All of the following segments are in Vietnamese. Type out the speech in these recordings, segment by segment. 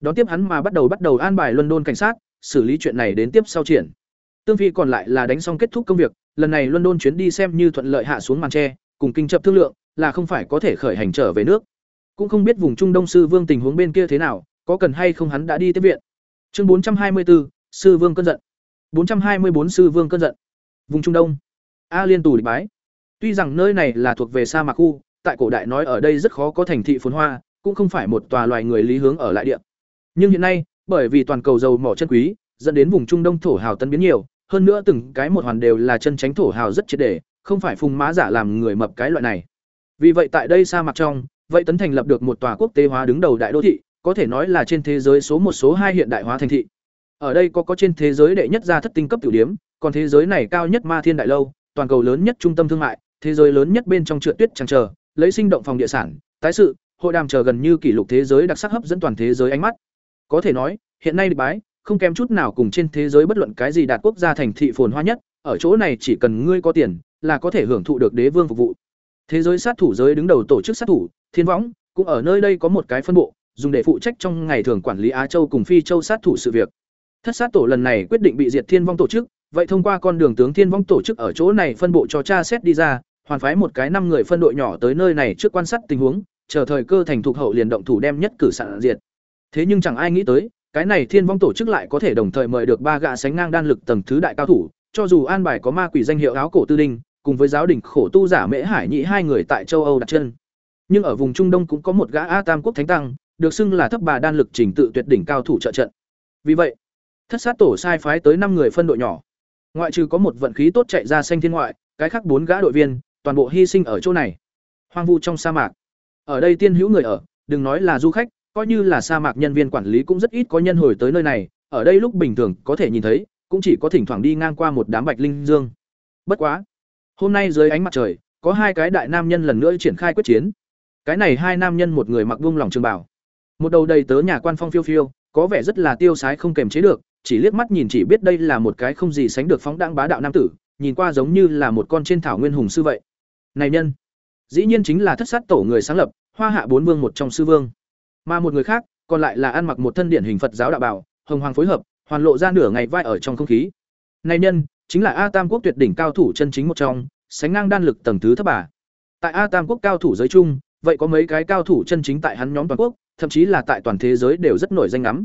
Đón tiếp hắn mà bắt đầu bắt đầu an bài London cảnh sát, xử lý chuyện này đến tiếp sau triển. Tương Phi còn lại là đánh xong kết thúc công việc, lần này London chuyến đi xem như thuận lợi hạ xuống màn tre, cùng kinh chập thương lượng, là không phải có thể khởi hành trở về nước. Cũng không biết vùng Trung Đông sư vương tình huống bên kia thế nào, có cần hay không hắn đã đi tiếp viện. Chương 424, sư vương cơn giận. 424 sư vương cơn giận. Vùng Trung Đông. A liên tù địch bái. Tuy rằng nơi này là thuộc về sa mạc khu, tại cổ đại nói ở đây rất khó có thành thị phồn hoa, cũng không phải một tòa loài người lý hướng ở lại địa. Nhưng hiện nay, bởi vì toàn cầu dầu mỏ chân quý, dẫn đến vùng Trung Đông thổ hào tân biến nhiều, hơn nữa từng cái một hoàn đều là chân tránh thổ hào rất triệt để, không phải phùng má giả làm người mập cái loại này. Vì vậy tại đây sa mạc trong, vậy tấn thành lập được một tòa quốc tế hóa đứng đầu đại đô thị, có thể nói là trên thế giới số một số hai hiện đại hóa thành thị. Ở đây có có trên thế giới đệ nhất gia thất tinh cấp tiểu điểm, còn thế giới này cao nhất Ma Thiên Đại lâu, toàn cầu lớn nhất trung tâm thương mại, thế giới lớn nhất bên trong trượt tuyết chẳng chờ, lấy sinh động phòng địa sản, tái sự, hội đàm chờ gần như kỷ lục thế giới đặc sắc hấp dẫn toàn thế giới ánh mắt. Có thể nói, hiện nay địch bái, không kém chút nào cùng trên thế giới bất luận cái gì đạt quốc gia thành thị phồn hoa nhất, ở chỗ này chỉ cần ngươi có tiền, là có thể hưởng thụ được đế vương phục vụ. Thế giới sát thủ giới đứng đầu tổ chức sát thủ, Thiên Võng, cũng ở nơi đây có một cái phân bộ, dùng để phụ trách trong ngày thường quản lý Á Châu cùng Phi Châu sát thủ sự việc. Thất sát tổ lần này quyết định bị diệt Thiên Vong tổ chức, vậy thông qua con đường tướng Thiên Vong tổ chức ở chỗ này phân bộ cho cha xét đi ra, hoàn phái một cái năm người phân đội nhỏ tới nơi này trước quan sát tình huống, chờ thời cơ thành thuộc hậu liền động thủ đem nhất cử sạn diệt. Thế nhưng chẳng ai nghĩ tới, cái này Thiên Vong tổ chức lại có thể đồng thời mời được ba gã sánh ngang đan lực tầng thứ đại cao thủ, cho dù an bài có ma quỷ danh hiệu áo cổ tư đinh, cùng với giáo đình khổ tu giả Mễ Hải nhị hai người tại châu Âu đặt chân. Nhưng ở vùng Trung Đông cũng có một gã A Tam quốc thánh tăng, được xưng là thấp bà đan lực trình tự tuyệt đỉnh cao thủ trợ trận. Vì vậy, thất sát tổ sai phái tới năm người phân đội nhỏ. Ngoại trừ có một vận khí tốt chạy ra xanh thiên ngoại, cái khác bốn gã đội viên, toàn bộ hy sinh ở chỗ này. Hoang vu trong sa mạc. Ở đây tiên hữu người ở, đừng nói là du khách, coi như là sa mạc nhân viên quản lý cũng rất ít có nhân hồi tới nơi này, ở đây lúc bình thường có thể nhìn thấy, cũng chỉ có thỉnh thoảng đi ngang qua một đám bạch linh dương. Bất quá, hôm nay dưới ánh mặt trời, có hai cái đại nam nhân lần nữa triển khai quyết chiến. Cái này hai nam nhân một người mặc buông lòng trường bảo, một đầu đầy tớ nhà quan phong phiêu phiêu, có vẻ rất là tiêu sái không kềm chế được, chỉ liếc mắt nhìn chỉ biết đây là một cái không gì sánh được phóng đãng bá đạo nam tử, nhìn qua giống như là một con trên thảo nguyên hùng sư vậy. Này nhân, dĩ nhiên chính là thất sát tổ người sáng lập, Hoa Hạ bốn vương một trong sư vương. Mà một người khác, còn lại là ăn mặc một thân điển hình Phật giáo đạo bảo, hồng hoàng phối hợp, hoàn lộ ra nửa ngày vai ở trong không khí. Này nhân, chính là A Tam quốc tuyệt đỉnh cao thủ chân chính một trong, sánh ngang đan lực tầng thứ thấp bà. Tại A Tam quốc cao thủ giới chung, vậy có mấy cái cao thủ chân chính tại hắn nhóm toàn quốc, thậm chí là tại toàn thế giới đều rất nổi danh ngắm.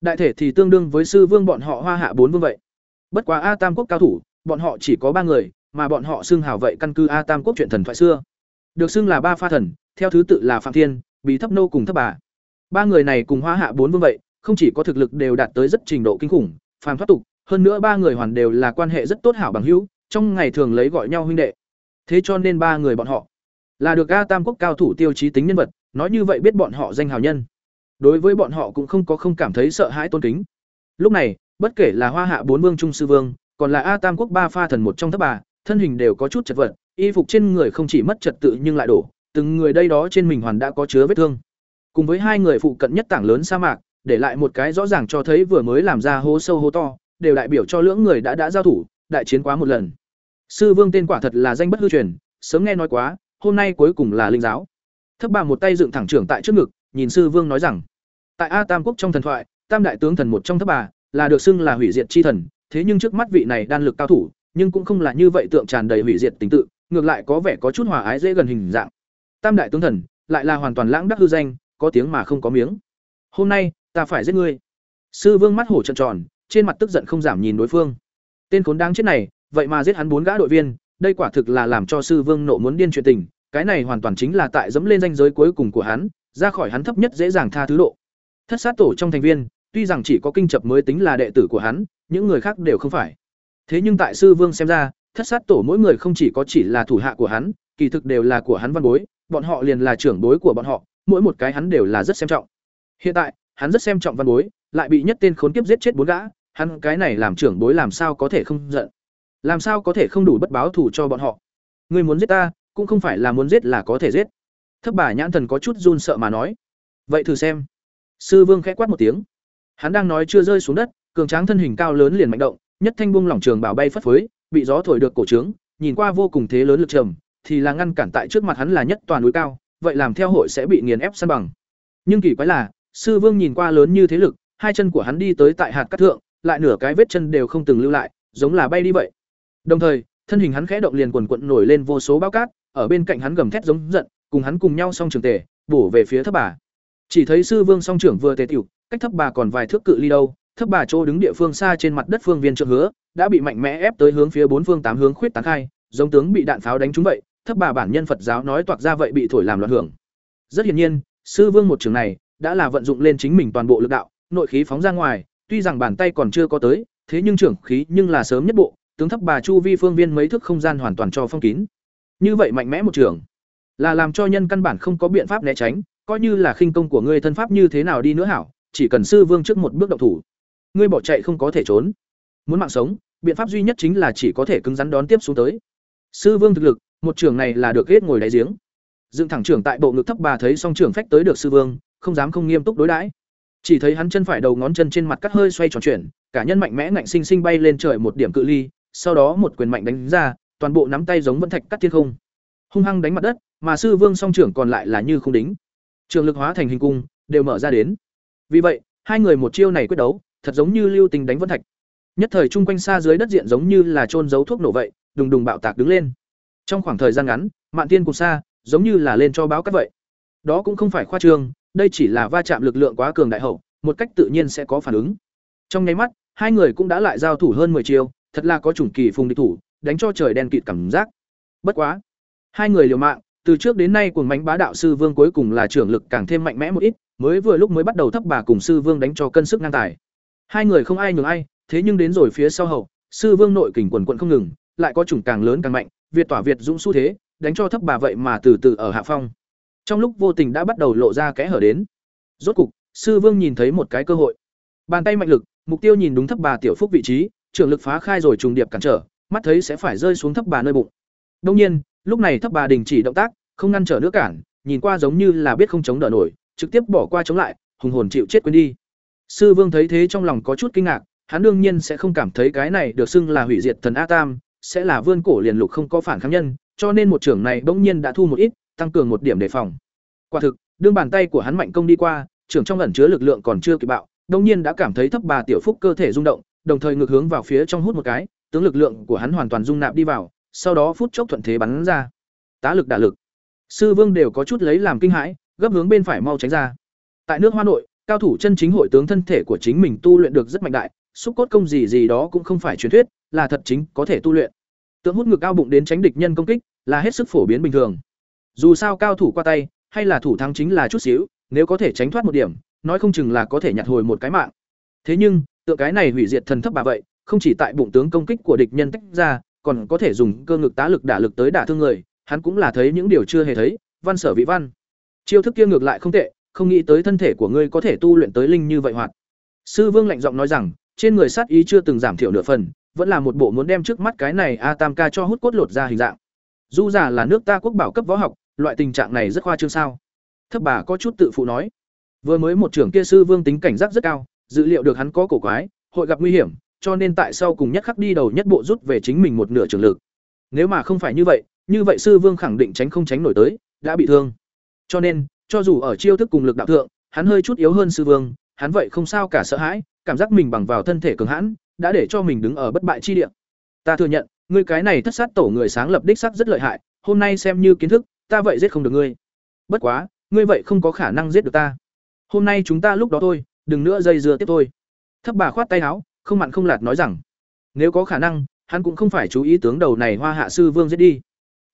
Đại thể thì tương đương với sư vương bọn họ Hoa Hạ bốn vương vậy. Bất quá A Tam quốc cao thủ, bọn họ chỉ có ba người, mà bọn họ xưng hào vậy căn cứ A Tam quốc chuyện thần thoại xưa. Được xưng là ba pha thần, theo thứ tự là Phạm Thiên, Bí Thấp Nô cùng Thấp Bà. Ba người này cùng Hoa Hạ bốn vương vậy, không chỉ có thực lực đều đạt tới rất trình độ kinh khủng, phàm thoát tục, hơn nữa ba người hoàn đều là quan hệ rất tốt hảo bằng hữu, trong ngày thường lấy gọi nhau huynh đệ. Thế cho nên ba người bọn họ là được A Tam quốc cao thủ tiêu chí tính nhân vật, nói như vậy biết bọn họ danh hào nhân. Đối với bọn họ cũng không có không cảm thấy sợ hãi tôn kính. Lúc này, bất kể là Hoa Hạ bốn vương trung sư vương, còn là A Tam quốc ba pha thần một trong thất bà, thân hình đều có chút chật vật, y phục trên người không chỉ mất trật tự nhưng lại đổ, từng người đây đó trên mình hoàn đã có chứa vết thương. Cùng với hai người phụ cận nhất tảng lớn sa mạc, để lại một cái rõ ràng cho thấy vừa mới làm ra hố sâu hố to, đều đại biểu cho lưỡng người đã đã giao thủ, đại chiến quá một lần. Sư Vương tên quả thật là danh bất hư truyền, sớm nghe nói quá, hôm nay cuối cùng là linh giáo. Thấp bà một tay dựng thẳng trưởng tại trước ngực, nhìn sư Vương nói rằng, tại A Tam quốc trong thần thoại, Tam đại tướng thần một trong thấp bà, là được xưng là hủy diệt chi thần, thế nhưng trước mắt vị này đan lực cao thủ, nhưng cũng không là như vậy tượng tràn đầy hủy diệt tình tự, ngược lại có vẻ có chút hòa ái dễ gần hình dạng. Tam đại tướng thần, lại là hoàn toàn lãng đắc hư danh, có tiếng mà không có miếng. Hôm nay, ta phải giết ngươi. Sư Vương mắt hổ trợn tròn, trên mặt tức giận không giảm nhìn đối phương. Tên khốn đáng chết này, vậy mà giết hắn bốn gã đội viên, đây quả thực là làm cho sư Vương nộ muốn điên chuyện tình, cái này hoàn toàn chính là tại dẫm lên danh giới cuối cùng của hắn, ra khỏi hắn thấp nhất dễ dàng tha thứ độ. Thất sát tổ trong thành viên, tuy rằng chỉ có kinh chập mới tính là đệ tử của hắn, những người khác đều không phải. Thế nhưng tại sư Vương xem ra, thất sát tổ mỗi người không chỉ có chỉ là thủ hạ của hắn, kỳ thực đều là của hắn văn bối, bọn họ liền là trưởng bối của bọn họ, mỗi một cái hắn đều là rất xem trọng. Hiện tại, hắn rất xem trọng văn bối, lại bị nhất tên khốn kiếp giết chết bốn gã, hắn cái này làm trưởng bối làm sao có thể không giận? Làm sao có thể không đủ bất báo thù cho bọn họ? Ngươi muốn giết ta, cũng không phải là muốn giết là có thể giết. Thấp bà nhãn thần có chút run sợ mà nói. Vậy thử xem. Sư Vương khẽ quát một tiếng. Hắn đang nói chưa rơi xuống đất, cường tráng thân hình cao lớn liền mạnh động, nhất thanh buông lỏng trường bảo bay phất phới, bị gió thổi được cổ trướng, nhìn qua vô cùng thế lớn lực trầm, thì là ngăn cản tại trước mặt hắn là nhất toàn núi cao, vậy làm theo hội sẽ bị nghiền ép san bằng. Nhưng kỳ quái là, sư vương nhìn qua lớn như thế lực hai chân của hắn đi tới tại hạt cát thượng lại nửa cái vết chân đều không từng lưu lại giống là bay đi vậy đồng thời thân hình hắn khẽ động liền quần quận nổi lên vô số bao cát ở bên cạnh hắn gầm thét giống giận cùng hắn cùng nhau song trường tề bổ về phía thấp bà chỉ thấy sư vương song trưởng vừa tề tiểu cách thấp bà còn vài thước cự ly đâu thấp bà chỗ đứng địa phương xa trên mặt đất phương viên trượng hứa đã bị mạnh mẽ ép tới hướng phía bốn phương tám hướng khuyết tán khai giống tướng bị đạn pháo đánh trúng vậy thấp bà bản nhân phật giáo nói toạc ra vậy bị thổi làm loạn hưởng. Rất hiển nhiên, sư vương một trường này đã là vận dụng lên chính mình toàn bộ lực đạo, nội khí phóng ra ngoài, tuy rằng bàn tay còn chưa có tới, thế nhưng trưởng khí nhưng là sớm nhất bộ, tướng thấp bà chu vi phương viên mấy thước không gian hoàn toàn cho phong kín. Như vậy mạnh mẽ một trường, là làm cho nhân căn bản không có biện pháp né tránh, coi như là khinh công của ngươi thân pháp như thế nào đi nữa hảo, chỉ cần sư vương trước một bước động thủ, ngươi bỏ chạy không có thể trốn. Muốn mạng sống, biện pháp duy nhất chính là chỉ có thể cứng rắn đón tiếp xuống tới. Sư vương thực lực một trưởng này là được hết ngồi đáy giếng. Dựng thẳng trưởng tại bộ ngực thấp bà thấy song trưởng phách tới được sư vương, không dám không nghiêm túc đối đãi. Chỉ thấy hắn chân phải đầu ngón chân trên mặt cắt hơi xoay tròn chuyển, cả nhân mạnh mẽ ngạnh sinh sinh bay lên trời một điểm cự ly, sau đó một quyền mạnh đánh ra, toàn bộ nắm tay giống vân thạch cắt thiên không. Hung hăng đánh mặt đất, mà sư vương song trưởng còn lại là như không đính. Trường lực hóa thành hình cung, đều mở ra đến. Vì vậy, hai người một chiêu này quyết đấu, thật giống như lưu tình đánh vân thạch. Nhất thời chung quanh xa dưới đất diện giống như là trôn giấu thuốc nổ vậy, đùng đùng bạo tạc đứng lên trong khoảng thời gian ngắn, mạn tiên cùng xa giống như là lên cho báo cắt vậy. Đó cũng không phải khoa trương, đây chỉ là va chạm lực lượng quá cường đại hậu, một cách tự nhiên sẽ có phản ứng. Trong nháy mắt, hai người cũng đã lại giao thủ hơn 10 chiêu, thật là có chủng kỳ phùng địch thủ, đánh cho trời đen kịt cảm giác. Bất quá, hai người liều mạng, từ trước đến nay cuồng mánh bá đạo sư vương cuối cùng là trưởng lực càng thêm mạnh mẽ một ít, mới vừa lúc mới bắt đầu thấp bà cùng sư vương đánh cho cân sức ngang tài. Hai người không ai nhường ai, thế nhưng đến rồi phía sau hậu, sư vương nội kình quần quận không ngừng, lại có chủng càng lớn càng mạnh việt tỏa việt dũng xu thế, đánh cho thấp bà vậy mà từ từ ở hạ phong. Trong lúc vô tình đã bắt đầu lộ ra kẽ hở đến. Rốt cục, sư vương nhìn thấy một cái cơ hội. Bàn tay mạnh lực, mục tiêu nhìn đúng thấp bà tiểu phúc vị trí, trưởng lực phá khai rồi trùng điệp cản trở, mắt thấy sẽ phải rơi xuống thấp bà nơi bụng. Đương nhiên, lúc này thấp bà đình chỉ động tác, không ngăn trở nữa cản, nhìn qua giống như là biết không chống đỡ nổi, trực tiếp bỏ qua chống lại, hùng hồn chịu chết quên đi. Sư vương thấy thế trong lòng có chút kinh ngạc, hắn đương nhiên sẽ không cảm thấy cái này được xưng là hủy diệt thần a tam sẽ là vươn cổ liền lục không có phản kháng nhân, cho nên một trưởng này bỗng nhiên đã thu một ít, tăng cường một điểm đề phòng. Quả thực, đương bàn tay của hắn mạnh công đi qua, trưởng trong ẩn chứa lực lượng còn chưa kịp bạo bỗng nhiên đã cảm thấy thấp bà tiểu phúc cơ thể rung động, đồng thời ngược hướng vào phía trong hút một cái, tướng lực lượng của hắn hoàn toàn dung nạp đi vào, sau đó phút chốc thuận thế bắn ra. Tá lực đả lực. Sư vương đều có chút lấy làm kinh hãi, gấp hướng bên phải mau tránh ra. Tại nước hoa nội, cao thủ chân chính hội tướng thân thể của chính mình tu luyện được rất mạnh đại, xúc cốt công gì gì đó cũng không phải truyền thuyết là thật chính, có thể tu luyện. Tượng hút ngực cao bụng đến tránh địch nhân công kích, là hết sức phổ biến bình thường. Dù sao cao thủ qua tay, hay là thủ thắng chính là chút xíu, nếu có thể tránh thoát một điểm, nói không chừng là có thể nhặt hồi một cái mạng. Thế nhưng, tượng cái này hủy diệt thần thấp bà vậy, không chỉ tại bụng tướng công kích của địch nhân tách ra, còn có thể dùng cơ ngực tá lực đả lực tới đả thương người, hắn cũng là thấy những điều chưa hề thấy, văn sở vị văn. Chiêu thức kia ngược lại không tệ, không nghĩ tới thân thể của ngươi có thể tu luyện tới linh như vậy hoạt. Sư vương lạnh giọng nói rằng, trên người sát ý chưa từng giảm thiểu nửa phần vẫn là một bộ muốn đem trước mắt cái này a tam ca cho hút cốt lột ra hình dạng. Du giả là nước ta quốc bảo cấp võ học, loại tình trạng này rất khoa trương sao? Thấp bà có chút tự phụ nói. Vừa mới một trưởng kia sư vương tính cảnh giác rất cao, dự liệu được hắn có cổ quái, hội gặp nguy hiểm, cho nên tại sau cùng nhất khắc đi đầu nhất bộ rút về chính mình một nửa trường lực. Nếu mà không phải như vậy như vậy sư vương khẳng định tránh không tránh nổi tới, đã bị thương. Cho nên, cho dù ở chiêu thức cùng lực đạo thượng, hắn hơi chút yếu hơn sư vương, hắn vậy không sao cả sợ hãi, cảm giác mình bằng vào thân thể cường hãn đã để cho mình đứng ở bất bại chi địa. Ta thừa nhận, ngươi cái này thất sát tổ người sáng lập đích sắc rất lợi hại, hôm nay xem như kiến thức, ta vậy giết không được ngươi. Bất quá, ngươi vậy không có khả năng giết được ta. Hôm nay chúng ta lúc đó thôi, đừng nữa dây dưa tiếp thôi. Thấp bà khoát tay áo, không mặn không lạt nói rằng, nếu có khả năng, hắn cũng không phải chú ý tướng đầu này hoa hạ sư vương giết đi.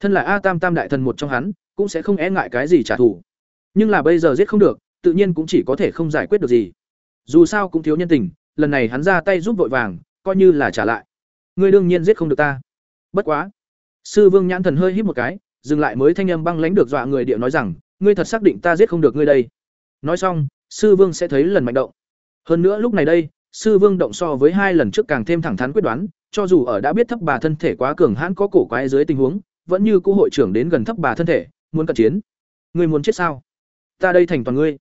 Thân là a tam tam đại thần một trong hắn, cũng sẽ không e ngại cái gì trả thù. Nhưng là bây giờ giết không được, tự nhiên cũng chỉ có thể không giải quyết được gì. Dù sao cũng thiếu nhân tình lần này hắn ra tay giúp vội vàng, coi như là trả lại. Ngươi đương nhiên giết không được ta. Bất quá. Sư vương nhãn thần hơi hít một cái, dừng lại mới thanh âm băng lãnh được dọa người điệu nói rằng, ngươi thật xác định ta giết không được ngươi đây. Nói xong, sư vương sẽ thấy lần mạnh động. Hơn nữa lúc này đây, sư vương động so với hai lần trước càng thêm thẳng thắn quyết đoán, cho dù ở đã biết thấp bà thân thể quá cường hãn có cổ quái dưới tình huống, vẫn như cũ hội trưởng đến gần thấp bà thân thể, muốn cận chiến. Ngươi muốn chết sao? Ta đây thành toàn ngươi.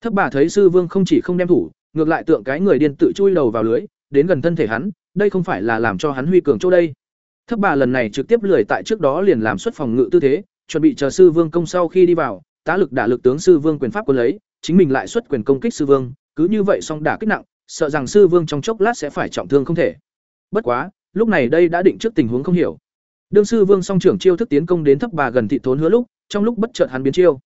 Thấp bà thấy sư vương không chỉ không đem thủ ngược lại tượng cái người điên tự chui đầu vào lưới đến gần thân thể hắn đây không phải là làm cho hắn huy cường chỗ đây thấp bà lần này trực tiếp lười tại trước đó liền làm xuất phòng ngự tư thế chuẩn bị chờ sư vương công sau khi đi vào tá lực đả lực tướng sư vương quyền pháp quân lấy chính mình lại xuất quyền công kích sư vương, cứ như vậy song đả kích nặng, sợ rằng sư vương trong chốc lát sẽ phải trọng thương không thể. Bất quá, lúc này đây đã định trước tình huống không hiểu. Đương sư vương song trưởng chiêu thức tiến công đến thấp bà gần thị thốn hứa lúc, trong lúc bất chợt hắn biến chiêu.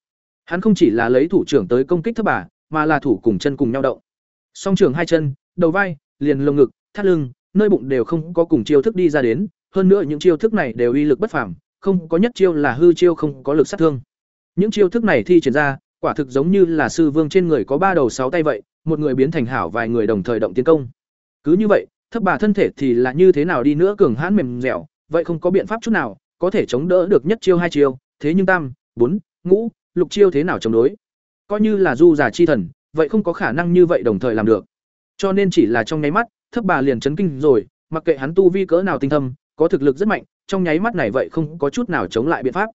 Hắn không chỉ là lấy thủ trưởng tới công kích thấp bà, mà là thủ cùng chân cùng nhau động. Song trưởng hai chân, đầu vai, liền lồng ngực, thắt lưng, nơi bụng đều không có cùng chiêu thức đi ra đến, hơn nữa những chiêu thức này đều uy lực bất phàm, không có nhất chiêu là hư chiêu không có lực sát thương. Những chiêu thức này thi triển ra, quả thực giống như là sư vương trên người có ba đầu sáu tay vậy, một người biến thành hảo vài người đồng thời động tiến công. Cứ như vậy, thấp bà thân thể thì là như thế nào đi nữa cường hãn mềm dẻo, vậy không có biện pháp chút nào có thể chống đỡ được nhất chiêu hai chiêu, thế nhưng tam, bốn, ngũ, lục chiêu thế nào chống đối? Coi như là du giả chi thần, vậy không có khả năng như vậy đồng thời làm được. Cho nên chỉ là trong nháy mắt, thấp bà liền chấn kinh rồi, mặc kệ hắn tu vi cỡ nào tinh thâm, có thực lực rất mạnh, trong nháy mắt này vậy không có chút nào chống lại biện pháp.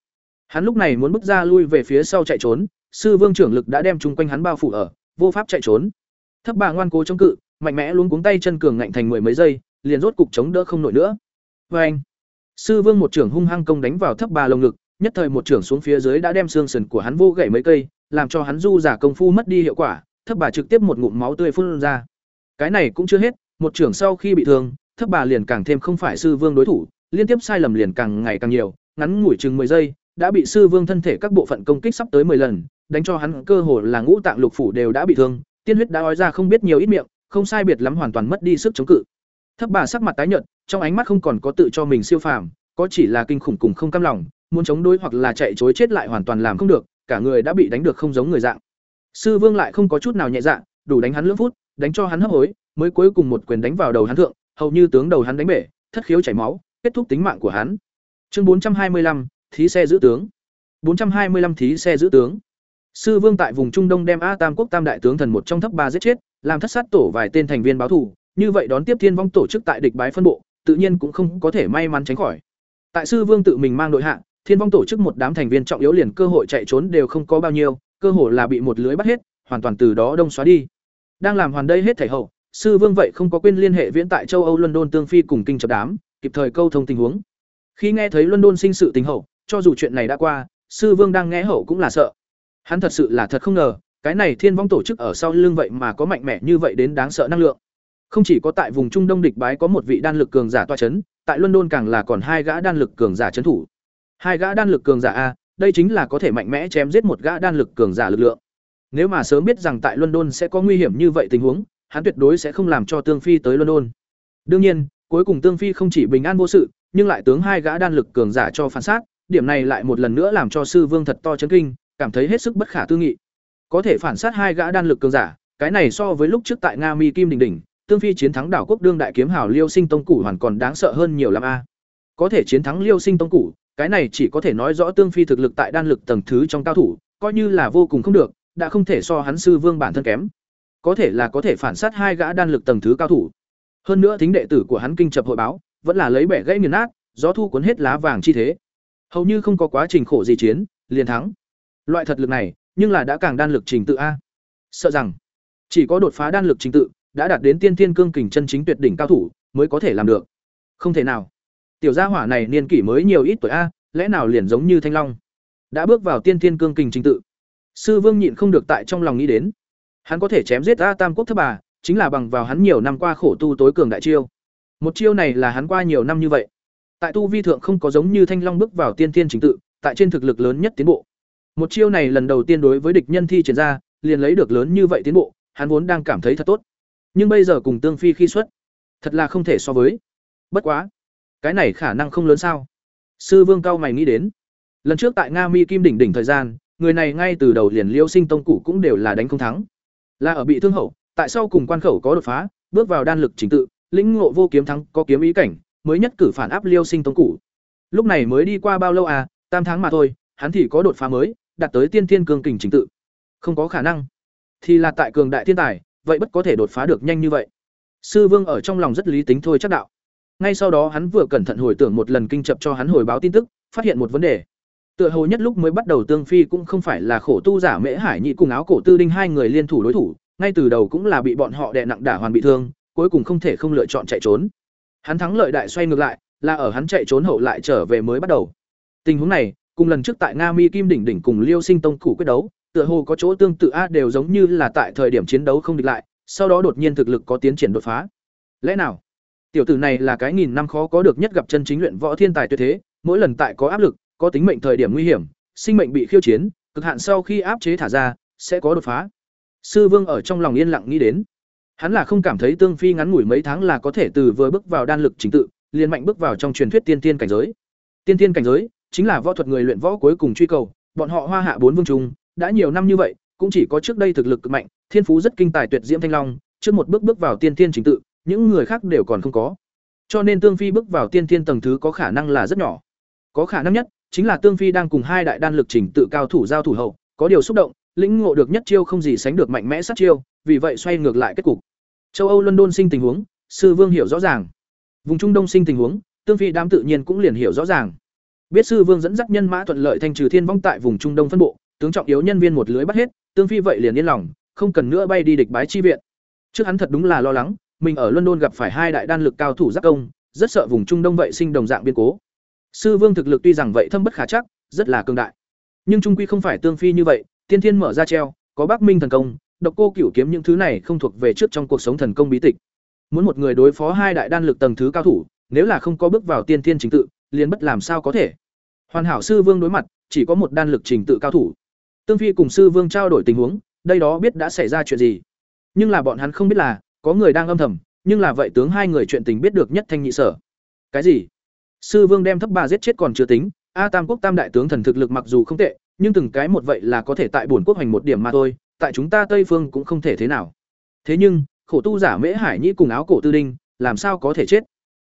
Hắn lúc này muốn bước ra lui về phía sau chạy trốn, sư vương trưởng lực đã đem chung quanh hắn bao phủ ở, vô pháp chạy trốn. Thấp bà ngoan cố chống cự, mạnh mẽ luống cuống tay chân cường ngạnh thành mười mấy giây, liền rốt cục chống đỡ không nổi nữa. Và anh, sư vương một trưởng hung hăng công đánh vào thấp bà lồng ngực, nhất thời một trưởng xuống phía dưới đã đem xương sườn của hắn vô gãy mấy cây, làm cho hắn du giả công phu mất đi hiệu quả, thấp bà trực tiếp một ngụm máu tươi phun ra. Cái này cũng chưa hết, một trưởng sau khi bị thương, thấp bà liền càng thêm không phải sư vương đối thủ, liên tiếp sai lầm liền càng ngày càng nhiều, ngắn ngủi chừng 10 giây, đã bị sư vương thân thể các bộ phận công kích sắp tới 10 lần, đánh cho hắn cơ hồ là ngũ tạng lục phủ đều đã bị thương, tiên huyết đã ói ra không biết nhiều ít miệng, không sai biệt lắm hoàn toàn mất đi sức chống cự. Thấp bà sắc mặt tái nhợt, trong ánh mắt không còn có tự cho mình siêu phàm, có chỉ là kinh khủng cùng không cam lòng, muốn chống đối hoặc là chạy trối chết lại hoàn toàn làm không được, cả người đã bị đánh được không giống người dạng. Sư Vương lại không có chút nào nhẹ dạ, đủ đánh hắn lưỡng phút, đánh cho hắn hấp hối, mới cuối cùng một quyền đánh vào đầu hắn thượng, hầu như tướng đầu hắn đánh bể, thất khiếu chảy máu, kết thúc tính mạng của hắn. Chương 425, thí xe giữ tướng. 425 thí xe giữ tướng. Sư Vương tại vùng Trung Đông đem A Tam quốc Tam đại tướng thần một trong thấp ba giết chết, làm thất sát tổ vài tên thành viên báo thù, như vậy đón tiếp Thiên Vong tổ chức tại địch bái phân bộ, tự nhiên cũng không có thể may mắn tránh khỏi. Tại Sư Vương tự mình mang đội hạ, Thiên Vong tổ chức một đám thành viên trọng yếu liền cơ hội chạy trốn đều không có bao nhiêu, cơ hồ là bị một lưới bắt hết, hoàn toàn từ đó đông xóa đi. Đang làm hoàn đây hết thảy hậu, Sư Vương vậy không có quên liên hệ viễn tại châu Âu London tương phi cùng kinh chập đám, kịp thời câu thông tình huống. Khi nghe thấy London sinh sự tình hậu, cho dù chuyện này đã qua, Sư Vương đang nghe hậu cũng là sợ. Hắn thật sự là thật không ngờ, cái này Thiên Vong tổ chức ở sau lưng vậy mà có mạnh mẽ như vậy đến đáng sợ năng lượng. Không chỉ có tại vùng Trung Đông địch bái có một vị đan lực cường giả tọa chấn, tại London càng là còn hai gã đan lực cường giả chấn thủ. Hai gã đan lực cường giả a, đây chính là có thể mạnh mẽ chém giết một gã đan lực cường giả lực lượng. Nếu mà sớm biết rằng tại London sẽ có nguy hiểm như vậy tình huống, hắn tuyệt đối sẽ không làm cho Tương Phi tới London. Đương nhiên, cuối cùng Tương Phi không chỉ bình an vô sự, nhưng lại tướng hai gã đan lực cường giả cho phản sát, điểm này lại một lần nữa làm cho sư vương thật to chấn kinh, cảm thấy hết sức bất khả tư nghị. Có thể phản sát hai gã đan lực cường giả, cái này so với lúc trước tại Nga Mi Kim đỉnh Đỉnh, Tương Phi chiến thắng đảo quốc đương đại kiếm hào Liêu Sinh Tông Củ hoàn còn đáng sợ hơn nhiều lắm a. Có thể chiến thắng Liêu Sinh Tông Củ, cái này chỉ có thể nói rõ Tương Phi thực lực tại đan lực tầng thứ trong cao thủ, coi như là vô cùng không được, đã không thể so hắn sư vương bản thân kém. Có thể là có thể phản sát hai gã đan lực tầng thứ cao thủ. Hơn nữa thính đệ tử của hắn kinh chập hội báo, vẫn là lấy bẻ gãy nghiền nát, gió thu cuốn hết lá vàng chi thế. Hầu như không có quá trình khổ gì chiến, liền thắng. Loại thật lực này, nhưng là đã càng đan lực trình tự a. Sợ rằng chỉ có đột phá đan lực trình tự, đã đạt đến tiên thiên cương kình chân chính tuyệt đỉnh cao thủ mới có thể làm được. Không thể nào. Tiểu gia hỏa này niên kỷ mới nhiều ít tuổi a, lẽ nào liền giống như Thanh Long, đã bước vào tiên thiên cương kình trình tự. Sư Vương nhịn không được tại trong lòng nghĩ đến, hắn có thể chém giết A Tam quốc thất bà, chính là bằng vào hắn nhiều năm qua khổ tu tối cường đại chiêu. Một chiêu này là hắn qua nhiều năm như vậy. Tại tu vi thượng không có giống như Thanh Long bước vào tiên thiên trình tự, tại trên thực lực lớn nhất tiến bộ. Một chiêu này lần đầu tiên đối với địch nhân thi triển ra, liền lấy được lớn như vậy tiến bộ, hắn vốn đang cảm thấy thật tốt. Nhưng bây giờ cùng Tương Phi khi xuất, thật là không thể so với. Bất quá, cái này khả năng không lớn sao? Sư Vương cao mày nghĩ đến. Lần trước tại Nga Mi Kim đỉnh đỉnh thời gian, người này ngay từ đầu liền Liêu Sinh tông cụ cũng đều là đánh không thắng. Là ở bị thương hậu, tại sao cùng quan khẩu có đột phá, bước vào đan lực chính tự, lĩnh ngộ vô kiếm thắng, có kiếm ý cảnh, mới nhất cử phản áp Liêu Sinh tông cụ. Lúc này mới đi qua bao lâu à, tam tháng mà thôi, hắn thì có đột phá mới, đạt tới tiên thiên cường kình chính tự. Không có khả năng. Thì là tại cường đại thiên tài, vậy bất có thể đột phá được nhanh như vậy. Sư Vương ở trong lòng rất lý tính thôi chắc đạo. Ngay sau đó hắn vừa cẩn thận hồi tưởng một lần kinh chập cho hắn hồi báo tin tức, phát hiện một vấn đề. Tựa hồ nhất lúc mới bắt đầu Tương Phi cũng không phải là khổ tu giả Mễ Hải Nhị cùng áo cổ Tư Đinh hai người liên thủ đối thủ, ngay từ đầu cũng là bị bọn họ đè nặng đả hoàn bị thương, cuối cùng không thể không lựa chọn chạy trốn. Hắn thắng lợi đại xoay ngược lại, là ở hắn chạy trốn hậu lại trở về mới bắt đầu. Tình huống này, cùng lần trước tại Nga Mi Kim đỉnh đỉnh cùng Liêu Sinh Tông củ quyết đấu, tựa hồ có chỗ tương tự a đều giống như là tại thời điểm chiến đấu không địch lại, sau đó đột nhiên thực lực có tiến triển đột phá. Lẽ nào? Tiểu tử này là cái nghìn năm khó có được nhất gặp chân chính luyện võ thiên tài tuyệt thế, mỗi lần tại có áp lực, có tính mệnh thời điểm nguy hiểm, sinh mệnh bị khiêu chiến, cực hạn sau khi áp chế thả ra, sẽ có đột phá. Sư Vương ở trong lòng yên lặng nghĩ đến. Hắn là không cảm thấy Tương Phi ngắn ngủi mấy tháng là có thể từ vừa bước vào đan lực chính tự, liền mạnh bước vào trong truyền thuyết tiên tiên cảnh giới. Tiên tiên cảnh giới chính là võ thuật người luyện võ cuối cùng truy cầu, bọn họ Hoa Hạ bốn vương trung, đã nhiều năm như vậy, cũng chỉ có trước đây thực lực cực mạnh, thiên phú rất kinh tài tuyệt diễm thanh long, trước một bước bước vào tiên tiên chính tự, những người khác đều còn không có. Cho nên Tương Phi bước vào tiên tiên tầng thứ có khả năng là rất nhỏ. Có khả năng nhất chính là Tương Phi đang cùng hai đại đan lực trình tự cao thủ giao thủ hậu, có điều xúc động, lĩnh ngộ được nhất chiêu không gì sánh được mạnh mẽ sát chiêu, vì vậy xoay ngược lại kết cục. Châu Âu London sinh tình huống, sư Vương hiểu rõ ràng. Vùng Trung Đông sinh tình huống, Tương Phi đám tự nhiên cũng liền hiểu rõ ràng. Biết sư Vương dẫn dắt nhân mã thuận lợi thanh trừ thiên vong tại vùng Trung Đông phân bộ, tướng trọng yếu nhân viên một lưới bắt hết, Tương Phi vậy liền yên lòng, không cần nữa bay đi địch bái chi viện. Trước hắn thật đúng là lo lắng, mình ở London gặp phải hai đại đan lực cao thủ giáp công, rất sợ vùng Trung Đông vậy sinh đồng dạng biên cố. Sư Vương thực lực tuy rằng vậy thâm bất khả chắc, rất là cường đại, nhưng trung quy không phải Tương Phi như vậy, tiên thiên mở ra treo, có Bắc Minh thần công, độc cô cửu kiếm những thứ này không thuộc về trước trong cuộc sống thần công bí tịch. Muốn một người đối phó hai đại đan lực tầng thứ cao thủ, nếu là không có bước vào tiên thiên chính tự, liền bất làm sao có thể. Hoàn hảo sư Vương đối mặt, chỉ có một đan lực trình tự cao thủ. Tương Phi cùng sư Vương trao đổi tình huống, đây đó biết đã xảy ra chuyện gì. Nhưng là bọn hắn không biết là, có người đang âm thầm, nhưng là vậy tướng hai người chuyện tình biết được nhất thanh nhị sở. Cái gì? Sư Vương đem thấp ba giết chết còn chưa tính, A Tam quốc tam đại tướng thần thực lực mặc dù không tệ, nhưng từng cái một vậy là có thể tại bổn quốc hành một điểm mà thôi, tại chúng ta Tây phương cũng không thể thế nào. Thế nhưng, khổ tu giả Mễ Hải Nhĩ cùng áo cổ tư đinh, làm sao có thể chết?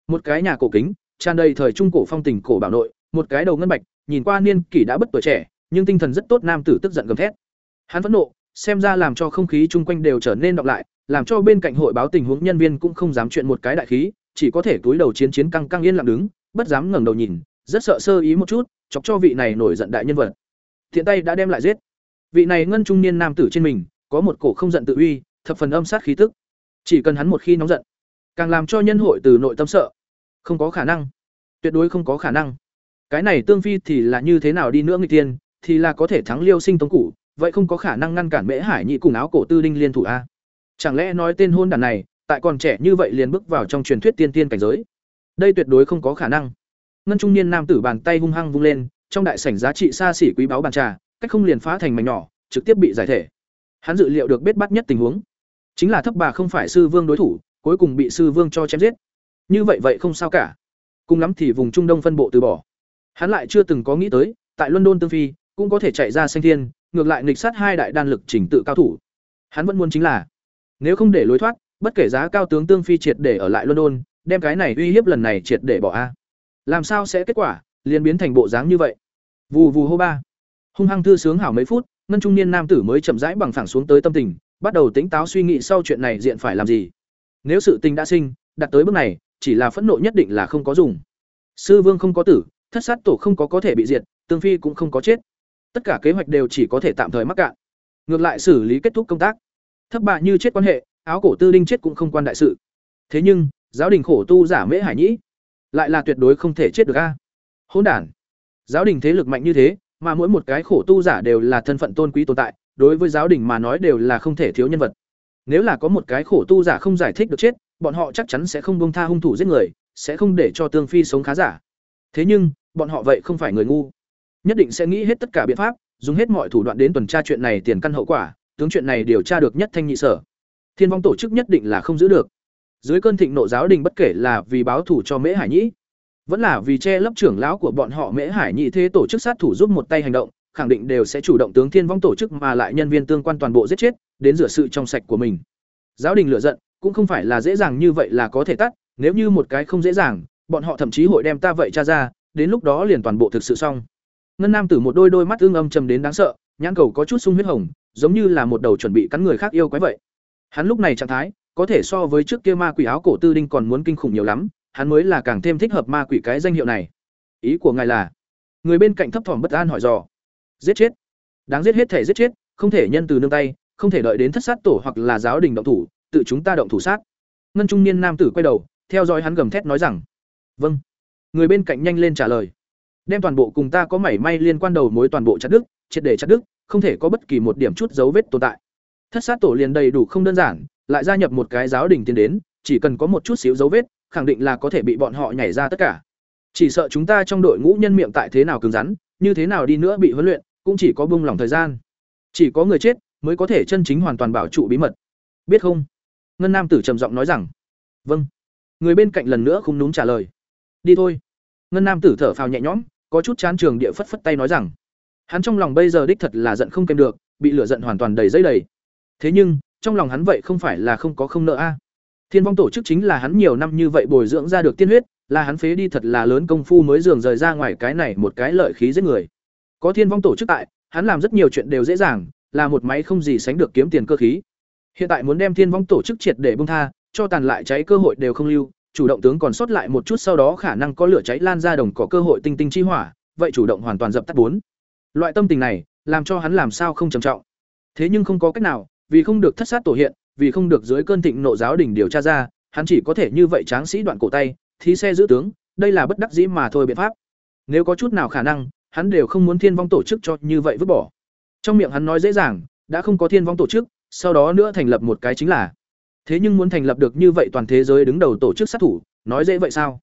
Một cái nhà cổ kính, tràn đầy thời trung cổ phong tình cổ bảo nội, một cái đầu ngân bạch, nhìn qua niên kỷ đã bất tuổi trẻ, nhưng tinh thần rất tốt nam tử tức giận gầm thét. Hắn phẫn nộ, xem ra làm cho không khí chung quanh đều trở nên đọc lại, làm cho bên cạnh hội báo tình huống nhân viên cũng không dám chuyện một cái đại khí, chỉ có thể túi đầu chiến chiến căng căng yên lặng đứng, bất dám ngẩng đầu nhìn, rất sợ sơ ý một chút, chọc cho vị này nổi giận đại nhân vật. Thiện tay đã đem lại giết. Vị này ngân trung niên nam tử trên mình, có một cổ không giận tự uy, thập phần âm sát khí tức. Chỉ cần hắn một khi nóng giận, càng làm cho nhân hội từ nội tâm sợ. Không có khả năng, tuyệt đối không có khả năng. Cái này tương phi thì là như thế nào đi nữa người tiên, thì là có thể thắng Liêu Sinh Tống Củ, vậy không có khả năng ngăn cản Mễ Hải Nhị cùng áo cổ tư đinh liên thủ a. Chẳng lẽ nói tên hôn đàn này, tại còn trẻ như vậy liền bước vào trong truyền thuyết tiên tiên cảnh giới? Đây tuyệt đối không có khả năng. Ngân trung niên nam tử bàn tay hung hăng vung lên, trong đại sảnh giá trị xa xỉ quý báu bàn trà, cách không liền phá thành mảnh nhỏ, trực tiếp bị giải thể. Hắn dự liệu được biết bắt nhất tình huống, chính là thấp bà không phải sư vương đối thủ, cuối cùng bị sư vương cho chém giết. Như vậy vậy không sao cả. Cùng lắm thì vùng Trung Đông phân bộ từ bỏ. Hắn lại chưa từng có nghĩ tới, tại London tương phi, cũng có thể chạy ra xanh thiên, ngược lại nghịch sát hai đại đan lực chỉnh tự cao thủ. Hắn vẫn muốn chính là, nếu không để lối thoát, bất kể giá cao tướng tương phi triệt để ở lại London, đem cái này uy hiếp lần này triệt để bỏ a. Làm sao sẽ kết quả, liền biến thành bộ dáng như vậy. Vù vù hô ba. Hung hăng thư sướng hảo mấy phút, ngân trung niên nam tử mới chậm rãi bằng phẳng xuống tới tâm tình, bắt đầu tính táo suy nghĩ sau chuyện này diện phải làm gì. Nếu sự tình đã sinh, đặt tới bước này, chỉ là phẫn nộ nhất định là không có dùng. Sư Vương không có tử, thất sát tổ không có có thể bị diệt, tương phi cũng không có chết. Tất cả kế hoạch đều chỉ có thể tạm thời mắc cạn. Ngược lại xử lý kết thúc công tác thấp bại như chết quan hệ, áo cổ tư đinh chết cũng không quan đại sự. Thế nhưng, giáo đình khổ tu giả Mễ Hải Nhĩ, lại là tuyệt đối không thể chết được a. Hỗn đản. Giáo đình thế lực mạnh như thế, mà mỗi một cái khổ tu giả đều là thân phận tôn quý tồn tại, đối với giáo đình mà nói đều là không thể thiếu nhân vật. Nếu là có một cái khổ tu giả không giải thích được chết, bọn họ chắc chắn sẽ không bông tha hung thủ giết người, sẽ không để cho Tương Phi sống khá giả. Thế nhưng, bọn họ vậy không phải người ngu, nhất định sẽ nghĩ hết tất cả biện pháp, dùng hết mọi thủ đoạn đến tuần tra chuyện này tiền căn hậu quả, tướng chuyện này điều tra được nhất thanh nhị sở. Thiên vong tổ chức nhất định là không giữ được. Dưới cơn thịnh nộ giáo đình bất kể là vì báo thủ cho Mễ Hải Nhĩ, vẫn là vì che lấp trưởng lão của bọn họ Mễ Hải Nhĩ thế tổ chức sát thủ giúp một tay hành động, khẳng định đều sẽ chủ động tướng Thiên vong tổ chức mà lại nhân viên tương quan toàn bộ giết chết, đến rửa sự trong sạch của mình. Giáo đình lựa giận, cũng không phải là dễ dàng như vậy là có thể tắt, nếu như một cái không dễ dàng, bọn họ thậm chí hội đem ta vậy tra ra, đến lúc đó liền toàn bộ thực sự xong. Ngân Nam Tử một đôi đôi mắt ương âm trầm đến đáng sợ, nhãn cầu có chút sung huyết hồng, giống như là một đầu chuẩn bị cắn người khác yêu quái vậy. Hắn lúc này trạng thái, có thể so với trước kia ma quỷ áo cổ tư đinh còn muốn kinh khủng nhiều lắm, hắn mới là càng thêm thích hợp ma quỷ cái danh hiệu này. Ý của ngài là? Người bên cạnh thấp thỏm bất an hỏi dò. Giết chết. Đáng giết hết thể giết chết, không thể nhân từ nương tay, không thể đợi đến thất sát tổ hoặc là giáo đình động thủ, tự chúng ta động thủ sát. Ngân trung niên nam tử quay đầu, theo dõi hắn gầm thét nói rằng: "Vâng." Người bên cạnh nhanh lên trả lời: "Đem toàn bộ cùng ta có mảy may liên quan đầu mối toàn bộ chặt đứt, triệt để chặt đứt, không thể có bất kỳ một điểm chút dấu vết tồn tại. Thất sát tổ liền đầy đủ không đơn giản, lại gia nhập một cái giáo đình tiến đến, chỉ cần có một chút xíu dấu vết, khẳng định là có thể bị bọn họ nhảy ra tất cả. Chỉ sợ chúng ta trong đội ngũ nhân miệng tại thế nào cứng rắn, như thế nào đi nữa bị huấn luyện, cũng chỉ có bung lỏng thời gian. Chỉ có người chết mới có thể chân chính hoàn toàn bảo trụ bí mật. Biết không? Ngân Nam tử trầm giọng nói rằng. Vâng. Người bên cạnh lần nữa không núm trả lời. Đi thôi. Ngân Nam tử thở phào nhẹ nhõm, có chút chán trường địa phất phất tay nói rằng, hắn trong lòng bây giờ đích thật là giận không kèm được, bị lửa giận hoàn toàn đầy dây đầy. Thế nhưng, trong lòng hắn vậy không phải là không có không nợ a. À. Thiên vong tổ chức chính là hắn nhiều năm như vậy bồi dưỡng ra được tiên huyết, là hắn phế đi thật là lớn công phu mới dường rời ra ngoài cái này một cái lợi khí giết người. Có thiên vong tổ chức tại, hắn làm rất nhiều chuyện đều dễ dàng, là một máy không gì sánh được kiếm tiền cơ khí. Hiện tại muốn đem thiên vong tổ chức triệt để bung tha, cho tàn lại cháy cơ hội đều không lưu, chủ động tướng còn sót lại một chút sau đó khả năng có lửa cháy lan ra đồng có cơ hội tinh tinh chi hỏa, vậy chủ động hoàn toàn dập tắt bốn. Loại tâm tình này, làm cho hắn làm sao không trầm trọng. Thế nhưng không có cách nào, vì không được thất sát tổ hiện, vì không được dưới cơn thịnh nộ giáo đình điều tra ra, hắn chỉ có thể như vậy tráng sĩ đoạn cổ tay, thí xe giữ tướng, đây là bất đắc dĩ mà thôi biện pháp. Nếu có chút nào khả năng, hắn đều không muốn thiên vong tổ chức cho như vậy vứt bỏ. Trong miệng hắn nói dễ dàng, đã không có thiên vong tổ chức, sau đó nữa thành lập một cái chính là. Thế nhưng muốn thành lập được như vậy toàn thế giới đứng đầu tổ chức sát thủ, nói dễ vậy sao?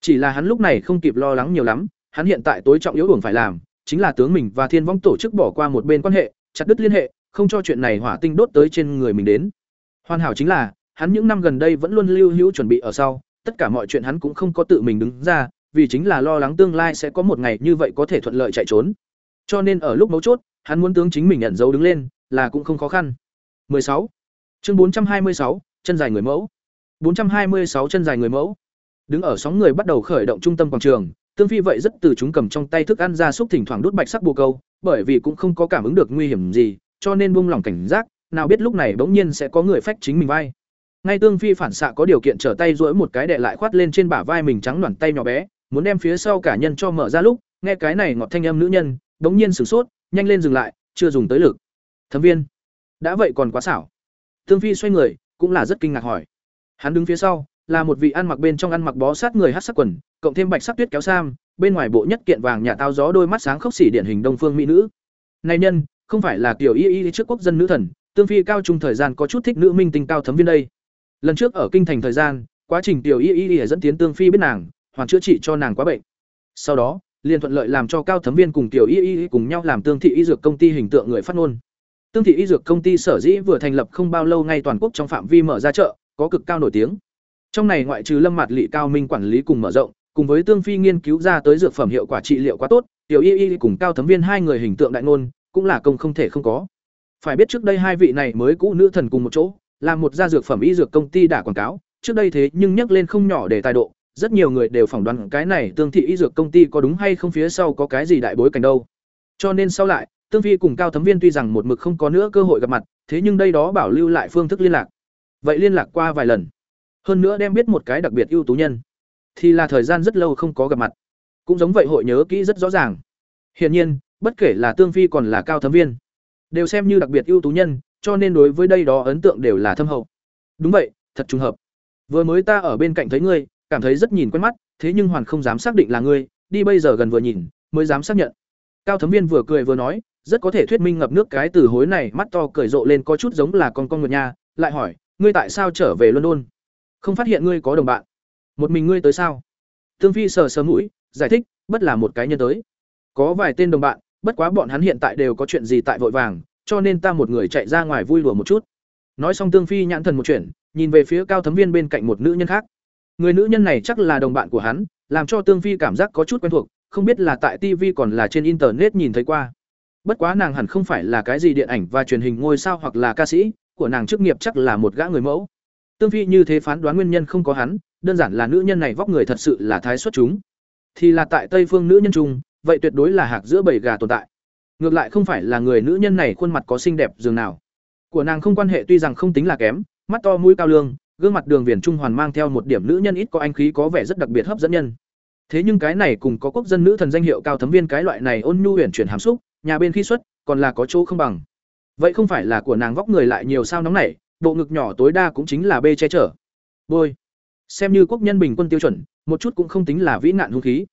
Chỉ là hắn lúc này không kịp lo lắng nhiều lắm, hắn hiện tại tối trọng yếu uổng phải làm, chính là tướng mình và thiên vong tổ chức bỏ qua một bên quan hệ, chặt đứt liên hệ, không cho chuyện này hỏa tinh đốt tới trên người mình đến. Hoàn hảo chính là, hắn những năm gần đây vẫn luôn lưu hữu chuẩn bị ở sau, tất cả mọi chuyện hắn cũng không có tự mình đứng ra, vì chính là lo lắng tương lai sẽ có một ngày như vậy có thể thuận lợi chạy trốn. Cho nên ở lúc mấu chốt, hắn muốn tướng chính mình nhận dấu đứng lên, là cũng không khó khăn. 16. Chương 426, chân dài người mẫu. 426 chân dài người mẫu. Đứng ở sóng người bắt đầu khởi động trung tâm quảng trường, Tương Phi vậy rất từ chúng cầm trong tay thức ăn ra xúc thỉnh thoảng đút bạch sắc bồ câu, bởi vì cũng không có cảm ứng được nguy hiểm gì, cho nên buông lỏng cảnh giác, nào biết lúc này bỗng nhiên sẽ có người phách chính mình vai. Ngay Tương Phi phản xạ có điều kiện trở tay duỗi một cái đè lại khoát lên trên bả vai mình trắng nõn tay nhỏ bé, muốn đem phía sau cả nhân cho mở ra lúc, nghe cái này ngọt thanh âm nữ nhân, bỗng nhiên sửng sốt, nhanh lên dừng lại, chưa dùng tới lực. Thẩm Viên, đã vậy còn quá xảo. Tương Phi xoay người, cũng là rất kinh ngạc hỏi. Hắn đứng phía sau, là một vị ăn mặc bên trong ăn mặc bó sát người hát sắc quần, cộng thêm bạch sắc tuyết kéo sam, bên ngoài bộ nhất kiện vàng nhà tao gió đôi mắt sáng khốc xỉ điển hình đông phương mỹ nữ. Này nhân, không phải là kiểu y y trước quốc dân nữ thần, tương phi cao trung thời gian có chút thích nữ minh tinh cao thấm viên đây. Lần trước ở kinh thành thời gian, quá trình tiểu y y y dẫn tiến tương phi biết nàng, hoàn chữa trị cho nàng quá bệnh. Sau đó, liền thuận lợi làm cho cao thấm viên cùng tiểu y y cùng nhau làm tương thị y dược công ty hình tượng người phát ngôn. Tương thị y dược công ty sở dĩ vừa thành lập không bao lâu ngay toàn quốc trong phạm vi mở ra chợ, có cực cao nổi tiếng. Trong này ngoại trừ Lâm Mạt Lệ cao minh quản lý cùng mở rộng, cùng với Tương Phi nghiên cứu ra tới dược phẩm hiệu quả trị liệu quá tốt, Tiểu Y Y cùng Cao Thấm Viên hai người hình tượng đại ngôn, cũng là công không thể không có. Phải biết trước đây hai vị này mới cũ nữ thần cùng một chỗ, làm một gia dược phẩm y dược công ty đã quảng cáo, trước đây thế nhưng nhắc lên không nhỏ để tài độ, rất nhiều người đều phỏng đoán cái này Tương thị y dược công ty có đúng hay không phía sau có cái gì đại bối cảnh đâu. Cho nên sau lại, Tương Phi cùng Cao Thấm Viên tuy rằng một mực không có nữa cơ hội gặp mặt, thế nhưng đây đó bảo lưu lại phương thức liên lạc. Vậy liên lạc qua vài lần hơn nữa đem biết một cái đặc biệt ưu tú nhân, thì là thời gian rất lâu không có gặp mặt. Cũng giống vậy hội nhớ kỹ rất rõ ràng. Hiển nhiên, bất kể là tương phi còn là cao thấm viên, đều xem như đặc biệt ưu tú nhân, cho nên đối với đây đó ấn tượng đều là thâm hậu. Đúng vậy, thật trùng hợp. Vừa mới ta ở bên cạnh thấy ngươi, cảm thấy rất nhìn quen mắt, thế nhưng hoàn không dám xác định là ngươi, đi bây giờ gần vừa nhìn, mới dám xác nhận. Cao thấm viên vừa cười vừa nói, rất có thể thuyết minh ngập nước cái từ hối này mắt to cười rộ lên có chút giống là con con ngựa nha, lại hỏi, ngươi tại sao trở về london? Không phát hiện ngươi có đồng bạn. Một mình ngươi tới sao? Tương phi sờ sờ mũi, giải thích, bất là một cái nhân tới. Có vài tên đồng bạn, bất quá bọn hắn hiện tại đều có chuyện gì tại vội vàng, cho nên ta một người chạy ra ngoài vui lùa một chút. Nói xong tương phi nhãn thần một chuyện nhìn về phía cao thấm viên bên cạnh một nữ nhân khác. Người nữ nhân này chắc là đồng bạn của hắn, làm cho tương phi cảm giác có chút quen thuộc, không biết là tại tv còn là trên internet nhìn thấy qua. Bất quá nàng hẳn không phải là cái gì điện ảnh và truyền hình ngôi sao hoặc là ca sĩ, của nàng chức nghiệp chắc là một gã người mẫu. Tương Phi như thế phán đoán nguyên nhân không có hắn, đơn giản là nữ nhân này vóc người thật sự là thái xuất chúng. Thì là tại Tây phương nữ nhân trung, vậy tuyệt đối là hạc giữa bầy gà tồn tại. Ngược lại không phải là người nữ nhân này khuôn mặt có xinh đẹp dường nào. Của nàng không quan hệ tuy rằng không tính là kém, mắt to mũi cao lương, gương mặt đường viền trung hoàn mang theo một điểm nữ nhân ít có anh khí có vẻ rất đặc biệt hấp dẫn nhân. Thế nhưng cái này cùng có quốc dân nữ thần danh hiệu cao thấm viên cái loại này ôn nhu huyền chuyển hàm xúc, nhà bên khi xuất, còn là có chỗ không bằng. Vậy không phải là của nàng vóc người lại nhiều sao nóng nảy, bộ ngực nhỏ tối đa cũng chính là bê che chở. Bôi. Xem như quốc nhân bình quân tiêu chuẩn, một chút cũng không tính là vĩ nạn hung khí.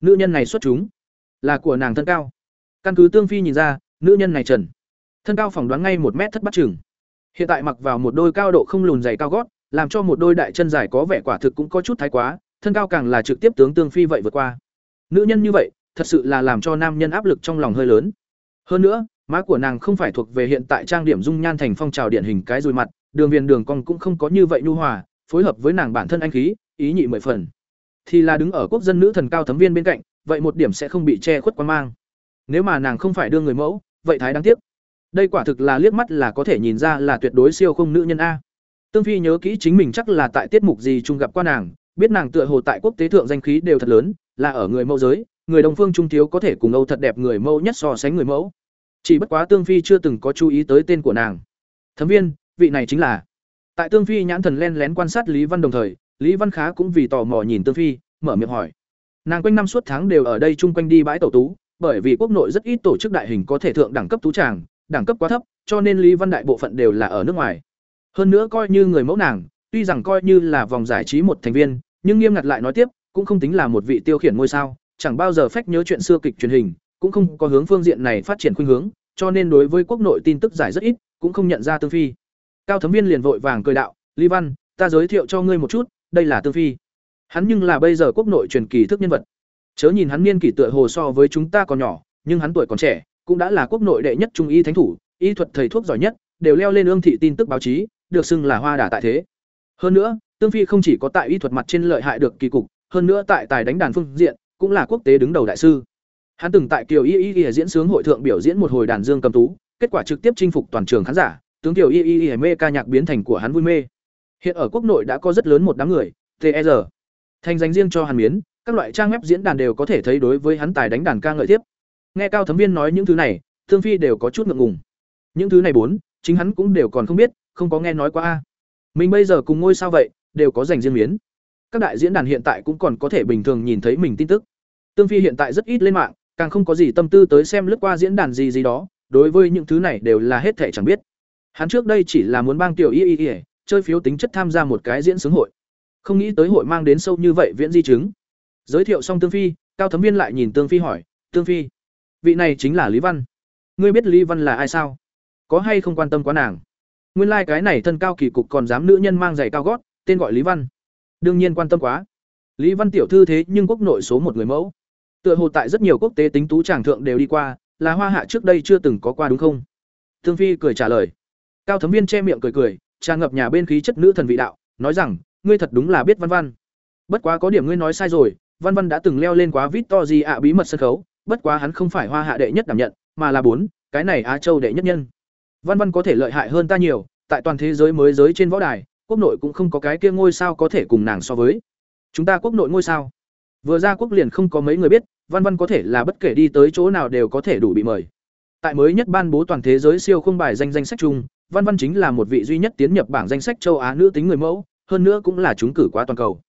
Nữ nhân này xuất chúng. Là của nàng thân cao. Căn cứ tương phi nhìn ra, nữ nhân này trần. Thân cao phỏng đoán ngay một mét thất bắt chừng. Hiện tại mặc vào một đôi cao độ không lùn dày cao gót, làm cho một đôi đại chân dài có vẻ quả thực cũng có chút thái quá, thân cao càng là trực tiếp tướng tương phi vậy vượt qua. Nữ nhân như vậy, thật sự là làm cho nam nhân áp lực trong lòng hơi lớn. Hơn nữa má của nàng không phải thuộc về hiện tại trang điểm dung nhan thành phong trào điển hình cái dùi mặt, đường viền đường cong cũng không có như vậy nhu hòa, phối hợp với nàng bản thân anh khí, ý nhị mười phần. Thì là đứng ở quốc dân nữ thần cao thấm viên bên cạnh, vậy một điểm sẽ không bị che khuất quan mang. Nếu mà nàng không phải đưa người mẫu, vậy thái đáng tiếc. Đây quả thực là liếc mắt là có thể nhìn ra là tuyệt đối siêu không nữ nhân a. Tương phi nhớ kỹ chính mình chắc là tại tiết mục gì chung gặp qua nàng, biết nàng tựa hồ tại quốc tế thượng danh khí đều thật lớn, là ở người mẫu giới, người đồng phương trung thiếu có thể cùng âu thật đẹp người mẫu nhất so sánh người mẫu chỉ bất quá tương phi chưa từng có chú ý tới tên của nàng. Thấm viên, vị này chính là. Tại tương phi nhãn thần len lén quan sát lý văn đồng thời, lý văn khá cũng vì tò mò nhìn tương phi, mở miệng hỏi. Nàng quanh năm suốt tháng đều ở đây chung quanh đi bãi tẩu tú, bởi vì quốc nội rất ít tổ chức đại hình có thể thượng đẳng cấp tú tràng, đẳng cấp quá thấp, cho nên lý văn đại bộ phận đều là ở nước ngoài. Hơn nữa coi như người mẫu nàng, tuy rằng coi như là vòng giải trí một thành viên, nhưng nghiêm ngặt lại nói tiếp, cũng không tính là một vị tiêu khiển ngôi sao, chẳng bao giờ phách nhớ chuyện xưa kịch truyền hình cũng không có hướng phương diện này phát triển khuynh hướng, cho nên đối với quốc nội tin tức giải rất ít, cũng không nhận ra tương phi. Cao thấm viên liền vội vàng cười đạo, lý văn, ta giới thiệu cho ngươi một chút, đây là tương phi. Hắn nhưng là bây giờ quốc nội truyền kỳ thức nhân vật. Chớ nhìn hắn niên kỷ tựa hồ so với chúng ta còn nhỏ, nhưng hắn tuổi còn trẻ, cũng đã là quốc nội đệ nhất trung y thánh thủ, y thuật thầy thuốc giỏi nhất, đều leo lên ương thị tin tức báo chí, được xưng là hoa đà tại thế. Hơn nữa, tương phi không chỉ có tại y thuật mặt trên lợi hại được kỳ cục, hơn nữa tại tài đánh đàn phương diện, cũng là quốc tế đứng đầu đại sư hắn từng tại kiều y y y diễn sướng hội thượng biểu diễn một hồi đàn dương cầm tú, kết quả trực tiếp chinh phục toàn trường khán giả, tướng kiều y y y mê ca nhạc biến thành của hắn vui mê. Hiện ở quốc nội đã có rất lớn một đám người ter thành dành riêng cho hàn miến, các loại trang web diễn đàn đều có thể thấy đối với hắn tài đánh đàn ca ngợi tiếp. Nghe cao thấm viên nói những thứ này, thương phi đều có chút ngượng ngùng. Những thứ này bốn, chính hắn cũng đều còn không biết, không có nghe nói qua a. Mình bây giờ cùng ngôi sao vậy, đều có dành riêng miến. Các đại diễn đàn hiện tại cũng còn có thể bình thường nhìn thấy mình tin tức. Tương phi hiện tại rất ít lên mạng càng không có gì tâm tư tới xem lướt qua diễn đàn gì gì đó, đối với những thứ này đều là hết thể chẳng biết. Hắn trước đây chỉ là muốn bang tiểu y y y, chơi phiếu tính chất tham gia một cái diễn xướng hội. Không nghĩ tới hội mang đến sâu như vậy viễn di chứng. Giới thiệu xong tương phi, cao thấm viên lại nhìn tương phi hỏi, tương phi, vị này chính là lý văn. Ngươi biết lý văn là ai sao? Có hay không quan tâm quá nàng? Nguyên lai cái này thân cao kỳ cục còn dám nữ nhân mang giày cao gót, tên gọi lý văn. Đương nhiên quan tâm quá. Lý văn tiểu thư thế nhưng quốc nội số một người mẫu tựa hồ tại rất nhiều quốc tế tính tú tràng thượng đều đi qua, là hoa hạ trước đây chưa từng có qua đúng không? Thương phi cười trả lời. Cao thấm viên che miệng cười cười, tràn ngập nhà bên khí chất nữ thần vị đạo, nói rằng, ngươi thật đúng là biết văn văn. Bất quá có điểm ngươi nói sai rồi, văn văn đã từng leo lên quá vít to gì ạ, bí mật sân khấu, bất quá hắn không phải hoa hạ đệ nhất đảm nhận, mà là bốn, cái này á châu đệ nhất nhân. Văn văn có thể lợi hại hơn ta nhiều, tại toàn thế giới mới giới trên võ đài, quốc nội cũng không có cái kia ngôi sao có thể cùng nàng so với. Chúng ta quốc nội ngôi sao? Vừa ra quốc liền không có mấy người biết, văn văn có thể là bất kể đi tới chỗ nào đều có thể đủ bị mời. Tại mới nhất ban bố toàn thế giới siêu không bài danh danh sách chung, văn văn chính là một vị duy nhất tiến nhập bảng danh sách châu á nữ tính người mẫu, hơn nữa cũng là chúng cử quá toàn cầu.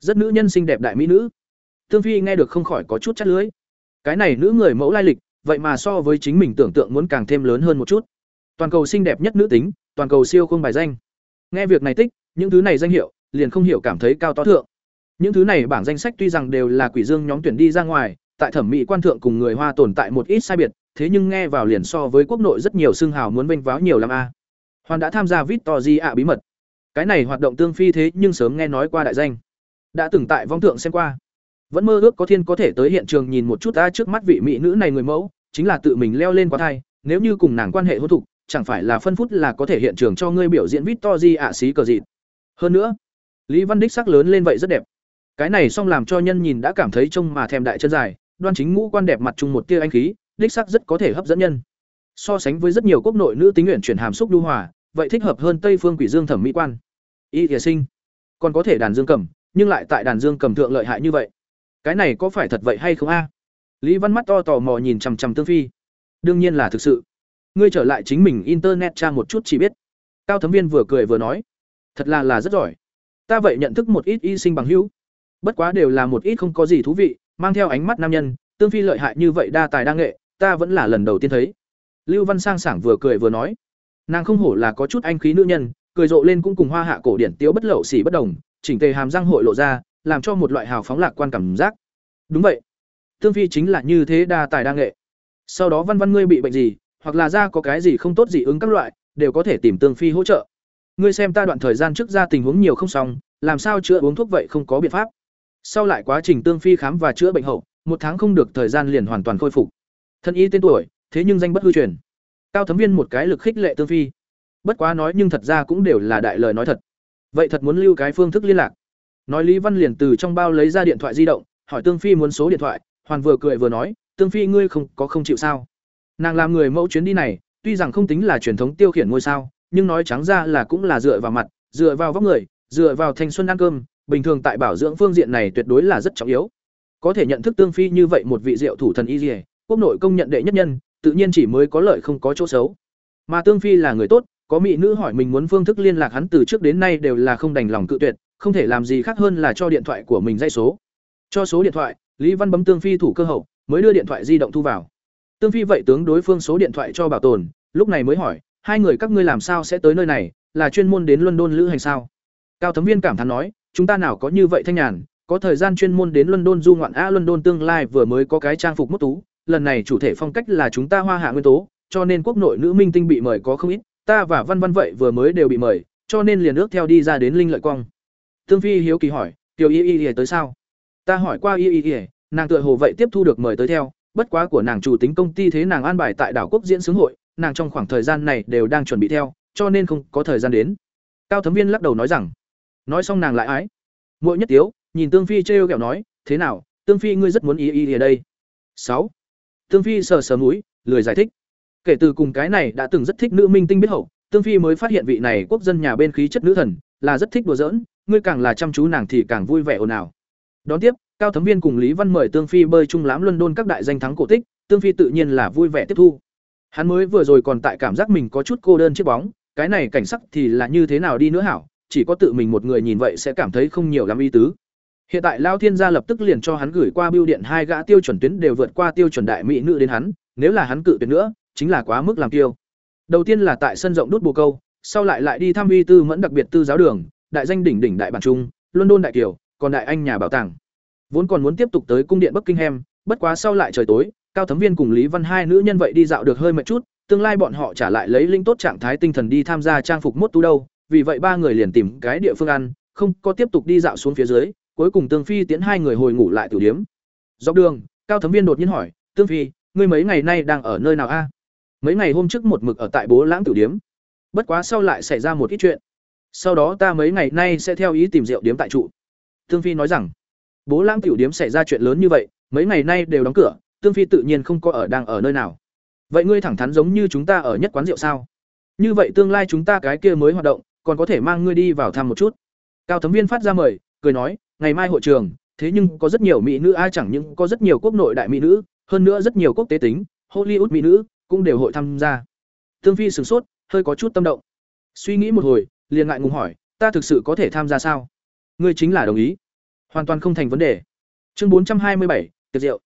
Rất nữ nhân xinh đẹp đại mỹ nữ. Tương phi nghe được không khỏi có chút chắt lưới. Cái này nữ người mẫu lai lịch, vậy mà so với chính mình tưởng tượng muốn càng thêm lớn hơn một chút. Toàn cầu xinh đẹp nhất nữ tính, toàn cầu siêu không bài danh. Nghe việc này tích, những thứ này danh hiệu, liền không hiểu cảm thấy cao to thượng những thứ này bảng danh sách tuy rằng đều là quỷ dương nhóm tuyển đi ra ngoài, tại thẩm mỹ quan thượng cùng người hoa tồn tại một ít sai biệt, thế nhưng nghe vào liền so với quốc nội rất nhiều xương hào muốn vênh váo nhiều lắm a. Hoàn đã tham gia vít to ạ bí mật. Cái này hoạt động tương phi thế nhưng sớm nghe nói qua đại danh. Đã từng tại vong thượng xem qua. Vẫn mơ ước có thiên có thể tới hiện trường nhìn một chút ta trước mắt vị mỹ nữ này người mẫu, chính là tự mình leo lên quá thai, nếu như cùng nàng quan hệ hôn thục, chẳng phải là phân phút là có thể hiện trường cho ngươi biểu diễn vít to ạ xí cờ dịt. Hơn nữa, lý văn đích sắc lớn lên vậy rất đẹp cái này xong làm cho nhân nhìn đã cảm thấy trông mà thèm đại chân dài, đoan chính ngũ quan đẹp mặt chung một tia anh khí, đích sắc rất có thể hấp dẫn nhân. So sánh với rất nhiều quốc nội nữ tính nguyện chuyển hàm xúc lưu hòa, vậy thích hợp hơn tây phương quỷ dương thẩm mỹ quan. Y thìa sinh, còn có thể đàn dương cầm, nhưng lại tại đàn dương cầm thượng lợi hại như vậy. Cái này có phải thật vậy hay không a? Lý văn mắt to tò mò nhìn chằm chằm tương phi. Đương nhiên là thực sự. Ngươi trở lại chính mình internet tra một chút chỉ biết. Cao thấm viên vừa cười vừa nói. Thật là là rất giỏi. Ta vậy nhận thức một ít y sinh bằng hữu bất quá đều là một ít không có gì thú vị mang theo ánh mắt nam nhân tương phi lợi hại như vậy đa tài đa nghệ ta vẫn là lần đầu tiên thấy lưu văn sang sảng vừa cười vừa nói nàng không hổ là có chút anh khí nữ nhân cười rộ lên cũng cùng hoa hạ cổ điển tiếu bất lậu xỉ bất đồng chỉnh tề hàm răng hội lộ ra làm cho một loại hào phóng lạc quan cảm giác đúng vậy tương phi chính là như thế đa tài đa nghệ sau đó văn văn ngươi bị bệnh gì hoặc là da có cái gì không tốt gì ứng các loại, đều có thể tìm Tương Phi hỗ trợ. Ngươi xem ta đoạn thời gian trước ra tình huống nhiều không xong, làm sao chữa uống thuốc vậy không có biện pháp. Sau lại quá trình Tương Phi khám và chữa bệnh hậu, một tháng không được thời gian liền hoàn toàn khôi phục. Thân y tên tuổi, thế nhưng danh bất hư truyền. Cao Thấm Viên một cái lực khích lệ Tương Phi. Bất quá nói nhưng thật ra cũng đều là đại lời nói thật. Vậy thật muốn lưu cái phương thức liên lạc. Nói Lý Văn liền từ trong bao lấy ra điện thoại di động, hỏi Tương Phi muốn số điện thoại, Hoàn vừa cười vừa nói, "Tương Phi ngươi không có không chịu sao?" Nàng làm người mẫu chuyến đi này, tuy rằng không tính là truyền thống tiêu khiển ngôi sao, nhưng nói trắng ra là cũng là dựa vào mặt, dựa vào vóc người, dựa vào thanh xuân ăn cơm, bình thường tại bảo dưỡng phương diện này tuyệt đối là rất trọng yếu. Có thể nhận thức Tương Phi như vậy một vị diệu thủ thần y liề, quốc nội công nhận đệ nhất nhân, tự nhiên chỉ mới có lợi không có chỗ xấu. Mà Tương Phi là người tốt, có mỹ nữ hỏi mình muốn phương thức liên lạc hắn từ trước đến nay đều là không đành lòng cự tuyệt, không thể làm gì khác hơn là cho điện thoại của mình dây số. Cho số điện thoại, Lý Văn bấm Tương Phi thủ cơ hậu, mới đưa điện thoại di động thu vào. Tương Phi vậy tướng đối phương số điện thoại cho bảo tồn, lúc này mới hỏi, hai người các ngươi làm sao sẽ tới nơi này, là chuyên môn đến London lữ hành sao? Cao Thấm Viên cảm thán nói, chúng ta nào có như vậy thanh nhàn, có thời gian chuyên môn đến London du ngoạn a London tương lai vừa mới có cái trang phục mốt tú, lần này chủ thể phong cách là chúng ta hoa hạ nguyên tố, cho nên quốc nội nữ minh tinh bị mời có không ít, ta và Văn Văn vậy vừa mới đều bị mời, cho nên liền ước theo đi ra đến Linh Lợi Quang. Tương Phi hiếu kỳ hỏi, "Tiểu Y Y tới sao?" Ta hỏi qua Y Y Y, nàng tựa hồ vậy tiếp thu được mời tới theo, bất quá của nàng chủ tính công ty thế nàng an bài tại đảo quốc diễn xướng hội, nàng trong khoảng thời gian này đều đang chuẩn bị theo, cho nên không có thời gian đến. Cao Thấm Viên lắc đầu nói rằng, nói xong nàng lại ái. Muội nhất tiếu, nhìn Tương Phi trêu ghẹo nói, "Thế nào, Tương Phi ngươi rất muốn ý ý ở đây?" sáu Tương Phi sờ sờ mũi, lười giải thích. Kể từ cùng cái này đã từng rất thích nữ minh tinh biết hậu, Tương Phi mới phát hiện vị này quốc dân nhà bên khí chất nữ thần, là rất thích đùa giỡn, ngươi càng là chăm chú nàng thì càng vui vẻ ồn ào. Đón tiếp, Cao Thấm Viên cùng Lý Văn mời Tương Phi bơi chung lãm London các đại danh thắng cổ tích, Tương Phi tự nhiên là vui vẻ tiếp thu. Hắn mới vừa rồi còn tại cảm giác mình có chút cô đơn chiếc bóng, cái này cảnh sắc thì là như thế nào đi nữa hảo, chỉ có tự mình một người nhìn vậy sẽ cảm thấy không nhiều lắm ý tứ. Hiện tại Lao Thiên gia lập tức liền cho hắn gửi qua bưu điện hai gã tiêu chuẩn tuyến đều vượt qua tiêu chuẩn đại mỹ nữ đến hắn, nếu là hắn cự tuyệt nữa, chính là quá mức làm tiêu. Đầu tiên là tại sân rộng đút bồ câu, sau lại lại đi thăm y tư mẫn đặc biệt tư giáo đường, đại danh đỉnh đỉnh đại bản trung, London đại kiều, còn đại anh nhà bảo tàng. Vốn còn muốn tiếp tục tới cung điện Buckingham, bất quá sau lại trời tối, Cao Thấm Viên cùng Lý Văn hai nữ nhân vậy đi dạo được hơi mệt chút, tương lai bọn họ trả lại lấy linh tốt trạng thái tinh thần đi tham gia trang phục mốt tú đâu, vì vậy ba người liền tìm cái địa phương ăn, không có tiếp tục đi dạo xuống phía dưới, cuối cùng Tương Phi tiến hai người hồi ngủ lại tiểu điếm. Dọc đường, Cao Thấm Viên đột nhiên hỏi, "Tương Phi, ngươi mấy ngày nay đang ở nơi nào a?" Mấy ngày hôm trước một mực ở tại Bố Lãng tiểu điếm. Bất quá sau lại xảy ra một ít chuyện. Sau đó ta mấy ngày nay sẽ theo ý tìm rượu điếm tại trụ. Tương Phi nói rằng, Bố Lãng tiểu điếm xảy ra chuyện lớn như vậy, mấy ngày nay đều đóng cửa, Tương Phi tự nhiên không có ở đang ở nơi nào. Vậy ngươi thẳng thắn giống như chúng ta ở nhất quán rượu sao? Như vậy tương lai chúng ta cái kia mới hoạt động, còn có thể mang ngươi đi vào thăm một chút. Cao Thấm Viên phát ra mời, cười nói, ngày mai hội trường, thế nhưng có rất nhiều mỹ nữ ai chẳng những có rất nhiều quốc nội đại mỹ nữ, hơn nữa rất nhiều quốc tế tính, Hollywood mỹ nữ cũng đều hội tham gia. Tương Phi sửng sốt, hơi có chút tâm động. Suy nghĩ một hồi, liền ngại ngùng hỏi, ta thực sự có thể tham gia sao? Ngươi chính là đồng ý. Hoàn toàn không thành vấn đề. Chương bốn trăm hai mươi bảy, tiệc rượu.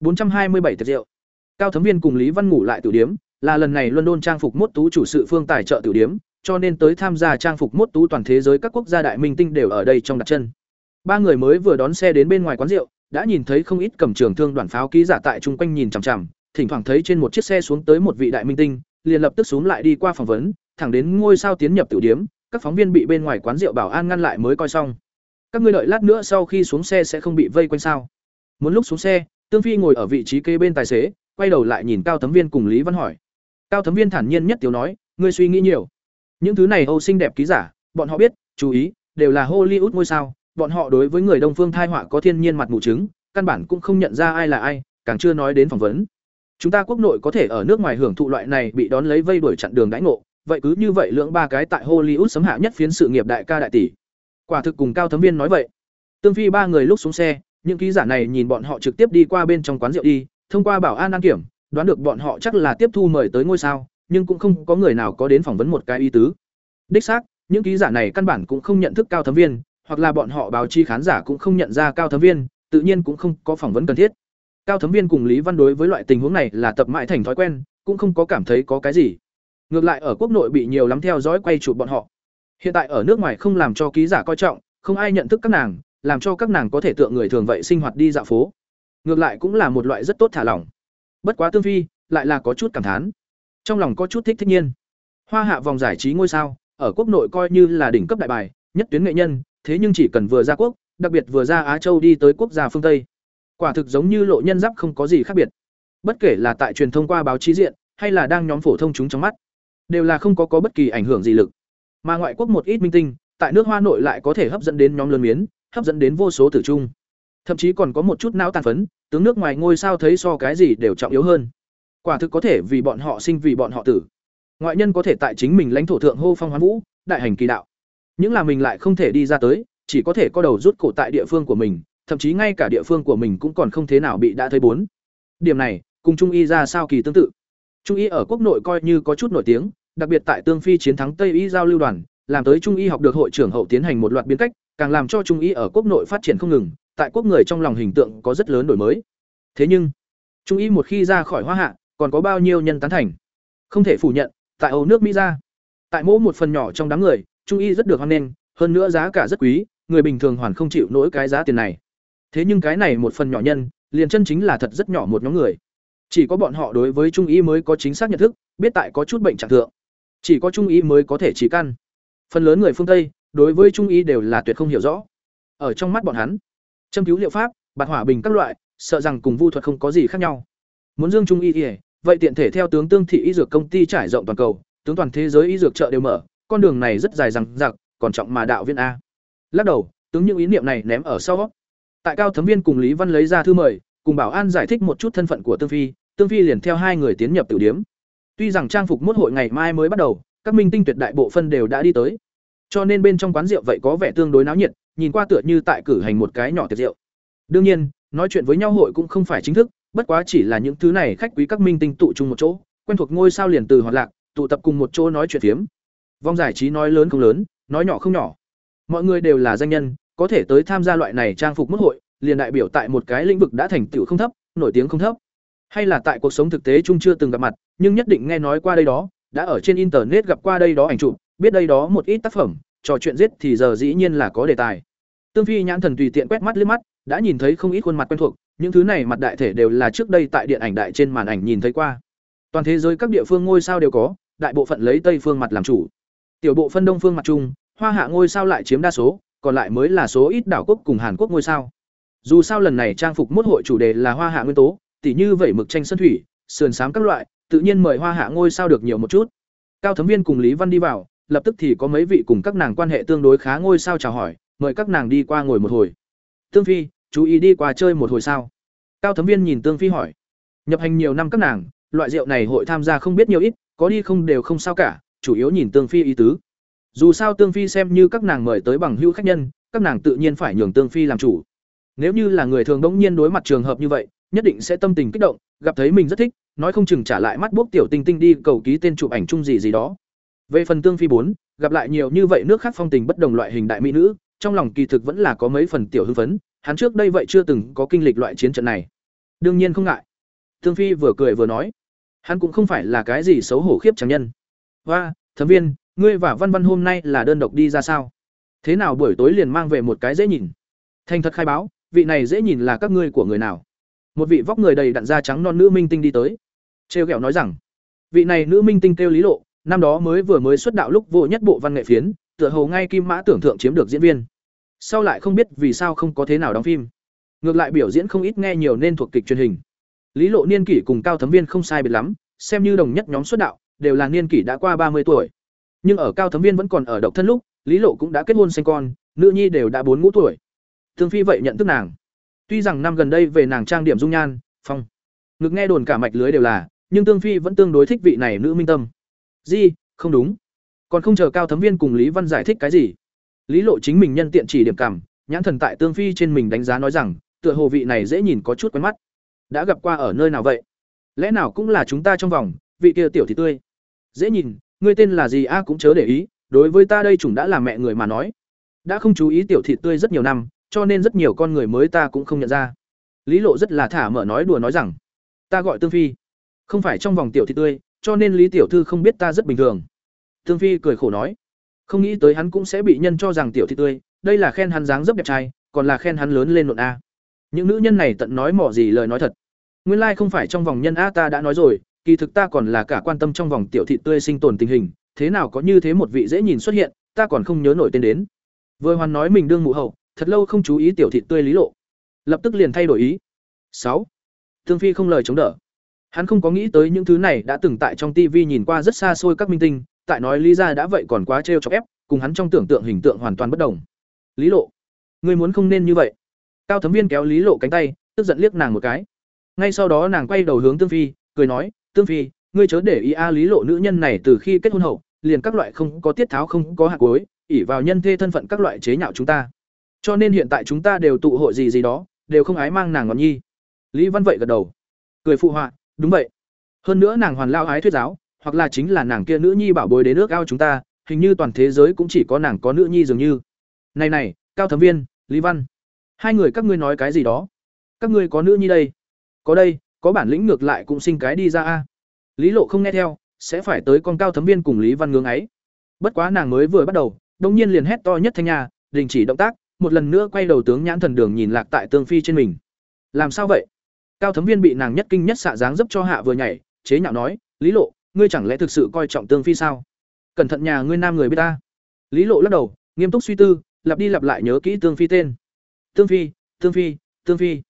bốn trăm hai mươi bảy tiệc rượu. Cao Thấm Viên cùng Lý Văn ngủ lại tiểu điếm, là lần này London trang phục mốt tú chủ sự phương tài trợ tiểu điếm, cho nên tới tham gia trang phục mốt tú toàn thế giới các quốc gia đại minh tinh đều ở đây trong đặt chân. Ba người mới vừa đón xe đến bên ngoài quán rượu, đã nhìn thấy không ít cầm trường thương đoàn pháo ký giả tại chung quanh nhìn chằm chằm, thỉnh thoảng thấy trên một chiếc xe xuống tới một vị đại minh tinh, liền lập tức xuống lại đi qua phỏng vấn, thẳng đến ngôi sao tiến nhập tiểu điếm, các phóng viên bị bên ngoài quán rượu bảo an ngăn lại mới coi xong. Các ngươi đợi lát nữa sau khi xuống xe sẽ không bị vây quanh sao? Muốn lúc xuống xe, Tương Phi ngồi ở vị trí kế bên tài xế, quay đầu lại nhìn Cao Thấm Viên cùng Lý Văn hỏi. Cao Thấm Viên thản nhiên nhất tiểu nói, ngươi suy nghĩ nhiều. Những thứ này Âu xinh đẹp ký giả, bọn họ biết, chú ý, đều là Hollywood ngôi sao, bọn họ đối với người Đông phương thai họa có thiên nhiên mặt mù chứng, căn bản cũng không nhận ra ai là ai, càng chưa nói đến phỏng vấn. Chúng ta quốc nội có thể ở nước ngoài hưởng thụ loại này bị đón lấy vây đuổi chặn đường đãi ngộ, vậy cứ như vậy lưỡng ba cái tại Hollywood sấm hạ nhất phiến sự nghiệp đại ca đại tỷ. Quả thực cùng Cao Thấm Viên nói vậy. Tương Phi ba người lúc xuống xe, những ký giả này nhìn bọn họ trực tiếp đi qua bên trong quán rượu đi, thông qua bảo an đăng kiểm, đoán được bọn họ chắc là tiếp thu mời tới ngôi sao, nhưng cũng không có người nào có đến phỏng vấn một cái ý tứ. Đích xác, những ký giả này căn bản cũng không nhận thức Cao Thấm Viên, hoặc là bọn họ báo chí khán giả cũng không nhận ra Cao Thấm Viên, tự nhiên cũng không có phỏng vấn cần thiết. Cao Thấm Viên cùng Lý Văn đối với loại tình huống này là tập mãi thành thói quen, cũng không có cảm thấy có cái gì. Ngược lại ở quốc nội bị nhiều lắm theo dõi quay chụp bọn họ. Hiện tại ở nước ngoài không làm cho ký giả coi trọng, không ai nhận thức các nàng, làm cho các nàng có thể tựa người thường vậy sinh hoạt đi dạo phố. Ngược lại cũng là một loại rất tốt thả lỏng. Bất quá Tương Phi lại là có chút cảm thán trong lòng có chút thích thích nhiên. Hoa hạ vòng giải trí ngôi sao, ở quốc nội coi như là đỉnh cấp đại bài, nhất tuyến nghệ nhân, thế nhưng chỉ cần vừa ra quốc, đặc biệt vừa ra á châu đi tới quốc gia phương tây. Quả thực giống như lộ nhân giáp không có gì khác biệt. Bất kể là tại truyền thông qua báo chí diện, hay là đang nhóm phổ thông chúng trong mắt, đều là không có có bất kỳ ảnh hưởng gì lực. Mà ngoại quốc một ít minh tinh, tại nước hoa nội lại có thể hấp dẫn đến nhóm lớn miến, hấp dẫn đến vô số tử trung. Thậm chí còn có một chút não tàn phấn, tướng nước ngoài ngôi sao thấy so cái gì đều trọng yếu hơn quả thực có thể vì bọn họ sinh vì bọn họ tử. Ngoại nhân có thể tại chính mình lãnh thổ thượng hô phong hoán vũ, đại hành kỳ đạo. Những là mình lại không thể đi ra tới, chỉ có thể có đầu rút cổ tại địa phương của mình, thậm chí ngay cả địa phương của mình cũng còn không thế nào bị đã thấy bốn. Điểm này, cùng trung y ra sao kỳ tương tự. Trung y ở quốc nội coi như có chút nổi tiếng, đặc biệt tại tương phi chiến thắng tây y giao lưu đoàn, làm tới trung y học được hội trưởng hậu tiến hành một loạt biến cách, càng làm cho trung y ở quốc nội phát triển không ngừng, tại quốc người trong lòng hình tượng có rất lớn đổi mới. Thế nhưng, trung y một khi ra khỏi hoa hạ còn có bao nhiêu nhân tán thành? Không thể phủ nhận, tại âu nước mỹ ra, tại mỗi một phần nhỏ trong đám người, trung y rất được hoan nghênh, hơn nữa giá cả rất quý, người bình thường hoàn không chịu nổi cái giá tiền này. Thế nhưng cái này một phần nhỏ nhân, liền chân chính là thật rất nhỏ một nhóm người. Chỉ có bọn họ đối với trung y mới có chính xác nhận thức, biết tại có chút bệnh trạng thượng. Chỉ có trung y mới có thể chỉ căn. Phần lớn người phương tây, đối với trung y đều là tuyệt không hiểu rõ. Ở trong mắt bọn hắn, châm cứu liệu pháp, bạt hỏa bình các loại, sợ rằng cùng vu thuật không có gì khác nhau. Muốn dương trung y ỉa vậy tiện thể theo tướng tương thị y dược công ty trải rộng toàn cầu, tướng toàn thế giới y dược chợ đều mở, con đường này rất dài rằng giặc còn trọng mà đạo viên a. Lắc đầu, tướng những ý niệm này ném ở sau. Tại cao thấm viên cùng lý văn lấy ra thư mời, cùng bảo an giải thích một chút thân phận của tương phi tương phi liền theo hai người tiến nhập tử điếm. Tuy rằng trang phục mốt hội ngày mai mới bắt đầu, các minh tinh tuyệt đại bộ phân đều đã đi tới. Cho nên bên trong quán rượu vậy có vẻ tương đối náo nhiệt, nhìn qua tựa như tại cử hành một cái nhỏ tiệc rượu. Đương nhiên, nói chuyện với nhau hội cũng không phải chính thức bất quá chỉ là những thứ này khách quý các minh tinh tụ chung một chỗ, quen thuộc ngôi sao liền từ hoạt lạc, tụ tập cùng một chỗ nói chuyện phiếm. Vòng giải trí nói lớn không lớn, nói nhỏ không nhỏ. Mọi người đều là danh nhân, có thể tới tham gia loại này trang phục mức hội, liền đại biểu tại một cái lĩnh vực đã thành tựu không thấp, nổi tiếng không thấp. Hay là tại cuộc sống thực tế chung chưa từng gặp mặt, nhưng nhất định nghe nói qua đây đó, đã ở trên internet gặp qua đây đó ảnh chụp, biết đây đó một ít tác phẩm, trò chuyện giết thì giờ dĩ nhiên là có đề tài. Tương phi nhãn thần tùy tiện quét mắt liếc mắt, đã nhìn thấy không ít khuôn mặt quen thuộc những thứ này mặt đại thể đều là trước đây tại điện ảnh đại trên màn ảnh nhìn thấy qua. Toàn thế giới các địa phương ngôi sao đều có, đại bộ phận lấy tây phương mặt làm chủ. Tiểu bộ phân đông phương mặt trung hoa hạ ngôi sao lại chiếm đa số, còn lại mới là số ít đảo quốc cùng hàn quốc ngôi sao. Dù sao lần này trang phục mốt hội chủ đề là hoa hạ nguyên tố, tỉ như vẩy mực tranh sân thủy, sườn xám các loại, tự nhiên mời hoa hạ ngôi sao được nhiều một chút. Cao thấm viên cùng lý văn đi vào, lập tức thì có mấy vị cùng các nàng quan hệ tương đối khá ngôi sao chào hỏi, mời các nàng đi qua ngồi một hồi. Tương phi chú ý đi qua chơi một hồi sao? Cao thấm viên nhìn tương phi hỏi. Nhập hành nhiều năm các nàng, loại rượu này hội tham gia không biết nhiều ít, có đi không đều không sao cả, chủ yếu nhìn tương phi ý tứ. Dù sao tương phi xem như các nàng mời tới bằng hữu khách nhân, các nàng tự nhiên phải nhường tương phi làm chủ. Nếu như là người thường đống nhiên đối mặt trường hợp như vậy, nhất định sẽ tâm tình kích động, gặp thấy mình rất thích, nói không chừng trả lại mắt bốc tiểu tinh tinh đi cầu ký tên chụp ảnh chung gì gì đó. Về phần tương phi bốn, gặp lại nhiều như vậy nước khác phong tình bất đồng loại hình đại mỹ nữ, trong lòng kỳ thực vẫn là có mấy phần tiểu hưng phấn hắn trước đây vậy chưa từng có kinh lịch loại chiến trận này. Đương nhiên không ngại. Thương phi vừa cười vừa nói, hắn cũng không phải là cái gì xấu hổ khiếp chẳng nhân. Và thấm viên, ngươi và văn văn hôm nay là đơn độc đi ra sao? Thế nào buổi tối liền mang về một cái dễ nhìn? Thành thật khai báo, vị này dễ nhìn là các ngươi của người nào? Một vị vóc người đầy đặn da trắng non nữ minh tinh đi tới. Trêu ghẹo nói rằng, vị này nữ minh tinh kêu lý lộ, năm đó mới vừa mới xuất đạo lúc vô nhất bộ văn nghệ phiến, tựa hồ ngay kim mã tưởng thượng chiếm được diễn viên sau lại không biết vì sao không có thế nào đóng phim. Ngược lại biểu diễn không ít nghe nhiều nên thuộc kịch truyền hình. Lý lộ niên kỷ cùng cao thấm viên không sai biệt lắm, xem như đồng nhất nhóm xuất đạo, đều là niên kỷ đã qua ba mươi tuổi. Nhưng ở cao thấm viên vẫn còn ở độc thân lúc, lý lộ cũng đã kết hôn sinh con, nữ nhi đều đã bốn ngũ tuổi. Thương phi vậy nhận thức nàng. Tuy rằng năm gần đây về nàng trang điểm dung nhan, phong, ngực nghe đồn cả mạch lưới đều là, nhưng tương phi vẫn tương đối thích vị này nữ minh tâm. Di, không đúng. Còn không chờ cao thấm viên cùng lý văn giải thích cái gì lý lộ chính mình nhân tiện chỉ điểm cảm, nhãn thần tại tương phi trên mình đánh giá nói rằng, tựa hồ vị này dễ nhìn có chút quen mắt. Đã gặp qua ở nơi nào vậy? Lẽ nào cũng là chúng ta trong vòng, vị kia tiểu thì tươi. Dễ nhìn, ngươi tên là gì a cũng chớ để ý, đối với ta đây chúng đã là mẹ người mà nói. Đã không chú ý tiểu thị tươi rất nhiều năm, cho nên rất nhiều con người mới ta cũng không nhận ra. Lý lộ rất là thả mở nói đùa nói rằng, ta gọi tương phi. Không phải trong vòng tiểu thị tươi, cho nên lý tiểu thư không biết ta rất bình thường. Tương phi cười khổ nói không nghĩ tới hắn cũng sẽ bị nhân cho rằng tiểu thị tươi đây là khen hắn dáng dấp đẹp trai còn là khen hắn lớn lên nộn a những nữ nhân này tận nói mỏ gì lời nói thật nguyên lai like không phải trong vòng nhân a ta đã nói rồi kỳ thực ta còn là cả quan tâm trong vòng tiểu thị tươi sinh tồn tình hình, thế nào có như thế một vị dễ nhìn xuất hiện, ta còn không nhớ nổi tên đến. Vừa hoàn nói mình đương mụ hậu, thật lâu không chú ý tiểu thị tươi lý lộ. Lập tức liền thay đổi ý. sáu thương Phi không lời chống đỡ. Hắn không có nghĩ tới những thứ này đã từng tại trong TV nhìn qua rất xa xôi các minh tinh, tại nói lý ra đã vậy còn quá trêu chọc ép, cùng hắn trong tưởng tượng hình tượng hoàn toàn bất đồng. Lý Lộ, ngươi muốn không nên như vậy. Cao Thấm Viên kéo Lý Lộ cánh tay, tức giận liếc nàng một cái. Ngay sau đó nàng quay đầu hướng Tương Phi, cười nói, "Tương Phi, ngươi chớ để ý a Lý Lộ nữ nhân này từ khi kết hôn hậu, liền các loại không có tiết tháo không có hạt cối ỷ vào nhân thê thân phận các loại chế nhạo chúng ta. Cho nên hiện tại chúng ta đều tụ hội gì gì đó, đều không ái mang nàng ngọn nhi." Lý Văn vậy gật đầu, cười phụ họa, "Đúng vậy." Hơn nữa nàng hoàn lao ái thuyết giáo, hoặc là chính là nàng kia nữ nhi bảo bối đến nước ao chúng ta, hình như toàn thế giới cũng chỉ có nàng có nữ nhi dường như. Này này, Cao Thẩm Viên, Lý Văn, hai người các ngươi nói cái gì đó? Các ngươi có nữ nhi đây? Có đây, có bản lĩnh ngược lại cũng sinh cái đi ra a. Lý Lộ không nghe theo, sẽ phải tới con Cao thấm Viên cùng Lý Văn ngưỡng ấy. Bất quá nàng mới vừa bắt đầu, đông nhiên liền hét to nhất thanh nhà, đình chỉ động tác, một lần nữa quay đầu tướng nhãn thần đường nhìn lạc tại tương phi trên mình. Làm sao vậy? Cao thấm Viên bị nàng nhất kinh nhất xạ dáng dấp cho hạ vừa nhảy, chế nhạo nói, "Lý Lộ, ngươi chẳng lẽ thực sự coi trọng tương phi sao? Cẩn thận nhà ngươi nam người biết ta. Lý lộ lắc đầu, nghiêm túc suy tư, lặp đi lặp lại nhớ kỹ tương phi tên. Tương phi tương phi tương phi.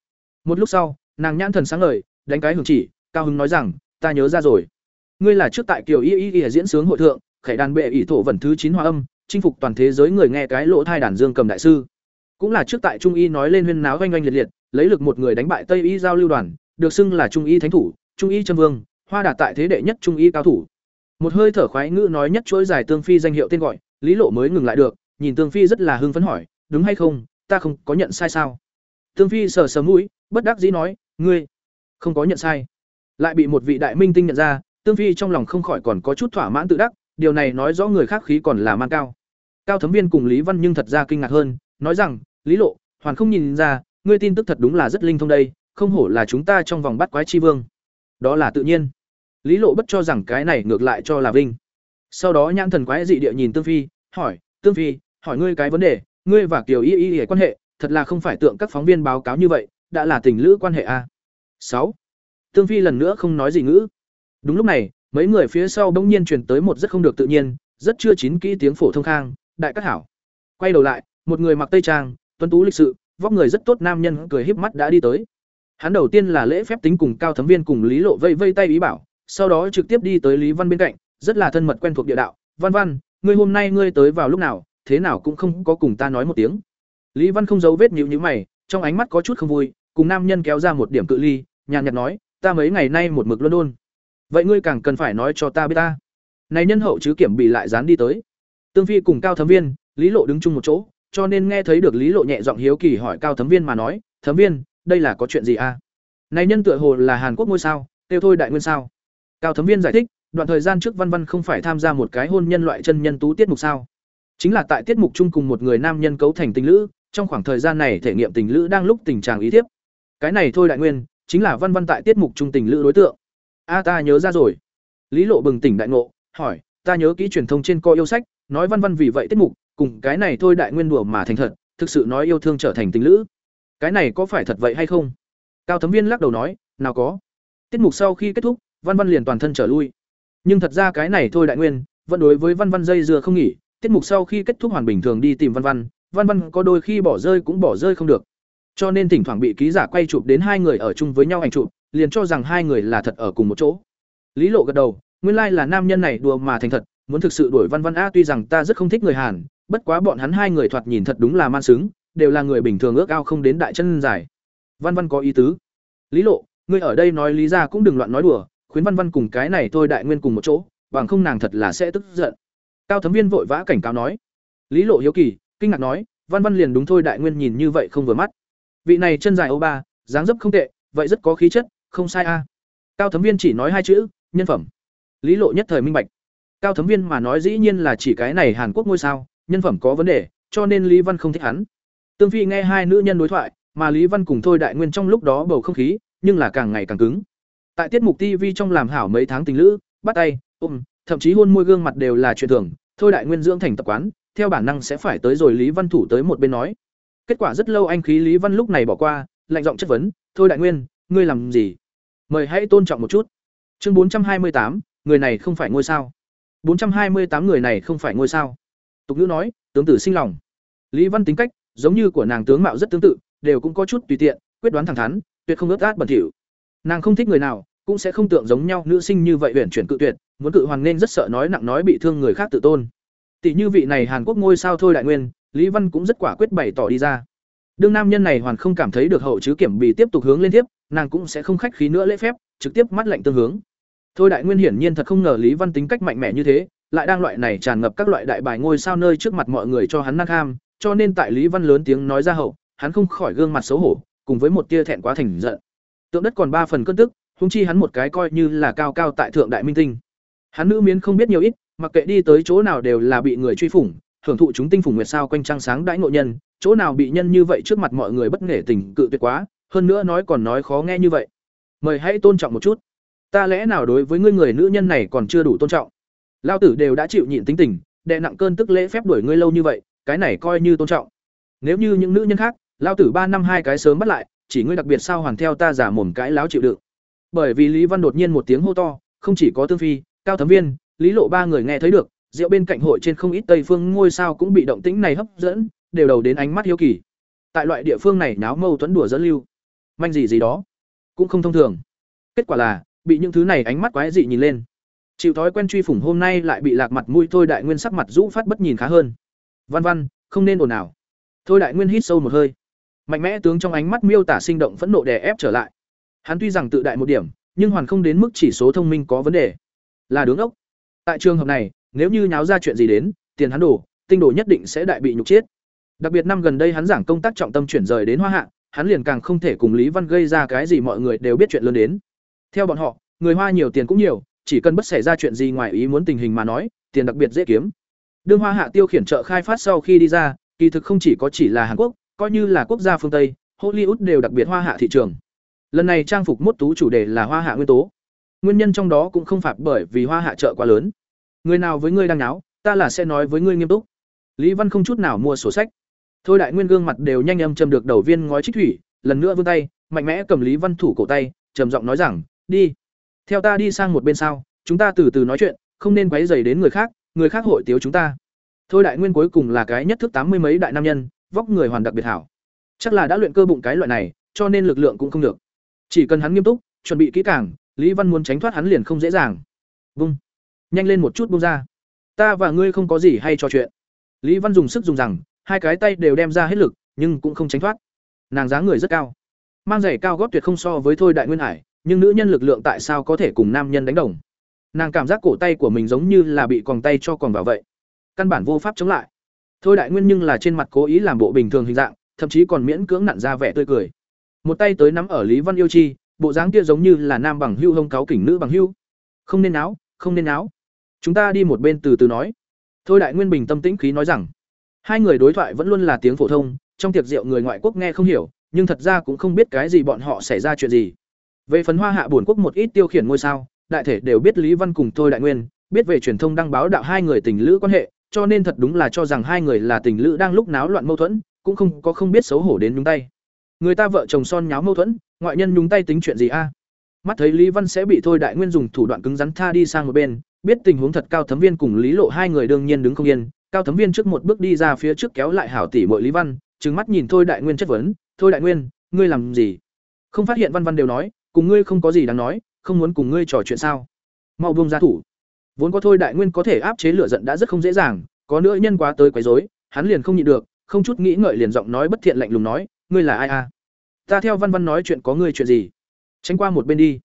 Một lúc sau, nàng nhãn thần sáng ngời, đánh cái hưởng chỉ, cao hứng nói rằng, ta nhớ ra rồi. Ngươi là trước tại kiều y y y diễn sướng hội thượng, khải đàn bệ ỷ thổ vẩn thứ chín hòa âm, chinh phục toàn thế giới người nghe cái lỗ thai đàn dương cầm đại sư. Cũng là trước tại trung y nói lên huyên náo oanh oanh liệt liệt, lấy lực một người đánh bại tây y giao lưu đoàn, được xưng là trung y thánh thủ, trung y trâm vương hoa đạt tại thế đệ nhất trung y cao thủ. Một hơi thở khoái ngữ nói nhất chuỗi dài tương phi danh hiệu tên gọi, lý lộ mới ngừng lại được, nhìn tương phi rất là hưng phấn hỏi, đúng hay không? Ta không có nhận sai sao? Tương phi sờ sờ mũi, bất đắc dĩ nói, ngươi, không có nhận sai. Lại bị một vị đại minh tinh nhận ra, tương phi trong lòng không khỏi còn có chút thỏa mãn tự đắc, điều này nói rõ người khác khí còn là man cao. Cao thấm viên cùng lý văn nhưng thật ra kinh ngạc hơn, nói rằng, lý lộ, hoàn không nhìn ra, ngươi tin tức thật đúng là rất linh thông đây, không hổ là chúng ta trong vòng bắt quái chi vương. Đó là tự nhiên lý lộ bất cho rằng cái này ngược lại cho là vinh. Sau đó nhãn thần quái dị địa nhìn tương phi, hỏi, tương phi, hỏi ngươi cái vấn đề, ngươi và kiều y y y quan hệ, thật là không phải tượng các phóng viên báo cáo như vậy, đã là tình lữ quan hệ a? À? sáu. Tương phi lần nữa không nói gì ngữ. Đúng lúc này, mấy người phía sau bỗng nhiên truyền tới một rất không được tự nhiên, rất chưa chín kỹ tiếng phổ thông khang, đại cát hảo. Quay đầu lại, một người mặc tây trang, tuấn tú lịch sự, vóc người rất tốt nam nhân cười híp mắt đã đi tới. Hắn đầu tiên là lễ phép tính cùng cao thấm viên cùng lý lộ vây vây tay ý bảo sau đó trực tiếp đi tới Lý Văn bên cạnh, rất là thân mật quen thuộc địa đạo, "Văn Văn, ngươi hôm nay ngươi tới vào lúc nào, thế nào cũng không có cùng ta nói một tiếng." Lý Văn không giấu vết nhíu nhíu mày, trong ánh mắt có chút không vui, cùng nam nhân kéo ra một điểm cự ly, nhàn nhạt nói, "Ta mấy ngày nay một mực luôn luôn. Vậy ngươi càng cần phải nói cho ta biết ta." Này nhân hậu chứ kiểm bị lại dán đi tới. Tương Phi cùng Cao Thấm Viên, Lý Lộ đứng chung một chỗ, cho nên nghe thấy được Lý Lộ nhẹ giọng hiếu kỳ hỏi Cao Thấm Viên mà nói, "Thấm Viên, đây là có chuyện gì a?" Này nhân tựa hồ là Hàn Quốc ngôi sao, tiêu thôi đại nguyên sao? Cao Thấm Viên giải thích, đoạn thời gian trước Văn Văn không phải tham gia một cái hôn nhân loại chân nhân tú tiết mục sao? Chính là tại tiết mục chung cùng một người nam nhân cấu thành tình lữ, trong khoảng thời gian này thể nghiệm tình lữ đang lúc tình trạng ý tiếp. Cái này thôi đại nguyên, chính là Văn Văn tại tiết mục chung tình lữ đối tượng. A ta nhớ ra rồi. Lý Lộ bừng tỉnh đại ngộ, hỏi, ta nhớ kỹ truyền thông trên co yêu sách, nói Văn Văn vì vậy tiết mục, cùng cái này thôi đại nguyên đùa mà thành thật, thực sự nói yêu thương trở thành tình lữ. Cái này có phải thật vậy hay không? Cao Thấm Viên lắc đầu nói, nào có. Tiết mục sau khi kết thúc, Văn Văn liền toàn thân trở lui. Nhưng thật ra cái này thôi đại nguyên, vẫn đối với Văn Văn dây dưa không nghỉ, tiết mục sau khi kết thúc hoàn bình thường đi tìm Văn Văn, Văn Văn có đôi khi bỏ rơi cũng bỏ rơi không được. Cho nên thỉnh thoảng bị ký giả quay chụp đến hai người ở chung với nhau ảnh chụp, liền cho rằng hai người là thật ở cùng một chỗ. Lý Lộ gật đầu, nguyên lai là nam nhân này đùa mà thành thật, muốn thực sự đuổi Văn Văn a tuy rằng ta rất không thích người Hàn, bất quá bọn hắn hai người thoạt nhìn thật đúng là man sướng, đều là người bình thường ước ao không đến đại chân dài. Văn Văn có ý tứ. Lý Lộ, ngươi ở đây nói lý ra cũng đừng loạn nói đùa, khuyến văn văn cùng cái này thôi đại nguyên cùng một chỗ, bằng không nàng thật là sẽ tức giận. Cao thấm viên vội vã cảnh cáo nói. Lý lộ hiếu kỳ, kinh ngạc nói, văn văn liền đúng thôi đại nguyên nhìn như vậy không vừa mắt. Vị này chân dài ô ba, dáng dấp không tệ, vậy rất có khí chất, không sai a. Cao thấm viên chỉ nói hai chữ, nhân phẩm. Lý lộ nhất thời minh bạch. Cao thấm viên mà nói dĩ nhiên là chỉ cái này hàn quốc ngôi sao, nhân phẩm có vấn đề, cho nên lý văn không thích hắn. Tương phi nghe hai nữ nhân đối thoại, mà lý văn cùng thôi đại nguyên trong lúc đó bầu không khí, nhưng là càng ngày càng cứng tại tiết mục tv trong làm hảo mấy tháng tình lữ bắt tay ôm thậm chí hôn môi gương mặt đều là chuyện thường thôi đại nguyên dưỡng thành tập quán theo bản năng sẽ phải tới rồi lý văn thủ tới một bên nói kết quả rất lâu anh khí lý văn lúc này bỏ qua lạnh giọng chất vấn thôi đại nguyên ngươi làm gì mời hãy tôn trọng một chút Chương 428, người này không phải ngôi sao. 428 người này không phải ngôi sao. Tục ngữ nói, tướng tử sinh lòng. Lý Văn tính cách, giống như của nàng tướng mạo rất tương tự, đều cũng có chút tùy tiện, quyết đoán thẳng thắn, tuyệt không ướt át bẩn thỉu. Nàng không thích người nào, cũng sẽ không tượng giống nhau nữ sinh như vậy huyền chuyển cự tuyệt, muốn cự hoàng nên rất sợ nói nặng nói bị thương người khác tự tôn. Tỷ như vị này Hàn Quốc ngôi sao thôi đại nguyên, Lý Văn cũng rất quả quyết bày tỏ đi ra. Đương nam nhân này hoàn không cảm thấy được hậu chứ kiểm bị tiếp tục hướng lên tiếp, nàng cũng sẽ không khách khí nữa lễ phép, trực tiếp mắt lạnh tương hướng. Thôi đại nguyên hiển nhiên thật không ngờ Lý Văn tính cách mạnh mẽ như thế, lại đang loại này tràn ngập các loại đại bài ngôi sao nơi trước mặt mọi người cho hắn năng ham, cho nên tại Lý Văn lớn tiếng nói ra hậu, hắn không khỏi gương mặt xấu hổ, cùng với một tia thẹn quá thành giận. Tượng đất còn ba phần cơn tức, húng chi hắn một cái coi như là cao cao tại thượng đại minh tinh. Hắn nữ miến không biết nhiều ít, mặc kệ đi tới chỗ nào đều là bị người truy phủng, hưởng thụ chúng tinh phủng nguyệt sao quanh trăng sáng đãi ngộ nhân, chỗ nào bị nhân như vậy trước mặt mọi người bất nể tình cự tuyệt quá, hơn nữa nói còn nói khó nghe như vậy. Mời hãy tôn trọng một chút. Ta lẽ nào đối với ngươi người nữ nhân này còn chưa đủ tôn trọng? Lao tử đều đã chịu nhịn tính tình, đệ nặng cơn tức lễ phép đuổi ngươi lâu như vậy, cái này coi như tôn trọng. Nếu như những nữ nhân khác, lao tử ba năm hai cái sớm bắt lại, chỉ ngươi đặc biệt sao hoàn theo ta giả mồm cãi láo chịu đựng. Bởi vì Lý Văn đột nhiên một tiếng hô to, không chỉ có Tương Phi, Cao Thấm Viên, Lý Lộ ba người nghe thấy được, rượu bên cạnh hội trên không ít Tây phương ngôi sao cũng bị động tĩnh này hấp dẫn, đều đầu đến ánh mắt hiếu kỳ. Tại loại địa phương này náo mâu thuẫn đùa dẫn lưu, manh gì gì đó, cũng không thông thường. Kết quả là, bị những thứ này ánh mắt quái dị nhìn lên. Chịu thói quen truy phủng hôm nay lại bị lạc mặt mũi thôi đại nguyên sắc mặt rũ phát bất nhìn khá hơn. Văn Văn, không nên ồn ào. Thôi đại nguyên hít sâu một hơi. Mạnh mẽ tướng trong ánh mắt miêu tả sinh động phẫn nộ đè ép trở lại. Hắn tuy rằng tự đại một điểm, nhưng hoàn không đến mức chỉ số thông minh có vấn đề. Là đứng ốc. Tại trường hợp này, nếu như nháo ra chuyện gì đến, tiền hắn đổ, tinh đồ nhất định sẽ đại bị nhục chết. Đặc biệt năm gần đây hắn giảng công tác trọng tâm chuyển rời đến Hoa Hạ, hắn liền càng không thể cùng Lý Văn gây ra cái gì mọi người đều biết chuyện lớn đến. Theo bọn họ, người Hoa nhiều tiền cũng nhiều, chỉ cần bất xảy ra chuyện gì ngoài ý muốn tình hình mà nói, tiền đặc biệt dễ kiếm. Đương Hoa Hạ tiêu khiển trợ khai phát sau khi đi ra, kỳ thực không chỉ có chỉ là Hàn Quốc, coi như là quốc gia phương Tây, Hollywood đều đặc biệt Hoa Hạ thị trường. Lần này trang phục mốt tú chủ đề là Hoa Hạ nguyên tố. Nguyên nhân trong đó cũng không phải bởi vì Hoa Hạ chợ quá lớn. Người nào với ngươi đang náo, ta là sẽ nói với ngươi nghiêm túc. Lý Văn không chút nào mua sổ sách. Thôi đại nguyên gương mặt đều nhanh âm châm được đầu viên ngói trích thủy, lần nữa vươn tay, mạnh mẽ cầm Lý Văn thủ cổ tay, trầm giọng nói rằng, "Đi, theo ta đi sang một bên sau, chúng ta từ từ nói chuyện, không nên quấy rầy đến người khác, người khác hội tiếu chúng ta." Thôi đại nguyên cuối cùng là cái nhất thức tám mươi mấy đại nam nhân, vóc người hoàn đặc biệt hảo. Chắc là đã luyện cơ bụng cái loại này, cho nên lực lượng cũng không được. Chỉ cần hắn nghiêm túc, chuẩn bị kỹ càng, Lý Văn muốn tránh thoát hắn liền không dễ dàng. Bung, nhanh lên một chút bung ra. Ta và ngươi không có gì hay trò chuyện. Lý Văn dùng sức dùng rằng, hai cái tay đều đem ra hết lực, nhưng cũng không tránh thoát. Nàng dáng người rất cao, mang giày cao gót tuyệt không so với thôi đại nguyên hải, nhưng nữ nhân lực lượng tại sao có thể cùng nam nhân đánh đồng? Nàng cảm giác cổ tay của mình giống như là bị còng tay cho còn vào vậy, căn bản vô pháp chống lại. Thôi đại nguyên nhưng là trên mặt cố ý làm bộ bình thường hình dạng, thậm chí còn miễn cưỡng nặn ra vẻ tươi cười. Một tay tới nắm ở Lý Văn Yêu Chi, bộ dáng kia giống như là nam bằng hưu hông cáo kỉnh nữ bằng hưu. Không nên áo, không nên áo. Chúng ta đi một bên từ từ nói. Thôi đại nguyên bình tâm tĩnh khí nói rằng, Hai người đối thoại vẫn luôn là tiếng phổ thông, trong tiệc rượu người ngoại quốc nghe không hiểu, nhưng thật ra cũng không biết cái gì bọn họ xảy ra chuyện gì. Về phấn Hoa Hạ buồn quốc một ít tiêu khiển ngôi sao, đại thể đều biết Lý Văn cùng Thôi đại nguyên, biết về truyền thông đăng báo đạo hai người tình lữ quan hệ, cho nên thật đúng là cho rằng hai người là tình lữ đang lúc náo loạn mâu thuẫn, cũng không có không biết xấu hổ đến nhúng tay. Người ta vợ chồng son nháo mâu thuẫn, ngoại nhân nhúng tay tính chuyện gì a? Mắt thấy Lý Văn sẽ bị thôi đại nguyên dùng thủ đoạn cứng rắn tha đi sang một bên, biết tình huống thật cao thấm viên cùng Lý Lộ hai người đương nhiên đứng không yên, cao thấm viên trước một bước đi ra phía trước kéo lại hảo tỷ muội lý văn trừng mắt nhìn thôi đại nguyên chất vấn thôi đại nguyên ngươi làm gì không phát hiện văn văn đều nói cùng ngươi không có gì đáng nói không muốn cùng ngươi trò chuyện sao mau buông ra thủ vốn có thôi đại nguyên có thể áp chế lửa giận đã rất không dễ dàng, có nữa nhân quá tới quấy rối, hắn liền không nhịn được, không chút nghĩ ngợi liền giọng nói bất thiện lạnh lùng nói, ngươi là ai a ta theo văn văn nói chuyện có ngươi chuyện gì? Tránh qua một bên đi.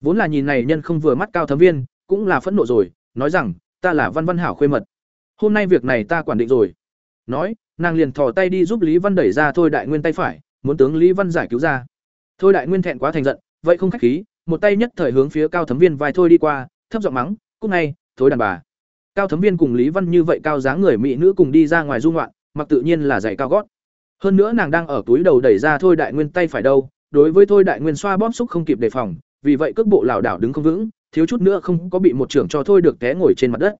Vốn là nhìn này nhân không vừa mắt cao thấm viên, cũng là phẫn nộ rồi, nói rằng, ta là văn văn hảo khuê mật. Hôm nay việc này ta quản định rồi. Nói, nàng liền thò tay đi giúp lý văn đẩy ra thôi đại nguyên tay phải, muốn tướng lý văn giải cứu ra. Thôi đại nguyên thẹn quá thành giận, vậy không khách khí, một tay nhất thời hướng phía cao thấm viên vai thôi đi qua, thấp giọng mắng cúc ngay, thối đàn bà. Cao thấm viên cùng lý văn như vậy cao dáng người mỹ nữ cùng đi ra ngoài dung loạn mặc tự nhiên là giày cao gót. Hơn nữa nàng đang ở túi đầu đẩy ra thôi đại nguyên tay phải đâu, đối với thôi đại nguyên xoa bóp xúc không kịp đề phòng, vì vậy cước bộ lảo đảo đứng không vững, thiếu chút nữa không có bị một trưởng cho thôi được té ngồi trên mặt đất.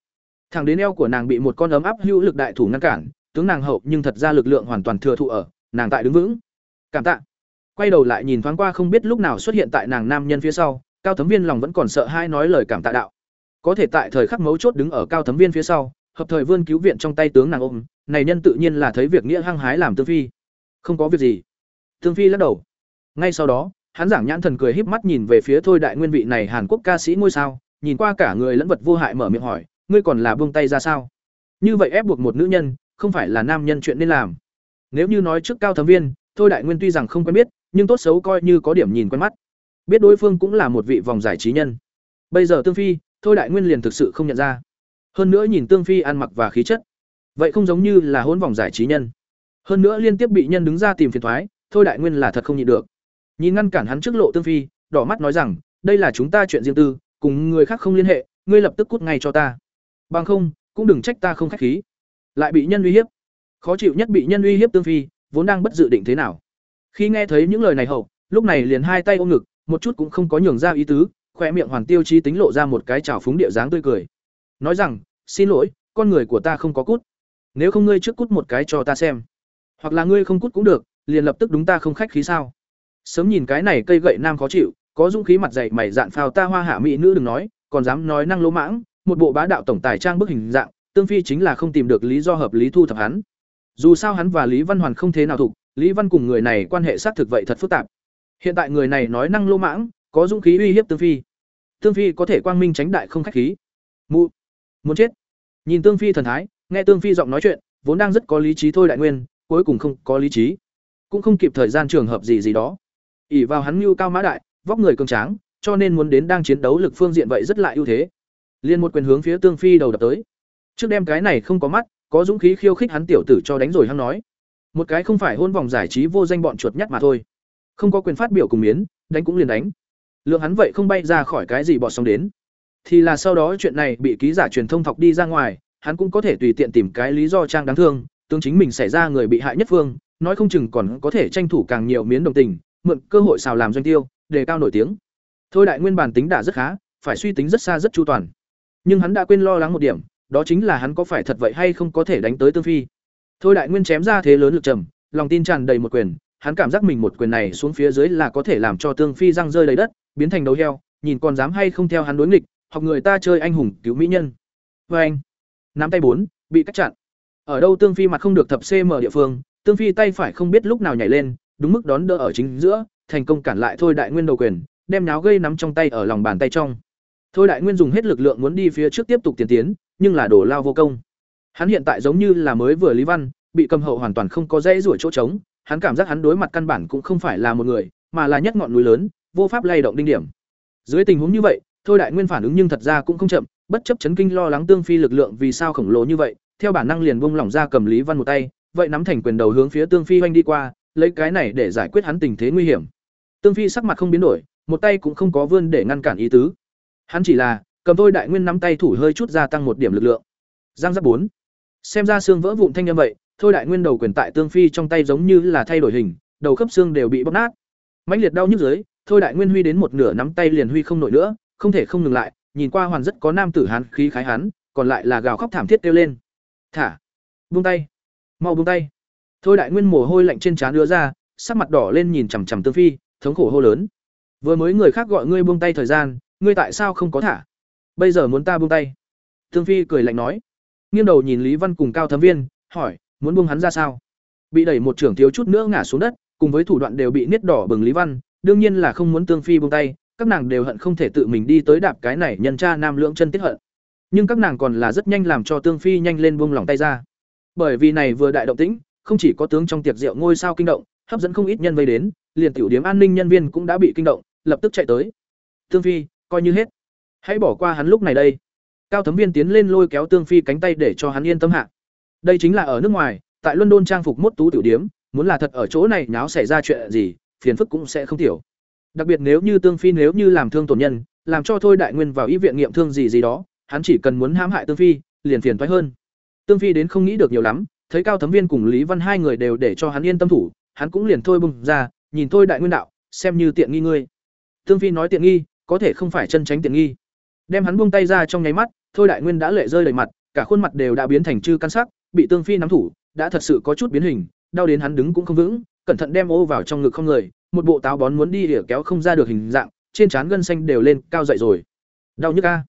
Thẳng đến eo của nàng bị một con ấm áp hữu lực đại thủ ngăn cản, tướng nàng hậu nhưng thật ra lực lượng hoàn toàn thừa thụ ở, nàng tại đứng vững. Cảm tạ. Quay đầu lại nhìn thoáng qua không biết lúc nào xuất hiện tại nàng nam nhân phía sau, cao thấm viên lòng vẫn còn sợ hai nói lời cảm tạ đạo có thể tại thời khắc mấu chốt đứng ở cao thấm viên phía sau, hợp thời vươn cứu viện trong tay tướng nàng ôm, này nhân tự nhiên là thấy việc nghĩa hăng hái làm tương phi. Không có việc gì. Tương phi lắc đầu. Ngay sau đó, hắn giảng nhãn thần cười híp mắt nhìn về phía thôi đại nguyên vị này hàn quốc ca sĩ ngôi sao, nhìn qua cả người lẫn vật vô hại mở miệng hỏi, ngươi còn là buông tay ra sao? Như vậy ép buộc một nữ nhân, không phải là nam nhân chuyện nên làm. Nếu như nói trước cao thấm viên, thôi đại nguyên tuy rằng không quen biết, nhưng tốt xấu coi như có điểm nhìn quen mắt. Biết đối phương cũng là một vị vòng giải trí nhân. Bây giờ tương phi thôi đại nguyên liền thực sự không nhận ra. Hơn nữa nhìn tương phi ăn mặc và khí chất, vậy không giống như là hôn vòng giải trí nhân. Hơn nữa liên tiếp bị nhân đứng ra tìm phiền thoái, thôi đại nguyên là thật không nhịn được. Nhìn ngăn cản hắn trước lộ tương phi, đỏ mắt nói rằng, đây là chúng ta chuyện riêng tư, cùng người khác không liên hệ, ngươi lập tức cút ngay cho ta. Bằng không, cũng đừng trách ta không khách khí. Lại bị nhân uy hiếp. Khó chịu nhất bị nhân uy hiếp tương phi, vốn đang bất dự định thế nào. Khi nghe thấy những lời này hậu, lúc này liền hai tay ôm ngực, một chút cũng không có nhường ra ý tứ khoe miệng hoàn tiêu chí tính lộ ra một cái trào phúng địa dáng tươi cười. Nói rằng, xin lỗi, con người của ta không có cút. Nếu không ngươi trước cút một cái cho ta xem. Hoặc là ngươi không cút cũng được, liền lập tức đúng ta không khách khí sao? Sớm nhìn cái này cây gậy nam khó chịu, có dũng khí mặt dày mày dạn phào ta hoa hạ mỹ nữ đừng nói, còn dám nói năng lỗ mãng, một bộ bá đạo tổng tài trang bức hình dạng, tương phi chính là không tìm được lý do hợp lý thu thập hắn. Dù sao hắn và lý văn hoàn không thế nào thuộc, lý văn cùng người này quan hệ xác thực vậy thật phức tạp. Hiện tại người này nói năng lỗ mãng, có dũng khí uy hiếp tương phi tương phi có thể quang minh tránh đại không khách khí. Mụ, muốn chết. Nhìn tương phi thần thái, nghe tương phi giọng nói chuyện, vốn đang rất có lý trí thôi đại nguyên, cuối cùng không có lý trí. Cũng không kịp thời gian trường hợp gì gì đó. Ỉ vào hắn nhu cao mã đại, vóc người cường tráng, cho nên muốn đến đang chiến đấu lực phương diện vậy rất lại ưu thế. Liên một quyền hướng phía tương phi đầu đập tới. Trước đem cái này không có mắt, có dũng khí khiêu khích hắn tiểu tử cho đánh rồi hắn nói. Một cái không phải hôn vòng giải trí vô danh bọn chuột nhắt mà thôi. Không có quyền phát biểu cùng miến, đánh cũng liền đánh lượng hắn vậy không bay ra khỏi cái gì bọt xong đến. Thì là sau đó chuyện này bị ký giả truyền thông thọc đi ra ngoài, hắn cũng có thể tùy tiện tìm cái lý do trang đáng thương, tương chính mình xảy ra người bị hại nhất phương, nói không chừng còn có thể tranh thủ càng nhiều miến đồng tình, mượn cơ hội xào làm doanh tiêu đề cao nổi tiếng. Thôi đại nguyên bản tính đã rất khá, phải suy tính rất xa rất chu toàn. Nhưng hắn đã quên lo lắng một điểm, đó chính là hắn có phải thật vậy hay không có thể đánh tới tương phi. Thôi đại nguyên chém ra thế lớn lực trầm, lòng tin tràn đầy một quyền, hắn cảm giác mình một quyền này xuống phía dưới là có thể làm cho tương phi răng rơi đầy đất biến thành đầu heo, nhìn còn dám hay không theo hắn đối nghịch học người ta chơi anh hùng cứu mỹ nhân. Và anh, nắm tay bốn, bị cắt chặn. Ở đâu tương phi mặt không được thập cm địa phương, tương phi tay phải không biết lúc nào nhảy lên, đúng mức đón đỡ ở chính giữa, thành công cản lại thôi đại nguyên đầu quyền, đem náo gây nắm trong tay ở lòng bàn tay trong. Thôi đại nguyên dùng hết lực lượng muốn đi phía trước tiếp tục tiến tiến, nhưng là đổ lao vô công. Hắn hiện tại giống như là mới vừa lý văn, bị cầm hậu hoàn toàn không có dễ rủa chỗ trống, hắn cảm giác hắn đối mặt căn bản cũng không phải là một người, mà là nhất ngọn núi lớn vô pháp lay động đinh điểm. Dưới tình huống như vậy, thôi đại nguyên phản ứng nhưng thật ra cũng không chậm, bất chấp chấn kinh lo lắng tương phi lực lượng vì sao khổng lồ như vậy, theo bản năng liền bung lỏng ra cầm lý văn một tay, vậy nắm thành quyền đầu hướng phía tương phi hoành đi qua, lấy cái này để giải quyết hắn tình thế nguy hiểm. Tương phi sắc mặt không biến đổi, một tay cũng không có vươn để ngăn cản ý tứ. Hắn chỉ là, cầm thôi đại nguyên nắm tay thủ hơi chút gia tăng một điểm lực lượng. Giang giáp bốn. Xem ra xương vỡ vụn thanh như vậy, thôi đại nguyên đầu quyền tại tương phi trong tay giống như là thay đổi hình, đầu khớp xương đều bị bóc nát. Mãnh liệt đau nhức dưới thôi đại nguyên huy đến một nửa nắm tay liền huy không nổi nữa không thể không ngừng lại nhìn qua hoàn rất có nam tử hán khí khái hán, còn lại là gào khóc thảm thiết kêu lên. Thả buông tay mau buông tay. Thôi đại nguyên mồ hôi lạnh trên trán đưa ra sắc mặt đỏ lên nhìn chằm chằm tương phi thống khổ hô lớn. Vừa mới người khác gọi ngươi buông tay thời gian ngươi tại sao không có thả? Bây giờ muốn ta buông tay? Tương phi cười lạnh nói. Nghiêng đầu nhìn lý văn cùng cao thấm viên hỏi muốn buông hắn ra sao? Bị đẩy một trưởng thiếu chút nữa ngã xuống đất cùng với thủ đoạn đều bị niết đỏ bừng lý văn đương nhiên là không muốn tương phi buông tay, các nàng đều hận không thể tự mình đi tới đạp cái này nhân cha nam lưỡng chân tiết hận. Nhưng các nàng còn là rất nhanh làm cho tương phi nhanh lên buông lỏng tay ra. Bởi vì này vừa đại động tĩnh, không chỉ có tướng trong tiệc rượu ngôi sao kinh động, hấp dẫn không ít nhân vây đến, liền tiểu điếm an ninh nhân viên cũng đã bị kinh động, lập tức chạy tới. Tương phi, coi như hết. Hãy bỏ qua hắn lúc này đây. Cao thấm viên tiến lên lôi kéo tương phi cánh tay để cho hắn yên tâm hạ. Đây chính là ở nước ngoài, tại london trang phục mốt tú tiểu điếm, muốn là thật ở chỗ này nháo xảy ra chuyện gì phiền phức cũng sẽ không tiểu. Đặc biệt nếu như tương phi nếu như làm thương tổn nhân, làm cho thôi đại nguyên vào y viện nghiệm thương gì gì đó, hắn chỉ cần muốn hãm hại tương phi, liền phiền thoái hơn. Tương phi đến không nghĩ được nhiều lắm, thấy cao thấm viên cùng lý văn hai người đều để cho hắn yên tâm thủ, hắn cũng liền thôi bung ra, nhìn thôi đại nguyên đạo, xem như tiện nghi ngươi. Tương phi nói tiện nghi, có thể không phải chân tránh tiện nghi. Đem hắn buông tay ra trong nháy mắt, thôi đại nguyên đã lệ rơi đầy mặt, cả khuôn mặt đều đã biến thành chư căn sắc, bị tương phi nắm thủ, đã thật sự có chút biến hình, đau đến hắn đứng cũng không vững cẩn thận đem ô vào trong ngực không người, một bộ táo bón muốn đi để kéo không ra được hình dạng, trên trán gân xanh đều lên, cao dậy rồi. Đau nhức a.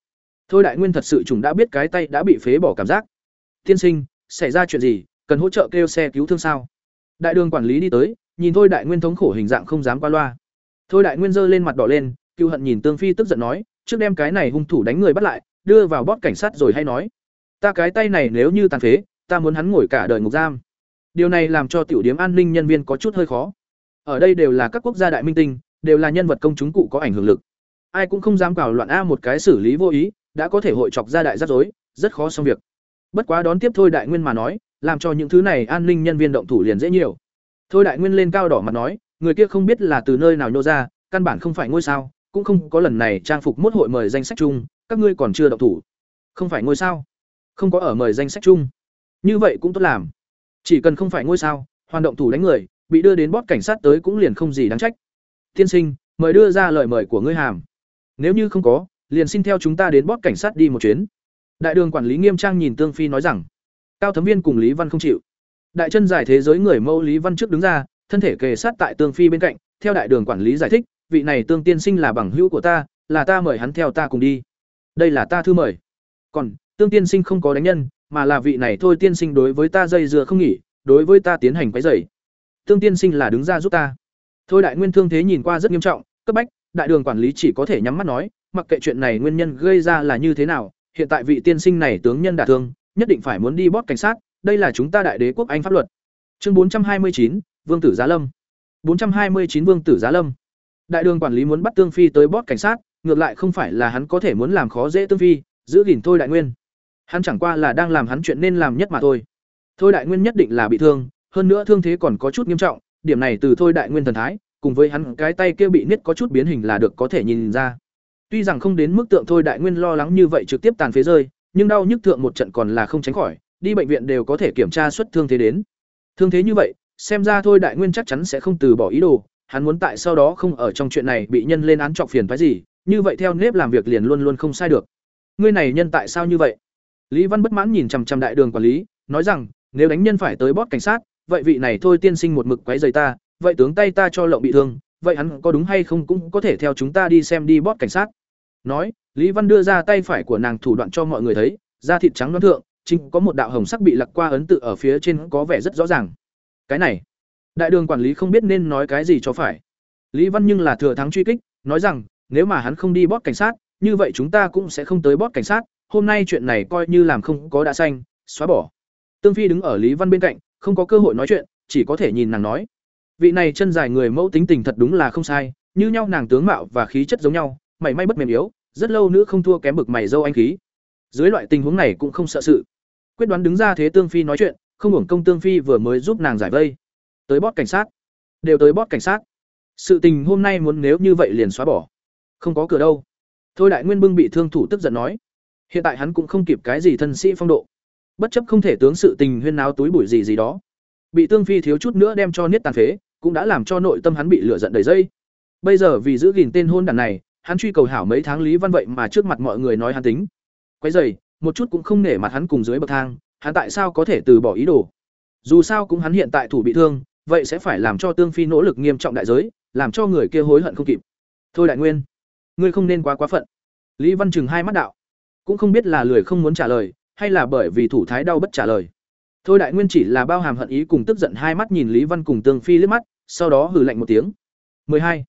Thôi đại nguyên thật sự chúng đã biết cái tay đã bị phế bỏ cảm giác. Tiên sinh, xảy ra chuyện gì? Cần hỗ trợ kêu xe cứu thương sao? Đại đường quản lý đi tới, nhìn thôi đại nguyên thống khổ hình dạng không dám qua loa. Thôi đại nguyên giơ lên mặt đỏ lên, cựu hận nhìn tương phi tức giận nói, trước đem cái này hung thủ đánh người bắt lại, đưa vào bót cảnh sát rồi hay nói, ta cái tay này nếu như tàn phế, ta muốn hắn ngồi cả đời ngục giam điều này làm cho tiểu điểm an ninh nhân viên có chút hơi khó. Ở đây đều là các quốc gia đại minh tinh, đều là nhân vật công chúng cụ có ảnh hưởng lực. Ai cũng không dám cào loạn a một cái xử lý vô ý, đã có thể hội chọc ra đại rắc rối, rất khó xong việc. Bất quá đón tiếp thôi đại nguyên mà nói, làm cho những thứ này an ninh nhân viên động thủ liền dễ nhiều. Thôi đại nguyên lên cao đỏ mặt nói, người kia không biết là từ nơi nào nhô ra, căn bản không phải ngôi sao, cũng không có lần này trang phục mốt hội mời danh sách chung, các ngươi còn chưa động thủ. Không phải ngôi sao. Không có ở mời danh sách chung. Như vậy cũng tốt làm chỉ cần không phải ngôi sao, hoàn động thủ đánh người, bị đưa đến bót cảnh sát tới cũng liền không gì đáng trách. Tiên sinh, mời đưa ra lời mời của ngươi hàm. Nếu như không có, liền xin theo chúng ta đến bót cảnh sát đi một chuyến. Đại đường quản lý nghiêm trang nhìn tương phi nói rằng, cao thấm viên cùng lý văn không chịu. Đại chân giải thế giới người mẫu lý văn trước đứng ra, thân thể kề sát tại tương phi bên cạnh, theo đại đường quản lý giải thích, vị này tương tiên sinh là bằng hữu của ta, là ta mời hắn theo ta cùng đi. Đây là ta thư mời. Còn, tương tiên sinh không có đánh nhân mà là vị này thôi tiên sinh đối với ta dây dưa không nghỉ, đối với ta tiến hành quấy rầy. Tương tiên sinh là đứng ra giúp ta. Thôi đại nguyên thương thế nhìn qua rất nghiêm trọng, cấp bách, đại đường quản lý chỉ có thể nhắm mắt nói, mặc kệ chuyện này nguyên nhân gây ra là như thế nào, hiện tại vị tiên sinh này tướng nhân đả thương, nhất định phải muốn đi bót cảnh sát, đây là chúng ta đại đế quốc anh pháp luật. Chương bốn trăm hai mươi chín, vương tử giá lâm. bốn trăm hai mươi chín, vương tử giá lâm. Đại đường quản lý muốn bắt tương phi tới bót cảnh sát, ngược lại không phải là hắn có thể muốn làm khó dễ tương phi, giữ gìn thôi đại nguyên hắn chẳng qua là đang làm hắn chuyện nên làm nhất mà thôi. Thôi đại nguyên nhất định là bị thương, hơn nữa thương thế còn có chút nghiêm trọng, điểm này từ thôi đại nguyên thần thái, cùng với hắn cái tay kia bị niết có chút biến hình là được có thể nhìn ra. Tuy rằng không đến mức tượng thôi đại nguyên lo lắng như vậy trực tiếp tàn phế rơi, nhưng đau nhức thượng một trận còn là không tránh khỏi, đi bệnh viện đều có thể kiểm tra xuất thương thế đến. Thương thế như vậy, xem ra thôi đại nguyên chắc chắn sẽ không từ bỏ ý đồ, hắn muốn tại sau đó không ở trong chuyện này bị nhân lên án trọc phiền phái gì, như vậy theo nếp làm việc liền luôn luôn không sai được. Ngươi này nhân tại sao như vậy? Lý văn bất mãn nhìn chằm chằm đại đường quản lý, nói rằng, nếu đánh nhân phải tới bót cảnh sát, vậy vị này thôi tiên sinh một mực quấy rầy ta, vậy tướng tay ta cho lộng bị thương, vậy hắn có đúng hay không cũng có thể theo chúng ta đi xem đi bót cảnh sát. Nói, lý văn đưa ra tay phải của nàng thủ đoạn cho mọi người thấy, da thịt trắng nõn thượng, chính có một đạo hồng sắc bị lặc qua ấn tự ở phía trên có vẻ rất rõ ràng. Cái này, đại đường quản lý không biết nên nói cái gì cho phải. Lý văn nhưng là thừa thắng truy kích, nói rằng, nếu mà hắn không đi bót cảnh sát, như vậy chúng ta cũng sẽ không tới bót cảnh sát hôm nay chuyện này coi như làm không có đã xanh, xóa bỏ. Tương phi đứng ở lý văn bên cạnh, không có cơ hội nói chuyện, chỉ có thể nhìn nàng nói. Vị này chân dài người mẫu tính tình thật đúng là không sai, như nhau nàng tướng mạo và khí chất giống nhau, mảy may bất mềm yếu, rất lâu nữa không thua kém bực mày dâu anh khí. Dưới loại tình huống này cũng không sợ sự. Quyết đoán đứng ra thế tương phi nói chuyện, không hưởng công tương phi vừa mới giúp nàng giải vây. Tới bót cảnh sát. Đều tới bót cảnh sát. Sự tình hôm nay muốn nếu như vậy liền xóa bỏ. Không có cửa đâu. Thôi đại nguyên bưng bị thương thủ tức giận nói hiện tại hắn cũng không kịp cái gì thân sĩ phong độ. Bất chấp không thể tướng sự tình huyên náo túi bụi gì gì đó, bị tương phi thiếu chút nữa đem cho niết tàn phế, cũng đã làm cho nội tâm hắn bị lửa giận đầy dây. Bây giờ vì giữ gìn tên hôn đàn này, hắn truy cầu hảo mấy tháng lý văn vậy mà trước mặt mọi người nói hắn tính. Quấy dày một chút cũng không nể mặt hắn cùng dưới bậc thang, hắn tại sao có thể từ bỏ ý đồ? Dù sao cũng hắn hiện tại thủ bị thương, vậy sẽ phải làm cho tương phi nỗ lực nghiêm trọng đại giới, làm cho người kia hối hận không kịp. Thôi đại nguyên, ngươi không nên quá quá phận. Lý văn chừng hai mắt đạo cũng không biết là lười không muốn trả lời, hay là bởi vì thủ thái đau bất trả lời. Thôi đại nguyên chỉ là bao hàm hận ý cùng tức giận hai mắt nhìn lý văn cùng tương phi liếc mắt, sau đó hừ lạnh một tiếng. 12.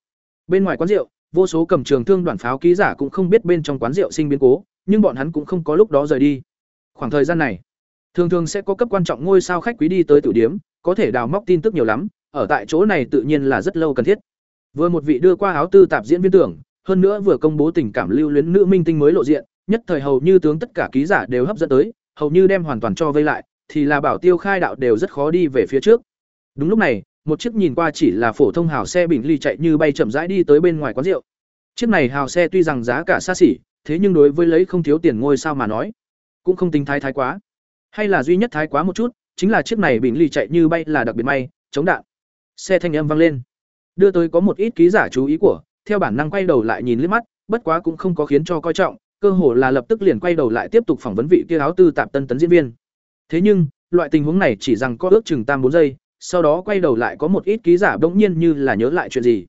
bên ngoài quán rượu, vô số cầm trường thương đoàn pháo ký giả cũng không biết bên trong quán rượu sinh biến cố, nhưng bọn hắn cũng không có lúc đó rời đi. Khoảng thời gian này, thường thường sẽ có cấp quan trọng ngôi sao khách quý đi tới tử điếm có thể đào móc tin tức nhiều lắm, ở tại chỗ này tự nhiên là rất lâu cần thiết. Vừa một vị đưa qua áo tư tạp diễn viên tưởng, hơn nữa vừa công bố tình cảm lưu luyến nữ minh tinh mới lộ diện nhất thời hầu như tướng tất cả ký giả đều hấp dẫn tới, hầu như đem hoàn toàn cho vây lại, thì là bảo tiêu khai đạo đều rất khó đi về phía trước. Đúng lúc này, một chiếc nhìn qua chỉ là phổ thông hào xe bình ly chạy như bay chậm rãi đi tới bên ngoài quán rượu. Chiếc này hào xe tuy rằng giá cả xa xỉ, thế nhưng đối với lấy không thiếu tiền ngôi sao mà nói, cũng không tính thái thái quá. Hay là duy nhất thái quá một chút, chính là chiếc này bình ly chạy như bay là đặc biệt may, chống đạn. Xe thanh âm vang lên. Đưa tới có một ít ký giả chú ý của, theo bản năng quay đầu lại nhìn liếc mắt, bất quá cũng không có khiến cho coi trọng cơ hồ là lập tức liền quay đầu lại tiếp tục phỏng vấn vị kia áo tư tạp tân tấn diễn viên. Thế nhưng, loại tình huống này chỉ rằng có ước chừng tam bốn giây, sau đó quay đầu lại có một ít ký giả bỗng nhiên như là nhớ lại chuyện gì.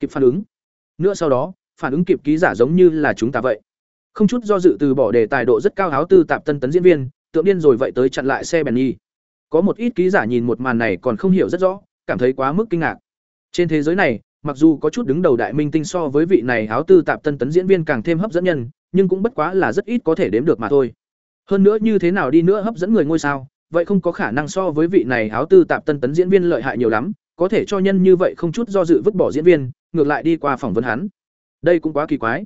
Kịp phản ứng. Nữa sau đó, phản ứng kịp ký giả giống như là chúng ta vậy. Không chút do dự từ bỏ đề tài độ rất cao áo tư tạp tân tấn diễn viên, tượng điên rồi vậy tới chặn lại xe bèn nhi có một ít ký giả nhìn một màn này còn không hiểu rất rõ, cảm thấy quá mức kinh ngạc. Trên thế giới này mặc dù có chút đứng đầu đại minh tinh so với vị này áo tư tạp tân tấn diễn viên càng thêm hấp dẫn nhân, nhưng cũng bất quá là rất ít có thể đếm được mà thôi. Hơn nữa như thế nào đi nữa hấp dẫn người ngôi sao, vậy không có khả năng so với vị này áo tư tạp tân tấn diễn viên lợi hại nhiều lắm, có thể cho nhân như vậy không chút do dự vứt bỏ diễn viên, ngược lại đi qua phỏng vấn hắn. Đây cũng quá kỳ quái.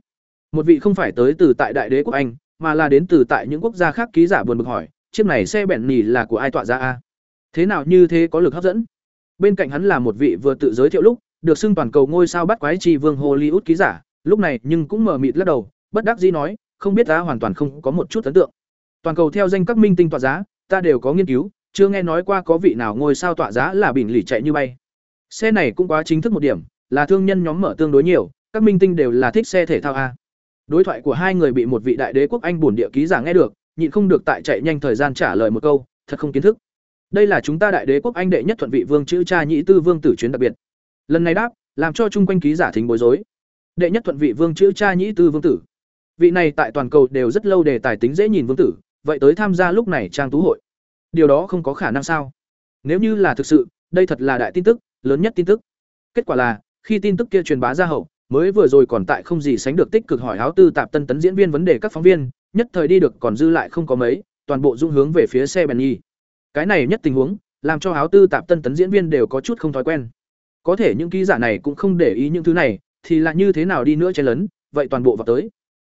Một vị không phải tới từ tại đại đế quốc anh, mà là đến từ tại những quốc gia khác ký giả buồn bực hỏi, chiếc này xe bẹn nỉ là của ai tọa ra a? Thế nào như thế có lực hấp dẫn? Bên cạnh hắn là một vị vừa tự giới thiệu lúc được xưng toàn cầu ngôi sao bắt quái chi vương hollywood ký giả, lúc này nhưng cũng mở mịt lắc đầu, bất đắc dĩ nói, không biết ta hoàn toàn không có một chút ấn tượng. Toàn cầu theo danh các minh tinh tọa giá, ta đều có nghiên cứu, chưa nghe nói qua có vị nào ngôi sao tọa giá là bình lỉ chạy như bay. Xe này cũng quá chính thức một điểm, là thương nhân nhóm mở tương đối nhiều, các minh tinh đều là thích xe thể thao a. Đối thoại của hai người bị một vị đại đế quốc anh bổn địa ký giả nghe được, nhịn không được tại chạy nhanh thời gian trả lời một câu, thật không kiến thức. Đây là chúng ta đại đế quốc anh đệ nhất thuận vị vương chữ cha nhĩ tư vương tử chuyến đặc biệt lần này đáp, làm cho chung quanh ký giả thính bối rối. Đệ nhất thuận vị vương chữ cha nhĩ tư vương tử. Vị này tại toàn cầu đều rất lâu đề tài tính dễ nhìn vương tử, vậy tới tham gia lúc này trang tú hội. Điều đó không có khả năng sao? Nếu như là thực sự, đây thật là đại tin tức, lớn nhất tin tức. Kết quả là, khi tin tức kia truyền bá ra hậu, mới vừa rồi còn tại không gì sánh được tích cực hỏi áo tư tạp tân tấn diễn viên vấn đề các phóng viên, nhất thời đi được còn dư lại không có mấy, toàn bộ dung hướng về phía xe bèn nhi cái này nhất tình huống, làm cho áo tư tạp tân tấn diễn viên đều có chút không thói quen có thể những ký giả này cũng không để ý những thứ này, thì là như thế nào đi nữa chen lấn, vậy toàn bộ vào tới.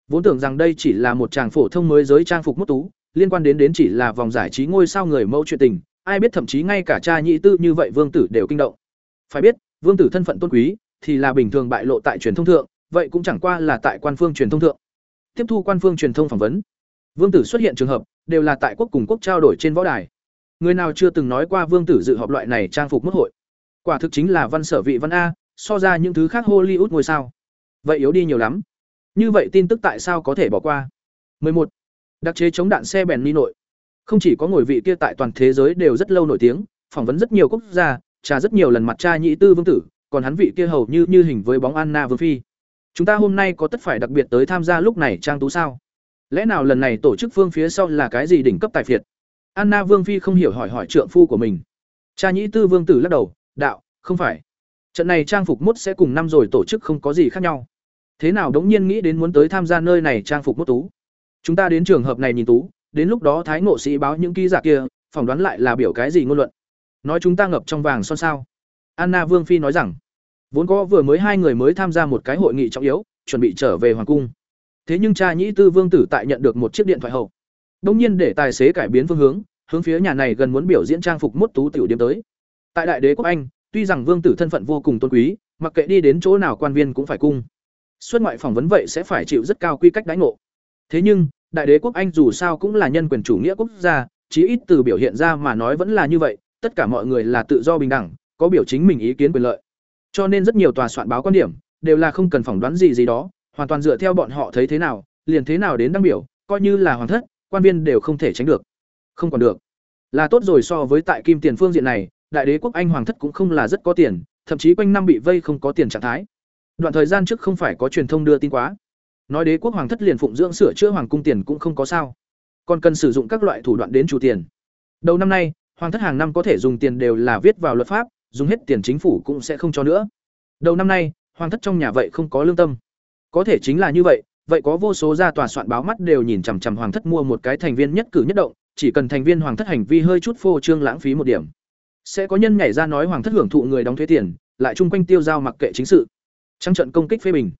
Vốn tưởng rằng đây chỉ là một chàng phổ thông mới giới trang phục mất tú, liên quan đến đến chỉ là vòng giải trí ngôi sao người mẫu chuyện tình, ai biết thậm chí ngay cả cha nhị tư như vậy vương tử đều kinh động. Phải biết, vương tử thân phận tôn quý, thì là bình thường bại lộ tại truyền thông thượng, vậy cũng chẳng qua là tại quan phương truyền thông thượng. Tiếp thu quan phương truyền thông phỏng vấn. Vương tử xuất hiện trường hợp, đều là tại quốc cùng quốc trao đổi trên võ đài. Người nào chưa từng nói qua vương tử dự họp loại này trang phục mất hội quả thực chính là văn sở vị văn a, so ra những thứ khác hollywood ngôi sao. Vậy yếu đi nhiều lắm. Như vậy tin tức tại sao có thể bỏ qua? 11. đặc chế chống đạn xe bèn ni nội. Không chỉ có ngồi vị kia tại toàn thế giới đều rất lâu nổi tiếng, phỏng vấn rất nhiều quốc gia trà rất nhiều lần mặt cha nhị tư vương tử, còn hắn vị kia hầu như như hình với bóng anna vương phi. Chúng ta hôm nay có tất phải đặc biệt tới tham gia lúc này trang tú sao? Lẽ nào lần này tổ chức phương phía sau là cái gì đỉnh cấp tài phiệt? Anna vương phi không hiểu hỏi hỏi trượng phu của mình. Cha nhị tư vương tử lắc đầu đạo, không phải. Trận này trang phục mốt sẽ cùng năm rồi tổ chức không có gì khác nhau. Thế nào đống nhiên nghĩ đến muốn tới tham gia nơi này trang phục mốt tú? Chúng ta đến trường hợp này nhìn tú, đến lúc đó thái ngộ sĩ báo những ký giả kia, phỏng đoán lại là biểu cái gì ngôn luận. Nói chúng ta ngập trong vàng son sao? Anna vương phi nói rằng, vốn có vừa mới hai người mới tham gia một cái hội nghị trọng yếu, chuẩn bị trở về hoàng cung. Thế nhưng cha nhĩ tư vương tử tại nhận được một chiếc điện thoại hậu. Đông nhiên để tài xế cải biến phương hướng hướng phía nhà này gần muốn biểu diễn trang phục mốt tú tiểu điểm tới tại đại đế quốc anh, tuy rằng vương tử thân phận vô cùng tôn quý, mặc kệ đi đến chỗ nào quan viên cũng phải cung. Xuất ngoại phỏng vấn vậy sẽ phải chịu rất cao quy cách đánh ngộ. Thế nhưng, đại đế quốc anh dù sao cũng là nhân quyền chủ nghĩa quốc gia, chí ít từ biểu hiện ra mà nói vẫn là như vậy, tất cả mọi người là tự do bình đẳng, có biểu chính mình ý kiến quyền lợi. Cho nên rất nhiều tòa soạn báo quan điểm đều là không cần phỏng đoán gì gì đó, hoàn toàn dựa theo bọn họ thấy thế nào, liền thế nào đến đăng biểu, coi như là hoàn thất, quan viên đều không thể tránh được. Không còn được. Là tốt rồi so với tại kim tiền phương diện này đại đế quốc anh hoàng thất cũng không là rất có tiền, thậm chí quanh năm bị vây không có tiền trạng thái. Đoạn thời gian trước không phải có truyền thông đưa tin quá. Nói đế quốc hoàng thất liền phụng dưỡng sửa chữa hoàng cung tiền cũng không có sao. Còn cần sử dụng các loại thủ đoạn đến chủ tiền. Đầu năm nay, hoàng thất hàng năm có thể dùng tiền đều là viết vào luật pháp, dùng hết tiền chính phủ cũng sẽ không cho nữa. Đầu năm nay, hoàng thất trong nhà vậy không có lương tâm. Có thể chính là như vậy vậy có vô số gia tòa soạn báo mắt đều nhìn chằm chằm hoàng thất mua một cái thành viên nhất cử nhất động, chỉ cần thành viên hoàng thất hành vi hơi chút phô trương lãng phí một điểm sẽ có nhân nhảy ra nói hoàng thất hưởng thụ người đóng thuế tiền, lại chung quanh tiêu giao mặc kệ chính sự. Trăng trận công kích phê bình.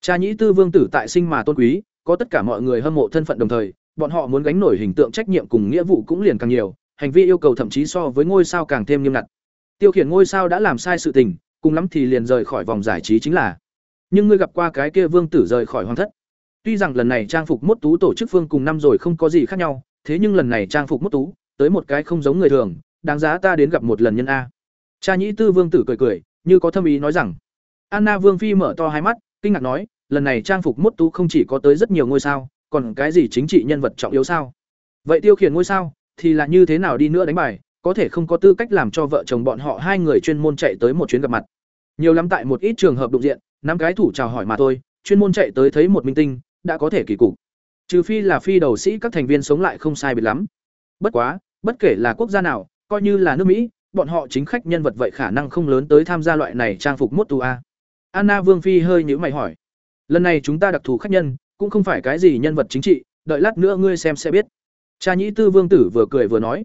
Cha nhĩ tư vương tử tại sinh mà tôn quý, có tất cả mọi người hâm mộ thân phận đồng thời, bọn họ muốn gánh nổi hình tượng trách nhiệm cùng nghĩa vụ cũng liền càng nhiều, hành vi yêu cầu thậm chí so với ngôi sao càng thêm nghiêm ngặt. Tiêu khiển ngôi sao đã làm sai sự tình, cùng lắm thì liền rời khỏi vòng giải trí chính là. Nhưng ngươi gặp qua cái kia vương tử rời khỏi hoàng thất. Tuy rằng lần này trang phục mốt tú tổ chức phương cùng năm rồi không có gì khác nhau, thế nhưng lần này trang phục mốt tú, tới một cái không giống người thường đáng giá ta đến gặp một lần nhân a cha nhĩ tư vương tử cười cười như có thâm ý nói rằng anna vương phi mở to hai mắt kinh ngạc nói lần này trang phục mốt tú không chỉ có tới rất nhiều ngôi sao còn cái gì chính trị nhân vật trọng yếu sao vậy tiêu khiển ngôi sao thì là như thế nào đi nữa đánh bài có thể không có tư cách làm cho vợ chồng bọn họ hai người chuyên môn chạy tới một chuyến gặp mặt nhiều lắm tại một ít trường hợp đụng diện năm cái thủ chào hỏi mà thôi chuyên môn chạy tới thấy một minh tinh, đã có thể kỳ cục. Trừ phi là phi đầu sĩ các thành viên sống lại không sai biệt lắm. Bất quá, bất kể là quốc gia nào, coi như là nước Mỹ, bọn họ chính khách nhân vật vậy khả năng không lớn tới tham gia loại này trang phục mốt tu a. Anna Vương phi hơi nhíu mày hỏi. Lần này chúng ta đặc thù khách nhân, cũng không phải cái gì nhân vật chính trị, đợi lát nữa ngươi xem sẽ biết. Cha nhĩ tư vương tử vừa cười vừa nói.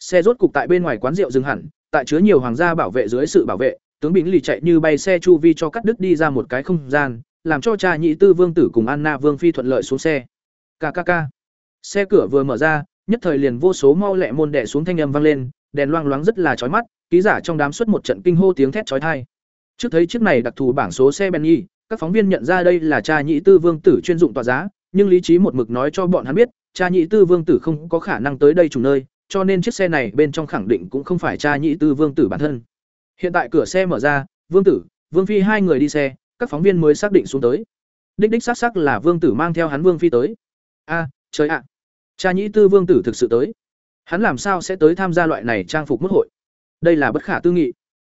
Xe rốt cục tại bên ngoài quán rượu dừng hẳn, tại chứa nhiều hoàng gia bảo vệ dưới sự bảo vệ, tướng bính lì chạy như bay xe chu vi cho cắt đứt đi ra một cái không gian, làm cho cha nhĩ tư vương tử cùng Anna vương phi thuận lợi xuống xe. KKK. Xe cửa vừa mở ra, nhất thời liền vô số mau lẹ môn đè xuống thanh âm vang lên, đèn loang loáng rất là chói mắt, ký giả trong đám xuất một trận kinh hô tiếng thét chói tai. Trước thấy chiếc này đặc thù bảng số xe Benny, các phóng viên nhận ra đây là cha nhị tư vương tử chuyên dụng tòa giá, nhưng lý trí một mực nói cho bọn hắn biết, cha nhị tư vương tử không có khả năng tới đây trùng nơi, cho nên chiếc xe này bên trong khẳng định cũng không phải cha nhị tư vương tử bản thân. Hiện tại cửa xe mở ra, vương tử, vương phi hai người đi xe, các phóng viên mới xác định xuống tới. Đích đích xác xác là vương tử mang theo hắn vương phi tới. A, trời ạ cha nhị tư vương tử thực sự tới. Hắn làm sao sẽ tới tham gia loại này trang phục mốt hội? Đây là bất khả tư nghị.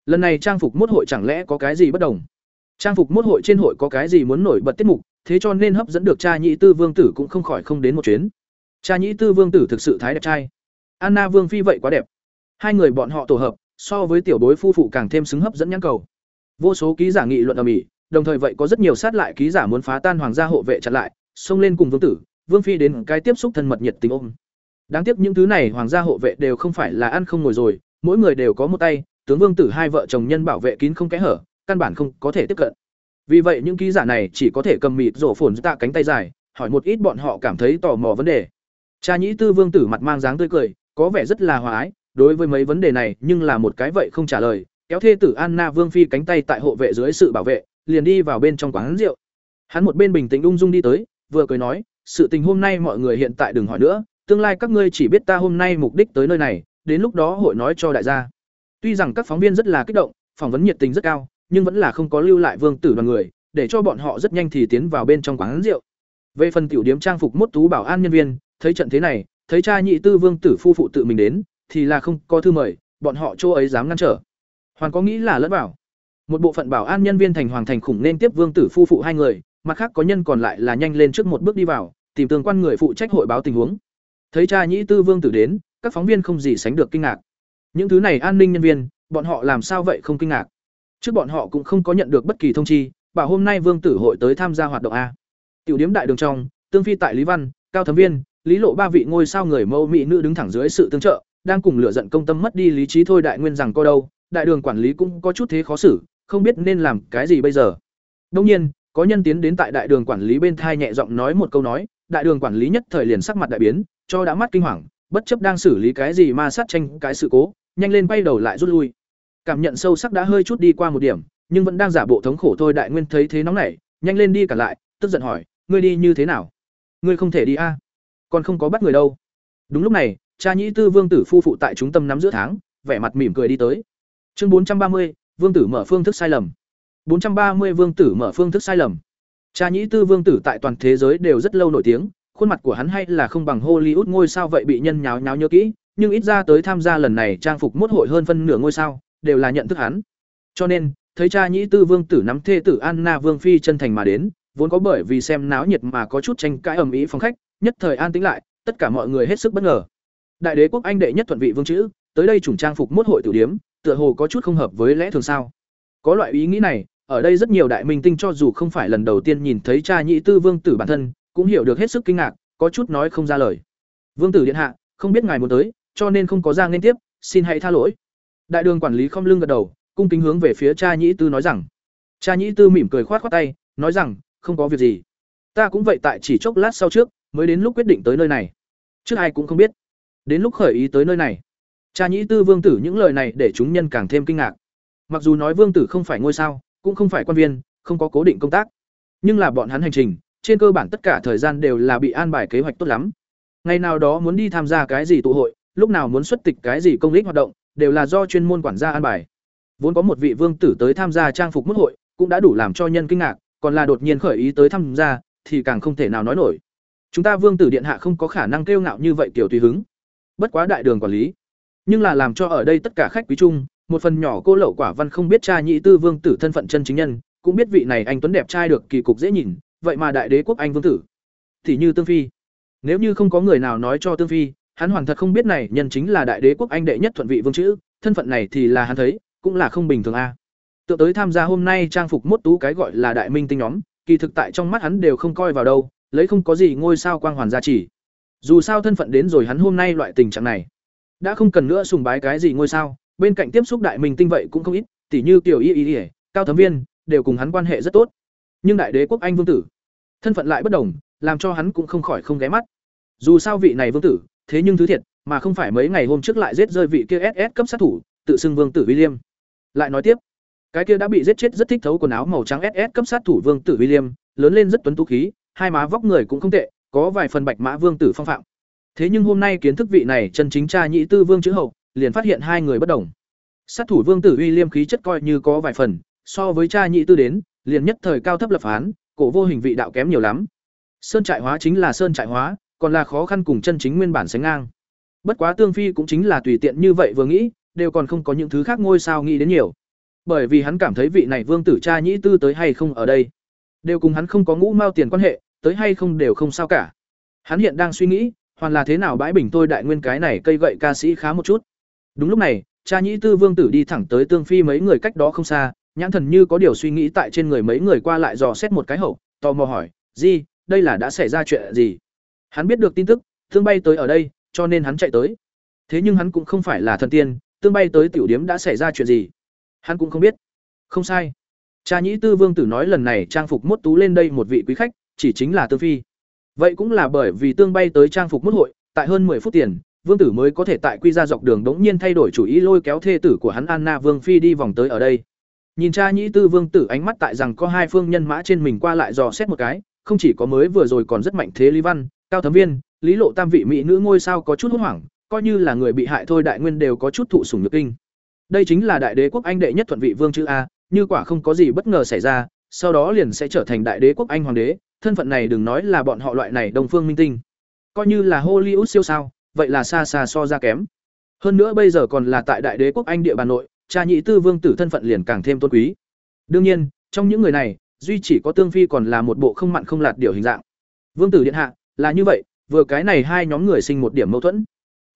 Lần này trang phục mốt hội chẳng lẽ có cái gì bất đồng? Trang phục mốt hội trên hội có cái gì muốn nổi bật tiết mục, thế cho nên hấp dẫn được cha nhị tư vương tử cũng không khỏi không đến một chuyến. Cha nhị tư vương tử thực sự thái đẹp trai. Anna vương phi vậy quá đẹp. Hai người bọn họ tổ hợp, so với tiểu bối phu phụ càng thêm xứng hấp dẫn nhãn cầu. Vô số ký giả nghị luận ở mỹ, đồng thời vậy có rất nhiều sát lại ký giả muốn phá tan hoàng gia hộ vệ chặn lại, xông lên cùng vương tử, vương phi đến cái tiếp xúc thân mật nhiệt tình ôm. Đáng tiếc những thứ này hoàng gia hộ vệ đều không phải là ăn không ngồi rồi, mỗi người đều có một tay, tướng vương tử hai vợ chồng nhân bảo vệ kín không kẽ hở, căn bản không có thể tiếp cận. Vì vậy những ký giả này chỉ có thể cầm mịt rổ phồn tạ cánh tay dài, hỏi một ít bọn họ cảm thấy tò mò vấn đề. Cha nhĩ tư vương tử mặt mang dáng tươi cười, có vẻ rất là hòa ái, đối với mấy vấn đề này nhưng là một cái vậy không trả lời, kéo thê tử Anna vương phi cánh tay tại hộ vệ dưới sự bảo vệ, liền đi vào bên trong quán rượu. Hắn một bên bình tĩnh ung dung đi tới, vừa cười nói, sự tình hôm nay mọi người hiện tại đừng hỏi nữa, tương lai các ngươi chỉ biết ta hôm nay mục đích tới nơi này, đến lúc đó hội nói cho đại gia. Tuy rằng các phóng viên rất là kích động, phỏng vấn nhiệt tình rất cao, nhưng vẫn là không có lưu lại vương tử đoàn người, để cho bọn họ rất nhanh thì tiến vào bên trong quán rượu. Về phần tiểu điếm trang phục mốt tú bảo an nhân viên, thấy trận thế này, thấy cha nhị tư vương tử phu phụ tự mình đến, thì là không có thư mời, bọn họ chỗ ấy dám ngăn trở. Hoàn có nghĩ là lẫn bảo. Một bộ phận bảo an nhân viên thành hoàng thành khủng nên tiếp vương tử phu phụ hai người, mặt khác có nhân còn lại là nhanh lên trước một bước đi vào, tìm tương quan người phụ trách hội báo tình huống. Thấy cha nhị tư vương tử đến, các phóng viên không gì sánh được kinh ngạc. Những thứ này an ninh nhân viên, bọn họ làm sao vậy không kinh ngạc? Trước bọn họ cũng không có nhận được bất kỳ thông chi, bảo hôm nay Vương Tử hội tới tham gia hoạt động a. Tiểu điểm đại đường trong, tương phi tại Lý Văn, Cao Thẩm Viên, Lý Lộ ba vị ngôi sao người mẫu mỹ nữ đứng thẳng dưới sự tương trợ, đang cùng lửa giận công tâm mất đi lý trí thôi đại nguyên rằng co đâu, đại đường quản lý cũng có chút thế khó xử, không biết nên làm cái gì bây giờ. Đương nhiên, có nhân tiến đến tại đại đường quản lý bên thai nhẹ giọng nói một câu nói, đại đường quản lý nhất thời liền sắc mặt đại biến, cho đã mắt kinh hoàng, bất chấp đang xử lý cái gì ma sát tranh cái sự cố, nhanh lên quay đầu lại rút lui. Cảm nhận sâu sắc đã hơi chút đi qua một điểm nhưng vẫn đang giả bộ thống khổ thôi đại nguyên thấy thế nóng nảy nhanh lên đi cả lại tức giận hỏi ngươi đi như thế nào? Ngươi không thể đi a? Còn không có bắt người đâu. Đúng lúc này cha nhĩ tư vương tử phu phụ tại trung tâm nắm giữa tháng vẻ mặt mỉm cười đi tới. Chương bốn trăm ba mươi vương tử mở phương thức sai lầm. Bốn trăm ba mươi vương tử mở phương thức sai lầm cha nhĩ tư vương tử tại toàn thế giới đều rất lâu nổi tiếng khuôn mặt của hắn hay là không bằng hollywood ngôi sao vậy bị nhân nháo nháo nhớ kỹ nhưng ít ra tới tham gia lần này trang phục mốt hội hơn phân nửa ngôi sao đều là nhận thức hắn. Cho nên, thấy cha nhĩ tư vương tử nắm thê tử Anna vương phi chân thành mà đến, vốn có bởi vì xem náo nhiệt mà có chút tranh cãi ầm ĩ phòng khách, nhất thời an tĩnh lại, tất cả mọi người hết sức bất ngờ. Đại đế quốc Anh đệ nhất thuận vị vương chữ, tới đây chủng trang phục mốt hội tiểu điếm, tựa hồ có chút không hợp với lẽ thường sao? Có loại ý nghĩ này, ở đây rất nhiều đại minh tinh cho dù không phải lần đầu tiên nhìn thấy cha nhị tư vương tử bản thân, cũng hiểu được hết sức kinh ngạc, có chút nói không ra lời. Vương tử điện hạ, không biết ngài muốn tới, cho nên không có ra nên tiếp, xin hãy tha lỗi. Đại đường quản lý không lưng gật đầu cung kính hướng về phía cha nhị tư nói rằng. Cha nhị tư mỉm cười khoát khoát tay nói rằng không có việc gì. Ta cũng vậy tại chỉ chốc lát sau trước mới đến lúc quyết định tới nơi này. Trước ai cũng không biết. Đến lúc khởi ý tới nơi này. Cha nhị tư vương tử những lời này để chúng nhân càng thêm kinh ngạc. Mặc dù nói vương tử không phải ngôi sao cũng không phải quan viên không có cố định công tác nhưng là bọn hắn hành trình trên cơ bản tất cả thời gian đều là bị an bài kế hoạch tốt lắm ngày nào đó muốn đi tham gia cái gì tụ hội lúc nào muốn xuất tịch cái gì công lý hoạt động đều là do chuyên môn quản gia an bài. Vốn có một vị vương tử tới tham gia trang phục mức hội, cũng đã đủ làm cho nhân kinh ngạc, còn là đột nhiên khởi ý tới tham gia, thì càng không thể nào nói nổi. Chúng ta vương tử điện hạ không có khả năng kêu ngạo như vậy tiểu tùy hứng. Bất quá đại đường quản lý, nhưng là làm cho ở đây tất cả khách quý chung, một phần nhỏ cô lậu quả văn không biết cha nhị tư vương tử thân phận chân chính nhân, cũng biết vị này anh tuấn đẹp trai được kỳ cục dễ nhìn, vậy mà đại đế quốc anh vương tử. Thì như tương phi. Nếu như không có người nào nói cho tương phi hắn hoàn thật không biết này nhân chính là đại đế quốc anh đệ nhất thuận vị vương chữ thân phận này thì là hắn thấy cũng là không bình thường a. À. tự tới tham gia hôm nay trang phục mốt tú cái gọi là đại minh tinh nhóm kỳ thực tại trong mắt hắn đều không coi vào đâu lấy không có gì ngôi sao quang hoàn gia trì. Dù sao thân phận đến rồi hắn hôm nay loại tình trạng này đã không cần nữa sùng bái cái gì ngôi sao bên cạnh tiếp xúc đại minh tinh vậy cũng không ít, tỉ như kiểu y y y, cao thấm viên, đều cùng hắn quan hệ rất tốt. Nhưng đại đế quốc anh vương tử, thân phận lại bất đồng, làm cho hắn cũng không khỏi không ghé mắt. Dù sao vị này vương tử, thế nhưng thứ thiệt, mà không phải mấy ngày hôm trước lại giết rơi vị kia ss cấp sát thủ, tự xưng vương tử william. Lại nói tiếp, cái kia đã bị giết chết rất thích thấu quần áo màu trắng ss cấp sát thủ vương tử william, lớn lên rất tuấn tú khí, hai má vóc người cũng không tệ, có vài phần bạch mã vương tử phong phạm. Thế nhưng hôm nay kiến thức vị này chân chính cha nhị tư vương chữ hậu liền phát hiện hai người bất đồng. Sát thủ vương tử william khí chất coi như có vài phần, so với cha nhị tư đến, liền nhất thời cao thấp lập phán, cổ vô hình vị đạo kém nhiều lắm. Sơn trại hóa chính là sơn trại hóa, còn là khó khăn cùng chân chính nguyên bản sánh ngang. Bất quá tương phi cũng chính là tùy tiện như vậy vừa nghĩ, đều còn không có những thứ khác ngôi sao nghĩ đến nhiều. Bởi vì hắn cảm thấy vị này vương tử cha nhĩ tư tới hay không ở đây, đều cùng hắn không có ngũ mao tiền quan hệ, tới hay không đều không sao cả. Hắn hiện đang suy nghĩ, hoàn là thế nào bãi bình tôi đại nguyên cái này cây gậy ca sĩ khá một chút đúng lúc này, cha nhĩ tư vương tử đi thẳng tới tương phi mấy người cách đó không xa, nhãn thần như có điều suy nghĩ tại trên người mấy người qua lại dò xét một cái hậu, tò mò hỏi gì đây là đã xảy ra chuyện gì? Hắn biết được tin tức tương bay tới ở đây, cho nên hắn chạy tới. Thế nhưng hắn cũng không phải là thần tiên tương bay tới tiểu điếm đã xảy ra chuyện gì? Hắn cũng không biết. Không sai. Cha nhĩ tư vương tử nói lần này trang phục mốt tú lên đây một vị quý khách, chỉ chính là tương phi. Vậy cũng là bởi vì tương bay tới trang phục mốt hội, tại hơn 10 phút tiền vương tử mới có thể tại quy ra dọc đường đống nhiên thay đổi chủ ý lôi kéo thê tử của hắn anna vương phi đi vòng tới ở đây. Nhìn cha nhĩ tư vương tử ánh mắt tại rằng có hai phương nhân mã trên mình qua lại dò xét một cái, không chỉ có mới vừa rồi còn rất mạnh thế lý văn, cao thấm viên, lý lộ tam vị mỹ nữ ngôi sao có chút hốt hoảng, coi như là người bị hại thôi đại nguyên đều có chút thụ sủng nhược kinh. Đây chính là đại đế quốc anh đệ nhất thuận vị vương chữ a, như quả không có gì bất ngờ xảy ra, sau đó liền sẽ trở thành đại đế quốc anh hoàng đế, thân phận này đừng nói là bọn họ loại này đồng phương minh tinh. Coi như là hollywood siêu sao vậy là xa xa so ra kém. Hơn nữa bây giờ còn là tại đại đế quốc anh địa bàn nội, cha nhị tư vương tử thân phận liền càng thêm tôn quý. Đương nhiên, trong những người này, duy chỉ có tương phi còn là một bộ không mặn không lạt điều hình dạng. Vương tử điện hạ, là như vậy, vừa cái này hai nhóm người sinh một điểm mâu thuẫn.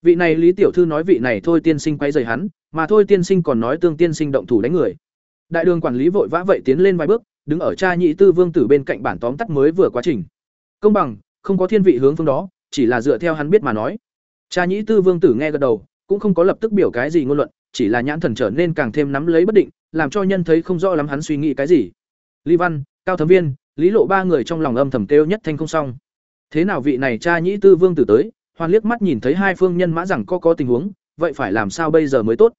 Vị này lý tiểu thư nói vị này thôi tiên sinh quay rời hắn, mà thôi tiên sinh còn nói tương tiên sinh động thủ đánh người. Đại đường quản lý vội vã vậy tiến lên vài bước, đứng ở cha nhị tư vương tử bên cạnh bản tóm tắt mới vừa quá trình. Công bằng, không có thiên vị hướng phương đó, chỉ là dựa theo hắn biết mà nói cha Nhĩ tư vương tử nghe gật đầu, cũng không có lập tức biểu cái gì ngôn luận, chỉ là nhãn thần trở nên càng thêm nắm lấy bất định, làm cho nhân thấy không rõ lắm hắn suy nghĩ cái gì. Lý văn, cao thấm viên, lý lộ ba người trong lòng âm thầm kêu nhất thanh không xong. Thế nào vị này cha nhĩ tư vương tử tới, hoàn liếc mắt nhìn thấy hai phương nhân mã rằng có có tình huống, vậy phải làm sao bây giờ mới tốt?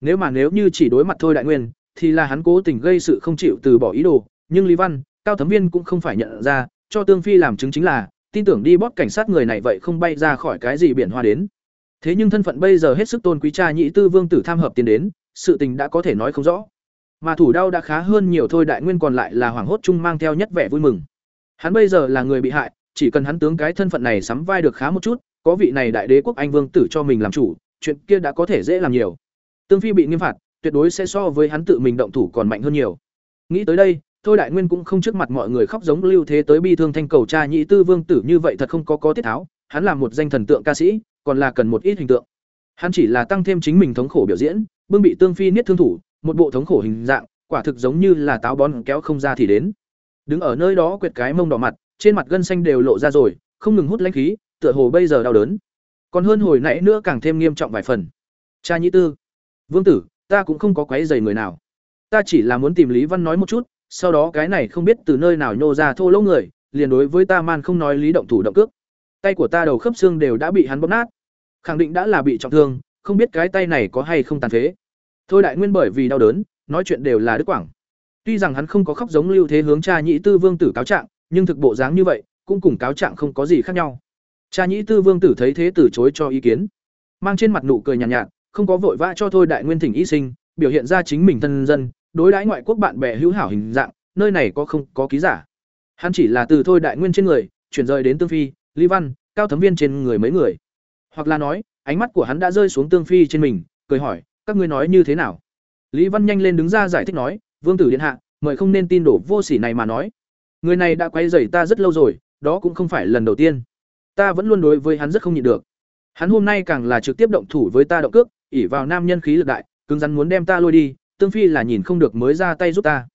Nếu mà nếu như chỉ đối mặt thôi đại nguyên, thì là hắn cố tình gây sự không chịu từ bỏ ý đồ, nhưng lý văn, cao thấm viên cũng không phải nhận ra, cho tương phi làm chứng chính là tin tưởng đi bóp cảnh sát người này vậy không bay ra khỏi cái gì biển hoa đến. Thế nhưng thân phận bây giờ hết sức tôn quý cha nhị tư vương tử tham hợp tiến đến, sự tình đã có thể nói không rõ. Mà thủ đau đã khá hơn nhiều thôi đại nguyên còn lại là hoảng hốt chung mang theo nhất vẻ vui mừng. Hắn bây giờ là người bị hại, chỉ cần hắn tướng cái thân phận này sắm vai được khá một chút, có vị này đại đế quốc anh vương tử cho mình làm chủ, chuyện kia đã có thể dễ làm nhiều. Tương phi bị nghiêm phạt, tuyệt đối sẽ so với hắn tự mình động thủ còn mạnh hơn nhiều. Nghĩ tới đây thôi đại nguyên cũng không trước mặt mọi người khóc giống lưu thế tới bi thương thanh cầu cha nhị tư vương tử như vậy thật không có có tiết tháo. Hắn là một danh thần tượng ca sĩ, còn là cần một ít hình tượng. Hắn chỉ là tăng thêm chính mình thống khổ biểu diễn, bưng bị tương phi niết thương thủ, một bộ thống khổ hình dạng, quả thực giống như là táo bón kéo không ra thì đến. Đứng ở nơi đó quệt cái mông đỏ mặt, trên mặt gân xanh đều lộ ra rồi, không ngừng hút lãnh khí, tựa hồ bây giờ đau đớn. Còn hơn hồi nãy nữa càng thêm nghiêm trọng vài phần. Cha nhĩ tư, vương tử, ta cũng không có quấy dày người nào. Ta chỉ là muốn tìm lý văn nói một chút sau đó cái này không biết từ nơi nào nhô ra thô lỗ người liền đối với ta man không nói lý động thủ động cước. Tay của ta đầu khớp xương đều đã bị hắn bóp nát. Khẳng định đã là bị trọng thương không biết cái tay này có hay không tàn phế. Thôi đại nguyên bởi vì đau đớn nói chuyện đều là đức quảng. Tuy rằng hắn không có khóc giống lưu thế hướng cha nhĩ tư vương tử cáo trạng nhưng thực bộ dáng như vậy cũng cùng cáo trạng không có gì khác nhau. Cha nhĩ tư vương tử thấy thế từ chối cho ý kiến. Mang trên mặt nụ cười nhàn nhạt, nhạt không có vội vã cho thôi đại nguyên thỉnh y sinh biểu hiện ra chính mình thân dân đối đãi ngoại quốc bạn bè hữu hảo hình dạng, nơi này có không có ký giả. Hắn chỉ là từ thôi đại nguyên trên người, chuyển rời đến tương phi, lý văn, cao thấm viên trên người mấy người. Hoặc là nói, ánh mắt của hắn đã rơi xuống tương phi trên mình, cười hỏi, các ngươi nói như thế nào? Lý văn nhanh lên đứng ra giải thích nói, vương tử điện hạ, mời không nên tin đổ vô sỉ này mà nói. Người này đã quấy rầy ta rất lâu rồi, đó cũng không phải lần đầu tiên. Ta vẫn luôn đối với hắn rất không nhịn được. Hắn hôm nay càng là trực tiếp động thủ với ta động cước, ỷ vào nam nhân khí lực đại, cứng rắn muốn đem ta lôi đi tương phi là nhìn không được mới ra tay giúp ta.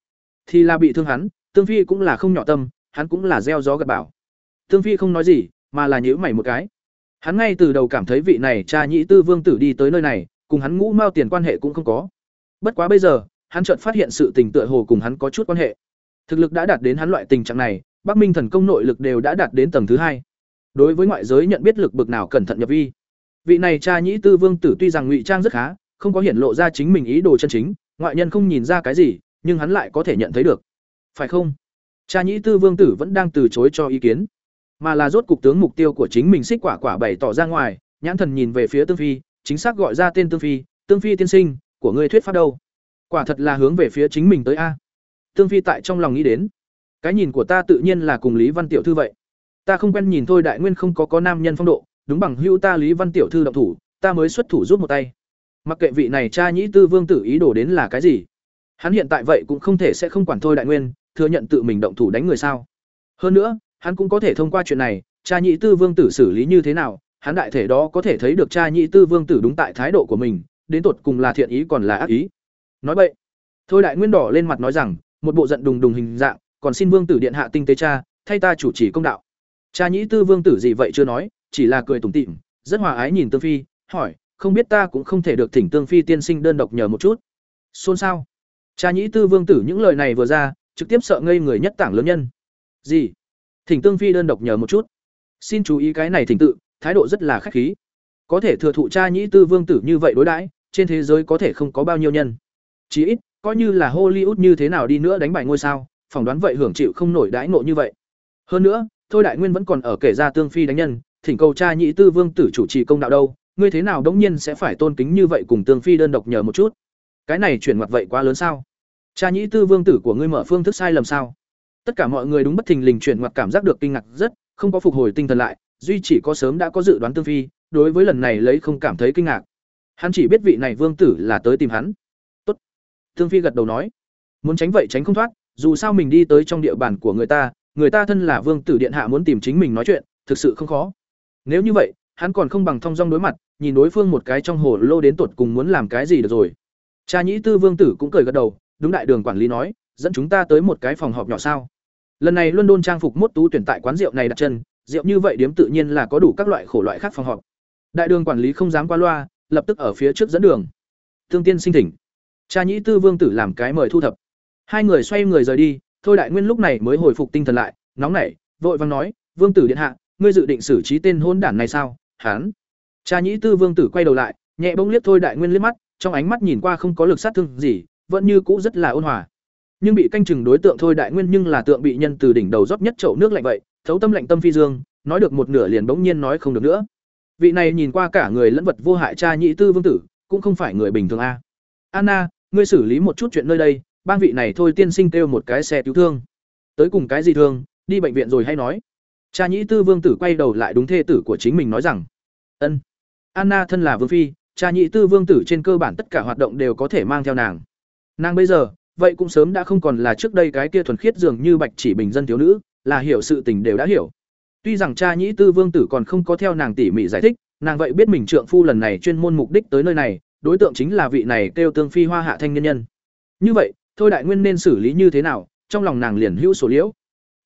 Thì là bị thương hắn, tương phi cũng là không nhỏ tâm, hắn cũng là gieo gió gật bảo tương phi không nói gì, mà là nhíu mày một cái. Hắn ngay từ đầu cảm thấy vị này cha nhĩ tư vương tử đi tới nơi này, cùng hắn ngũ mao tiền quan hệ cũng không có. Bất quá bây giờ, hắn chợt phát hiện sự tình tựa hồ cùng hắn có chút quan hệ. Thực lực đã đạt đến hắn loại tình trạng này, bắc minh thần công nội lực đều đã đạt đến tầng thứ hai. Đối với ngoại giới nhận biết lực bực nào cẩn thận nhập vi. Vị này cha nhĩ tư vương tử tuy rằng ngụy trang rất khá, không có hiển lộ ra chính mình ý đồ chân chính ngoại nhân không nhìn ra cái gì, nhưng hắn lại có thể nhận thấy được. Phải không? Cha nhĩ tư vương tử vẫn đang từ chối cho ý kiến. Mà là rốt cục tướng mục tiêu của chính mình xích quả quả bày tỏ ra ngoài, nhãn thần nhìn về phía tương phi, chính xác gọi ra tên tương phi tương phi tiên sinh, của ngươi thuyết pháp đâu? Quả thật là hướng về phía chính mình tới a. Tương phi tại trong lòng nghĩ đến, cái nhìn của ta tự nhiên là cùng lý văn tiểu thư vậy. Ta không quen nhìn thôi đại nguyên không có có nam nhân phong độ, đúng bằng hữu ta lý văn tiểu thư động thủ, ta mới xuất thủ rút một tay mặc kệ vị này cha nhĩ tư vương tử ý đồ đến là cái gì, hắn hiện tại vậy cũng không thể sẽ không quản thôi đại nguyên, thừa nhận tự mình động thủ đánh người sao. Hơn nữa, hắn cũng có thể thông qua chuyện này, cha nhĩ tư vương tử xử lý như thế nào, hắn đại thể đó có thể thấy được cha nhĩ tư vương tử đúng tại thái độ của mình, đến tột cùng là thiện ý còn là ác ý. Nói vậy, thôi đại nguyên đỏ lên mặt nói rằng, một bộ giận đùng đùng hình dạng, còn xin vương tử điện hạ tinh tế cha, thay ta chủ trì công đạo. Cha nhĩ tư vương tử gì vậy chưa nói, chỉ là cười tủm tỉm, rất hòa ái nhìn tương phi, hỏi không biết ta cũng không thể được thỉnh tương phi tiên sinh đơn độc nhờ một chút. Xôn xao. Cha nhĩ tư vương tử những lời này vừa ra, trực tiếp sợ ngây người nhất tảng lớn nhân. Gì? Thỉnh tương phi đơn độc nhờ một chút. Xin chú ý cái này thỉnh tự, thái độ rất là khách khí. Có thể thừa thụ cha nhĩ tư vương tử như vậy đối đãi, trên thế giới có thể không có bao nhiêu nhân. Chí ít, coi như là hollywood như thế nào đi nữa đánh bại ngôi sao, phỏng đoán vậy hưởng chịu không nổi đãi ngộ như vậy. Hơn nữa, thôi đại nguyên vẫn còn ở kể ra tương phi đánh nhân, thỉnh cầu cha nhĩ tư vương tử chủ trì công đạo đâu ngươi thế nào đống nhiên sẽ phải tôn kính như vậy cùng tương phi đơn độc nhờ một chút? Cái này chuyển mặt vậy quá lớn sao? Cha nhĩ tư vương tử của ngươi mở phương thức sai lầm sao? Tất cả mọi người đúng bất thình lình chuyển mặt cảm giác được kinh ngạc rất, không có phục hồi tinh thần lại, duy chỉ có sớm đã có dự đoán tương phi, đối với lần này lấy không cảm thấy kinh ngạc. Hắn chỉ biết vị này vương tử là tới tìm hắn. Tốt. Tương phi gật đầu nói. Muốn tránh vậy tránh không thoát, dù sao mình đi tới trong địa bàn của người ta người ta thân là vương tử điện hạ muốn tìm chính mình nói chuyện, thực sự không khó. Nếu như vậy, hắn còn không bằng thong dong đối mặt nhìn đối phương một cái trong hồ lô đến tột cùng muốn làm cái gì được rồi. Cha nhĩ tư vương tử cũng cười gật đầu, đúng đại đường quản lý nói, dẫn chúng ta tới một cái phòng họp nhỏ sao. Lần này luân đôn trang phục mốt tú tuyển tại quán rượu này đặt chân, rượu như vậy điếm tự nhiên là có đủ các loại khổ loại khác phòng họp. Đại đường quản lý không dám qua loa, lập tức ở phía trước dẫn đường. Thương tiên sinh thỉnh. Cha nhĩ tư vương tử làm cái mời thu thập. Hai người xoay người rời đi, thôi đại nguyên lúc này mới hồi phục tinh thần lại, nóng nảy, vội vàng nói, vương tử điện hạ, ngươi dự định xử trí tên hôn đản này sao? Hán cha nhĩ tư vương tử quay đầu lại, nhẹ bỗng liếc thôi đại nguyên liếc mắt, trong ánh mắt nhìn qua không có lực sát thương gì, vẫn như cũ rất là ôn hòa. Nhưng bị canh chừng đối tượng thôi đại nguyên nhưng là tượng bị nhân từ đỉnh đầu rót nhất chậu nước lạnh vậy, thấu tâm lạnh tâm phi dương, nói được một nửa liền bỗng nhiên nói không được nữa. Vị này nhìn qua cả người lẫn vật vô hại cha nhĩ tư vương tử, cũng không phải người bình thường a. Anna, ngươi xử lý một chút chuyện nơi đây ban vị này thôi tiên sinh kêu một cái xe cứu thương. Tới cùng cái gì thương, đi bệnh viện rồi hay nói. Cha nhĩ tư vương tử quay đầu lại đúng thê tử của chính mình nói rằng, ân anna thân là vương phi, cha nhị tư vương tử trên cơ bản tất cả hoạt động đều có thể mang theo nàng. Nàng bây giờ, vậy cũng sớm đã không còn là trước đây cái kia thuần khiết dường như bạch chỉ bình dân thiếu nữ, là hiểu sự tình đều đã hiểu. Tuy rằng cha nhị tư vương tử còn không có theo nàng tỉ mỉ giải thích, nàng vậy biết mình trượng phu lần này chuyên môn mục đích tới nơi này, đối tượng chính là vị này kêu tương phi hoa hạ thanh nhân nhân. Như vậy, thôi đại nguyên nên xử lý như thế nào, trong lòng nàng liền hữu sổ liễu.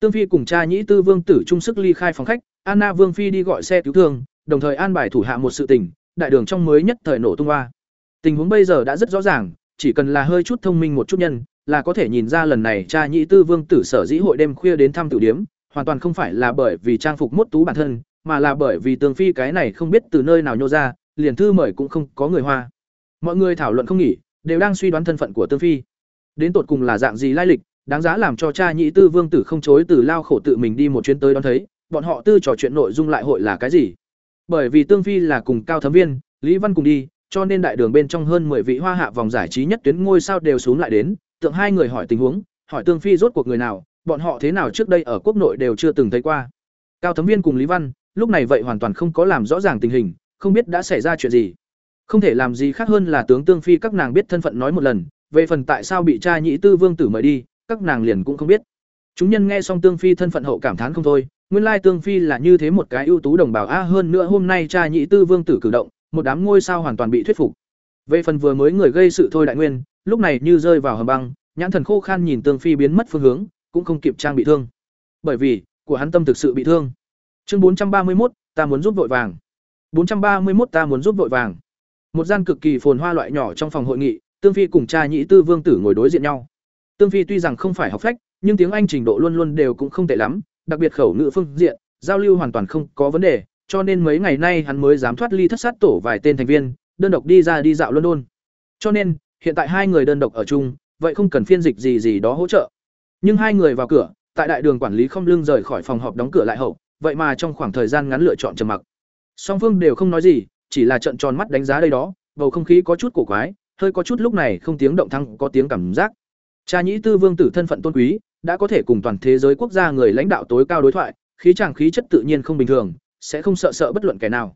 Tương phi cùng cha nhĩ tư vương tử chung sức ly khai phòng khách, anna vương phi đi gọi xe cứu thương đồng thời an bài thủ hạ một sự tình, đại đường trong mới nhất thời nổ tung hoa. Tình huống bây giờ đã rất rõ ràng, chỉ cần là hơi chút thông minh một chút nhân, là có thể nhìn ra lần này cha nhị tư vương tử sở dĩ hội đêm khuya đến thăm tử điếm, hoàn toàn không phải là bởi vì trang phục mốt tú bản thân, mà là bởi vì tường phi cái này không biết từ nơi nào nhô ra, liền thư mời cũng không có người hoa. Mọi người thảo luận không nghỉ, đều đang suy đoán thân phận của tương phi. Đến tột cùng là dạng gì lai lịch, đáng giá làm cho cha nhị tư vương tử không chối từ lao khổ tự mình đi một chuyến tới đón thấy, bọn họ tư trò chuyện nội dung lại hội là cái gì? Bởi vì tương phi là cùng cao thấm viên, lý văn cùng đi, cho nên đại đường bên trong hơn 10 vị hoa hạ vòng giải trí nhất tuyến ngôi sao đều xuống lại đến, tượng hai người hỏi tình huống, hỏi tương phi rốt cuộc người nào, bọn họ thế nào trước đây ở quốc nội đều chưa từng thấy qua. Cao thấm viên cùng lý văn, lúc này vậy hoàn toàn không có làm rõ ràng tình hình, không biết đã xảy ra chuyện gì. Không thể làm gì khác hơn là tướng tương phi các nàng biết thân phận nói một lần, về phần tại sao bị cha nhị tư vương tử mời đi, các nàng liền cũng không biết. Chúng nhân nghe xong tương phi thân phận hậu cảm thán không thôi nguyên lai tương phi là như thế một cái ưu tú đồng bào a, hơn nữa hôm nay cha nhị tư vương tử cử động, một đám ngôi sao hoàn toàn bị thuyết phục. Về phần vừa mới người gây sự thôi đại nguyên, lúc này như rơi vào hầm băng, nhãn thần khô khan nhìn tương phi biến mất phương hướng, cũng không kịp trang bị thương. Bởi vì, của hắn tâm thực sự bị thương. Chương bốn trăm ba mươi một ta muốn giúp vội vàng. bốn trăm ba mươi một ta muốn giúp vội vàng. Một gian cực kỳ phồn hoa loại nhỏ trong phòng hội nghị, tương phi cùng cha nhị tư vương tử ngồi đối diện nhau. Tương phi tuy rằng không phải học phách, nhưng tiếng anh trình độ luôn luôn đều cũng không tệ lắm đặc biệt khẩu ngữ phương diện, giao lưu hoàn toàn không có vấn đề, cho nên mấy ngày nay hắn mới dám thoát ly thất sát tổ vài tên thành viên, đơn độc đi ra đi dạo london. Cho nên, hiện tại hai người đơn độc ở chung, vậy không cần phiên dịch gì gì đó hỗ trợ. Nhưng hai người vào cửa, tại đại đường quản lý không lưng rời khỏi phòng họp đóng cửa lại hậu, vậy mà trong khoảng thời gian ngắn lựa chọn trầm mặc. Song phương đều không nói gì, chỉ là trận tròn mắt đánh giá đây đó, bầu không khí có chút cổ quái, hơi có chút lúc này không tiếng động thăng, có tiếng cảm giác. Cha nhĩ tư vương tử thân phận tôn quý đã có thể cùng toàn thế giới quốc gia người lãnh đạo tối cao đối thoại, khí chàng khí chất tự nhiên không bình thường, sẽ không sợ sợ bất luận kẻ nào.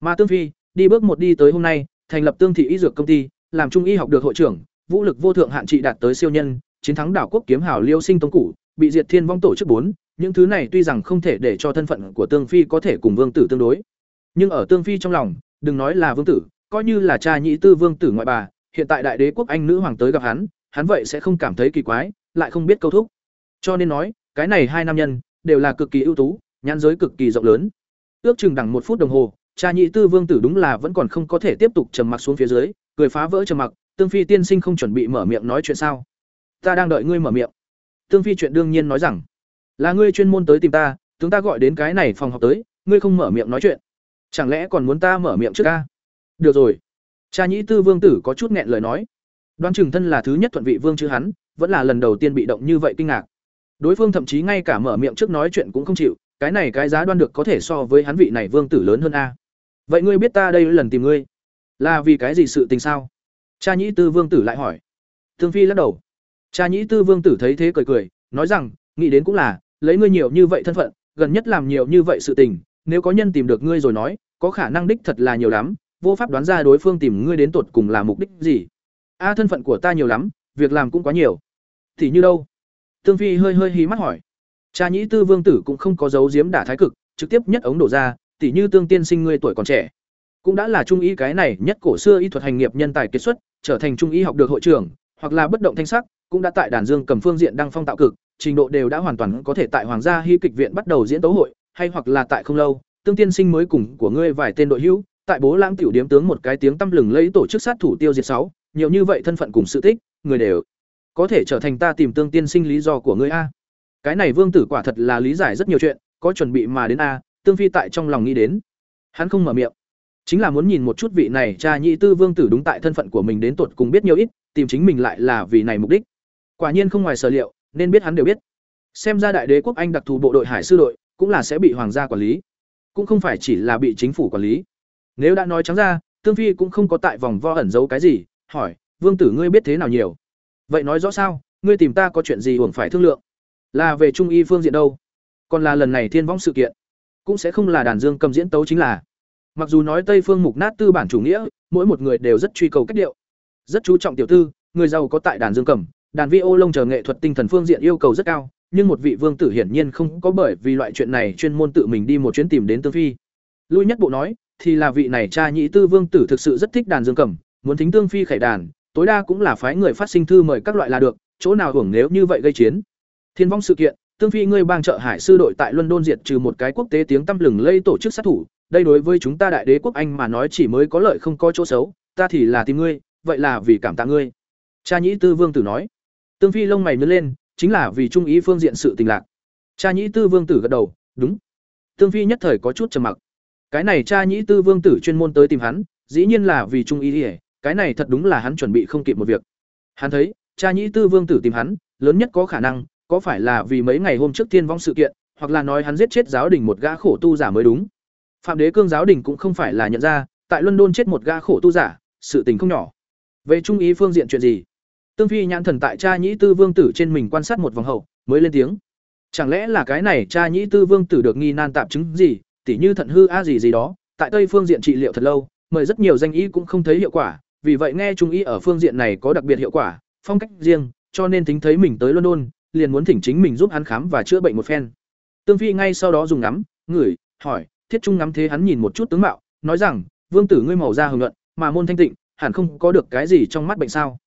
Mà tương phi, đi bước một đi tới hôm nay, thành lập tương thị y dược công ty, làm trung y học được hội trưởng, vũ lực vô thượng hạn trị đạt tới siêu nhân, chiến thắng đảo quốc kiếm hào liêu sinh tông cũ bị diệt thiên vong tổ chức bốn, những thứ này tuy rằng không thể để cho thân phận của tương phi có thể cùng vương tử tương đối, nhưng ở tương phi trong lòng, đừng nói là vương tử, coi như là cha nhị tư vương tử ngoại bà, hiện tại đại đế quốc anh nữ hoàng tới gặp hắn hắn vậy sẽ không cảm thấy kỳ quái, lại không biết câu thúc cho nên nói, cái này hai nam nhân, đều là cực kỳ ưu tú, nhãn giới cực kỳ rộng lớn. Ước chừng đằng một phút đồng hồ, cha nhị tư vương tử đúng là vẫn còn không có thể tiếp tục trầm mặc xuống phía dưới, cười phá vỡ trầm mặc, tương phi tiên sinh không chuẩn bị mở miệng nói chuyện sao? Ta đang đợi ngươi mở miệng. Tương phi chuyện đương nhiên nói rằng, là ngươi chuyên môn tới tìm ta, chúng ta gọi đến cái này phòng học tới, ngươi không mở miệng nói chuyện. Chẳng lẽ còn muốn ta mở miệng trước ta? được rồi. Cha nhĩ tư vương tử có chút nghẹn lời nói. Đoan Trừng thân là thứ nhất thuận vị vương chứ hắn, vẫn là lần đầu tiên bị động như vậy kinh ngạc đối phương thậm chí ngay cả mở miệng trước nói chuyện cũng không chịu, cái này cái giá đoan được có thể so với hắn vị này vương tử lớn hơn a. Vậy ngươi biết ta đây lần tìm ngươi, là vì cái gì sự tình sao? Cha nhĩ tư vương tử lại hỏi. Thương phi lắc đầu. Cha nhĩ tư vương tử thấy thế cười cười, nói rằng, nghĩ đến cũng là, lấy ngươi nhiều như vậy thân phận, gần nhất làm nhiều như vậy sự tình, nếu có nhân tìm được ngươi rồi nói, có khả năng đích thật là nhiều lắm, vô pháp đoán ra đối phương tìm ngươi đến tột cùng là mục đích gì. A, thân phận của ta nhiều lắm, việc làm cũng quá nhiều. Thì như đâu? Tương phi hơi hơi hí mắt hỏi. Cha nhĩ tư vương tử cũng không có dấu diếm đả thái cực, trực tiếp nhất ống đổ ra, tỉ như tương tiên sinh ngươi tuổi còn trẻ. Cũng đã là trung y cái này nhất cổ xưa y thuật hành nghiệp nhân tài kết xuất, trở thành trung y học được hội trưởng, hoặc là bất động thanh sắc, cũng đã tại đàn dương cầm phương diện đăng phong tạo cực, trình độ đều đã hoàn toàn có thể tại hoàng gia hy kịch viện bắt đầu diễn tấu hội, hay hoặc là tại không lâu, tương tiên sinh mới cùng của ngươi vài tên đội hữu, tại bố lãng tiểu điếm tướng một cái tiếng tăm lừng lấy tổ chức sát thủ tiêu diệt sáu, nhiều như vậy thân phận cùng sự tích, người đều có thể trở thành ta tìm tương tiên sinh lý do của ngươi a. Cái này vương tử quả thật là lý giải rất nhiều chuyện, có chuẩn bị mà đến a, tương phi tại trong lòng nghĩ đến. Hắn không mở miệng. Chính là muốn nhìn một chút vị này cha nhị tư vương tử đúng tại thân phận của mình đến tột cùng biết nhiều ít, tìm chính mình lại là vì này mục đích. Quả nhiên không ngoài sở liệu, nên biết hắn đều biết. Xem ra đại đế quốc anh đặc thù bộ đội hải sư đội cũng là sẽ bị hoàng gia quản lý, cũng không phải chỉ là bị chính phủ quản lý. Nếu đã nói trắng ra, tương phi cũng không có tại vòng vo ẩn giấu cái gì, hỏi, vương tử ngươi biết thế nào nhiều? Vậy nói rõ sao, ngươi tìm ta có chuyện gì uổng phải thương lượng? Là về trung y phương diện đâu? Còn là lần này thiên võng sự kiện, cũng sẽ không là đàn dương cầm diễn tấu chính là. Mặc dù nói tây phương mục nát tư bản chủ nghĩa, mỗi một người đều rất truy cầu cách điệu. Rất chú trọng tiểu tư, người giàu có tại đàn dương cầm, đàn vi ô lông chờ nghệ thuật tinh thần phương diện yêu cầu rất cao, nhưng một vị vương tử hiển nhiên không có bởi vì loại chuyện này chuyên môn tự mình đi một chuyến tìm đến tương phi. Lui nhất bộ nói, thì là vị này cha nhị tư vương tử thực sự rất thích đàn dương cầm, muốn thính tương phi khải đàn tối đa cũng là phái người phát sinh thư mời các loại là được, chỗ nào hưởng nếu như vậy gây chiến. Thiên vong sự kiện, tương phi ngươi bang trợ hải sư đội tại london diệt trừ một cái quốc tế tiếng tăm lừng lây tổ chức sát thủ, đây đối với chúng ta đại đế quốc anh mà nói chỉ mới có lợi không có chỗ xấu, ta thì là tìm ngươi, vậy là vì cảm tạ ngươi. Cha nhĩ tư vương tử nói. Tương phi lông mày nhớ lên, chính là vì trung ý phương diện sự tình lạc. Cha nhĩ tư vương tử gật đầu, đúng. Tương phi nhất thời có chút trầm mặc. Cái này cha nhĩ tư vương tử chuyên môn tới tìm hắn, dĩ nhiên là vì trung ý ỉa cái này thật đúng là hắn chuẩn bị không kịp một việc. Hắn thấy, cha nhĩ tư vương tử tìm hắn, lớn nhất có khả năng, có phải là vì mấy ngày hôm trước thiên vong sự kiện, hoặc là nói hắn giết chết giáo đình một gã khổ tu giả mới đúng. Phạm đế cương giáo đình cũng không phải là nhận ra, tại london chết một gã khổ tu giả, sự tình không nhỏ. Về trung ý phương diện chuyện gì? Tương phi nhãn thần tại cha nhĩ tư vương tử trên mình quan sát một vòng hậu, mới lên tiếng. Chẳng lẽ là cái này cha nhĩ tư vương tử được nghi nan tạp chứng gì, tỉ như thận hư a gì gì đó, tại tây phương diện trị liệu thật lâu, mời rất nhiều danh y cũng không thấy hiệu quả vì vậy nghe trung y ở phương diện này có đặc biệt hiệu quả phong cách riêng cho nên tính thấy mình tới london liền muốn thỉnh chính mình giúp hắn khám và chữa bệnh một phen. Tương Phi ngay sau đó dùng ngắm, ngửi, hỏi, Thiết Trung ngắm thế hắn nhìn một chút tướng mạo, nói rằng, "Vương tử ngươi màu da hồng nhuận, mà môn thanh tịnh, hẳn không có được cái gì trong mắt bệnh sao?"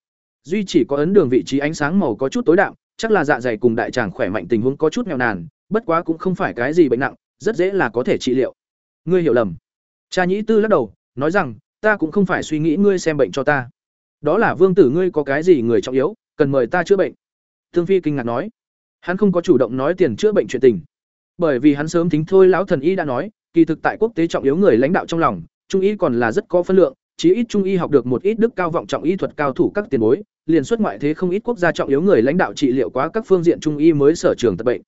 Duy chỉ có ấn đường vị trí ánh sáng màu có chút tối đậm, chắc là dạ dày cùng đại tràng khỏe mạnh tình huống có chút nghèo nàn, bất quá cũng không phải cái gì bệnh nặng, rất dễ là có thể trị liệu. Ngươi hiểu lầm. Cha Nhĩ Tư lắc đầu, nói rằng, ta cũng không phải suy nghĩ ngươi xem bệnh cho ta. Đó là vương tử ngươi có cái gì người trọng yếu, cần mời ta chữa bệnh. Thương Phi kinh ngạc nói, hắn không có chủ động nói tiền chữa bệnh chuyện tình, bởi vì hắn sớm thính thôi lão thần y đã nói, kỳ thực tại quốc tế trọng yếu người lãnh đạo trong lòng, trung y còn là rất có phân lượng, chí ít trung y học được một ít đức cao vọng trọng y thuật cao thủ các tiền bối, liền xuất ngoại thế không ít quốc gia trọng yếu người lãnh đạo trị liệu quá các phương diện trung y mới sở trường tập bệnh.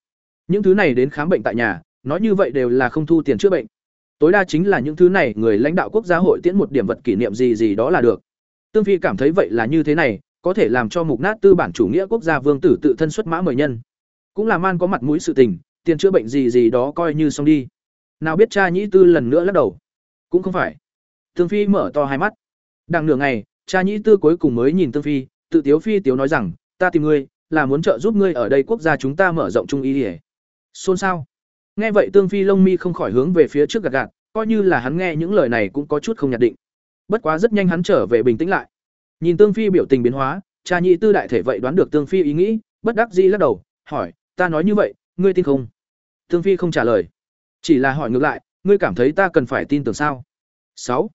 Những thứ này đến khám bệnh tại nhà, nói như vậy đều là không thu tiền chữa bệnh. Tối đa chính là những thứ này người lãnh đạo quốc gia hội tiễn một điểm vật kỷ niệm gì gì đó là được. Tương Phi cảm thấy vậy là như thế này, có thể làm cho mục nát tư bản chủ nghĩa quốc gia vương tử tự thân xuất mã mời nhân. Cũng là man có mặt mũi sự tình, tiền chữa bệnh gì gì đó coi như xong đi. Nào biết cha nhĩ tư lần nữa lắc đầu. Cũng không phải. Tương Phi mở to hai mắt. Đằng nửa ngày, cha nhĩ tư cuối cùng mới nhìn Tương Phi, tự tiếu phi tiếu nói rằng, ta tìm ngươi, là muốn trợ giúp ngươi ở đây quốc gia chúng ta mở rộng trung y ỉa Xôn sao? Nghe vậy Tương Phi lông mi không khỏi hướng về phía trước gạt gạt, coi như là hắn nghe những lời này cũng có chút không nhạt định. Bất quá rất nhanh hắn trở về bình tĩnh lại. Nhìn Tương Phi biểu tình biến hóa, cha nhị tư đại thể vậy đoán được Tương Phi ý nghĩ, bất đắc dĩ lắc đầu, hỏi, ta nói như vậy, ngươi tin không? Tương Phi không trả lời, chỉ là hỏi ngược lại, ngươi cảm thấy ta cần phải tin tưởng sao? Sáu,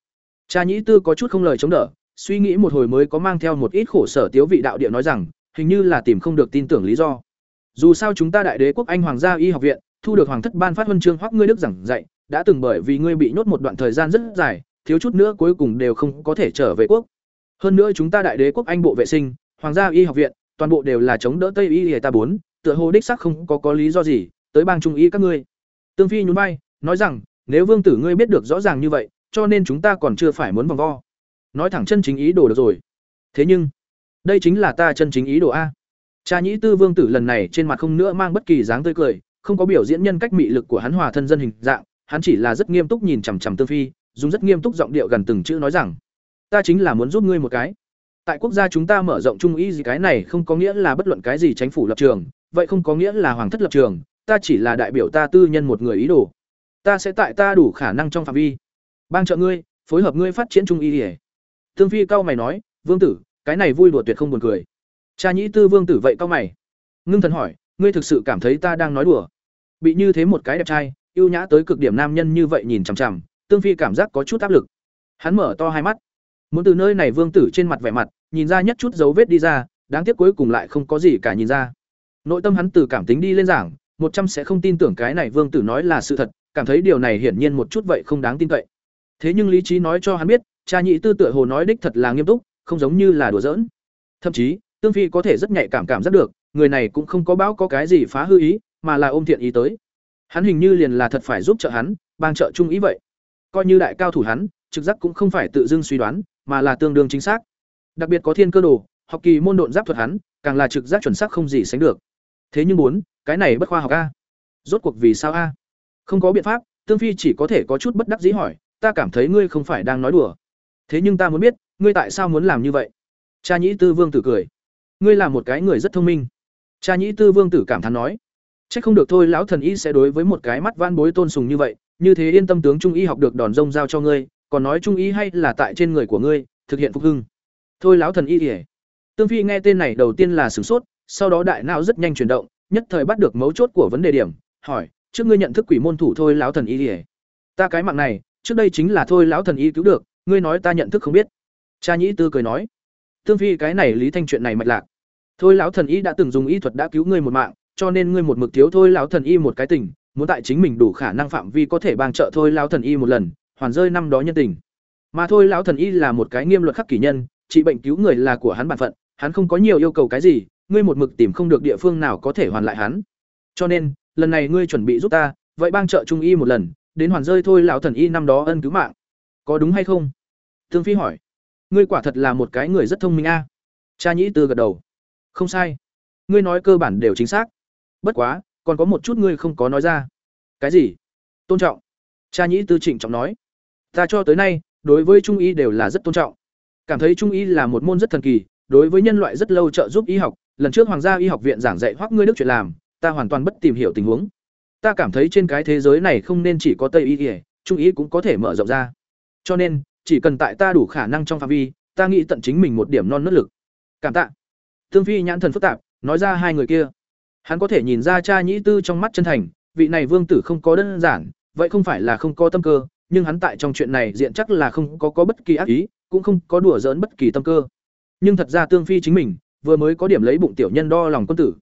Cha nhị tư có chút không lời chống đỡ, suy nghĩ một hồi mới có mang theo một ít khổ sở tiếu vị đạo địa nói rằng, hình như là tìm không được tin tưởng lý do. Dù sao chúng ta đại đế quốc Anh Hoàng gia y học viện, thu được hoàng thất ban phát huân chương hoắc ngươi đức giảng dạy, đã từng bởi vì ngươi bị nhốt một đoạn thời gian rất dài, thiếu chút nữa cuối cùng đều không có thể trở về quốc. Hơn nữa chúng ta đại đế quốc Anh bộ vệ sinh, hoàng gia y học viện, toàn bộ đều là chống đỡ Tây y y ta bốn, tựa hồ đích xác không có có lý do gì, tới bang trung y các ngươi. Tương Phi nhún vai, nói rằng, nếu vương tử ngươi biết được rõ ràng như vậy, cho nên chúng ta còn chưa phải muốn vòng vo. Nói thẳng chân chính ý đồ được rồi. Thế nhưng, đây chính là ta chân chính ý đồ a. Cha nhĩ tư vương tử lần này trên mặt không nữa mang bất kỳ dáng tươi cười, không có biểu diễn nhân cách mị lực của hắn hòa thân dân hình dạng, hắn chỉ là rất nghiêm túc nhìn chằm chằm Tương Phi, dùng rất nghiêm túc giọng điệu gần từng chữ nói rằng: "Ta chính là muốn giúp ngươi một cái. Tại quốc gia chúng ta mở rộng trung ý gì cái này không có nghĩa là bất luận cái gì chính phủ lập trường, vậy không có nghĩa là hoàng thất lập trường, ta chỉ là đại biểu ta tư nhân một người ý đồ. Ta sẽ tại ta đủ khả năng trong phạm vi, bang trợ ngươi, phối hợp ngươi phát triển trung y." Tương Phi cao mày nói: "Vương tử, cái này vui đùa tuyệt không buồn cười." Cha nhĩ tư vương tử vậy cao mày. Ngưng thần hỏi: "Ngươi thực sự cảm thấy ta đang nói đùa?" Bị như thế một cái đẹp trai, ưu nhã tới cực điểm nam nhân như vậy nhìn chằm chằm, Tương Phi cảm giác có chút áp lực. Hắn mở to hai mắt, muốn từ nơi này vương tử trên mặt vẻ mặt, nhìn ra nhất chút dấu vết đi ra, đáng tiếc cuối cùng lại không có gì cả nhìn ra. Nội tâm hắn từ cảm tính đi lên giảng, một trăm sẽ không tin tưởng cái này vương tử nói là sự thật, cảm thấy điều này hiển nhiên một chút vậy không đáng tin cậy. Thế nhưng lý trí nói cho hắn biết, cha nhị tư tựa hồ nói đích thật là nghiêm túc, không giống như là đùa giỡn. Thậm chí, Tương Phi có thể rất nhạy cảm cảm giác được, người này cũng không có báo có cái gì phá hư ý, mà là ôm thiện ý tới. Hắn hình như liền là thật phải giúp trợ hắn, bang trợ trung ý vậy. Coi như đại cao thủ hắn, trực giác cũng không phải tự dưng suy đoán, mà là tương đương chính xác. Đặc biệt có thiên cơ đồ, học kỳ môn độn giáp thuật hắn, càng là trực giác chuẩn xác không gì sánh được. Thế nhưng muốn, cái này bất khoa học a. Rốt cuộc vì sao a? Không có biện pháp, Tương Phi chỉ có thể có chút bất đắc dĩ hỏi, ta cảm thấy ngươi không phải đang nói đùa. Thế nhưng ta muốn biết, ngươi tại sao muốn làm như vậy? Cha Nhĩ Tư Vương tử cười. Ngươi là một cái người rất thông minh. Cha Nhĩ Tư Vương tử cảm thán nói. Chắc không được thôi, lão thần y sẽ đối với một cái mắt van bối tôn sùng như vậy, như thế yên tâm tướng trung y học được đòn rông giao cho ngươi, còn nói trung y hay là tại trên người của ngươi, thực hiện phục hưng. Thôi lão thần y liễu. Tương Phi nghe tên này đầu tiên là sửng sốt, sau đó đại não rất nhanh chuyển động, nhất thời bắt được mấu chốt của vấn đề điểm, hỏi, trước ngươi nhận thức quỷ môn thủ thôi lão thần y liễu. Ta cái mạng này, trước đây chính là thôi lão thần y cứu được, ngươi nói ta nhận thức không biết. Cha Nhĩ Tư cười nói, Tương Phi cái này lý thanh chuyện này mạch lạc. Thôi lão thần y đã từng dùng y thuật đã cứu ngươi một mạng, cho nên ngươi một mực thiếu thôi lão thần y một cái tình, muốn tại chính mình đủ khả năng phạm vi có thể bang trợ thôi lão thần y một lần, hoàn rơi năm đó nhân tình. Mà thôi lão thần y là một cái nghiêm luật khắc kỷ nhân, trị bệnh cứu người là của hắn bản phận, hắn không có nhiều yêu cầu cái gì, ngươi một mực tìm không được địa phương nào có thể hoàn lại hắn. Cho nên, lần này ngươi chuẩn bị giúp ta, vậy bang trợ trung y một lần, đến hoàn rơi thôi lão thần y năm đó ân cứu mạng. Có đúng hay không? Thương Phi hỏi. Ngươi quả thật là một cái người rất thông minh a. Cha Nhĩ Tư gật đầu. Không sai. Ngươi nói cơ bản đều chính xác bất quá, còn có một chút ngươi không có nói ra. Cái gì? Tôn trọng. Cha nhĩ tư trịnh trọng nói. Ta cho tới nay, đối với trung y đều là rất tôn trọng. Cảm thấy trung y là một môn rất thần kỳ, đối với nhân loại rất lâu trợ giúp y học, lần trước hoàng gia y học viện giảng dạy hoắc ngươi đức chuyện làm, ta hoàn toàn bất tìm hiểu tình huống. Ta cảm thấy trên cái thế giới này không nên chỉ có tây y ỉa trung y cũng có thể mở rộng ra. Cho nên, chỉ cần tại ta đủ khả năng trong phạm vi, ta nghĩ tận chính mình một điểm non nớt lực. Cảm tạ. Thương phi nhãn thần phức tạp, nói ra hai người kia hắn có thể nhìn ra cha nhĩ tư trong mắt chân thành, vị này vương tử không có đơn giản, vậy không phải là không có tâm cơ, nhưng hắn tại trong chuyện này diện chắc là không có có bất kỳ ác ý, cũng không có đùa giỡn bất kỳ tâm cơ. Nhưng thật ra tương phi chính mình, vừa mới có điểm lấy bụng tiểu nhân đo lòng quân tử.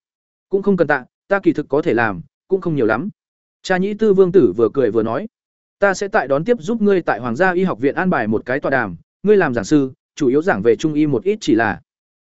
Cũng không cần tạ, ta kỳ thực có thể làm, cũng không nhiều lắm. Cha nhĩ tư vương tử vừa cười vừa nói, ta sẽ tại đón tiếp giúp ngươi tại hoàng gia y học viện an bài một cái tọa đàm, ngươi làm giảng sư, chủ yếu giảng về trung y một ít chỉ là.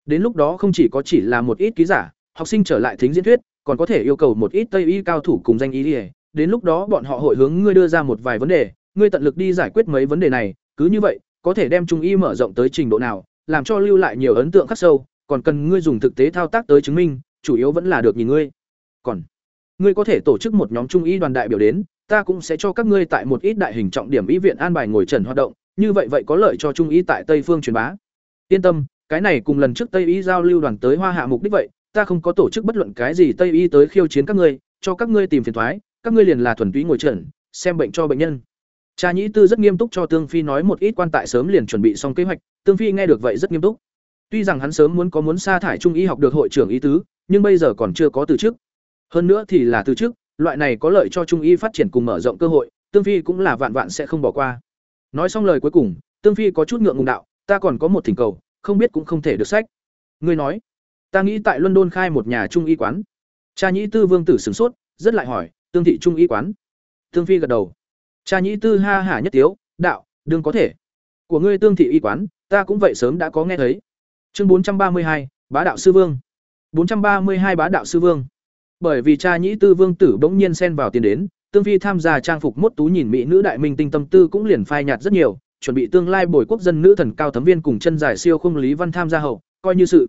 Đến lúc đó không chỉ có chỉ là một ít ký giả học sinh trở lại thính diễn thuyết, còn có thể yêu cầu một ít tây y cao thủ cùng danh y ỉa đến lúc đó bọn họ hội hướng ngươi đưa ra một vài vấn đề, ngươi tận lực đi giải quyết mấy vấn đề này. Cứ như vậy, có thể đem trung y mở rộng tới trình độ nào, làm cho lưu lại nhiều ấn tượng khắc sâu, còn cần ngươi dùng thực tế thao tác tới chứng minh, chủ yếu vẫn là được nhìn ngươi. Còn, ngươi có thể tổ chức một nhóm trung y đoàn đại biểu đến, ta cũng sẽ cho các ngươi tại một ít đại hình trọng điểm y viện an bài ngồi trần hoạt động, như vậy vậy có lợi cho trung y tại tây phương truyền bá. Yên tâm, cái này cùng lần trước tây y giao lưu đoàn tới hoa hạ mục đích vậy ta không có tổ chức bất luận cái gì tây y tới khiêu chiến các ngươi, cho các ngươi tìm phiền thoái các ngươi liền là thuần túy ngồi trần, xem bệnh cho bệnh nhân. Cha nhĩ tư rất nghiêm túc cho tương phi nói một ít quan tại sớm liền chuẩn bị xong kế hoạch, tương phi nghe được vậy rất nghiêm túc. Tuy rằng hắn sớm muốn có muốn sa thải trung y học được hội trưởng ý tứ, nhưng bây giờ còn chưa có từ chức. Hơn nữa thì là từ chức, loại này có lợi cho trung y phát triển cùng mở rộng cơ hội, tương phi cũng là vạn vạn sẽ không bỏ qua. Nói xong lời cuối cùng, tương phi có chút ngượng ngùng đạo, ta còn có một thỉnh cầu, không biết cũng không thể được sách. Ngươi nói ta nghĩ tại london khai một nhà trung y quán. Cha nhĩ tư vương tử sửng sốt, rất lại hỏi, tương thị trung y quán? Tương phi gật đầu, cha nhĩ tư ha hả nhất tiếu, đạo, đương có thể. Của ngươi tương thị y quán, ta cũng vậy sớm đã có nghe thấy. Chương bốn trăm ba mươi hai, bá đạo sư vương. bốn trăm ba mươi hai, bá đạo sư vương. Bởi vì cha nhĩ tư vương tử bỗng nhiên xen vào tiền đến, tương phi tham gia trang phục mốt tú nhìn mỹ nữ đại minh tinh tâm tư cũng liền phai nhạt rất nhiều, chuẩn bị tương lai bồi quốc dân nữ thần cao thấm viên cùng chân giải siêu không lý văn tham gia hậu, coi như sự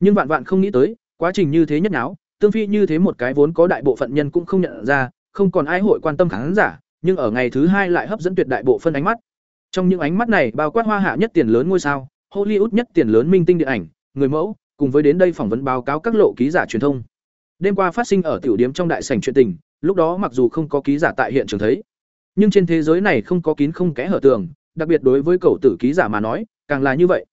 nhưng vạn vạn không nghĩ tới, quá trình như thế nhất náo, tương phi như thế một cái vốn có đại bộ phận nhân cũng không nhận ra, không còn ai hội quan tâm khán giả, nhưng ở ngày thứ hai lại hấp dẫn tuyệt đại bộ phân ánh mắt. Trong những ánh mắt này bao quát hoa hạ nhất tiền lớn ngôi sao, hollywood nhất tiền lớn minh tinh điện ảnh, người mẫu, cùng với đến đây phỏng vấn báo cáo các lộ ký giả truyền thông. Đêm qua phát sinh ở tiểu điếm trong đại sảnh chuyện tình, lúc đó mặc dù không có ký giả tại hiện trường thấy, nhưng trên thế giới này không có kín không kẽ hở tường, đặc biệt đối với cầu tử ký giả mà nói, càng là như vậy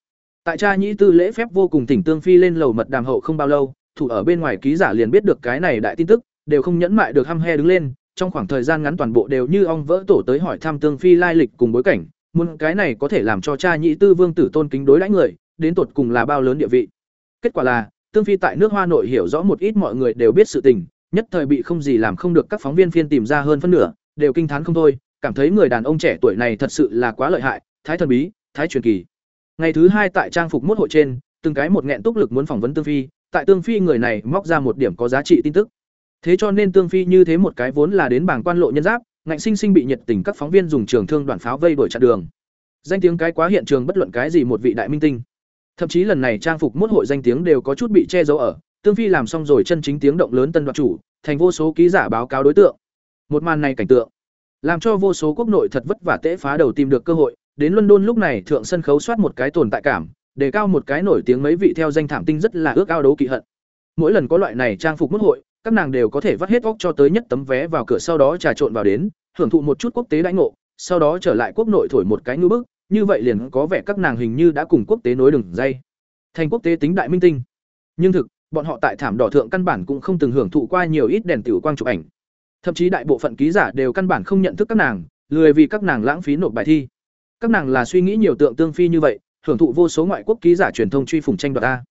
tại cha nhĩ tư lễ phép vô cùng tỉnh tương phi lên lầu mật đàm hậu không bao lâu, thủ ở bên ngoài ký giả liền biết được cái này đại tin tức, đều không nhẫn mại được hăm he đứng lên, trong khoảng thời gian ngắn toàn bộ đều như ong vỡ tổ tới hỏi thăm tương phi lai lịch cùng bối cảnh, muốn cái này có thể làm cho cha nhĩ tư vương tử tôn kính đối lãnh người, đến tột cùng là bao lớn địa vị. Kết quả là, tương phi tại nước hoa nội hiểu rõ một ít mọi người đều biết sự tình, nhất thời bị không gì làm không được các phóng viên phiên tìm ra hơn phân nửa, đều kinh thán không thôi, cảm thấy người đàn ông trẻ tuổi này thật sự là quá lợi hại, thái thần bí, thái truyền kỳ ngày thứ hai tại trang phục mốt hội trên, từng cái một nghẹn túc lực muốn phỏng vấn tương phi, tại tương phi người này móc ra một điểm có giá trị tin tức. Thế cho nên tương phi như thế một cái vốn là đến bảng quan lộ nhân giáp, ngạnh sinh sinh bị nhiệt tình các phóng viên dùng trường thương đoàn pháo vây đuổi chặn đường. Danh tiếng cái quá hiện trường bất luận cái gì một vị đại minh tinh. Thậm chí lần này trang phục mốt hội danh tiếng đều có chút bị che giấu ở, tương phi làm xong rồi chân chính tiếng động lớn tân đoạt chủ, thành vô số ký giả báo cáo đối tượng. Một màn này cảnh tượng, làm cho vô số quốc nội thật vất vả tễ phá đầu tìm được cơ hội đến london lúc này thượng sân khấu soát một cái tồn tại cảm, đề cao một cái nổi tiếng mấy vị theo danh thảm tinh rất là ước ao đấu kỵ hận. Mỗi lần có loại này trang phục mốt hội, các nàng đều có thể vắt hết óc cho tới nhất tấm vé vào cửa sau đó trà trộn vào đến hưởng thụ một chút quốc tế đãi ngộ, sau đó trở lại quốc nội thổi một cái ngư bức, như vậy liền có vẻ các nàng hình như đã cùng quốc tế nối đường dây. Thành quốc tế tính đại minh tinh. Nhưng thực, bọn họ tại thảm đỏ thượng căn bản cũng không từng hưởng thụ qua nhiều ít đèn tiểu quang chụp ảnh. Thậm chí đại bộ phận ký giả đều căn bản không nhận thức các nàng, lười vì các nàng lãng phí nộp bài thi các nàng là suy nghĩ nhiều tượng tương phi như vậy, hưởng thụ vô số ngoại quốc ký giả truyền thông truy phủng tranh đoạt ta.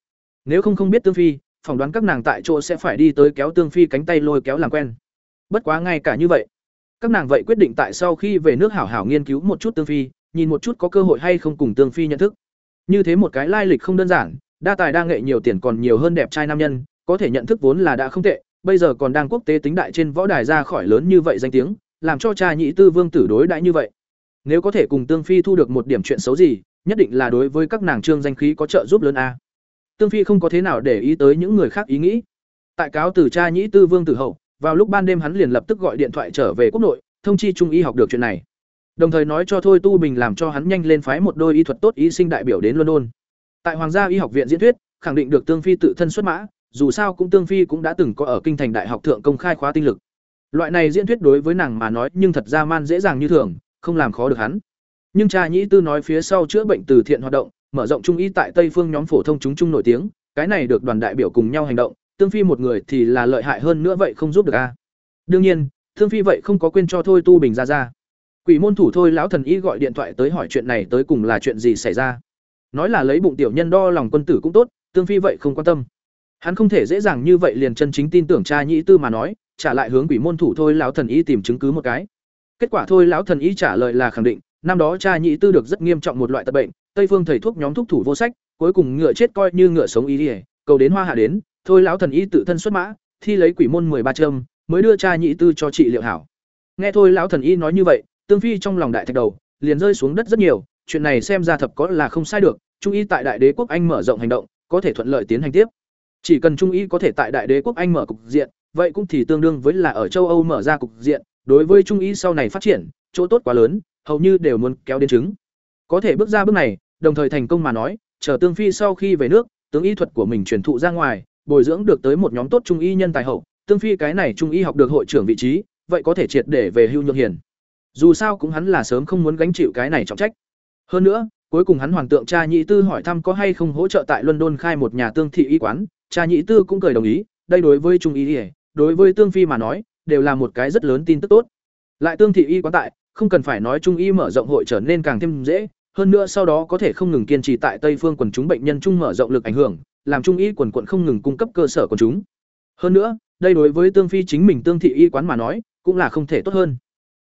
Nếu không không biết tương phi, phỏng đoán các nàng tại chỗ sẽ phải đi tới kéo tương phi cánh tay lôi kéo làm quen. Bất quá ngay cả như vậy, các nàng vậy quyết định tại sau khi về nước hảo hảo nghiên cứu một chút tương phi, nhìn một chút có cơ hội hay không cùng tương phi nhận thức. Như thế một cái lai lịch không đơn giản, đa tài đa nghệ nhiều tiền còn nhiều hơn đẹp trai nam nhân, có thể nhận thức vốn là đã không tệ, bây giờ còn đang quốc tế tính đại trên võ đài ra khỏi lớn như vậy danh tiếng, làm cho cha nhị tư vương tử đối đãi như vậy nếu có thể cùng tương phi thu được một điểm chuyện xấu gì, nhất định là đối với các nàng trương danh khí có trợ giúp lớn a. Tương phi không có thế nào để ý tới những người khác ý nghĩ. Tại cáo từ cha nhĩ tư vương tử hậu, vào lúc ban đêm hắn liền lập tức gọi điện thoại trở về quốc nội, thông chi trung y học được chuyện này. Đồng thời nói cho thôi tu bình làm cho hắn nhanh lên phái một đôi y thuật tốt y sinh đại biểu đến london. Tại hoàng gia y học viện diễn thuyết, khẳng định được tương phi tự thân xuất mã, dù sao cũng tương phi cũng đã từng có ở kinh thành đại học thượng công khai khóa tinh lực. Loại này diễn thuyết đối với nàng mà nói nhưng thật ra man dễ dàng như thường không làm khó được hắn. Nhưng cha nhĩ tư nói phía sau chữa bệnh từ thiện hoạt động, mở rộng trung y tại tây phương nhóm phổ thông chúng trung nổi tiếng, cái này được đoàn đại biểu cùng nhau hành động, tương phi một người thì là lợi hại hơn nữa vậy không giúp được a. Đương nhiên, tương phi vậy không có quên cho thôi tu bình ra ra. Quỷ môn thủ thôi lão thần y gọi điện thoại tới hỏi chuyện này tới cùng là chuyện gì xảy ra. Nói là lấy bụng tiểu nhân đo lòng quân tử cũng tốt, tương phi vậy không quan tâm. Hắn không thể dễ dàng như vậy liền chân chính tin tưởng cha nhĩ tư mà nói, trả lại hướng quỷ môn thủ thôi lão thần y tìm chứng cứ một cái kết quả thôi, lão thần y trả lời là khẳng định, năm đó cha nhị tư được rất nghiêm trọng một loại tật bệnh, tây phương thầy thuốc nhóm thuốc thủ vô sách, cuối cùng ngựa chết coi như ngựa sống ý ỉa cầu đến hoa hạ đến, thôi, lão thần y tự thân xuất mã, thi lấy quỷ môn mười ba trâm, mới đưa cha nhị tư cho trị liệu hảo. Nghe thôi, lão thần y nói như vậy, tương phi trong lòng đại thạch đầu, liền rơi xuống đất rất nhiều, chuyện này xem ra thập có là không sai được, trung y tại đại đế quốc anh mở rộng hành động, có thể thuận lợi tiến hành tiếp. Chỉ cần trung y có thể tại đại đế quốc anh mở cục diện, vậy cũng thì tương đương với là ở châu âu mở ra cục diện đối với trung y sau này phát triển, chỗ tốt quá lớn, hầu như đều muốn kéo đến chứng có thể bước ra bước này, đồng thời thành công mà nói, chờ tương phi sau khi về nước, tướng y thuật của mình truyền thụ ra ngoài, bồi dưỡng được tới một nhóm tốt trung y nhân tài hậu, tương phi cái này trung y học được hội trưởng vị trí, vậy có thể triệt để về hưu nhượng hiền. Dù sao cũng hắn là sớm không muốn gánh chịu cái này trọng trách. Hơn nữa, cuối cùng hắn hoàn tượng cha nhị tư hỏi thăm có hay không hỗ trợ tại london khai một nhà tương thị y quán, cha nhị tư cũng cười đồng ý, đây đối với trung y đối với tương phi mà nói đều là một cái rất lớn tin tức tốt. Lại tương thị y quán tại, không cần phải nói trung y mở rộng hội trở nên càng thêm dễ, hơn nữa sau đó có thể không ngừng kiên trì tại tây phương quần chúng bệnh nhân trung mở rộng lực ảnh hưởng, làm trung y quần quận không ngừng cung cấp cơ sở quần chúng. Hơn nữa, đây đối với tương phi chính mình tương thị y quán mà nói, cũng là không thể tốt hơn.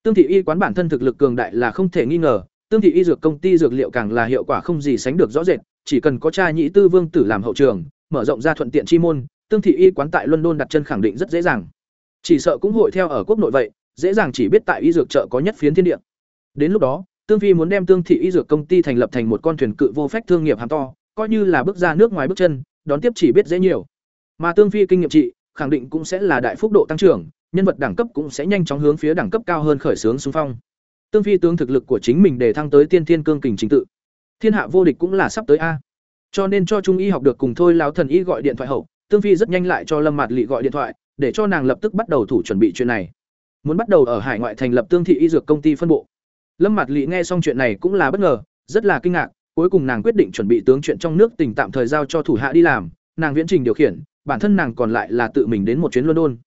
Tương thị y quán bản thân thực lực cường đại là không thể nghi ngờ, tương thị y dược công ty dược liệu càng là hiệu quả không gì sánh được rõ rệt, chỉ cần có cha nhị tư vương tử làm hậu trường, mở rộng ra thuận tiện chi môn, tương thị y quán tại london đặt chân khẳng định rất dễ dàng chỉ sợ cũng hội theo ở quốc nội vậy, dễ dàng chỉ biết tại y dược chợ có nhất phiến thiên địa. Đến lúc đó, tương phi muốn đem tương thị y dược công ty thành lập thành một con thuyền cự vô phách thương nghiệp hàm to, coi như là bước ra nước ngoài bước chân, đón tiếp chỉ biết dễ nhiều. Mà tương phi kinh nghiệm trị, khẳng định cũng sẽ là đại phúc độ tăng trưởng, nhân vật đẳng cấp cũng sẽ nhanh chóng hướng phía đẳng cấp cao hơn khởi xướng xung phong. Tương phi tướng thực lực của chính mình để thăng tới tiên thiên cương kình chính tự. Thiên hạ vô địch cũng là sắp tới a. Cho nên cho trung y học được cùng thôi lão thần y gọi điện thoại hậu, tương phi rất nhanh lại cho lâm mạt lị gọi điện thoại để cho nàng lập tức bắt đầu thủ chuẩn bị chuyện này. Muốn bắt đầu ở hải ngoại thành lập tương thị y dược công ty phân bộ. Lâm mặt lỵ nghe xong chuyện này cũng là bất ngờ, rất là kinh ngạc, cuối cùng nàng quyết định chuẩn bị tướng chuyện trong nước tỉnh tạm thời giao cho thủ hạ đi làm, nàng viễn trình điều khiển, bản thân nàng còn lại là tự mình đến một chuyến london.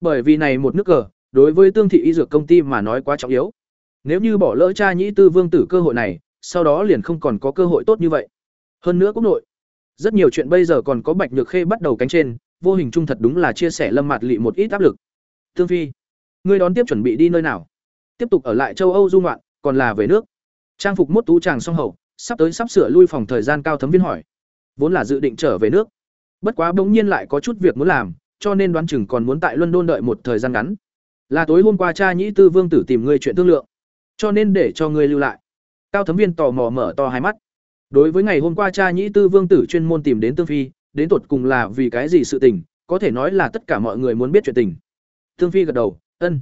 Bởi vì này một nước cờ, đối với tương thị y dược công ty mà nói quá trọng yếu. Nếu như bỏ lỡ cha nhĩ tư vương tử cơ hội này, sau đó liền không còn có cơ hội tốt như vậy. Hơn nữa quốc nội, rất nhiều chuyện bây giờ còn có bạch nhược khê bắt đầu cánh trên vô hình trung thật đúng là chia sẻ lâm mạt lị một ít áp lực Thương phi ngươi đón tiếp chuẩn bị đi nơi nào tiếp tục ở lại châu âu du ngoạn còn là về nước trang phục mốt tú tràng song hậu sắp tới sắp sửa lui phòng thời gian cao thấm viên hỏi vốn là dự định trở về nước bất quá bỗng nhiên lại có chút việc muốn làm cho nên đoán chừng còn muốn tại London đợi một thời gian ngắn. Là tối hôm qua cha nhĩ tư vương tử tìm ngươi chuyện thương lượng, cho nên để cho ngươi lưu lại. Cao thấm viên tò mò mở to hai mắt. Đối với ngày hôm qua cha nhĩ tư vương tử chuyên môn tìm đến Tương Phi, đến tột cùng là vì cái gì sự tình, có thể nói là tất cả mọi người muốn biết chuyện tình. Thương Phi gật đầu, ân.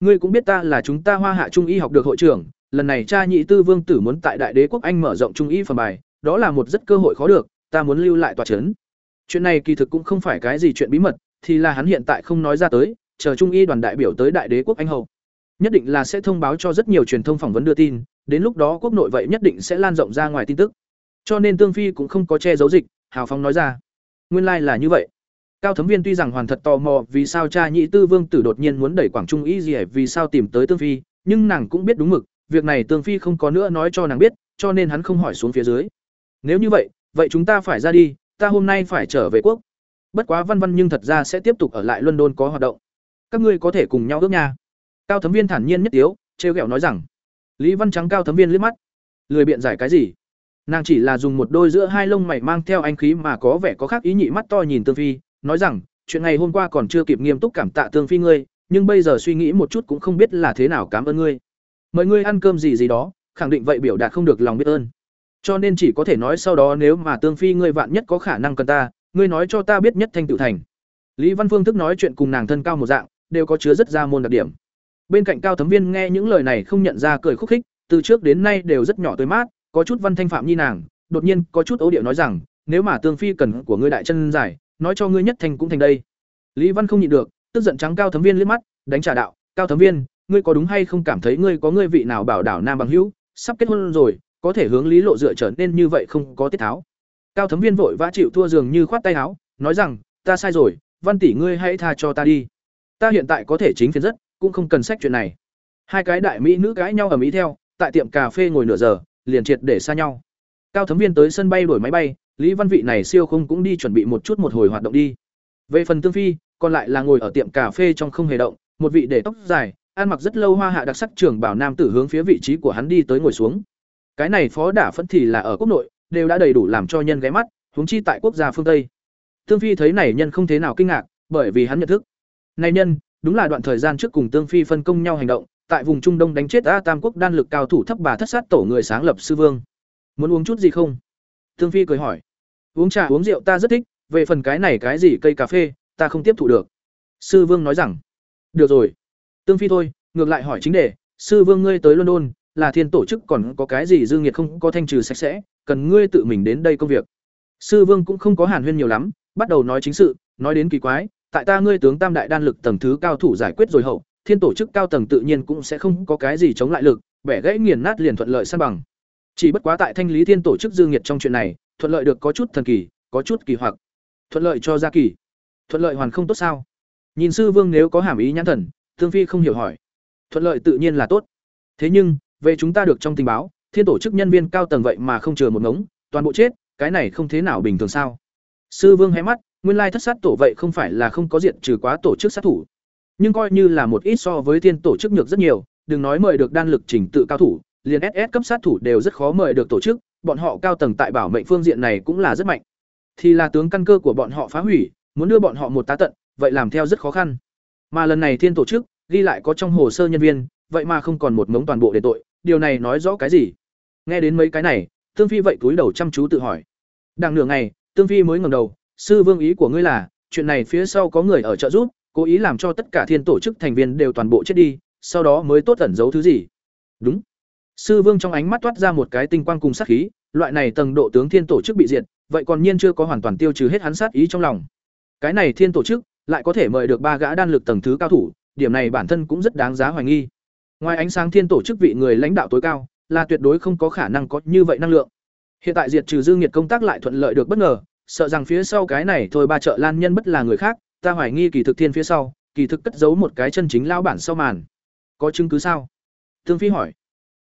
Ngươi cũng biết ta là chúng ta Hoa Hạ Trung y học được hội trưởng, lần này cha nhị tư vương tử muốn tại Đại Đế quốc Anh mở rộng Trung y phẩm bài, đó là một rất cơ hội khó được, ta muốn lưu lại tòa trấn. Chuyện này kỳ thực cũng không phải cái gì chuyện bí mật, thì là hắn hiện tại không nói ra tới, chờ trung y đoàn đại biểu tới đại đế quốc anh hậu. Nhất định là sẽ thông báo cho rất nhiều truyền thông phỏng vấn đưa tin, đến lúc đó quốc nội vậy nhất định sẽ lan rộng ra ngoài tin tức. Cho nên Tương Phi cũng không có che giấu dịch, hào phóng nói ra. Nguyên lai like là như vậy. Cao Thấm Viên tuy rằng hoàn thật tò mò vì sao cha nhị tư vương tử đột nhiên muốn đẩy Quảng Trung y gì vì sao tìm tới Tương Phi, nhưng nàng cũng biết đúng mực, việc này Tương Phi không có nữa nói cho nàng biết, cho nên hắn không hỏi xuống phía dưới. Nếu như vậy, vậy chúng ta phải ra đi, ta hôm nay phải trở về quốc. Bất quá Văn Văn nhưng thật ra sẽ tiếp tục ở lại London có hoạt động. Các ngươi có thể cùng nhau ước nha. Cao Thấm Viên thản nhiên nhất tiếu, trêu ghẹo nói rằng. Lý Văn Trắng Cao Thấm Viên liếc mắt, lười biện giải cái gì? Nàng chỉ là dùng một đôi giữa hai lông mày mang theo anh khí mà có vẻ có khác ý nhị mắt to nhìn Tương Phi, nói rằng, chuyện ngày hôm qua còn chưa kịp nghiêm túc cảm tạ Tương Phi ngươi, nhưng bây giờ suy nghĩ một chút cũng không biết là thế nào cảm ơn ngươi. Mời ngươi ăn cơm gì gì đó, khẳng định vậy biểu đạt không được lòng biết ơn. Cho nên chỉ có thể nói sau đó nếu mà Tương Phi ngươi vạn nhất có khả năng cần ta, ngươi nói cho ta biết nhất thanh tự thành lý văn phương thức nói chuyện cùng nàng thân cao một dạng đều có chứa rất ra môn đặc điểm bên cạnh cao thấm viên nghe những lời này không nhận ra cười khúc khích từ trước đến nay đều rất nhỏ tới mát có chút văn thanh phạm nhi nàng, đột nhiên có chút ấu điệu nói rằng, nếu mà tương phi cần của ngươi đại chân dài nói cho ngươi nhất thành cũng thành đây. Lý văn không nhịn được, tức giận trắng cao thấm viên liếc mắt, đánh trả đạo, cao thấm viên, ngươi có đúng hay không cảm thấy ngươi có ngươi vị nào bảo đảo nam bằng hữu, sắp kết hôn rồi, có thể hướng lý lộ dựa trở nên như vậy không có tiết tháo? Cao thấm viên vội vã chịu thua dường như khoát tay áo, nói rằng, ta sai rồi, văn tỷ ngươi hãy tha cho ta đi. Ta hiện tại có thể chính phiền rất, cũng không cần sách chuyện này. Hai cái đại mỹ nữ gái nhau ở mỹ theo, tại tiệm cà phê ngồi nửa giờ liền triệt để xa nhau. Cao thấm viên tới sân bay đổi máy bay, lý văn vị này siêu không cũng đi chuẩn bị một chút một hồi hoạt động đi. Về phần tương phi, còn lại là ngồi ở tiệm cà phê trong không hề động, một vị để tóc dài, ăn mặc rất lâu hoa hạ đặc sắc trưởng bảo nam tử hướng phía vị trí của hắn đi tới ngồi xuống. Cái này phó đả phẫn thì là ở quốc nội, đều đã đầy đủ làm cho nhân ghé mắt, huống chi tại quốc gia phương tây. Tương phi thấy này nhân không thế nào kinh ngạc, bởi vì hắn nhận thức. Này nhân, đúng là đoạn thời gian trước cùng tương phi phân công nhau hành động tại vùng trung đông đánh chết a tam quốc đan lực cao thủ thấp bà thất sát tổ người sáng lập sư vương. Muốn uống chút gì không? Tương phi cười hỏi. Uống trà, uống rượu, ta rất thích. Về phần cái này, cái gì, cây cà phê, ta không tiếp thụ được. Sư vương nói rằng. Được rồi. Tương phi thôi, ngược lại hỏi chính đề. Sư vương ngươi tới london, là thiên tổ chức, còn có cái gì dư nghiệt không có thanh trừ sạch sẽ, cần ngươi tự mình đến đây công việc. Sư vương cũng không có hàn huyên nhiều lắm, bắt đầu nói chính sự, nói đến kỳ quái. Tại ta ngươi tướng tam đại đan lực tầng thứ cao thủ giải quyết rồi hậu thiên tổ chức cao tầng tự nhiên cũng sẽ không có cái gì chống lại lực, bẻ gãy nghiền nát liền thuận lợi san bằng. Chỉ bất quá tại thanh lý thiên tổ chức dư nghiệt trong chuyện này, thuận lợi được có chút thần kỳ, có chút kỳ hoặc. Thuận lợi cho gia kỳ. Thuận lợi hoàn không tốt sao? Nhìn sư vương nếu có hàm ý nhãn thần, thương phi không hiểu hỏi. Thuận lợi tự nhiên là tốt. Thế nhưng, về chúng ta được trong tình báo, thiên tổ chức nhân viên cao tầng vậy mà không chừa một ngống, toàn bộ chết, cái này không thế nào bình thường sao? Sư vương hé mắt, nguyên lai thất sát tổ vậy không phải là không có diện trừ quá tổ chức sát thủ nhưng coi như là một ít so với thiên tổ chức nhược rất nhiều, đừng nói mời được đan lực trình tự cao thủ, liền ss cấp sát thủ đều rất khó mời được tổ chức, bọn họ cao tầng tại bảo mệnh phương diện này cũng là rất mạnh. Thì là tướng căn cơ của bọn họ phá hủy, muốn đưa bọn họ một tá tận, vậy làm theo rất khó khăn. Mà lần này thiên tổ chức, ghi lại có trong hồ sơ nhân viên, vậy mà không còn một mống toàn bộ để tội, điều này nói rõ cái gì? Nghe đến mấy cái này, tương phi vậy túi đầu chăm chú tự hỏi. Đang nửa ngày, tương phi mới ngẩng đầu, sư vương ý của ngươi là, chuyện này phía sau có người ở trợ giúp cố ý làm cho tất cả thiên tổ chức thành viên đều toàn bộ chết đi, sau đó mới tốt ẩn giấu thứ gì. Đúng. Sư vương trong ánh mắt toát ra một cái tinh quang cùng sát khí, loại này tầng độ tướng thiên tổ chức bị diệt, vậy còn nhiên chưa có hoàn toàn tiêu trừ hết hắn sát ý trong lòng. Cái này thiên tổ chức lại có thể mời được ba gã đan lực tầng thứ cao thủ, điểm này bản thân cũng rất đáng giá hoài nghi. Ngoài ánh sáng thiên tổ chức vị người lãnh đạo tối cao, là tuyệt đối không có khả năng có như vậy năng lượng. Hiện tại diệt trừ dư nghiệt công tác lại thuận lợi được bất ngờ, sợ rằng phía sau cái này thôi ba chợ lan nhân bất là người khác ta hoài nghi kỳ thực thiên phía sau, kỳ thực cất giấu một cái chân chính lao bản sau màn. Có chứng cứ sao? Thương phi hỏi.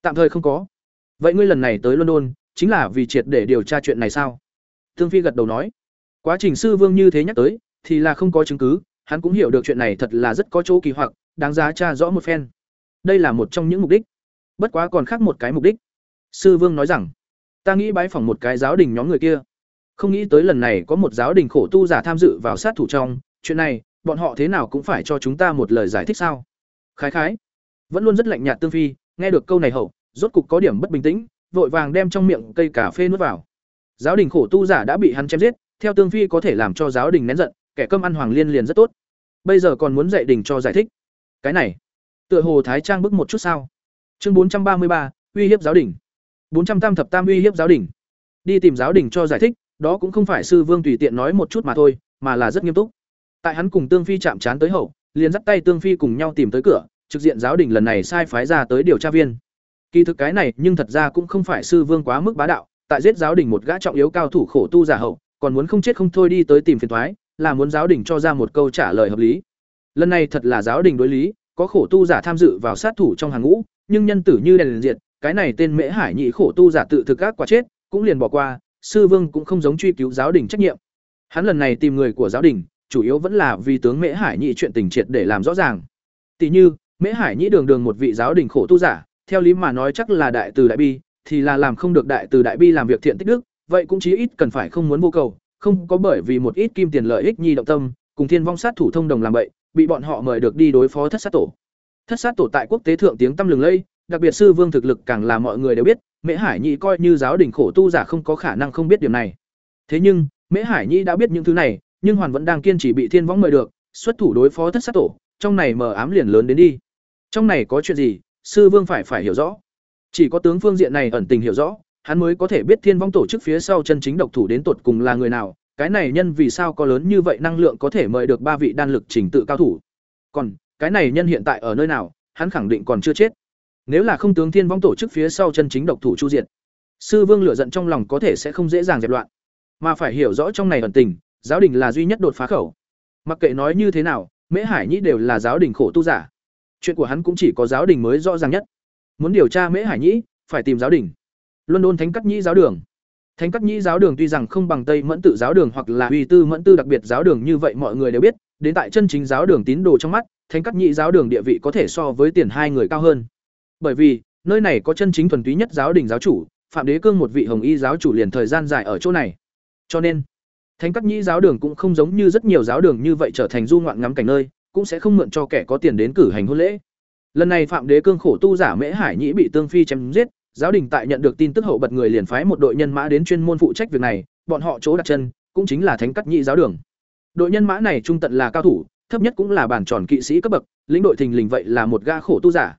Tạm thời không có. Vậy ngươi lần này tới london, chính là vì triệt để điều tra chuyện này sao? Thương phi gật đầu nói. Quá trình sư vương như thế nhắc tới, thì là không có chứng cứ, hắn cũng hiểu được chuyện này thật là rất có chỗ kỳ hoặc, đáng giá tra rõ một phen. Đây là một trong những mục đích. Bất quá còn khác một cái mục đích. Sư vương nói rằng, ta nghĩ bái phỏng một cái giáo đình nhóm người kia. Không nghĩ tới lần này có một giáo đình khổ tu giả tham dự vào sát thủ trong chuyện này, bọn họ thế nào cũng phải cho chúng ta một lời giải thích sao? Khái khái. Vẫn luôn rất lạnh nhạt tương phi, nghe được câu này hậu, rốt cục có điểm bất bình tĩnh, vội vàng đem trong miệng cây cà phê nuốt vào. Giáo đình khổ tu giả đã bị hắn chém giết, theo tương phi có thể làm cho giáo đình nén giận, kẻ cơm ăn hoàng liên liền rất tốt. Bây giờ còn muốn dạy đình cho giải thích. Cái này, tựa hồ thái trang bức một chút sao? Chương bốn trăm ba mươi ba, uy hiếp giáo đình. bốn trăm tam thập tam uy hiếp giáo đình. Đi tìm giáo đình cho giải thích, đó cũng không phải sư vương tùy tiện nói một chút mà thôi, mà là rất nghiêm túc tại hắn cùng tương phi chạm trán tới hậu, liền dắt tay tương phi cùng nhau tìm tới cửa, trực diện giáo đình lần này sai phái ra tới điều tra viên. Kỳ thực cái này, nhưng thật ra cũng không phải sư vương quá mức bá đạo, tại giết giáo đình một gã trọng yếu cao thủ khổ tu giả hậu, còn muốn không chết không thôi đi tới tìm phiền thoái là muốn giáo đình cho ra một câu trả lời hợp lý. Lần này thật là giáo đình đối lý, có khổ tu giả tham dự vào sát thủ trong hàng ngũ, nhưng nhân tử như đèn liền diệt, cái này tên mễ hải nhị khổ tu giả tự thực các quả chết, cũng liền bỏ qua, sư vương cũng không giống truy cứu giáo đình trách nhiệm. Hắn lần này tìm người của giáo đình chủ yếu vẫn là vì tướng mễ hải nhị chuyện tình triệt để làm rõ ràng. Tỷ như, mễ hải nhị đường đường một vị giáo đình khổ tu giả, theo lý mà nói chắc là đại từ đại bi, thì là làm không được đại từ đại bi làm việc thiện tích đức, vậy cũng chí ít cần phải không muốn vô cầu, không có bởi vì một ít kim tiền lợi ích nhi động tâm, cùng thiên vong sát thủ thông đồng làm bậy, bị bọn họ mời được đi đối phó thất sát tổ. Thất sát tổ tại quốc tế thượng tiếng tăm lừng lây, đặc biệt sư vương thực lực càng là mọi người đều biết, mễ hải nhị coi như giáo đình khổ tu giả không có khả năng không biết điểm này. Thế nhưng, mễ hải nhị đã biết những thứ này nhưng hoàn vẫn đang kiên trì bị thiên võng mời được, xuất thủ đối phó thất sát tổ, trong này mờ ám liền lớn đến đi. Trong này có chuyện gì, sư vương phải phải hiểu rõ. Chỉ có tướng phương diện này ẩn tình hiểu rõ, hắn mới có thể biết thiên vong tổ chức phía sau chân chính độc thủ đến tột cùng là người nào, cái này nhân vì sao có lớn như vậy năng lượng có thể mời được ba vị đan lực trình tự cao thủ. Còn, cái này nhân hiện tại ở nơi nào, hắn khẳng định còn chưa chết. Nếu là không tướng thiên vong tổ chức phía sau chân chính độc thủ chu diện sư vương lựa giận trong lòng có thể sẽ không dễ dàng dẹp loạn. Mà phải hiểu rõ trong này ẩn tình giáo đình là duy nhất đột phá khẩu. Mặc kệ nói như thế nào, mễ hải nhĩ đều là giáo đình khổ tu giả. Chuyện của hắn cũng chỉ có giáo đình mới rõ ràng nhất. Muốn điều tra mễ hải nhĩ, phải tìm giáo đình. Luân đôn thánh cắt nhĩ giáo đường. Thánh cắt nhĩ giáo đường tuy rằng không bằng tây mẫn tự giáo đường hoặc là uy tư mẫn tư đặc biệt giáo đường như vậy mọi người đều biết, đến tại chân chính giáo đường tín đồ trong mắt, thánh cắt nhĩ giáo đường địa vị có thể so với tiền hai người cao hơn. Bởi vì, nơi này có chân chính thuần túy nhất giáo đình giáo chủ, phạm đế cương một vị hồng y giáo chủ liền thời gian dài ở chỗ này. Cho nên thánh cắt nhĩ giáo đường cũng không giống như rất nhiều giáo đường như vậy trở thành du ngoạn ngắm cảnh nơi, cũng sẽ không mượn cho kẻ có tiền đến cử hành hôn lễ. Lần này phạm đế cương khổ tu giả mễ hải nhĩ bị tương phi chém giết, giáo đình tại nhận được tin tức hậu bật người liền phái một đội nhân mã đến chuyên môn phụ trách việc này, bọn họ chỗ đặt chân cũng chính là thánh cắt nhĩ giáo đường. Đội nhân mã này trung tận là cao thủ, thấp nhất cũng là bản tròn kỵ sĩ cấp bậc, lĩnh đội thình lình vậy là một ga khổ tu giả.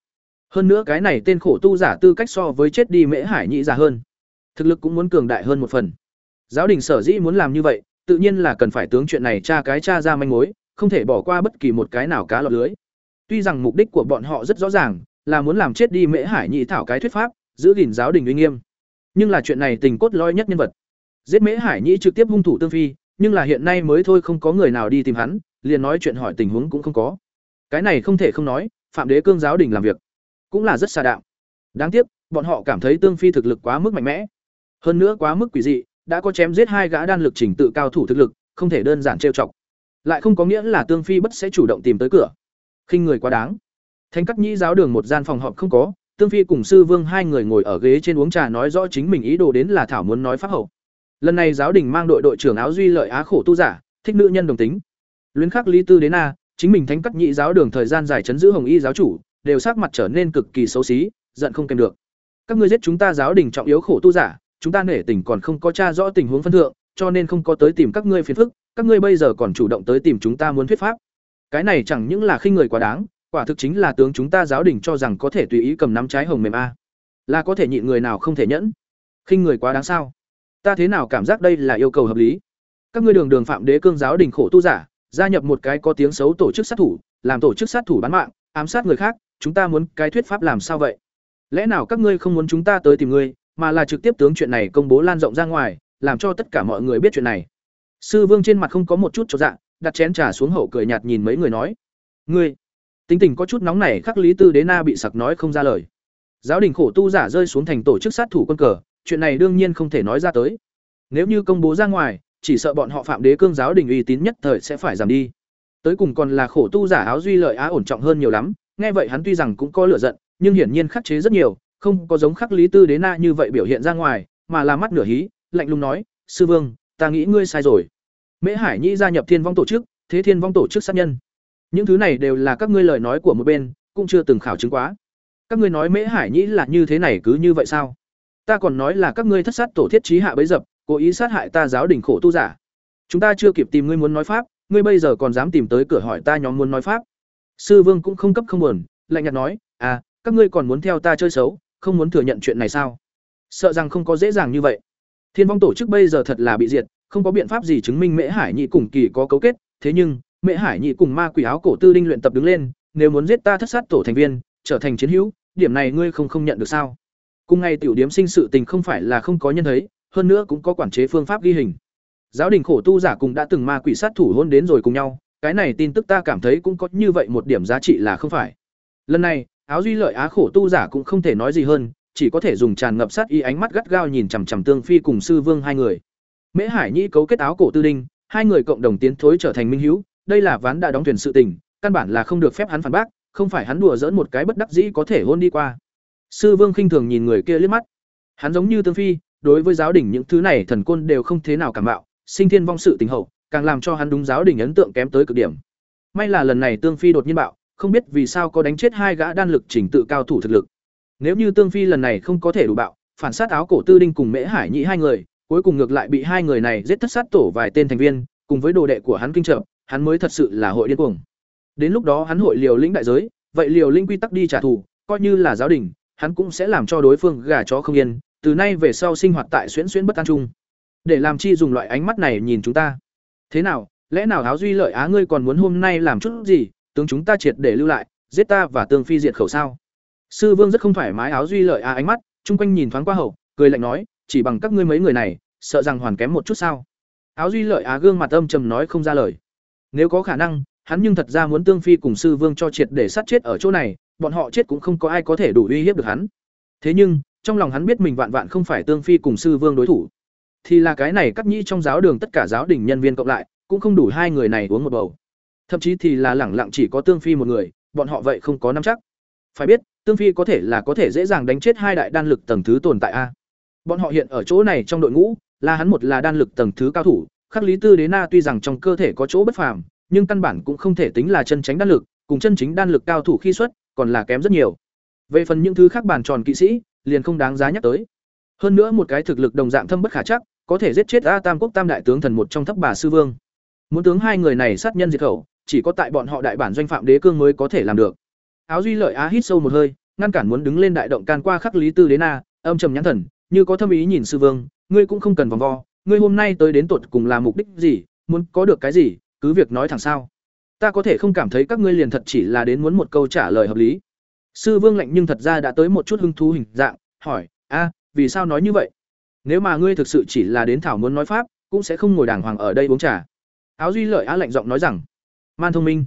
Hơn nữa cái này tên khổ tu giả tư cách so với chết đi mễ hải nhĩ già hơn, thực lực cũng muốn cường đại hơn một phần. Giáo đình sở dĩ muốn làm như vậy tự nhiên là cần phải tướng chuyện này tra cái tra ra manh mối, không thể bỏ qua bất kỳ một cái nào cá lọt lưới. Tuy rằng mục đích của bọn họ rất rõ ràng, là muốn làm chết đi mễ hải nhị thảo cái thuyết pháp, giữ gìn giáo đình uy nghiêm. Nhưng là chuyện này tình cốt lõi nhất nhân vật. Giết mễ hải nhĩ trực tiếp hung thủ tương phi, nhưng là hiện nay mới thôi không có người nào đi tìm hắn, liền nói chuyện hỏi tình huống cũng không có. Cái này không thể không nói, phạm đế cương giáo đình làm việc cũng là rất xa đạo đáng tiếc, bọn họ cảm thấy tương phi thực lực quá mức mạnh mẽ. Hơn nữa quá mức quỷ dị đã có chém giết hai gã đan lực trình tự cao thủ thực lực, không thể đơn giản trêu chọc. Lại không có nghĩa là tương phi bất sẽ chủ động tìm tới cửa. Khinh người quá đáng. Thánh cắt nhĩ giáo đường một gian phòng họp không có, tương phi cùng sư vương hai người ngồi ở ghế trên uống trà nói rõ chính mình ý đồ đến là thảo muốn nói pháp hậu. Lần này giáo đình mang đội đội trưởng áo duy lợi á khổ tu giả, thích nữ nhân đồng tính. Luyến khắc lý tư đến a, chính mình thánh cắt nhĩ giáo đường thời gian dài chấn giữ hồng y giáo chủ, đều sắc mặt trở nên cực kỳ xấu xí, giận không kèm được. Các ngươi giết chúng ta giáo đình trọng yếu khổ tu giả chúng ta nể tình còn không có tra rõ tình huống phân thượng, cho nên không có tới tìm các ngươi phiền phức, các ngươi bây giờ còn chủ động tới tìm chúng ta muốn thuyết pháp. Cái này chẳng những là khinh người quá đáng, quả thực chính là tướng chúng ta giáo đình cho rằng có thể tùy ý cầm nắm trái hồng mềm a. Là có thể nhịn người nào không thể nhẫn? Khinh người quá đáng sao? Ta thế nào cảm giác đây là yêu cầu hợp lý? Các ngươi đường đường phạm đế cương giáo đình khổ tu giả, gia nhập một cái có tiếng xấu tổ chức sát thủ, làm tổ chức sát thủ bán mạng, ám sát người khác, chúng ta muốn cái thuyết pháp làm sao vậy? Lẽ nào các ngươi không muốn chúng ta tới tìm ngươi mà là trực tiếp tướng chuyện này công bố lan rộng ra ngoài, làm cho tất cả mọi người biết chuyện này. Sư vương trên mặt không có một chút chột dạ đặt chén trà xuống hậu cười nhạt nhìn mấy người nói, ngươi. Tính tình có chút nóng này khắc lý tư đế na bị sặc nói không ra lời. Giáo đình khổ tu giả rơi xuống thành tổ chức sát thủ quân cờ, chuyện này đương nhiên không thể nói ra tới. Nếu như công bố ra ngoài, chỉ sợ bọn họ phạm đế cương giáo đình uy tín nhất thời sẽ phải giảm đi. Tới cùng còn là khổ tu giả áo duy lợi á ổn trọng hơn nhiều lắm, nghe vậy hắn tuy rằng cũng có lửa giận, nhưng hiển nhiên khắc chế rất nhiều không có giống khắc lý tư đế na như vậy biểu hiện ra ngoài, mà là mắt nửa hí, lạnh lùng nói, sư vương, ta nghĩ ngươi sai rồi. Mễ hải nhĩ gia nhập thiên vong tổ chức, thế thiên vong tổ chức sát nhân. Những thứ này đều là các ngươi lời nói của một bên, cũng chưa từng khảo chứng quá. Các ngươi nói mễ hải nhĩ là như thế này cứ như vậy sao? Ta còn nói là các ngươi thất sát tổ thiết trí hạ bấy dập, cố ý sát hại ta giáo đình khổ tu giả. Chúng ta chưa kịp tìm ngươi muốn nói pháp, ngươi bây giờ còn dám tìm tới cửa hỏi ta nhóm muốn nói pháp. Sư vương cũng không cấp không buồn, lạnh nhạt nói à các ngươi còn muốn theo ta chơi xấu không muốn thừa nhận chuyện này sao? Sợ rằng không có dễ dàng như vậy. Thiên vong tổ chức bây giờ thật là bị diệt, không có biện pháp gì chứng minh mễ hải nhị cùng kỳ có cấu kết. Thế nhưng, mễ hải nhị cùng ma quỷ áo cổ tư đinh luyện tập đứng lên, nếu muốn giết ta thất sát tổ thành viên, trở thành chiến hữu, điểm này ngươi không không nhận được sao? Cùng ngày tiểu điếm sinh sự tình không phải là không có nhân thấy, hơn nữa cũng có quản chế phương pháp ghi hình. Giáo đình khổ tu giả cùng đã từng ma quỷ sát thủ hôn đến rồi cùng nhau, cái này tin tức ta cảm thấy cũng có như vậy một điểm giá trị là không phải. Lần này áo duy lợi á khổ tu giả cũng không thể nói gì hơn, chỉ có thể dùng tràn ngập sát y ánh mắt gắt gao nhìn chằm chằm tương phi cùng sư vương hai người. Mễ hải nhĩ cấu kết áo cổ tư đinh, hai người cộng đồng tiến thối trở thành minh hữu, đây là ván đã đóng thuyền sự tình, căn bản là không được phép hắn phản bác, không phải hắn đùa dỡn một cái bất đắc dĩ có thể hôn đi qua. Sư vương khinh thường nhìn người kia liếc mắt. Hắn giống như tương phi, đối với giáo đình những thứ này thần côn đều không thế nào cảm bạo sinh thiên vong sự tình hậu, càng làm cho hắn đúng giáo đình ấn tượng kém tới cực điểm. May là lần này tương phi đột nhiên bạo không biết vì sao có đánh chết hai gã đan lực trình tự cao thủ thực lực. Nếu như tương phi lần này không có thể đủ bạo, phản sát áo cổ tư đinh cùng mễ hải nhị hai người, cuối cùng ngược lại bị hai người này giết thất sát tổ vài tên thành viên, cùng với đồ đệ của hắn kinh trợ, hắn mới thật sự là hội điên cuồng. Đến lúc đó hắn hội liều lĩnh đại giới, vậy liều lĩnh quy tắc đi trả thù, coi như là giáo đình, hắn cũng sẽ làm cho đối phương gà chó không yên, từ nay về sau sinh hoạt tại xuyễn xuyễn bất an chung. Để làm chi dùng loại ánh mắt này nhìn chúng ta. Thế nào, lẽ nào áo duy lợi á ngươi còn muốn hôm nay làm chút gì tướng chúng ta triệt để lưu lại, giết ta và tương phi diệt khẩu sao? Sư vương rất không thoải mái áo duy lợi á ánh mắt, chung quanh nhìn thoáng qua hậu, cười lạnh nói, chỉ bằng các ngươi mấy người này, sợ rằng hoàn kém một chút sao? Áo duy lợi á gương mặt âm trầm nói không ra lời. Nếu có khả năng, hắn nhưng thật ra muốn tương phi cùng sư vương cho triệt để sát chết ở chỗ này, bọn họ chết cũng không có ai có thể đủ uy hiếp được hắn. Thế nhưng, trong lòng hắn biết mình vạn vạn không phải tương phi cùng sư vương đối thủ. Thì là cái này cắt nhĩ trong giáo đường tất cả giáo đình nhân viên cộng lại, cũng không đủ hai người này uống một bầu thậm chí thì là lẳng lặng chỉ có tương phi một người, bọn họ vậy không có nắm chắc. Phải biết, tương phi có thể là có thể dễ dàng đánh chết hai đại đan lực tầng thứ tồn tại a. Bọn họ hiện ở chỗ này trong đội ngũ, là hắn một là đan lực tầng thứ cao thủ, khắc lý tư đế na tuy rằng trong cơ thể có chỗ bất phàm, nhưng căn bản cũng không thể tính là chân tránh đan lực, cùng chân chính đan lực cao thủ khi xuất, còn là kém rất nhiều. Về phần những thứ khác bàn tròn kỵ sĩ, liền không đáng giá nhắc tới. Hơn nữa một cái thực lực đồng dạng thâm bất khả chắc, có thể giết chết a tam quốc tam đại tướng thần một trong thấp bà sư vương. Muốn tướng hai người này sát nhân diệt khẩu chỉ có tại bọn họ đại bản doanh phạm đế cương mới có thể làm được. Áo duy lợi á hít sâu một hơi, ngăn cản muốn đứng lên đại động can qua khắc lý tư đế na, âm trầm nhãn thần, như có thâm ý nhìn sư vương, ngươi cũng không cần vòng vo, ngươi hôm nay tới đến tột cùng là mục đích gì, muốn có được cái gì, cứ việc nói thẳng sao. Ta có thể không cảm thấy các ngươi liền thật chỉ là đến muốn một câu trả lời hợp lý. Sư vương lạnh nhưng thật ra đã tới một chút hứng thú hình dạng, hỏi, a, vì sao nói như vậy? Nếu mà ngươi thực sự chỉ là đến thảo muốn nói pháp, cũng sẽ không ngồi đàng hoàng ở đây uống trà. Áo duy lợi á lạnh giọng nói rằng man thông minh.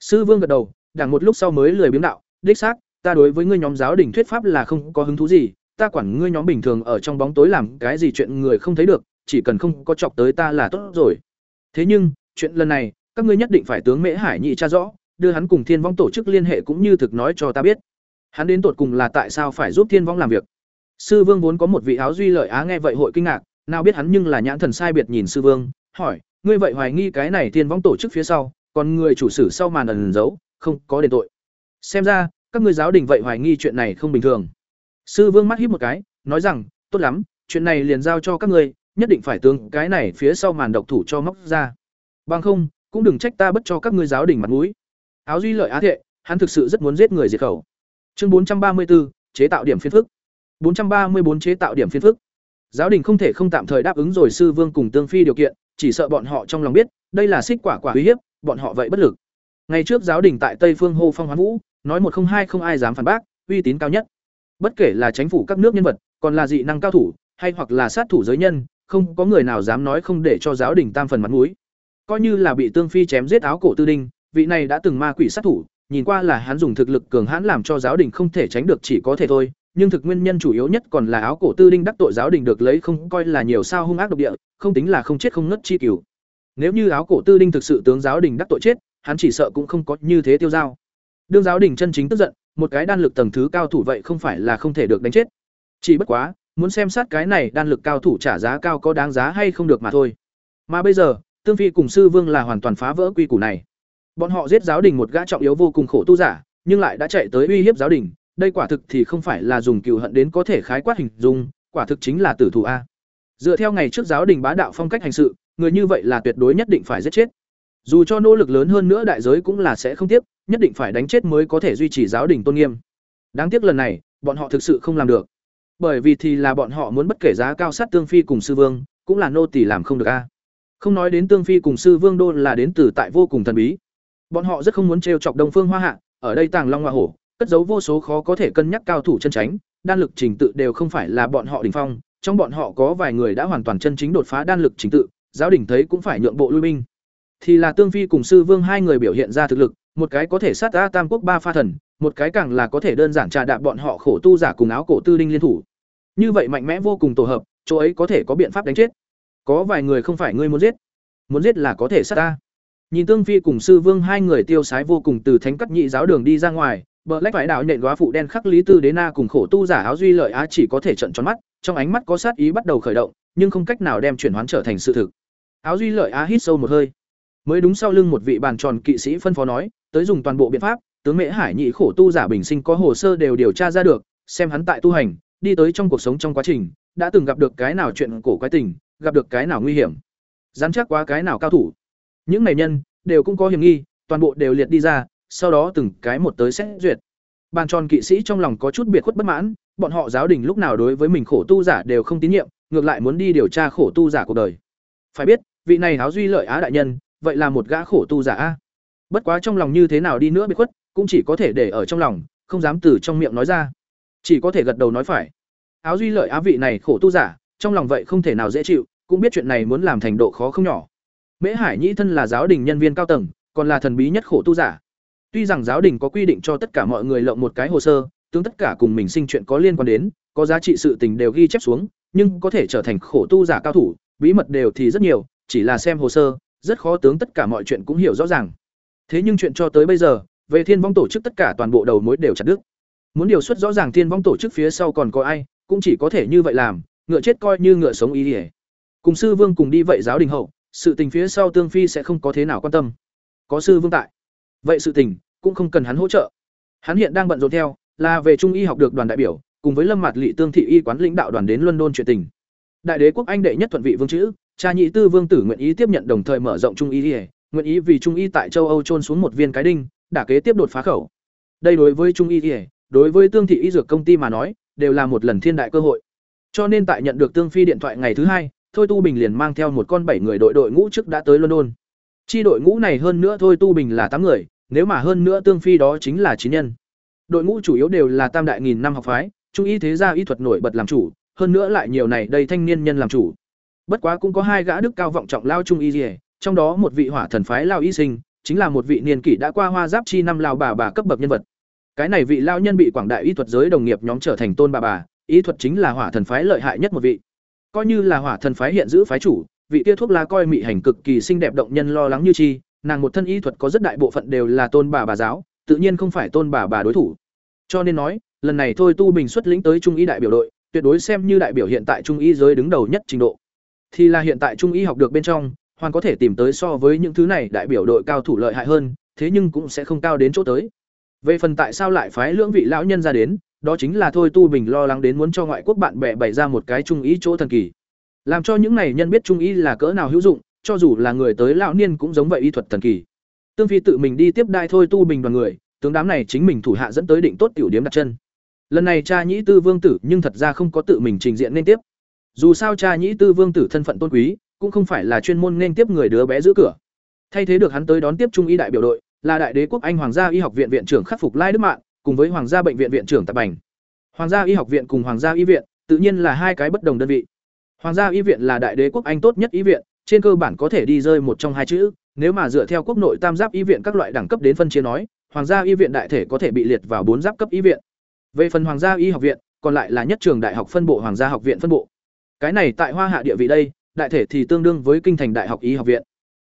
Sư vương gật đầu, đảng một lúc sau mới lười biếng đạo, đích xác, ta đối với ngươi nhóm giáo đình thuyết pháp là không có hứng thú gì, ta quản ngươi nhóm bình thường ở trong bóng tối làm cái gì chuyện người không thấy được, chỉ cần không có chọc tới ta là tốt rồi. Thế nhưng, chuyện lần này, các ngươi nhất định phải tướng mễ hải nhị tra rõ, đưa hắn cùng thiên vong tổ chức liên hệ cũng như thực nói cho ta biết. Hắn đến tột cùng là tại sao phải giúp thiên vong làm việc? Sư vương vốn có một vị áo duy lợi á nghe vậy hội kinh ngạc, nào biết hắn nhưng là nhãn thần sai biệt nhìn sư vương, hỏi, ngươi vậy hoài nghi cái này thiên vong tổ chức phía sau còn người chủ sử sau màn ẩn giấu không có đền tội. Xem ra các ngươi giáo đình vậy hoài nghi chuyện này không bình thường. Sư vương mắt híp một cái nói rằng tốt lắm chuyện này liền giao cho các ngươi nhất định phải tướng cái này phía sau màn độc thủ cho móc ra. Bằng không cũng đừng trách ta bất cho các ngươi giáo đình mặt mũi. Áo duy lợi á thệ hắn thực sự rất muốn giết người diệt khẩu. Chương bốn trăm ba mươi 434, chế tạo điểm phiên phức. 434 chế tạo điểm phiên phức. Giáo đình không thể không tạm thời đáp ứng rồi sư vương cùng tương phi điều kiện, chỉ sợ bọn họ trong lòng biết, đây là xích quả quả uy hiếp, bọn họ vậy bất lực. Ngày trước giáo đình tại Tây Phương hô phong hoán vũ, nói một không hai không ai dám phản bác, uy tín cao nhất. Bất kể là chính phủ các nước nhân vật, còn là dị năng cao thủ, hay hoặc là sát thủ giới nhân, không có người nào dám nói không để cho giáo đình tam phần mặt mũi. Coi như là bị tương phi chém giết áo cổ tư đinh, vị này đã từng ma quỷ sát thủ, nhìn qua là hắn dùng thực lực cường hãn làm cho giáo đình không thể tránh được chỉ có thể thôi, nhưng thực nguyên nhân chủ yếu nhất còn là áo cổ tư đinh đắc tội giáo đình được lấy không coi là nhiều sao hung ác độc địa, không tính là không chết không ngất chi cửu. Nếu như áo cổ tư đinh thực sự tướng giáo đình đắc tội chết, hắn chỉ sợ cũng không có như thế tiêu dao. Đương giáo đình chân chính tức giận, một cái đan lực tầng thứ cao thủ vậy không phải là không thể được đánh chết. Chỉ bất quá, muốn xem sát cái này đan lực cao thủ trả giá cao có đáng giá hay không được mà thôi. Mà bây giờ, Tương Phi cùng sư Vương là hoàn toàn phá vỡ quy củ này. Bọn họ giết giáo đình một gã trọng yếu vô cùng khổ tu giả, nhưng lại đã chạy tới uy hiếp giáo đình, đây quả thực thì không phải là dùng cừu hận đến có thể khái quát hình dung, quả thực chính là tử thủ a. Dựa theo ngày trước giáo đình bá đạo phong cách hành sự, người như vậy là tuyệt đối nhất định phải giết chết. Dù cho nỗ lực lớn hơn nữa đại giới cũng là sẽ không tiếc, nhất định phải đánh chết mới có thể duy trì giáo đình tôn nghiêm. Đáng tiếc lần này, bọn họ thực sự không làm được. Bởi vì thì là bọn họ muốn bất kể giá cao sát tương phi cùng sư vương, cũng là nô tỳ làm không được a. Không nói đến tương phi cùng sư vương đô là đến từ tại vô cùng thần bí. Bọn họ rất không muốn trêu chọc Đông Phương Hoa Hạ, ở đây Tàng Long Hoa Hổ, cất giấu vô số khó có thể cân nhắc cao thủ chân tránh, đan lực trình tự đều không phải là bọn họ đỉnh phong, trong bọn họ có vài người đã hoàn toàn chân chính đột phá đan lực trình tự, giáo đỉnh thấy cũng phải nhượng bộ lui binh. Thì là Tương Phi cùng sư Vương hai người biểu hiện ra thực lực, một cái có thể sát ra Tam quốc ba pha thần, một cái càng là có thể đơn giản trà đạp bọn họ khổ tu giả cùng áo cổ tư đinh liên thủ. Như vậy mạnh mẽ vô cùng tổ hợp, chỗ ấy có thể có biện pháp đánh chết. Có vài người không phải ngươi muốn giết, muốn giết là có thể sát ta. Nhìn Tương Phi cùng sư Vương hai người tiêu sái vô cùng từ thánh cắt nhị giáo đường đi ra ngoài, Bờ lách phải đạo nhện góa phụ đen khắc Lý Tư Đế Na cùng khổ tu giả áo duy lợi á chỉ có thể trận tròn mắt, trong ánh mắt có sát ý bắt đầu khởi động, nhưng không cách nào đem chuyển hoán trở thành sự thực. Áo duy lợi á hít sâu một hơi, mới đúng sau lưng một vị bàn tròn kỵ sĩ phân phó nói, tới dùng toàn bộ biện pháp, tướng Mễ Hải nhị khổ tu giả bình sinh có hồ sơ đều điều tra ra được, xem hắn tại tu hành, đi tới trong cuộc sống trong quá trình, đã từng gặp được cái nào chuyện cổ quái tình, gặp được cái nào nguy hiểm, dám chắc quá cái nào cao thủ. Những này nhân đều cũng có hiểm nghi, toàn bộ đều liệt đi ra, sau đó từng cái một tới xét duyệt. Bàn tròn kỵ sĩ trong lòng có chút biệt khuất bất mãn, bọn họ giáo đình lúc nào đối với mình khổ tu giả đều không tín nhiệm, ngược lại muốn đi điều tra khổ tu giả cuộc đời. Phải biết, vị này áo duy lợi á đại nhân, vậy là một gã khổ tu giả a. Bất quá trong lòng như thế nào đi nữa bị khuất, cũng chỉ có thể để ở trong lòng, không dám từ trong miệng nói ra. Chỉ có thể gật đầu nói phải. Áo duy lợi á vị này khổ tu giả, trong lòng vậy không thể nào dễ chịu, cũng biết chuyện này muốn làm thành độ khó không nhỏ. Mễ Hải Nhĩ thân là giáo đình nhân viên cao tầng, còn là thần bí nhất khổ tu giả. Tuy rằng giáo đình có quy định cho tất cả mọi người lộng một cái hồ sơ, tướng tất cả cùng mình sinh chuyện có liên quan đến, có giá trị sự tình đều ghi chép xuống, nhưng có thể trở thành khổ tu giả cao thủ, bí mật đều thì rất nhiều, chỉ là xem hồ sơ, rất khó tướng tất cả mọi chuyện cũng hiểu rõ ràng. Thế nhưng chuyện cho tới bây giờ, về Thiên Vong tổ chức tất cả toàn bộ đầu mối đều chặt đứt. Muốn điều xuất rõ ràng Thiên Vong tổ chức phía sau còn có ai, cũng chỉ có thể như vậy làm, ngựa chết coi như ngựa sống ý đi. Cùng sư vương cùng đi vậy giáo đình hậu, sự tình phía sau tương phi sẽ không có thế nào quan tâm. Có sư vương tại, vậy sự tình cũng không cần hắn hỗ trợ. Hắn hiện đang bận rộn theo, là về trung y học được đoàn đại biểu, cùng với Lâm mặt Lệ Tương thị y quán lãnh đạo đoàn đến London chuyện tình. Đại đế quốc Anh đệ nhất thuận vị vương chữ, cha nhị tư vương tử nguyện ý tiếp nhận đồng thời mở rộng trung y, nguyện ý vì trung y tại châu Âu trôn xuống một viên cái đinh, đả kế tiếp đột phá khẩu. Đây đối với trung y, đối với Tương thị y dược công ty mà nói, đều là một lần thiên đại cơ hội. Cho nên tại nhận được Tương Phi điện thoại ngày thứ hai, Thôi Tu Bình liền mang theo một con bảy người đội đội ngũ trước đã tới London. Chi đội ngũ này hơn nữa Thôi Tu Bình là tám người, nếu mà hơn nữa Tương Phi đó chính là chín nhân. Đội ngũ chủ yếu đều là tam đại nghìn năm học phái, trung y thế gia y thuật nổi bật làm chủ, hơn nữa lại nhiều này đầy thanh niên nhân làm chủ. Bất quá cũng có hai gã đức cao vọng trọng lao trung y rỉa trong đó một vị hỏa thần phái lao y sinh, chính là một vị niên kỷ đã qua hoa giáp chi năm lao bà bà cấp bậc nhân vật. Cái này vị lao nhân bị quảng đại y thuật giới đồng nghiệp nhóm trở thành tôn bà bà, y thuật chính là hỏa thần phái lợi hại nhất một vị. Coi như là hỏa thần phái hiện giữ phái chủ, vị kia thuốc lá coi mị hành cực kỳ xinh đẹp động nhân lo lắng như chi, nàng một thân y thuật có rất đại bộ phận đều là tôn bà bà giáo, tự nhiên không phải tôn bà bà đối thủ. Cho nên nói, lần này thôi Tu Bình xuất lĩnh tới Trung y đại biểu đội, tuyệt đối xem như đại biểu hiện tại Trung y giới đứng đầu nhất trình độ. Thì là hiện tại Trung y học được bên trong, hoàn có thể tìm tới so với những thứ này đại biểu đội cao thủ lợi hại hơn, thế nhưng cũng sẽ không cao đến chỗ tới. Về phần tại sao lại phái lưỡng vị lão nhân ra đến, đó chính là thôi Tu Bình lo lắng đến muốn cho ngoại quốc bạn bè bày ra một cái trung ý chỗ thần kỳ. Làm cho những này nhân biết trung ý là cỡ nào hữu dụng, cho dù là người tới lão niên cũng giống vậy y thuật thần kỳ. Tương Phi tự mình đi tiếp đai thôi Tu Bình đoàn người, tướng đám này chính mình thủ hạ dẫn tới định tốt tiểu điếm đặt chân lần này cha nhĩ tư vương tử nhưng thật ra không có tự mình trình diện nên tiếp. Dù sao cha nhĩ tư vương tử thân phận tôn quý, cũng không phải là chuyên môn nên tiếp người đứa bé giữ cửa. Thay thế được hắn tới đón tiếp trung y đại biểu đội, là đại đế quốc anh hoàng gia y học viện viện trưởng khắc phục lai đức mạng, cùng với hoàng gia bệnh viện viện trưởng tạp bành. Hoàng gia y học viện cùng hoàng gia y viện, tự nhiên là hai cái bất đồng đơn vị. Hoàng gia y viện là đại đế quốc anh tốt nhất y viện, trên cơ bản có thể đi rơi một trong hai chữ, nếu mà dựa theo quốc nội tam giáp y viện các loại đẳng cấp đến phân chia nói, hoàng gia y viện đại thể có thể bị liệt vào bốn giáp cấp y viện về phần Hoàng gia y học viện, còn lại là nhất trường đại học phân bộ Hoàng gia học viện phân bộ. Cái này tại Hoa Hạ địa vị đây, đại thể thì tương đương với kinh thành đại học y học viện.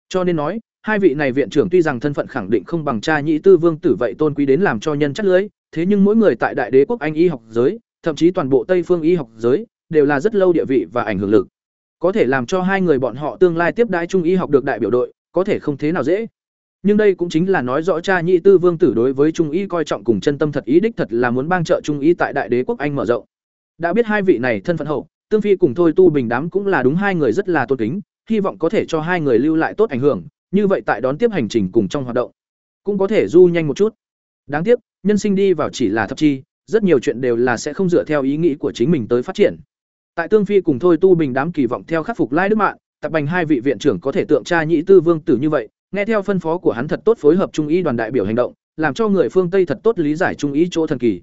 Cho nên nói, hai vị này viện trưởng tuy rằng thân phận khẳng định không bằng cha nhị tư vương tử vậy tôn quý đến làm cho nhân chất lưới, thế nhưng mỗi người tại đại đế quốc Anh y học giới, thậm chí toàn bộ Tây phương y học giới, đều là rất lâu địa vị và ảnh hưởng lực. Có thể làm cho hai người bọn họ tương lai tiếp đãi trung y học được đại biểu đội, có thể không thế nào dễ nhưng đây cũng chính là nói rõ cha nhị tư vương tử đối với trung y coi trọng cùng chân tâm thật ý đích thật là muốn bang trợ trung y tại đại đế quốc anh mở rộng. Đã biết hai vị này thân phận hậu, tương phi cùng thôi tu bình đám cũng là đúng hai người rất là tôn kính, hy vọng có thể cho hai người lưu lại tốt ảnh hưởng, như vậy tại đón tiếp hành trình cùng trong hoạt động, cũng có thể du nhanh một chút. Đáng tiếc, nhân sinh đi vào chỉ là thập chi, rất nhiều chuyện đều là sẽ không dựa theo ý nghĩ của chính mình tới phát triển. Tại tương phi cùng thôi tu bình đám kỳ vọng theo khắc phục lai đức mạng tập bành hai vị viện trưởng có thể tượng cha nhị tư vương tử như vậy nghe theo phân phó của hắn thật tốt phối hợp trung ý đoàn đại biểu hành động, làm cho người phương tây thật tốt lý giải trung ý chỗ thần kỳ.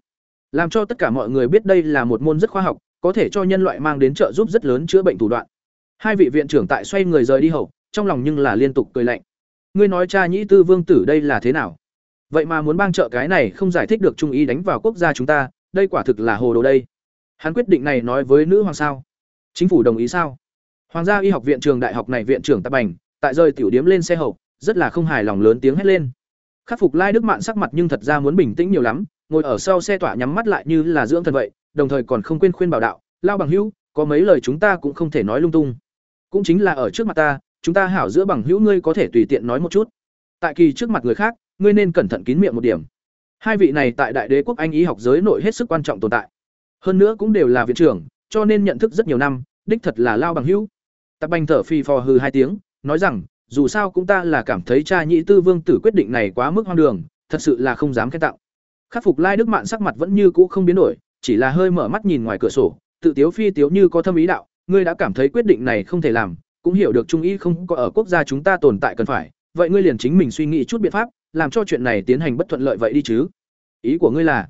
Làm cho tất cả mọi người biết đây là một môn rất khoa học, có thể cho nhân loại mang đến trợ giúp rất lớn chữa bệnh thủ đoạn. Hai vị viện trưởng tại xoay người rời đi hậu, trong lòng nhưng là liên tục cười lạnh. Ngươi nói cha nhĩ tư vương tử đây là thế nào? Vậy mà muốn bang trợ cái này không giải thích được trung ý đánh vào quốc gia chúng ta, đây quả thực là hồ đồ đây. Hắn quyết định này nói với nữ hoàng sao? Chính phủ đồng ý sao? Hoàng gia y học viện trường đại học này viện trưởng tạp bành, tại rời tiểu điếm lên xe hậu rất là không hài lòng lớn tiếng hét lên. Khắc phục lai đức mạn sắc mặt nhưng thật ra muốn bình tĩnh nhiều lắm, ngồi ở sau xe tỏa nhắm mắt lại như là dưỡng thần vậy, đồng thời còn không quên khuyên bảo đạo, lao bằng hữu, có mấy lời chúng ta cũng không thể nói lung tung. Cũng chính là ở trước mặt ta, chúng ta hảo giữa bằng hữu ngươi có thể tùy tiện nói một chút. Tại kỳ trước mặt người khác, ngươi nên cẩn thận kín miệng một điểm. Hai vị này tại đại đế quốc anh ý học giới nội hết sức quan trọng tồn tại. Hơn nữa cũng đều là viện trưởng, cho nên nhận thức rất nhiều năm, đích thật là lao bằng hữu. Tạp banh thở phì phò hư hai tiếng, nói rằng dù sao cũng ta là cảm thấy cha nhị tư vương tử quyết định này quá mức hoang đường thật sự là không dám khen tặng khắc phục lai đức mạn sắc mặt vẫn như cũ không biến đổi chỉ là hơi mở mắt nhìn ngoài cửa sổ tự tiếu phi tiếu như có thâm ý đạo ngươi đã cảm thấy quyết định này không thể làm, cũng hiểu được trung ý không có ở quốc gia chúng ta tồn tại cần phải, vậy ngươi liền chính mình suy nghĩ chút biện pháp, làm cho chuyện này tiến hành bất thuận lợi vậy đi chứ. Ý của ngươi là?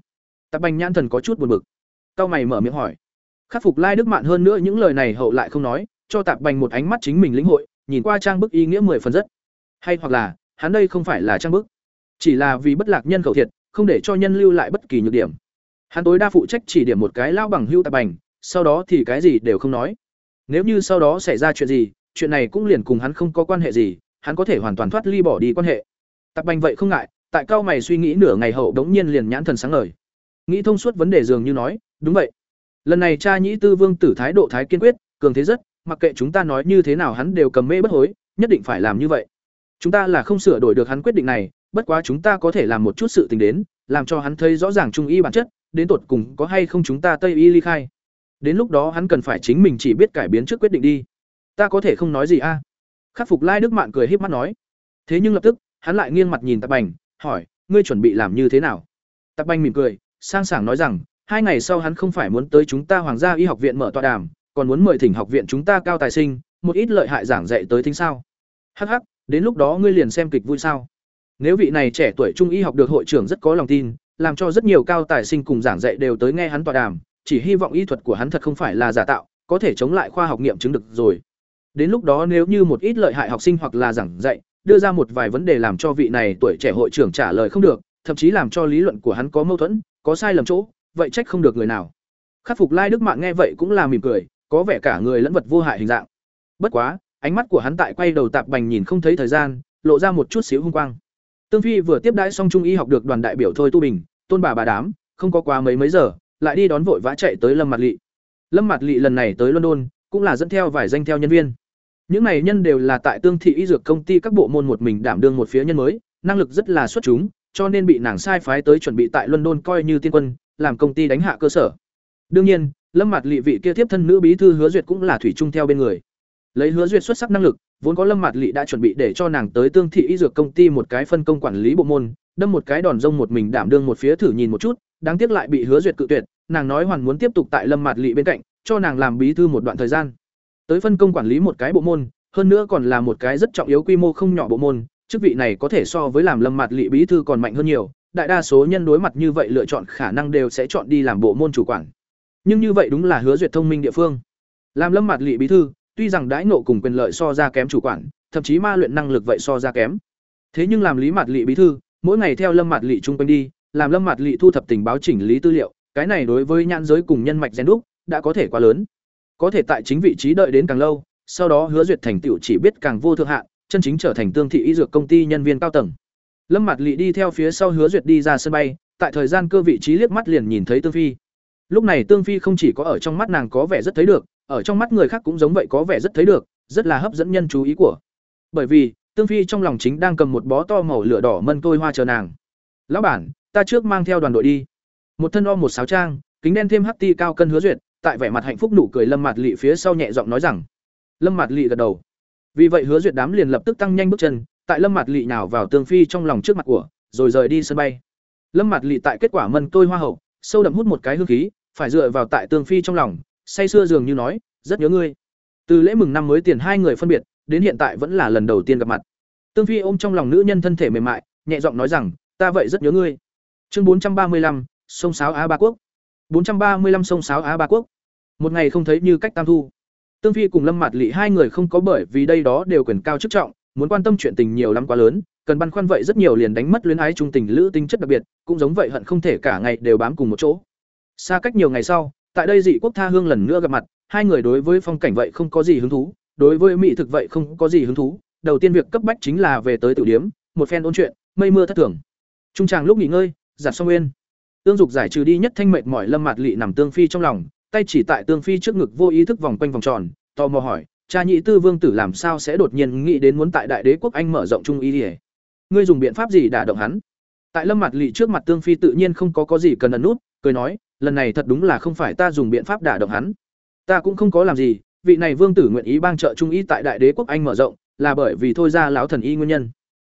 Tạp Bành nhãn thần có chút buồn bực. Cao mày mở miệng hỏi. Khắc phục Lai Đức Mạn hơn nữa những lời này hậu lại không nói, cho Tạp Bành một ánh mắt chính mình lĩnh hội, nhìn qua trang bức ý nghĩa mười phần rất. Hay hoặc là, hắn đây không phải là trang bức, chỉ là vì bất lạc nhân khẩu thiệt, không để cho nhân lưu lại bất kỳ nhược điểm. Hắn tối đa phụ trách chỉ điểm một cái lao bằng hưu Tạp Bành, sau đó thì cái gì đều không nói. Nếu như sau đó xảy ra chuyện gì, chuyện này cũng liền cùng hắn không có quan hệ gì, hắn có thể hoàn toàn thoát ly bỏ đi quan hệ. Tạp Bành vậy không ngại, tại cao mày suy nghĩ nửa ngày hậu đống nhiên liền nhãn thần sáng ngời. Nghĩ thông suốt vấn đề dường như nói, đúng vậy. Lần này cha nhĩ tư vương tử thái độ thái kiên quyết, cường thế rất, mặc kệ chúng ta nói như thế nào hắn đều cầm mê bất hối, nhất định phải làm như vậy. Chúng ta là không sửa đổi được hắn quyết định này, bất quá chúng ta có thể làm một chút sự tình đến, làm cho hắn thấy rõ ràng trung y bản chất, đến tột cùng có hay không chúng ta Tây y ly khai. Đến lúc đó hắn cần phải chính mình chỉ biết cải biến trước quyết định đi. Ta có thể không nói gì a? Khắc phục Lai Đức Mạn cười híp mắt nói. Thế nhưng lập tức, hắn lại nghiêng mặt nhìn Tạp Bành, hỏi, ngươi chuẩn bị làm như thế nào? Tạp Bành mỉm cười, sang sảng nói rằng, hai ngày sau hắn không phải muốn tới chúng ta Hoàng gia Y học viện mở tọa đàm, còn muốn mời thỉnh học viện chúng ta cao tài sinh, một ít lợi hại giảng dạy tới thính sao? Hắc hắc, đến lúc đó ngươi liền xem kịch vui sao? Nếu vị này trẻ tuổi trung y học được hội trưởng rất có lòng tin, làm cho rất nhiều cao tài sinh cùng giảng dạy đều tới nghe hắn tọa đàm, chỉ hy vọng y thuật của hắn thật không phải là giả tạo, có thể chống lại khoa học nghiệm chứng được rồi. Đến lúc đó nếu như một ít lợi hại học sinh hoặc là giảng dạy, đưa ra một vài vấn đề làm cho vị này tuổi trẻ hội trưởng trả lời không được, thậm chí làm cho lý luận của hắn có mâu thuẫn, có sai lầm chỗ, vậy trách không được người nào. Khắc phục Lai Đức Mạng nghe vậy cũng là mỉm cười, có vẻ cả người lẫn vật vô hại hình dạng. Bất quá, ánh mắt của hắn tại quay đầu tạp bành nhìn không thấy thời gian, lộ ra một chút xíu hung quang. Tương Phi vừa tiếp đãi xong trung y học được đoàn đại biểu thôi tu bình, tôn bà bà đám, không có quá mấy mấy giờ, lại đi đón vội vã chạy tới Lâm Mạt Lệ. Lâm Mạt Lệ lần này tới London, cũng là dẫn theo vài danh theo nhân viên. Những này nhân đều là tại Tương thị y dược công ty các bộ môn một mình đảm đương một phía nhân mới, năng lực rất là xuất chúng, cho nên bị nàng sai phái tới chuẩn bị tại London coi như tiên quân, làm công ty đánh hạ cơ sở. Đương nhiên, Lâm mặt Lệ vị kia tiếp thân nữ bí thư Hứa Duyệt cũng là thủy chung theo bên người. Lấy Hứa Duyệt xuất sắc năng lực, vốn có Lâm mặt Lệ đã chuẩn bị để cho nàng tới Tương thị y dược công ty một cái phân công quản lý bộ môn, đâm một cái đòn rông một mình đảm đương một phía thử nhìn một chút, đáng tiếc lại bị Hứa Duyệt cự tuyệt, nàng nói hoàn muốn tiếp tục tại Lâm mặt Lệ bên cạnh, cho nàng làm bí thư một đoạn thời gian. Tới phân công quản lý một cái bộ môn, hơn nữa còn là một cái rất trọng yếu quy mô không nhỏ bộ môn, chức vị này có thể so với làm Lâm mặt Lệ bí thư còn mạnh hơn nhiều, đại đa số nhân đối mặt như vậy lựa chọn khả năng đều sẽ chọn đi làm bộ môn chủ quản. Nhưng như vậy đúng là Hứa Duyệt thông minh địa phương. Làm Lâm mặt lỵ bí thư, tuy rằng đãi nộ cùng quyền lợi so ra kém chủ quản, thậm chí ma luyện năng lực vậy so ra kém. Thế nhưng làm Lý mặt lỵ bí thư, mỗi ngày theo Lâm mặt lỵ chung quanh đi, làm Lâm mặt lỵ thu thập tình báo chỉnh lý tư liệu, cái này đối với nhãn giới cùng nhân mạch gen đúc đã có thể quá lớn. Có thể tại chính vị trí đợi đến càng lâu, sau đó hứa duyệt thành tựu chỉ biết càng vô thượng hạn, chân chính trở thành tương thị y dược công ty nhân viên cao tầng. Lâm mặt lỵ đi theo phía sau hứa duyệt đi ra sân bay, tại thời gian cơ vị trí liếc mắt liền nhìn thấy Tương Phi. Lúc này Tương Phi không chỉ có ở trong mắt nàng có vẻ rất thấy được, ở trong mắt người khác cũng giống vậy có vẻ rất thấy được, rất là hấp dẫn nhân chú ý của. Bởi vì, Tương Phi trong lòng chính đang cầm một bó to màu lửa đỏ mân tôi hoa chờ nàng. "Lão bản, ta trước mang theo đoàn đội đi." Một thân o một sáo trang, kính đen thêm hắc ti cao cân hứa duyệt, tại vẻ mặt hạnh phúc nụ cười Lâm Mạt lị phía sau nhẹ giọng nói rằng. Lâm Mạt lị gật đầu. Vì vậy Hứa Duyệt đám liền lập tức tăng nhanh bước chân, tại Lâm Mạt lị nào vào Tương Phi trong lòng trước mặt của, rồi rời đi sân bay. Lâm Mạt lị tại kết quả mân tôi hoa hậu, sâu đậm hút một cái hương khí, phải dựa vào tại Tương Phi trong lòng, say xưa dường như nói, rất nhớ ngươi. Từ lễ mừng năm mới tiền hai người phân biệt, đến hiện tại vẫn là lần đầu tiên gặp mặt. Tương Phi ôm trong lòng nữ nhân thân thể mềm mại, nhẹ giọng nói rằng, ta vậy rất nhớ ngươi. Chương bốn trăm ba mươi lăm, sông sáo Á Ba Quốc. bốn trăm ba mươi lăm sông sáo Á Ba Quốc. Một ngày không thấy như cách tam thu. Tương Phi cùng Lâm Mạt Lệ hai người không có bởi vì đây đó đều quyền cao chức trọng, muốn quan tâm chuyện tình nhiều lắm quá lớn, cần băn khoăn vậy rất nhiều liền đánh mất luyến ái trung tình lữ tinh chất đặc biệt, cũng giống vậy hận không thể cả ngày đều bám cùng một chỗ. Xa cách nhiều ngày sau, tại đây dị quốc tha hương lần nữa gặp mặt, hai người đối với phong cảnh vậy không có gì hứng thú, đối với mỹ thực vậy không có gì hứng thú, đầu tiên việc cấp bách chính là về tới tiểu điếm, một phen ôn chuyện, mây mưa thất thường. Trung tràng lúc nghỉ ngơi, giặt xong nguyên. Tương Dục giải trừ đi nhất thanh mệt mỏi Lâm Mạt lị nằm tương phi trong lòng, tay chỉ tại tương phi trước ngực vô ý thức vòng quanh vòng tròn, tò mò hỏi, cha nhị tư vương tử làm sao sẽ đột nhiên nghĩ đến muốn tại đại đế quốc anh mở rộng trung y ỉa ngươi dùng biện pháp gì đả động hắn tại lâm mặt lỵ trước mặt tương phi tự nhiên không có có gì cần ẩn nút cười nói lần này thật đúng là không phải ta dùng biện pháp đả động hắn. Ta cũng không có làm gì, vị này vương tử nguyện ý bang trợ trung y tại đại đế quốc anh mở rộng, là bởi vì thôi ra lão thần y nguyên nhân.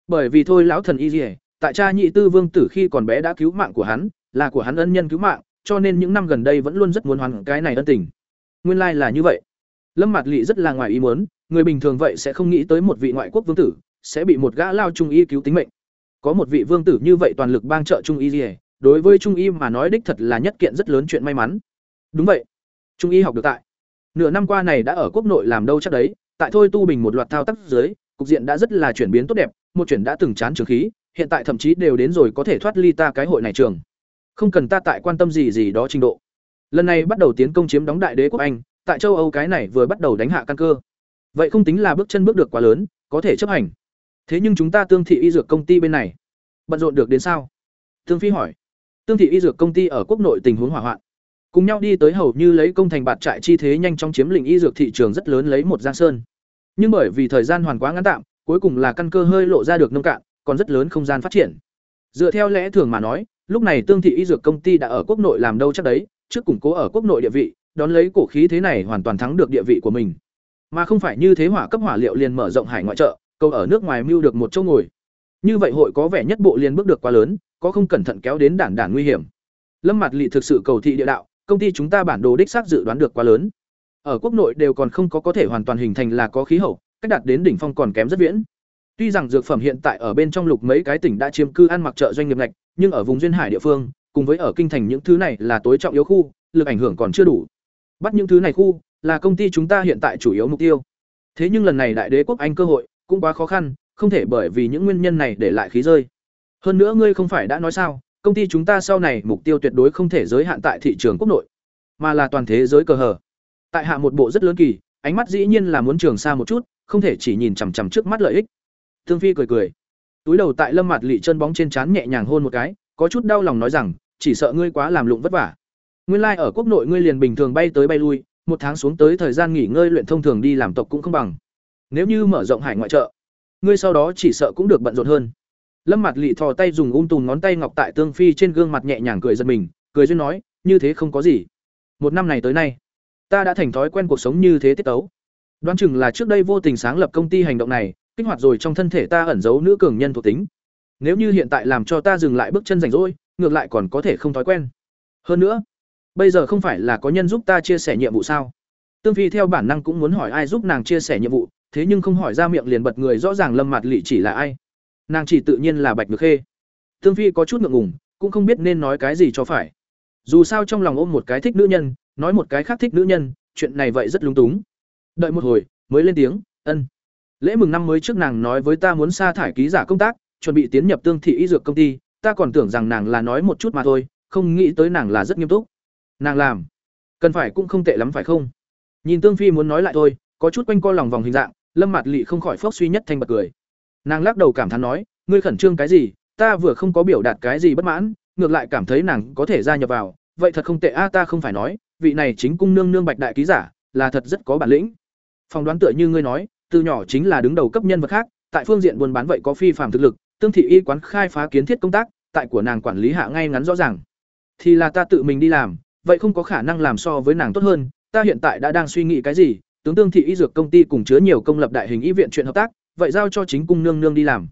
Bởi vì thôi lão thần y gì tại cha nhị tư vương tử khi còn bé đã cứu mạng của hắn, là của hắn ân nhân cứu mạng, cho nên những năm gần đây vẫn luôn rất muốn hoàn cái này ân tình. Nguyên lai là như vậy. Lâm mặt lỵ rất là ngoài ý muốn, người bình thường vậy sẽ không nghĩ tới một vị ngoại quốc vương tử sẽ bị một gã lao trung y cứu tính mệnh. Có một vị vương tử như vậy toàn lực bang trợ trung y gì đối với trung y mà nói đích thật là nhất kiện rất lớn chuyện may mắn. Đúng vậy. Trung y học được tại. Nửa năm qua này đã ở quốc nội làm đâu chắc đấy. Tại thôi tu bình một loạt thao tác dưới, cục diện đã rất là chuyển biến tốt đẹp, một chuyển đã từng chán trường khí, hiện tại thậm chí đều đến rồi có thể thoát ly ta cái hội này trường. Không cần ta tại quan tâm gì gì đó trình độ. Lần này bắt đầu tiến công chiếm đóng đại đế quốc anh, tại châu âu cái này vừa bắt đầu đánh hạ căn cơ. Vậy không tính là bước chân bước được quá lớn, có thể chấp hành. Thế nhưng chúng ta tương thị y dược công ty bên này. Bận rộn được đến sao? Tương phi hỏi tương thị y dược công ty ở quốc nội tình huống hỏa hoạn. Cùng nhau đi tới hầu như lấy công thành bạt trại chi thế nhanh chóng chiếm lĩnh y dược thị trường rất lớn lấy một giang sơn. Nhưng bởi vì thời gian hoàn quá ngắn tạm, cuối cùng là căn cơ hơi lộ ra được nông cạn, còn rất lớn không gian phát triển. Dựa theo lẽ thường mà nói, lúc này tương thị y dược công ty đã ở quốc nội làm đâu chắc đấy, trước củng cố ở quốc nội địa vị, đón lấy cổ khí thế này hoàn toàn thắng được địa vị của mình. Mà không phải như thế hỏa cấp hỏa liệu liền mở rộng hải ngoại chợ câu ở nước ngoài mưu được một chỗ ngồi như vậy hội có vẻ nhất bộ liền bước được quá lớn, có không cẩn thận kéo đến đản đản nguy hiểm. Lâm Mạt Lệ thực sự cầu thị địa đạo, công ty chúng ta bản đồ đích xác dự đoán được quá lớn. Ở quốc nội đều còn không có có thể hoàn toàn hình thành là có khí hậu, cách đạt đến đỉnh phong còn kém rất viễn. Tuy rằng dược phẩm hiện tại ở bên trong lục mấy cái tỉnh đã chiếm cư ăn mặc chợ doanh nghiệp ngạch, nhưng ở vùng duyên hải địa phương, cùng với ở kinh thành những thứ này là tối trọng yếu khu, lực ảnh hưởng còn chưa đủ. Bắt những thứ này khu, là công ty chúng ta hiện tại chủ yếu mục tiêu. Thế nhưng lần này đại đế quốc anh cơ hội cũng quá khó khăn không thể bởi vì những nguyên nhân này để lại khí rơi. Hơn nữa ngươi không phải đã nói sao, công ty chúng ta sau này mục tiêu tuyệt đối không thể giới hạn tại thị trường quốc nội, mà là toàn thế giới cờ hở. tại hạ một bộ rất lớn kỳ, ánh mắt dĩ nhiên là muốn trường xa một chút, không thể chỉ nhìn chằm chằm trước mắt lợi ích. Thương phi cười cười. Túi đầu tại lâm mặt lị chân bóng trên trán nhẹ nhàng hôn một cái, có chút đau lòng nói rằng, chỉ sợ ngươi quá làm lụng vất vả. Nguyên lai ở quốc nội ngươi liền bình thường bay tới bay lui, một tháng xuống tới thời gian nghỉ ngơi luyện thông thường đi làm tộc cũng không bằng. Nếu như mở rộng hải ngoại chợ ngươi sau đó chỉ sợ cũng được bận rộn hơn. Lâm mặt lị thò tay dùng ung tùm ngón tay ngọc tại tương phi trên gương mặt nhẹ nhàng cười giật mình, cười duyên nói, như thế không có gì. Một năm này tới nay, ta đã thành thói quen cuộc sống như thế tiết tấu. Đoán chừng là trước đây vô tình sáng lập công ty hành động này, kích hoạt rồi trong thân thể ta ẩn giấu nữ cường nhân thuộc tính. Nếu như hiện tại làm cho ta dừng lại bước chân rảnh rỗi, ngược lại còn có thể không thói quen. Hơn nữa, bây giờ không phải là có nhân giúp ta chia sẻ nhiệm vụ sao? Tương phi theo bản năng cũng muốn hỏi ai giúp nàng chia sẻ nhiệm vụ thế nhưng không hỏi ra miệng liền bật người rõ ràng lâm mặt lị chỉ là ai. Nàng chỉ tự nhiên là bạch nhược khê. Tương phi có chút ngượng ngùng, cũng không biết nên nói cái gì cho phải. Dù sao trong lòng ôm một cái thích nữ nhân, nói một cái khác thích nữ nhân, chuyện này vậy rất lúng túng. Đợi một hồi, mới lên tiếng, ân. Lễ mừng năm mới trước nàng nói với ta muốn sa thải ký giả công tác, chuẩn bị tiến nhập tương thị y dược công ty, ta còn tưởng rằng nàng là nói một chút mà thôi, không nghĩ tới nàng là rất nghiêm túc. Nàng làm, cần phải cũng không tệ lắm phải không? Nhìn tương phi muốn nói lại thôi, có chút quanh co lòng vòng hình dạng lâm mặt lị không khỏi phốc suy nhất thanh bật cười. Nàng lắc đầu cảm thán nói, ngươi khẩn trương cái gì? Ta vừa không có biểu đạt cái gì bất mãn, ngược lại cảm thấy nàng có thể gia nhập vào. Vậy thật không tệ a, ta không phải nói, vị này chính cung nương nương bạch đại ký giả, là thật rất có bản lĩnh. Phỏng đoán tựa như ngươi nói, từ nhỏ chính là đứng đầu cấp nhân vật khác, tại phương diện buôn bán vậy có phi phạm thực lực, tương thị y quán khai phá kiến thiết công tác, tại của nàng quản lý hạ ngay ngắn rõ ràng. Thì là ta tự mình đi làm, vậy không có khả năng làm so với nàng tốt hơn, ta hiện tại đã đang suy nghĩ cái gì tướng tương thị y dược công ty cùng chứa nhiều công lập đại hình y viện chuyện hợp tác, vậy giao cho chính cung nương nương đi làm.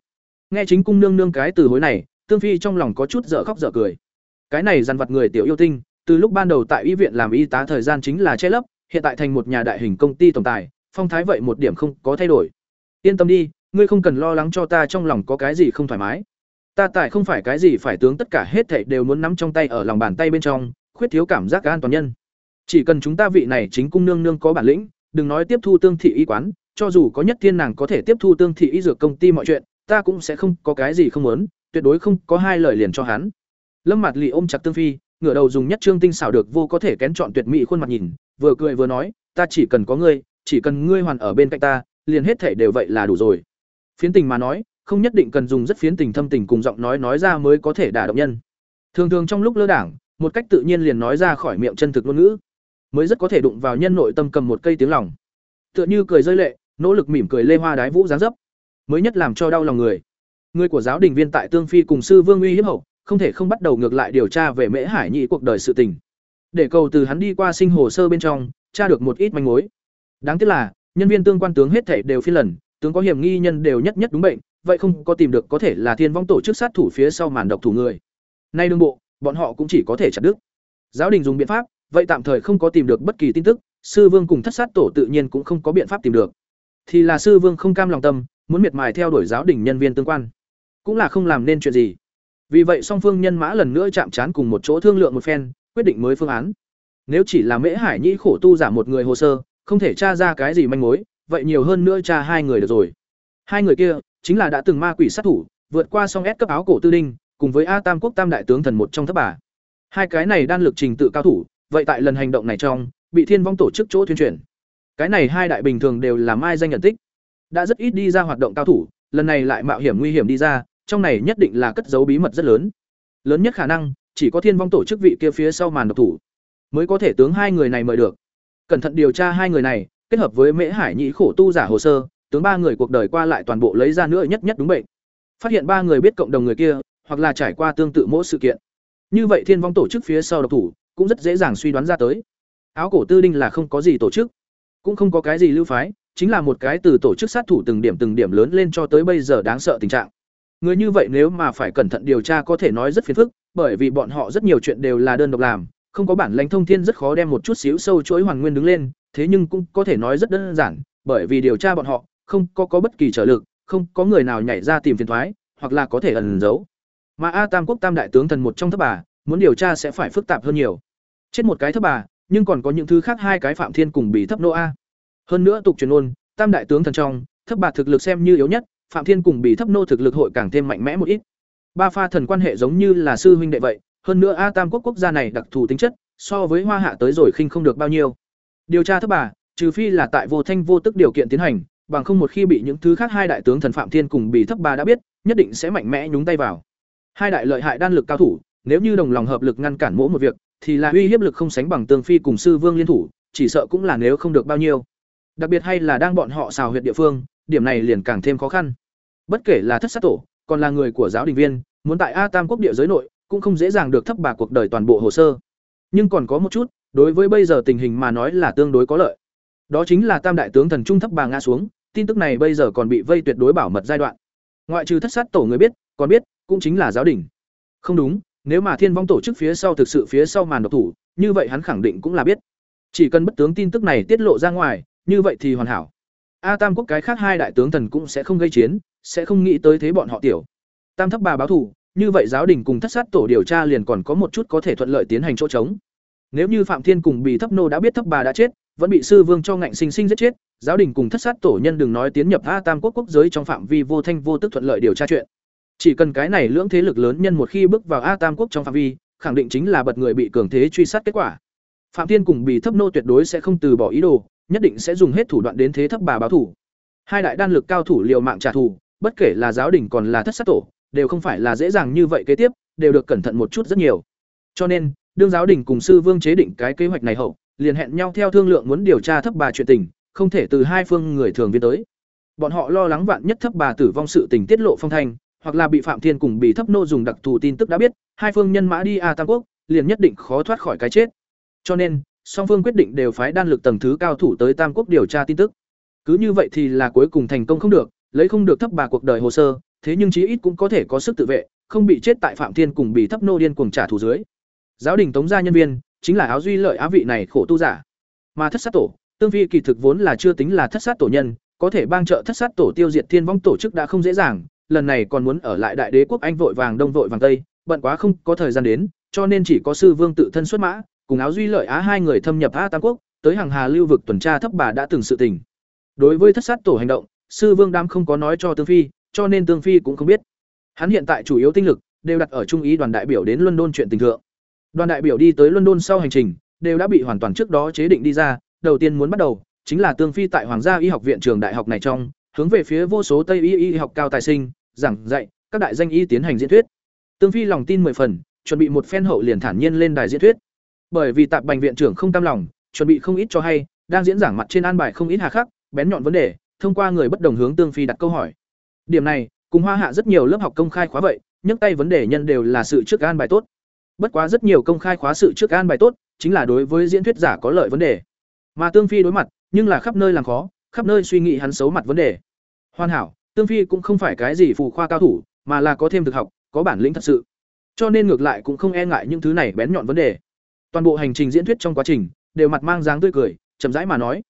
Nghe chính cung nương nương cái từ hối này, tương phi trong lòng có chút dở khóc dở cười. Cái này dằn vặt người tiểu yêu tinh, từ lúc ban đầu tại y viện làm y tá thời gian chính là che lấp, hiện tại thành một nhà đại hình công ty tổng tài, phong thái vậy một điểm không có thay đổi. Yên tâm đi, ngươi không cần lo lắng cho ta trong lòng có cái gì không thoải mái. Ta tại không phải cái gì phải tướng tất cả hết thảy đều muốn nắm trong tay ở lòng bàn tay bên trong, khuyết thiếu cảm giác an toàn nhân. Chỉ cần chúng ta vị này chính cung nương nương có bản lĩnh đừng nói tiếp thu tương thị y quán, cho dù có nhất thiên nàng có thể tiếp thu tương thị y dược công ty mọi chuyện, ta cũng sẽ không có cái gì không muốn, tuyệt đối không có hai lời liền cho hắn. Lâm mặt lì ôm chặt tương phi, ngửa đầu dùng nhất trương tinh xảo được vô có thể kén chọn tuyệt mỹ khuôn mặt nhìn, vừa cười vừa nói, ta chỉ cần có ngươi, chỉ cần ngươi hoàn ở bên cạnh ta, liền hết thể đều vậy là đủ rồi. Phiến tình mà nói, không nhất định cần dùng rất phiến tình thâm tình cùng giọng nói nói ra mới có thể đả động nhân. Thường thường trong lúc lơ đảng, một cách tự nhiên liền nói ra khỏi miệng chân thực ngôn ngữ mới rất có thể đụng vào nhân nội tâm cầm một cây tiếng lòng. Tựa như cười rơi lệ, nỗ lực mỉm cười lê hoa đái vũ dáng dấp, mới nhất làm cho đau lòng người. Người của giáo đình viên tại tương phi cùng sư vương uy hiếp hậu, không thể không bắt đầu ngược lại điều tra về mễ hải nhị cuộc đời sự tình. Để cầu từ hắn đi qua sinh hồ sơ bên trong, tra được một ít manh mối. Đáng tiếc là, nhân viên tương quan tướng hết thể đều phi lần, tướng có hiểm nghi nhân đều nhất nhất đúng bệnh, vậy không có tìm được có thể là thiên vong tổ chức sát thủ phía sau màn độc thủ người. Nay đương bộ, bọn họ cũng chỉ có thể chặt đứt. Giáo đình dùng biện pháp vậy tạm thời không có tìm được bất kỳ tin tức, sư vương cùng thất sát tổ tự nhiên cũng không có biện pháp tìm được. Thì là sư vương không cam lòng tâm, muốn miệt mài theo đuổi giáo đình nhân viên tương quan. Cũng là không làm nên chuyện gì. Vì vậy song phương nhân mã lần nữa chạm trán cùng một chỗ thương lượng một phen, quyết định mới phương án. Nếu chỉ là mễ hải nhĩ khổ tu giả một người hồ sơ, không thể tra ra cái gì manh mối, vậy nhiều hơn nữa tra hai người được rồi. Hai người kia, chính là đã từng ma quỷ sát thủ, vượt qua song ép cấp áo cổ tư đinh, cùng với a tam quốc tam đại tướng thần một trong thất bà. Hai cái này đan lực trình tự cao thủ vậy tại lần hành động này trong, bị thiên vong tổ chức chỗ tuyên truyền cái này hai đại bình thường đều là mai danh nhận tích. Đã rất ít đi ra hoạt động cao thủ, lần này lại mạo hiểm nguy hiểm đi ra, trong này nhất định là cất giấu bí mật rất lớn. Lớn nhất khả năng, chỉ có thiên vong tổ chức vị kia phía sau màn độc thủ, mới có thể tướng hai người này mời được. Cẩn thận điều tra hai người này, kết hợp với mễ hải nhĩ khổ tu giả hồ sơ, tướng ba người cuộc đời qua lại toàn bộ lấy ra nữa nhất nhất đúng bệnh. Phát hiện ba người biết cộng đồng người kia, hoặc là trải qua tương tự mỗi sự kiện. Như vậy thiên vong tổ chức phía sau độc thủ cũng rất dễ dàng suy đoán ra tới. Áo cổ tư đinh là không có gì tổ chức, cũng không có cái gì lưu phái, chính là một cái từ tổ chức sát thủ từng điểm từng điểm lớn lên cho tới bây giờ đáng sợ tình trạng. Người như vậy nếu mà phải cẩn thận điều tra có thể nói rất phiền phức, bởi vì bọn họ rất nhiều chuyện đều là đơn độc làm, không có bản lãnh thông thiên rất khó đem một chút xíu sâu chuỗi hoàn nguyên đứng lên, thế nhưng cũng có thể nói rất đơn giản, bởi vì điều tra bọn họ, không có có bất kỳ trở lực, không có người nào nhảy ra tìm phiền thoái, hoặc là có thể ẩn giấu. Mà a tam quốc tam đại tướng thần một trong thất bà, muốn điều tra sẽ phải phức tạp hơn nhiều chết một cái thấp bà, nhưng còn có những thứ khác hai cái phạm thiên cùng bị thấp nô a. Hơn nữa tục truyền ôn, tam đại tướng thần trong thấp bà thực lực xem như yếu nhất, phạm thiên cùng bị thấp nô thực lực hội càng thêm mạnh mẽ một ít. Ba pha thần quan hệ giống như là sư huynh đệ vậy, hơn nữa a tam quốc quốc gia này đặc thù tính chất, so với hoa hạ tới rồi khinh không được bao nhiêu. Điều tra thấp bà, trừ phi là tại vô thanh vô tức điều kiện tiến hành, bằng không một khi bị những thứ khác hai đại tướng thần phạm thiên cùng bị thấp bà đã biết, nhất định sẽ mạnh mẽ nhúng tay vào. Hai đại lợi hại đan lực cao thủ, nếu như đồng lòng hợp lực ngăn cản mỗi một việc thì là uy hiếp lực không sánh bằng tương phi cùng sư vương liên thủ, chỉ sợ cũng là nếu không được bao nhiêu. Đặc biệt hay là đang bọn họ xào huyệt địa phương, điểm này liền càng thêm khó khăn. Bất kể là thất sát tổ, còn là người của giáo đình viên, muốn tại a tam quốc địa giới nội, cũng không dễ dàng được thấp bà cuộc đời toàn bộ hồ sơ. Nhưng còn có một chút, đối với bây giờ tình hình mà nói là tương đối có lợi. Đó chính là tam đại tướng thần trung thấp bà ngã xuống, tin tức này bây giờ còn bị vây tuyệt đối bảo mật giai đoạn. Ngoại trừ thất sát tổ người biết, còn biết, cũng chính là giáo đình. Không đúng nếu mà thiên vong tổ chức phía sau thực sự phía sau màn độc thủ, như vậy hắn khẳng định cũng là biết. Chỉ cần bất tướng tin tức này tiết lộ ra ngoài, như vậy thì hoàn hảo. A tam quốc cái khác hai đại tướng thần cũng sẽ không gây chiến, sẽ không nghĩ tới thế bọn họ tiểu. Tam thấp bà báo thủ như vậy giáo đình cùng thất sát tổ điều tra liền còn có một chút có thể thuận lợi tiến hành chỗ trống. Nếu như phạm thiên cùng bị thấp nô đã biết thấp bà đã chết, vẫn bị sư vương cho ngạnh sinh sinh giết chết, giáo đình cùng thất sát tổ nhân đừng nói tiến nhập a tam quốc quốc giới trong phạm vi vô thanh vô tức thuận lợi điều tra chuyện chỉ cần cái này lưỡng thế lực lớn nhân một khi bước vào a tam quốc trong phạm vi, khẳng định chính là bật người bị cường thế truy sát kết quả. Phạm thiên cùng bị thấp nô tuyệt đối sẽ không từ bỏ ý đồ, nhất định sẽ dùng hết thủ đoạn đến thế thấp bà báo thủ. Hai đại đan lực cao thủ liều mạng trả thù, bất kể là giáo đình còn là thất sát tổ, đều không phải là dễ dàng như vậy kế tiếp, đều được cẩn thận một chút rất nhiều. Cho nên, đương giáo đình cùng sư vương chế định cái kế hoạch này hậu, liền hẹn nhau theo thương lượng muốn điều tra thấp bà chuyện tình, không thể từ hai phương người thường viên tới. Bọn họ lo lắng vạn nhất thấp bà tử vong sự tình tiết lộ phong thanh hoặc là bị phạm thiên cùng bị thấp nô dùng đặc thù tin tức đã biết, hai phương nhân mã đi a tam quốc, liền nhất định khó thoát khỏi cái chết. Cho nên, song phương quyết định đều phái đan lực tầng thứ cao thủ tới tam quốc điều tra tin tức. Cứ như vậy thì là cuối cùng thành công không được, lấy không được thấp bà cuộc đời hồ sơ, thế nhưng chí ít cũng có thể có sức tự vệ, không bị chết tại phạm thiên cùng bị thấp nô điên cuồng trả thù dưới. Giáo đình tống gia nhân viên, chính là áo duy lợi á vị này khổ tu giả. Mà thất sát tổ, tương phi kỳ thực vốn là chưa tính là thất sát tổ nhân, có thể bang trợ thất sát tổ tiêu diệt thiên vong tổ chức đã không dễ dàng lần này còn muốn ở lại đại đế quốc anh vội vàng đông vội vàng tây, bận quá không có thời gian đến, cho nên chỉ có sư vương tự thân xuất mã, cùng áo duy lợi á hai người thâm nhập a tam quốc, tới hàng hà lưu vực tuần tra thấp bà đã từng sự tình. Đối với thất sát tổ hành động, sư vương đam không có nói cho tương phi, cho nên tương phi cũng không biết. Hắn hiện tại chủ yếu tinh lực đều đặt ở trung ý đoàn đại biểu đến london chuyện tình thượng. Đoàn đại biểu đi tới london sau hành trình, đều đã bị hoàn toàn trước đó chế định đi ra, đầu tiên muốn bắt đầu chính là tương phi tại hoàng gia y học viện trường đại học này trong, hướng về phía vô số tây y y học cao tài sinh giảng dạy, các đại danh y tiến hành diễn thuyết. Tương phi lòng tin mười phần, chuẩn bị một phen hậu liền thản nhiên lên đài diễn thuyết. Bởi vì tạp bành viện trưởng không tam lòng, chuẩn bị không ít cho hay, đang diễn giảng mặt trên an bài không ít hà khắc, bén nhọn vấn đề, thông qua người bất đồng hướng tương phi đặt câu hỏi. Điểm này, cùng hoa hạ rất nhiều lớp học công khai khóa vậy, nhấc tay vấn đề nhân đều là sự trước an bài tốt. Bất quá rất nhiều công khai khóa sự trước an bài tốt, chính là đối với diễn thuyết giả có lợi vấn đề. Mà tương phi đối mặt, nhưng là khắp nơi làm khó, khắp nơi suy nghĩ hắn xấu mặt vấn đề. Hoàn hảo tương phi cũng không phải cái gì phù khoa cao thủ mà là có thêm thực học có bản lĩnh thật sự. Cho nên ngược lại cũng không e ngại những thứ này bén nhọn vấn đề. Toàn bộ hành trình diễn thuyết trong quá trình đều mặt mang dáng tươi cười chậm rãi mà nói.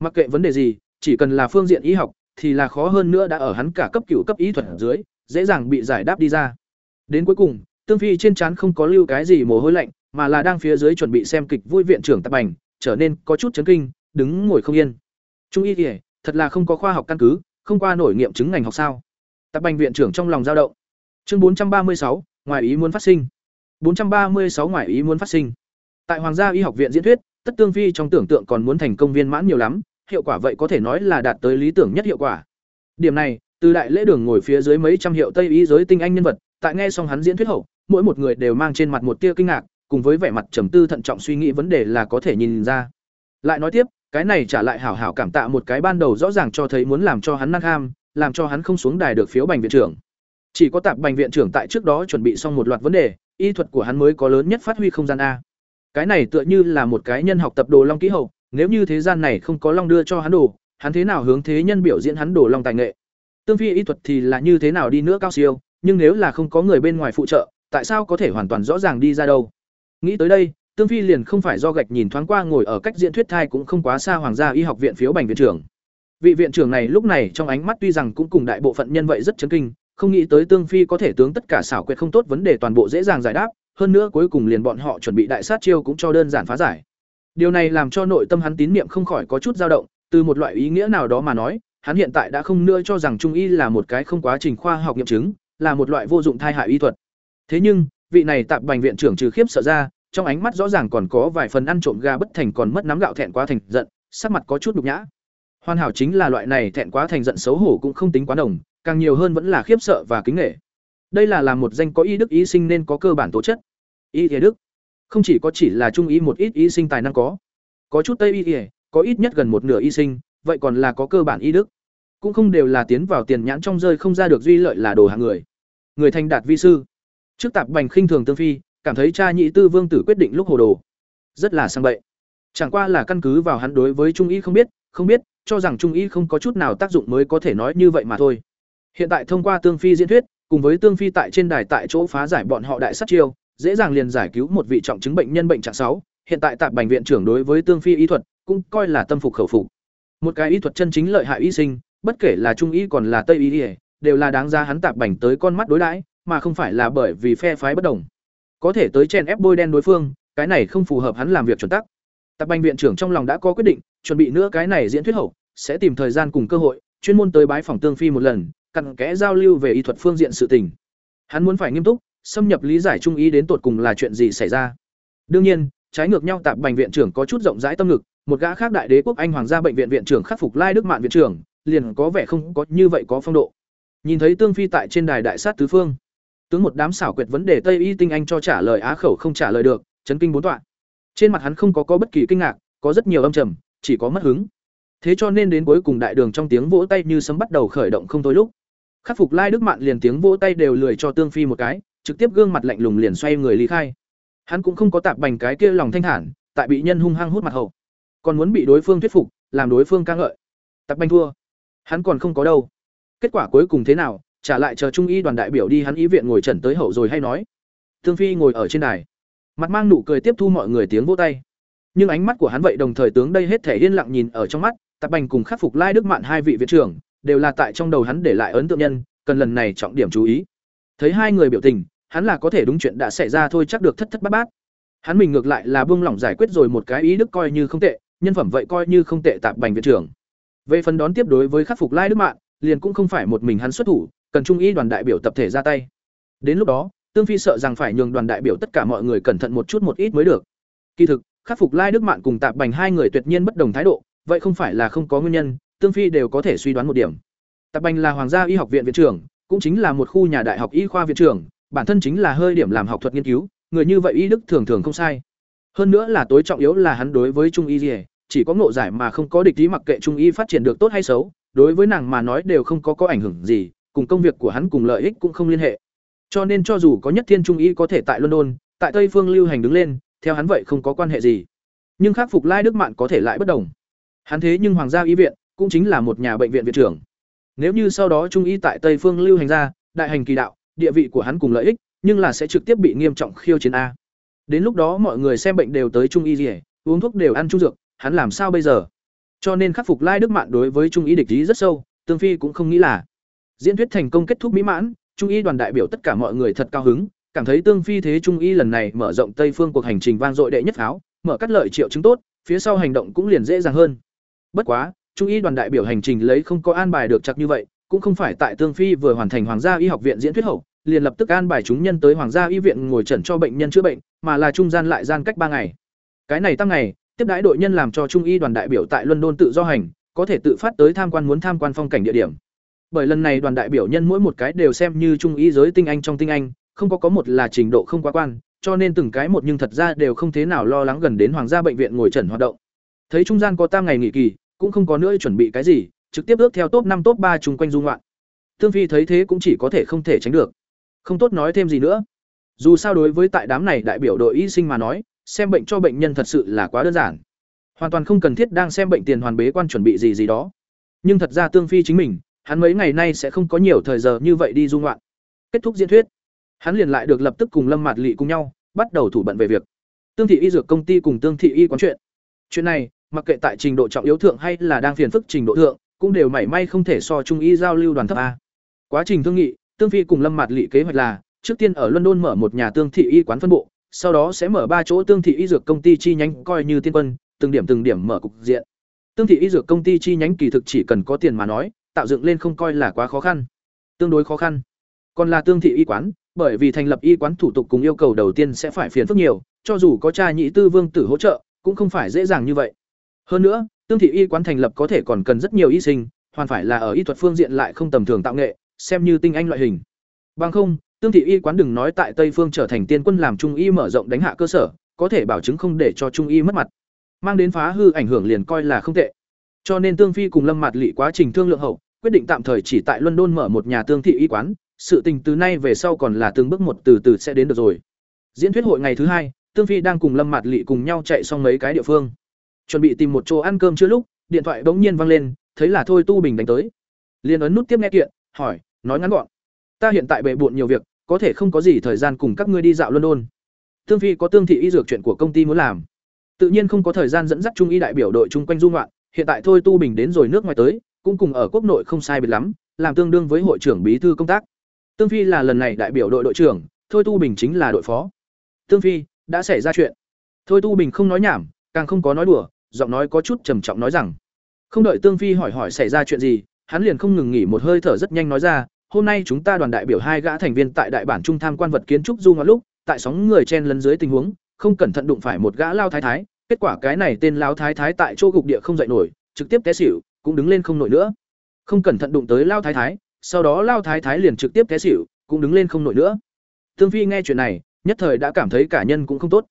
Mặc kệ vấn đề gì chỉ cần là phương diện y học thì là khó hơn nữa đã ở hắn cả cấp cửu cấp y thuật ở dưới dễ dàng bị giải đáp đi ra. Đến cuối cùng tương phi trên trán không có lưu cái gì mồ hôi lạnh mà là đang phía dưới chuẩn bị xem kịch vui viện trưởng tạp bành trở nên có chút chấn kinh đứng ngồi không yên. Trung y y, thật là không có khoa học căn cứ không qua nổi nghiệm chứng ngành học sao tạp bành viện trưởng trong lòng dao động chương bốn trăm ba mươi sáu ngoài ý muốn phát sinh 436 ngoại ý muốn phát sinh. Tại Hoàng gia Y học viện diễn thuyết, Tất Tương Phi trong tưởng tượng còn muốn thành công viên mãn nhiều lắm, hiệu quả vậy có thể nói là đạt tới lý tưởng nhất hiệu quả. Điểm này, từ đại lễ đường ngồi phía dưới mấy trăm hiệu Tây y giới tinh anh nhân vật, tại nghe xong hắn diễn thuyết hậu, mỗi một người đều mang trên mặt một tia kinh ngạc, cùng với vẻ mặt trầm tư thận trọng suy nghĩ vấn đề là có thể nhìn ra. Lại nói tiếp, cái này trả lại hảo hảo cảm tạ một cái ban đầu rõ ràng cho thấy muốn làm cho hắn năng ham, làm cho hắn không xuống đài được phiếu bành viện trưởng. Chỉ có tạp bành viện trưởng tại trước đó chuẩn bị xong một loạt vấn đề, y thuật của hắn mới có lớn nhất phát huy không gian a. Cái này tựa như là một cái nhân học tập đồ long kỹ hậu, nếu như thế gian này không có long đưa cho hắn đồ, hắn thế nào hướng thế nhân biểu diễn hắn đồ long tài nghệ. Tương phi y thuật thì là như thế nào đi nữa cao siêu, nhưng nếu là không có người bên ngoài phụ trợ, tại sao có thể hoàn toàn rõ ràng đi ra đâu? Nghĩ tới đây, Tương Phi liền không phải do gạch nhìn thoáng qua ngồi ở cách diễn thuyết thai cũng không quá xa Hoàng gia Y học viện phiếu bành viện trưởng. Vị viện trưởng này lúc này trong ánh mắt tuy rằng cũng cùng đại bộ phận nhân vậy rất chấn kinh, không nghĩ tới tương phi có thể tướng tất cả xảo quyệt không tốt vấn đề toàn bộ dễ dàng giải đáp hơn nữa cuối cùng liền bọn họ chuẩn bị đại sát chiêu cũng cho đơn giản phá giải điều này làm cho nội tâm hắn tín niệm không khỏi có chút dao động từ một loại ý nghĩa nào đó mà nói hắn hiện tại đã không nữa cho rằng trung y là một cái không quá trình khoa học nghiệm chứng là một loại vô dụng thai hại y thuật thế nhưng vị này tạp bành viện trưởng trừ khiếp sợ ra trong ánh mắt rõ ràng còn có vài phần ăn trộm gà bất thành còn mất nắm gạo thẹn quá thành giận, sắc mặt có chút nhục nhã. Hoàn hảo chính là loại này thẹn quá thành giận xấu hổ cũng không tính quá đồng càng nhiều hơn vẫn là khiếp sợ và kính nghệ đây là làm một danh có y đức y sinh nên có cơ bản tố chất. Y thế đức, không chỉ có chỉ là trung y một ít y sinh tài năng có có chút tây y y có ít nhất gần một nửa y sinh, vậy còn là có cơ bản y đức. Cũng không đều là tiến vào tiền nhãn trong rơi không ra được duy lợi là đồ hàng người. Người thành đạt vi sư. Trước tạp bành khinh thường tương phi cảm thấy cha nhị tư vương tử quyết định lúc hồ đồ rất là sang bậy chẳng qua là căn cứ vào hắn đối với trung y không biết không biết cho rằng trung y không có chút nào tác dụng mới có thể nói như vậy mà thôi Hiện tại thông qua Tương Phi diễn thuyết, cùng với Tương Phi tại trên đài tại chỗ phá giải bọn họ đại sát chiêu, dễ dàng liền giải cứu một vị trọng chứng bệnh nhân bệnh trạng sáu. Hiện tại Tạp bệnh viện trưởng đối với Tương Phi y thuật, cũng coi là tâm phục khẩu phục. Một cái y thuật chân chính lợi hại y sinh, bất kể là trung y còn là tây y, đều là đáng ra hắn Tạp Bành tới con mắt đối đãi, mà không phải là bởi vì phe phái bất đồng. Có thể tới chen ép bôi đen đối phương, cái này không phù hợp hắn làm việc chuẩn tắc. Tạp Bành viện trưởng trong lòng đã có quyết định, chuẩn bị nữa cái này diễn thuyết hậu, sẽ tìm thời gian cùng cơ hội, chuyên môn tới bái phòng Tương Phi một lần, cặn kẽ giao lưu về y thuật phương diện sự tình. Hắn muốn phải nghiêm túc, xâm nhập lý giải trung ý đến tột cùng là chuyện gì xảy ra. Đương nhiên, trái ngược nhau tạp bành viện trưởng có chút rộng rãi tâm lực, một gã khác đại đế quốc anh hoàng gia bệnh viện viện trưởng khắc phục lai đức mạn viện trưởng, liền có vẻ không có như vậy có phong độ. Nhìn thấy Tương Phi tại trên đài đại sát tứ phương, tướng một đám xảo quyệt vấn đề Tây y tinh anh cho trả lời á khẩu không trả lời được, chấn kinh bốn tọa. Trên mặt hắn không có có bất kỳ kinh ngạc, có rất nhiều âm trầm, chỉ có mất hứng. Thế cho nên đến cuối cùng đại đường trong tiếng vỗ tay như sấm bắt đầu khởi động không thôi lúc. Khắc phục lai đức mạn liền tiếng vỗ tay đều lười cho tương phi một cái trực tiếp gương mặt lạnh lùng liền xoay người lý khai. Hắn cũng không có tạp bành cái kia lòng thanh thản tại bị nhân hung hăng hút mặt hậu. Còn muốn bị đối phương thuyết phục làm đối phương ca ngợi. Tạp bành thua. Hắn còn không có đâu. Kết quả cuối cùng thế nào trả lại chờ trung y đoàn đại biểu đi hắn ý viện ngồi trần tới hậu rồi hay nói thương phi ngồi ở trên đài mặt mang nụ cười tiếp thu mọi người tiếng vỗ tay nhưng ánh mắt của hắn vậy đồng thời tướng đây hết thể yên lặng nhìn ở trong mắt tạp bành cùng khắc phục lai đức mạn hai vị viện trưởng đều là tại trong đầu hắn để lại ấn tượng nhân, cần lần này trọng điểm chú ý. Thấy hai người biểu tình, hắn là có thể đúng chuyện đã xảy ra thôi chắc được thất thất bát bát. Hắn mình ngược lại là buông lỏng giải quyết rồi một cái ý đức coi như không tệ, nhân phẩm vậy coi như không tệ tạp bành viện trưởng. Về phần đón tiếp đối với khắc phục Lai Đức Mạn, liền cũng không phải một mình hắn xuất thủ, cần trung ý đoàn đại biểu tập thể ra tay. Đến lúc đó, Tương Phi sợ rằng phải nhường đoàn đại biểu tất cả mọi người cẩn thận một chút một ít mới được. Kỳ thực, khắc phục Lai Đức Mạn cùng Tạp Bành hai người tuyệt nhiên bất đồng thái độ, vậy không phải là không có nguyên nhân, Tương Phi đều có thể suy đoán một điểm. Tạp Bành là Hoàng gia Y học viện viện trưởng, cũng chính là một khu nhà đại học y khoa viện trưởng, bản thân chính là hơi điểm làm học thuật nghiên cứu, người như vậy y đức thường thường không sai. Hơn nữa là tối trọng yếu là hắn đối với trung y gì chỉ có ngộ giải mà không có địch ý mặc kệ trung y phát triển được tốt hay xấu, đối với nàng mà nói đều không có có ảnh hưởng gì, cùng công việc của hắn cùng lợi ích cũng không liên hệ. Cho nên cho dù có nhất thiên trung y có thể tại London, tại Tây phương lưu hành đứng lên, theo hắn vậy không có quan hệ gì. Nhưng khắc phục Lai Đức Mạn có thể lại bất đồng. Hắn thế nhưng Hoàng gia y viện, cũng chính là một nhà bệnh viện viện trưởng. Nếu như sau đó trung y tại Tây phương lưu hành ra, đại hành kỳ đạo, địa vị của hắn cùng lợi ích, nhưng là sẽ trực tiếp bị nghiêm trọng khiêu chiến a. Đến lúc đó mọi người xem bệnh đều tới trung y liễu, uống thuốc đều ăn trung dược, hắn làm sao bây giờ cho nên khắc phục lai đức mạn đối với trung y địch ý rất sâu tương phi cũng không nghĩ là diễn thuyết thành công kết thúc mỹ mãn, trung y đoàn đại biểu tất cả mọi người thật cao hứng, cảm thấy tương phi thế trung y lần này mở rộng tây phương cuộc hành trình vang dội đệ nhất pháo, mở cắt lợi triệu chứng tốt, phía sau hành động cũng liền dễ dàng hơn. Bất quá, trung y đoàn đại biểu hành trình lấy không có an bài được chặt như vậy, cũng không phải tại tương phi vừa hoàn thành hoàng gia y học viện diễn thuyết hậu, liền lập tức an bài chúng nhân tới hoàng gia y viện ngồi trần cho bệnh nhân chữa bệnh, mà là trung gian lại gian cách ba ngày. Cái này tăng ngày, tiếp đãi đội nhân làm cho trung y đoàn đại biểu tại london tự do hành, có thể tự phát tới tham quan muốn tham quan phong cảnh địa điểm bởi lần này đoàn đại biểu nhân mỗi một cái đều xem như trung ý giới tinh anh trong tinh anh, không có có một là trình độ không quá quan, cho nên từng cái một nhưng thật ra đều không thế nào lo lắng gần đến hoàng gia bệnh viện ngồi trần hoạt động. Thấy trung gian có tam ngày nghỉ kỳ, cũng không có nữa chuẩn bị cái gì, trực tiếp ước theo top năm, top ba chung quanh dung loạn tương phi thấy thế cũng chỉ có thể không thể tránh được. Không tốt nói thêm gì nữa. Dù sao đối với tại đám này đại biểu đội y sinh mà nói, xem bệnh cho bệnh nhân thật sự là quá đơn giản. Hoàn toàn không cần thiết đang xem bệnh tiền hoàn bế quan chuẩn bị gì gì đó. Nhưng thật ra tương phi chính mình hắn mấy ngày nay sẽ không có nhiều thời giờ như vậy đi du ngoạn. kết thúc diễn thuyết, hắn liền lại được lập tức cùng lâm mạt lị cùng nhau, bắt đầu thủ bận về việc. Tương thị y dược công ty cùng tương thị y quán chuyện. Chuyện này, mặc kệ tại trình độ trọng yếu thượng hay là đang phiền phức trình độ thượng, cũng đều mảy may không thể so trung y giao lưu đoàn thấp a. Quá trình thương nghị, tương phi cùng lâm mạt lị kế hoạch là, trước tiên ở london mở một nhà tương thị y quán phân bộ, sau đó sẽ mở ba chỗ tương thị y dược công ty chi nhánh coi như tiên quân, từng điểm từng điểm mở cục diện. Tương thị y dược công ty chi nhánh kỳ thực chỉ cần có tiền mà nói tạo dựng lên không coi là quá khó khăn, tương đối khó khăn. Còn là tương thị y quán, bởi vì thành lập y quán thủ tục cùng yêu cầu đầu tiên sẽ phải phiền phức nhiều, cho dù có cha nhị tư vương tử hỗ trợ, cũng không phải dễ dàng như vậy. Hơn nữa, tương thị y quán thành lập có thể còn cần rất nhiều y sinh, hoàn phải là ở y thuật phương diện lại không tầm thường tạo nghệ, xem như tinh anh loại hình. Bằng không, tương thị y quán đừng nói tại tây phương trở thành tiên quân làm trung y mở rộng đánh hạ cơ sở, có thể bảo chứng không để cho trung y mất mặt. Mang đến phá hư ảnh hưởng liền coi là không tệ cho nên tương phi cùng lâm mặt lị quá trình thương lượng hậu, quyết định tạm thời chỉ tại london mở một nhà tương thị y quán, sự tình từ nay về sau còn là từng bước một từ từ sẽ đến được rồi. Diễn thuyết hội ngày thứ hai, tương phi đang cùng lâm mặt lị cùng nhau chạy xong mấy cái địa phương. Chuẩn bị tìm một chỗ ăn cơm chưa lúc, điện thoại bỗng nhiên vang lên, thấy là thôi tu bình đánh tới. Liền ấn nút tiếp nghe kiện, hỏi, nói ngắn gọn. Ta hiện tại bệ bộn nhiều việc, có thể không có gì thời gian cùng các ngươi đi dạo london. Tương phi có tương thị y dược chuyện của công ty muốn làm. Tự nhiên không có thời gian dẫn dắt trung y đại biểu đội chung quanh du ngoạn hiện tại thôi tu bình đến rồi nước ngoài tới, cũng cùng ở quốc nội không sai biệt lắm, làm tương đương với hội trưởng bí thư công tác. Tương phi là lần này đại biểu đội đội trưởng, thôi tu bình chính là đội phó. Tương phi, đã xảy ra chuyện. Thôi tu bình không nói nhảm, càng không có nói đùa, giọng nói có chút trầm trọng nói rằng, không đợi tương phi hỏi hỏi xảy ra chuyện gì, hắn liền không ngừng nghỉ một hơi thở rất nhanh nói ra, hôm nay chúng ta đoàn đại biểu hai gã thành viên tại đại bản trung tham quan vật kiến trúc du ngoạn lúc, tại sóng người chen lấn dưới tình huống, không cẩn thận đụng phải một gã lao thái thái kết quả cái này tên lao thái thái tại chỗ gục địa không dậy nổi, trực tiếp té xỉu, cũng đứng lên không nổi nữa. Không cẩn thận đụng tới lao thái thái, sau đó lao thái thái liền trực tiếp té xỉu, cũng đứng lên không nổi nữa. Tương phi nghe chuyện này, nhất thời đã cảm thấy cả nhân cũng không tốt.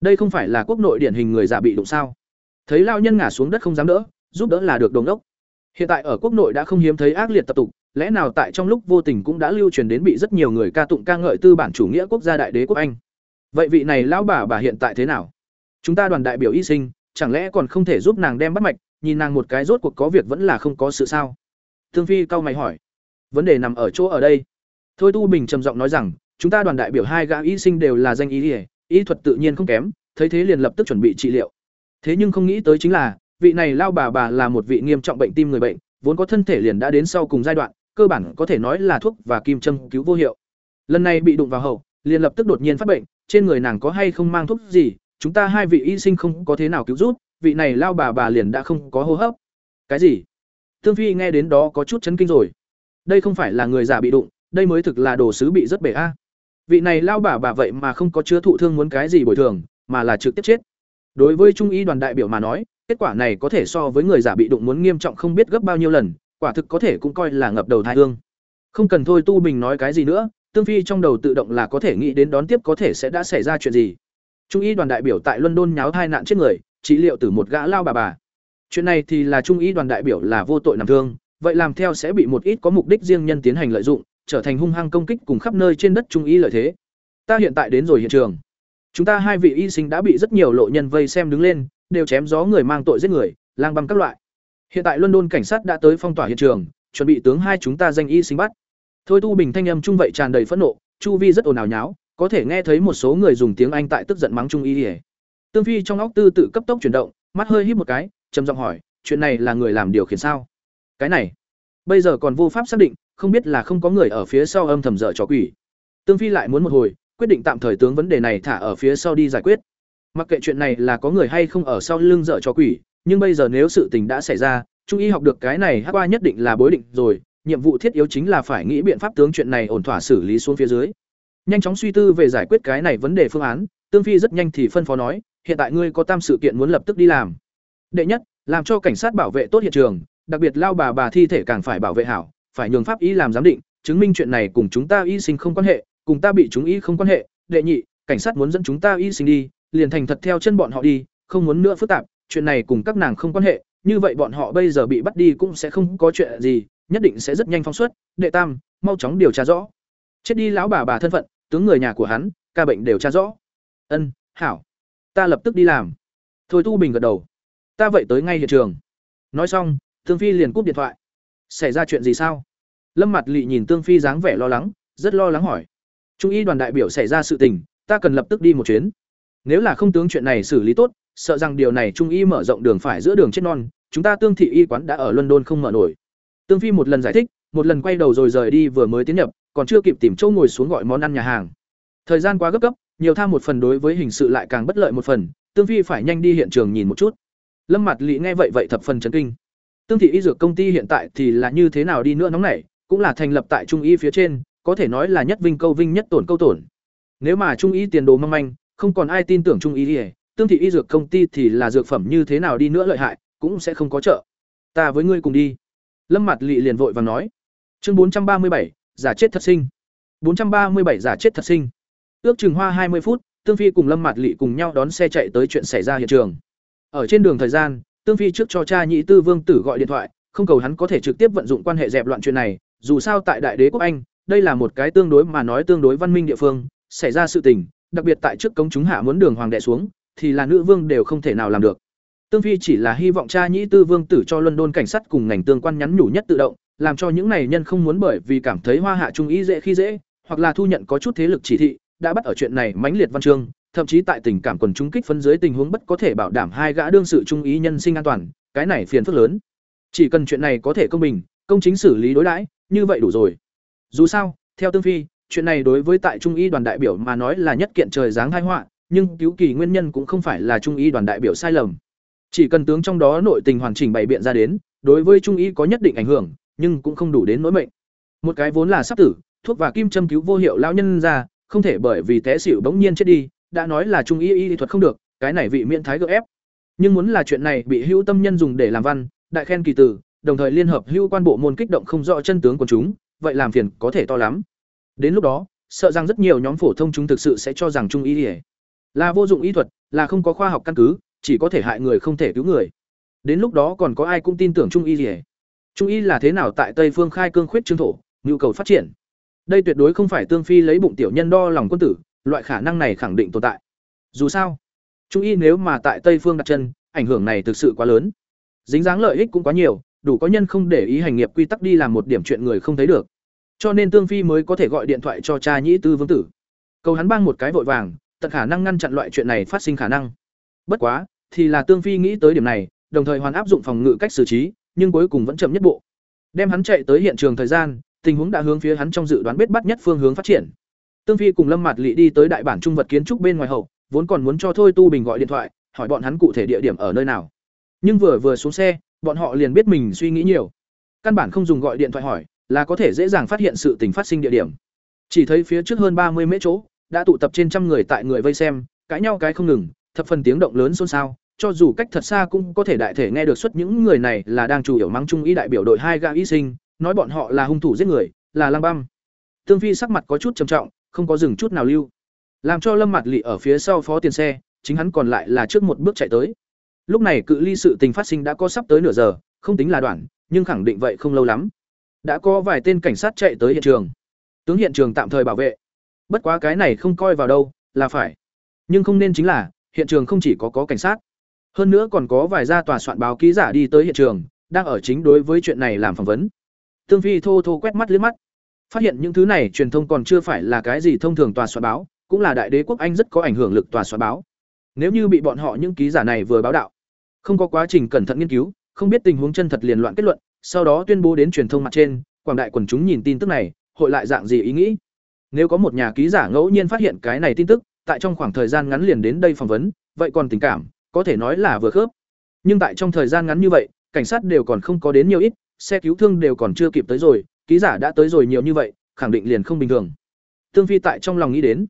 Đây không phải là quốc nội điển hình người già bị đụng sao? Thấy lao nhân ngả xuống đất không dám đỡ, giúp đỡ là được đồn đốc. Hiện tại ở quốc nội đã không hiếm thấy ác liệt tập tục, lẽ nào tại trong lúc vô tình cũng đã lưu truyền đến bị rất nhiều người ca tụng ca ngợi tư bản chủ nghĩa quốc gia đại đế quốc anh? Vậy vị này lão bà bà hiện tại thế nào? Chúng ta đoàn đại biểu y sinh, chẳng lẽ còn không thể giúp nàng đem bắt mạch, nhìn nàng một cái rốt cuộc có việc vẫn là không có sự sao? Thương phi cau mày hỏi. Vấn đề nằm ở chỗ ở đây. Thôi tu bình trầm giọng nói rằng, chúng ta đoàn đại biểu hai gã y sinh đều là danh y ỉa y thuật tự nhiên không kém, thấy thế liền lập tức chuẩn bị trị liệu. Thế nhưng không nghĩ tới chính là, vị này lao bà bà là một vị nghiêm trọng bệnh tim người bệnh, vốn có thân thể liền đã đến sau cùng giai đoạn, cơ bản có thể nói là thuốc và kim châm cứu vô hiệu. Lần này bị đụng vào hậu, liền lập tức đột nhiên phát bệnh, trên người nàng có hay không mang thuốc gì chúng ta hai vị y sinh không có thế nào cứu giúp, vị này lao bà bà liền đã không có hô hấp. Cái gì? Thương phi nghe đến đó có chút chấn kinh rồi. Đây không phải là người già bị đụng, đây mới thực là đồ sứ bị rất bể a. Vị này lao bà bà vậy mà không có chứa thụ thương muốn cái gì bồi thường, mà là trực tiếp chết. Đối với trung y đoàn đại biểu mà nói, kết quả này có thể so với người giả bị đụng muốn nghiêm trọng không biết gấp bao nhiêu lần, quả thực có thể cũng coi là ngập đầu thai hương. Không cần thôi tu bình nói cái gì nữa tương phi trong đầu tự động là có thể nghĩ đến đón tiếp có thể sẽ đã xảy ra chuyện gì trung y đoàn đại biểu tại london nháo thai nạn chết người, trị liệu từ một gã lao bà bà. Chuyện này thì là trung y đoàn đại biểu là vô tội nằm thương, vậy làm theo sẽ bị một ít có mục đích riêng nhân tiến hành lợi dụng, trở thành hung hăng công kích cùng khắp nơi trên đất trung y lợi thế. Ta hiện tại đến rồi hiện trường. Chúng ta hai vị y sinh đã bị rất nhiều lộ nhân vây xem đứng lên, đều chém gió người mang tội giết người, lang băm các loại. Hiện tại london cảnh sát đã tới phong tỏa hiện trường, chuẩn bị tướng hai chúng ta danh y sinh bắt. Thôi tu bình thanh âm trung vậy tràn đầy phẫn nộ, chu vi rất ồn ào nháo có thể nghe thấy một số người dùng tiếng anh tại tức giận mắng trung y ỉa tương phi trong óc tư tự cấp tốc chuyển động, mắt hơi híp một cái, trầm giọng hỏi, chuyện này là người làm điều khiển sao? Cái này, bây giờ còn vô pháp xác định, không biết là không có người ở phía sau âm thầm dở trò quỷ. Tương phi lại muốn một hồi, quyết định tạm thời tướng vấn đề này thả ở phía sau đi giải quyết. Mặc kệ chuyện này là có người hay không ở sau lưng dở trò quỷ, nhưng bây giờ nếu sự tình đã xảy ra, trung y học được cái này hát qua nhất định là bối định rồi, nhiệm vụ thiết yếu chính là phải nghĩ biện pháp tướng chuyện này ổn thỏa xử lý xuống phía dưới nhanh chóng suy tư về giải quyết cái này vấn đề phương án, tương phi rất nhanh thì phân phó nói, hiện tại ngươi có tam sự kiện muốn lập tức đi làm. Đệ nhất, làm cho cảnh sát bảo vệ tốt hiện trường, đặc biệt lao bà bà thi thể càng phải bảo vệ hảo, phải nhường pháp y làm giám định, chứng minh chuyện này cùng chúng ta y sinh không quan hệ, cùng ta bị chúng y không quan hệ. Đệ nhị, cảnh sát muốn dẫn chúng ta y sinh đi, liền thành thật theo chân bọn họ đi, không muốn nữa phức tạp, chuyện này cùng các nàng không quan hệ, như vậy bọn họ bây giờ bị bắt đi cũng sẽ không có chuyện gì, nhất định sẽ rất nhanh phóng xuất. Đệ tam, mau chóng điều tra rõ. Chết đi lão bà bà thân phận tướng người nhà của hắn, ca bệnh đều tra rõ. Ân, hảo. Ta lập tức đi làm. Thôi tu bình gật đầu. Ta vậy tới ngay hiện trường. Nói xong, tương phi liền cúp điện thoại. Xảy ra chuyện gì sao? Lâm mặt lị nhìn tương phi dáng vẻ lo lắng, rất lo lắng hỏi. Trung y đoàn đại biểu xảy ra sự tình, ta cần lập tức đi một chuyến. Nếu là không tướng chuyện này xử lý tốt, sợ rằng điều này trung y mở rộng đường phải giữa đường chết non, chúng ta tương thị y quán đã ở london không mở nổi. Tương phi một lần giải thích, một lần quay đầu rồi rời đi vừa mới tiến nhập còn chưa kịp tìm chỗ ngồi xuống gọi món ăn nhà hàng. Thời gian quá gấp gấp, nhiều tham một phần đối với hình sự lại càng bất lợi một phần, tương phi phải nhanh đi hiện trường nhìn một chút. Lâm mặt lỵ nghe vậy vậy thập phần chấn kinh. Tương thị y dược công ty hiện tại thì là như thế nào đi nữa nóng nảy, cũng là thành lập tại trung y phía trên, có thể nói là nhất vinh câu vinh nhất tổn câu tổn. Nếu mà trung y tiền đồ mong manh, không còn ai tin tưởng trung y thì tương thị y dược công ty thì là dược phẩm như thế nào đi nữa lợi hại, cũng sẽ không có trợ. Ta với ngươi cùng đi. Lâm mặt lỵ liền vội và nói. Chương bốn trăm ba mươi bảy giả chết thật sinh. bốn trăm ba mươi bảy giả chết thật sinh. Ước chừng hoa hai mươi phút, tương phi cùng lâm Mạt lị cùng nhau đón xe chạy tới chuyện xảy ra hiện trường. Ở trên đường thời gian, tương phi trước cho cha nhị tư vương tử gọi điện thoại, không cầu hắn có thể trực tiếp vận dụng quan hệ dẹp loạn chuyện này, dù sao tại đại đế quốc anh, đây là một cái tương đối mà nói tương đối văn minh địa phương, xảy ra sự tình, đặc biệt tại trước cống chúng hạ muốn đường hoàng đệ xuống, thì là nữ vương đều không thể nào làm được. Tương phi chỉ là hy vọng cha nhĩ tư vương tử cho london cảnh sát cùng ngành tương quan nhắn nhủ nhất tự động làm cho những này nhân không muốn bởi vì cảm thấy hoa hạ trung ý dễ khi dễ, hoặc là thu nhận có chút thế lực chỉ thị, đã bắt ở chuyện này mãnh liệt văn chương, thậm chí tại tình cảm quần chúng kích phân dưới tình huống bất có thể bảo đảm hai gã đương sự trung ý nhân sinh an toàn, cái này phiền phức lớn. Chỉ cần chuyện này có thể công bình, công chính xử lý đối đãi, như vậy đủ rồi. Dù sao, theo tương phi, chuyện này đối với tại trung y đoàn đại biểu mà nói là nhất kiện trời giáng tai họa, nhưng cứu kỳ nguyên nhân cũng không phải là trung y đoàn đại biểu sai lầm. Chỉ cần tướng trong đó nội tình hoàn chỉnh bày biện ra đến, đối với trung y có nhất định ảnh hưởng nhưng cũng không đủ đến nỗi mệnh. Một cái vốn là sắp tử, thuốc và kim châm cứu vô hiệu lão nhân ra, không thể bởi vì té xỉu bỗng nhiên chết đi, đã nói là trung y y thuật không được, cái này vị miễn thái gợ ép. Nhưng muốn là chuyện này bị hữu tâm nhân dùng để làm văn, đại khen kỳ tử, đồng thời liên hợp hữu quan bộ môn kích động không rõ chân tướng của chúng, vậy làm phiền có thể to lắm. Đến lúc đó, sợ rằng rất nhiều nhóm phổ thông chúng thực sự sẽ cho rằng trung y là vô dụng y thuật, là không có khoa học căn cứ, chỉ có thể hại người không thể cứu người. Đến lúc đó còn có ai cũng tin tưởng trung y gì trung y là thế nào tại tây phương khai cương khuyết trương thổ, nhu cầu phát triển? Đây tuyệt đối không phải tương phi lấy bụng tiểu nhân đo lòng quân tử, loại khả năng này khẳng định tồn tại. Dù sao, trung y nếu mà tại tây phương đặt chân, ảnh hưởng này thực sự quá lớn. Dính dáng lợi ích cũng quá nhiều, đủ có nhân không để ý hành nghiệp quy tắc đi làm một điểm chuyện người không thấy được. Cho nên tương phi mới có thể gọi điện thoại cho cha nhĩ tư vương tử. Cầu hắn bang một cái vội vàng, tận khả năng ngăn chặn loại chuyện này phát sinh khả năng. Bất quá, thì là tương phi nghĩ tới điểm này, đồng thời hoàn áp dụng phòng ngự cách xử trí nhưng cuối cùng vẫn chậm nhất bộ. Đem hắn chạy tới hiện trường thời gian, tình huống đã hướng phía hắn trong dự đoán biết bắt nhất phương hướng phát triển. Tương phi cùng lâm mạt Lệ đi tới đại bản trung vật kiến trúc bên ngoài hậu, vốn còn muốn cho thôi tu bình gọi điện thoại, hỏi bọn hắn cụ thể địa điểm ở nơi nào. Nhưng vừa vừa xuống xe, bọn họ liền biết mình suy nghĩ nhiều. Căn bản không dùng gọi điện thoại hỏi, là có thể dễ dàng phát hiện sự tình phát sinh địa điểm. Chỉ thấy phía trước hơn ba mươi mét chỗ, đã tụ tập trên trăm người tại người vây xem, cãi nhau cái không ngừng, thập phần tiếng động lớn xôn xao cho dù cách thật xa cũng có thể đại thể nghe được xuất những người này là đang chủ yếu mắng trung ý đại biểu đội hai gã y sinh, nói bọn họ là hung thủ giết người, là lang băm. Tương Phi sắc mặt có chút trầm trọng, không có dừng chút nào lưu. Làm cho Lâm Mạt Lệ ở phía sau phó tiền xe, chính hắn còn lại là trước một bước chạy tới. Lúc này cự ly sự tình phát sinh đã có sắp tới nửa giờ, không tính là đoạn, nhưng khẳng định vậy không lâu lắm. Đã có vài tên cảnh sát chạy tới hiện trường. Tướng hiện trường tạm thời bảo vệ. Bất quá cái này không coi vào đâu, là phải. Nhưng không nên chính là, hiện trường không chỉ có có cảnh sát hơn nữa còn có vài gia tòa soạn báo ký giả đi tới hiện trường, đang ở chính đối với chuyện này làm phỏng vấn. Tương Phi thô thô quét mắt liếc mắt, phát hiện những thứ này truyền thông còn chưa phải là cái gì thông thường tòa soạn báo, cũng là đại đế quốc Anh rất có ảnh hưởng lực tòa soạn báo. Nếu như bị bọn họ những ký giả này vừa báo đạo, Không có quá trình cẩn thận nghiên cứu, không biết tình huống chân thật liền loạn kết luận, sau đó tuyên bố đến truyền thông mặt trên, quảng đại quần chúng nhìn tin tức này, hội lại dạng gì ý nghĩ. Nếu có một nhà ký giả ngẫu nhiên phát hiện cái này tin tức, tại trong khoảng thời gian ngắn liền đến đây phỏng vấn, vậy còn tình cảm, có thể nói là vừa khớp. Nhưng tại trong thời gian ngắn như vậy, cảnh sát đều còn không có đến nhiều ít, xe cứu thương đều còn chưa kịp tới rồi, ký giả đã tới rồi nhiều như vậy, khẳng định liền không bình thường. Tương Phi tại trong lòng nghĩ đến,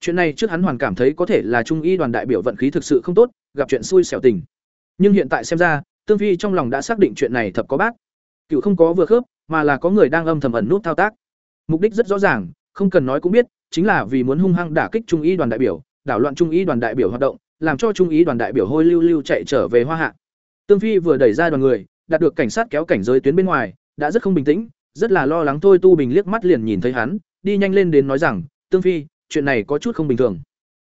chuyện này trước hắn hoàn cảm thấy có thể là trung y đoàn đại biểu vận khí thực sự không tốt, gặp chuyện xui xẻo tình. Nhưng hiện tại xem ra, Tương Phi trong lòng đã xác định chuyện này thật có bác. Cựu không có vừa khớp, mà là có người đang âm thầm ẩn nút thao tác. Mục đích rất rõ ràng, không cần nói cũng biết, chính là vì muốn hung hăng đả kích trung y đoàn đại biểu, đảo loạn trung y đoàn đại biểu hoạt động, làm cho trung y đoàn đại biểu hôi lưu lưu chạy trở về Hoa Hạ. Tương Phi vừa đẩy ra đoàn người, đạt được cảnh sát kéo cảnh giới tuyến bên ngoài, đã rất không bình tĩnh, rất là lo lắng thôi Tu Bình liếc mắt liền nhìn thấy hắn, đi nhanh lên đến nói rằng, "Tương Phi, chuyện này có chút không bình thường."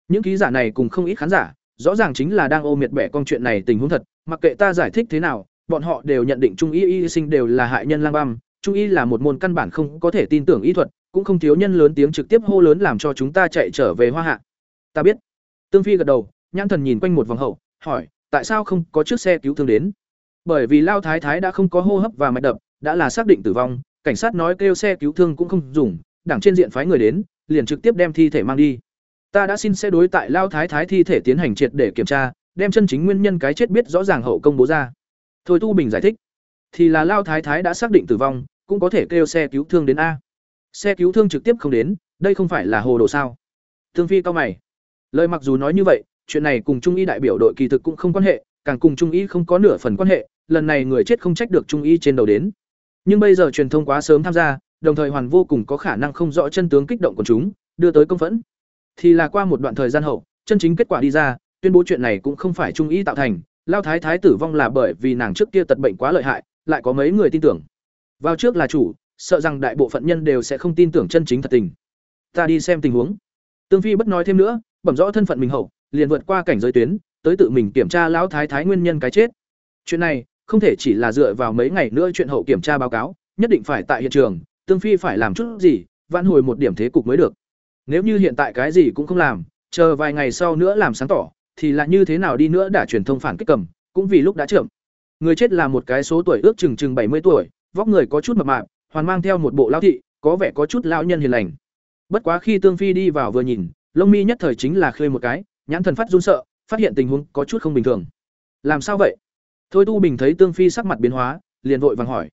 Những ký giả này cùng không ít khán giả, rõ ràng chính là đang ô miệt bẻ con chuyện này tình huống thật, mặc kệ ta giải thích thế nào, bọn họ đều nhận định trung y y sinh đều là hại nhân lang băm, trung y là một môn căn bản không có thể tin tưởng y thuật, cũng không thiếu nhân lớn tiếng trực tiếp hô lớn làm cho chúng ta chạy trở về Hoa Hạ. Ta biết. Tương Phi gật đầu, nhãn thần nhìn quanh một vòng hậu, hỏi, tại sao không có chiếc xe cứu thương đến? Bởi vì Lao Thái Thái đã không có hô hấp và mạch đập, đã là xác định tử vong, cảnh sát nói kêu xe cứu thương cũng không dùng, đảng trên diện phái người đến, liền trực tiếp đem thi thể mang đi. Ta đã xin xe đối tại Lao Thái Thái thi thể tiến hành triệt để kiểm tra, đem chân chính nguyên nhân cái chết biết rõ ràng hậu công bố ra. Thôi Tu Bình giải thích, thì là Lao Thái Thái đã xác định tử vong, cũng có thể kêu xe cứu thương đến a. Xe cứu thương trực tiếp không đến, đây không phải là hồ đồ sao? Thương Phi cao mày. Lời mặc dù nói như vậy, chuyện này cùng Trung y đại biểu đội kỳ thực cũng không quan hệ, càng cùng Trung y không có nửa phần quan hệ, lần này người chết không trách được Trung y trên đầu đến. Nhưng bây giờ truyền thông quá sớm tham gia, đồng thời hoàn vô cùng có khả năng không rõ chân tướng kích động của chúng, đưa tới công phẫn. Thì là qua một đoạn thời gian hậu, chân chính kết quả đi ra, tuyên bố chuyện này cũng không phải Trung y tạo thành, Lao Thái Thái tử vong là bởi vì nàng trước kia tật bệnh quá lợi hại, lại có mấy người tin tưởng. Vào trước là chủ, sợ rằng đại bộ phận nhân đều sẽ không tin tưởng chân chính thật tình. Ta đi xem tình huống. Tương Phi bất nói thêm nữa, bẩm rõ thân phận mình hậu, liền vượt qua cảnh giới tuyến, tới tự mình kiểm tra lão thái thái nguyên nhân cái chết. Chuyện này không thể chỉ là dựa vào mấy ngày nữa chuyện hậu kiểm tra báo cáo, nhất định phải tại hiện trường, Tương Phi phải làm chút gì, vãn hồi một điểm thế cục mới được. Nếu như hiện tại cái gì cũng không làm, chờ vài ngày sau nữa làm sáng tỏ, thì là như thế nào đi nữa đã truyền thông phản kích cầm, cũng vì lúc đã chậm. Người chết là một cái số tuổi ước chừng chừng bảy mươi tuổi, vóc người có chút mập mạp, hoàn mang theo một bộ lão thị, có vẻ có chút lão nhân hiền lành. Bất quá khi Tương Phi đi vào vừa nhìn, lông mi nhất thời chính là khơi một cái, nhãn thần phát run sợ, phát hiện tình huống có chút không bình thường. Làm sao vậy? Thôi Tu Bình thấy Tương Phi sắc mặt biến hóa, liền vội vàng hỏi.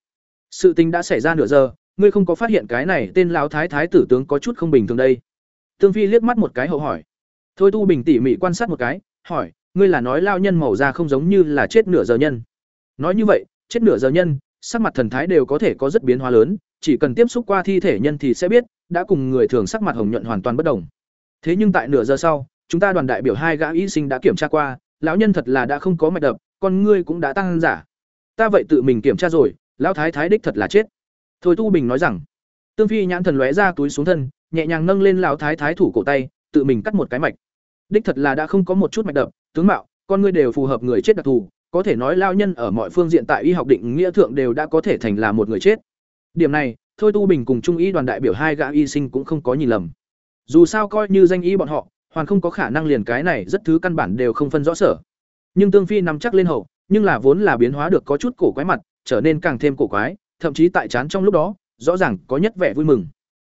Sự tình đã xảy ra nửa giờ, ngươi không có phát hiện cái này tên lão thái thái tử tướng có chút không bình thường đây. Tương Phi liếc mắt một cái hậu hỏi. Thôi Tu Bình tỉ mỉ quan sát một cái, hỏi, ngươi là nói lao nhân màu da không giống như là chết nửa giờ nhân. Nói như vậy, chết nửa giờ nhân, sắc mặt thần thái đều có thể có rất biến hóa lớn, chỉ cần tiếp xúc qua thi thể nhân thì sẽ biết, đã cùng người thường sắc mặt hồng nhuận hoàn toàn bất đồng. Thế nhưng tại nửa giờ sau, chúng ta đoàn đại biểu hai gã y sinh đã kiểm tra qua, lão nhân thật là đã không có mạch đập, con ngươi cũng đã tăng giả. Ta vậy tự mình kiểm tra rồi, lão thái thái đích thật là chết. Thôi Tu Bình nói rằng, Tương Phi nhãn thần lóe ra túi xuống thân, nhẹ nhàng nâng lên lão thái thái thủ cổ tay, tự mình cắt một cái mạch. Đích thật là đã không có một chút mạch đập, tướng mạo, con ngươi đều phù hợp người chết đặc thù, có thể nói lao nhân ở mọi phương diện tại y học định nghĩa thượng đều đã có thể thành là một người chết. Điểm này, Thôi Tu Bình cùng Trung y đoàn đại biểu hai gã y sinh cũng không có nhìn lầm. Dù sao coi như danh y bọn họ, hoàn không có khả năng liền cái này rất thứ căn bản đều không phân rõ sở. Nhưng Tương Phi nắm chắc lên hậu, nhưng là vốn là biến hóa được có chút cổ quái mặt, trở nên càng thêm cổ quái, thậm chí tại chán trong lúc đó, rõ ràng có nhất vẻ vui mừng.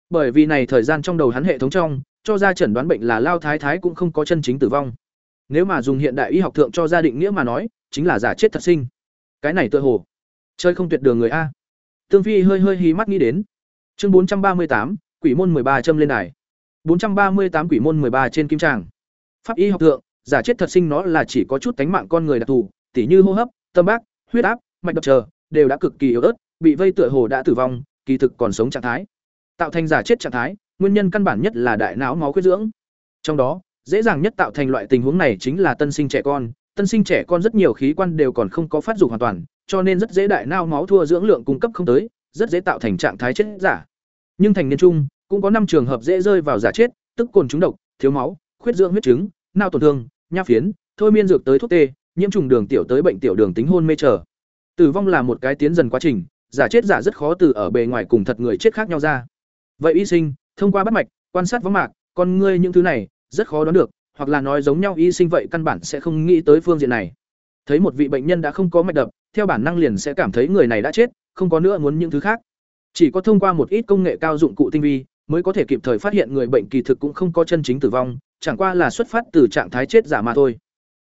Bởi vì này thời gian trong đầu hắn hệ thống trong, cho ra chẩn đoán bệnh là lao thái thái cũng không có chân chính tử vong. Nếu mà dùng hiện đại y học thượng cho gia định nghĩa mà nói, chính là giả chết thật sinh. Cái này tựa hồ, chơi không tuyệt đường người a. Tương Phi hơi hơi hí mắt nghĩ đến. Chương bốn trăm ba mươi tám Quỷ môn ba châm lên đài. 438 quỷ môn 13 trên kim tràng. Pháp y học thượng, giả chết thật sinh nó là chỉ có chút tánh mạng con người đặc thù, tỉ như hô hấp, tâm bác, huyết áp, mạch đập chờ, đều đã cực kỳ yếu ớt, bị vây tựa hồ đã tử vong, kỳ thực còn sống trạng thái. Tạo thành giả chết trạng thái, nguyên nhân căn bản nhất là đại não máu khuyết dưỡng. Trong đó, dễ dàng nhất tạo thành loại tình huống này chính là tân sinh trẻ con, tân sinh trẻ con rất nhiều khí quan đều còn không có phát dục hoàn toàn, cho nên rất dễ đại não máu thua dưỡng lượng cung cấp không tới, rất dễ tạo thành trạng thái chết giả. Nhưng thành niên trung, cũng có năm trường hợp dễ rơi vào giả chết, tức cồn trúng độc, thiếu máu, khuyết dưỡng huyết chứng, nao tổn thương, nha phiến, thôi miên dược tới thuốc tê, nhiễm trùng đường tiểu tới bệnh tiểu đường tính hôn mê trở. Tử vong là một cái tiến dần quá trình, giả chết giả rất khó từ ở bề ngoài cùng thật người chết khác nhau ra. Vậy y sinh, thông qua bắt mạch, quan sát võng mạc, con ngươi những thứ này rất khó đoán được, hoặc là nói giống nhau y sinh vậy căn bản sẽ không nghĩ tới phương diện này. thấy một vị bệnh nhân đã không có mạch đập theo bản năng liền sẽ cảm thấy người này đã chết không có nữa muốn những thứ khác chỉ có thông qua một ít công nghệ cao dụng cụ tinh vi mới có thể kịp thời phát hiện người bệnh kỳ thực cũng không có chân chính tử vong, chẳng qua là xuất phát từ trạng thái chết giả mà thôi.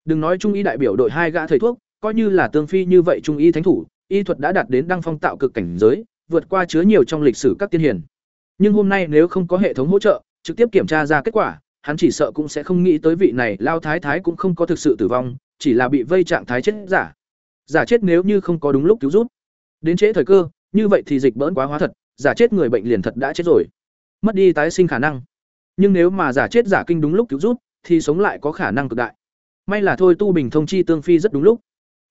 Đừng nói trung y đại biểu đội hai gã thầy thuốc, coi như là tương phi như vậy trung y thánh thủ, y thuật đã đạt đến đăng phong tạo cực cảnh giới, vượt qua chứa nhiều trong lịch sử các tiên hiền. Nhưng hôm nay nếu không có hệ thống hỗ trợ, trực tiếp kiểm tra ra kết quả, hắn chỉ sợ cũng sẽ không nghĩ tới vị này lao thái thái cũng không có thực sự tử vong, chỉ là bị vây trạng thái chết giả. Giả chết nếu như không có đúng lúc cứu giúp. Đến trễ thời cơ, như vậy thì dịch bỡn quá hóa thật, giả chết người bệnh liền thật đã chết rồi mất đi tái sinh khả năng. Nhưng nếu mà giả chết giả kinh đúng lúc cứu giúp, thì sống lại có khả năng cực đại. May là thôi tu bình thông chi tương phi rất đúng lúc.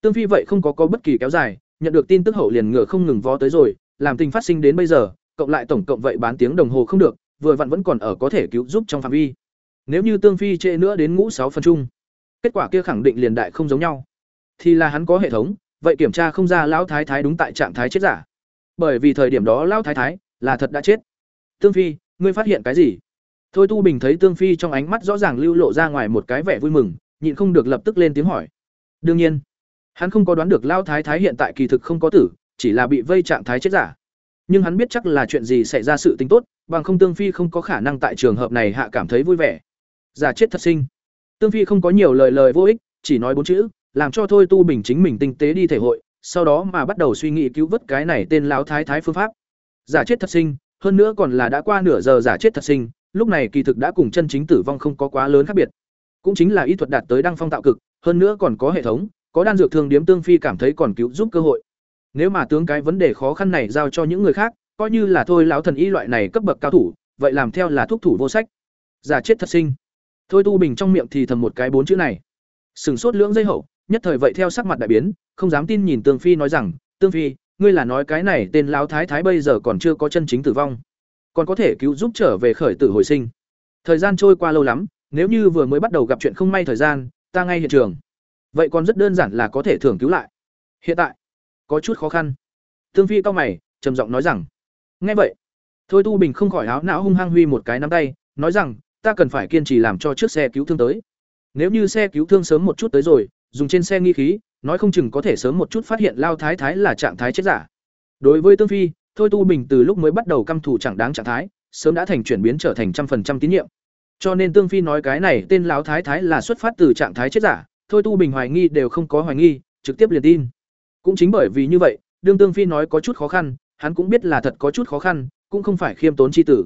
Tương phi vậy không có có bất kỳ kéo dài, nhận được tin tức hậu liền ngựa không ngừng vó tới rồi, làm tình phát sinh đến bây giờ, cộng lại tổng cộng vậy bán tiếng đồng hồ không được, vừa vặn vẫn còn ở có thể cứu giúp trong phạm vi. Nếu như tương phi trễ nữa đến ngũ sáu phần chung kết quả kia khẳng định liền đại không giống nhau. Thì là hắn có hệ thống, vậy kiểm tra không ra lão thái thái đúng tại trạng thái chết giả. Bởi vì thời điểm đó lão thái thái là thật đã chết. Tương phi ngươi phát hiện cái gì? Thôi tu bình thấy tương phi trong ánh mắt rõ ràng lưu lộ ra ngoài một cái vẻ vui mừng, nhịn không được lập tức lên tiếng hỏi. Đương nhiên, hắn không có đoán được lão thái thái hiện tại kỳ thực không có tử, chỉ là bị vây trạng thái chết giả. Nhưng hắn biết chắc là chuyện gì xảy ra sự tính tốt, bằng không tương phi không có khả năng tại trường hợp này hạ cảm thấy vui vẻ. Giả chết thật sinh. Tương phi không có nhiều lời lời vô ích, chỉ nói bốn chữ, làm cho thôi tu bình chính mình tinh tế đi thể hội, sau đó mà bắt đầu suy nghĩ cứu vớt cái này tên lão thái thái phương pháp. Giả chết thật sinh hơn nữa còn là đã qua nửa giờ giả chết thật sinh, lúc này kỳ thực đã cùng chân chính tử vong không có quá lớn khác biệt. Cũng chính là y thuật đạt tới đăng phong tạo cực, hơn nữa còn có hệ thống, có đan dược thường điếm tương phi cảm thấy còn cứu giúp cơ hội. Nếu mà tướng cái vấn đề khó khăn này giao cho những người khác, coi như là thôi lão thần y loại này cấp bậc cao thủ, vậy làm theo là thuốc thủ vô sách. Giả chết thật sinh. Thôi tu bình trong miệng thì thầm một cái bốn chữ này. Sừng sốt lưỡng dây hậu, nhất thời vậy theo sắc mặt đại biến, không dám tin nhìn tương phi nói rằng, tương phi ngươi là nói cái này tên lão thái thái bây giờ còn chưa có chân chính tử vong, còn có thể cứu giúp trở về khởi tử hồi sinh. Thời gian trôi qua lâu lắm, nếu như vừa mới bắt đầu gặp chuyện không may thời gian, ta ngay hiện trường. Vậy còn rất đơn giản là có thể thưởng cứu lại. Hiện tại, có chút khó khăn. Tương phi cao mày, trầm giọng nói rằng, nghe vậy. Thôi tu bình không khỏi áo não hung hăng huy một cái nắm tay, nói rằng, ta cần phải kiên trì làm cho chiếc xe cứu thương tới. Nếu như xe cứu thương sớm một chút tới rồi dùng trên xe nghi khí, nói không chừng có thể sớm một chút phát hiện lao thái thái là trạng thái chết giả. Đối với tương phi, thôi tu bình từ lúc mới bắt đầu căm thù chẳng đáng trạng thái, sớm đã thành chuyển biến trở thành trăm phần trăm tín nhiệm. Cho nên tương phi nói cái này tên lão thái thái là xuất phát từ trạng thái chết giả, thôi tu bình hoài nghi đều không có hoài nghi, trực tiếp liền tin. Cũng chính bởi vì như vậy, đương tương phi nói có chút khó khăn, hắn cũng biết là thật có chút khó khăn, cũng không phải khiêm tốn chi tử.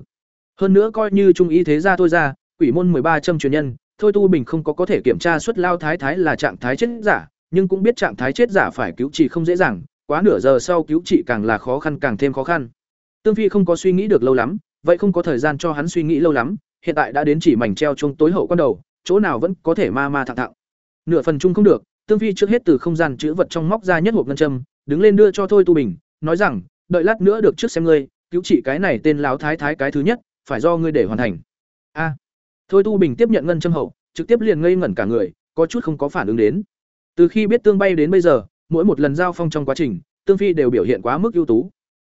Hơn nữa coi như trung ý thế gia thôi ra, quỷ môn mười ba châm truyền nhân thôi tu bình không có có thể kiểm tra xuất lao thái thái là trạng thái chết giả, nhưng cũng biết trạng thái chết giả phải cứu trị không dễ dàng, quá nửa giờ sau cứu trị càng là khó khăn càng thêm khó khăn. Tương phi không có suy nghĩ được lâu lắm, vậy không có thời gian cho hắn suy nghĩ lâu lắm, hiện tại đã đến chỉ mảnh treo chung tối hậu quan đầu, chỗ nào vẫn có thể ma ma thẳng thẳng. Nửa phần chung không được, tương phi trước hết từ không gian chữ vật trong móc ra nhất hộp ngân châm, đứng lên đưa cho thôi tu bình, nói rằng, đợi lát nữa được trước xem ngươi, cứu trị cái này tên láo thái thái cái thứ nhất, phải do ngươi để hoàn thành. A thôi tu bình tiếp nhận ngân châm hậu, trực tiếp liền ngây ngẩn cả người, có chút không có phản ứng đến. Từ khi biết tương bay đến bây giờ, mỗi một lần giao phong trong quá trình, tương phi đều biểu hiện quá mức ưu tú.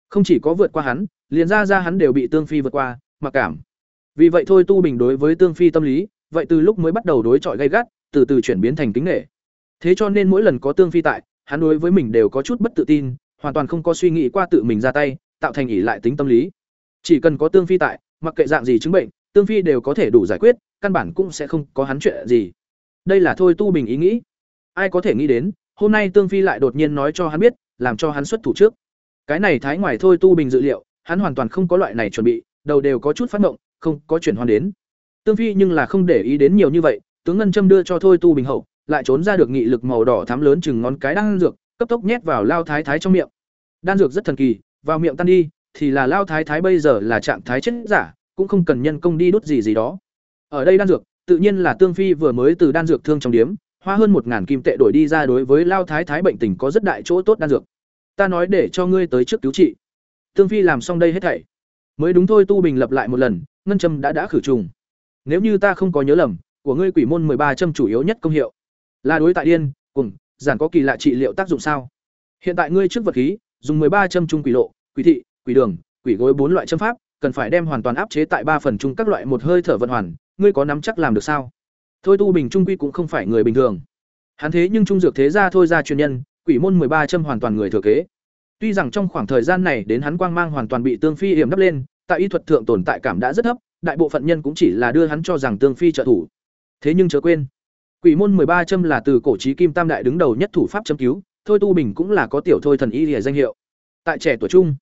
Không chỉ có vượt qua hắn, liền ra ra hắn đều bị tương phi vượt qua, mặc cảm. Vì vậy thôi tu bình đối với tương phi tâm lý, vậy từ lúc mới bắt đầu đối chọi gay gắt, từ từ chuyển biến thành kính nghệ thế cho nên mỗi lần có tương phi tại, hắn đối với mình đều có chút bất tự tin, hoàn toàn không có suy nghĩ qua tự mình ra tay, tạo thành ỉ lại tính tâm lý. Chỉ cần có tương phi tại, mặc kệ dạng gì chứng bệnh tương phi đều có thể đủ giải quyết, căn bản cũng sẽ không có hắn chuyện gì. Đây là thôi tu bình ý nghĩ. Ai có thể nghĩ đến, hôm nay tương phi lại đột nhiên nói cho hắn biết, làm cho hắn xuất thủ trước. Cái này thái ngoài thôi tu bình dự liệu, hắn hoàn toàn không có loại này chuẩn bị, đầu đều có chút phát động không có chuyển hoàn đến. Tương phi nhưng là không để ý đến nhiều như vậy, tướng ngân châm đưa cho thôi tu bình hậu, lại trốn ra được nghị lực màu đỏ thắm lớn chừng ngón cái đan dược, cấp tốc nhét vào lao thái thái trong miệng. Đan dược rất thần kỳ, vào miệng tan đi, thì là lao thái thái bây giờ là trạng thái chết giả cũng không cần nhân công đi đốt gì gì đó. Ở đây đan dược, tự nhiên là tương phi vừa mới từ đan dược thương trong điếm, hoa hơn một ngàn kim tệ đổi đi ra đối với lao thái thái bệnh tình có rất đại chỗ tốt đan dược. Ta nói để cho ngươi tới trước cứu trị. Tương phi làm xong đây hết thảy. Mới đúng thôi tu bình lập lại một lần, ngân châm đã đã khử trùng. Nếu như ta không có nhớ lầm, của ngươi quỷ môn ba châm chủ yếu nhất công hiệu. Là đối tại điên cùng giản có kỳ lạ trị liệu tác dụng sao? Hiện tại ngươi trước vật khí, dùng ba châm trung quỷ lộ, quỷ thị, quỷ đường, quỷ gối bốn loại châm pháp cần phải đem hoàn toàn áp chế tại ba phần chung các loại một hơi thở vận hoàn ngươi có nắm chắc làm được sao thôi tu bình trung quy cũng không phải người bình thường Hắn thế nhưng trung dược thế gia thôi ra truyền nhân, quỷ môn mười ba châm hoàn toàn người thừa kế. Tuy rằng trong khoảng thời gian này đến hắn quang mang hoàn toàn bị Tương Phi hiểm đắp lên, tại y thuật thượng tồn tại cảm đã rất thấp, đại bộ phận nhân cũng chỉ là đưa hắn cho rằng Tương Phi trợ thủ. Thế nhưng chớ quên, Quỷ môn mười ba châm là từ cổ chí kim tam đại đứng đầu nhất thủ pháp châm cứu, Thôi Tu Bình cũng là có tiểu thôi thần y lìa danh hiệu. Tại trẻ tuổi trung,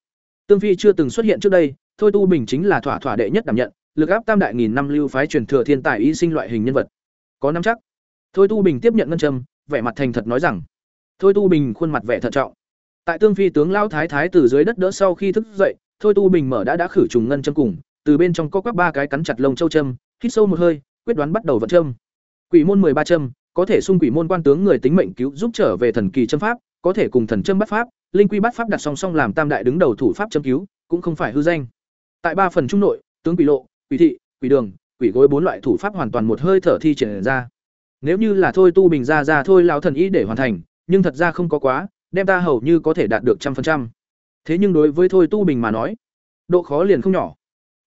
Tương Phi chưa từng xuất hiện trước đây, Thôi Tu Bình chính là thỏa thỏa đệ nhất đảm nhận, lực áp tam đại nghìn năm lưu phái truyền thừa thiên tài y sinh loại hình nhân vật. Có năm chắc. Thôi Tu Bình tiếp nhận ngân châm, vẻ mặt thành thật nói rằng. Thôi Tu Bình khuôn mặt vẻ thận trọng. Tại Tương Phi tướng lão thái thái từ dưới đất đỡ sau khi thức dậy, Thôi Tu Bình mở đã đã khử trùng ngân châm cùng, từ bên trong có quắc ba cái cắn chặt lông châu châm, hít sâu một hơi, quyết đoán bắt đầu vận châm. Quỷ môn mười ba châm, có thể xung quỷ môn quan tướng người tính mệnh cứu giúp trở về thần kỳ châm pháp, có thể cùng thần châm bắt pháp, linh quy bắt pháp đặt song song làm tam đại đứng đầu thủ pháp châm cứu, cũng không phải hư danh. Tại ba phần trung nội, tướng quỷ lộ, quỷ thị, quỷ đường, quỷ gối bốn loại thủ pháp hoàn toàn một hơi thở thi triển ra. Nếu như là thôi tu bình ra ra thôi lão thần ý để hoàn thành, nhưng thật ra không có quá, đem ta hầu như có thể đạt được trăm phần trăm. Thế nhưng đối với thôi tu bình mà nói, độ khó liền không nhỏ.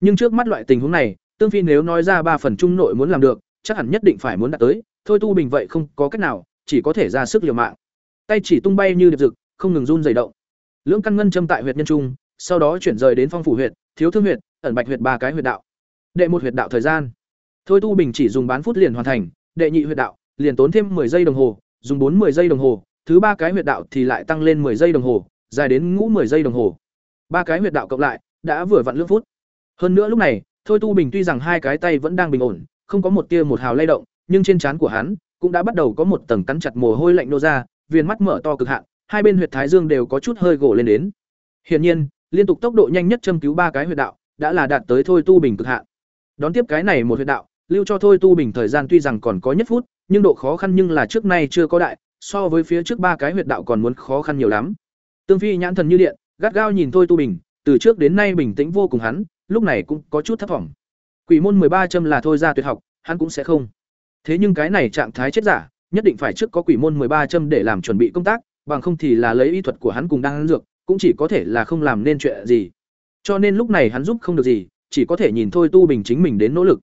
Nhưng trước mắt loại tình huống này, tương phi nếu nói ra ba phần trung nội muốn làm được, chắc hẳn nhất định phải muốn đạt tới, thôi tu bình vậy không có cách nào, chỉ có thể ra sức liều mạng. Tay chỉ tung bay như điệp rực, không ngừng run rẩy động. Lưỡng căn ngân châm tại huyệt nhân trung, sau đó chuyển rời đến phong phủ huyệt, thiếu thương huyệt, ẩn bạch huyệt ba cái huyệt đạo. Đệ một huyệt đạo thời gian. Thôi tu bình chỉ dùng bán phút liền hoàn thành, đệ nhị huyệt đạo liền tốn thêm 10 giây đồng hồ, dùng 4 10 giây đồng hồ, thứ ba cái huyệt đạo thì lại tăng lên 10 giây đồng hồ, dài đến ngũ 10 giây đồng hồ. Ba cái huyệt đạo cộng lại đã vừa vặn lưỡng phút. Hơn nữa lúc này, Thôi Tu Bình tuy rằng hai cái tay vẫn đang bình ổn, không có một tia một hào lay động, nhưng trên trán của hắn cũng đã bắt đầu có một tầng cắn chặt mồ hôi lạnh nô ra, viền mắt mở to cực hạn, hai bên huyệt thái dương đều có chút hơi gỗ lên đến. Hiển nhiên, liên tục tốc độ nhanh nhất châm cứu ba cái huyệt đạo, đã là đạt tới thôi tu bình cực hạn. Đón tiếp cái này một huyệt đạo, lưu cho thôi tu bình thời gian tuy rằng còn có nhất phút, nhưng độ khó khăn nhưng là trước nay chưa có đại, so với phía trước ba cái huyệt đạo còn muốn khó khăn nhiều lắm. Tương Phi nhãn thần như điện, gắt gao nhìn thôi tu bình, từ trước đến nay bình tĩnh vô cùng hắn, lúc này cũng có chút thất vọng. Quỷ môn mười ba châm là thôi ra tuyệt học, hắn cũng sẽ không. Thế nhưng cái này trạng thái chết giả, nhất định phải trước có quỷ môn mười ba châm để làm chuẩn bị công tác, bằng không thì là lấy y thuật của hắn cùng đang dược, cũng chỉ có thể là không làm nên chuyện gì. Cho nên lúc này hắn giúp không được gì, chỉ có thể nhìn thôi tu bình chính mình đến nỗ lực.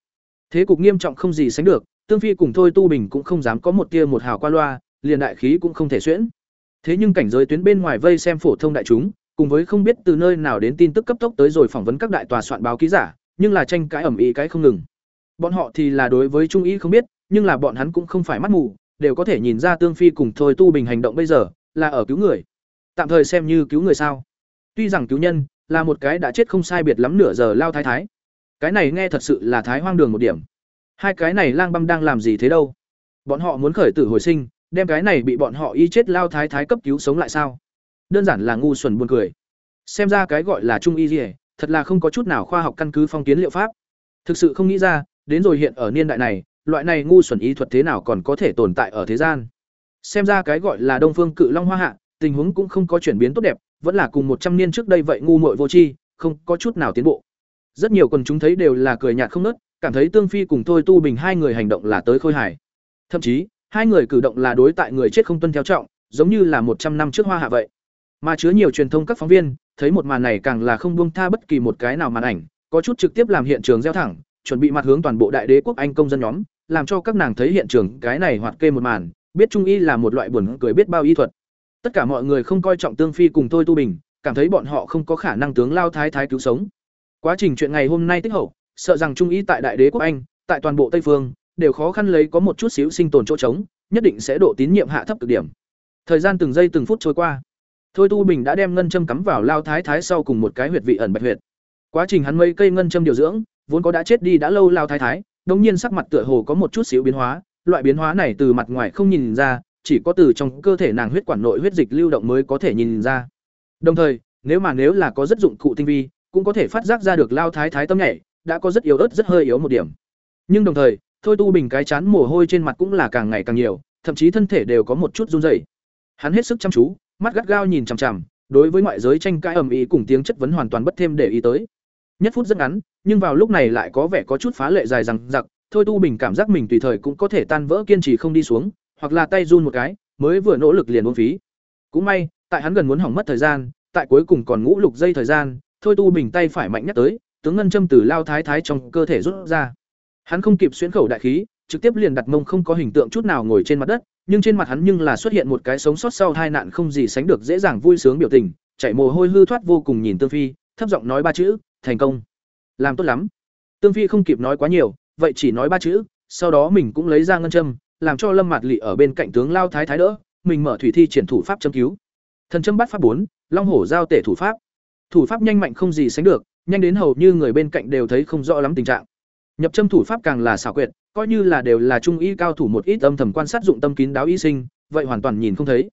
Thế cục nghiêm trọng không gì sánh được, Tương Phi cùng thôi tu bình cũng không dám có một tia một hào qua loa, liền đại khí cũng không thể xuyễn. Thế nhưng cảnh giới tuyến bên ngoài vây xem phổ thông đại chúng, cùng với không biết từ nơi nào đến tin tức cấp tốc tới rồi phỏng vấn các đại tòa soạn báo ký giả, nhưng là tranh cãi ẩm ý cái không ngừng. Bọn họ thì là đối với trung ý không biết, nhưng là bọn hắn cũng không phải mắt mù, đều có thể nhìn ra Tương Phi cùng thôi tu bình hành động bây giờ là ở cứu người. Tạm thời xem như cứu người sao? Tuy rằng cứu nhân là một cái đã chết không sai biệt lắm nửa giờ lao thái thái. Cái này nghe thật sự là thái hoang đường một điểm. Hai cái này lang băm đang làm gì thế đâu? Bọn họ muốn khởi tử hồi sinh, đem cái này bị bọn họ y chết lao thái thái cấp cứu sống lại sao? Đơn giản là ngu xuẩn buồn cười. Xem ra cái gọi là trung y liễu, thật là không có chút nào khoa học căn cứ phong kiến liệu pháp. Thực sự không nghĩ ra, đến rồi hiện ở niên đại này, loại này ngu xuẩn y thuật thế nào còn có thể tồn tại ở thế gian. Xem ra cái gọi là Đông Phương Cự Long Hoa Hạ, tình huống cũng không có chuyển biến tốt đẹp, vẫn là cùng một trăm niên trước đây vậy ngu muội vô tri, không có chút nào tiến bộ. Rất nhiều quần chúng thấy đều là cười nhạt không nớt, cảm thấy Tương Phi cùng Thôi Tu Bình hai người hành động là tới khôi hài. Thậm chí, hai người cử động là đối tại người chết không tuân theo trọng, giống như là một trăm năm trước Hoa Hạ vậy. Mà chứa nhiều truyền thông các phóng viên, thấy một màn này càng là không buông tha bất kỳ một cái nào màn ảnh, có chút trực tiếp làm hiện trường gieo thẳng, chuẩn bị mặt hướng toàn bộ đại đế quốc Anh công dân nhóm, làm cho các nàng thấy hiện trường cái này hoạt kê một màn, biết trung y là một loại buồn cười biết bao y thuật. Tất cả mọi người không coi trọng Tương Phi cùng tôi Tu Bình, cảm thấy bọn họ không có khả năng tướng lao thái thái cứu sống. Quá trình chuyện ngày hôm nay tích hậu, sợ rằng trung ý tại đại đế quốc Anh, tại toàn bộ Tây phương, đều khó khăn lấy có một chút xíu sinh tồn chỗ trống, nhất định sẽ độ tín nhiệm hạ thấp cực điểm. Thời gian từng giây từng phút trôi qua. Thôi Tu Bình đã đem ngân châm cắm vào lao thái thái sau cùng một cái huyệt vị ẩn bạch huyệt. Quá trình hắn mấy cây ngân châm điều dưỡng, vốn có đã chết đi đã lâu lao thái thái, đống nhiên sắc mặt tựa hồ có một chút xíu biến hóa, loại biến hóa này từ mặt ngoài không nhìn ra, chỉ có từ trong cơ thể nàng huyết quản nội huyết dịch lưu động mới có thể nhìn ra. Đồng thời, nếu mà nếu là có rất dụng cụ tinh vi, cũng có thể phát giác ra được lao thái thái tâm nhảy, đã có rất yếu ớt rất hơi yếu một điểm. Nhưng đồng thời, Thôi Tu Bình cái chán mồ hôi trên mặt cũng là càng ngày càng nhiều, thậm chí thân thể đều có một chút run rẩy. Hắn hết sức chăm chú, mắt gắt gao nhìn chằm chằm, đối với ngoại giới tranh cãi ầm ĩ cùng tiếng chất vấn hoàn toàn bất thêm để ý tới. Nhất phút rất ngắn, nhưng vào lúc này lại có vẻ có chút phá lệ dài rằng giặc, Thôi Tu Bình cảm giác mình tùy thời cũng có thể tan vỡ kiên trì không đi xuống, hoặc là tay run một cái, mới vừa nỗ lực liền uổng phí. Cũng may, tại hắn gần muốn hỏng mất thời gian, tại cuối cùng còn ngũ lục dây thời gian, Thôi Tu Bình tay phải mạnh nhất tới, tướng ngân châm từ lao thái thái trong cơ thể rút ra. Hắn không kịp xuyến khẩu đại khí, trực tiếp liền đặt mông không có hình tượng chút nào ngồi trên mặt đất, nhưng trên mặt hắn nhưng là xuất hiện một cái sống sót sau hai nạn không gì sánh được dễ dàng vui sướng biểu tình, chảy mồ hôi hư thoát vô cùng nhìn Tương Phi, thấp giọng nói ba chữ, thành công. Làm tốt lắm. Tương Phi không kịp nói quá nhiều, vậy chỉ nói ba chữ, sau đó mình cũng lấy ra ngân châm, làm cho Lâm Mạt Lệ ở bên cạnh tướng lao thái thái đỡ, mình mở thủy thi triển thủ pháp châm cứu. Thần châm bắt pháp bốn, Long hổ giao tể thủ pháp. Thủ pháp nhanh mạnh không gì sánh được, nhanh đến hầu như người bên cạnh đều thấy không rõ lắm tình trạng. Nhập châm thủ pháp càng là xảo quyệt, coi như là đều là trung y cao thủ một ít âm thầm quan sát dụng tâm kín đáo y sinh, vậy hoàn toàn nhìn không thấy.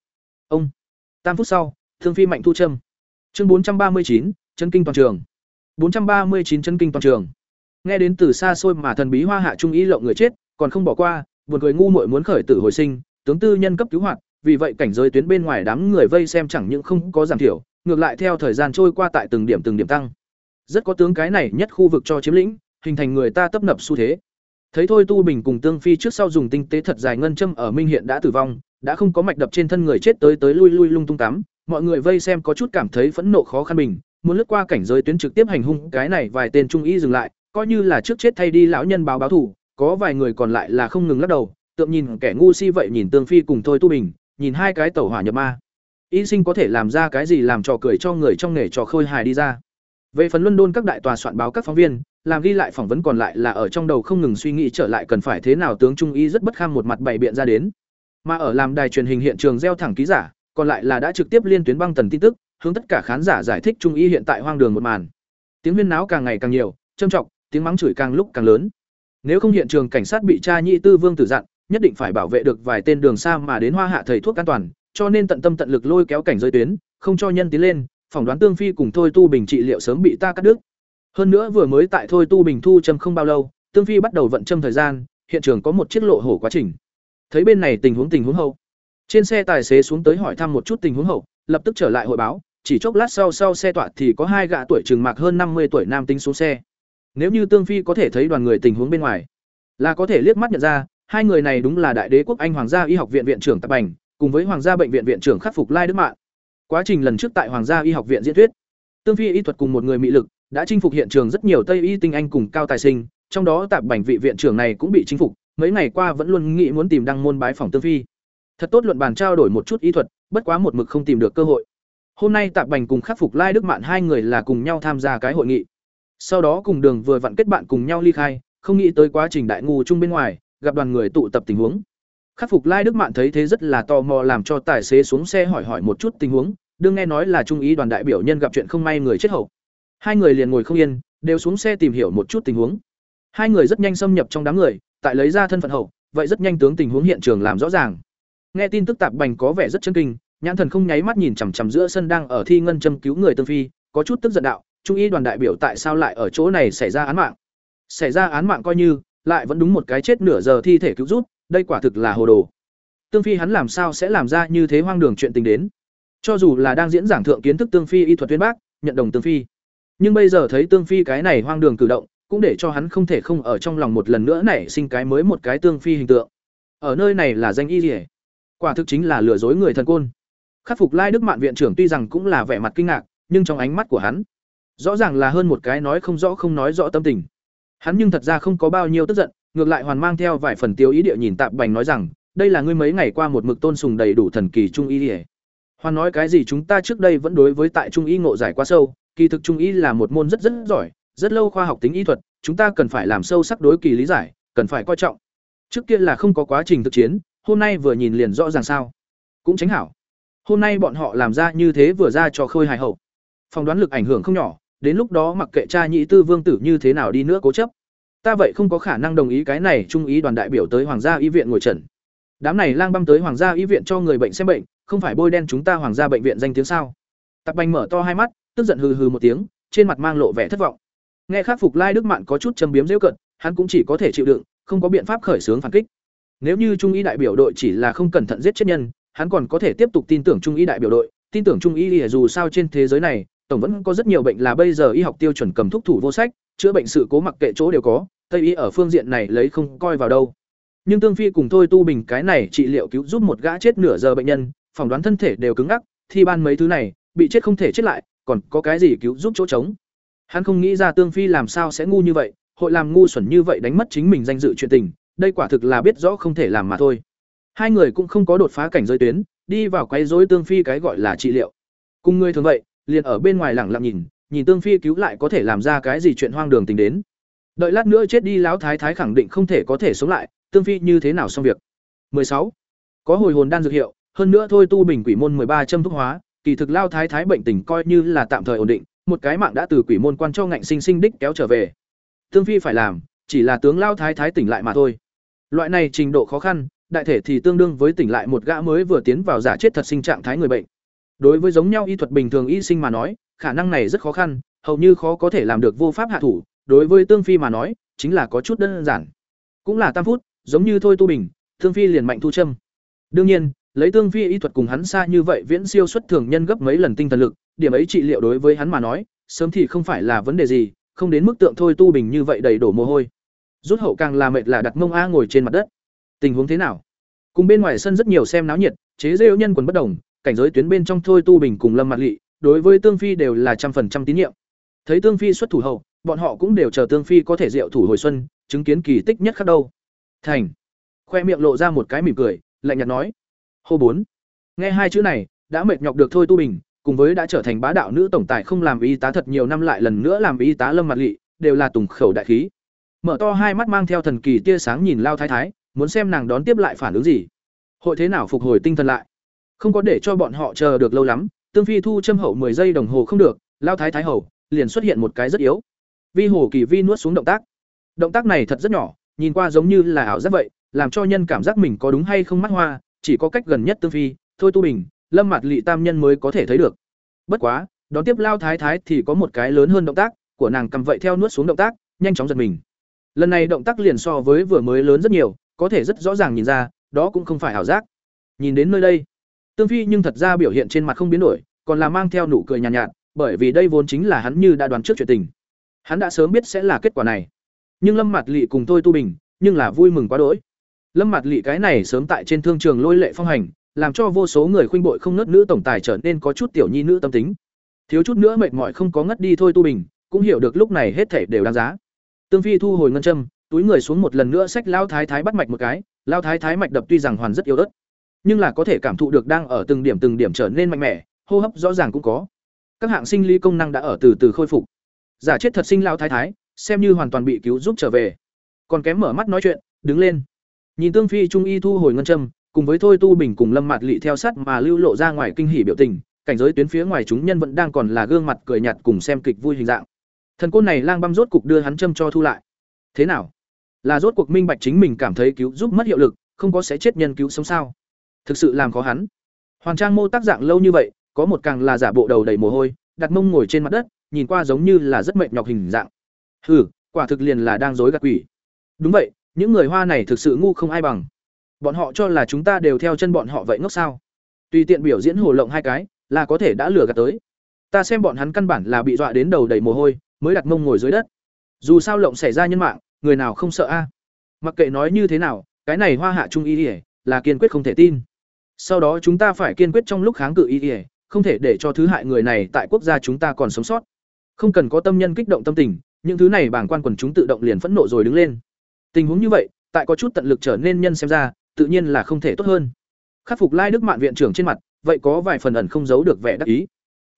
Ông. Tam phút sau, Thương Phi mạnh thu châm. Chương bốn trăm ba mươi chín, chân kinh toàn trường. bốn trăm ba mươi chín chân kinh toàn trường. Nghe đến từ xa xôi mà thần bí hoa hạ trung y lộng người chết, còn không bỏ qua, buồn cười ngu muội muốn khởi tử hồi sinh, tướng tư nhân cấp cứu hoạt, vì vậy cảnh giới tuyến bên ngoài đám người vây xem chẳng những không có giảm thiểu, ngược lại theo thời gian trôi qua tại từng điểm từng điểm tăng. Rất có tướng cái này nhất khu vực cho chiếm lĩnh, hình thành người ta tấp nập xu thế. Thấy thôi Tu Bình cùng Tương Phi trước sau dùng tinh tế thật dài ngân châm ở Minh Hiện đã tử vong, đã không có mạch đập trên thân người chết tới tới lui lui lung tung tắm, mọi người vây xem có chút cảm thấy phẫn nộ khó khăn bình, muốn lướt qua cảnh giới tuyến trực tiếp hành hung, cái này vài tên trung y dừng lại, coi như là trước chết thay đi lão nhân báo báo thủ, có vài người còn lại là không ngừng lắc đầu, tượng nhìn kẻ ngu si vậy nhìn Tương Phi cùng thôi Tu Bình, nhìn hai cái tẩu hỏa nhập ma. Y sinh có thể làm ra cái gì làm trò cười cho người trong nghề trò khôi hài đi ra. Về phần đôn các đại tòa soạn báo các phóng viên, làm ghi lại phỏng vấn còn lại là ở trong đầu không ngừng suy nghĩ trở lại cần phải thế nào tướng trung y rất bất kham một mặt bày biện ra đến. Mà ở làm đài truyền hình hiện trường gieo thẳng ký giả, còn lại là đã trực tiếp liên tuyến băng tần tin tức, hướng tất cả khán giả giải thích trung y hiện tại hoang đường một màn. Tiếng huyên náo càng ngày càng nhiều, trâm trọng, tiếng mắng chửi càng lúc càng lớn. Nếu không hiện trường cảnh sát bị cha nhị tư vương tử dặn, nhất định phải bảo vệ được vài tên đường xa mà đến hoa hạ thầy thuốc an toàn, cho nên tận tâm tận lực lôi kéo cảnh giới tuyến, không cho nhân tiến lên, phỏng đoán tương phi cùng thôi tu bình trị liệu sớm bị ta cắt đứt. Hơn nữa vừa mới tại thôi tu bình thu châm không bao lâu, tương phi bắt đầu vận châm thời gian, hiện trường có một chiếc lộ hổ quá trình. Thấy bên này tình huống tình huống hậu, trên xe tài xế xuống tới hỏi thăm một chút tình huống hậu, lập tức trở lại hội báo, chỉ chốc lát sau sau xe tọa thì có hai gã tuổi trừng mạc hơn năm mươi tuổi nam tính xuống xe. Nếu như Tương Phi có thể thấy đoàn người tình huống bên ngoài, là có thể liếc mắt nhận ra, hai người này đúng là đại đế quốc Anh Hoàng gia Y học viện viện trưởng Tập Bành, cùng với Hoàng gia bệnh viện viện trưởng Khắc phục Lai Đức Mạn. Quá trình lần trước tại Hoàng gia Y học viện diễn thuyết, Tương Phi y thuật cùng một người mỹ lực, đã chinh phục hiện trường rất nhiều Tây y tinh anh cùng cao tài sinh, trong đó Tạp Bành vị viện trưởng này cũng bị chinh phục, mấy ngày qua vẫn luôn nghĩ muốn tìm đăng môn bái phòng Tương Phi. Thật tốt luận bàn trao đổi một chút y thuật, bất quá một mực không tìm được cơ hội. Hôm nay Tạp Bành cùng Khắc phục Lai Đức Mạn hai người là cùng nhau tham gia cái hội nghị. Sau đó cùng Đường vừa vặn kết bạn cùng nhau ly khai, không nghĩ tới quá trình đại ngu chung bên ngoài, gặp đoàn người tụ tập tình huống. Khắc phục Lai Đức Mạn thấy thế rất là tò mò làm cho tài xế xuống xe hỏi hỏi một chút tình huống, đương nghe nói là trung ý đoàn đại biểu nhân gặp chuyện không may người chết hậu. Hai người liền ngồi không yên, đều xuống xe tìm hiểu một chút tình huống. Hai người rất nhanh xâm nhập trong đám người, tại lấy ra thân phận hậu, vậy rất nhanh tướng tình huống hiện trường làm rõ ràng. Nghe tin tức tạp bành có vẻ rất chân kinh, nhãn thần không nháy mắt nhìn chằm chằm giữa sân đang ở thi ngân châm cứu người tương phi, có chút tức giận đạo, trung y đoàn đại biểu tại sao lại ở chỗ này xảy ra án mạng? Xảy ra án mạng coi như, lại vẫn đúng một cái chết nửa giờ thi thể cứu rút, đây quả thực là hồ đồ. Tương Phi hắn làm sao sẽ làm ra như thế hoang đường chuyện tình đến? Cho dù là đang diễn giảng thượng kiến thức Tương Phi y thuật tuyên bác, nhận đồng Tương Phi, nhưng bây giờ thấy Tương Phi cái này hoang đường cử động, cũng để cho hắn không thể không ở trong lòng một lần nữa nảy sinh cái mới một cái Tương Phi hình tượng. Ở nơi này là danh y rỉa quả thực chính là lừa dối người thần côn. Khắc phục Lai Đức Mạn viện trưởng tuy rằng cũng là vẻ mặt kinh ngạc, nhưng trong ánh mắt của hắn, rõ ràng là hơn một cái nói không rõ không nói rõ tâm tình. Hắn nhưng thật ra không có bao nhiêu tức giận, ngược lại hoàn mang theo vài phần tiêu ý địa nhìn Tạp Bành nói rằng, đây là ngươi mấy ngày qua một mực tôn sùng đầy đủ thần kỳ trung y đi. Hoàn nói cái gì chúng ta trước đây vẫn đối với tại trung y ngộ giải quá sâu, kỳ thực trung y là một môn rất rất giỏi, rất lâu khoa học tính y thuật, chúng ta cần phải làm sâu sắc đối kỳ lý giải, cần phải coi trọng. Trước kia là không có quá trình thực chiến, hôm nay vừa nhìn liền rõ ràng sao. Cũng tránh hảo. Hôm nay bọn họ làm ra như thế vừa ra cho khôi hài hậu. Phòng đoán lực ảnh hưởng không nhỏ, đến lúc đó mặc kệ cha nhị tư vương tử như thế nào đi nữa cố chấp. Ta vậy không có khả năng đồng ý cái này trung ý đoàn đại biểu tới hoàng gia y viện ngồi trần. Đám này lang băm tới hoàng gia y viện cho người bệnh xem bệnh, không phải bôi đen chúng ta hoàng gia bệnh viện danh tiếng sao? Tạp Bành mở to hai mắt, tức giận hừ hừ một tiếng, trên mặt mang lộ vẻ thất vọng. Nghe khắc phục Lai Đức Mạn có chút châm biếm giễu cận, hắn cũng chỉ có thể chịu đựng, không có biện pháp khởi xướng phản kích. Nếu như trung y đại biểu đội chỉ là không cẩn thận giết chết nhân, hắn còn có thể tiếp tục tin tưởng trung y đại biểu đội, tin tưởng trung y dù sao trên thế giới này, tổng vẫn có rất nhiều bệnh là bây giờ y học tiêu chuẩn cầm thuốc thủ vô sách, chữa bệnh sự cố mặc kệ chỗ đều có, tây y ở phương diện này lấy không coi vào đâu. Nhưng Tương Phi cùng thôi tu bình cái này trị liệu cứu giúp một gã chết nửa giờ bệnh nhân, phỏng đoán thân thể đều cứng ngắc, thi ban mấy thứ này, bị chết không thể chết lại, còn có cái gì cứu giúp chỗ trống. Hắn không nghĩ ra Tương Phi làm sao sẽ ngu như vậy, hội làm ngu xuẩn như vậy đánh mất chính mình danh dự chuyện tình, đây quả thực là biết rõ không thể làm mà thôi. Hai người cũng không có đột phá cảnh giới tuyến, đi vào quấy rối Tương Phi cái gọi là trị liệu. Cùng người thường vậy, liền ở bên ngoài lẳng lặng nhìn, nhìn Tương Phi cứu lại có thể làm ra cái gì chuyện hoang đường tình đến. Đợi lát nữa chết đi lão thái thái khẳng định không thể có thể sống lại, Tương Phi như thế nào xong việc. 16. Có hồi hồn đan dược hiệu, hơn nữa thôi tu bình quỷ môn 13 châm thuốc hóa, kỳ thực lao thái thái bệnh tình coi như là tạm thời ổn định, một cái mạng đã từ quỷ môn quan cho ngạnh sinh sinh đích kéo trở về. Tương Phi phải làm, chỉ là tướng lao thái thái tỉnh lại mà thôi. Loại này trình độ khó khăn, đại thể thì tương đương với tỉnh lại một gã mới vừa tiến vào giả chết thật sinh trạng thái người bệnh. Đối với giống nhau y thuật bình thường y sinh mà nói, khả năng này rất khó khăn, hầu như khó có thể làm được vô pháp hạ thủ, đối với Tương Phi mà nói, chính là có chút đơn giản. Cũng là tam phút, giống như thôi tu bình, Tương Phi liền mạnh thu châm. Đương nhiên, lấy Tương Phi y thuật cùng hắn xa như vậy viễn siêu xuất thường nhân gấp mấy lần tinh thần lực, điểm ấy trị liệu đối với hắn mà nói, sớm thì không phải là vấn đề gì, không đến mức tượng thôi tu bình như vậy đầy đổ mồ hôi. Rút hậu càng là mệt là đặt mông a ngồi trên mặt đất. Tình huống thế nào? Cùng bên ngoài sân rất nhiều xem náo nhiệt, chế giễu nhân quần bất đồng, cảnh giới tuyến bên trong thôi tu bình cùng Lâm Mạt lỵ đối với Tương Phi đều là trăm phần trăm tín nhiệm. Thấy Tương Phi xuất thủ hậu, bọn họ cũng đều chờ Tương Phi có thể diệu thủ hồi xuân, chứng kiến kỳ tích nhất khác đâu. Thành. Khoe miệng lộ ra một cái mỉm cười, lạnh nhạt nói: "Hô bốn." Nghe hai chữ này, đã mệt nhọc được thôi tu bình, cùng với đã trở thành bá đạo nữ tổng tài không làm y tá thật nhiều năm lại lần nữa làm y tá Lâm Mạt lỵ đều là tùng khẩu đại khí. Mở to hai mắt mang theo thần kỳ tia sáng nhìn Lao Thái Thái, muốn xem nàng đón tiếp lại phản ứng gì. Hội thế nào phục hồi tinh thần lại? Không có để cho bọn họ chờ được lâu lắm, Tương Phi thu châm hậu 10 giây đồng hồ không được, Lao Thái Thái hầu liền xuất hiện một cái rất yếu. Vi hồ kỳ vi nuốt xuống động tác. Động tác này thật rất nhỏ, nhìn qua giống như là ảo giác vậy, làm cho nhân cảm giác mình có đúng hay không mắt hoa, chỉ có cách gần nhất Tương Phi, thôi tu bình, Lâm Mạt Lệ tam nhân mới có thể thấy được. Bất quá, đón tiếp Lao Thái Thái thì có một cái lớn hơn động tác, của nàng cầm vậy theo nuốt xuống động tác, nhanh chóng giật mình. Lần này động tác liền so với vừa mới lớn rất nhiều, có thể rất rõ ràng nhìn ra, đó cũng không phải ảo giác. Nhìn đến nơi đây, Tương Phi nhưng thật ra biểu hiện trên mặt không biến đổi, còn là mang theo nụ cười nhàn nhạt, nhạt, bởi vì đây vốn chính là hắn như đã đoán trước chuyện tình. Hắn đã sớm biết sẽ là kết quả này. Nhưng Lâm Mạt Lệ cùng tôi tu bình, nhưng là vui mừng quá đỗi. Lâm Mạt Lệ cái này sớm tại trên thương trường lôi lệ phong hành, làm cho vô số người khuynh bội không nớt nữ tổng tài trở nên có chút tiểu nhi nữ tâm tính. Thiếu chút nữa mệt mỏi không có ngất đi thôi tu bình, cũng hiểu được lúc này hết thảy đều đáng giá. Tương Phi thu hồi ngân châm, túi người xuống một lần nữa xách lao thái thái bắt mạch một cái, lao thái thái mạch đập tuy rằng hoàn rất yếu ớt, nhưng là có thể cảm thụ được đang ở từng điểm từng điểm trở nên mạnh mẽ, hô hấp rõ ràng cũng có. Các hạng sinh lý công năng đã ở từ từ khôi phục. Giả chết thật sinh lao thái thái, xem như hoàn toàn bị cứu giúp trở về. Còn kém mở mắt nói chuyện, đứng lên. Nhìn Tương Phi trung y thu hồi ngân châm, cùng với Thôi Tu Bình cùng Lâm Mạt lị theo sát mà lưu lộ ra ngoài kinh hỉ biểu tình, cảnh giới tuyến phía ngoài chúng nhân vẫn đang còn là gương mặt cười nhạt cùng xem kịch vui hình dạng. Thần côn này lang băm rốt cục đưa hắn châm cho thu lại. Thế nào? Là rốt cuộc minh bạch chính mình cảm thấy cứu giúp mất hiệu lực, không có sẽ chết nhân cứu sống sao? Thực sự làm khó hắn. Hoàn Trang mô tác dạng lâu như vậy, có một càng là giả bộ đầu đầy mồ hôi, đặt mông ngồi trên mặt đất, nhìn qua giống như là rất mệt nhọc hình dạng. Hừ, quả thực liền là đang dối gạt quỷ. Đúng vậy, những người Hoa này thực sự ngu không ai bằng. Bọn họ cho là chúng ta đều theo chân bọn họ vậy ngốc sao? Tùy tiện biểu diễn hồ lộng hai cái, là có thể đã lừa gạt tới. Ta xem bọn hắn căn bản là bị dọa đến đầu đầy mồ hôi, mới đặt mông ngồi dưới đất dù sao lộng xảy ra nhân mạng người nào không sợ a mặc kệ nói như thế nào cái này hoa hạ trung y ỉa là kiên quyết không thể tin sau đó chúng ta phải kiên quyết trong lúc kháng cự y ỉa không thể để cho thứ hại người này tại quốc gia chúng ta còn sống sót. Không cần có tâm nhân kích động tâm tình, những thứ này bảng quan quần chúng tự động liền phẫn nộ rồi đứng lên. Tình huống như vậy, tại có chút tận lực trở nên nhân xem ra, tự nhiên là không thể tốt hơn. Khắc phục lai đức mạn viện trưởng trên mặt, vậy có vài phần ẩn không giấu được vẻ đắc ý.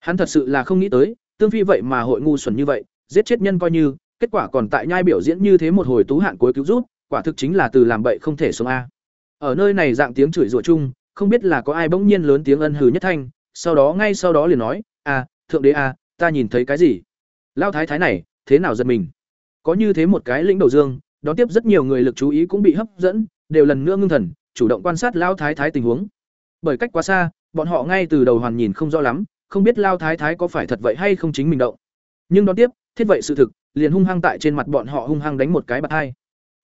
Hắn thật sự là không nghĩ tới, tương phi vậy mà hội ngu xuẩn như vậy, giết chết nhân coi như, kết quả còn tại nhai biểu diễn như thế một hồi tú hạn cuối cứu rút, quả thực chính là từ làm bậy không thể sống a. Ở nơi này dạng tiếng chửi rủa chung không biết là có ai bỗng nhiên lớn tiếng ân hừ nhất thanh, sau đó ngay sau đó liền nói a thượng đế a ta nhìn thấy cái gì? Lao thái thái này, thế nào giật mình? Có như thế một cái lĩnh đầu dương, đón tiếp rất nhiều người lực chú ý cũng bị hấp dẫn, đều lần nữa ngưng thần, chủ động quan sát lao thái thái tình huống. Bởi cách quá xa, bọn họ ngay từ đầu hoàn nhìn không rõ lắm, không biết lao thái thái có phải thật vậy hay không chính mình động. Nhưng đón tiếp, thiết vậy sự thực, liền hung hăng tại trên mặt bọn họ hung hăng đánh một cái bạt hai.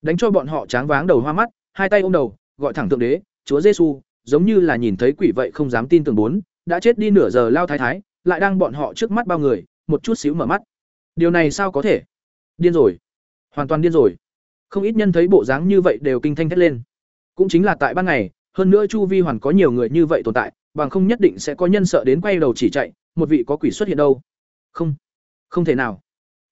Đánh cho bọn họ tráng váng đầu hoa mắt, hai tay ôm đầu, gọi thẳng thượng đế, chúa giêsu giống như là nhìn thấy quỷ vậy không dám tin tưởng bốn đã chết đi nửa giờ lao thái thái lại đang bọn họ trước mắt bao người một chút xíu mở mắt. Điều này sao có thể? Điên rồi. Hoàn toàn điên rồi. Không ít nhân thấy bộ dáng như vậy đều kinh thanh thét lên. Cũng chính là tại ban ngày hơn nữa chu vi hoàn có nhiều người như vậy tồn tại bằng không nhất định sẽ có nhân sợ đến quay đầu chỉ chạy một vị có quỷ xuất hiện đâu. Không. Không thể nào.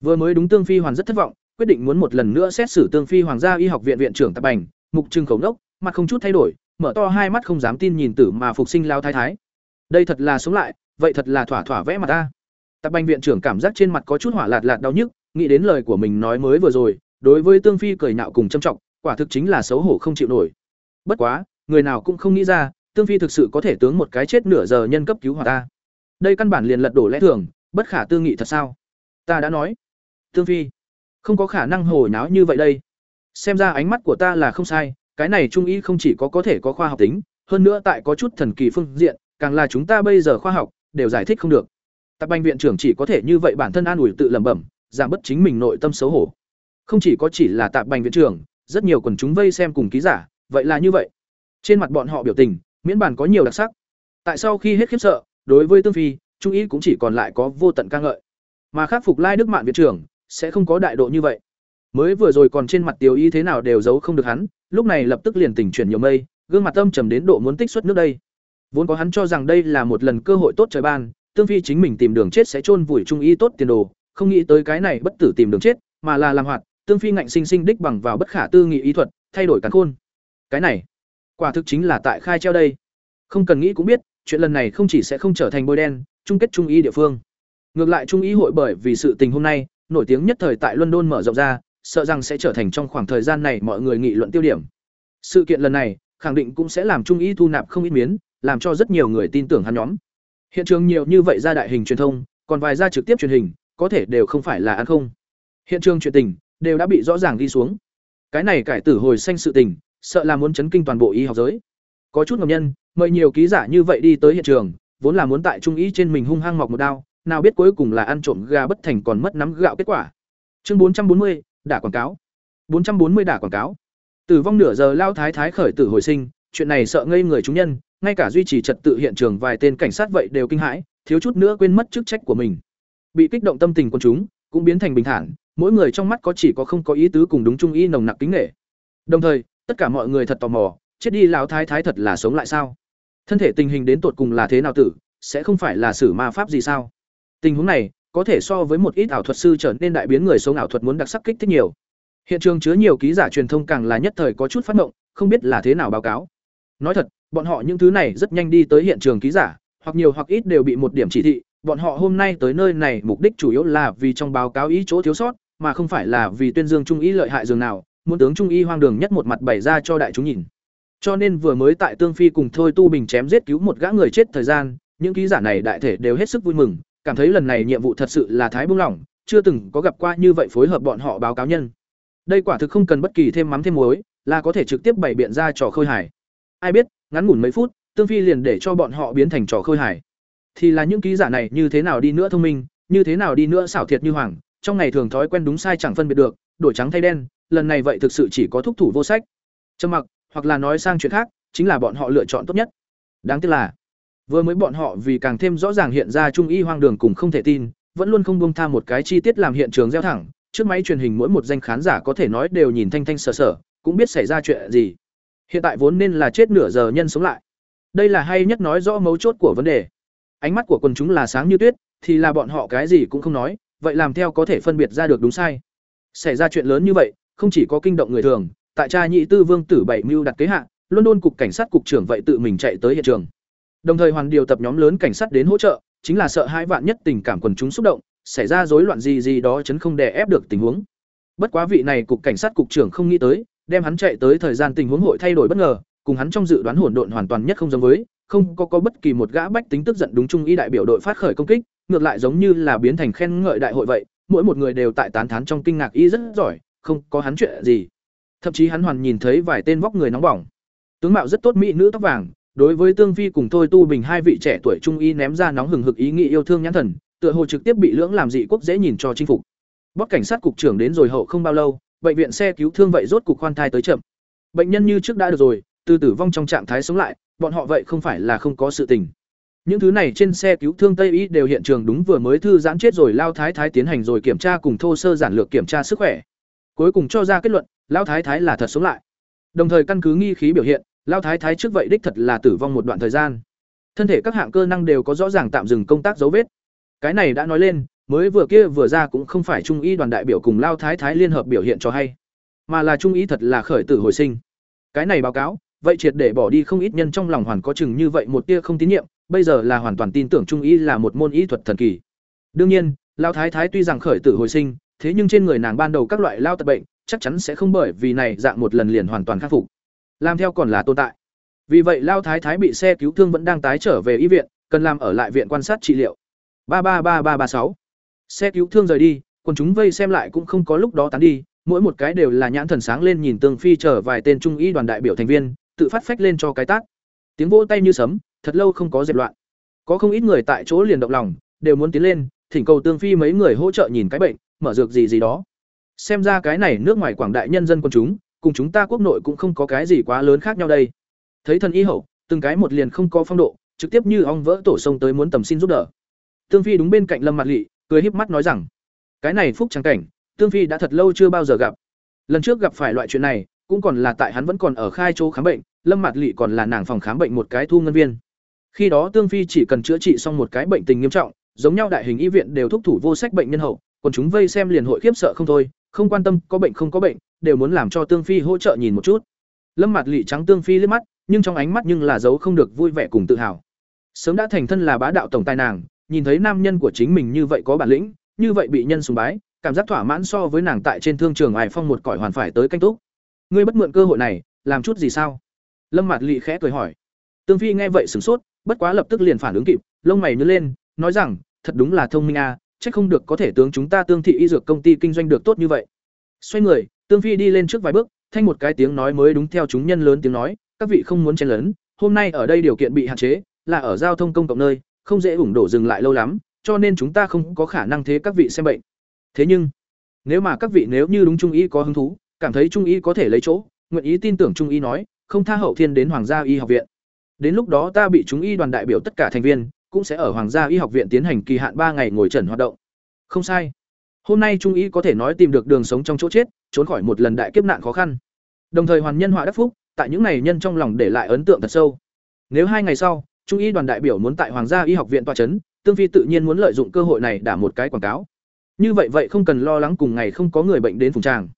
Vừa mới đúng tương phi hoàn rất thất vọng quyết định muốn một lần nữa xét xử Tương Phi Hoàng gia Y học viện viện trưởng Tạp Bành, mục trưng khẩu đốc, mặt không chút thay đổi, mở to hai mắt không dám tin nhìn tử mà phục sinh lao thái thái. Đây thật là sống lại, vậy thật là thỏa thỏa vẽ mặt ta. Tạp Bành viện trưởng cảm giác trên mặt có chút hỏa lạt lạt đau nhức, nghĩ đến lời của mình nói mới vừa rồi, đối với Tương Phi cười nhạo cùng châm trọng, quả thực chính là xấu hổ không chịu nổi. Bất quá, người nào cũng không nghĩ ra, Tương Phi thực sự có thể tướng một cái chết nửa giờ nhân cấp cứu hỏa ta. Đây căn bản liền lật đổ lẽ thường, bất khả tư nghị thật sao? Ta đã nói, Tương Phi, không có khả năng hồi náo như vậy đây. Xem ra ánh mắt của ta là không sai, cái này trung y không chỉ có có thể có khoa học tính, hơn nữa tại có chút thần kỳ phương diện, càng là chúng ta bây giờ khoa học đều giải thích không được. Tạp Bành viện trưởng chỉ có thể như vậy bản thân an ủi tự lẩm bẩm, giảm bớt chính mình nội tâm xấu hổ. Không chỉ có chỉ là Tạp Bành viện trưởng, rất nhiều quần chúng vây xem cùng ký giả, vậy là như vậy. Trên mặt bọn họ biểu tình, miễn bản có nhiều đặc sắc. Tại sau khi hết khiếp sợ, đối với Tương Phi, trung y cũng chỉ còn lại có vô tận ca ngợi. Mà khắc phục Lai Đức Mạn viện trưởng, sẽ không có đại độ như vậy. Mới vừa rồi còn trên mặt tiểu y thế nào đều giấu không được hắn, lúc này lập tức liền tỉnh chuyển nhiều mây, gương mặt âm trầm đến độ muốn tích xuất nước đây. Vốn có hắn cho rằng đây là một lần cơ hội tốt trời ban, tương phi chính mình tìm đường chết sẽ chôn vùi trung y tốt tiền đồ, không nghĩ tới cái này bất tử tìm đường chết, mà là làm hoạt, tương phi ngạnh sinh sinh đích bằng vào bất khả tư nghị ý thuật, thay đổi càn khôn. Cái này, quả thực chính là tại khai treo đây. Không cần nghĩ cũng biết, chuyện lần này không chỉ sẽ không trở thành bôi đen, chung kết trung y địa phương. Ngược lại trung y hội bởi vì sự tình hôm nay, nổi tiếng nhất thời tại London mở rộng ra, sợ rằng sẽ trở thành trong khoảng thời gian này mọi người nghị luận tiêu điểm. Sự kiện lần này, khẳng định cũng sẽ làm trung ý thu nạp không ít miến, làm cho rất nhiều người tin tưởng hắn nhóm. Hiện trường nhiều như vậy ra đại hình truyền thông, còn vài ra trực tiếp truyền hình, có thể đều không phải là ăn không. Hiện trường chuyện tình đều đã bị rõ ràng ghi xuống. Cái này cải tử hồi xanh sự tình, sợ là muốn chấn kinh toàn bộ y học giới. Có chút ngầm nhân, mời nhiều ký giả như vậy đi tới hiện trường, vốn là muốn tại trung ý trên mình hung hăng mọc một đao, nào biết cuối cùng là ăn trộm gà bất thành còn mất nắm gạo kết quả. Chương bốn trăm bốn mươi đả quảng cáo. bốn trăm bốn mươi đả quảng cáo. Tử vong nửa giờ lao thái thái khởi tử hồi sinh, chuyện này sợ ngây người chúng nhân, ngay cả duy trì trật tự hiện trường vài tên cảnh sát vậy đều kinh hãi, thiếu chút nữa quên mất chức trách của mình. Bị kích động tâm tình của chúng, cũng biến thành bình thản, mỗi người trong mắt có chỉ có không có ý tứ cùng đúng trung ý nồng nặc kính nể. Đồng thời, tất cả mọi người thật tò mò, chết đi lão thái thái thật là sống lại sao? Thân thể tình hình đến tột cùng là thế nào tử, sẽ không phải là sử ma pháp gì sao? Tình huống này, có thể so với một ít ảo thuật sư trở nên đại biến người sống ảo thuật muốn đặc sắc kích thích nhiều. Hiện trường chứa nhiều ký giả truyền thông càng là nhất thời có chút phát động, không biết là thế nào báo cáo. Nói thật, bọn họ những thứ này rất nhanh đi tới hiện trường ký giả, hoặc nhiều hoặc ít đều bị một điểm chỉ thị, bọn họ hôm nay tới nơi này mục đích chủ yếu là vì trong báo cáo ý chỗ thiếu sót, mà không phải là vì tuyên dương trung ý lợi hại dường nào, muốn tướng trung y hoang đường nhất một mặt bày ra cho đại chúng nhìn. Cho nên vừa mới tại Tương Phi cùng Thôi Tu Bình chém giết cứu một gã người chết thời gian, những ký giả này đại thể đều hết sức vui mừng, cảm thấy lần này nhiệm vụ thật sự là thái bung lỏng, chưa từng có gặp qua như vậy phối hợp bọn họ báo cáo nhân. Đây quả thực không cần bất kỳ thêm mắm thêm muối, là có thể trực tiếp bày biện ra trò khơi hài. Ai biết, ngắn ngủn mấy phút, Tương Phi liền để cho bọn họ biến thành trò khơi hài. Thì là những ký giả này như thế nào đi nữa thông minh, như thế nào đi nữa xảo thiệt như hoàng, trong ngày thường thói quen đúng sai chẳng phân biệt được, đổi trắng thay đen, lần này vậy thực sự chỉ có thúc thủ vô sách. Trầm mặc, hoặc là nói sang chuyện khác, chính là bọn họ lựa chọn tốt nhất. Đáng tiếc là, vừa mới bọn họ vì càng thêm rõ ràng hiện ra trung y hoang đường cùng không thể tin, vẫn luôn không buông tha một cái chi tiết làm hiện trường gieo thẳng, trước máy truyền hình mỗi một danh khán giả có thể nói đều nhìn thanh thanh sở sở, cũng biết xảy ra chuyện gì. Hiện tại vốn nên là chết nửa giờ nhân sống lại. Đây là hay nhất nói rõ mấu chốt của vấn đề. Ánh mắt của quần chúng là sáng như tuyết, thì là bọn họ cái gì cũng không nói, vậy làm theo có thể phân biệt ra được đúng sai. Xảy ra chuyện lớn như vậy, không chỉ có kinh động người thường, tại cha nhị tư vương tử bảy mưu đặt kế hạ, London cục cảnh sát cục trưởng vậy tự mình chạy tới hiện trường. Đồng thời hoàn điều tập nhóm lớn cảnh sát đến hỗ trợ, chính là sợ hai vạn nhất tình cảm quần chúng xúc động, xảy ra rối loạn gì gì đó chấn không đè ép được tình huống. Bất quá vị này cục cảnh sát cục trưởng không nghĩ tới, đem hắn chạy tới thời gian tình huống hội thay đổi bất ngờ, cùng hắn trong dự đoán hỗn độn hoàn toàn nhất không giống với, không có có bất kỳ một gã bách tính tức giận đúng trung ý đại biểu đội phát khởi công kích, ngược lại giống như là biến thành khen ngợi đại hội vậy, mỗi một người đều tại tán thán trong kinh ngạc y rất giỏi, không có hắn chuyện gì. Thậm chí hắn hoàn nhìn thấy vài tên vóc người nóng bỏng. Tướng mạo rất tốt mỹ nữ tóc vàng, đối với Tương Phi cùng Thôi Tu Bình hai vị trẻ tuổi trung y ném ra nóng hừng hực ý nghĩ yêu thương nhãn thần, tựa hồ trực tiếp bị lưỡng làm dị quốc dễ nhìn cho chinh phục. Bóc cảnh sát cục trưởng đến rồi hậu không bao lâu, bệnh viện xe cứu thương vậy rốt cục khoan thai tới chậm. Bệnh nhân như trước đã được rồi, từ tử vong trong trạng thái sống lại, bọn họ vậy không phải là không có sự tình. Những thứ này trên xe cứu thương Tây Y đều hiện trường đúng vừa mới thư giãn chết rồi lao thái thái tiến hành rồi kiểm tra cùng thô sơ giản lược kiểm tra sức khỏe. Cuối cùng cho ra kết luận, lao thái thái là thật sống lại. Đồng thời căn cứ nghi khí biểu hiện, lao thái thái trước vậy đích thật là tử vong một đoạn thời gian. Thân thể các hạng cơ năng đều có rõ ràng tạm dừng công tác dấu vết. Cái này đã nói lên, mới vừa kia vừa ra cũng không phải trung y đoàn đại biểu cùng lao thái thái liên hợp biểu hiện cho hay mà là trung y thật là khởi tử hồi sinh cái này báo cáo vậy triệt để bỏ đi không ít nhân trong lòng hoàn có chừng như vậy một tia không tín nhiệm bây giờ là hoàn toàn tin tưởng trung y là một môn y thuật thần kỳ đương nhiên lao thái thái tuy rằng khởi tử hồi sinh thế nhưng trên người nàng ban đầu các loại lao tật bệnh chắc chắn sẽ không bởi vì này dạng một lần liền hoàn toàn khắc phục làm theo còn là tồn tại. Vì vậy, lao thái thái bị xe cứu thương vẫn đang tái trở về y viện, cần làm ở lại viện quan sát trị liệu. Ba ba ba ba ba sáu. Xe cứu thương rời đi còn chúng vây xem lại cũng không có lúc đó tán đi, mỗi một cái đều là nhãn thần sáng lên nhìn tương phi chở vài tên trung y đoàn đại biểu thành viên, tự phát phách lên cho cái tác tiếng vỗ tay như sấm, thật lâu không có dẹp loạn. Có không ít người tại chỗ liền động lòng, đều muốn tiến lên, thỉnh cầu tương phi mấy người hỗ trợ nhìn cái bệnh, mở dược gì gì đó. Xem ra cái này nước ngoài quảng đại nhân dân quần chúng cùng chúng ta quốc nội cũng không có cái gì quá lớn khác nhau đây. Thấy thần y hậu, từng cái một liền không có phong độ, trực tiếp như ong vỡ tổ sông tới muốn tầm xin giúp đỡ. Tương phi đúng bên cạnh lâm mặt lỵ cười híp mắt nói rằng, cái này phúc trắng cảnh, tương phi đã thật lâu chưa bao giờ gặp. Lần trước gặp phải loại chuyện này, cũng còn là tại hắn vẫn còn ở khai chỗ khám bệnh, lâm mặt lỵ còn là nàng phòng khám bệnh một cái thu ngân viên. Khi đó tương phi chỉ cần chữa trị xong một cái bệnh tình nghiêm trọng, giống nhau đại hình y viện đều thúc thủ vô sách bệnh nhân hậu còn chúng vây xem liền hội khiếp sợ không thôi không quan tâm có bệnh không có bệnh đều muốn làm cho tương phi hỗ trợ nhìn một chút. Lâm mặt lỵ trắng tương phi liếc mắt nhưng trong ánh mắt nhưng là dấu không được vui vẻ cùng tự hào. Sớm đã thành thân là bá đạo tổng tài nàng nhìn thấy nam nhân của chính mình như vậy có bản lĩnh như vậy bị nhân sùng bái cảm giác thỏa mãn so với nàng tại trên thương trường ải phong một cõi hoàn phải tới canh túc. Ngươi bất mượn cơ hội này làm chút gì sao? Lâm mặt lỵ khẽ cười hỏi. Tương phi nghe vậy sửng sốt bất quá lập tức liền phản ứng kịp lông mày nhớ lên nói rằng thật đúng là thông minh a à, chắc không được có thể tướng chúng ta tương thị y dược công ty kinh doanh được tốt như vậy. Xoay người, tương phi đi lên trước vài bước, thanh một cái tiếng nói mới đúng theo chúng nhân lớn tiếng nói, các vị không muốn chen lấn, hôm nay ở đây điều kiện bị hạn chế, là ở giao thông công cộng nơi, không dễ ủng đổ dừng lại lâu lắm, cho nên chúng ta không có khả năng thế các vị xem bệnh. Thế nhưng, nếu mà các vị nếu như đúng trung y có hứng thú, cảm thấy trung y có thể lấy chỗ, nguyện ý tin tưởng trung y nói, không tha hậu thiên đến hoàng gia y học viện. Đến lúc đó ta bị chúng y đoàn đại biểu tất cả thành viên cũng sẽ ở hoàng gia y học viện tiến hành kỳ hạn ba ngày ngồi trần hoạt động. Không sai. Hôm nay trung y có thể nói tìm được đường sống trong chỗ chết, trốn khỏi một lần đại kiếp nạn khó khăn. Đồng thời hoàn nhân họa đắc phúc, tại những này nhân trong lòng để lại ấn tượng thật sâu. Nếu hai ngày sau, trung y đoàn đại biểu muốn tại hoàng gia y học viện tòa trấn tương phi tự nhiên muốn lợi dụng cơ hội này đả một cái quảng cáo. Như vậy vậy không cần lo lắng cùng ngày không có người bệnh đến phòng tràng.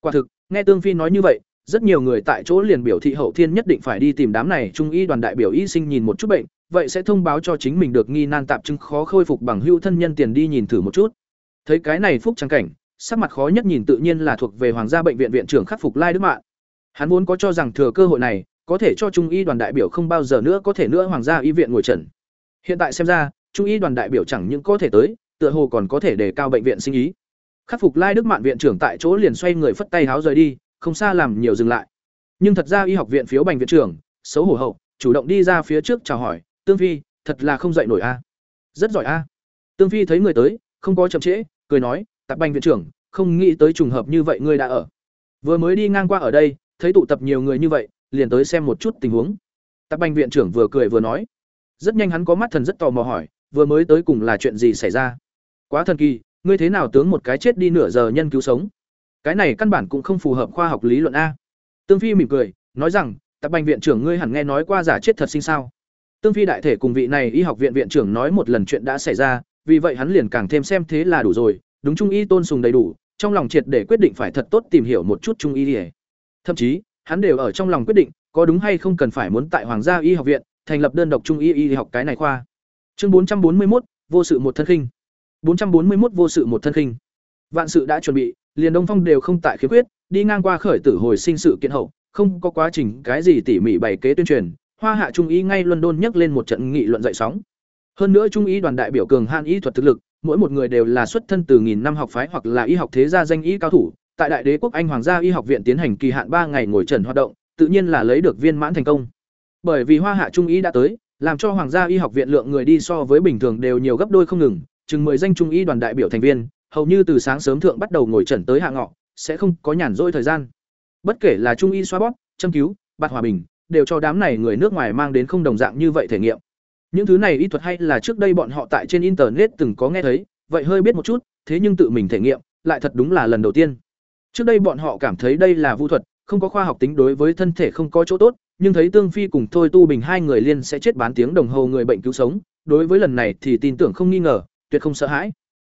Quả thực, nghe tương phi nói như vậy, rất nhiều người tại chỗ liền biểu thị hậu thiên nhất định phải đi tìm đám này trung y đoàn đại biểu y sinh nhìn một chút bệnh vậy sẽ thông báo cho chính mình được nghi nan tạp chứng khó khôi phục bằng hưu thân nhân tiền đi nhìn thử một chút. Thấy cái này phúc trắng cảnh, sắc mặt khó nhất nhìn tự nhiên là thuộc về hoàng gia bệnh viện viện trưởng khắc phục lai đức mạng hắn vốn có cho rằng thừa cơ hội này, có thể cho trung y đoàn đại biểu không bao giờ nữa có thể nữa hoàng gia y viện ngồi trần. Hiện tại xem ra, trung y đoàn đại biểu chẳng những có thể tới, tựa hồ còn có thể đề cao bệnh viện sinh ý. Khắc phục lai đức mạn viện trưởng tại chỗ liền xoay người phất tay háo rời đi, không xa làm nhiều dừng lại. Nhưng thật ra y học viện phiếu bành viện trưởng, xấu hổ hậu, chủ động đi ra phía trước chào hỏi tương phi, thật là không dậy nổi a. Rất giỏi a. Tương phi thấy người tới, không có chậm trễ, cười nói, tạp bành viện trưởng, không nghĩ tới trùng hợp như vậy ngươi đã ở. Vừa mới đi ngang qua ở đây, thấy tụ tập nhiều người như vậy, liền tới xem một chút tình huống. Tạp bành viện trưởng vừa cười vừa nói. Rất nhanh hắn có mắt thần rất tò mò hỏi, vừa mới tới cùng là chuyện gì xảy ra? Quá thần kỳ, ngươi thế nào tướng một cái chết đi nửa giờ nhân cứu sống? Cái này căn bản cũng không phù hợp khoa học lý luận a. Tương phi mỉm cười, nói rằng, tạp bành viện trưởng ngươi hẳn nghe nói qua giả chết thật sinh sao? Tương phi đại thể cùng vị này y học viện viện trưởng nói một lần chuyện đã xảy ra, vì vậy hắn liền càng thêm xem thế là đủ rồi, đúng trung y tôn sùng đầy đủ, trong lòng triệt để quyết định phải thật tốt tìm hiểu một chút trung y thậm chí, hắn đều ở trong lòng quyết định, có đúng hay không cần phải muốn tại hoàng gia y học viện thành lập đơn độc trung y y học cái này khoa. Chương bốn trăm bốn mươi một vô sự một thân khinh. bốn trăm bốn mươi một vô sự một thân khinh. Vạn sự đã chuẩn bị, liền đông phong đều không tại khiếm khuyết, đi ngang qua khởi tử hồi sinh sự kiện hậu, không có quá trình cái gì tỉ mỉ bày kế tuyên truyền hoa hạ trung y ngay london nhắc lên một trận nghị luận dậy sóng. Hơn nữa trung y đoàn đại biểu cường han y thuật thực lực, mỗi một người đều là xuất thân từ nghìn năm học phái hoặc là y học thế gia danh y cao thủ. Tại đại đế quốc anh hoàng gia y học viện tiến hành kỳ hạn ba ngày ngồi trần hoạt động, tự nhiên là lấy được viên mãn thành công. Bởi vì hoa hạ trung y đã tới, làm cho hoàng gia y học viện lượng người đi so với bình thường đều nhiều gấp đôi không ngừng, chừng mười danh trung y đoàn đại biểu thành viên, hầu như từ sáng sớm thượng bắt đầu ngồi trần tới hạ ngọ, sẽ không có nhàn rỗi thời gian. Bất kể là trung y xoa bóp, châm cứu, bạt hòa bình đều cho đám này người nước ngoài mang đến không đồng dạng như vậy thể nghiệm. Những thứ này y thuật hay là trước đây bọn họ tại trên internet từng có nghe thấy vậy hơi biết một chút thế nhưng tự mình thể nghiệm lại thật đúng là lần đầu tiên. Trước đây bọn họ cảm thấy đây là vu thuật không có khoa học tính đối với thân thể không có chỗ tốt nhưng thấy tương phi cùng thôi tu bình hai người liên sẽ chết bán tiếng đồng hồ người bệnh cứu sống đối với lần này thì tin tưởng không nghi ngờ tuyệt không sợ hãi.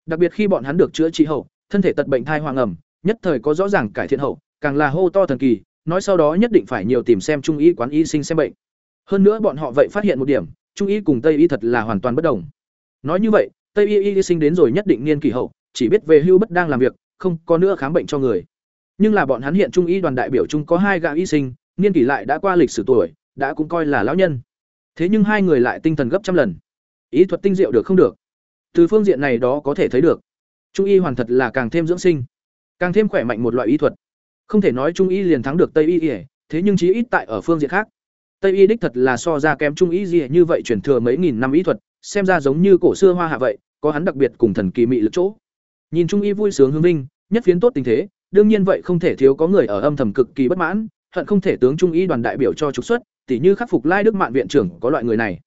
Đặc biệt khi bọn hắn được chữa trị hậu, thân thể tật bệnh thai hoàng ẩm, nhất thời có rõ ràng cải thiện hậu, càng là hô to thần kỳ, nói sau đó nhất định phải nhiều tìm xem trung y quán y sinh xem bệnh. Hơn nữa bọn họ vậy phát hiện một điểm, trung y cùng tây y thật là hoàn toàn bất đồng. Nói như vậy, tây y y sinh đến rồi nhất định niên kỳ hậu, chỉ biết về hưu bất đang làm việc, không có nữa khám bệnh cho người. Nhưng là bọn hắn hiện trung y đoàn đại biểu chung có hai gã y sinh, niên kỷ lại đã qua lịch sử tuổi, đã cũng coi là lão nhân. Thế nhưng hai người lại tinh thần gấp trăm lần. Ý thuật tinh diệu được không được? Từ phương diện này đó có thể thấy được. Trung y hoàn thật là càng thêm dưỡng sinh, càng thêm khỏe mạnh một loại y thuật. Không thể nói trung y liền thắng được tây y, thế nhưng chí ít tại ở phương diện khác, tây y đích thật là so ra kém trung y gì như vậy truyền thừa mấy nghìn năm y thuật, xem ra giống như cổ xưa hoa hạ vậy, có hắn đặc biệt cùng thần kỳ mị lực chỗ. Nhìn trung y vui sướng hương vinh, nhất phiến tốt tình thế, đương nhiên vậy không thể thiếu có người ở âm thầm cực kỳ bất mãn, hận không thể tướng trung y đoàn đại biểu cho trục xuất, tỉ như khắc phục lai đức mạn viện trưởng có loại người này.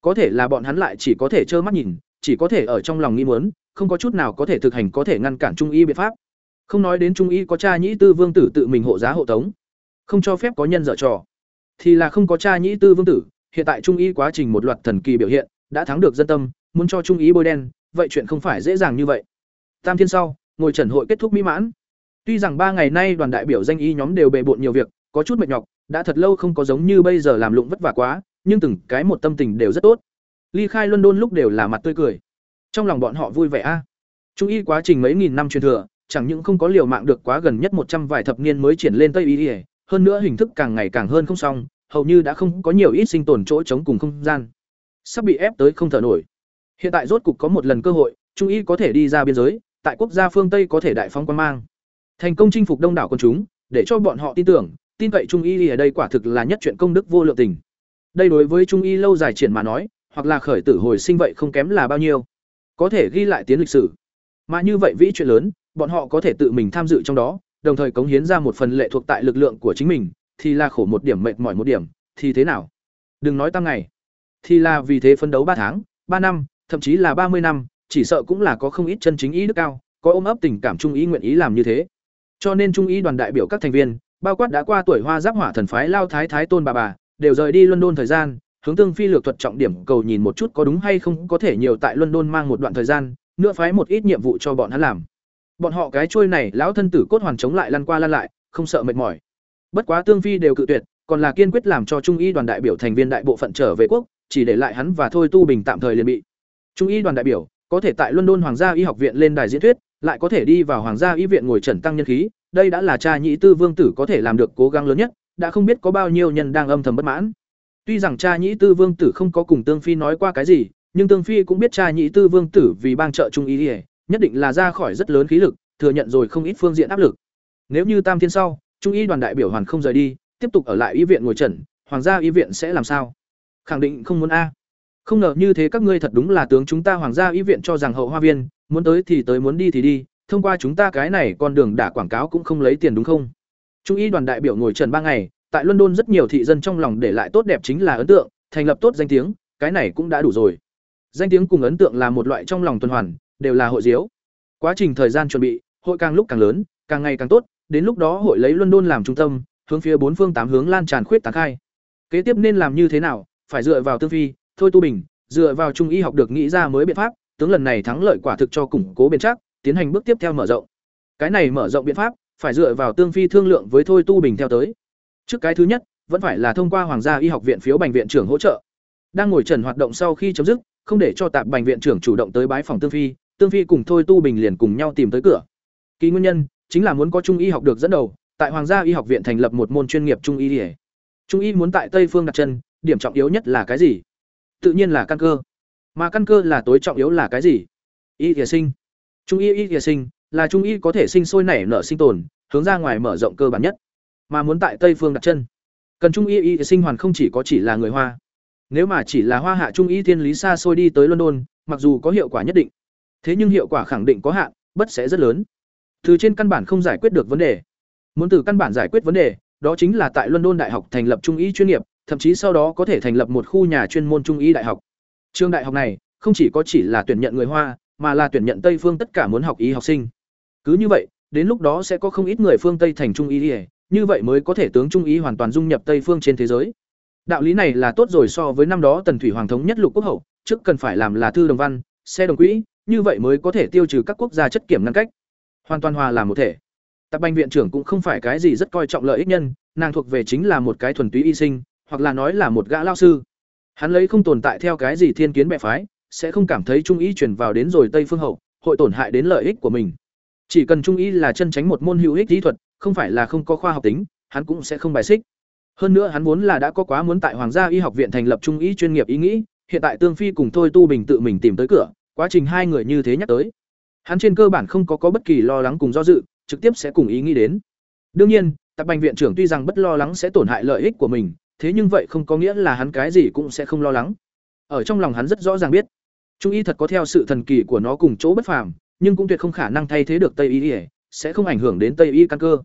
Có thể là bọn hắn lại chỉ có thể trơ mắt nhìn, chỉ có thể ở trong lòng nghĩ muốn, không có chút nào có thể thực hành có thể ngăn cản trung y biện pháp. Không nói đến trung y có cha nhĩ tư vương tử tự mình hộ giá hộ tống, không cho phép có nhân dở trò, thì là không có cha nhĩ tư vương tử, hiện tại trung y quá trình một loạt thần kỳ biểu hiện, đã thắng được dân tâm, muốn cho trung y bôi đen, vậy chuyện không phải dễ dàng như vậy. Tam thiên sau, ngồi trần hội kết thúc mỹ mãn. Tuy rằng ba ngày nay đoàn đại biểu danh y nhóm đều bề bộn nhiều việc, có chút mệt nhọc, đã thật lâu không có giống như bây giờ làm lụng vất vả quá, nhưng từng cái một tâm tình đều rất tốt. Ly khai London lúc đều là mặt tươi cười. Trong lòng bọn họ vui vẻ a. Trung y quá trình mấy nghìn năm truyền thừa, chẳng những không có liều mạng được quá gần nhất một trăm vài thập niên mới triển lên Tây y, hơn nữa hình thức càng ngày càng hơn không xong, hầu như đã không có nhiều ít sinh tồn chỗ chống cùng không gian. Sắp bị ép tới không thở nổi. Hiện tại rốt cục có một lần cơ hội, Trung y có thể đi ra biên giới, tại quốc gia phương Tây có thể đại phóng quan mang. Thành công chinh phục đông đảo quân chúng, để cho bọn họ tin tưởng, tin cậy Trung y ở đây quả thực là nhất chuyện công đức vô lượng tình. Đây đối với Trung y lâu dài triển mà nói, hoặc là khởi tử hồi sinh vậy không kém là bao nhiêu. Có thể ghi lại tiến lịch sử. Mà như vậy vĩ chuyện lớn, bọn họ có thể tự mình tham dự trong đó, đồng thời cống hiến ra một phần lệ thuộc tại lực lượng của chính mình, thì là khổ một điểm mệt mỏi một điểm, thì thế nào? Đừng nói tăng ngày, thì là vì thế phấn đấu ba tháng, ba năm, thậm chí là ba mươi năm, chỉ sợ cũng là có không ít chân chính ý đức cao, có ôm ấp tình cảm trung ý nguyện ý làm như thế. Cho nên trung ý đoàn đại biểu các thành viên, bao quát đã qua tuổi hoa giáp hỏa thần phái lao thái thái tôn bà bà, đều rời đi London thời gian, hướng tương phi lược thuật trọng điểm cầu nhìn một chút có đúng hay không có thể nhiều tại London mang một đoạn thời gian, nữa phái một ít nhiệm vụ cho bọn hắn làm. Bọn họ cái trôi này lão thân tử cốt hoàn chống lại lăn qua lăn lại, không sợ mệt mỏi. Bất quá tương phi đều cự tuyệt, còn là kiên quyết làm cho trung y đoàn đại biểu thành viên đại bộ phận trở về quốc, chỉ để lại hắn và thôi tu bình tạm thời liền bị. Trung y đoàn đại biểu có thể tại London Hoàng gia y học viện lên đài diễn thuyết, lại có thể đi vào Hoàng gia y viện ngồi trần tăng nhân khí, đây đã là cha nhị tư vương tử có thể làm được cố gắng lớn nhất, đã không biết có bao nhiêu nhân đang âm thầm bất mãn. Tuy rằng cha nhị tư vương tử không có cùng tương phi nói qua cái gì, nhưng tương phi cũng biết cha nhị tư vương tử vì bang trợ trung y nhất định là ra khỏi rất lớn khí lực, thừa nhận rồi không ít phương diện áp lực. Nếu như tam thiên sau, trung y đoàn đại biểu hoàn không rời đi, tiếp tục ở lại y viện ngồi trần, hoàng gia y viện sẽ làm sao? Khẳng định không muốn a. Không ngờ như thế các ngươi thật đúng là tướng chúng ta hoàng gia y viện cho rằng hậu hoa viên, muốn tới thì tới muốn đi thì đi, thông qua chúng ta cái này con đường đả quảng cáo cũng không lấy tiền đúng không? Trung y đoàn đại biểu ngồi trần ba ngày, tại London rất nhiều thị dân trong lòng để lại tốt đẹp chính là ấn tượng, thành lập tốt danh tiếng, cái này cũng đã đủ rồi. Danh tiếng cùng ấn tượng là một loại trong lòng tuần hoàn, đều là hội diếu. Quá trình thời gian chuẩn bị, hội càng lúc càng lớn, càng ngày càng tốt, đến lúc đó hội lấy London làm trung tâm, hướng phía bốn phương tám hướng lan tràn khuyết tán khai. Kế tiếp nên làm như thế nào, phải dựa vào tương phi, thôi tu bình, dựa vào trung y học được nghĩ ra mới biện pháp, tướng lần này thắng lợi quả thực cho củng cố bền chắc, tiến hành bước tiếp theo mở rộng. Cái này mở rộng biện pháp, phải dựa vào tương phi thương lượng với thôi tu bình theo tới. Trước cái thứ nhất, vẫn phải là thông qua Hoàng gia Y học viện phiếu bệnh viện trưởng hỗ trợ. Đang ngồi trần hoạt động sau khi chấm dứt, không để cho tạp bệnh viện trưởng chủ động tới bái phòng tương phi, tương phi cùng thôi tu bình liền cùng nhau tìm tới cửa. Ký nguyên nhân chính là muốn có trung y học được dẫn đầu, tại Hoàng gia Y học viện thành lập một môn chuyên nghiệp trung y. y. Trung y muốn tại Tây phương đặt chân, điểm trọng yếu nhất là cái gì? Tự nhiên là căn cơ. Mà căn cơ là tối trọng yếu là cái gì? Y y sinh. Trung y y y sinh là trung y có thể sinh sôi nảy nở sinh tồn, hướng ra ngoài mở rộng cơ bản nhất. Mà muốn tại Tây phương đặt chân, cần trung y y sinh hoàn không chỉ có chỉ là người Hoa. Nếu mà chỉ là Hoa hạ trung y thiên lý xa xôi đi tới London, mặc dù có hiệu quả nhất định, thế nhưng hiệu quả khẳng định có hạn, bất sẽ rất lớn. Từ trên căn bản không giải quyết được vấn đề. Muốn từ căn bản giải quyết vấn đề, đó chính là tại London Đại học thành lập trung y chuyên nghiệp, thậm chí sau đó có thể thành lập một khu nhà chuyên môn trung y đại học. Trường đại học này không chỉ có chỉ là tuyển nhận người Hoa, mà là tuyển nhận Tây phương tất cả muốn học y học sinh. Cứ như vậy, đến lúc đó sẽ có không ít người phương Tây thành trung y, như vậy mới có thể tướng trung y hoàn toàn dung nhập Tây phương trên thế giới. Đạo lý này là tốt rồi so với năm đó Tần Thủy Hoàng thống nhất lục quốc hậu, trước cần phải làm là thư đồng văn, xe đồng quỹ, như vậy mới có thể tiêu trừ các quốc gia chất kiểm ngăn cách hoàn toàn hòa làm một thể Tạp Bành viện trưởng cũng không phải cái gì rất coi trọng lợi ích nhân, nàng thuộc về chính là một cái thuần túy y sinh, hoặc là nói là một gã lao sư. Hắn lấy không tồn tại theo cái gì thiên kiến bệ phái, sẽ không cảm thấy trung y truyền vào đến rồi Tây phương hậu, hội tổn hại đến lợi ích của mình. Chỉ cần trung y là chân tránh một môn hữu ích kỹ thuật, không phải là không có khoa học tính, hắn cũng sẽ không bài xích. Hơn nữa hắn vốn là đã có quá muốn tại Hoàng gia Y học viện thành lập trung y chuyên nghiệp ý nghĩ, hiện tại Tương Phi cùng Thôi Tu Bình tự mình tìm tới cửa, quá trình hai người như thế nhắc tới. Hắn trên cơ bản không có có bất kỳ lo lắng cùng do dự, trực tiếp sẽ cùng ý nghĩ đến. Đương nhiên, Tạp Bành viện trưởng tuy rằng bất lo lắng sẽ tổn hại lợi ích của mình, thế nhưng vậy không có nghĩa là hắn cái gì cũng sẽ không lo lắng. Ở trong lòng hắn rất rõ ràng biết, Trung y thật có theo sự thần kỳ của nó cùng chỗ bất phàm, nhưng cũng tuyệt không khả năng thay thế được Tây y, sẽ không ảnh hưởng đến Tây y căn cơ.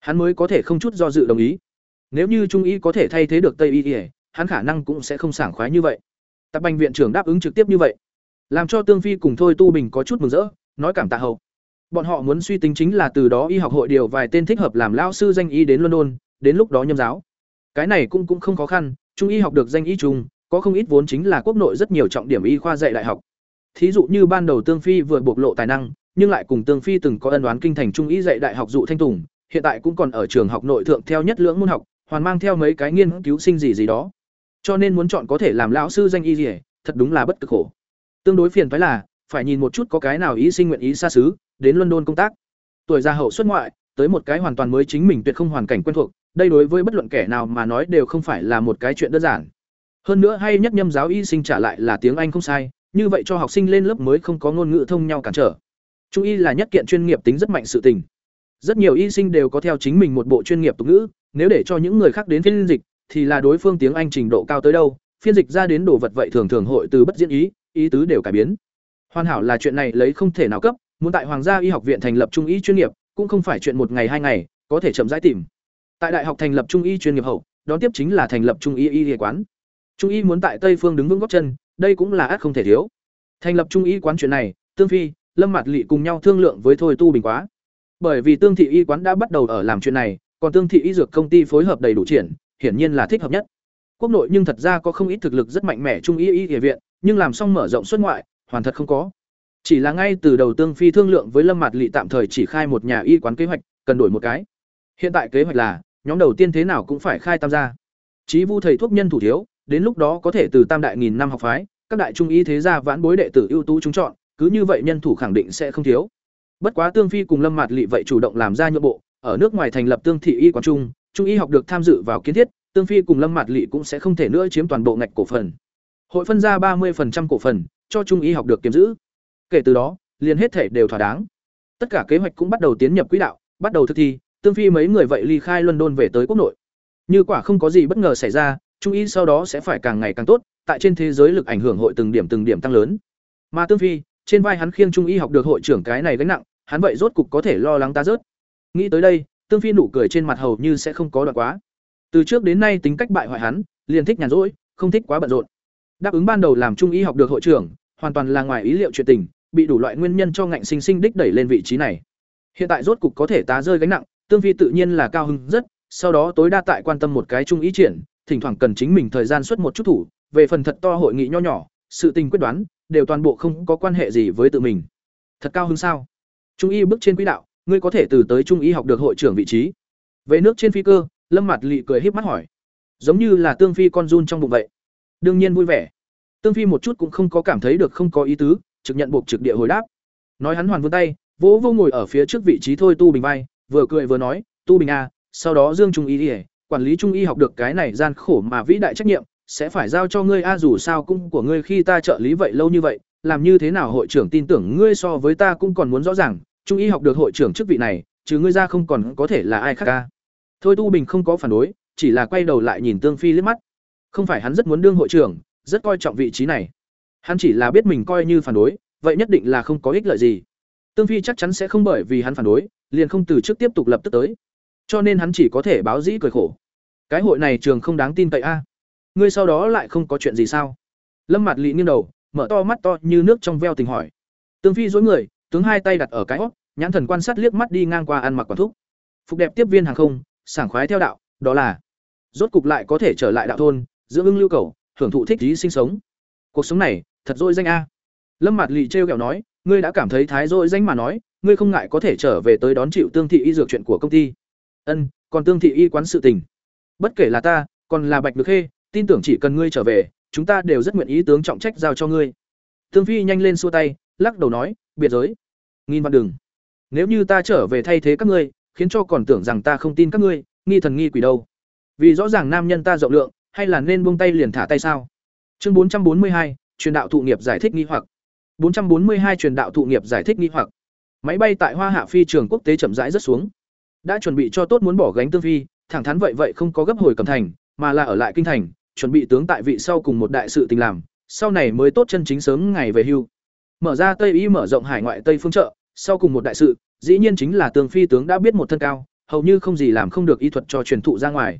Hắn mới có thể không chút do dự đồng ý. Nếu như Trung y có thể thay thế được Tây y, hắn khả năng cũng sẽ không sảng khoái như vậy. Tạp Bành viện trưởng đáp ứng trực tiếp như vậy, làm cho Tương Phi cùng Thôi Tu Bình có chút mừng rỡ, nói cảm tạ hậu. Bọn họ muốn suy tính chính là từ đó y học hội điều vài tên thích hợp làm lao sư danh y đến London, đến lúc đó nhâm giáo. Cái này cũng cũng không khó khăn, trung y học được danh y chung có không ít vốn chính là quốc nội rất nhiều trọng điểm y khoa dạy đại học. Thí dụ như ban đầu Tương Phi vừa bộc lộ tài năng, nhưng lại cùng Tương Phi từng có ân đoán kinh thành trung y dạy đại học dụ thanh tùng, hiện tại cũng còn ở trường học nội thượng theo nhất lưỡng môn học, hoàn mang theo mấy cái nghiên cứu sinh gì gì đó. Cho nên muốn chọn có thể làm lão sư danh y gì, thật đúng là bất cực khổ. Tương đối phiền phải là, phải nhìn một chút có cái nào ý sinh nguyện ý xa xứ, đến London công tác. Tuổi già hậu xuất ngoại, tới một cái hoàn toàn mới chính mình tuyệt không hoàn cảnh quen thuộc, đây đối với bất luận kẻ nào mà nói đều không phải là một cái chuyện đơn giản. Hơn nữa hay nhất nhâm giáo y sinh trả lại là tiếng Anh không sai, như vậy cho học sinh lên lớp mới không có ngôn ngữ thông nhau cản trở. Trung y là nhất kiện chuyên nghiệp tính rất mạnh sự tình. Rất nhiều y sinh đều có theo chính mình một bộ chuyên nghiệp tục ngữ, nếu để cho những người khác đến phiên dịch, thì là đối phương tiếng Anh trình độ cao tới đâu, phiên dịch ra đến đồ vật vậy thường thường hội từ bất diễn ý, ý tứ đều cải biến. Hoàn hảo là chuyện này lấy không thể nào cấp, muốn tại Hoàng gia Y học viện thành lập trung y chuyên nghiệp, cũng không phải chuyện một ngày hai ngày, có thể chậm rãi tìm. Tại đại học thành lập trung y chuyên nghiệp hậu, đón tiếp chính là thành lập trung y y y quán. Trung y muốn tại Tây phương đứng vững gót chân, đây cũng là ác không thể thiếu. Thành lập trung y quán chuyện này, Tương Phi, Lâm Mạt Lệ cùng nhau thương lượng với Thôi Tu Bình quá. Bởi vì Tương thị y quán đã bắt đầu ở làm chuyện này, còn Tương thị y dược công ty phối hợp đầy đủ triển, hiển nhiên là thích hợp nhất. Quốc nội nhưng thật ra có không ít thực lực rất mạnh mẽ trung y y y viện, nhưng làm xong mở rộng xuất ngoại, hoàn thật không có. Chỉ là ngay từ đầu Tương Phi thương lượng với Lâm Mạt Lệ tạm thời chỉ khai một nhà y quán kế hoạch, cần đổi một cái. Hiện tại kế hoạch là, nhóm đầu tiên thế nào cũng phải khai tam gia. Chí Vu thầy thuốc nhân thủ thiếu, đến lúc đó có thể từ tam đại nghìn năm học phái, các đại trung y thế gia vãn bối đệ tử ưu tú chúng chọn, cứ như vậy nhân thủ khẳng định sẽ không thiếu. Bất quá Tương Phi cùng Lâm Mạt Lệ vậy chủ động làm ra nhượng bộ, ở nước ngoài thành lập Tương thị y quán trung, trung y học được tham dự vào kiến thiết, Tương Phi cùng Lâm Mạt Lệ cũng sẽ không thể nữa chiếm toàn bộ ngạch cổ phần. Hội phân ra ba 30% cổ phần, cho trung y học được kiếm giữ. Kể từ đó, liền hết thể đều thỏa đáng. Tất cả kế hoạch cũng bắt đầu tiến nhập quỹ đạo, bắt đầu thực thi, Tương Phi mấy người vậy ly khai London về tới quốc nội. Như quả không có gì bất ngờ xảy ra, trung y sau đó sẽ phải càng ngày càng tốt, tại trên thế giới lực ảnh hưởng hội từng điểm từng điểm tăng lớn. Mà Tương Phi, trên vai hắn khiêng trung y học được hội trưởng cái này gánh nặng, hắn vậy rốt cục có thể lo lắng ta rớt. Nghĩ tới đây, Tương Phi nụ cười trên mặt hầu như sẽ không có đoạn quá. Từ trước đến nay tính cách bại hoại hắn, liền thích nhàn rỗi, không thích quá bận rộn. Đáp ứng ban đầu làm trung y học được hội trưởng, hoàn toàn là ngoài ý liệu chuyện tình, bị đủ loại nguyên nhân cho ngạnh sinh sinh đích đẩy lên vị trí này. Hiện tại rốt cục có thể tá rơi gánh nặng, Tương Phi tự nhiên là cao hứng rất, sau đó tối đa tại quan tâm một cái trung ý triển, thỉnh thoảng cần chính mình thời gian xuất một chút thủ, về phần thật to hội nghị nho nhỏ, sự tình quyết đoán, đều toàn bộ không có quan hệ gì với tự mình. Thật cao hứng sao? Trung y bước trên quỹ đạo, ngươi có thể từ tới trung y học được hội trưởng vị trí. Về nước trên phi cơ, Lâm Mạt Lệ cười híp mắt hỏi, giống như là Tương Phi con run trong bụng vậy. Đương nhiên vui vẻ. Tương Phi một chút cũng không có cảm thấy được không có ý tứ, trực nhận buộc trực địa hồi đáp. Nói hắn hoàn vươn tay, vỗ vô ngồi ở phía trước vị trí thôi Tu Bình vai, vừa cười vừa nói, "Tu Bình a, sau đó Dương Trung Y ỉa quản lý trung y học được cái này gian khổ mà vĩ đại trách nhiệm, sẽ phải giao cho ngươi a dù sao cũng của ngươi khi ta trợ lý vậy lâu như vậy, làm như thế nào hội trưởng tin tưởng ngươi so với ta cũng còn muốn rõ ràng, trung y học được hội trưởng chức vị này, trừ ngươi ra không còn có thể là ai khác ca." Thôi Tu Bình không có phản đối, chỉ là quay đầu lại nhìn Tương Phi liếc mắt. Không phải hắn rất muốn đương hội trưởng, rất coi trọng vị trí này. Hắn chỉ là biết mình coi như phản đối, vậy nhất định là không có ích lợi gì. Tương Phi chắc chắn sẽ không bởi vì hắn phản đối, liền không từ chức tiếp tục lập tức tới. Cho nên hắn chỉ có thể báo dĩ cười khổ. Cái hội này trường không đáng tin cậy a. Ngươi sau đó lại không có chuyện gì sao? Lâm Mạt Lệ nghiêng đầu, mở to mắt to như nước trong veo tình hỏi. Tương Phi duỗi người, tướng hai tay đặt ở cái hốc, nhãn thần quan sát liếc mắt đi ngang qua ăn mặc quản thúc. Phục đẹp tiếp viên hàng không, sảng khoái theo đạo, đó là rốt cục lại có thể trở lại đạo thôn, dưỡng ưng lưu cầu, hưởng thụ thích trí sinh sống. Cuộc sống này, thật dỗi danh a. Lâm Mạt Lệ trêu ghẹo nói, ngươi đã cảm thấy thái dội danh mà nói ngươi không ngại có thể trở về tới đón chịu tương thị y dược chuyện của công ty. Ân còn tương thị y quán sự tình. Bất kể là ta còn là bạch được khê tin tưởng chỉ cần ngươi trở về chúng ta đều rất nguyện ý tướng trọng trách giao cho ngươi. Tương phi nhanh lên xua tay lắc đầu nói biệt giới. Nghìn vạn đừng. Nếu như ta trở về thay thế các ngươi khiến cho còn tưởng rằng ta không tin các ngươi nghi thần nghi quỷ đâu. Vì rõ ràng nam nhân ta rộng lượng hay là nên buông tay liền thả tay sao chương bốn trăm bốn mươi hai truyền đạo thụ nghiệp giải thích nghi hoặc 442 truyền đạo thụ nghiệp giải thích nghi hoặc. Máy bay tại Hoa Hạ phi trường quốc tế chậm rãi rất xuống. Đã chuẩn bị cho tốt muốn bỏ gánh tương phi, thẳng thắn vậy vậy không có gấp hồi cầm thành, mà là ở lại kinh thành, chuẩn bị tướng tại vị sau cùng một đại sự tình làm, sau này mới tốt chân chính sớm ngày về hưu. Mở ra Tây Y mở rộng hải ngoại Tây phương trợ, sau cùng một đại sự, dĩ nhiên chính là tương phi tướng đã biết một thân cao, hầu như không gì làm không được y thuật cho truyền thụ ra ngoài.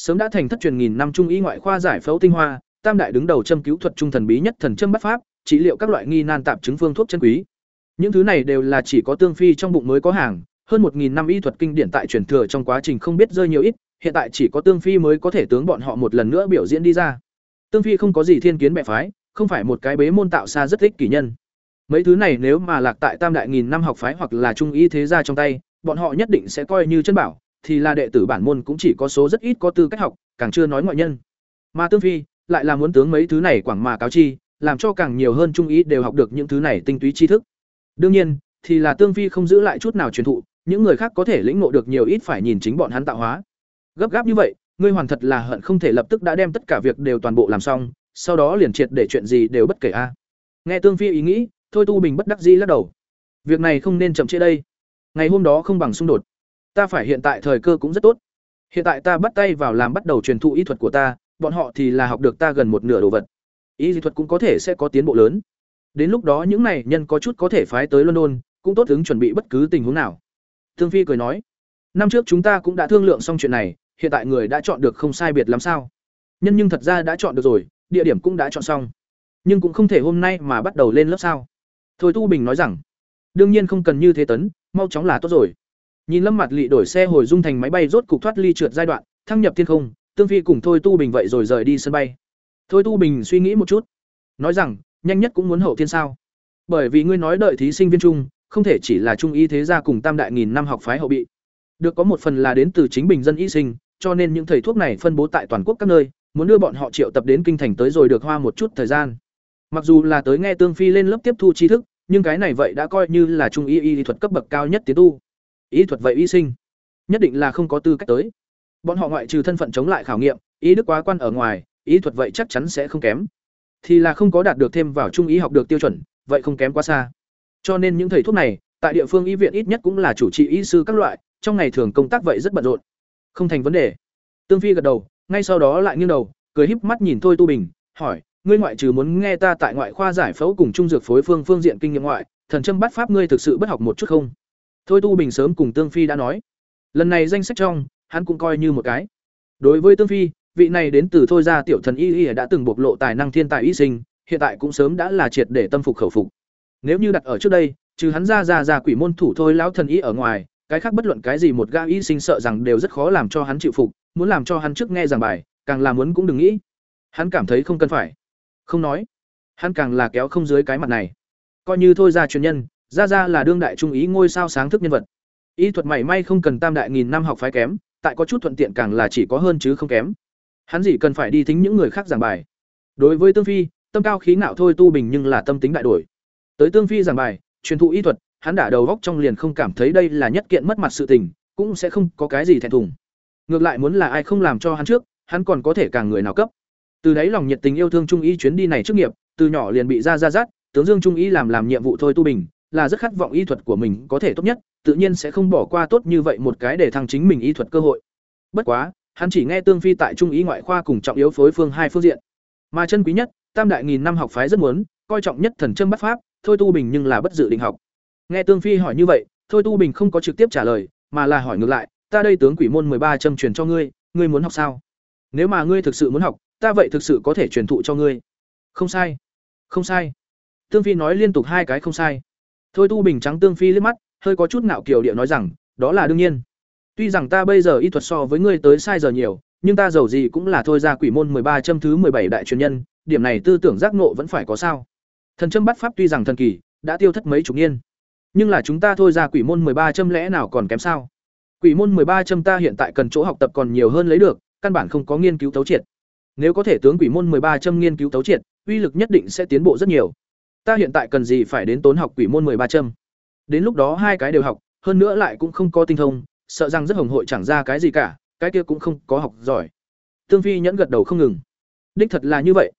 Sớm đã thành thất truyền nghìn năm trung y ngoại khoa giải phẫu tinh hoa, tam đại đứng đầu châm cứu thuật trung thần bí nhất thần châm bắt pháp, trị liệu các loại nghi nan tạp chứng phương thuốc chân quý. Những thứ này đều là chỉ có tương phi trong bụng mới có hàng, hơn một nghìn năm y thuật kinh điển tại truyền thừa trong quá trình không biết rơi nhiều ít, hiện tại chỉ có tương phi mới có thể tướng bọn họ một lần nữa biểu diễn đi ra. Tương phi không có gì thiên kiến mẹ phái, không phải một cái bế môn tạo xa rất thích kỳ nhân. Mấy thứ này nếu mà lạc tại tam đại nghìn năm học phái hoặc là trung y thế gia trong tay, bọn họ nhất định sẽ coi như chân bảo, thì là đệ tử bản môn cũng chỉ có số rất ít có tư cách học, càng chưa nói ngoại nhân. Mà Tương Phi lại là muốn tướng mấy thứ này quảng mà cáo chi, làm cho càng nhiều hơn trung ý đều học được những thứ này tinh túy tri thức. Đương nhiên, thì là Tương Phi không giữ lại chút nào truyền thụ, những người khác có thể lĩnh ngộ được nhiều ít phải nhìn chính bọn hắn tạo hóa. Gấp gáp như vậy, ngươi hoàn thật là hận không thể lập tức đã đem tất cả việc đều toàn bộ làm xong, sau đó liền triệt để chuyện gì đều bất kể a. Nghe Tương Phi ý nghĩ, thôi Tu Bình bất đắc dĩ lắc đầu. Việc này không nên chậm trễ đây. Ngày hôm đó không bằng xung đột. Ta phải hiện tại thời cơ cũng rất tốt. Hiện tại ta bắt tay vào làm bắt đầu truyền thụ y thuật của ta, bọn họ thì là học được ta gần một nửa đồ vật. Y dị thuật cũng có thể sẽ có tiến bộ lớn. Đến lúc đó những này nhân có chút có thể phái tới london cũng tốt ứng chuẩn bị bất cứ tình huống nào. Thương phi cười nói năm trước chúng ta cũng đã thương lượng xong chuyện này hiện tại người đã chọn được không sai biệt lắm sao? Nhân nhưng thật ra đã chọn được rồi địa điểm cũng đã chọn xong. Nhưng cũng không thể hôm nay mà bắt đầu lên lớp sao? Thôi tu bình nói rằng đương nhiên không cần như thế tấn mau chóng là tốt rồi nhìn lâm mặt lị đổi xe hồi dung thành máy bay rốt cục thoát ly trượt giai đoạn thăng nhập thiên không tương phi cùng thôi tu bình vậy rồi rời đi sân bay Thôi Tu Bình suy nghĩ một chút, nói rằng, nhanh nhất cũng muốn hậu thiên sao? Bởi vì ngươi nói đợi thí sinh viên trung, không thể chỉ là trung y thế gia cùng tam đại nghìn năm học phái hậu bị. Được có một phần là đến từ chính bình dân y sinh, cho nên những thầy thuốc này phân bố tại toàn quốc các nơi, muốn đưa bọn họ triệu tập đến kinh thành tới rồi được hoa một chút thời gian. Mặc dù là tới nghe Tương Phi lên lớp tiếp thu tri thức, nhưng cái này vậy đã coi như là trung y y thuật cấp bậc cao nhất tiến tu. Ý thuật vậy y sinh, nhất định là không có tư cách tới. Bọn họ ngoại trừ thân phận chống lại khảo nghiệm, ý đức quá quan ở ngoài, ý thuật vậy chắc chắn sẽ không kém. Thì là không có đạt được thêm vào trung ý học được tiêu chuẩn vậy không kém quá xa. Cho nên những thầy thuốc này tại địa phương y viện ít nhất cũng là chủ trị y sư các loại trong ngày thường công tác vậy rất bận rộn. Không thành vấn đề. Tương phi gật đầu ngay sau đó lại nghiêng đầu cười híp mắt nhìn thôi tu bình hỏi ngươi ngoại trừ muốn nghe ta tại ngoại khoa giải phẫu cùng trung dược phối phương phương diện kinh nghiệm ngoại thần châm bắt pháp ngươi thực sự bất học một chút không? Thôi tu bình sớm cùng tương phi đã nói. Lần này danh sách trong, hắn cũng coi như một cái. Đối với tương phi, vị này đến từ thôi ra tiểu thần y y đã từng bộc lộ tài năng thiên tài y sinh, hiện tại cũng sớm đã là triệt để tâm phục khẩu phục. Nếu như đặt ở trước đây, trừ hắn ra ra ra quỷ môn thủ thôi lão thần y ở ngoài, cái khác bất luận cái gì một ga y sinh sợ rằng đều rất khó làm cho hắn chịu phục, muốn làm cho hắn trước nghe giảng bài, càng làm muốn cũng đừng nghĩ. Hắn cảm thấy không cần phải. Không nói. Hắn càng là kéo không dưới cái mặt này. Coi như thôi ra truyền nhân ra ra là đương đại trung ý ngôi sao sáng thức nhân vật y thuật mảy may không cần tam đại nghìn năm học phái kém tại có chút thuận tiện càng là chỉ có hơn chứ không kém Hắn gì cần phải đi thính những người khác giảng bài. Đối với Tương Phi, tâm cao khí ngạo thôi tu bình nhưng là tâm tính đại đổi. Tới Tương Phi giảng bài, truyền thụ y thuật, hắn đã đầu góc trong liền không cảm thấy đây là nhất kiện mất mặt sự tình, cũng sẽ không có cái gì thẹn thùng. Ngược lại muốn là ai không làm cho hắn trước, hắn còn có thể càng người nào cấp. Từ đấy lòng nhiệt tình yêu thương trung ý chuyến đi này trước nghiệp, từ nhỏ liền bị ra ra dắt, tướng Dương trung ý làm làm nhiệm vụ thôi tu bình, là rất khát vọng y thuật của mình có thể tốt nhất, tự nhiên sẽ không bỏ qua tốt như vậy một cái để thăng chính mình y thuật cơ hội. Bất quá, hắn chỉ nghe tương phi tại trung ý ngoại khoa cùng trọng yếu phối phương hai phương diện. Mà chân quý nhất tam đại nghìn năm học phái rất muốn coi trọng nhất thần châm bắt pháp thôi tu bình nhưng là bất dự định học. Nghe tương phi hỏi như vậy thôi tu bình không có trực tiếp trả lời mà là hỏi ngược lại ta đây tướng quỷ môn ba châm truyền cho ngươi ngươi muốn học sao? Nếu mà ngươi thực sự muốn học ta vậy thực sự có thể truyền thụ cho ngươi. Không sai không sai. Tương phi nói liên tục hai cái không sai thôi tu bình trắng tương phi liếc mắt hơi có chút ngạo kiều điệu nói rằng đó là đương nhiên Tuy rằng ta bây giờ y thuật so với ngươi tới sai giờ nhiều, nhưng ta giàu gì cũng là thôi ra quỷ môn ba châm thứ bảy đại truyền nhân, điểm này tư tưởng giác ngộ vẫn phải có sao? Thần châm bắt pháp tuy rằng thần kỳ, đã tiêu thất mấy chục niên. Nhưng là chúng ta thôi ra quỷ môn ba châm lẽ nào còn kém sao? Quỷ môn ba châm ta hiện tại cần chỗ học tập còn nhiều hơn lấy được, căn bản không có nghiên cứu tấu triệt. Nếu có thể tướng quỷ môn ba châm nghiên cứu tấu triệt, uy lực nhất định sẽ tiến bộ rất nhiều. Ta hiện tại cần gì phải đến tốn học quỷ môn ba châm? Đến lúc đó hai cái đều học, hơn nữa lại cũng không có tinh thông, sợ rằng rất hồng hội chẳng ra cái gì cả, cái kia cũng không có học giỏi. Tương Phi nhẫn gật đầu không ngừng. Đích thật là như vậy.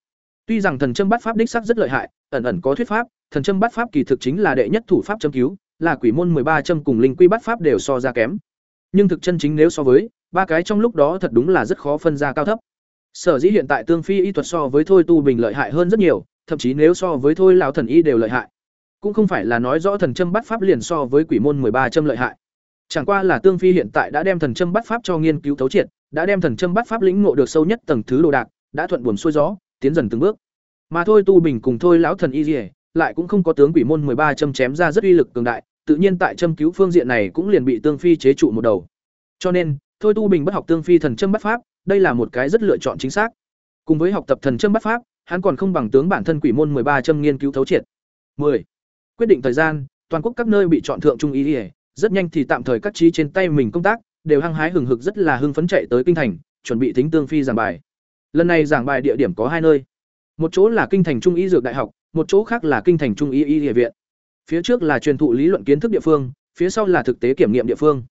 Tuy rằng thần châm bắt pháp đích sắc rất lợi hại, ẩn ẩn có thuyết pháp, thần châm bắt pháp kỳ thực chính là đệ nhất thủ pháp châm cứu, là quỷ môn ba châm cùng linh quy bắt pháp đều so ra kém. Nhưng thực chân chính nếu so với, ba cái trong lúc đó thật đúng là rất khó phân ra cao thấp. Sở dĩ hiện tại Tương Phi y thuật so với Thôi Tu Bình lợi hại hơn rất nhiều, thậm chí nếu so với Thôi lão thần y đều lợi hại. Cũng không phải là nói rõ thần châm bắt pháp liền so với quỷ môn ba châm lợi hại. Chẳng qua là Tương Phi hiện tại đã đem thần châm bắt pháp cho nghiên cứu thấu triệt, đã đem thần châm bắt pháp lĩnh ngộ được sâu nhất tầng thứ đồ đạc, đã thuận buồm xuôi gió, tiến dần từng bước. Mà thôi Tu Bình cùng thôi lão thần y liễu, lại cũng không có tướng quỷ môn ba châm chém ra rất uy lực cường đại, tự nhiên tại châm cứu phương diện này cũng liền bị Tương Phi chế trụ một đầu. Cho nên, thôi Tu Bình bất học Tương Phi thần châm bắt pháp, đây là một cái rất lựa chọn chính xác. Cùng với học tập thần châm bắt pháp, hắn còn không bằng tướng bản thân quỷ môn ba châm nghiên cứu thấu triệt. 10. Quyết định thời gian, toàn quốc các nơi bị chọn thượng trung y đi, rất nhanh thì tạm thời các trí trên tay mình công tác, đều hăng hái hừng hực rất là hưng phấn chạy tới kinh thành, chuẩn bị thính tương phi giảng bài. Lần này giảng bài địa điểm có hai nơi. Một chỗ là kinh thành Trung y dược đại học, một chỗ khác là kinh thành Trung y y y viện. Phía trước là truyền thụ lý luận kiến thức địa phương, phía sau là thực tế kiểm nghiệm địa phương.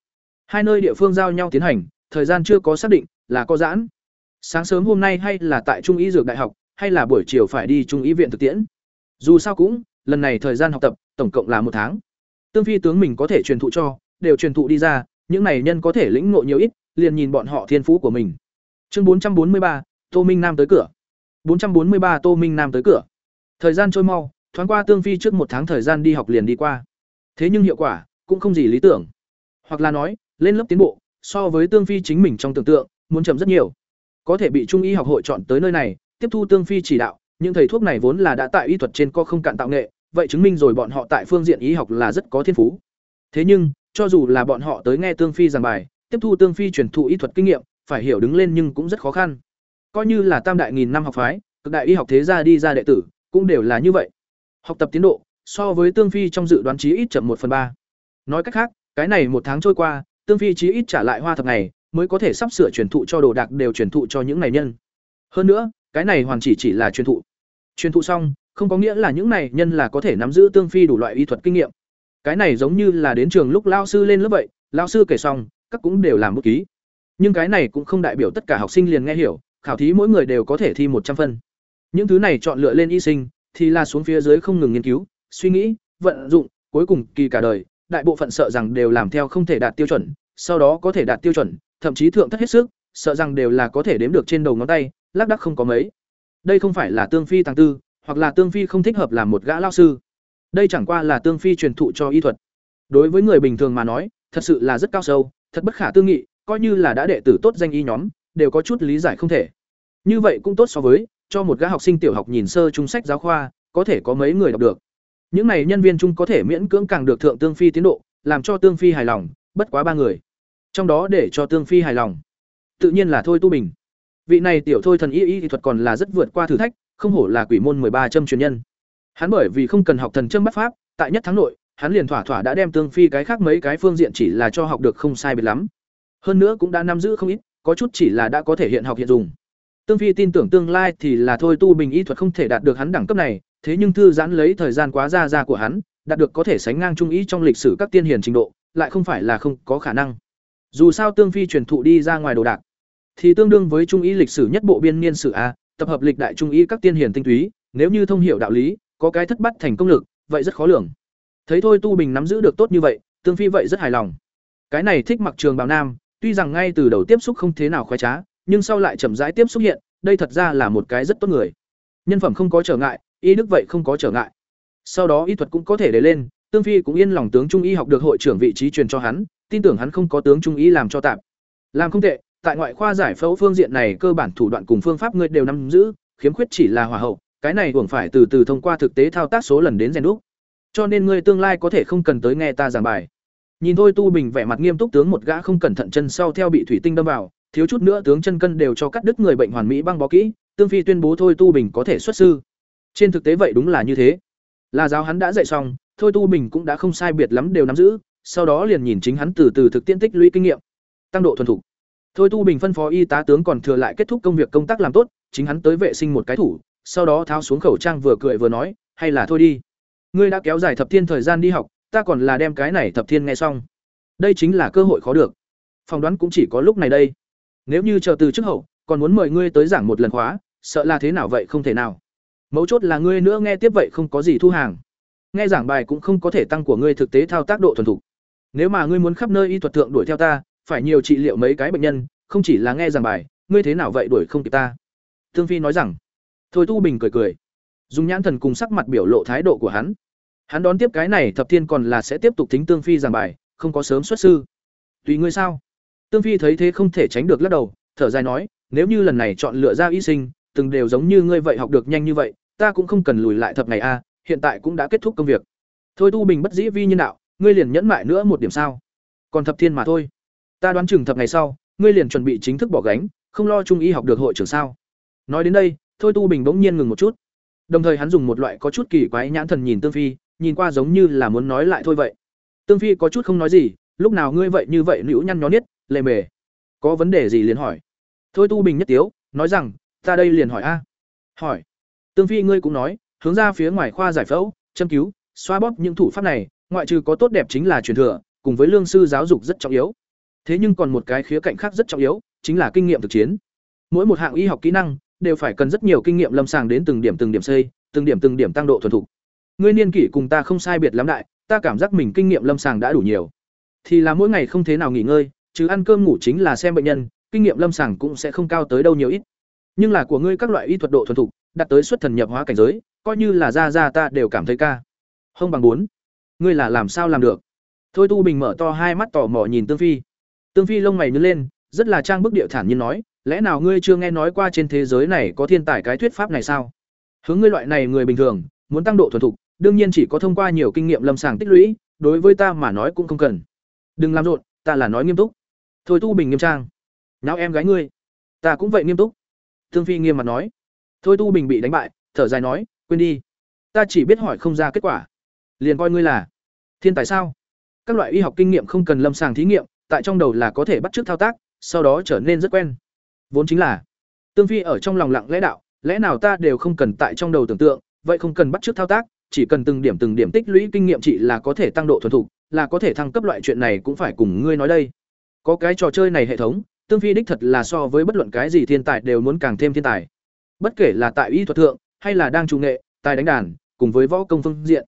Hai nơi địa phương giao nhau tiến hành, thời gian chưa có xác định, là có giãn. Sáng sớm hôm nay hay là tại Trung y dược đại học, hay là buổi chiều phải đi Trung y viện thực tiễn. Dù sao cũng, lần này thời gian học tập tổng cộng là một tháng. Tương phi tướng mình có thể truyền thụ cho, đều truyền thụ đi ra, những này nhân có thể lĩnh ngộ nhiều ít, liền nhìn bọn họ thiên phú của mình. Chương bốn trăm bốn mươi ba, Tô Minh Nam tới cửa. bốn trăm bốn mươi ba Tô Minh Nam tới cửa. Thời gian trôi mau, thoáng qua Tương Phi trước một tháng thời gian đi học liền đi qua. Thế nhưng hiệu quả cũng không gì lý tưởng. Hoặc là nói, lên lớp tiến bộ, so với Tương Phi chính mình trong tưởng tượng, muốn chậm rất nhiều. Có thể bị Trung y học hội chọn tới nơi này, tiếp thu Tương Phi chỉ đạo, những thầy thuốc này vốn là đã tại y thuật trên co không cạn tạo nghệ, vậy chứng minh rồi bọn họ tại phương diện y học là rất có thiên phú. Thế nhưng, cho dù là bọn họ tới nghe Tương Phi giảng bài, tiếp thu Tương Phi truyền thụ y thuật kinh nghiệm, phải hiểu đứng lên nhưng cũng rất khó khăn. Coi như là tam đại nghìn năm học phái, cực đại y học thế gia đi ra đệ tử, cũng đều là như vậy. Học tập tiến độ, so với Tương Phi trong dự đoán chí ít chậm một phần ba. Nói cách khác, cái này một tháng trôi qua, Tương Phi chí ít trả lại hoa thập này mới có thể sắp sửa truyền thụ cho đồ đạc đều truyền thụ cho những này nhân. Hơn nữa, cái này hoàn chỉ chỉ là truyền thụ. Truyền thụ xong, không có nghĩa là những này nhân là có thể nắm giữ Tương Phi đủ loại y thuật kinh nghiệm. Cái này giống như là đến trường lúc lao sư lên lớp vậy, lao sư kể xong, các cũng đều làm bút ký. Nhưng cái này cũng không đại biểu tất cả học sinh liền nghe hiểu, khảo thí mỗi người đều có thể thi một trăm phân. Những thứ này chọn lựa lên y sinh, thì là xuống phía dưới không ngừng nghiên cứu, suy nghĩ, vận dụng, cuối cùng kỳ cả đời, đại bộ phận sợ rằng đều làm theo không thể đạt tiêu chuẩn, sau đó có thể đạt tiêu chuẩn, thậm chí thượng thất hết sức, sợ rằng đều là có thể đếm được trên đầu ngón tay, lác đác không có mấy. Đây không phải là tương phi tăng tư, hoặc là tương phi không thích hợp làm một gã lao sư. Đây chẳng qua là tương phi truyền thụ cho y thuật. Đối với người bình thường mà nói, thật sự là rất cao sâu, thật bất khả tư nghị, coi như là đã đệ tử tốt danh y nhóm, đều có chút lý giải không thể. Như vậy cũng tốt so với cho một gã học sinh tiểu học nhìn sơ trung sách giáo khoa, có thể có mấy người đọc được. Những này nhân viên chung có thể miễn cưỡng càng được thượng tương phi tiến độ, làm cho tương phi hài lòng, bất quá ba người. Trong đó để cho tương phi hài lòng, tự nhiên là thôi tu bình. Vị này tiểu thôi thần y y thuật còn là rất vượt qua thử thách, không hổ là quỷ môn ba châm truyền nhân. Hắn bởi vì không cần học thần châm bắt pháp, tại nhất tháng nội, hắn liền thỏa thỏa đã đem tương phi cái khác mấy cái phương diện chỉ là cho học được không sai biệt lắm. Hơn nữa cũng đã nắm giữ không ít, có chút chỉ là đã có thể hiện học hiện dùng. Tương Phi tin tưởng tương lai thì là thôi tu bình y thuật không thể đạt được hắn đẳng cấp này, thế nhưng thư giãn lấy thời gian quá ra ra của hắn, đạt được có thể sánh ngang trung ý trong lịch sử các tiên hiền trình độ, lại không phải là không có khả năng. Dù sao Tương Phi truyền thụ đi ra ngoài đồ đạc, thì tương đương với trung ý lịch sử nhất bộ biên niên sử a, tập hợp lịch đại trung ý các tiên hiền tinh túy, nếu như thông hiểu đạo lý, có cái thất bắt thành công lực, vậy rất khó lường. Thấy thôi tu bình nắm giữ được tốt như vậy, Tương Phi vậy rất hài lòng. Cái này thích mặc trường bào nam, tuy rằng ngay từ đầu tiếp xúc không thế nào khoái trá, nhưng sau lại chậm rãi tiếp xúc hiện, đây thật ra là một cái rất tốt người. Nhân phẩm không có trở ngại, y đức vậy không có trở ngại. Sau đó y thuật cũng có thể để lên, Tương Phi cũng yên lòng tướng trung y học được hội trưởng vị trí truyền cho hắn, tin tưởng hắn không có tướng trung y làm cho tạm. Làm không tệ, tại ngoại khoa giải phẫu phương diện này cơ bản thủ đoạn cùng phương pháp ngươi đều nắm giữ, khiếm khuyết chỉ là hòa hậu, cái này cũng phải từ từ thông qua thực tế thao tác số lần đến rèn đúc. Cho nên ngươi tương lai có thể không cần tới nghe ta giảng bài. Nhìn thôi Tu Bình vẻ mặt nghiêm túc tướng một gã không cẩn thận chân sau theo bị thủy tinh đâm vào, thiếu chút nữa tướng chân cân đều cho cắt đứt người bệnh hoàn mỹ băng bó kỹ, Tương Phi tuyên bố thôi Tu Bình có thể xuất sư. Trên thực tế vậy đúng là như thế. là giáo hắn đã dạy xong thôi tu bình cũng đã không sai biệt lắm đều nắm giữ sau đó liền nhìn chính hắn từ từ thực tiễn tích lũy kinh nghiệm tăng độ thuần thục thôi tu bình phân phó y tá tướng còn thừa lại kết thúc công việc công tác làm tốt, chính hắn tới vệ sinh một cái thủ, sau đó tháo xuống khẩu trang vừa cười vừa nói, hay là thôi đi. Ngươi đã kéo dài thập thiên thời gian đi học, ta còn là đem cái này thập thiên nghe xong. Đây chính là cơ hội khó được. Phỏng đoán cũng chỉ có lúc này đây. Nếu như chờ từ trước hậu, còn muốn mời ngươi tới giảng một lần khóa, sợ là thế nào vậy không thể nào. Mấu chốt là ngươi nữa nghe tiếp vậy không có gì thu hàng. Nghe giảng bài cũng không có thể tăng của ngươi thực tế thao tác độ thuần thục. Nếu mà ngươi muốn khắp nơi y thuật thượng đuổi theo ta phải nhiều trị liệu mấy cái bệnh nhân, không chỉ là nghe giảng bài, ngươi thế nào vậy đuổi không kịp ta? Thương phi nói rằng. Thôi tu bình cười cười. Dùng nhãn thần cùng sắc mặt biểu lộ thái độ của hắn. Hắn đón tiếp cái này, thập thiên còn là sẽ tiếp tục thính tương phi giảng bài, không có sớm xuất sư. Tùy ngươi sao? Tương phi thấy thế không thể tránh được lắc đầu, thở dài nói, nếu như lần này chọn lựa ra y sinh, từng đều giống như ngươi vậy học được nhanh như vậy, ta cũng không cần lùi lại thập ngày a, hiện tại cũng đã kết thúc công việc. Thôi tu bình bất dĩ vi nhân đạo, ngươi liền nhẫn mại nữa một điểm sao? Còn thập thiên mà thôi ta đoán chừng thập ngày sau, ngươi liền chuẩn bị chính thức bỏ gánh, không lo trung y học được hội trưởng sao? Nói đến đây, thôi tu bình bỗng nhiên ngừng một chút. Đồng thời hắn dùng một loại có chút kỳ quái nhãn thần nhìn tương phi, nhìn qua giống như là muốn nói lại thôi vậy. Tương phi có chút không nói gì, lúc nào ngươi vậy như vậy nữ nhăn nhó niết, lề mề. Có vấn đề gì liền hỏi. Thôi tu bình nhất tiếu, nói rằng, ta đây liền hỏi a. Hỏi. Tương phi ngươi cũng nói, hướng ra phía ngoài khoa giải phẫu, châm cứu, xoa bóp những thủ pháp này, ngoại trừ có tốt đẹp chính là truyền thừa, cùng với lương sư giáo dục rất trọng yếu thế nhưng còn một cái khía cạnh khác rất trọng yếu, chính là kinh nghiệm thực chiến. Mỗi một hạng y học kỹ năng, đều phải cần rất nhiều kinh nghiệm lâm sàng đến từng điểm từng điểm xây, từng điểm từng điểm tăng độ thuần thục. Ngươi niên kỷ cùng ta không sai biệt lắm đại, ta cảm giác mình kinh nghiệm lâm sàng đã đủ nhiều. Thì là mỗi ngày không thế nào nghỉ ngơi, chứ ăn cơm ngủ chính là xem bệnh nhân, kinh nghiệm lâm sàng cũng sẽ không cao tới đâu nhiều ít. Nhưng là của ngươi các loại y thuật độ thuần thục, đạt tới xuất thần nhập hóa cảnh giới, coi như là ra ra ta đều cảm thấy ca. Không bằng bốn. Ngươi là làm sao làm được? Thôi tu bình mở to hai mắt tò mò nhìn tương phi tương phi lông mày nhướng lên, rất là trang bức điệu thản nhiên nói, lẽ nào ngươi chưa nghe nói qua trên thế giới này có thiên tài cái thuyết pháp này sao? Hướng ngươi loại này người bình thường, muốn tăng độ thuần thục, đương nhiên chỉ có thông qua nhiều kinh nghiệm lâm sàng tích lũy, đối với ta mà nói cũng không cần. Đừng làm rộn, ta là nói nghiêm túc. Thôi tu bình nghiêm trang. Náo em gái ngươi. Ta cũng vậy nghiêm túc. Tương phi nghiêm mặt nói. Thôi tu bình bị đánh bại, thở dài nói, quên đi. Ta chỉ biết hỏi không ra kết quả. Liền coi ngươi là thiên tài sao? Các loại y học kinh nghiệm không cần lâm sàng thí nghiệm tại trong đầu là có thể bắt chước thao tác, sau đó trở nên rất quen. Vốn chính là, tương phi ở trong lòng lặng lẽ đạo, lẽ nào ta đều không cần tại trong đầu tưởng tượng, vậy không cần bắt chước thao tác, chỉ cần từng điểm từng điểm tích lũy kinh nghiệm chị là có thể tăng độ thuần thục, là có thể thăng cấp loại chuyện này cũng phải cùng ngươi nói đây. Có cái trò chơi này hệ thống, tương phi đích thật là so với bất luận cái gì thiên tài đều muốn càng thêm thiên tài. Bất kể là tại y thuật thượng, hay là đang trung nghệ, tài đánh đàn, cùng với võ công phương diện,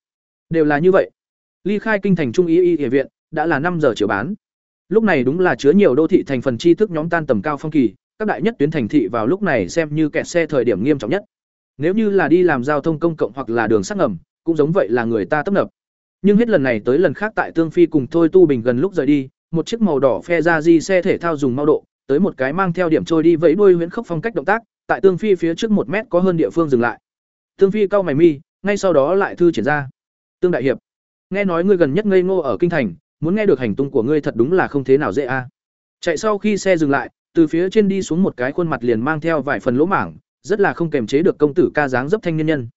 đều là như vậy. Ly khai kinh thành trung y y viện, đã là năm giờ chiều bán lúc này đúng là chứa nhiều đô thị thành phần tri thức nhóm tan tầm cao phong kỳ, các đại nhất tuyến thành thị vào lúc này xem như kẹt xe thời điểm nghiêm trọng nhất. Nếu như là đi làm giao thông công cộng hoặc là đường sắt ngầm, cũng giống vậy là người ta tấp nập. Nhưng hết lần này tới lần khác tại tương phi cùng thôi tu bình gần lúc rời đi, một chiếc màu đỏ phe ra di xe thể thao dùng mau độ, tới một cái mang theo điểm trôi đi vẫy đuôi huyễn khốc phong cách động tác, tại tương phi phía trước một mét có hơn địa phương dừng lại. Tương phi cau mày mi, ngay sau đó lại thư triển ra. Tương đại hiệp, nghe nói ngươi gần nhất ngây ngô ở kinh thành muốn nghe được hành tung của ngươi thật đúng là không thế nào dễ a. Chạy sau khi xe dừng lại, từ phía trên đi xuống một cái khuôn mặt liền mang theo vài phần lỗ mảng, rất là không kềm chế được công tử ca dáng dấp thanh nhân nhân.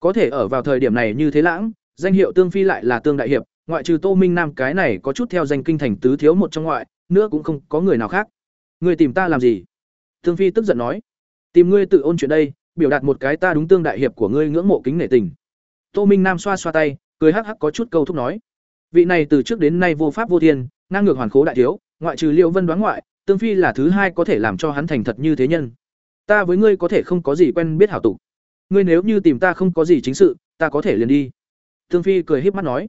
Có thể ở vào thời điểm này như thế lãng, danh hiệu tương phi lại là tương đại hiệp, ngoại trừ tô minh nam cái này có chút theo danh kinh thành tứ thiếu một trong ngoại, nữa cũng không có người nào khác. Người tìm ta làm gì? Tương phi tức giận nói. Tìm ngươi tự ôn chuyện đây, biểu đạt một cái ta đúng tương đại hiệp của ngươi ngưỡng mộ kính nể tình. Tô minh nam xoa xoa tay, cười hắc hắc có chút câu thúc nói vị này từ trước đến nay vô pháp vô thiên, ngang ngược hoàn khố đại thiếu, ngoại trừ liêu vân đoán ngoại, tương phi là thứ hai có thể làm cho hắn thành thật như thế nhân. Ta với ngươi có thể không có gì quen biết hảo tục. Ngươi nếu như tìm ta không có gì chính sự, ta có thể liền đi. Tương phi cười híp mắt nói.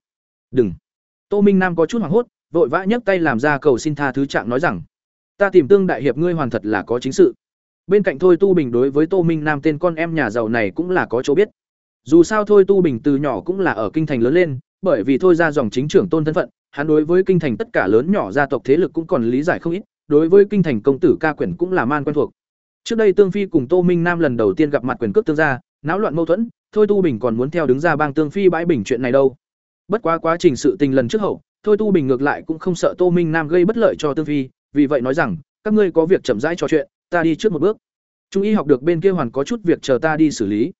Đừng. Tô minh nam có chút hoảng hốt, vội vã nhấc tay làm ra cầu xin tha thứ trạng nói rằng, ta tìm tương đại hiệp ngươi hoàn thật là có chính sự. Bên cạnh thôi tu bình đối với tô minh nam tên con em nhà giàu này cũng là có chỗ biết. Dù sao thôi tu bình từ nhỏ cũng là ở kinh thành lớn lên bởi vì thôi ra dòng chính trưởng tôn thân phận, hắn đối với kinh thành tất cả lớn nhỏ gia tộc thế lực cũng còn lý giải không ít, đối với kinh thành công tử ca quyển cũng là man quen thuộc. Trước đây tương phi cùng tô minh nam lần đầu tiên gặp mặt quyền cước tương gia, náo loạn mâu thuẫn, thôi tu bình còn muốn theo đứng ra bang tương phi bãi bình chuyện này đâu. Bất quá quá trình sự tình lần trước hậu, thôi tu bình ngược lại cũng không sợ tô minh nam gây bất lợi cho tương phi, vì vậy nói rằng, các ngươi có việc chậm rãi trò chuyện, ta đi trước một bước. Trung y học được bên kia hoàn có chút việc chờ ta đi xử lý.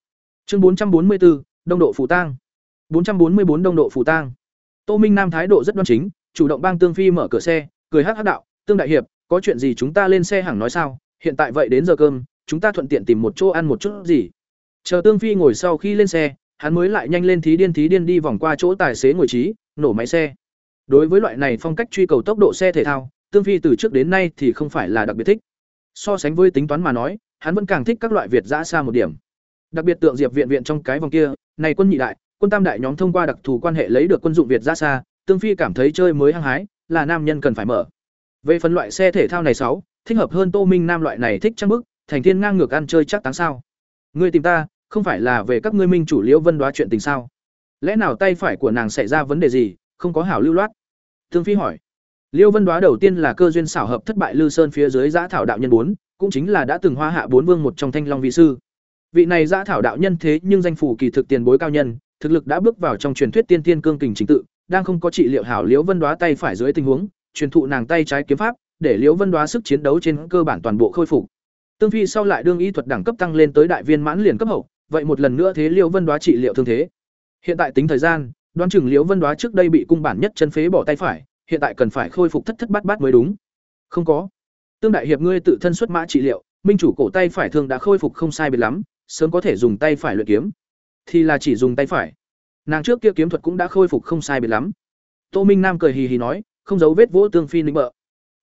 Chương bốn trăm bốn mươi bốn đông độ phủ tang. 444 đông độ phủ tang. Tô Minh Nam thái độ rất đoan chính, chủ động bang Tương Phi mở cửa xe, cười hắc hắc đạo, "Tương đại hiệp, có chuyện gì chúng ta lên xe hàng nói sao, hiện tại vậy đến giờ cơm, chúng ta thuận tiện tìm một chỗ ăn một chút gì." Chờ Tương Phi ngồi sau khi lên xe, hắn mới lại nhanh lên thí điên thí điên đi vòng qua chỗ tài xế ngồi trí, nổ máy xe. Đối với loại này phong cách truy cầu tốc độ xe thể thao, Tương Phi từ trước đến nay thì không phải là đặc biệt thích. So sánh với tính toán mà nói, hắn vẫn càng thích các loại Việt dã xa một điểm. Đặc biệt tượng Diệp viện viện trong cái vòng kia, này quân nhị đại, quân tam đại nhóm thông qua đặc thù quan hệ lấy được quân dụng Việt ra xa, Tương Phi cảm thấy chơi mới hăng hái, là nam nhân cần phải mở. Về phần loại xe thể thao này sáu, thích hợp hơn Tô Minh Nam loại này thích trang bức, thành thiên ngang ngược ăn chơi chắc táng sao? Ngươi tìm ta, không phải là về các ngươi minh chủ Liễu Vân đoá chuyện tình sao? Lẽ nào tay phải của nàng xảy ra vấn đề gì, không có hảo lưu loát? Tương Phi hỏi. Liêu Vân đoá đầu tiên là cơ duyên xảo hợp thất bại Lư Sơn phía dưới Giã Thảo đạo nhân bốn, cũng chính là đã từng hoa hạ bốn vương một trong Thanh Long vị sư. Vị này Giã Thảo đạo nhân thế nhưng danh phủ kỳ thực tiền bối cao nhân, thực lực đã bước vào trong truyền thuyết tiên tiên cương kình chính tự, đang không có trị liệu hảo Liễu Vân đóa tay phải dưới tình huống, truyền thụ nàng tay trái kiếm pháp, để Liễu Vân đóa sức chiến đấu trên cơ bản toàn bộ khôi phục. Tương Phi sau lại đương y thuật đẳng cấp tăng lên tới đại viên mãn liền cấp hậu, vậy một lần nữa thế Liễu Vân đóa trị liệu thương thế. Hiện tại tính thời gian, đoán chừng Liễu Vân đóa trước đây bị cung bản nhất chân phế bỏ tay phải, hiện tại cần phải khôi phục thất thất bát bát mới đúng. Không có. Tương đại hiệp ngươi tự thân xuất mã trị liệu, minh chủ cổ tay phải thương đã khôi phục không sai biệt lắm, sớm có thể dùng tay phải luyện kiếm. Thì là chỉ dùng tay phải. Nàng trước kia kiếm thuật cũng đã khôi phục không sai biệt lắm. Tô Minh Nam cười hì hì nói, không giấu vết vỗ Tương Phi nịnh bợ.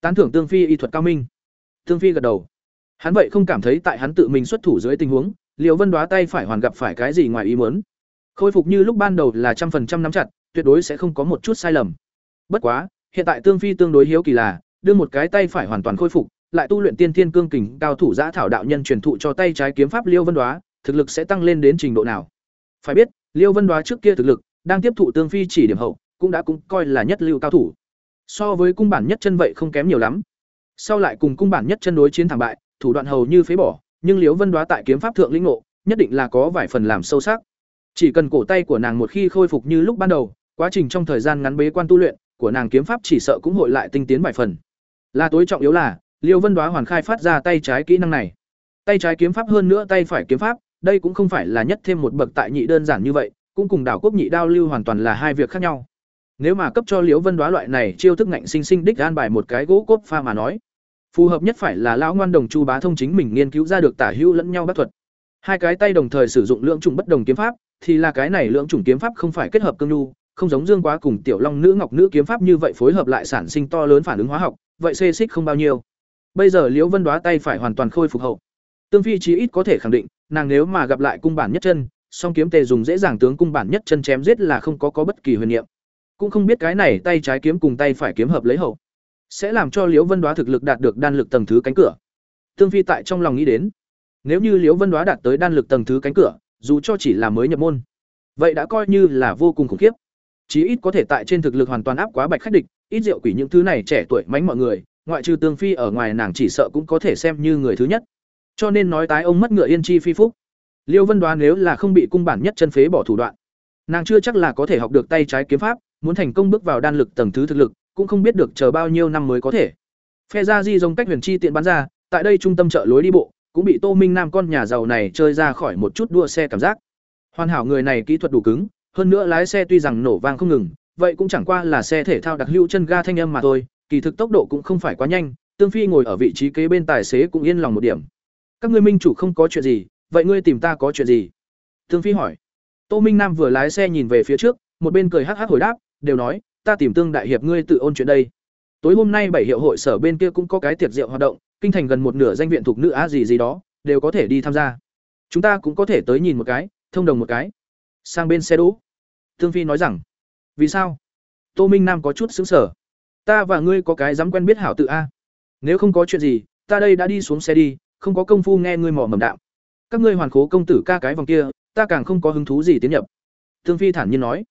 Tán thưởng Tương Phi y thuật cao minh. Tương Phi gật đầu. Hắn vậy không cảm thấy tại hắn tự mình xuất thủ dưới tình huống, liệu Vân Đóa tay phải hoàn gặp phải cái gì ngoài ý muốn. Khôi phục như lúc ban đầu là trăm phần trăm nắm chặt, tuyệt đối sẽ không có một chút sai lầm. Bất quá, hiện tại Tương Phi tương đối hiếu kỳ là, đưa một cái tay phải hoàn toàn khôi phục, lại tu luyện tiên thiên cương kình cao thủ giã thảo đạo nhân truyền thụ cho tay trái kiếm pháp Liêu Vân Đoá, thực lực sẽ tăng lên đến trình độ nào? Phải biết, Liêu Vân Đoá trước kia thực lực, đang tiếp thụ Tương Phi chỉ điểm hậu, cũng đã cũng coi là nhất lưu cao thủ. So với cung bản nhất chân vậy không kém nhiều lắm. Sau lại cùng cung bản nhất chân đối chiến thảm bại, thủ đoạn hầu như phế bỏ, nhưng Liêu Vân Đoá tại kiếm pháp thượng lĩnh ngộ, nhất định là có vài phần làm sâu sắc. Chỉ cần cổ tay của nàng một khi khôi phục như lúc ban đầu, quá trình trong thời gian ngắn bế quan tu luyện, của nàng kiếm pháp chỉ sợ cũng hội lại tinh tiến vài phần. Là tối trọng yếu là, Liêu Vân Đoá hoàn khai phát ra tay trái kỹ năng này. Tay trái kiếm pháp hơn nữa tay phải kiếm pháp, đây cũng không phải là nhất thêm một bậc tại nhị đơn giản như vậy, cũng cùng đảo quốc nhị đao lưu hoàn toàn là hai việc khác nhau. Nếu mà cấp cho Liễu Vân Đoá loại này chiêu thức ngạnh sinh sinh đích an bài một cái gỗ cốt pha mà nói, phù hợp nhất phải là lão ngoan đồng chu bá thông chính mình nghiên cứu ra được tả hữu lẫn nhau bắt thuật. Hai cái tay đồng thời sử dụng lượng chủng bất đồng kiếm pháp, thì là cái này lượng chủng kiếm pháp không phải kết hợp cương nhu, không giống Dương Quá cùng Tiểu Long nữ ngọc nữ kiếm pháp như vậy phối hợp lại sản sinh to lớn phản ứng hóa học, vậy xê xích không bao nhiêu. Bây giờ Liễu Vân Đóa tay phải hoàn toàn khôi phục hậu. Tương Phi chí ít có thể khẳng định, nàng nếu mà gặp lại cung bản nhất chân, song kiếm tề dùng dễ dàng tướng cung bản nhất chân chém giết là không có có bất kỳ huyền niệm. Cũng không biết cái này tay trái kiếm cùng tay phải kiếm hợp lấy hậu, sẽ làm cho Liễu Vân Đóa thực lực đạt được đan lực tầng thứ cánh cửa. Tương Phi tại trong lòng nghĩ đến, nếu như Liễu Vân Đóa đạt tới đan lực tầng thứ cánh cửa, dù cho chỉ là mới nhập môn, vậy đã coi như là vô cùng khủng khiếp chí ít có thể tại trên thực lực hoàn toàn áp quá bạch khách địch ít rượu quỷ những thứ này trẻ tuổi mánh mọi người ngoại trừ tương phi ở ngoài nàng chỉ sợ cũng có thể xem như người thứ nhất cho nên nói tái ông mất ngựa yên chi phi phúc. Liêu vân đoán nếu là không bị cung bản nhất chân phế bỏ thủ đoạn nàng chưa chắc là có thể học được tay trái kiếm pháp muốn thành công bước vào đan lực tầng thứ thực lực cũng không biết được chờ bao nhiêu năm mới có thể. Phe ra di dòng cách huyền chi tiện bán ra tại đây trung tâm chợ lối đi bộ cũng bị tô minh nam con nhà giàu này chơi ra khỏi một chút đua xe cảm giác. Hoàn hảo người này kỹ thuật đủ cứng hơn nữa lái xe tuy rằng nổ vang không ngừng, vậy cũng chẳng qua là xe thể thao đặc hữu chân ga thanh âm mà thôi, kỳ thực tốc độ cũng không phải quá nhanh, Tương Phi ngồi ở vị trí kế bên tài xế cũng yên lòng một điểm. Các ngươi minh chủ không có chuyện gì, vậy ngươi tìm ta có chuyện gì? Thương Phi hỏi. Tô Minh Nam vừa lái xe nhìn về phía trước, một bên cười hắc hắc hồi đáp, đều nói, ta tìm Tương đại hiệp ngươi tự ôn chuyện đây. Tối hôm nay bảy hiệu hội sở bên kia cũng có cái tiệc rượu hoạt động, kinh thành gần một nửa danh viện thuộc nữ á gì gì đó, đều có thể đi tham gia. Chúng ta cũng có thể tới nhìn một cái, thông đồng một cái sang bên xe đỗ thương phi nói rằng vì sao tô minh nam có chút xứng sở ta và ngươi có cái dám quen biết hảo tự a nếu không có chuyện gì ta đây đã đi xuống xe đi không có công phu nghe ngươi mỏ mầm đạo các ngươi hoàn khố công tử ca cái vòng kia ta càng không có hứng thú gì tiến nhập. Tương phi thản nhiên nói.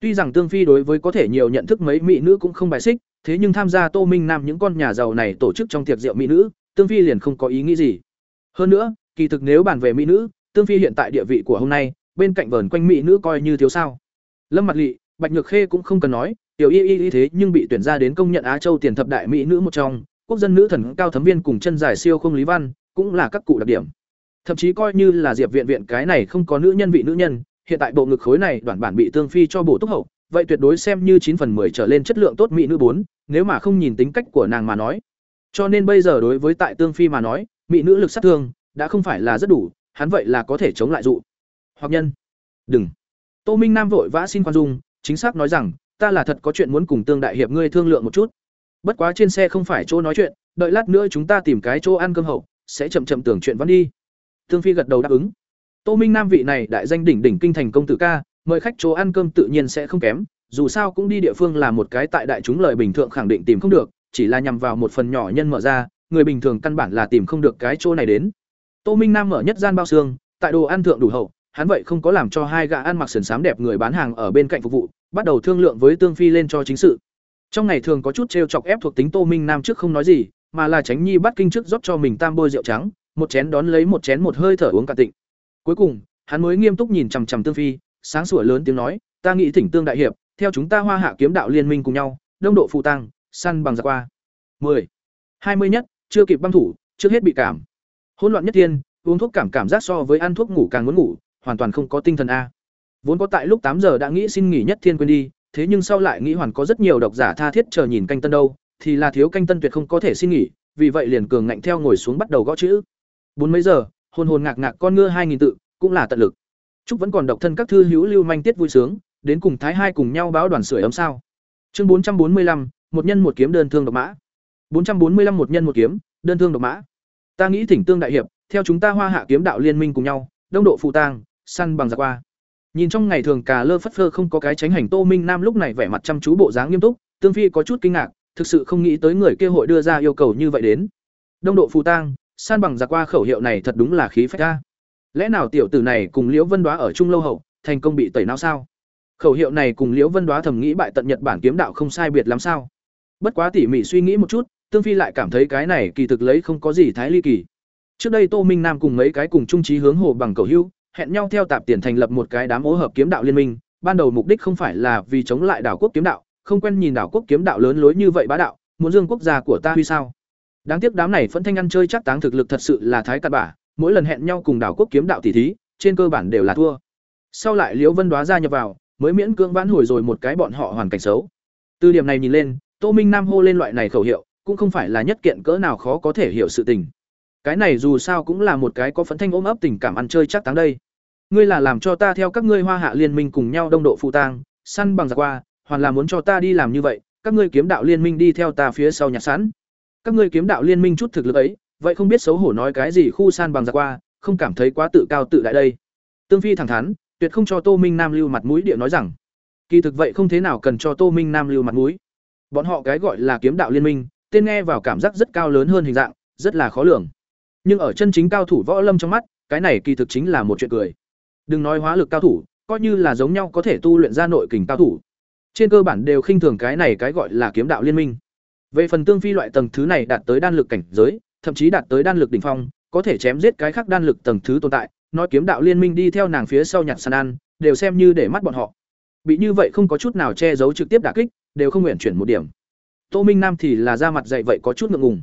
Tuy rằng tương phi đối với có thể nhiều nhận thức mấy mỹ nữ cũng không bài xích thế nhưng tham gia tô minh nam những con nhà giàu này tổ chức trong tiệc rượu mỹ nữ tương phi liền không có ý nghĩ gì. Hơn nữa kỳ thực nếu bàn về mỹ nữ tương phi hiện tại địa vị của hôm nay bên cạnh vờn quanh mỹ nữ coi như thiếu sao. Lâm mặt Lệ, bạch nhược khê cũng không cần nói tiểu y y y thế nhưng bị tuyển ra đến công nhận á châu tiền thập đại mỹ nữ một trong quốc dân nữ thần cao thấm viên cùng chân dài siêu không lý văn cũng là các cụ đặc điểm. Thậm chí coi như là diệp viện viện cái này không có nữ nhân vị nữ nhân, hiện tại bộ ngực khối này đoạn bản bị tương phi cho bổ túc hậu, vậy tuyệt đối xem như chín phần 10 trở lên chất lượng tốt mỹ nữ bốn, nếu mà không nhìn tính cách của nàng mà nói. Cho nên bây giờ đối với tại tương phi mà nói, mỹ nữ lực sát thương đã không phải là rất đủ, hắn vậy là có thể chống lại dụ. Hoặc nhân. Đừng. Tô minh nam vội vã xin khoan dung, chính xác nói rằng, ta là thật có chuyện muốn cùng tương đại hiệp ngươi thương lượng một chút. Bất quá trên xe không phải chỗ nói chuyện, đợi lát nữa chúng ta tìm cái chỗ ăn cơm hậu sẽ chậm chậm tưởng chuyện vẫn đi. Tương phi gật đầu đáp ứng. Tô minh nam vị này đại danh đỉnh đỉnh kinh thành công tử ca, mời khách chỗ ăn cơm tự nhiên sẽ không kém, dù sao cũng đi địa phương là một cái tại đại chúng lời bình thường khẳng định tìm không được, chỉ là nhằm vào một phần nhỏ nhân mở ra, người bình thường căn bản là tìm không được cái chỗ này đến. Tô minh nam mở nhất gian bao xương, tại đồ ăn thượng đủ hậu, hắn vậy không có làm cho hai gã ăn mặc sườn xám đẹp người bán hàng ở bên cạnh phục vụ, bắt đầu thương lượng với tương phi lên cho chính sự. Trong ngày thường có chút t chọc ép thuộc tính tô minh nam trước không nói gì mà là tránh nhi bắt kinh trước rót cho mình tam bôi rượu trắng, một chén đón lấy một chén một hơi thở uống cả tịnh. Cuối cùng, hắn mới nghiêm túc nhìn chằm chằm tương phi, sáng sủa lớn tiếng nói, ta nghĩ thỉnh tương đại hiệp, theo chúng ta hoa hạ kiếm đạo liên minh cùng nhau, đông độ phụ tăng, săn bằng giặc qua. 10. 20 nhất, chưa kịp băng thủ, trước hết bị cảm. Hỗn loạn nhất tiên, uống thuốc cảm cảm giác so với ăn thuốc ngủ càng muốn ngủ, hoàn toàn không có tinh thần a. Vốn có tại lúc tám giờ đã nghĩ xin nghỉ nhất thiên quên đi, thế nhưng sau lại nghĩ hoàn có rất nhiều độc giả tha thiết chờ nhìn canh tân đâu thì là thiếu canh tân tuyệt không có thể xin nghỉ, vì vậy liền cường ngạnh theo ngồi xuống bắt đầu gõ chữ. Bốn mấy giờ, hồn hồn ngạc ngạc con ngựa hai nghìn tự, cũng là tận lực. Chúc vẫn còn độc thân các thư hữu lưu manh tiết vui sướng, đến cùng thái hai cùng nhau báo đoàn sưởi ấm sao. Chương bốn trăm bốn mươi lăm, một nhân một kiếm đơn thương độc mã. Bốn trăm bốn mươi lăm một nhân một kiếm, đơn thương độc mã. Ta nghĩ thỉnh tương đại hiệp, theo chúng ta hoa hạ kiếm đạo liên minh cùng nhau, đông độ phù tang, săn bằng giặc qua. Nhìn trong ngày thường cà lơ phất phơ không có cái tránh hành tô minh nam lúc này vẻ mặt chăm chú bộ dáng nghiêm túc, tương phi có chút kinh ngạc thực sự không nghĩ tới người kia hội đưa ra yêu cầu như vậy đến. Đông độ phù tang, san bằng giặc qua khẩu hiệu này thật đúng là khí phách ta. Lẽ nào tiểu tử này cùng liễu vân đoá ở chung lâu hậu, thành công bị tẩy não sao? Khẩu hiệu này cùng liễu vân đoá thầm nghĩ bại tận nhật bản kiếm đạo không sai biệt lắm sao? Bất quá tỉ mỉ suy nghĩ một chút, tương phi lại cảm thấy cái này kỳ thực lấy không có gì thái ly kỳ. Trước đây tô minh nam cùng mấy cái cùng trung trí hướng hồ bằng cầu hưu, hẹn nhau theo tạp tiền thành lập một cái đám ố hợp kiếm đạo liên minh, ban đầu mục đích không phải là vì chống lại đảo quốc kiếm đạo không quen nhìn đảo quốc kiếm đạo lớn lối như vậy bá đạo, muốn dương quốc gia của ta huy sao? Đáng tiếc đám này phẫn thanh ăn chơi chắc táng thực lực thật sự là thái cặn bả mỗi lần hẹn nhau cùng đảo quốc kiếm đạo tỷ thí, trên cơ bản đều là thua. Sau lại liễu vân đoá gia nhập vào, mới miễn cưỡng vãn hồi rồi một cái bọn họ hoàn cảnh xấu. Từ điểm này nhìn lên, tô minh nam hô lên loại này khẩu hiệu, cũng không phải là nhất kiện cỡ nào khó có thể hiểu sự tình. Cái này dù sao cũng là một cái có phấn thanh ôm ấp tình cảm ăn chơi chắc táng đây. Ngươi là làm cho ta theo các ngươi hoa hạ liên minh cùng nhau đông độ phụ tang, săn bằng giặc qua hoàn là muốn cho ta đi làm như vậy, các ngươi kiếm đạo liên minh đi theo ta phía sau nhặt sẵn. Các ngươi kiếm đạo liên minh chút thực lực ấy, vậy không biết xấu hổ nói cái gì khu san bằng giặc qua, không cảm thấy quá tự cao tự đại đây. Tương phi thẳng thắn, tuyệt không cho tô minh nam lưu mặt mũi địa nói rằng, kỳ thực vậy không thế nào cần cho tô minh nam lưu mặt mũi. Bọn họ cái gọi là kiếm đạo liên minh, tên nghe vào cảm giác rất cao lớn hơn hình dạng, rất là khó lường. Nhưng ở chân chính cao thủ võ lâm trong mắt, cái này kỳ thực chính là một chuyện cười. Đừng nói hóa lực cao thủ, coi như là giống nhau có thể tu luyện ra nội kình cao thủ trên cơ bản đều khinh thường cái này cái gọi là kiếm đạo liên minh. Về phần tương phi loại tầng thứ này đạt tới đan lực cảnh giới, thậm chí đạt tới đan lực đỉnh phong, có thể chém giết cái khác đan lực tầng thứ tồn tại, nói kiếm đạo liên minh đi theo nàng phía sau nhặt sàn ăn, đều xem như để mắt bọn họ. Bị như vậy không có chút nào che giấu trực tiếp đả kích, đều không nguyện chuyển một điểm. Tô minh nam thì là ra mặt dạy vậy có chút ngượng ngùng.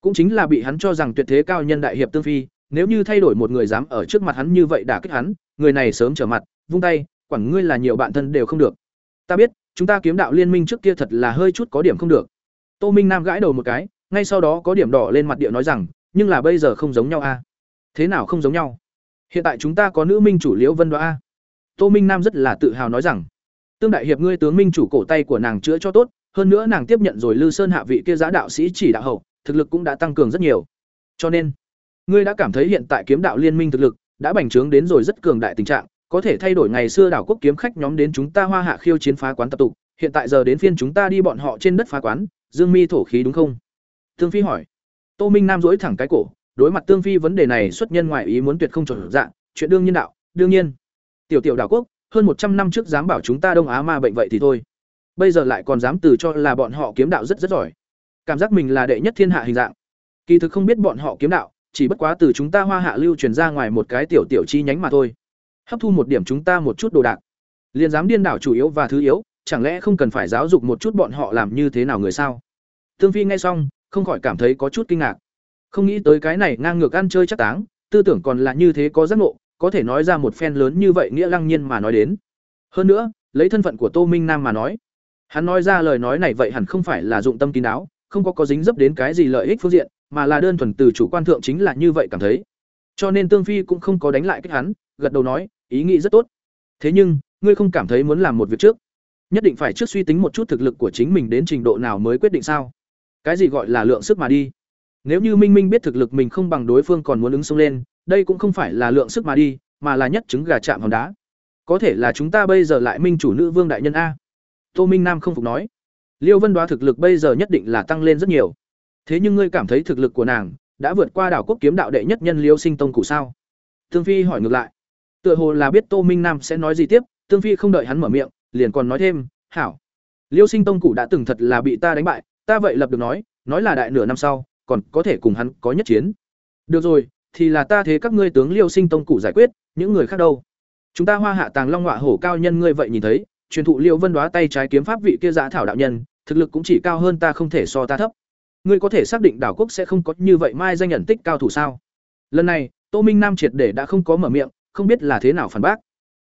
Cũng chính là bị hắn cho rằng tuyệt thế cao nhân đại hiệp tương phi, nếu như thay đổi một người dám ở trước mặt hắn như vậy đả kích hắn, người này sớm trở mặt, vung tay, quản ngươi là nhiều bạn thân đều không được. Ta biết chúng ta kiếm đạo liên minh trước kia thật là hơi chút có điểm không được. Tô minh nam gãi đầu một cái, ngay sau đó có điểm đỏ lên mặt địa nói rằng, nhưng là bây giờ không giống nhau a. Thế nào không giống nhau? Hiện tại chúng ta có nữ minh chủ liễu vân đoá a. Tô minh nam rất là tự hào nói rằng, tương đại hiệp ngươi tướng minh chủ cổ tay của nàng chữa cho tốt, hơn nữa nàng tiếp nhận rồi lư sơn hạ vị kia giá đạo sĩ chỉ đạo hậu, thực lực cũng đã tăng cường rất nhiều. Cho nên, ngươi đã cảm thấy hiện tại kiếm đạo liên minh thực lực đã bành trướng đến rồi rất cường đại tình trạng có thể thay đổi ngày xưa đảo quốc kiếm khách nhóm đến chúng ta hoa hạ khiêu chiến phá quán tập tục, hiện tại giờ đến phiên chúng ta đi bọn họ trên đất phá quán, dương mi thổ khí đúng không? Tương phi hỏi. Tô minh nam dỗi thẳng cái cổ, đối mặt tương phi vấn đề này xuất nhân ngoại ý muốn tuyệt không chuẩn dạng chuyện đương nhiên đạo, đương nhiên. Tiểu tiểu đảo quốc, hơn một trăm năm trước dám bảo chúng ta đông á ma bệnh vậy thì thôi. Bây giờ lại còn dám từ cho là bọn họ kiếm đạo rất rất giỏi. Cảm giác mình là đệ nhất thiên hạ hình dạng. Kỳ thực không biết bọn họ kiếm đạo, chỉ bất quá từ chúng ta hoa hạ lưu truyền ra ngoài một cái tiểu tiểu chi nhánh mà thôi hấp thu một điểm chúng ta một chút đồ đạc liền dám điên đảo chủ yếu và thứ yếu chẳng lẽ không cần phải giáo dục một chút bọn họ làm như thế nào người sao tương phi nghe xong không khỏi cảm thấy có chút kinh ngạc không nghĩ tới cái này ngang ngược ăn chơi chắc táng tư tưởng còn là như thế có giác ngộ có thể nói ra một phen lớn như vậy nghĩa lăng nhiên mà nói đến. Hơn nữa, lấy thân phận của Tô Minh Nam mà nói, hắn nói ra lời nói này vậy hẳn không phải là dụng tâm kín đáo, không có có dính dấp đến cái gì lợi ích phương diện, mà là đơn thuần từ chủ quan thượng chính là như vậy cảm thấy. Cho nên Tương Phi cũng không có đánh lại cái hắn, gật đầu nói, ý nghĩ rất tốt. Thế nhưng, ngươi không cảm thấy muốn làm một việc trước, nhất định phải trước suy tính một chút thực lực của chính mình đến trình độ nào mới quyết định sao? Cái gì gọi là lượng sức mà đi? Nếu như Minh Minh biết thực lực mình không bằng đối phương còn muốn ứng xông lên, đây cũng không phải là lượng sức mà đi, mà là nhất chứng gà chạm hòn đá. Có thể là chúng ta bây giờ lại minh chủ nữ vương đại nhân a. Tô Minh Nam không phục nói. Liêu Vân Đoá thực lực bây giờ nhất định là tăng lên rất nhiều. Thế nhưng ngươi cảm thấy thực lực của nàng đã vượt qua đảo quốc kiếm đạo đệ nhất nhân Liêu Sinh Tông cụ sao? Thương Phi hỏi ngược lại. Tựa hồ là biết Tô Minh Nam sẽ nói gì tiếp, Tương Phi không đợi hắn mở miệng, liền còn nói thêm, "Hảo, Liêu Sinh Tông cụ đã từng thật là bị ta đánh bại, ta vậy lập được nói, nói là đại nửa năm sau, còn có thể cùng hắn có nhất chiến." Được rồi, thì là ta thế các ngươi tướng Liêu Sinh Tông cụ giải quyết, những người khác đâu? Chúng ta Hoa Hạ Tàng Long Ngọa Hổ cao nhân ngươi vậy nhìn thấy, truyền thụ Liêu Vân Đoá tay trái kiếm pháp vị kia giả thảo đạo nhân, thực lực cũng chỉ cao hơn ta không thể so ta thấp. Ngươi có thể xác định đảo quốc sẽ không có như vậy mai danh nhận tích cao thủ sao? Lần này, Tô Minh Nam triệt để đã không có mở miệng, không biết là thế nào phản bác.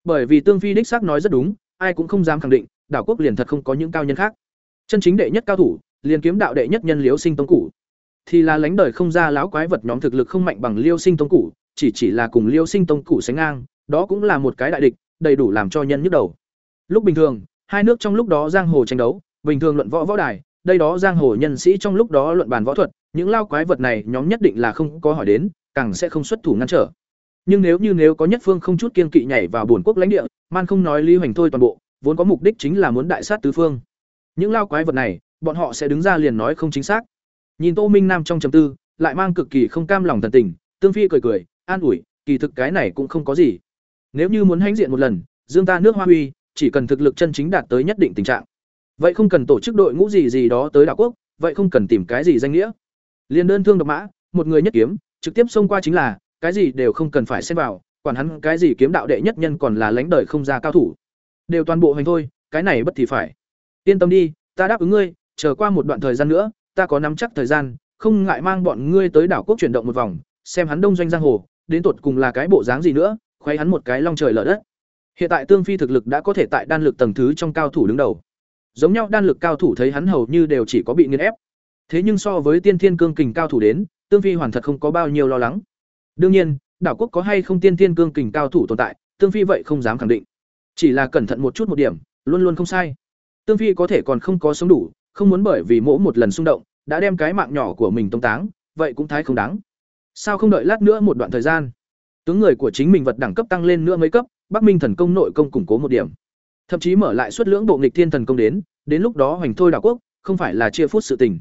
Bởi vì Tương Phi đích xác nói rất đúng, ai cũng không dám khẳng định, đảo quốc liền thật không có những cao nhân khác. Chân chính đệ nhất cao thủ, liền kiếm đạo đệ nhất nhân Liễu Sinh Tông Củ. Thì là lánh đời không ra láo quái vật nhóm thực lực không mạnh bằng Liêu Sinh Tông Củ, chỉ chỉ là cùng Liêu Sinh Tông Củ sánh ngang, đó cũng là một cái đại địch, đầy đủ làm cho nhân nhức đầu. Lúc bình thường, hai nước trong lúc đó giang hồ tranh đấu, bình thường luận võ võ đài, đây đó giang hồ nhân sĩ trong lúc đó luận bàn võ thuật, những lao quái vật này nhóm nhất định là không có hỏi đến, càng sẽ không xuất thủ ngăn trở. Nhưng nếu như nếu có nhất phương không chút kiên kỵ nhảy vào buồn quốc lãnh địa, man không nói lý hoành thôi toàn bộ, vốn có mục đích chính là muốn đại sát tứ phương. Những lao quái vật này, bọn họ sẽ đứng ra liền nói không chính xác. Nhìn Tô Minh Nam trong trầm tư, lại mang cực kỳ không cam lòng thần tình, Tương Phi cười cười, an ủi, kỳ thực cái này cũng không có gì. Nếu như muốn hãnh diện một lần, dương ta nước Hoa Huy, chỉ cần thực lực chân chính đạt tới nhất định tình trạng. Vậy không cần tổ chức đội ngũ gì gì đó tới đảo quốc, vậy không cần tìm cái gì danh nghĩa. Liên đơn thương độc mã, một người nhất kiếm, trực tiếp xông qua chính là, cái gì đều không cần phải xem vào, quản hắn cái gì kiếm đạo đệ nhất nhân còn là lãnh đời không ra cao thủ. Đều toàn bộ hành thôi, cái này bất thì phải. Yên tâm đi, ta đáp ứng ngươi, chờ qua một đoạn thời gian nữa, ta có nắm chắc thời gian, không ngại mang bọn ngươi tới đảo quốc chuyển động một vòng, xem hắn đông doanh giang hồ, đến tột cùng là cái bộ dáng gì nữa, khoe hắn một cái long trời lở đất. Hiện tại Tương Phi thực lực đã có thể tại đan lực tầng thứ trong cao thủ đứng đầu. Giống nhau đan lực cao thủ thấy hắn hầu như đều chỉ có bị nghiền ép. Thế nhưng so với tiên thiên cương kình cao thủ đến, Tương Phi hoàn thật không có bao nhiêu lo lắng. Đương nhiên, đảo quốc có hay không tiên thiên cương kình cao thủ tồn tại, Tương Phi vậy không dám khẳng định. Chỉ là cẩn thận một chút một điểm, luôn luôn không sai. Tương Phi có thể còn không có sống đủ, không muốn bởi vì mỗi một lần xung động, đã đem cái mạng nhỏ của mình tông táng, vậy cũng thái không đáng. Sao không đợi lát nữa một đoạn thời gian? Tướng người của chính mình vật đẳng cấp tăng lên nữa mấy cấp, Bắc Minh thần công nội công củng cố một điểm. Thậm chí mở lại suất lưỡng bộ nghịch thiên thần công đến, đến lúc đó hoành thôi đảo quốc, không phải là chia phút sự tình.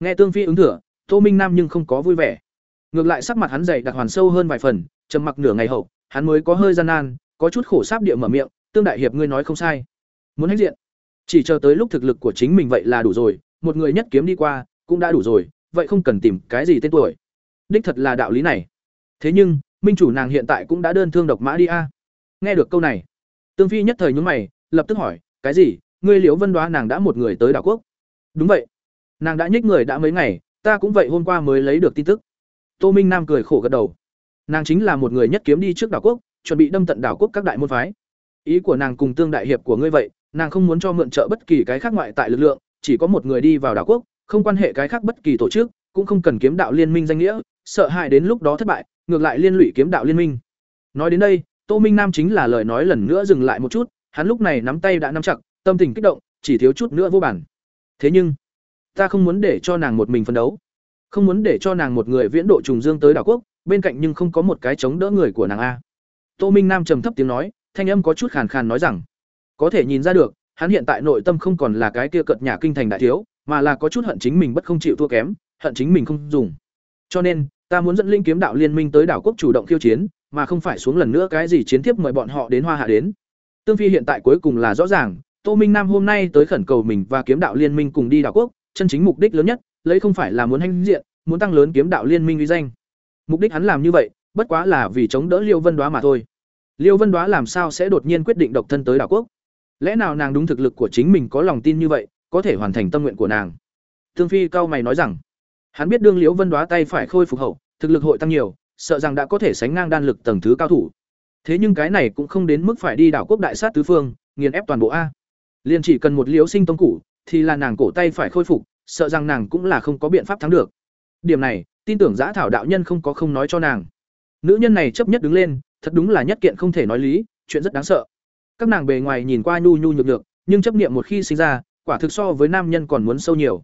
Nghe Tương Phi ứng thừa, Tô Minh Nam nhưng không có vui vẻ. Ngược lại sắc mặt hắn dày đặc hoàn sâu hơn vài phần, trầm mặc nửa ngày hậu, hắn mới có hơi gian nan, có chút khổ sáp địa mở miệng, "Tương đại hiệp ngươi nói không sai. Muốn hãnh diện, chỉ chờ tới lúc thực lực của chính mình vậy là đủ rồi, một người nhất kiếm đi qua, cũng đã đủ rồi, vậy không cần tìm cái gì tên tuổi." Đích thật là đạo lý này. Thế nhưng, minh chủ nàng hiện tại cũng đã đơn thương độc mã đi a. Nghe được câu này, Tương Phi nhất thời nhướng mày, lập tức hỏi, "Cái gì? Ngươi Liễu Vân Đoá nàng đã một người tới đảo quốc?" "Đúng vậy. Nàng đã nhích người đã mấy ngày, ta cũng vậy hôm qua mới lấy được tin tức." Tô Minh Nam cười khổ gật đầu. Nàng chính là một người nhất kiếm đi trước đảo quốc, chuẩn bị đâm tận đảo quốc các đại môn phái. Ý của nàng cùng tương đại hiệp của ngươi vậy, nàng không muốn cho mượn trợ bất kỳ cái khác ngoại tại lực lượng, chỉ có một người đi vào đảo quốc, không quan hệ cái khác bất kỳ tổ chức, cũng không cần kiếm đạo liên minh danh nghĩa, sợ hại đến lúc đó thất bại, ngược lại liên lụy kiếm đạo liên minh. Nói đến đây, Tô Minh Nam chính là lời nói lần nữa dừng lại một chút, hắn lúc này nắm tay đã nắm chặt, tâm tình kích động, chỉ thiếu chút nữa vô bản. Thế nhưng, ta không muốn để cho nàng một mình phân đấu, không muốn để cho nàng một người viễn độ trùng dương tới đảo quốc, bên cạnh nhưng không có một cái chống đỡ người của nàng a. Tô Minh Nam trầm thấp tiếng nói, thanh âm có chút khàn khàn nói rằng, có thể nhìn ra được, hắn hiện tại nội tâm không còn là cái kia cợt nhà kinh thành đại thiếu, mà là có chút hận chính mình bất không chịu thua kém, hận chính mình không dùng. Cho nên, ta muốn dẫn linh kiếm đạo liên minh tới đảo quốc chủ động khiêu chiến, mà không phải xuống lần nữa cái gì chiến tiếp mời bọn họ đến Hoa Hạ đến. Tương Phi hiện tại cuối cùng là rõ ràng, Tô Minh Nam hôm nay tới khẩn cầu mình và kiếm đạo liên minh cùng đi đảo quốc, chân chính mục đích lớn nhất, lấy không phải là muốn hành diện, muốn tăng lớn kiếm đạo liên minh uy danh. Mục đích hắn làm như vậy, bất quá là vì chống đỡ Liêu Vân Đóa mà thôi. Liêu Vân Đóa làm sao sẽ đột nhiên quyết định độc thân tới đảo quốc? Lẽ nào nàng đúng thực lực của chính mình có lòng tin như vậy, có thể hoàn thành tâm nguyện của nàng? Thương Phi cao mày nói rằng, hắn biết đương Liêu Vân Đóa tay phải khôi phục hậu, thực lực hội tăng nhiều, sợ rằng đã có thể sánh ngang đan lực tầng thứ cao thủ. thế nhưng cái này cũng không đến mức phải đi đảo quốc đại sát tứ phương nghiền ép toàn bộ a Liên chỉ cần một liễu sinh tông cũ, thì là nàng cổ tay phải khôi phục sợ rằng nàng cũng là không có biện pháp thắng được. Điểm này, tin tưởng giã thảo đạo nhân không có không nói cho nàng. Nữ nhân này chấp nhất đứng lên, thật đúng là nhất kiện không thể nói lý, chuyện rất đáng sợ. Các nàng bề ngoài nhìn qua nhu nhu nhược nhược, nhưng chấp niệm một khi sinh ra, quả thực so với nam nhân còn muốn sâu nhiều.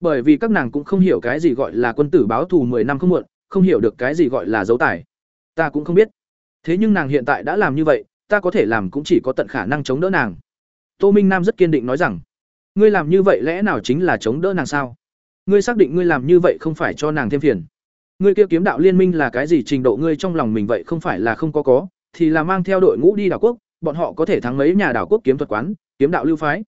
Bởi vì các nàng cũng không hiểu cái gì gọi là quân tử báo thù 10 năm không muộn, không hiểu được cái gì gọi là dấu tài. Ta cũng không biết. Thế nhưng nàng hiện tại đã làm như vậy, ta có thể làm cũng chỉ có tận khả năng chống đỡ nàng. Tô minh nam rất kiên định nói rằng ngươi làm như vậy lẽ nào chính là chống đỡ nàng sao? Ngươi xác định ngươi làm như vậy không phải cho nàng thêm phiền. Ngươi kia kiếm đạo liên minh là cái gì trình độ ngươi trong lòng mình vậy không phải là không có có, thì là mang theo đội ngũ đi đảo quốc, bọn họ có thể thắng mấy nhà đảo quốc kiếm thuật quán, kiếm đạo lưu phái.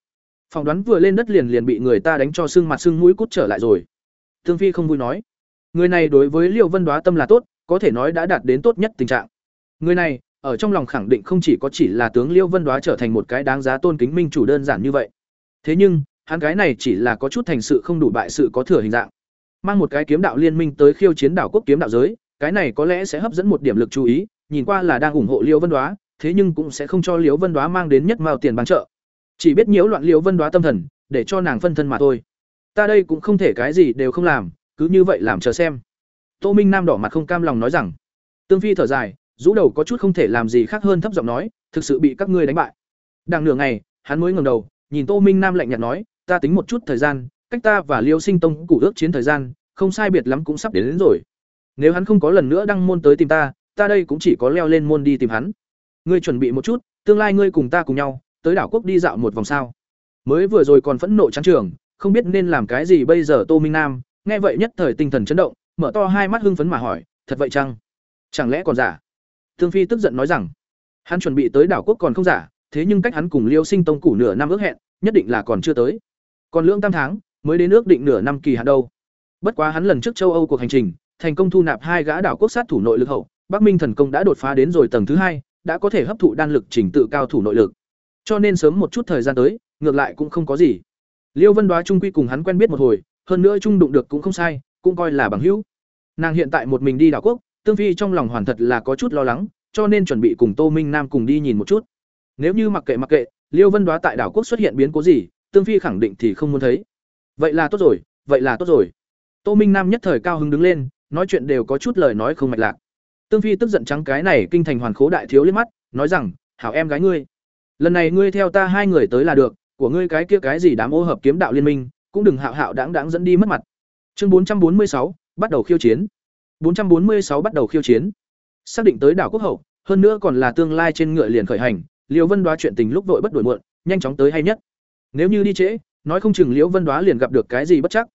Phỏng đoán vừa lên đất liền liền bị người ta đánh cho xương mặt xương mũi cút trở lại rồi. Thương phi không vui nói, người này đối với liệu vân đoá tâm là tốt, có thể nói đã đạt đến tốt nhất tình trạng. Người này, ở trong lòng khẳng định không chỉ có chỉ là tướng liêu vân đoá trở thành một cái đáng giá tôn kính minh chủ đơn giản như vậy thế nhưng, hắn cái này chỉ là có chút thành sự không đủ bại sự có thừa hình dạng. Mang một cái kiếm đạo liên minh tới khiêu chiến đảo quốc kiếm đạo giới, cái này có lẽ sẽ hấp dẫn một điểm lực chú ý, nhìn qua là đang ủng hộ liêu vân đoá, thế nhưng cũng sẽ không cho liêu vân đoá mang đến nhất mao tiền bán trợ chỉ biết nhiễu loạn liêu vân đoá tâm thần, để cho nàng phân thân mà thôi. Ta đây cũng không thể cái gì đều không làm, cứ như vậy làm chờ xem. Tô minh nam đỏ mặt không cam lòng nói rằng. Tương phi thở dài, rũ đầu có chút không thể làm gì khác hơn thấp giọng nói, thực sự bị các ngươi đánh bại. Đằng nửa ngày, hắn mới ngẩng đầu nhìn tô minh nam lạnh nhạt nói ta tính một chút thời gian cách ta và liêu sinh tông cụ ước chiến thời gian không sai biệt lắm cũng sắp đến, đến rồi. Nếu hắn không có lần nữa đăng môn tới tìm ta ta đây cũng chỉ có leo lên môn đi tìm hắn. Ngươi chuẩn bị một chút tương lai ngươi cùng ta cùng nhau tới đảo quốc đi dạo một vòng sao. Mới vừa rồi còn phẫn nộ chán trường không biết nên làm cái gì bây giờ tô minh nam nghe vậy nhất thời tinh thần chấn động mở to hai mắt hưng phấn mà hỏi thật vậy chăng? Chẳng lẽ còn giả? Thương phi tức giận nói rằng hắn chuẩn bị tới đảo quốc còn không giả thế nhưng cách hắn cùng liêu sinh tông củ nửa năm ước hẹn, nhất định là còn chưa tới. Còn lưỡng tam tháng, mới đến ước định nửa năm kỳ hạn đâu. Bất quá hắn lần trước châu âu cuộc hành trình, thành công thu nạp hai gã đảo quốc sát thủ nội lực hậu, bắc minh thần công đã đột phá đến rồi tầng thứ hai, đã có thể hấp thụ đan lực trình tự cao thủ nội lực. Cho nên sớm một chút thời gian tới, ngược lại cũng không có gì. Liêu vân đoá trung quy cùng hắn quen biết một hồi, hơn nữa trung đụng được cũng không sai, cũng coi là bằng hữu. Nàng hiện tại một mình đi đảo quốc, tương phi trong lòng hoàn thật là có chút lo lắng, cho nên chuẩn bị cùng tô minh nam cùng đi nhìn một chút nếu như mặc kệ mặc kệ liêu vân đoá tại đảo quốc xuất hiện biến cố gì tương phi khẳng định thì không muốn thấy. Vậy là tốt rồi vậy là tốt rồi. Tô minh nam nhất thời cao hứng đứng lên nói chuyện đều có chút lời nói không mạch lạc. Tương phi tức giận trắng cái này kinh thành hoàn khố đại thiếu liếc mắt nói rằng hảo em gái ngươi lần này ngươi theo ta hai người tới là được của ngươi cái kia cái gì đám ô hợp kiếm đạo liên minh cũng đừng hạo hạo đáng đáng dẫn đi mất mặt. Chương bốn trăm bốn mươi sáu bắt đầu khiêu chiến. 446 bắt đầu khiêu chiến. Xác định tới đảo quốc hậu, hơn nữa còn là tương lai trên ngựa liền khởi hành, Liễu Vân Đoá chuyện tình lúc vội bất đuổi muộn, nhanh chóng tới hay nhất. Nếu như đi trễ, nói không chừng Liễu Vân Đoá liền gặp được cái gì bất chắc.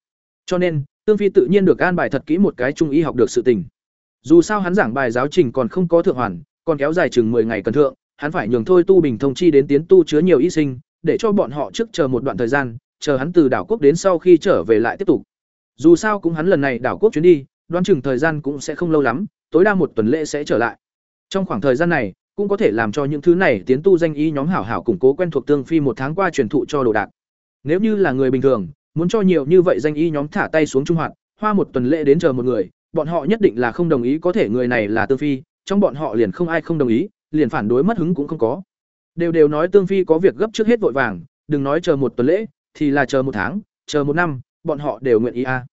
Cho nên, Tương Phi tự nhiên được an bài thật kỹ một cái trung y học được sự tình. Dù sao hắn giảng bài giáo trình còn không có thượng hoàn, còn kéo dài chừng 10 ngày cần thượng, hắn phải nhường thôi tu bình thông chi đến tiến tu chứa nhiều y sinh, để cho bọn họ trước chờ một đoạn thời gian, chờ hắn từ đảo quốc đến sau khi trở về lại tiếp tục. Dù sao cũng hắn lần này đảo quốc chuyến đi, đoán chừng thời gian cũng sẽ không lâu lắm, tối đa một tuần lễ sẽ trở lại. Trong khoảng thời gian này, cũng có thể làm cho những thứ này tiến tu danh y nhóm hảo hảo củng cố quen thuộc tương phi một tháng qua truyền thụ cho đồ đạc. Nếu như là người bình thường, muốn cho nhiều như vậy danh y nhóm thả tay xuống trung hoạt, hoa một tuần lễ đến chờ một người, bọn họ nhất định là không đồng ý có thể người này là tương phi, trong bọn họ liền không ai không đồng ý, liền phản đối mất hứng cũng không có. Đều đều nói tương phi có việc gấp trước hết vội vàng, đừng nói chờ một tuần lễ, thì là chờ một tháng, chờ một năm, bọn họ đều nguyện ý a.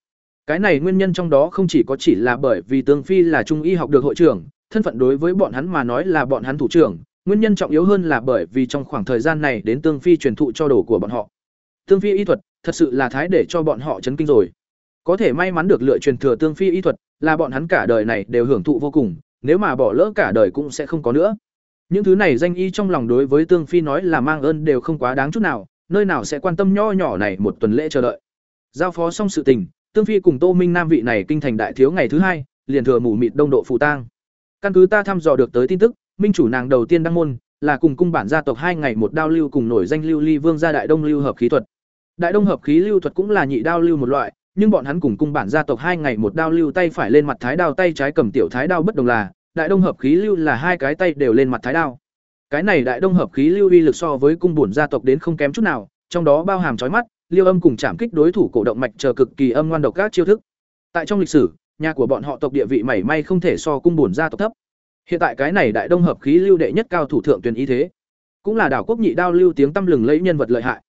Cái này nguyên nhân trong đó không chỉ có chỉ là bởi vì Tương Phi là trung y học được hội trưởng, thân phận đối với bọn hắn mà nói là bọn hắn thủ trưởng, nguyên nhân trọng yếu hơn là bởi vì trong khoảng thời gian này đến Tương Phi truyền thụ cho đồ của bọn họ. Tương Phi y thuật, thật sự là thái để cho bọn họ chấn kinh rồi. Có thể may mắn được lựa truyền thừa Tương Phi y thuật, là bọn hắn cả đời này đều hưởng thụ vô cùng, nếu mà bỏ lỡ cả đời cũng sẽ không có nữa. Những thứ này danh y trong lòng đối với Tương Phi nói là mang ơn đều không quá đáng chút nào, nơi nào sẽ quan tâm nho nhỏ này một tuần lễ chờ đợi. Giao phó xong sự tình, Tương Phi cùng Tô Minh Nam vị này kinh thành đại thiếu ngày thứ hai, liền thừa mù mịt đông độ phù tang. Căn cứ ta thăm dò được tới tin tức, minh chủ nàng đầu tiên đăng môn là cùng cung bản gia tộc hai ngày một đao lưu cùng nổi danh lưu ly vương gia đại đông lưu hợp khí thuật. Đại đông hợp khí lưu thuật cũng là nhị đao lưu một loại, nhưng bọn hắn cùng cung bản gia tộc hai ngày một đao lưu tay phải lên mặt thái đao tay trái cầm tiểu thái đao bất đồng là, đại đông hợp khí lưu là hai cái tay đều lên mặt thái đao. Cái này đại đông hợp khí lưu uy lực so với cung bổn gia tộc đến không kém chút nào, trong đó bao hàm chói mắt, liêu âm cùng chạm kích đối thủ cổ động mạch chờ cực kỳ âm ngoan độc các chiêu thức tại trong lịch sử nhà của bọn họ tộc địa vị mảy may không thể so cung bổn gia tộc thấp Hiện tại cái này đại đông hợp khí lưu đệ nhất cao thủ thượng tuyển ý thế, cũng là đảo quốc nhị đao lưu tiếng tăm lừng lẫy nhân vật lợi hại.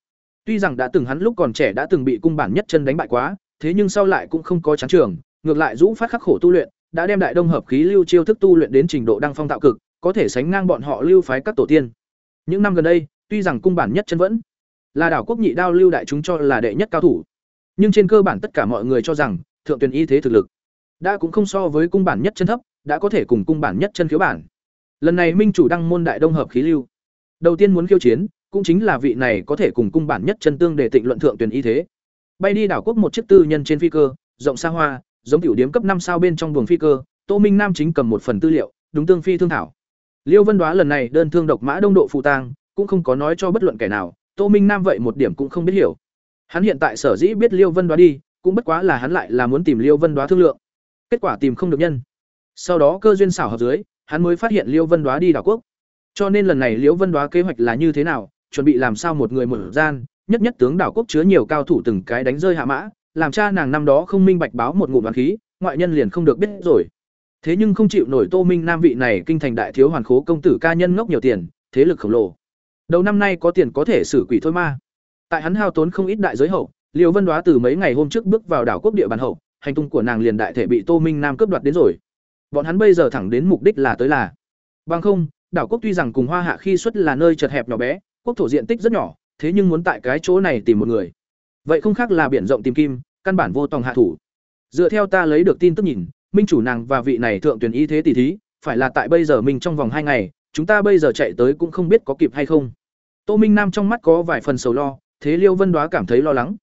Tuy rằng đã từng hắn lúc còn trẻ đã từng bị cung bản nhất chân đánh bại quá, thế nhưng sau lại cũng không có chán trường, ngược lại dũng phát khắc khổ tu luyện, đã đem đại đông hợp khí lưu chiêu thức tu luyện đến trình độ đăng phong tạo cực, có thể sánh ngang bọn họ lưu phái các tổ tiên. Những năm gần đây, tuy rằng cung bản nhất chân vẫn là đảo quốc nhị đao lưu đại chúng cho là đệ nhất cao thủ, nhưng trên cơ bản tất cả mọi người cho rằng thượng tuyển y thế thực lực đã cũng không so với cung bản nhất chân thấp, đã có thể cùng cung bản nhất chân khiếu bản. Lần này minh chủ đăng môn đại đông hợp khí lưu, đầu tiên muốn khiêu chiến, cũng chính là vị này có thể cùng cung bản nhất chân tương để tịnh luận thượng tuyển y thế. Bay đi đảo quốc một chiếc tư nhân trên phi cơ, rộng xa hoa, giống tiểu điếm cấp năm sao bên trong buồng phi cơ, Tô Minh Nam chính cầm một phần tư liệu, đúng tương phi thương thảo. Liêu Vân Đoá lần này đơn thương độc mã đông độ phụ tang, cũng không có nói cho bất luận kẻ nào, Tô Minh Nam vậy một điểm cũng không biết hiểu. Hắn hiện tại sở dĩ biết Liêu Vân Đoá đi, cũng bất quá là hắn lại là muốn tìm Liêu Vân Đoá thương lượng. Kết quả tìm không được nhân. Sau đó cơ duyên xảo hợp dưới, hắn mới phát hiện liễu Vân Đoá đi đảo quốc. Cho nên lần này liễu Vân Đoá kế hoạch là như thế nào, chuẩn bị làm sao một người một gian, nhất nhất tướng đảo quốc chứa nhiều cao thủ từng cái đánh rơi hạ mã, làm cha nàng năm đó không minh bạch báo một ngụm đoàn khí, ngoại nhân liền không được biết rồi. Thế nhưng không chịu nổi Tô Minh Nam vị này kinh thành đại thiếu hoàn khố công tử ca nhân ngốc nhiều tiền, thế lực khổng lồ. Đầu năm nay có tiền có thể xử quỷ thôi ma. Tại hắn hao tốn không ít đại giới hậu, liều Vân Đoá từ mấy ngày hôm trước bước vào đảo quốc địa bàn hậu, hành tung của nàng liền đại thể bị Tô Minh Nam cướp đoạt đến rồi. Bọn hắn bây giờ thẳng đến mục đích là tới là. Bằng không, đảo quốc tuy rằng cùng Hoa Hạ khi xuất là nơi chật hẹp nhỏ bé, quốc thổ diện tích rất nhỏ, thế nhưng muốn tại cái chỗ này tìm một người, vậy không khác là biển rộng tìm kim, căn bản vô tòng hạ thủ. Dựa theo ta lấy được tin tức nhìn, minh chủ nàng và vị này thượng tuyển y thế tỷ thí, phải là tại bây giờ mình trong vòng hai ngày, chúng ta bây giờ chạy tới cũng không biết có kịp hay không. Tô Minh Nam trong mắt có vài phần sầu lo, thế Liêu Vân Đoá cảm thấy lo lắng.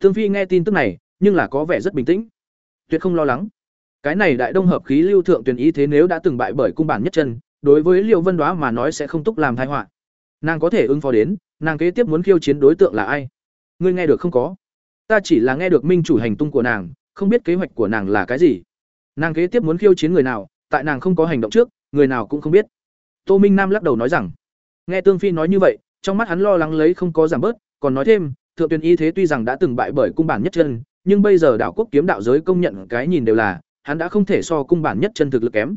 Tương Phi nghe tin tức này, nhưng là có vẻ rất bình tĩnh, tuyệt không lo lắng. Cái này đại đông hợp khí lưu thượng tuyển ý thế nếu đã từng bại bởi cung bản nhất chân, đối với Liêu Vân đóa mà nói sẽ không túc làm tai họa. Nàng có thể ứng phó đến, nàng kế tiếp muốn khiêu chiến đối tượng là ai? Ngươi nghe được không có? Ta chỉ là nghe được minh chủ hành tung của nàng, không biết kế hoạch của nàng là cái gì nàng kế tiếp muốn khiêu chiến người nào tại nàng không có hành động trước người nào cũng không biết tô minh nam lắc đầu nói rằng nghe tương phi nói như vậy trong mắt hắn lo lắng lấy không có giảm bớt còn nói thêm thượng tuyển y thế tuy rằng đã từng bại bởi cung bản nhất chân nhưng bây giờ đạo quốc kiếm đạo giới công nhận cái nhìn đều là hắn đã không thể so cung bản nhất chân thực lực kém.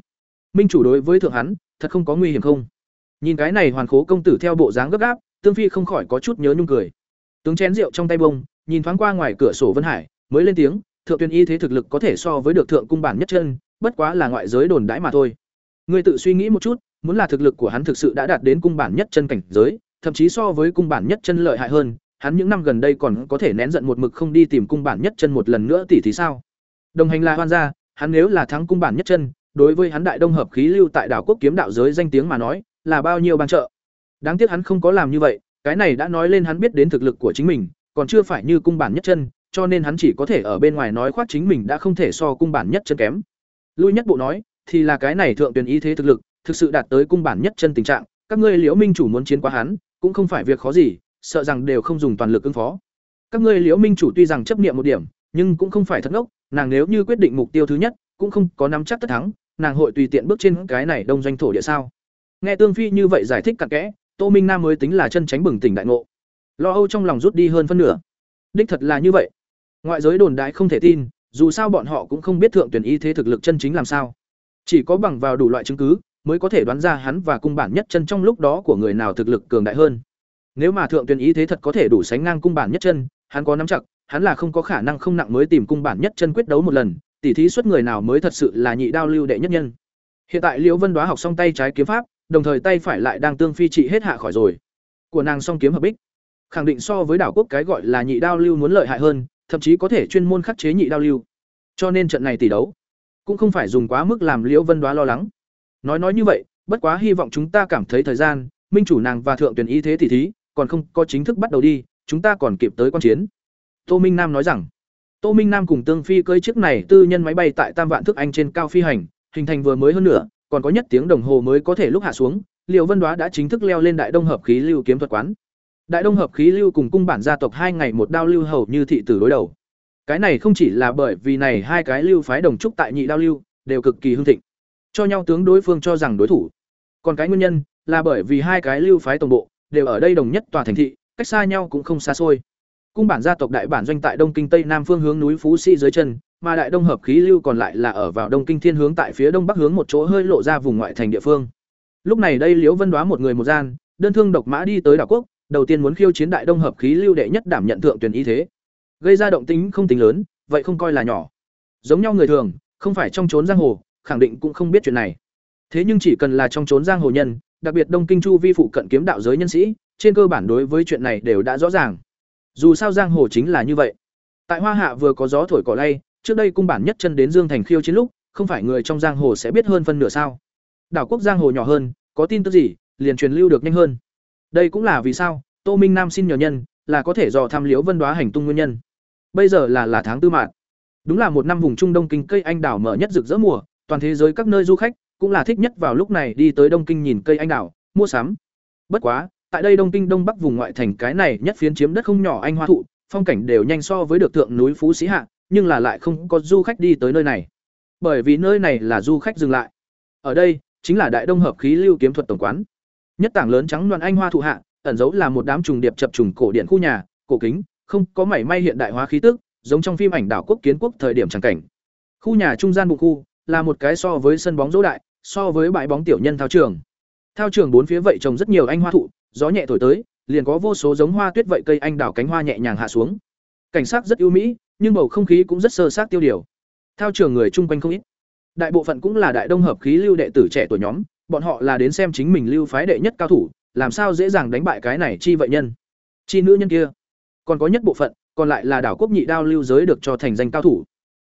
Minh chủ đối với thượng hắn thật không có nguy hiểm không? Nhìn cái này hoàn khố công tử theo bộ dáng gấp gáp tương phi không khỏi có chút nhớ nhung cười. Tướng chén rượu trong tay bông nhìn thoáng qua ngoài cửa sổ vân hải mới lên tiếng thượng tuyên y thế thực lực có thể so với được thượng cung bản nhất chân, bất quá là ngoại giới đồn đãi mà thôi. Ngươi tự suy nghĩ một chút, muốn là thực lực của hắn thực sự đã đạt đến cung bản nhất chân cảnh giới, thậm chí so với cung bản nhất chân lợi hại hơn, hắn những năm gần đây còn có thể nén giận một mực không đi tìm cung bản nhất chân một lần nữa tỷ thì sao? Đồng hành là hoan gia, hắn nếu là thắng cung bản nhất chân, đối với hắn đại đông hợp khí lưu tại đảo quốc kiếm đạo giới danh tiếng mà nói, là bao nhiêu bang trợ. Đáng tiếc hắn không có làm như vậy, cái này đã nói lên hắn biết đến thực lực của chính mình, còn chưa phải như cung bản nhất chân, cho nên hắn chỉ có thể ở bên ngoài nói khoác chính mình đã không thể so cung bản nhất chân kém. Lui nhất bộ nói, thì là cái này thượng tuyển ý thế thực lực, thực sự đạt tới cung bản nhất chân tình trạng, các ngươi Liễu Minh chủ muốn chiến qua hắn, cũng không phải việc khó gì, sợ rằng đều không dùng toàn lực ứng phó. Các ngươi Liễu Minh chủ tuy rằng chấp niệm một điểm, nhưng cũng không phải thật ngốc, nàng nếu như quyết định mục tiêu thứ nhất, cũng không có nắm chắc tất thắng, nàng hội tùy tiện bước trên cái này đông doanh thổ địa sao? Nghe Tương Phi như vậy giải thích cặn kẽ, Tô Minh Nam mới tính là chân tránh bừng tỉnh đại ngộ. Lo âu trong lòng rút đi hơn phân nửa. Đích thật là như vậy. Ngoại giới đồn đại không thể tin, dù sao bọn họ cũng không biết thượng tuyển y thế thực lực chân chính làm sao. Chỉ có bằng vào đủ loại chứng cứ, mới có thể đoán ra hắn và cung bản nhất chân trong lúc đó của người nào thực lực cường đại hơn. Nếu mà thượng tuyển ý thế thật có thể đủ sánh ngang cung bản nhất chân, hắn có nắm chặt, hắn là không có khả năng không nặng mới tìm cung bản nhất chân quyết đấu một lần, tỉ thí xuất người nào mới thật sự là nhị đao lưu đệ nhất nhân. Hiện tại Liễu Vân Đoá học xong tay trái kiếm pháp, đồng thời tay phải lại đang tương phi trị hết hạ khỏi rồi. Của nàng song kiếm hợp bích, khẳng định so với đảo quốc cái gọi là nhị đao lưu muốn lợi hại hơn, thậm chí có thể chuyên môn khắc chế nhị đao lưu. Cho nên trận này tỷ đấu cũng không phải dùng quá mức làm Liễu Vân Đoá lo lắng. Nói nói như vậy, bất quá hy vọng chúng ta cảm thấy thời gian, minh chủ nàng và thượng tuyển y thế tỷ thí, còn không có chính thức bắt đầu đi, chúng ta còn kịp tới quan chiến. Tô Minh Nam nói rằng, Tô Minh Nam cùng Tương Phi cơi chiếc này tư nhân máy bay tại Tam Vạn Thức Anh trên cao phi hành, hình thành vừa mới hơn nửa, còn có nhất tiếng đồng hồ mới có thể lúc hạ xuống, liệu Vân Đoá đã chính thức leo lên Đại Đông hợp khí lưu kiếm thuật quán. Đại Đông hợp khí lưu cùng cung bản gia tộc hai ngày một đao lưu hầu như thị tử đối đầu. Cái này không chỉ là bởi vì này hai cái lưu phái đồng trúc tại nhị đao lưu đều cực kỳ hưng thịnh, cho nhau tướng đối phương cho rằng đối thủ. Còn cái nguyên nhân là bởi vì hai cái lưu phái tổng bộ đều ở đây đồng nhất tòa thành thị, cách xa nhau cũng không xa xôi. Cung bản gia tộc đại bản doanh tại Đông Kinh Tây Nam phương hướng núi Phú Sĩ dưới chân, mà đại đông hợp khí lưu còn lại là ở vào đông kinh thiên hướng tại phía đông bắc hướng một chỗ hơi lộ ra vùng ngoại thành địa phương. Lúc này đây liễu vân đoá một người một gian đơn thương độc mã đi tới đảo quốc đầu tiên muốn khiêu chiến đại đông hợp khí lưu đệ nhất đảm nhận thượng tuyển y thế. Gây ra động tính không tính lớn vậy không coi là nhỏ. Giống nhau người thường không phải trong trốn giang hồ khẳng định cũng không biết chuyện này. Thế nhưng chỉ cần là trong trốn giang hồ nhân đặc biệt đông kinh chu vi phụ cận kiếm đạo giới nhân sĩ, trên cơ bản đối với chuyện này đều đã rõ ràng. Dù sao giang hồ chính là như vậy. Tại hoa hạ vừa có gió thổi cỏ lay, trước đây cung bản nhất chân đến dương thành khiêu chiến lúc, không phải người trong giang hồ sẽ biết hơn phân nửa sao. Đảo quốc giang hồ nhỏ hơn, có tin tức gì, liền truyền lưu được nhanh hơn. Đây cũng là vì sao, tô minh nam xin nhờ nhân, là có thể dò tham liễu vân đoá hành tung nguyên nhân. Bây giờ là là tháng tư mạng đúng là một năm vùng trung đông kinh cây anh đảo mở nhất rực rỡ mùa, toàn thế giới các nơi du khách cũng là thích nhất vào lúc này đi tới đông kinh nhìn cây anh đào, mua sắm. Bất quá, tại đây đông kinh đông bắc vùng ngoại thành cái này nhất phiến chiếm đất không nhỏ anh hoa thụ, phong cảnh đều nhanh so với được thượng núi phú sĩ hạ, nhưng là lại không có du khách đi tới nơi này. Bởi vì nơi này là du khách dừng lại. Ở đây, chính là đại đông hợp khí lưu kiếm thuật tổng quán. Nhất tảng lớn trắng đoàn anh hoa thụ hạ, ẩn giấu là một đám trùng điệp chập trùng cổ điện khu nhà, cổ kính, không có mảy may hiện đại hóa khí tức, giống trong phim ảnh đảo quốc kiến quốc thời điểm chẳng cảnh. Khu nhà trung gian bụng khu là một cái so với sân bóng dỗ đại so với bãi bóng tiểu nhân thao trường. Thao trường bốn phía vậy trồng rất nhiều anh hoa thụ, gió nhẹ thổi tới, liền có vô số giống hoa tuyết vậy cây anh đào cánh hoa nhẹ nhàng hạ xuống. Cảnh sắc rất ưu mỹ, nhưng bầu không khí cũng rất sơ sát tiêu điều. Thao trường người chung quanh không ít. Đại bộ phận cũng là đại đông hợp khí lưu đệ tử trẻ tuổi nhóm, bọn họ là đến xem chính mình lưu phái đệ nhất cao thủ, làm sao dễ dàng đánh bại cái này chi vậy nhân. Chi nữ nhân kia. Còn có nhất bộ phận, còn lại là đảo quốc nhị đao lưu giới được cho thành danh cao thủ.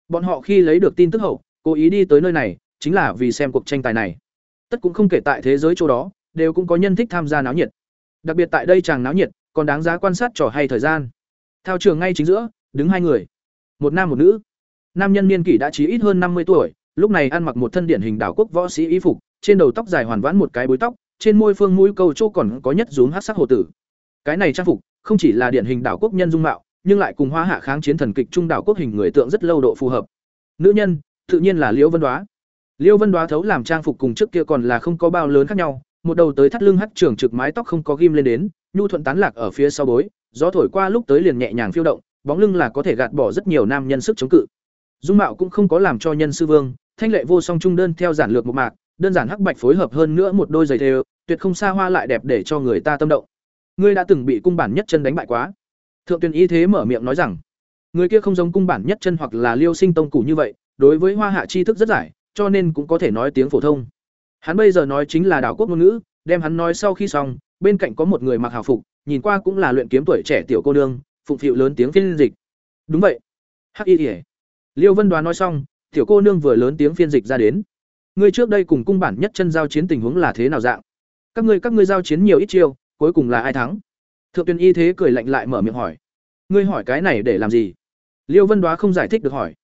Bọn họ khi lấy được tin tức hậu, cố ý đi tới nơi này chính là vì xem cuộc tranh tài này. Tất cũng không kể tại thế giới chỗ đó, đều cũng có nhân thích tham gia náo nhiệt. Đặc biệt tại đây chàng náo nhiệt, còn đáng giá quan sát trò hay thời gian. Thao trường ngay chính giữa, đứng hai người. Một nam một nữ. Nam nhân niên kỷ đã chí ít hơn năm mươi tuổi, lúc này ăn mặc một thân điển hình đảo quốc võ sĩ y phục, trên đầu tóc dài hoàn vãn một cái búi tóc, trên môi phương mũi câu châu còn có nhất rúm hát sắc hồ tử. Cái này trang phục, không chỉ là điển hình đảo quốc nhân dung mạo, nhưng lại cùng hoa hạ kháng chiến thần kịch trung đảo quốc hình người tượng rất lâu độ phù hợp. Nữ nhân, tự nhiên là liễu vân đoá. Liêu vân đoá thấu làm trang phục cùng trước kia còn là không có bao lớn khác nhau, một đầu tới thắt lưng hắt trưởng trực mái tóc không có ghim lên đến, nhu thuận tán lạc ở phía sau bối, gió thổi qua lúc tới liền nhẹ nhàng phiêu động, bóng lưng là có thể gạt bỏ rất nhiều nam nhân sức chống cự. Dung mạo cũng không có làm cho nhân sư vương, thanh lệ vô song trung đơn theo giản lược một mạc, đơn giản hắc bạch phối hợp hơn nữa một đôi giày thêu tuyệt không xa hoa lại đẹp để cho người ta tâm động. Ngươi đã từng bị cung bản nhất chân đánh bại quá. Thượng tuyên y thế mở miệng nói rằng, người kia không giống cung bản nhất chân hoặc là liêu sinh tông cũ như vậy, đối với hoa hạ tri thức rất giải cho nên cũng có thể nói tiếng phổ thông. Hắn bây giờ nói chính là đảo quốc ngôn ngữ, đem hắn nói sau khi xong, bên cạnh có một người mặc hào phục, nhìn qua cũng là luyện kiếm tuổi trẻ tiểu cô nương, phụng phịu lớn tiếng phiên dịch. Đúng vậy. Hắc y y. liêu vân đoán nói xong, tiểu cô nương vừa lớn tiếng phiên dịch ra đến. Ngươi trước đây cùng cung bản nhất chân giao chiến tình huống là thế nào dạng? Các ngươi các ngươi giao chiến nhiều ít chiêu, cuối cùng là ai thắng? Thượng tuyên y thế cười lạnh lại mở miệng hỏi. Ngươi hỏi cái này để làm gì? Liêu vân đoá không giải thích được hỏi.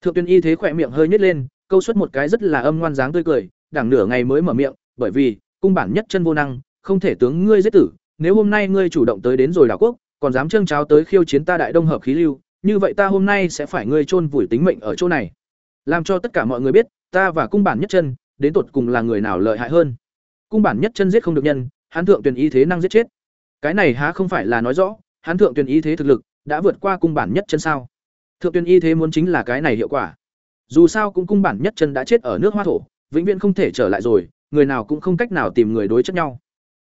Thượng tuyên y thế khỏe miệng hơi nhếch lên câu xuất một cái rất là âm ngoan dáng tươi cười, đảng nửa ngày mới mở miệng, bởi vì, cung bản nhất chân vô năng, không thể tướng ngươi giết tử, nếu hôm nay ngươi chủ động tới đến rồi đảo quốc, còn dám trương cháo tới khiêu chiến ta đại đông hợp khí lưu, như vậy ta hôm nay sẽ phải ngươi chôn vùi tính mệnh ở chỗ này. Làm cho tất cả mọi người biết, ta và cung bản nhất chân, đến tột cùng là người nào lợi hại hơn. Cung bản nhất chân giết không được nhân hắn thượng tuyển y thế năng giết chết. Cái này há không phải là nói rõ hắn thượng tuyển y thế thực lực, đã vượt qua cung bản nhất chân sao? Thượng tuyển y thế muốn chính là cái này hiệu quả dù sao cũng cung bản nhất chân đã chết ở nước hoa thổ, vĩnh viễn không thể trở lại rồi, người nào cũng không cách nào tìm người đối chất nhau.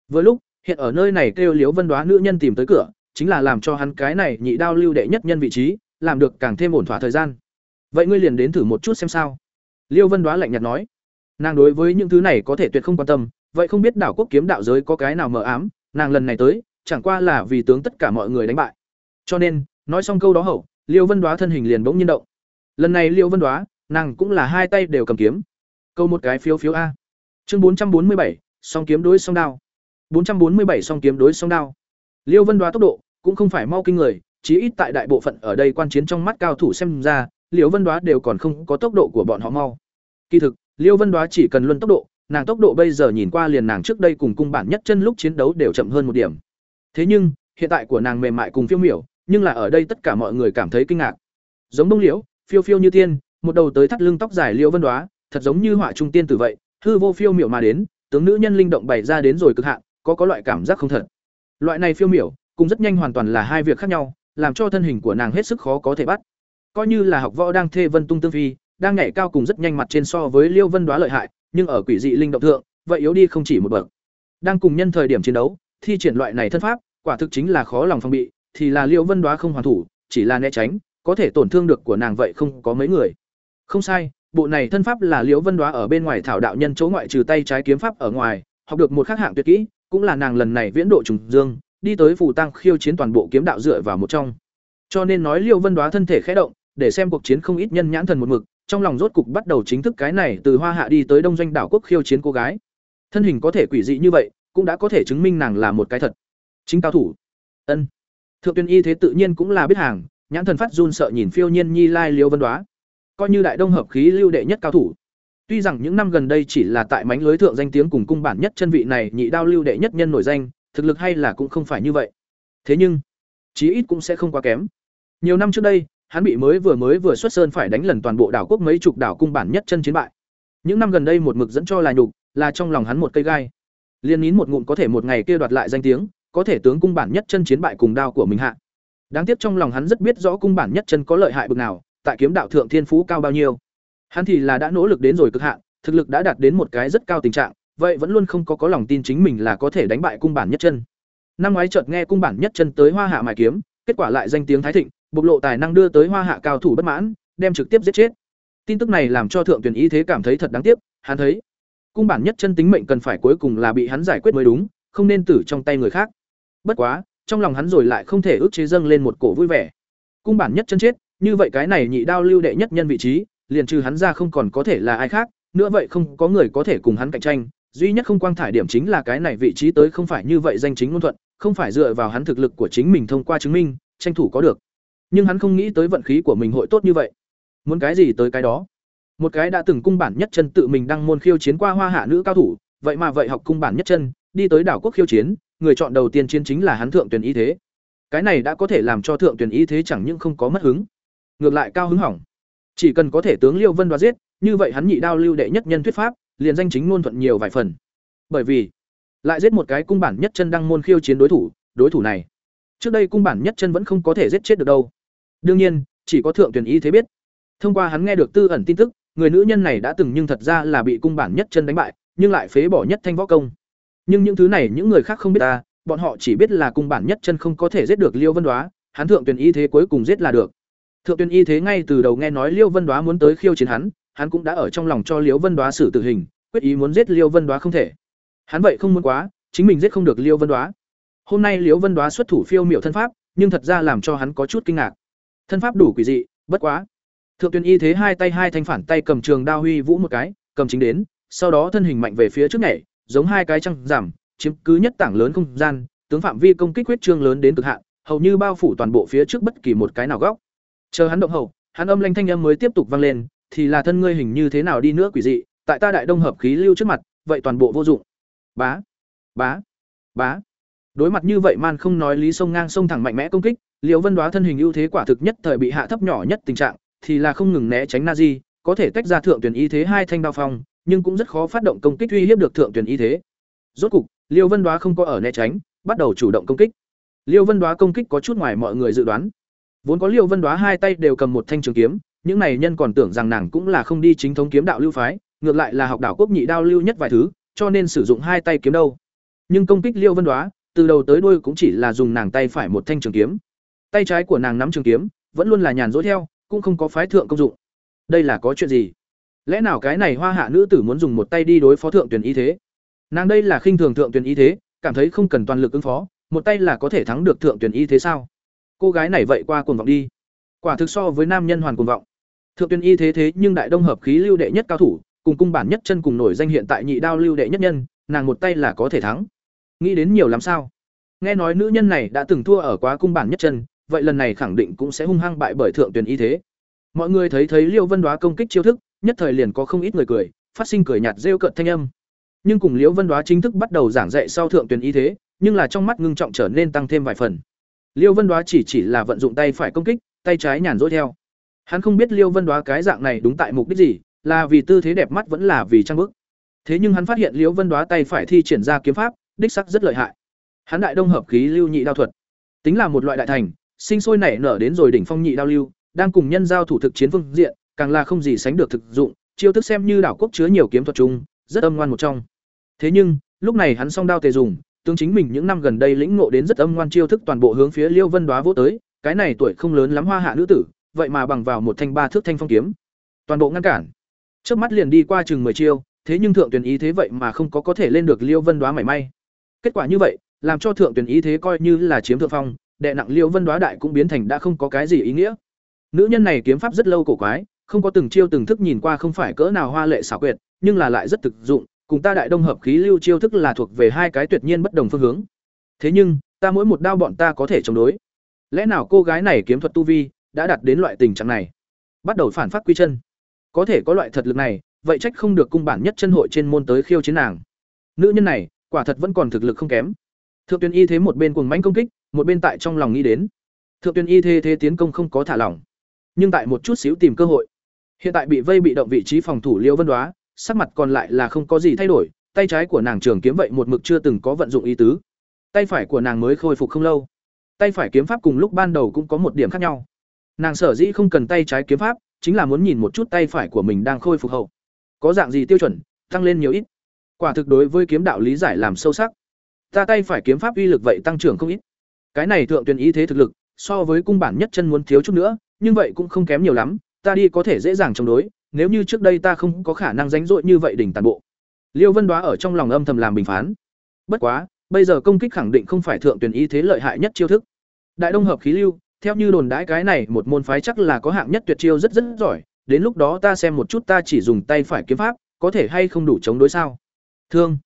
Vừa lúc, hiện ở nơi này kêu liếu vân đoá nữ nhân tìm tới cửa, chính là làm cho hắn cái này nhị đao lưu đệ nhất nhân vị trí, làm được càng thêm ổn thỏa thời gian. Vậy ngươi liền đến thử một chút xem sao. Liêu vân đoá lạnh nhạt nói. Nàng đối với những thứ này có thể tuyệt không quan tâm, vậy không biết đảo quốc kiếm đạo giới có cái nào mờ ám, nàng lần này tới, chẳng qua là vì tướng tất cả mọi người đánh bại. Cho nên, nói xong câu đó hậu liêu vân đoá thân hình liền bỗng nhiên động. Lần này liêu vân đoá nàng cũng là hai tay đều cầm kiếm. Câu một cái phiếu phiếu a. Chương bốn trăm bốn mươi bảy, song kiếm đối song đao. bốn trăm bốn mươi bảy, song kiếm đối song đao. Liêu vân đoá tốc độ, cũng không phải mau kinh người, chí ít tại đại bộ phận ở đây quan chiến trong mắt cao thủ xem ra, liêu vân đoá đều còn không có tốc độ của bọn họ mau. Kỳ thực, liêu vân đoá chỉ cần luân tốc độ, nàng tốc độ bây giờ nhìn qua liền nàng trước đây cùng cung bản nhất chân lúc chiến đấu đều chậm hơn một điểm. Thế nhưng, hiện tại của nàng mềm mại cùng phiêu miểu, nhưng là ở đây tất cả mọi người cảm thấy kinh ngạc. Giống bông liễu, phiêu phiêu như tiên một đầu tới thắt lưng tóc dài liêu vân đoá, thật giống như họa trung tiên tử vậy, hư vô phiêu miểu mà đến, tướng nữ nhân linh động bày ra đến rồi cực hạn, có có loại cảm giác không thật. Loại này phiêu miểu cũng rất nhanh hoàn toàn là hai việc khác nhau, làm cho thân hình của nàng hết sức khó có thể bắt. Coi như là học võ đang thê vân tung tương phi, đang nhảy cao cùng rất nhanh mặt trên so với liêu vân đoá lợi hại, nhưng ở quỷ dị linh động thượng, vậy yếu đi không chỉ một bậc. Đang cùng nhân thời điểm chiến đấu, thi triển loại này thân pháp, quả thực chính là khó lòng phòng bị, thì là liêu vân đoá không hoàn thủ, chỉ là né tránh, có thể tổn thương được của nàng vậy không có mấy người không sai, bộ này thân pháp là liễu vân đoá ở bên ngoài thảo đạo nhân chỗ ngoại trừ tay trái kiếm pháp ở ngoài, học được một khắc hạng tuyệt kỹ, cũng là nàng lần này viễn độ trùng dương, đi tới phù tăng khiêu chiến toàn bộ kiếm đạo dựa vào một trong. Cho nên nói liễu vân đoá thân thể khẽ động, để xem cuộc chiến không ít nhân nhãn thần một mực, trong lòng rốt cục bắt đầu chính thức cái này từ hoa hạ đi tới đông doanh đảo quốc khiêu chiến cô gái. Thân hình có thể quỷ dị như vậy, cũng đã có thể chứng minh nàng là một cái thật. Chính cao thủ. Ân. Thượng tuyên y thế tự nhiên cũng là biết hàng, nhãn thần phát run sợ nhìn phiêu nhiên nhi lai Liễu vân đoá coi như đại đông hợp khí lưu đệ nhất cao thủ. Tuy rằng những năm gần đây chỉ là tại mánh lưới thượng danh tiếng cùng cung bản nhất chân vị này nhị đao lưu đệ nhất nhân nổi danh, thực lực hay là cũng không phải như vậy. Thế nhưng, chí ít cũng sẽ không quá kém. Nhiều năm trước đây, hắn bị mới vừa mới vừa xuất sơn phải đánh lần toàn bộ đảo quốc mấy chục đảo cung bản nhất chân chiến bại. Những năm gần đây một mực dẫn cho là nhục, là trong lòng hắn một cây gai. Liên nín một ngụm có thể một ngày kia đoạt lại danh tiếng, có thể tướng cung bản nhất chân chiến bại cùng đao của mình hạ. Đáng tiếc trong lòng hắn rất biết rõ cung bản nhất chân có lợi hại bực nào tại kiếm đạo thượng thiên phú cao bao nhiêu. Hắn thì là đã nỗ lực đến rồi cực hạn, thực lực đã đạt đến một cái rất cao tình trạng, vậy vẫn luôn không có có lòng tin chính mình là có thể đánh bại cung bản nhất chân. Năm ngoái chợt nghe cung bản nhất chân tới hoa hạ mài kiếm, kết quả lại danh tiếng thái thịnh, bộc lộ tài năng đưa tới hoa hạ cao thủ bất mãn, đem trực tiếp giết chết. Tin tức này làm cho thượng tuyển ý thế cảm thấy thật đáng tiếc, hắn thấy, cung bản nhất chân tính mệnh cần phải cuối cùng là bị hắn giải quyết mới đúng, không nên tử trong tay người khác. Bất quá, trong lòng hắn rồi lại không thể ức chế dâng lên một cổ vui vẻ. Cung bản nhất chân chết như vậy cái này nhị đao lưu đệ nhất nhân vị trí, liền trừ hắn ra không còn có thể là ai khác, nữa vậy không có người có thể cùng hắn cạnh tranh. Duy nhất không quang thải điểm chính là cái này vị trí tới không phải như vậy danh chính ngôn thuận, không phải dựa vào hắn thực lực của chính mình thông qua chứng minh, tranh thủ có được. Nhưng hắn không nghĩ tới vận khí của mình hội tốt như vậy. Muốn cái gì tới cái đó? Một cái đã từng cung bản nhất chân tự mình đăng môn khiêu chiến qua hoa hạ nữ cao thủ, vậy mà vậy học cung bản nhất chân, đi tới đảo quốc khiêu chiến, người chọn đầu tiên chiến chính là hắn thượng tuyển y thế. Cái này đã có thể làm cho thượng tuyển y thế chẳng những không có mất hứng ngược lại cao hứng hỏng. Chỉ cần có thể tướng liêu vân đoạt giết, như vậy hắn nhị đao lưu đệ nhất nhân thuyết pháp, liền danh chính ngôn thuận nhiều vài phần. Bởi vì, lại giết một cái cung bản nhất chân đăng môn khiêu chiến đối thủ đối thủ này. Trước đây cung bản nhất chân vẫn không có thể giết chết được đâu. Đương nhiên, chỉ có thượng tuyển y thế biết. Thông qua hắn nghe được tư ẩn tin tức, người nữ nhân này đã từng nhưng thật ra là bị cung bản nhất chân đánh bại, nhưng lại phế bỏ nhất thanh võ công. Nhưng những thứ này những người khác không biết ta, bọn họ chỉ biết là cung bản nhất chân không có thể giết được liêu vân đoá, hắn thượng tuyển y thế cuối cùng giết là được thượng Tuyên y thế ngay từ đầu nghe nói liêu vân đoá muốn tới khiêu chiến hắn hắn cũng đã ở trong lòng cho liêu vân đoá xử tử hình, quyết ý muốn giết liêu vân đoá không thể. Hắn vậy không muốn quá, chính mình giết không được liêu vân đoá. Hôm nay liêu vân đoá xuất thủ phiêu miệu thân pháp, nhưng thật ra làm cho hắn có chút kinh ngạc. Thân pháp đủ quỷ dị, bất quá. Thượng Tuyên y thế hai tay hai thanh phản tay cầm trường đao huy vũ một cái, cầm chính đến, sau đó thân hình mạnh về phía trước nhảy, giống hai cái trăng giảm, chiếm cứ nhất tảng lớn không gian, tướng phạm vi công kích huyết trương lớn đến cực hạn, hầu như bao phủ toàn bộ phía trước bất kỳ một cái nào góc chờ hắn động hậu, hắn âm lanh thanh âm mới tiếp tục vang lên, thì là thân ngươi hình như thế nào đi nữa quỷ dị, tại ta đại đông hợp khí lưu trước mặt, vậy toàn bộ vô dụng. Bá bá bá. Đối mặt như vậy man không nói lý sông ngang sông thẳng mạnh mẽ công kích liệu vân đoá thân hình ưu thế quả thực nhất thời bị hạ thấp nhỏ nhất tình trạng, thì là không ngừng né tránh na di có thể tách ra thượng tuyển y thế hai thanh đao phong, nhưng cũng rất khó phát động công kích uy hiếp được thượng tuyển y thế. Rốt cục liêu vân đoá không có ở né tránh, bắt đầu chủ động công kích. Liêu vân đoá công kích có chút ngoài mọi người dự đoán vốn có liêu vân đoá hai tay đều cầm một thanh trường kiếm, những này nhân còn tưởng rằng nàng cũng là không đi chính thống kiếm đạo lưu phái, ngược lại là học đảo quốc nhị đao lưu nhất vài thứ, cho nên sử dụng hai tay kiếm đâu. Nhưng công kích liêu vân đoá, từ đầu tới đuôi cũng chỉ là dùng nàng tay phải một thanh trường kiếm. Tay trái của nàng nắm trường kiếm, vẫn luôn là nhàn rỗi theo, cũng không có phái thượng công dụng. Đây là có chuyện gì? Lẽ nào cái này hoa hạ nữ tử muốn dùng một tay đi đối phó thượng tuyển y thế? Nàng đây là khinh thường thượng tuyển y thế, cảm thấy không cần toàn lực ứng phó, một tay là có thể thắng được thượng tuyển y thế sao? Cô gái này vậy qua cuồng vọng đi. Quả thực so với nam nhân hoàn cuồng vọng. Thượng tuyên y thế thế nhưng đại đông hợp khí lưu đệ nhất cao thủ, cùng cung bản nhất chân cùng nổi danh hiện tại nhị đao lưu đệ nhất nhân, nàng một tay là có thể thắng. Nghĩ đến nhiều lắm sao? Nghe nói nữ nhân này đã từng thua ở quá cung bản nhất chân, vậy lần này khẳng định cũng sẽ hung hăng bại bởi thượng tuyển y thế. Mọi người thấy thấy liêu vân đoá công kích chiêu thức, nhất thời liền có không ít người cười, phát sinh cười nhạt rêu cận thanh âm. Nhưng cùng liễu vân đoá chính thức bắt đầu giảng dạy sau thượng tuyển y thế, nhưng là trong mắt ngưng trọng trở nên tăng thêm vài phần liêu vân đoá chỉ chỉ là vận dụng tay phải công kích tay trái nhàn rỗi theo. Hắn không biết liêu vân đoá cái dạng này đúng tại mục đích gì là vì tư thế đẹp mắt vẫn là vì trang bức. Thế nhưng hắn phát hiện Liêu vân đoá tay phải thi triển ra kiếm pháp đích sắc rất lợi hại. Hắn đại đông hợp khí lưu nhị đao thuật. Tính là một loại đại thành sinh sôi nảy nở đến rồi đỉnh phong nhị đao lưu đang cùng nhân giao thủ thực chiến phương diện, càng là không gì sánh được thực dụng, chiêu thức xem như đảo quốc chứa nhiều kiếm thuật chung, rất âm ngoan một trong. Thế nhưng, lúc này hắn song đao tề dùng, tương chính mình những năm gần đây lĩnh ngộ đến rất âm ngoan chiêu thức toàn bộ hướng phía Liêu Vân Đóa vỗ tới, cái này tuổi không lớn lắm hoa hạ nữ tử, vậy mà bằng vào một thanh ba thước thanh phong kiếm, toàn bộ ngăn cản. Trước mắt liền đi qua chừng 10 chiêu, thế nhưng thượng tuyển ý thế vậy mà không có có thể lên được Liêu Vân Đóa mảy may. Kết quả như vậy, làm cho thượng tuyển ý thế coi như là chiếm thượng phong, đệ nặng Liêu Vân Đóa đại cũng biến thành đã không có cái gì ý nghĩa. Nữ nhân này kiếm pháp rất lâu cổ quái, không có từng chiêu từng thức nhìn qua không phải cỡ nào hoa lệ xảo quyệt, nhưng là lại rất thực dụng, cùng ta đại đông hợp khí lưu chiêu thức là thuộc về hai cái tuyệt nhiên bất đồng phương hướng. Thế nhưng, ta mỗi một đao bọn ta có thể chống đối. Lẽ nào cô gái này kiếm thuật tu vi đã đạt đến loại tình trạng này? Bắt đầu phản phát quy chân. Có thể có loại thật lực này, vậy trách không được cung bản nhất chân hội trên môn tới khiêu chiến nàng. Nữ nhân này, quả thật vẫn còn thực lực không kém. Thượng Tuyên Y thế một bên cuồng mãnh công kích, một bên tại trong lòng nghĩ đến. Thượng Tuyên Y thế thế tiến công không có thả lỏng, nhưng tại một chút xíu tìm cơ hội. Hiện tại bị vây bị động vị trí phòng thủ Liêu Vân Đoá, sắc mặt còn lại là không có gì thay đổi, tay trái của nàng trường kiếm vậy một mực chưa từng có vận dụng ý tứ. Tay phải của nàng mới khôi phục không lâu. Tay phải kiếm pháp cùng lúc ban đầu cũng có một điểm khác nhau. Nàng sở dĩ không cần tay trái kiếm pháp, chính là muốn nhìn một chút tay phải của mình đang khôi phục hậu. Có dạng gì tiêu chuẩn, tăng lên nhiều ít. Quả thực đối với kiếm đạo lý giải làm sâu sắc. Ta tay phải kiếm pháp uy lực vậy tăng trưởng không ít. Cái này thượng tuyển ý thế thực lực, so với cung bản nhất chân muốn thiếu chút nữa, nhưng vậy cũng không kém nhiều lắm, ta đi có thể dễ dàng chống đối, nếu như trước đây ta không có khả năng ránh rỗi như vậy đỉnh tàn bộ. Liêu Vân Đoá ở trong lòng âm thầm làm bình phán. Bất quá, bây giờ công kích khẳng định không phải thượng tuyển ý thế lợi hại nhất chiêu thức. Đại Đông hợp khí lưu, theo như đồn đãi cái này một môn phái chắc là có hạng nhất tuyệt chiêu rất rất giỏi, đến lúc đó ta xem một chút ta chỉ dùng tay phải kiếm pháp, có thể hay không đủ chống đối sao? Thương,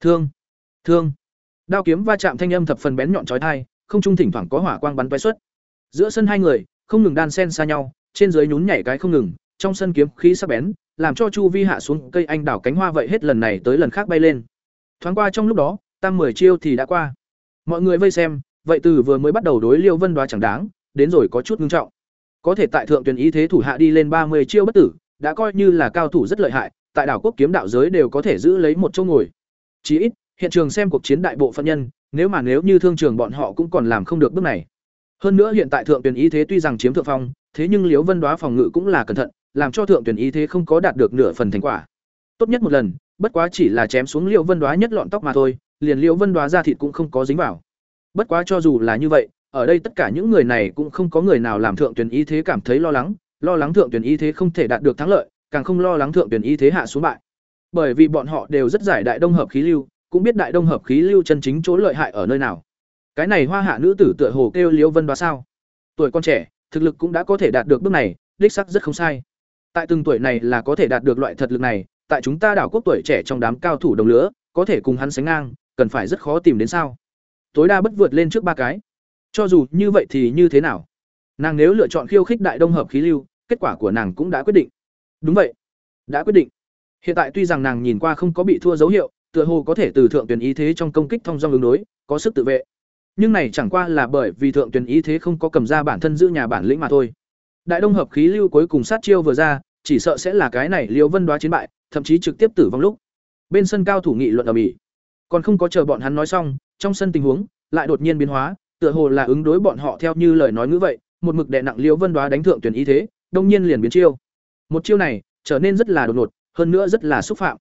thương, thương. Đao kiếm va chạm thanh âm thập phần bén nhọn chói tai, không trung thỉnh thoảng có hỏa quang bắn tóe xuất. Giữa sân hai người, không ngừng đan xen xa nhau, trên dưới nhún nhảy cái không ngừng, trong sân kiếm khí sắc bén, làm cho chu vi hạ xuống cây anh đào cánh hoa vậy hết lần này tới lần khác bay lên. Thoáng qua trong lúc đó, tam mười chiêu thì đã qua. Mọi người vây xem, vậy từ vừa mới bắt đầu đối Liêu Vân Đoá chẳng đáng, đến rồi có chút ngưng trọng. Có thể tại thượng tuyển ý thế thủ hạ đi lên ba mươi chiêu bất tử, đã coi như là cao thủ rất lợi hại, tại đảo quốc kiếm đạo giới đều có thể giữ lấy một chỗ ngồi. Chí ít, hiện trường xem cuộc chiến đại bộ phận nhân, nếu mà nếu như thương trường bọn họ cũng còn làm không được bước này. Hơn nữa hiện tại thượng tuyển ý thế tuy rằng chiếm thượng phong, thế nhưng Liễu Vân Đoá phòng ngự cũng là cẩn thận, làm cho thượng tuyển ý thế không có đạt được nửa phần thành quả. Tốt nhất một lần, bất quá chỉ là chém xuống Liễu Vân Đoá nhất lọn tóc mà thôi, liền Liễu Vân Đoá ra thịt cũng không có dính vào. Bất quá cho dù là như vậy, ở đây tất cả những người này cũng không có người nào làm thượng tuyển ý thế cảm thấy lo lắng, lo lắng thượng tuyển ý thế không thể đạt được thắng lợi, càng không lo lắng thượng tuyển ý thế hạ xuống bại. Bởi vì bọn họ đều rất giải đại đông hợp khí lưu, cũng biết đại đông hợp khí lưu chân chính chỗ lợi hại ở nơi nào. Cái này hoa hạ nữ tử tựa hồ kêu Liễu Vân Đoá sao? Tuổi con trẻ, thực lực cũng đã có thể đạt được bước này, đích sắc rất không sai. Tại từng tuổi này là có thể đạt được loại thật lực này, tại chúng ta đảo quốc tuổi trẻ trong đám cao thủ đồng lứa, có thể cùng hắn sánh ngang, cần phải rất khó tìm đến sao? Tối đa bất vượt lên trước ba cái. Cho dù như vậy thì như thế nào? Nàng nếu lựa chọn khiêu khích đại đông hợp khí lưu, kết quả của nàng cũng đã quyết định. Đúng vậy, đã quyết định. Hiện tại tuy rằng nàng nhìn qua không có bị thua dấu hiệu, tựa hồ có thể từ thượng tuyển ý thế trong công kích thông dong ứng đối, có sức tự vệ nhưng này chẳng qua là bởi vì thượng tuyển ý thế không có cầm ra bản thân giữ nhà bản lĩnh mà thôi đại đông hợp khí lưu cuối cùng sát chiêu vừa ra, chỉ sợ sẽ là cái này liêu vân đoá chiến bại, thậm chí trực tiếp tử vong lúc. Bên sân cao thủ nghị luận ở mỹ còn không có chờ bọn hắn nói xong, trong sân tình huống lại đột nhiên biến hóa, tựa hồ là ứng đối bọn họ theo như lời nói ngữ vậy, một mực đè nặng liêu vân đoá đánh thượng tuyển ý thế, đông nhiên liền biến chiêu. Một chiêu này trở nên rất là đột ngột, hơn nữa rất là xúc phạm.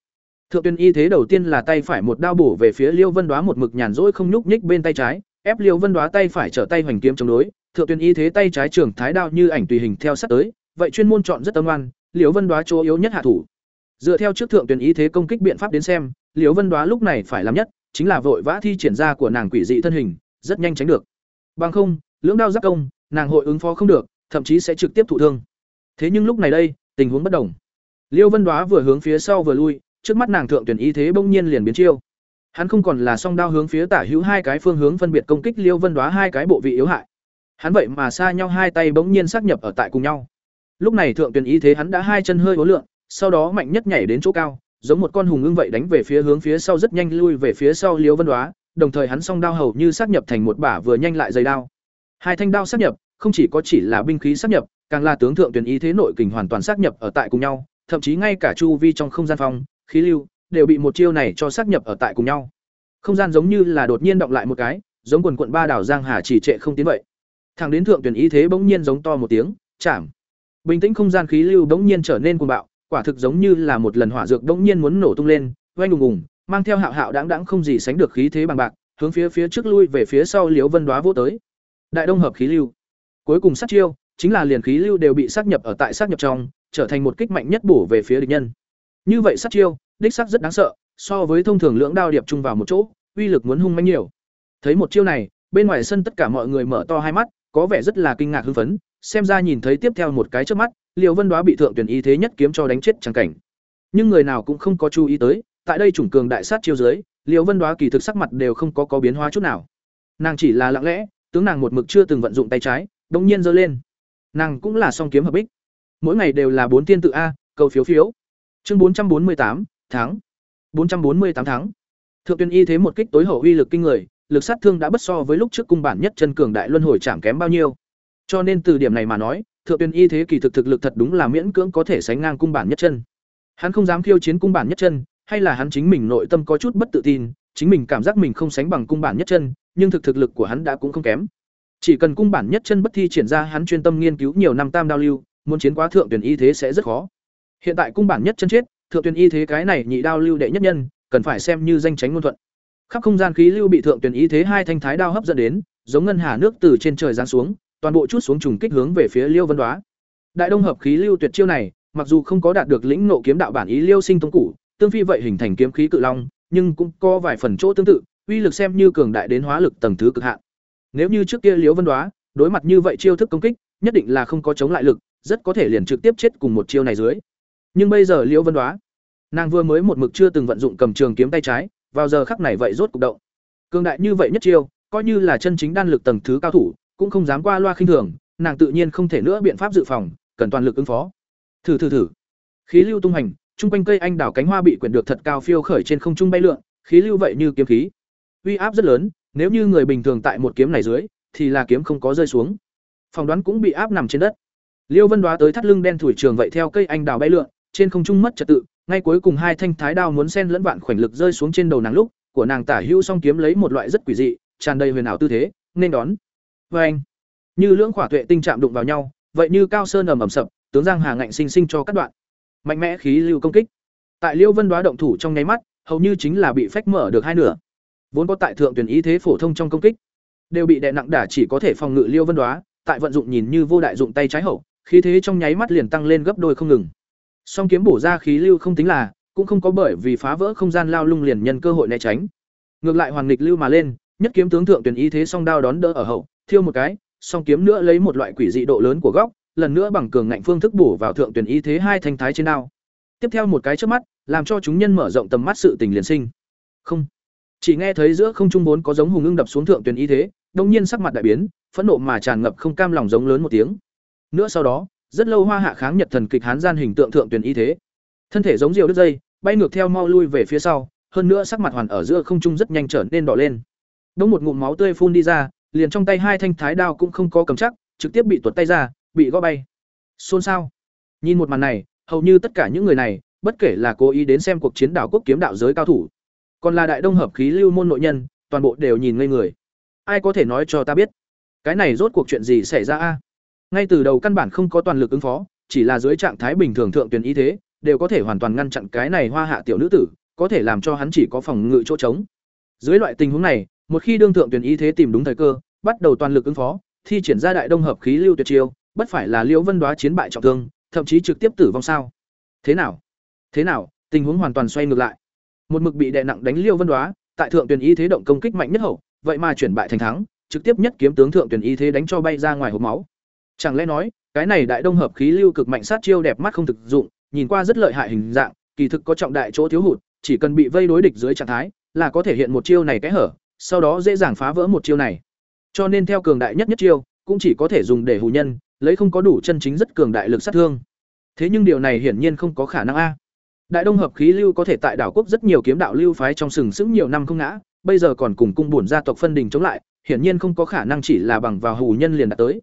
Thượng tuyển y thế đầu tiên là tay phải một đao bổ về phía liêu vân đoá một mực nhàn rỗi không nhúc nhích bên tay trái, ép liêu vân đoá tay phải trở tay hoành kiếm chống đối thượng tuyên y thế tay trái trưởng thái đao như ảnh tùy hình theo sát tới, vậy chuyên môn chọn rất tâm oan liêu vân đoá chỗ yếu nhất hạ thủ. Dựa theo trước thượng tuyên y thế công kích biện pháp đến xem liêu vân đoá lúc này phải làm nhất, chính là vội vã thi triển ra của nàng quỷ dị thân hình, rất nhanh tránh được. Bằng không, lưỡng đao giáp công, nàng hội ứng phó không được, thậm chí sẽ trực tiếp thụ thương. Thế nhưng lúc này đây, tình huống bất đồng. Liêu vân đoá vừa hướng phía sau vừa lui, trước mắt nàng thượng tuyển y thế bỗng nhiên liền biến chiêu. Hắn không còn là song đao hướng phía tả hữu hai cái phương hướng phân biệt công kích Liêu Vân Đoá hai cái bộ vị yếu hại. Hắn vậy mà xa nhau hai tay bỗng nhiên xác nhập ở tại cùng nhau. Lúc này thượng tuyển ý thế hắn đã hai chân hơi uốn lượn, sau đó mạnh nhất nhảy đến chỗ cao, giống một con hùng ưng vậy đánh về phía hướng phía sau rất nhanh lui về phía sau Liêu Vân Đoá, đồng thời hắn song đao hầu như xác nhập thành một bả vừa nhanh lại dày đao. Hai thanh đao xác nhập, không chỉ có chỉ là binh khí xác nhập, càng là tướng thượng tuyển ý thế nội kình hoàn toàn xác nhập ở tại cùng nhau, thậm chí ngay cả chu vi trong không gian phong, khí lưu, đều bị một chiêu này cho xác nhập ở tại cùng nhau. Không gian giống như là đột nhiên động lại một cái, giống quần quận ba đảo giang hà chỉ trệ không tiến vậy. Thẳng đến thượng tuyển ý thế bỗng nhiên giống to một tiếng, chạm. Bình tĩnh không gian khí lưu bỗng nhiên trở nên cuồng bạo, quả thực giống như là một lần hỏa dược bỗng nhiên muốn nổ tung lên, oanh ùng ùng, mang theo hạo hạo đáng đáng không gì sánh được khí thế bằng bạc, hướng phía phía trước lui về phía sau Liễu Vân Đóa vô tới. Đại Đông hợp khí lưu. Cuối cùng sát chiêu, chính là liền khí lưu đều bị sát nhập ở tại sát nhập trong, trở thành một kích mạnh nhất bổ về phía địch nhân. Như vậy sát chiêu, đích xác rất đáng sợ, so với thông thường lưỡng đao điệp chung vào một chỗ, uy lực muốn hung manh nhiều. Thấy một chiêu này, bên ngoài sân tất cả mọi người mở to hai mắt, có vẻ rất là kinh ngạc hưng phấn, xem ra nhìn thấy tiếp theo một cái trước mắt, Liêu Vân Đóa bị thượng tuyển y thế nhất kiếm cho đánh chết chẳng cảnh. Nhưng người nào cũng không có chú ý tới, tại đây chủng cường đại sát chiêu dưới, Liêu Vân Đóa kỳ thực sắc mặt đều không có có biến hóa chút nào. Nàng chỉ là lặng lẽ, tướng nàng một mực chưa từng vận dụng tay trái, đột nhiên giơ lên. Nàng cũng là song kiếm hợp bích. Mỗi ngày đều là bốn tiên tự a, cầu phiếu phiếu. Chương bốn trăm bốn mươi tám tháng. bốn trăm bốn mươi tám tháng. Thượng tuyển y thế một kích tối hậu uy lực kinh người, lực sát thương đã bất so với lúc trước cung bản nhất chân cường đại luân hồi chạm kém bao nhiêu. Cho nên từ điểm này mà nói, thượng tuyển y thế kỳ thực thực lực thật đúng là miễn cưỡng có thể sánh ngang cung bản nhất chân. Hắn không dám khiêu chiến cung bản nhất chân, hay là hắn chính mình nội tâm có chút bất tự tin, chính mình cảm giác mình không sánh bằng cung bản nhất chân, nhưng thực thực lực của hắn đã cũng không kém. Chỉ cần cung bản nhất chân bất thi triển ra hắn chuyên tâm nghiên cứu nhiều năm tam đao lưu, muốn chiến quá thượng tuyển y thế sẽ rất khó. Hiện tại cung bản nhất chân chết, thượng tuyển y thế cái này nhị đao lưu đệ nhất nhân, cần phải xem như danh tránh ngôn thuận. Khắp không gian khí lưu bị thượng tuyển ý thế hai thanh thái đao hấp dẫn đến, giống ngân hà nước từ trên trời giáng xuống, toàn bộ chút xuống trùng kích hướng về phía Liêu Vân Đoá. Đại Đông hợp khí lưu tuyệt chiêu này, mặc dù không có đạt được lĩnh nộ kiếm đạo bản ý Liêu Sinh tông cụ, tương phi vậy hình thành kiếm khí cự long, nhưng cũng có vài phần chỗ tương tự, uy lực xem như cường đại đến hóa lực tầng thứ cực hạn. Nếu như trước kia Liêu Vân Đoá, đối mặt như vậy chiêu thức công kích, nhất định là không có chống lại lực, rất có thể liền trực tiếp chết cùng một chiêu này dưới. Nhưng bây giờ Liêu Vân Đoá, nàng vừa mới một mực chưa từng vận dụng cầm trường kiếm tay trái, vào giờ khắc này vậy rốt cục động. Cường đại như vậy nhất chiêu, coi như là chân chính đan lực tầng thứ cao thủ, cũng không dám qua loa khinh thường, nàng tự nhiên không thể nữa biện pháp dự phòng, cần toàn lực ứng phó. Thử thử thử. Khí lưu tung hành, trung quanh cây anh đào cánh hoa bị quyển được thật cao phiêu khởi trên không trung bay lượn, khí lưu vậy như kiếm khí. Uy áp rất lớn, nếu như người bình thường tại một kiếm này dưới, thì là kiếm không có rơi xuống. Phòng đoán cũng bị áp nằm trên đất. Liêu Vân Đoá tới thắt lưng đen thủi trường vậy theo cây anh đào bay lượn, trên không trung mất trật tự, ngay cuối cùng hai thanh thái đao muốn xen lẫn vạn khoảnh lực rơi xuống trên đầu nàng lúc, của nàng tả hưu song kiếm lấy một loại rất quỷ dị, tràn đầy huyền ảo tư thế, nên đón. Vê anh, như lưỡng khỏa tuệ tinh chạm đụng vào nhau, vậy như cao sơn ầm ầm sập, tướng giang hà ngạnh sinh sinh cho các đoạn. Mạnh mẽ khí lưu công kích. Tại liêu vân đoá động thủ trong nháy mắt, hầu như chính là bị phách mở được hai nửa. Vốn có tại thượng tuyển ý thế phổ thông trong công kích, đều bị đè nặng đả chỉ có thể phòng ngự liêu vân đoá, tại vận dụng nhìn như vô đại dụng tay trái hậu, khí thế trong nháy mắt liền tăng lên gấp đôi không ngừng. Song kiếm bổ ra khí lưu không tính là, cũng không có bởi vì phá vỡ không gian lao lung liền nhân cơ hội né tránh. Ngược lại Hoàng nghịch lưu mà lên, nhất kiếm tướng thượng tuyển ý thế song đao đón đỡ ở hậu, thiêu một cái, song kiếm nữa lấy một loại quỷ dị độ lớn của góc, lần nữa bằng cường ngạnh phương thức bổ vào thượng tuyển ý thế hai thanh thái trên đao. Tiếp theo một cái trước mắt, làm cho chúng nhân mở rộng tầm mắt sự tình liền sinh. Không, chỉ nghe thấy giữa không trung bốn có giống hùng ưng đập xuống thượng tuyển ý thế, đông nhiên sắc mặt đại biến, phẫn nộ mà tràn ngập không cam lòng giống lớn một tiếng. Nữa sau đó, rất lâu hoa hạ kháng nhật thần kịch hán gian hình tượng thượng tuyển y thế. Thân thể giống diều đứt dây, bay ngược theo mau lui về phía sau, hơn nữa sắc mặt hoàn ở giữa không trung rất nhanh trở nên đỏ lên. Đống một ngụm máu tươi phun đi ra, liền trong tay hai thanh thái đao cũng không có cầm chắc, trực tiếp bị tuột tay ra, bị gõ bay. Xôn xao. Nhìn một màn này, hầu như tất cả những người này, bất kể là cố ý đến xem cuộc chiến đảo quốc kiếm đạo giới cao thủ, còn là đại đông hợp khí lưu môn nội nhân, toàn bộ đều nhìn ngây người. Ai có thể nói cho ta biết? Cái này rốt cuộc chuyện gì xảy ra a? Ngay từ đầu căn bản không có toàn lực ứng phó, chỉ là dưới trạng thái bình thường thượng tuyển ý thế, đều có thể hoàn toàn ngăn chặn cái này hoa hạ tiểu nữ tử, có thể làm cho hắn chỉ có phòng ngự chỗ trống. Dưới loại tình huống này, một khi đương thượng tuyển ý thế tìm đúng thời cơ, bắt đầu toàn lực ứng phó, thi triển ra đại đông hợp khí lưu tuyệt chiêu, bất phải là liễu vân đoá chiến bại trọng thương, thậm chí trực tiếp tử vong sao? Thế nào? Thế nào? Tình huống hoàn toàn xoay ngược lại. Một mực bị đè nặng đánh liêu vân đoá, tại thượng tuyển ý thế động công kích mạnh nhất hậu, vậy mà chuyển bại thành thắng, trực tiếp nhất kiếm tướng thượng tuyển ý thế đánh cho bay ra ngoài hộp máu. Chẳng lẽ nói, cái này đại đông hợp khí lưu cực mạnh sát chiêu đẹp mắt không thực dụng, nhìn qua rất lợi hại hình dạng, kỳ thực có trọng đại chỗ thiếu hụt, chỉ cần bị vây đối địch dưới trạng thái, là có thể hiện một chiêu này cái hở, sau đó dễ dàng phá vỡ một chiêu này. Cho nên theo cường đại nhất nhất chiêu, cũng chỉ có thể dùng để hù nhân, lấy không có đủ chân chính rất cường đại lực sát thương. Thế nhưng điều này hiển nhiên không có khả năng a. Đại Đông hợp khí lưu có thể tại đảo quốc rất nhiều kiếm đạo lưu phái trong sừng sững nhiều năm không ngã, bây giờ còn cùng cung bổn gia tộc phân đình chống lại, hiển nhiên không có khả năng chỉ là bằng vào hù nhân liền đạt tới.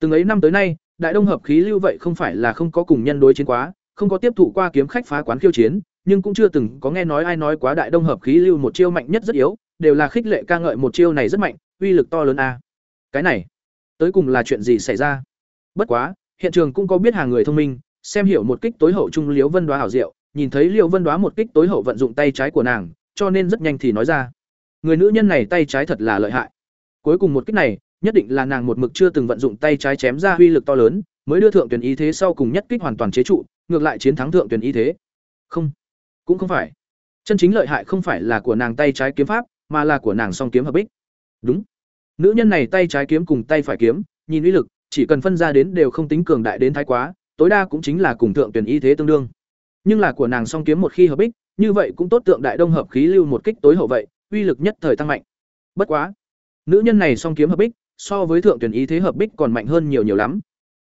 Từng ấy năm tới nay, đại đông hợp khí lưu vậy không phải là không có cùng nhân đối chiến quá, không có tiếp thụ qua kiếm khách phá quán khiêu chiến, nhưng cũng chưa từng có nghe nói ai nói quá đại đông hợp khí lưu một chiêu mạnh nhất rất yếu, đều là khích lệ ca ngợi một chiêu này rất mạnh, uy lực to lớn a. Cái này, tới cùng là chuyện gì xảy ra? Bất quá, hiện trường cũng có biết hàng người thông minh, xem hiểu một kích tối hậu trung Liễu Vân Đoá hảo diệu, nhìn thấy Liễu Vân Đoá một kích tối hậu vận dụng tay trái của nàng, cho nên rất nhanh thì nói ra. Người nữ nhân này tay trái thật là lợi hại. Cuối cùng một kích này, nhất định là nàng một mực chưa từng vận dụng tay trái chém ra uy lực to lớn, mới đưa thượng tuyển ý thế sau cùng nhất kích hoàn toàn chế trụ, ngược lại chiến thắng thượng tuyển ý thế. Không, cũng không phải. Chân chính lợi hại không phải là của nàng tay trái kiếm pháp, mà là của nàng song kiếm hợp bích. Đúng. Nữ nhân này tay trái kiếm cùng tay phải kiếm, nhìn uy lực, chỉ cần phân ra đến đều không tính cường đại đến thái quá, tối đa cũng chính là cùng thượng tuyển ý thế tương đương. Nhưng là của nàng song kiếm một khi hợp bích, như vậy cũng tốt tượng đại đông hợp khí lưu một kích tối hậu vậy, uy lực nhất thời tăng mạnh. Bất quá, nữ nhân này song kiếm hợp bích, so với thượng tuyển ý thế hợp bích còn mạnh hơn nhiều nhiều lắm.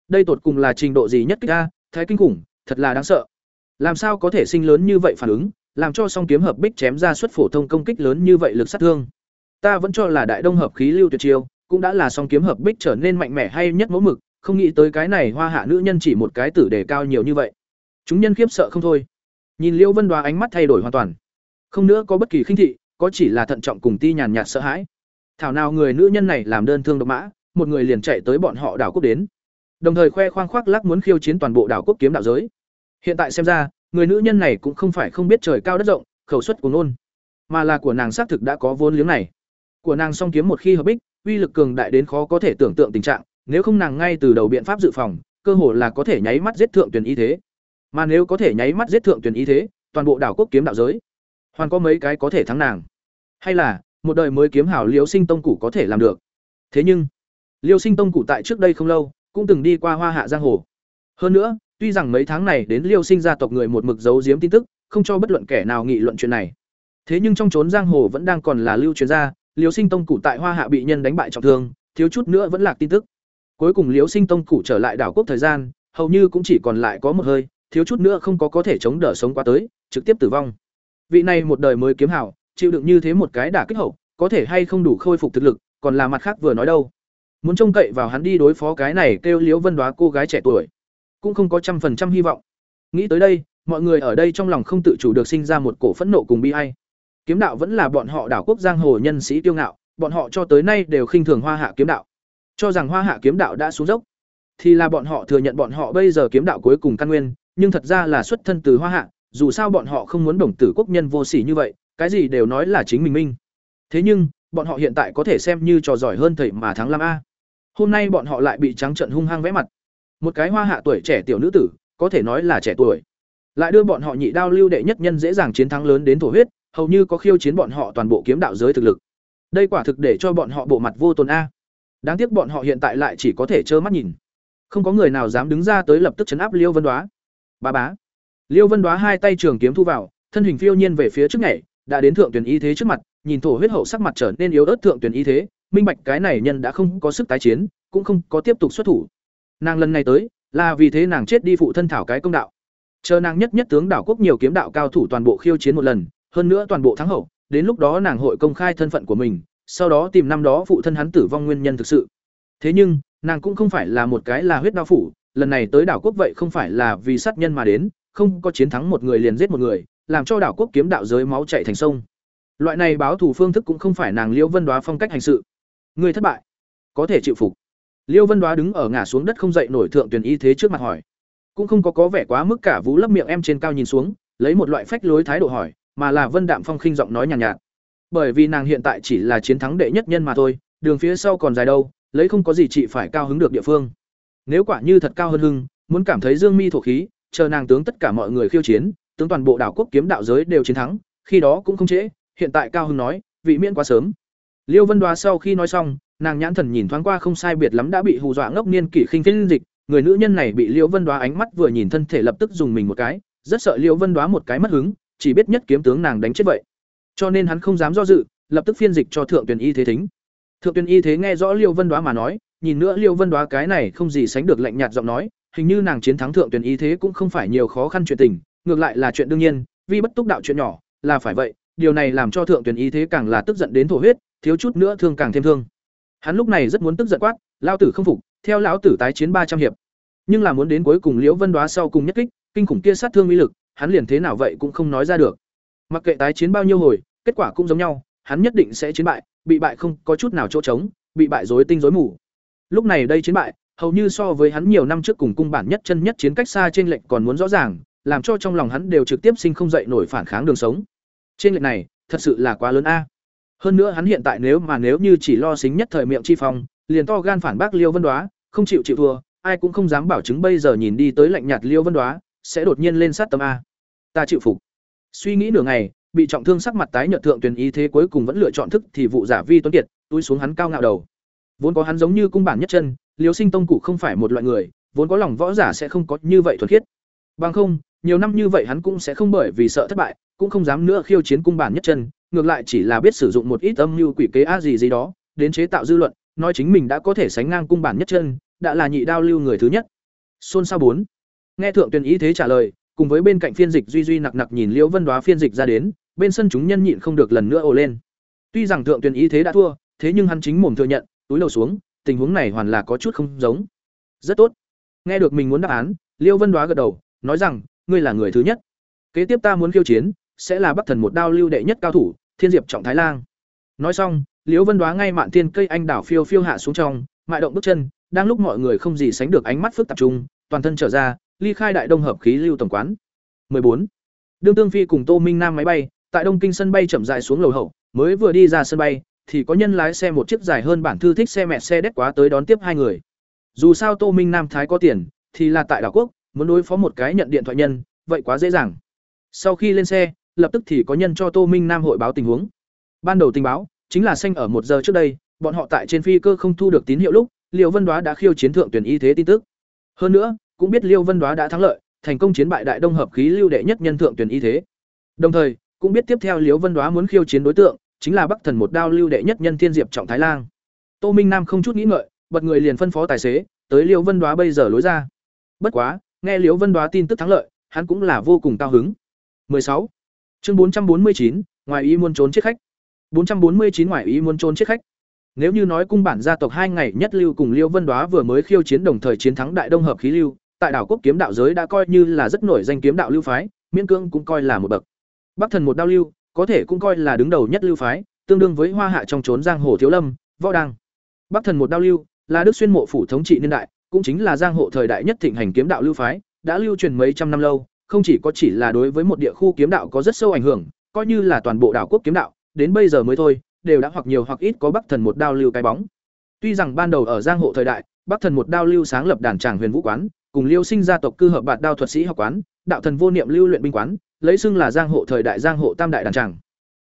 Đây tột cùng là trình độ gì nhất kích a, thái kinh khủng, thật là đáng sợ. Làm sao có thể sinh lớn như vậy phản ứng, làm cho song kiếm hợp bích chém ra suất phổ thông công kích lớn như vậy lực sát thương. Ta vẫn cho là đại đông hợp khí lưu tuyệt chiêu, cũng đã là song kiếm hợp bích trở nên mạnh mẽ hay nhất mẫu mực, không nghĩ tới cái này hoa hạ nữ nhân chỉ một cái tử đề cao nhiều như vậy. Chúng nhân khiếp sợ không thôi. Nhìn Liễu Vân Đoá ánh mắt thay đổi hoàn toàn. Không nữa có bất kỳ khinh thị, có chỉ là thận trọng cùng ti nhàn nhạt sợ hãi. Thảo nào người nữ nhân này làm đơn thương độc mã, một người liền chạy tới bọn họ đảo quốc đến. Đồng thời khoe khoang khoác lác muốn khiêu chiến toàn bộ đảo quốc kiếm đạo giới. Hiện tại xem ra, người nữ nhân này cũng không phải không biết trời cao đất rộng, khẩu suất của nôn, mà là của nàng xác thực đã có vốn liếng này. Của nàng song kiếm một khi hợp bích, uy lực cường đại đến khó có thể tưởng tượng tình trạng, nếu không nàng ngay từ đầu biện pháp dự phòng, cơ hồ là có thể nháy mắt giết thượng tuyển ý thế. Mà nếu có thể nháy mắt giết thượng tuyển ý thế, toàn bộ đảo quốc kiếm đạo giới, hoàn có mấy cái có thể thắng nàng. Hay là, một đời mới kiếm hảo Liêu Sinh Tông cụ có thể làm được. Thế nhưng, Liêu Sinh Tông cụ tại trước đây không lâu, cũng từng đi qua Hoa Hạ giang hồ. Hơn nữa, tuy rằng mấy tháng này đến Liêu Sinh gia tộc người một mực giấu giếm tin tức, không cho bất luận kẻ nào nghị luận chuyện này. Thế nhưng trong trốn giang hồ vẫn đang còn là lưu truyền ra, Liêu Sinh Tông cụ tại Hoa Hạ bị nhân đánh bại trọng thương, thiếu chút nữa vẫn lạc tin tức. Cuối cùng Liêu Sinh Tông cụ trở lại đảo quốc thời gian, hầu như cũng chỉ còn lại có một hơi, thiếu chút nữa không có có thể chống đỡ sống qua tới, trực tiếp tử vong. Vị này một đời mới kiếm hảo, chịu đựng như thế một cái đả kích hậu, có thể hay không đủ khôi phục thực lực, còn là mặt khác vừa nói đâu. Muốn trông cậy vào hắn đi đối phó cái này kêu Liễu Vân Đoá cô gái trẻ tuổi, cũng không có trăm phần trăm hy vọng. Nghĩ tới đây, mọi người ở đây trong lòng không tự chủ được sinh ra một cổ phẫn nộ cùng bi ai. Kiếm đạo vẫn là bọn họ đảo quốc giang hồ nhân sĩ tiêu ngạo, bọn họ cho tới nay đều khinh thường Hoa Hạ kiếm đạo, cho rằng Hoa Hạ kiếm đạo đã xuống dốc. Thì là bọn họ thừa nhận bọn họ bây giờ kiếm đạo cuối cùng căn nguyên, nhưng thật ra là xuất thân từ Hoa Hạ, dù sao bọn họ không muốn đồng tử quốc nhân vô sỉ như vậy, cái gì đều nói là chính mình minh. Thế nhưng, bọn họ hiện tại có thể xem như trò giỏi hơn thầy mà thắng lam a. Hôm nay bọn họ lại bị trắng trận hung hăng vẽ mặt. Một cái hoa hạ tuổi trẻ tiểu nữ tử, có thể nói là trẻ tuổi. Lại đưa bọn họ nhị đao lưu đệ nhất nhân dễ dàng chiến thắng lớn đến thổ huyết, hầu như có khiêu chiến bọn họ toàn bộ kiếm đạo giới thực lực. Đây quả thực để cho bọn họ bộ mặt vô tồn a. Đáng tiếc bọn họ hiện tại lại chỉ có thể trơ mắt nhìn. Không có người nào dám đứng ra tới lập tức chấn áp Liêu Vân Đoá. Ba bá. Liêu Vân Đoá hai tay trường kiếm thu vào, thân hình phiêu nhiên về phía trước nhảy, đã đến thượng tuyển y thế trước mặt, nhìn thổ huyết hậu sắc mặt trở nên yếu ớt thượng tuyển y thế, minh bạch cái này nhân đã không có sức tái chiến, cũng không có tiếp tục xuất thủ. Nàng lần này tới, là vì thế nàng chết đi phụ thân thảo cái công đạo. Chờ nàng nhất nhất tướng đảo quốc nhiều kiếm đạo cao thủ toàn bộ khiêu chiến một lần, hơn nữa toàn bộ thắng hậu, đến lúc đó nàng hội công khai thân phận của mình, sau đó tìm năm đó phụ thân hắn tử vong nguyên nhân thực sự. Thế nhưng, nàng cũng không phải là một cái là huyết đao phủ, lần này tới đảo quốc vậy không phải là vì sát nhân mà đến, không có chiến thắng một người liền giết một người, làm cho đảo quốc kiếm đạo giới máu chảy thành sông. Loại này báo thủ phương thức cũng không phải nàng Liễu Vân Đoá phong cách hành sự. Người thất bại, có thể chịu phục. Liêu Vân Đoá đứng ở ngả xuống đất không dậy nổi thượng tuyển y thế trước mặt hỏi, cũng không có có vẻ quá mức cả vũ lấp miệng em trên cao nhìn xuống, lấy một loại phách lối thái độ hỏi, mà là Vân Đạm Phong khinh giọng nói nhàn nhạt, nhạt. Bởi vì nàng hiện tại chỉ là chiến thắng đệ nhất nhân mà thôi, đường phía sau còn dài đâu, lấy không có gì chị phải cao hứng được địa phương. Nếu quả như thật cao hơn hưng, muốn cảm thấy dương mi thổ khí, chờ nàng tướng tất cả mọi người khiêu chiến, tướng toàn bộ đảo quốc kiếm đạo giới đều chiến thắng, khi đó cũng không trễ, hiện tại cao hưng nói, vị miễn quá sớm. Liêu Vân Đoá sau khi nói xong, nàng nhãn thần nhìn thoáng qua không sai biệt lắm đã bị hù dọa ngốc niên kỷ khinh phiên dịch, người nữ nhân này bị Liêu Vân Đoá ánh mắt vừa nhìn thân thể lập tức dùng mình một cái, rất sợ Liêu Vân Đoá một cái mất hứng, chỉ biết nhất kiếm tướng nàng đánh chết vậy. Cho nên hắn không dám do dự, lập tức phiên dịch cho thượng tuyển y thế thính. Thượng tuyển y thế nghe rõ Liêu Vân Đoá mà nói, nhìn nữa Liêu Vân Đoá cái này không gì sánh được lạnh nhạt giọng nói, hình như nàng chiến thắng thượng tuyển y thế cũng không phải nhiều khó khăn chuyện tình, ngược lại là chuyện đương nhiên, Vi bất túc đạo chuyện nhỏ, là phải vậy, điều này làm cho thượng tuyển y thế càng là tức giận đến thổ huyết, thiếu chút nữa thương càng thêm thương. Hắn lúc này rất muốn tức giận quát, lao tử không phục, theo lão tử tái chiến ba trăm hiệp. Nhưng là muốn đến cuối cùng Liễu Vân Đoá sau cùng nhất kích, kinh khủng kia sát thương uy lực, hắn liền thế nào vậy cũng không nói ra được. Mặc kệ tái chiến bao nhiêu hồi, kết quả cũng giống nhau, hắn nhất định sẽ chiến bại, bị bại không có chút nào chỗ trống, bị bại rối tinh rối mù. Lúc này đây chiến bại, hầu như so với hắn nhiều năm trước cùng cung bản nhất chân nhất chiến cách xa trên lệnh còn muốn rõ ràng, làm cho trong lòng hắn đều trực tiếp sinh không dậy nổi phản kháng đường sống. Trên lệnh này, thật sự là quá lớn a. Hơn nữa hắn hiện tại nếu mà nếu như chỉ lo xính nhất thời miệng chi phong, liền to gan phản bác Liêu Vân Đoá, không chịu chịu thua, ai cũng không dám bảo chứng bây giờ nhìn đi tới lạnh nhạt Liêu Vân Đoá, sẽ đột nhiên lên sát tâm a. Ta chịu phục. Suy nghĩ nửa ngày, bị trọng thương sắc mặt tái nhợt thượng tuyển ý thế cuối cùng vẫn lựa chọn thức thì vụ giả vi tuấn kiệt, túi xuống hắn cao ngạo đầu. Vốn có hắn giống như cung bản nhất chân, Liêu Sinh Tông cụ không phải một loại người, vốn có lòng võ giả sẽ không có như vậy thuần khiết. Bằng không, nhiều năm như vậy hắn cũng sẽ không bởi vì sợ thất bại, cũng không dám nữa khiêu chiến cung bản nhất chân, ngược lại chỉ là biết sử dụng một ít âm mưu quỷ kế a gì gì đó, đến chế tạo dư luận, nói chính mình đã có thể sánh ngang cung bản nhất chân, đã là nhị đao lưu người thứ nhất. Xôn xao bốn. Nghe thượng tuyển ý thế trả lời, cùng với bên cạnh phiên dịch duy duy nặc nặc nhìn Liễu Vân Đoá phiên dịch ra đến, bên sân chúng nhân nhịn không được lần nữa ồ lên. Tuy rằng thượng tuyển ý thế đã thua, thế nhưng hắn chính mồm thừa nhận, túi lầu xuống, tình huống này hoàn là có chút không giống. Rất tốt. Nghe được mình muốn đáp án, Liêu Vân Đoá gật đầu, nói rằng, ngươi là người thứ nhất. Kế tiếp ta muốn khiêu chiến, sẽ là Bắc Thần một đao lưu đệ nhất cao thủ, Thiên Diệp trọng Thái Lang. Nói xong, Liễu Vân Đoá ngay mạn thiên cây anh đảo phiêu phiêu hạ xuống trong, mại động bước chân, đang lúc mọi người không gì sánh được ánh mắt phức tập trung, toàn thân trở ra, ly khai đại đông hợp khí lưu tổng quán. 14. Đương Tương Phi cùng Tô Minh Nam máy bay, tại Đông Kinh sân bay chậm rãi xuống lầu hậu, mới vừa đi ra sân bay, thì có nhân lái xe một chiếc dài hơn bản thư thích xe mẹ xe đét quá tới đón tiếp hai người. Dù sao Tô Minh Nam thái có tiền, thì là tại đảo quốc, muốn đối phó một cái nhận điện thoại nhân, vậy quá dễ dàng. Sau khi lên xe, lập tức thì có nhân cho Tô Minh Nam hội báo tình huống. Ban đầu tình báo chính là xanh ở một giờ trước đây, bọn họ tại trên phi cơ không thu được tín hiệu lúc, Liêu Vân Đoá đã khiêu chiến thượng tuyển y thế tin tức. Hơn nữa, cũng biết Liêu Vân Đoá đã thắng lợi, thành công chiến bại đại đông hợp khí lưu đệ nhất nhân thượng tuyển y thế. Đồng thời, cũng biết tiếp theo Liêu Vân Đoá muốn khiêu chiến đối tượng, chính là Bắc Thần một đao lưu đệ nhất nhân Thiên Diệp trọng Thái Lang. Tô Minh Nam không chút nghĩ ngợi, bật người liền phân phó tài xế, tới Liêu Vân Đoá bây giờ lối ra. Bất quá, nghe Liêu Vân Đoá tin tức thắng lợi, hắn cũng là vô cùng cao hứng. 16. Chương 449, ngoài ý muốn trốn chết khách. 449 ngoài ý muốn trốn chết khách. Nếu như nói cung bản gia tộc hai ngày nhất lưu cùng Liêu Vân Đoá vừa mới khiêu chiến đồng thời chiến thắng Đại Đông hợp khí lưu, tại đảo quốc kiếm đạo giới đã coi như là rất nổi danh kiếm đạo lưu phái, miễn cương cũng coi là một bậc. Bắc thần một đao lưu, có thể cũng coi là đứng đầu nhất lưu phái, tương đương với hoa hạ trong trốn giang hồ thiếu lâm, võ đăng. Bắc thần một đao lưu, là đức xuyên mộ phủ thống trị niên đại, cũng chính là giang hộ thời đại nhất thịnh hành kiếm đạo lưu phái, đã lưu truyền mấy trăm năm lâu, không chỉ có chỉ là đối với một địa khu kiếm đạo có rất sâu ảnh hưởng, coi như là toàn bộ đảo quốc kiếm đạo, đến bây giờ mới thôi, đều đã hoặc nhiều hoặc ít có Bắc Thần một đao lưu cái bóng. Tuy rằng ban đầu ở Giang hộ thời đại, Bắc Thần một đao lưu sáng lập đàn tràng Huyền Vũ quán, cùng Liêu Sinh gia tộc cư hợp bạt đao thuật sĩ học quán, đạo thần vô niệm lưu luyện binh quán, lấy xưng là Giang hộ thời đại Giang hộ tam đại đàn tràng.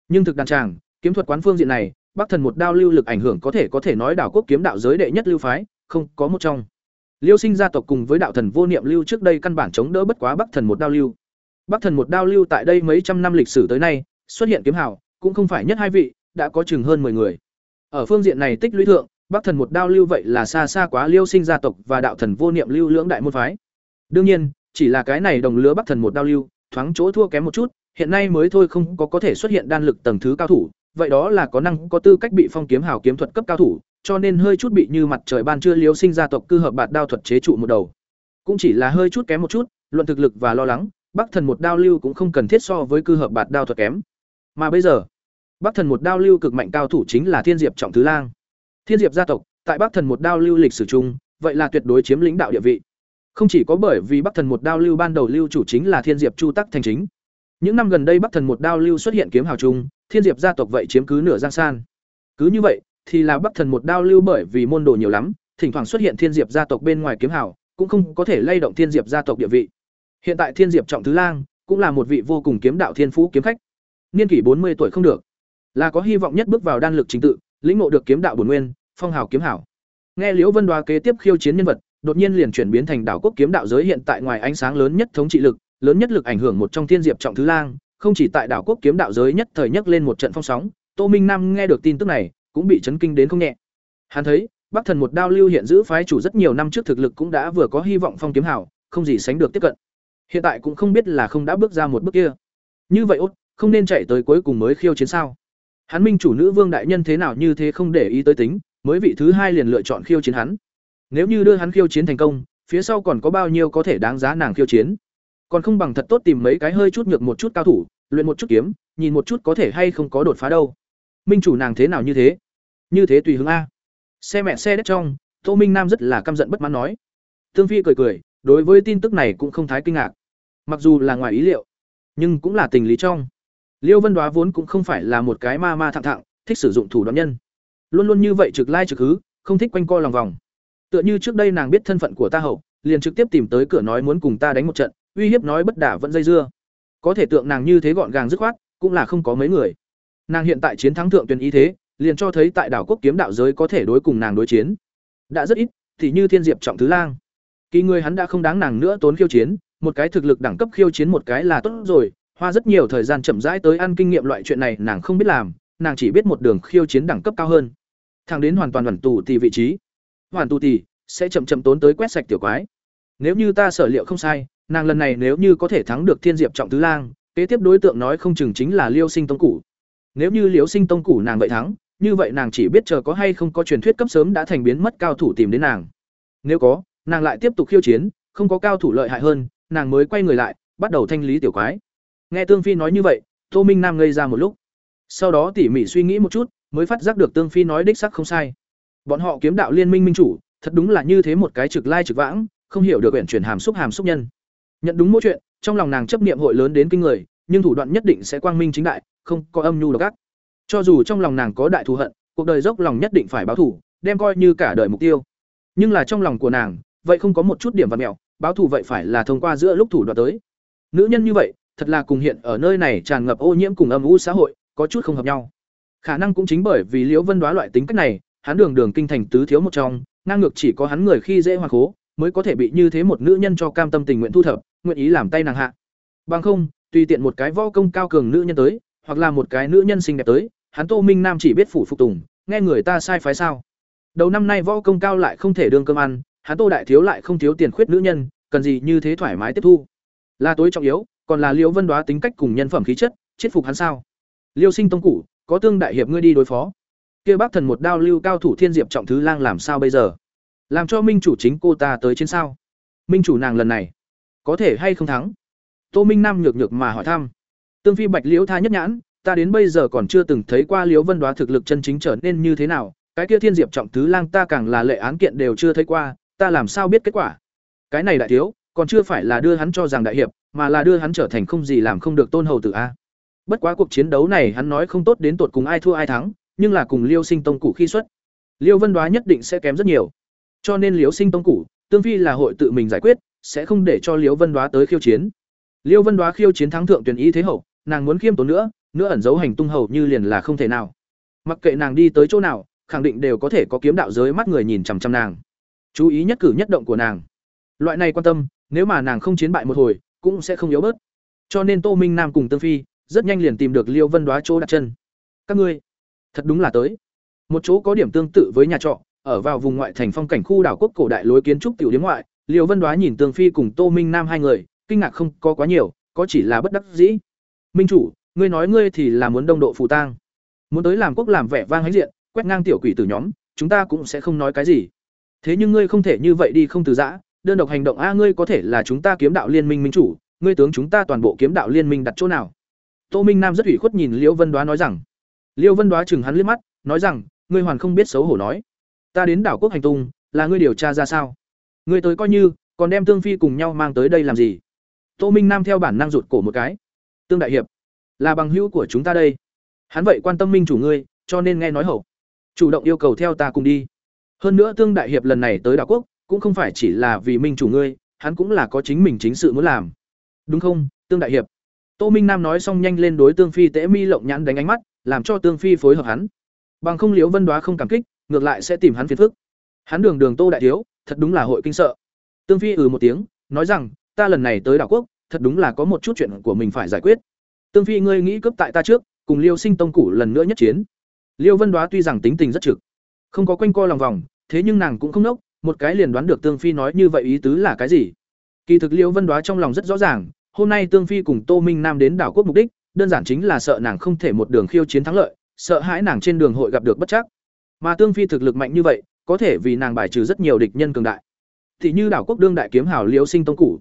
Nhưng thực đàn tràng, kiếm thuật quán phương diện này, Bắc Thần một đao lưu lực ảnh hưởng có thể có thể nói đảo quốc kiếm đạo giới đệ nhất lưu phái, không có một trong. Liêu Sinh gia tộc cùng với đạo thần vô niệm lưu trước đây căn bản chống đỡ bất quá Bắc Thần một đao lưu. Bắc Thần một đao lưu tại đây mấy trăm năm lịch sử tới nay, xuất hiện kiếm hào, cũng không phải nhất hai vị, đã có chừng hơn 10 người. Ở phương diện này tích lũy thượng, Bắc Thần một đao lưu vậy là xa xa quá Liêu Sinh gia tộc và đạo thần vô niệm lưu lưỡng đại môn phái. Đương nhiên, chỉ là cái này đồng lứa Bắc Thần một đao lưu, thoáng chỗ thua kém một chút, hiện nay mới thôi không có có thể xuất hiện đan lực tầng thứ cao thủ, vậy đó là có năng có tư cách bị phong kiếm hào kiếm thuật cấp cao thủ, cho nên hơi chút bị như mặt trời ban trưa liếu Sinh gia tộc cư hợp bạt đao thuật chế trụ một đầu. Cũng chỉ là hơi chút kém một chút, luận thực lực và lo lắng, Bắc Thần một đao lưu cũng không cần thiết so với cư hợp bạt đao thuật kém. Mà bây giờ, Bắc Thần một đao lưu cực mạnh cao thủ chính là Thiên Diệp trọng thứ lang. Thiên Diệp gia tộc, tại Bắc Thần một đao lưu lịch sử chung, vậy là tuyệt đối chiếm lĩnh đạo địa vị. Không chỉ có bởi vì Bắc Thần một đao lưu ban đầu lưu chủ chính là Thiên Diệp Chu Tắc thành chính. Những năm gần đây Bắc Thần một đao lưu xuất hiện kiếm hào trung, Thiên Diệp gia tộc vậy chiếm cứ nửa giang san. Cứ như vậy, thì là Bắc Thần một đao lưu bởi vì môn đồ nhiều lắm, thỉnh thoảng xuất hiện Thiên Diệp gia tộc bên ngoài kiếm hảo cũng không có thể lay động Thiên Diệp gia tộc địa vị. Hiện tại Thiên Diệp trọng thứ lang cũng là một vị vô cùng kiếm đạo thiên phú kiếm khách. Niên kỷ bốn mươi tuổi không được, là có hy vọng nhất bước vào đan lực chính tự, lĩnh ngộ được kiếm đạo bổn nguyên, phong hào kiếm hảo. Nghe Liễu Vân Đoá kế tiếp khiêu chiến nhân vật, đột nhiên liền chuyển biến thành đảo quốc kiếm đạo giới hiện tại ngoài ánh sáng lớn nhất thống trị lực, lớn nhất lực ảnh hưởng một trong thiên diệp trọng thứ lang, không chỉ tại đảo quốc kiếm đạo giới nhất thời nhất lên một trận phong sóng, Tô Minh Nam nghe được tin tức này, cũng bị chấn kinh đến không nhẹ. Hắn thấy, Bắc Thần một đao lưu hiện giữ phái chủ rất nhiều năm trước thực lực cũng đã vừa có hy vọng phong kiếm hảo, không gì sánh được tiếp cận. Hiện tại cũng không biết là không đã bước ra một bước kia. Như vậy ốt, không nên chạy tới cuối cùng mới khiêu chiến sao? Hắn minh chủ nữ vương đại nhân thế nào như thế không để ý tới tính, mới vị thứ hai liền lựa chọn khiêu chiến hắn. Nếu như đưa hắn khiêu chiến thành công, phía sau còn có bao nhiêu có thể đáng giá nàng khiêu chiến. Còn không bằng thật tốt tìm mấy cái hơi chút nhược một chút cao thủ, luyện một chút kiếm, nhìn một chút có thể hay không có đột phá đâu. Minh chủ nàng thế nào như thế? Như thế tùy hướng a. Xe mẹ xe đất trong, tô minh nam rất là căm giận bất mãn nói tương phi cười cười đối với tin tức này cũng không thái kinh ngạc mặc dù là ngoài ý liệu nhưng cũng là tình lý trong liêu vân đoá vốn cũng không phải là một cái ma ma thẳng thẳng thích sử dụng thủ đoạn nhân luôn luôn như vậy trực lai trực hứ không thích quanh co lòng vòng tựa như trước đây nàng biết thân phận của ta hậu liền trực tiếp tìm tới cửa nói muốn cùng ta đánh một trận uy hiếp nói bất đả vẫn dây dưa. Có thể tượng nàng như thế gọn gàng dứt khoát, cũng là không có mấy người. Nàng hiện tại chiến thắng thượng tuyền ý thế, liền cho thấy tại đảo quốc kiếm đạo giới có thể đối cùng nàng đối chiến. Đã rất ít, thì như thiên diệp trọng thứ lang. Kỳ người hắn đã không đáng nàng nữa tốn khiêu chiến, một cái thực lực đẳng cấp khiêu chiến một cái là tốt rồi, hoa rất nhiều thời gian chậm rãi tới ăn kinh nghiệm loại chuyện này nàng không biết làm, nàng chỉ biết một đường khiêu chiến đẳng cấp cao hơn. Thẳng đến hoàn toàn hoàn tù tì vị trí. Hoàn tù tì sẽ chậm chậm tốn tới quét sạch tiểu quái. Nếu như ta sở liệu không sai nàng lần này nếu như có thể thắng được thiên diệp trọng tứ lang, kế tiếp đối tượng nói không chừng chính là liêu sinh tông cũ nếu như liêu sinh tông cũ nàng vậy thắng, như vậy nàng chỉ biết chờ có hay không có truyền thuyết cấp sớm đã thành biến mất cao thủ tìm đến nàng. Nếu có, nàng lại tiếp tục khiêu chiến, không có cao thủ lợi hại hơn, nàng mới quay người lại, bắt đầu thanh lý tiểu quái. Nghe tương phi nói như vậy, tô minh nam ngây ra một lúc. Sau đó tỉ mỉ suy nghĩ một chút, mới phát giác được tương phi nói đích sắc không sai. Bọn họ kiếm đạo liên minh minh chủ, thật đúng là như thế một cái trực lai trực vãng, không hiểu được quyển chuyển hàm xúc hàm xúc nhân nhận đúng mỗi chuyện, trong lòng nàng chấp niệm hội lớn đến kinh người, nhưng thủ đoạn nhất định sẽ quang minh chính đại, không có âm nhu độc ác. Cho dù trong lòng nàng có đại thù hận, cuộc đời dốc lòng nhất định phải báo thù, đem coi như cả đời mục tiêu. Nhưng là trong lòng của nàng, vậy không có một chút điểm vật mẹo, báo thù vậy phải là thông qua giữa lúc thủ đoạn tới. Nữ nhân như vậy, thật là cùng hiện ở nơi này tràn ngập ô nhiễm cùng âm u xã hội, có chút không hợp nhau. Khả năng cũng chính bởi vì liễu vân đoá loại tính cách này, hắn đường đường kinh thành tứ thiếu một trong, ngang ngược chỉ có hắn người khi dễ hoa khố, mới có thể bị như thế một nữ nhân cho cam tâm tình nguyện thu thập nguyện ý làm tay nàng hạ. Bằng không, tùy tiện một cái võ công cao cường nữ nhân tới, hoặc là một cái nữ nhân xinh đẹp tới, hắn tô minh nam chỉ biết phủ phục tùng, nghe người ta sai phái sao. Đầu năm nay võ công cao lại không thể đương cơm ăn, hắn tô đại thiếu lại không thiếu tiền khuyết nữ nhân, cần gì như thế thoải mái tiếp thu. Là tối trọng yếu, còn là liễu vân đoá tính cách cùng nhân phẩm khí chất, chết phục hắn sao? Liêu sinh tông cụ có tương đại hiệp ngươi đi đối phó. Kia bác thần một đao lưu cao thủ thiên diệp trọng thứ lang làm sao bây giờ? Làm cho minh chủ chính cô ta tới trên sao? Minh chủ nàng lần này có thể hay không thắng? Tô minh nam nhược nhược mà hỏi thăm. Tương phi bạch liễu tha nhất nhãn, ta đến bây giờ còn chưa từng thấy qua liễu vân đoá thực lực chân chính trở nên như thế nào, cái kia thiên diệp trọng thứ lang ta càng là lệ án kiện đều chưa thấy qua, ta làm sao biết kết quả? Cái này đại thiếu, còn chưa phải là đưa hắn cho rằng đại hiệp, mà là đưa hắn trở thành không gì làm không được tôn hầu tử a. Bất quá cuộc chiến đấu này hắn nói không tốt đến tột cùng ai thua ai thắng, nhưng là cùng liêu sinh tông cụ khi xuất. Liêu vân đoá nhất định sẽ kém rất nhiều. Cho nên liêu sinh tông cụ tương phi là hội tự mình giải quyết sẽ không để cho liêu vân đoá tới khiêu chiến. Liêu vân đoá khiêu chiến thắng thượng tuyển ý thế hậu, nàng muốn khiêm tốn nữa nữa ẩn giấu hành tung hầu như liền là không thể nào. Mặc kệ nàng đi tới chỗ nào, khẳng định đều có thể có kiếm đạo giới mắt người nhìn chằm chằm nàng. Chú ý nhất cử nhất động của nàng. Loại này quan tâm, nếu mà nàng không chiến bại một hồi, cũng sẽ không yếu bớt. Cho nên tô minh nam cùng tương phi, rất nhanh liền tìm được liêu vân đoá chỗ đặt chân. Các ngươi, thật đúng là tới. Một chỗ có điểm tương tự với nhà trọ, ở vào vùng ngoại thành phong cảnh khu đảo quốc cổ đại lối kiến trúc tiểu điếm ngoại liêu vân đoá nhìn tương phi cùng tô minh nam hai người, kinh ngạc không có quá nhiều, có chỉ là bất đắc dĩ. Minh chủ, ngươi nói ngươi thì là muốn đông độ phù tang. Muốn tới làm quốc làm vẻ vang hãnh diện, quét ngang tiểu quỷ tử nhóm, chúng ta cũng sẽ không nói cái gì. Thế nhưng ngươi không thể như vậy đi không từ giã. Đơn độc hành động a, ngươi có thể là chúng ta kiếm đạo liên minh minh chủ, ngươi tướng chúng ta toàn bộ kiếm đạo liên minh đặt chỗ nào? Tô minh nam rất ủy khuất nhìn liễu vân đoá nói rằng. Liễu vân đoá chừng hắn liếc mắt, nói rằng, ngươi hoàn không biết xấu hổ nói. Ta đến đảo quốc hành tung, là ngươi điều tra ra sao? Ngươi tới coi như, còn đem tương phi cùng nhau mang tới đây làm gì? Tô minh nam theo bản năng rụt cổ một cái. Tương đại hiệp, là bằng hữu của chúng ta đây. Hắn vậy quan tâm minh chủ ngươi, cho nên nghe nói hậu. Chủ động yêu cầu theo ta cùng đi. Hơn nữa tương đại hiệp lần này tới đảo quốc, cũng không phải chỉ là vì minh chủ ngươi, hắn cũng là có chính mình chính sự muốn làm. Đúng không, tương đại hiệp? Tô minh nam nói xong nhanh lên đối tương phi tễ mi lộng nhãn đánh ánh mắt, làm cho tương phi phối hợp hắn. Bằng không Liễu vân đoá không cảm kích, ngược lại sẽ tìm hắn phiền phức. Hắn đường đường tô đại thiếu thật đúng là hội kinh sợ. Tương phi ừ một tiếng, nói rằng, ta lần này tới đảo quốc, thật đúng là có một chút chuyện của mình phải giải quyết. Tương phi ngươi nghĩ cướp tại ta trước, cùng liêu sinh tông củ lần nữa nhất chiến. Liêu vân đoá tuy rằng tính tình rất trực, không có quanh co lòng vòng, thế nhưng nàng cũng không nốc, một cái liền đoán được tương phi nói như vậy ý tứ là cái gì. Kỳ thực liêu vân đoá trong lòng rất rõ ràng, hôm nay tương phi cùng tô minh nam đến đảo quốc mục đích, đơn giản chính là sợ nàng không thể một đường khiêu chiến thắng lợi, sợ hãi nàng trên đường hội gặp được bất chắc. Mà tương phi thực lực mạnh như vậy có thể vì nàng bài trừ rất nhiều địch nhân cường đại thì như đảo quốc đương đại kiếm hảo liễu sinh tông cũ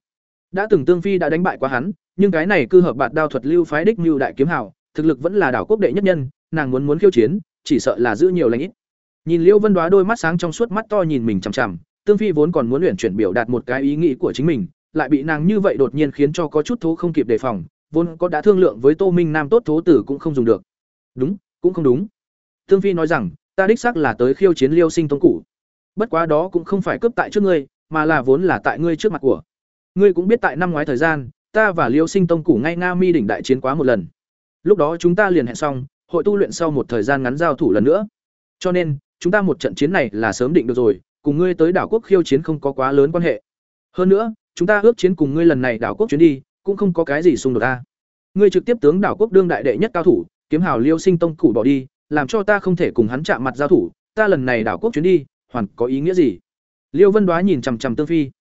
đã từng tương phi đã đánh bại qua hắn nhưng cái này cư hợp bạt đao thuật lưu phái đích mưu đại kiếm hảo thực lực vẫn là đảo quốc đệ nhất nhân nàng muốn muốn khiêu chiến chỉ sợ là giữ nhiều lãnh ít Nhìn Liễu Vân Đoá đôi mắt sáng trong suốt mắt to nhìn mình chằm chằm, Tương Phi vốn còn muốn luyện chuyển biểu đạt một cái ý nghĩ của chính mình, lại bị nàng như vậy đột nhiên khiến cho có chút thố không kịp đề phòng, vốn có đã thương lượng với Tô Minh Nam tốt thố tử cũng không dùng được. Đúng, cũng không đúng. Tương Phi nói rằng, ta đích xác là tới khiêu chiến Liêu Sinh Tông cũ. Bất quá đó cũng không phải cướp tại trước ngươi, mà là vốn là tại ngươi trước mặt của. Ngươi cũng biết tại năm ngoái thời gian, ta và Liêu Sinh Tông cũ ngay Nga Mi đỉnh đại chiến quá một lần. Lúc đó chúng ta liền hẹn xong, hội tu luyện sau một thời gian ngắn giao thủ lần nữa. Cho nên, chúng ta một trận chiến này là sớm định được rồi, cùng ngươi tới đảo quốc khiêu chiến không có quá lớn quan hệ. Hơn nữa, chúng ta ước chiến cùng ngươi lần này đảo quốc chuyến đi, cũng không có cái gì xung đột a. Ngươi trực tiếp tướng đảo quốc đương đại đệ nhất cao thủ, kiếm hào Liêu Sinh Tông cũ bỏ đi, làm cho ta không thể cùng hắn chạm mặt giao thủ, ta lần này đảo quốc chuyến đi, hoàn có ý nghĩa gì? Liêu Vân Đoá nhìn chằm chằm Tương Phi.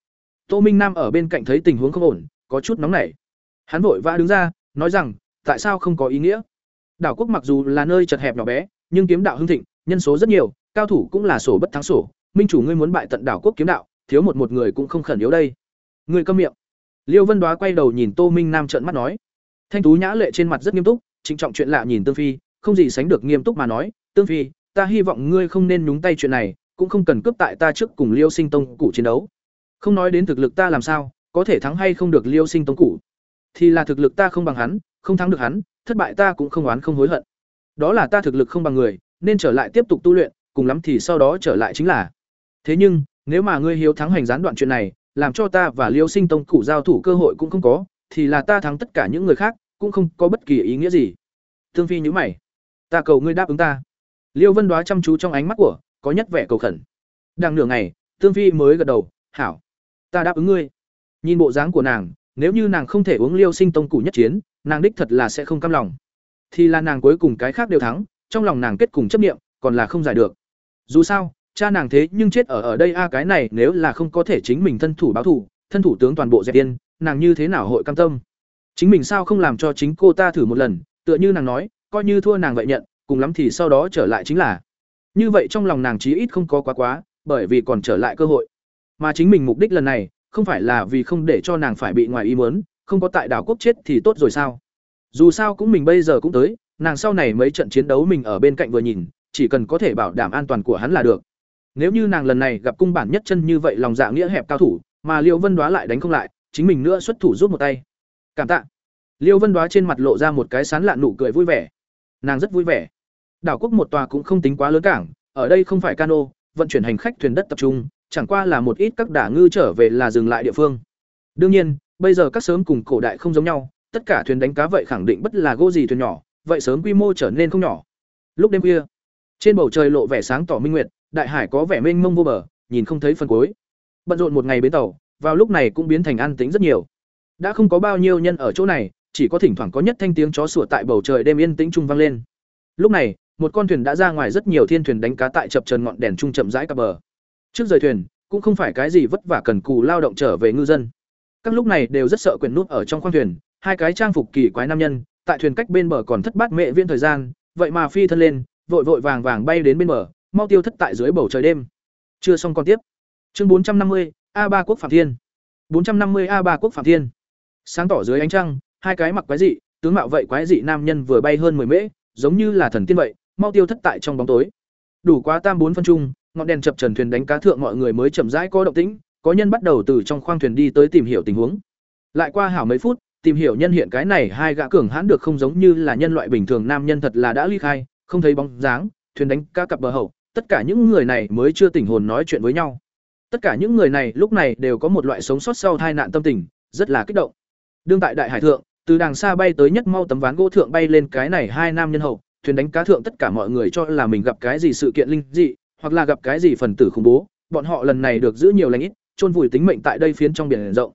Tô Minh Nam ở bên cạnh thấy tình huống không ổn, có chút nóng nảy. Hắn vội vã đứng ra, nói rằng, tại sao không có ý nghĩa? Đảo quốc mặc dù là nơi chật hẹp nhỏ bé, nhưng kiếm đạo hưng thịnh, nhân số rất nhiều, cao thủ cũng là sổ bất thắng sổ, minh chủ ngươi muốn bại tận đảo quốc kiếm đạo, thiếu một một người cũng không khẩn yếu đây. Ngươi câm miệng. Liêu Vân Đoá quay đầu nhìn Tô Minh Nam trợn mắt nói. Thanh tú nhã lệ trên mặt rất nghiêm túc, trịnh trọng chuyện lạ nhìn Tương Phi, không gì sánh được nghiêm túc mà nói, "Tương Phi, ta hy vọng ngươi không nên nhúng tay chuyện này, cũng không cần cướp tại ta trước cùng Liêu Sinh Tông cụ chiến đấu. Không nói đến thực lực ta làm sao, có thể thắng hay không được Liêu Sinh Tông cụ, thì là thực lực ta không bằng hắn, không thắng được hắn, thất bại ta cũng không oán không hối hận. Đó là ta thực lực không bằng người, nên trở lại tiếp tục tu luyện, cùng lắm thì sau đó trở lại chính là. Thế nhưng, nếu mà ngươi hiếu thắng hành gián đoạn chuyện này, làm cho ta và Liêu Sinh Tông cụ giao thủ cơ hội cũng không có, thì là ta thắng tất cả những người khác, cũng không có bất kỳ ý nghĩa gì. tương Phi nhíu mày, ta cầu ngươi đáp ứng ta. Liêu Vân Đoá chăm chú trong ánh mắt của, có nhất vẻ cầu khẩn. Đang nửa ngày, tương Phi mới gật đầu, "Hảo, ta đáp ứng ngươi." Nhìn bộ dáng của nàng, nếu như nàng không thể uống Liêu Sinh Tông cụ nhất chiến, nàng đích thật là sẽ không cam lòng. Thì là nàng cuối cùng cái khác đều thắng, trong lòng nàng kết cùng chấp niệm, còn là không giải được. Dù sao, cha nàng thế nhưng chết ở ở đây a cái này nếu là không có thể chính mình thân thủ báo thủ, thân thủ tướng toàn bộ dẹp tiên, nàng như thế nào hội cam tâm? Chính mình sao không làm cho chính cô ta thử một lần, tựa như nàng nói, coi như thua nàng vậy nhận, cùng lắm thì sau đó trở lại chính là. Như vậy trong lòng nàng chí ít không có quá quá, bởi vì còn trở lại cơ hội. Mà chính mình mục đích lần này, không phải là vì không để cho nàng phải bị ngoài ý muốn, không có tại đảo quốc chết thì tốt rồi sao? Dù sao cũng mình bây giờ cũng tới, nàng sau này mấy trận chiến đấu mình ở bên cạnh vừa nhìn, chỉ cần có thể bảo đảm an toàn của hắn là được. Nếu như nàng lần này gặp cung bản nhất chân như vậy lòng dạ nghĩa hẹp cao thủ, mà Liêu Vân Đoá lại đánh không lại, chính mình nữa xuất thủ giúp một tay. Cảm tạ. Liêu Vân Đoá trên mặt lộ ra một cái sán lạn nụ cười vui vẻ. Nàng rất vui vẻ. Đảo quốc một tòa cũng không tính quá lớn cảng, ở đây không phải cano, vận chuyển hành khách thuyền đất tập trung, chẳng qua là một ít các đả ngư trở về là dừng lại địa phương. Đương nhiên, bây giờ các sớm cùng cổ đại không giống nhau, tất cả thuyền đánh cá vậy khẳng định bất là gỗ gì thuyền nhỏ, vậy sớm quy mô trở nên không nhỏ. Lúc đêm khuya, trên bầu trời lộ vẻ sáng tỏ minh nguyệt, đại hải có vẻ mênh mông vô bờ, nhìn không thấy phần cuối. Bận rộn một ngày bến tàu, vào lúc này cũng biến thành an tĩnh rất nhiều. Đã không có bao nhiêu nhân ở chỗ này, chỉ có thỉnh thoảng có nhất thanh tiếng chó sủa tại bầu trời đêm yên tĩnh trung vang lên. Lúc này, một con thuyền đã ra ngoài rất nhiều thiên thuyền đánh cá tại chập trần ngọn đèn trung chậm rãi cập bờ. Trước rời thuyền, cũng không phải cái gì vất vả cần cù lao động trở về ngư dân. Các lúc này đều rất sợ quyền nút ở trong khoang thuyền, hai cái trang phục kỳ quái nam nhân, tại thuyền cách bên bờ còn thất bát mẹ viên thời gian, vậy mà phi thân lên, vội vội vàng vàng bay đến bên bờ, mau tiêu thất tại dưới bầu trời đêm. Chưa xong con tiếp. Chương bốn trăm năm mươi a ba quốc phạm thiên. bốn trăm năm mươi a ba quốc phạm thiên. Sáng tỏ dưới ánh trăng, hai cái mặc quái dị, tướng mạo vậy quái dị nam nhân vừa bay hơn 10 mễ, giống như là thần tiên vậy, mau tiêu thất tại trong bóng tối. Đủ quá tam bốn phân chung ngọn đèn chập trần thuyền đánh cá thượng mọi người mới chậm rãi có động tĩnh, có nhân bắt đầu từ trong khoang thuyền đi tới tìm hiểu tình huống. Lại qua hảo mấy phút, tìm hiểu nhân hiện cái này hai gã cường hãn được không giống như là nhân loại bình thường nam nhân thật là đã ly khai, không thấy bóng dáng, thuyền đánh cá cặp bờ hậu, tất cả những người này mới chưa tỉnh hồn nói chuyện với nhau. Tất cả những người này lúc này đều có một loại sống sót sau tai nạn tâm tình, rất là kích động. Đương tại đại hải thượng, từ đàng xa bay tới nhất mau tấm ván gỗ thượng bay lên cái này hai nam nhân hậu, thuyền đánh cá thượng tất cả mọi người cho là mình gặp cái gì sự kiện linh dị, hoặc là gặp cái gì phần tử khủng bố, bọn họ lần này được giữ nhiều lành ít, chôn vùi tính mệnh tại đây phiến trong biển rộng.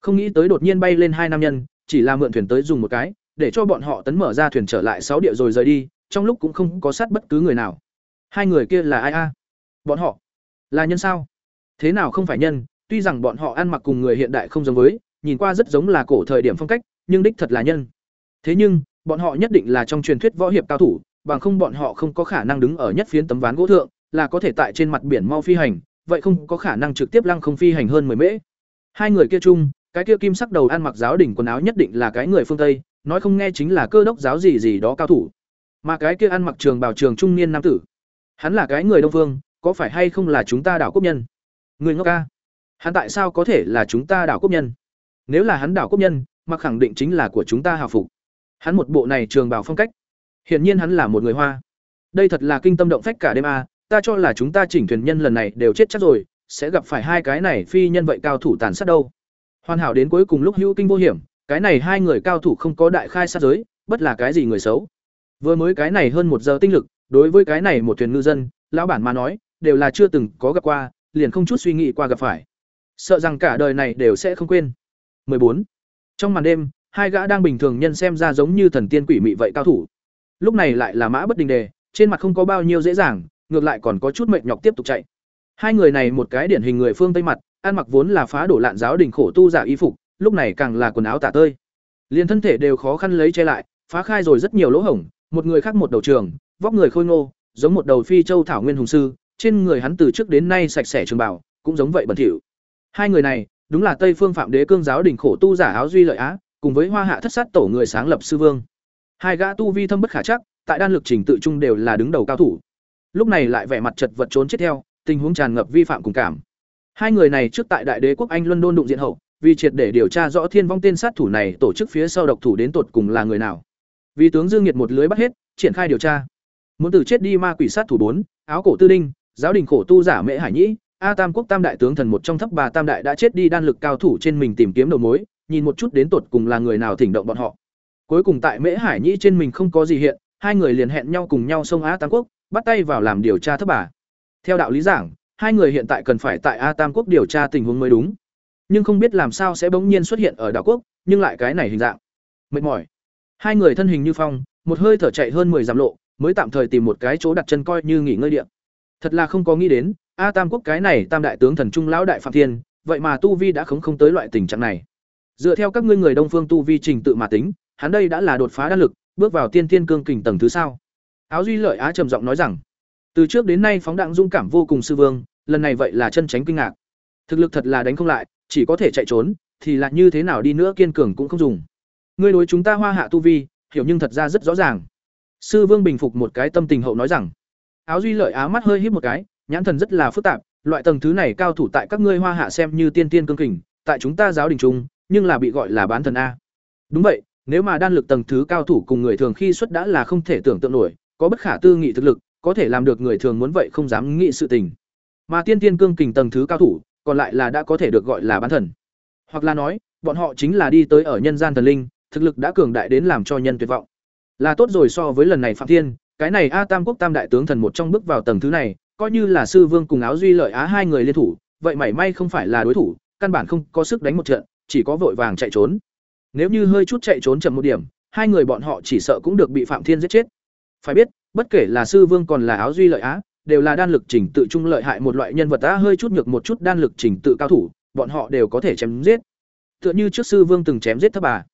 Không nghĩ tới đột nhiên bay lên hai nam nhân, chỉ là mượn thuyền tới dùng một cái, để cho bọn họ tấn mở ra thuyền trở lại sáu địa rồi rời đi, trong lúc cũng không có sát bất cứ người nào. Hai người kia là ai a? Bọn họ là nhân sao? Thế nào không phải nhân, tuy rằng bọn họ ăn mặc cùng người hiện đại không giống với, nhìn qua rất giống là cổ thời điểm phong cách, nhưng đích thật là nhân. Thế nhưng, bọn họ nhất định là trong truyền thuyết võ hiệp cao thủ, bằng không bọn họ không có khả năng đứng ở nhất phiến tấm ván gỗ thượng, là có thể tại trên mặt biển mau phi hành, vậy không có khả năng trực tiếp lăng không phi hành hơn 10 mễ. Hai người kia chung, cái kia kim sắc đầu ăn mặc giáo đỉnh quần áo nhất định là cái người phương Tây, nói không nghe chính là cơ đốc giáo gì gì đó cao thủ. Mà cái kia ăn mặc trường bào trường trung niên nam tử, Hắn là cái người Đông Phương, có phải hay không là chúng ta đảo quốc nhân? Người ngốc ca. Hắn tại sao có thể là chúng ta đảo quốc nhân? Nếu là hắn đảo quốc nhân, mặc khẳng định chính là của chúng ta hào phục. Hắn một bộ này trường bào phong cách. Hiển nhiên hắn là một người Hoa. Đây thật là kinh tâm động phách cả đêm a, ta cho là chúng ta chỉnh thuyền nhân lần này đều chết chắc rồi, sẽ gặp phải hai cái này phi nhân vậy cao thủ tàn sát đâu. Hoàn hảo đến cuối cùng lúc hữu kinh vô hiểm, cái này hai người cao thủ không có đại khai sát giới, bất là cái gì người xấu. Vừa mới cái này hơn một giờ tinh lực, đối với cái này một thuyền ngư dân, lão bản mà nói, đều là chưa từng có gặp qua, liền không chút suy nghĩ qua gặp phải. Sợ rằng cả đời này đều sẽ không quên. 14. Trong màn đêm, hai gã đang bình thường nhân xem ra giống như thần tiên quỷ mị vậy cao thủ. Lúc này lại là mã bất đình đề, trên mặt không có bao nhiêu dễ dàng, ngược lại còn có chút mệt nhọc tiếp tục chạy. Hai người này một cái điển hình người phương Tây mặt, ăn mặc vốn là phá đổ lạn giáo đình khổ tu giả y phục, lúc này càng là quần áo tả tơi. Liền thân thể đều khó khăn lấy che lại, phá khai rồi rất nhiều lỗ hổng, một người khác một đầu trường, vóc người khôi ngô, giống một đầu phi châu thảo nguyên hùng sư, trên người hắn từ trước đến nay sạch sẽ trường bảo, cũng giống vậy bẩn thỉu. Hai người này, đúng là Tây Phương Phạm Đế cương giáo đỉnh khổ tu giả áo duy lợi á, cùng với Hoa Hạ thất sát tổ người sáng lập sư vương. Hai gã tu vi thâm bất khả chắc, tại đan lực trình tự trung đều là đứng đầu cao thủ. Lúc này lại vẻ mặt chật vật trốn chết theo, tình huống tràn ngập vi phạm cùng cảm. Hai người này trước tại Đại Đế quốc Anh London đụng diện hậu, vì triệt để điều tra rõ thiên vong tên sát thủ này tổ chức phía sau độc thủ đến tột cùng là người nào. Vì tướng Dương Nghiệt một lưới bắt hết, triển khai điều tra. Muốn từ chết đi ma quỷ sát thủ bốn, áo cổ tư đinh, giáo đình khổ tu giả Mễ Hải Nhĩ, A Tam quốc Tam đại tướng thần một trong thấp bà Tam đại đã chết đi đan lực cao thủ trên mình tìm kiếm đầu mối, nhìn một chút đến tột cùng là người nào thỉnh động bọn họ. Cuối cùng tại Mễ Hải Nhĩ trên mình không có gì hiện, hai người liền hẹn nhau cùng nhau xông A Tam quốc, bắt tay vào làm điều tra thấp bà. Theo đạo lý giảng, hai người hiện tại cần phải tại A Tam quốc điều tra tình huống mới đúng. Nhưng không biết làm sao sẽ bỗng nhiên xuất hiện ở đảo quốc, nhưng lại cái này hình dạng. Mệt mỏi. Hai người thân hình như phong, một hơi thở chạy hơn 10 dặm lộ, mới tạm thời tìm một cái chỗ đặt chân coi như nghỉ ngơi địa. Thật là không có nghĩ đến, A Tam quốc cái này Tam đại tướng thần trung lão đại phạm thiên, vậy mà tu vi đã không không tới loại tình trạng này. Dựa theo các ngươi người Đông phương tu vi trình tự mà tính, hắn đây đã là đột phá đa lực, bước vào tiên Thiên cương kình tầng thứ sao? Áo Duy Lợi Á trầm giọng nói rằng, từ trước đến nay phóng đặng dũng cảm vô cùng sư vương, lần này vậy là chân tránh kinh ngạc. Thực lực thật là đánh không lại, chỉ có thể chạy trốn, thì là như thế nào đi nữa kiên cường cũng không dùng. Ngươi đối chúng ta Hoa Hạ tu vi, hiểu nhưng thật ra rất rõ ràng. Sư Vương bình phục một cái tâm tình hậu nói rằng, Áo Duy Lợi Á mắt hơi híp một cái, nhãn thần rất là phức tạp, loại tầng thứ này cao thủ tại các ngươi Hoa Hạ xem như tiên tiên cương kình, tại chúng ta giáo đình trung, nhưng là bị gọi là bán thần a. Đúng vậy, nếu mà đan lực tầng thứ cao thủ cùng người thường khi xuất đã là không thể tưởng tượng nổi, có bất khả tư nghị thực lực, có thể làm được người thường muốn vậy không dám nghĩ sự tình. Mà tiên tiên cương kình tầng thứ cao thủ, còn lại là đã có thể được gọi là bán thần. Hoặc là nói, bọn họ chính là đi tới ở nhân gian thần linh, thực lực đã cường đại đến làm cho nhân tuyệt vọng. Là tốt rồi so với lần này Phạm Thiên, cái này A Tam quốc Tam đại tướng thần một trong bước vào tầng thứ này, coi như là sư vương cùng áo duy lợi á hai người liên thủ, vậy mảy may không phải là đối thủ, căn bản không có sức đánh một trận, chỉ có vội vàng chạy trốn. Nếu như hơi chút chạy trốn chậm một điểm, hai người bọn họ chỉ sợ cũng được bị Phạm Thiên giết chết. Phải biết, bất kể là sư vương còn là áo duy lợi á, đều là đan lực trình tự trung lợi hại một loại nhân vật đã hơi chút nhược một chút đan lực trình tự cao thủ, bọn họ đều có thể chém giết. Tựa như trước sư vương từng chém giết thấp bà.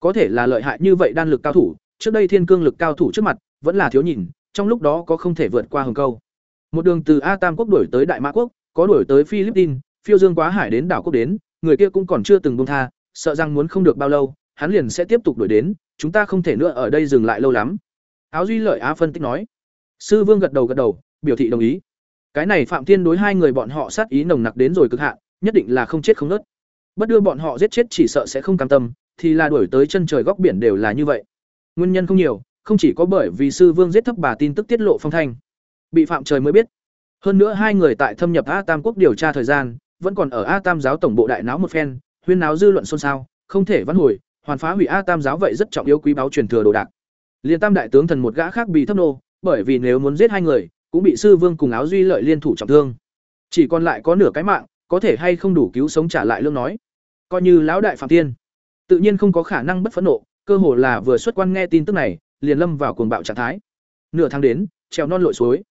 Có thể là lợi hại như vậy đan lực cao thủ, trước đây thiên cương lực cao thủ trước mặt, vẫn là thiếu nhìn, trong lúc đó có không thể vượt qua hồng câu. Một đường từ A Tam quốc đuổi tới Đại Mã quốc, có đuổi tới Philippines, phiêu dương quá hải đến đảo quốc đến, người kia cũng còn chưa từng buông tha, sợ rằng muốn không được bao lâu, hắn liền sẽ tiếp tục đuổi đến, chúng ta không thể nữa ở đây dừng lại lâu lắm. Áo Duy Lợi Á phân tích nói. Sư Vương gật đầu gật đầu, biểu thị đồng ý. Cái này Phạm Thiên đối hai người bọn họ sát ý nồng nặc đến rồi cực hạn, nhất định là không chết không nớt Bất đưa bọn họ giết chết chỉ sợ sẽ không cam tâm, thì là đuổi tới chân trời góc biển đều là như vậy. Nguyên nhân không nhiều, không chỉ có bởi vì sư vương giết thấp bà tin tức tiết lộ phong thanh, bị phạm trời mới biết. Hơn nữa hai người tại thâm nhập A Tam quốc điều tra thời gian, vẫn còn ở A Tam giáo tổng bộ đại náo một phen, huyên náo dư luận xôn xao, không thể vãn hồi, hoàn phá hủy A Tam giáo vậy rất trọng yếu quý báu truyền thừa đồ đạc. Liên Tam đại tướng thần một gã khác bị thấp nô, bởi vì nếu muốn giết hai người, cũng bị sư vương cùng áo duy lợi liên thủ trọng thương. Chỉ còn lại có nửa cái mạng, có thể hay không đủ cứu sống trả lại lương nói. Coi như lão đại phạm tiên, tự nhiên không có khả năng bất phẫn nộ, cơ hồ là vừa xuất quan nghe tin tức này, liền lâm vào cuồng bạo trạng thái. Nửa tháng đến, trèo non lội suối.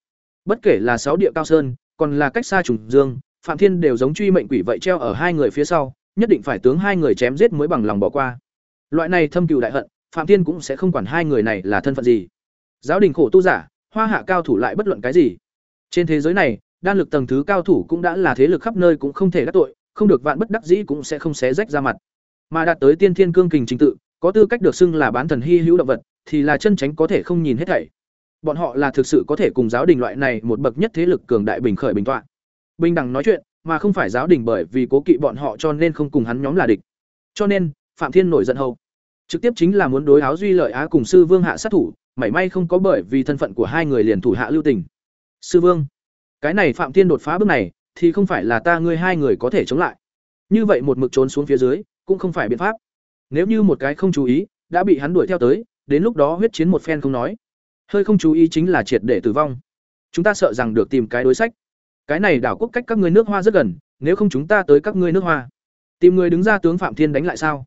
Bất kể là sáu địa cao sơn, còn là cách xa trùng dương, Phạm Thiên đều giống truy mệnh quỷ vậy treo ở hai người phía sau, nhất định phải tướng hai người chém giết mới bằng lòng bỏ qua. Loại này thâm cừu đại hận, Phạm Thiên cũng sẽ không quản hai người này là thân phận gì. Giáo đình khổ tu giả, hoa hạ cao thủ lại bất luận cái gì. Trên thế giới này, đan lực tầng thứ cao thủ cũng đã là thế lực khắp nơi cũng không thể đắc tội, không được vạn bất đắc dĩ cũng sẽ không xé rách ra mặt. Mà đạt tới tiên thiên cương kình trình tự, có tư cách được xưng là bán thần hy hữu động vật, thì là chân tránh có thể không nhìn hết thảy bọn họ là thực sự có thể cùng giáo đình loại này một bậc nhất thế lực cường đại bình khởi bình tọa. Bình đẳng nói chuyện, mà không phải giáo đình bởi vì cố kỵ bọn họ cho nên không cùng hắn nhóm là địch. Cho nên, Phạm Thiên nổi giận hầu. Trực tiếp chính là muốn đối áo duy lợi á cùng sư Vương hạ sát thủ, mảy may không có bởi vì thân phận của hai người liền thủ hạ lưu tình. Sư Vương, cái này Phạm Thiên đột phá bước này, thì không phải là ta ngươi hai người có thể chống lại. Như vậy một mực trốn xuống phía dưới, cũng không phải biện pháp. Nếu như một cái không chú ý, đã bị hắn đuổi theo tới, đến lúc đó huyết chiến một phen không nói. Hơi không chú ý chính là triệt để tử vong. Chúng ta sợ rằng được tìm cái đối sách. Cái này đảo quốc cách các ngươi nước Hoa rất gần, nếu không chúng ta tới các ngươi nước Hoa. Tìm người đứng ra tướng Phạm Thiên đánh lại sao?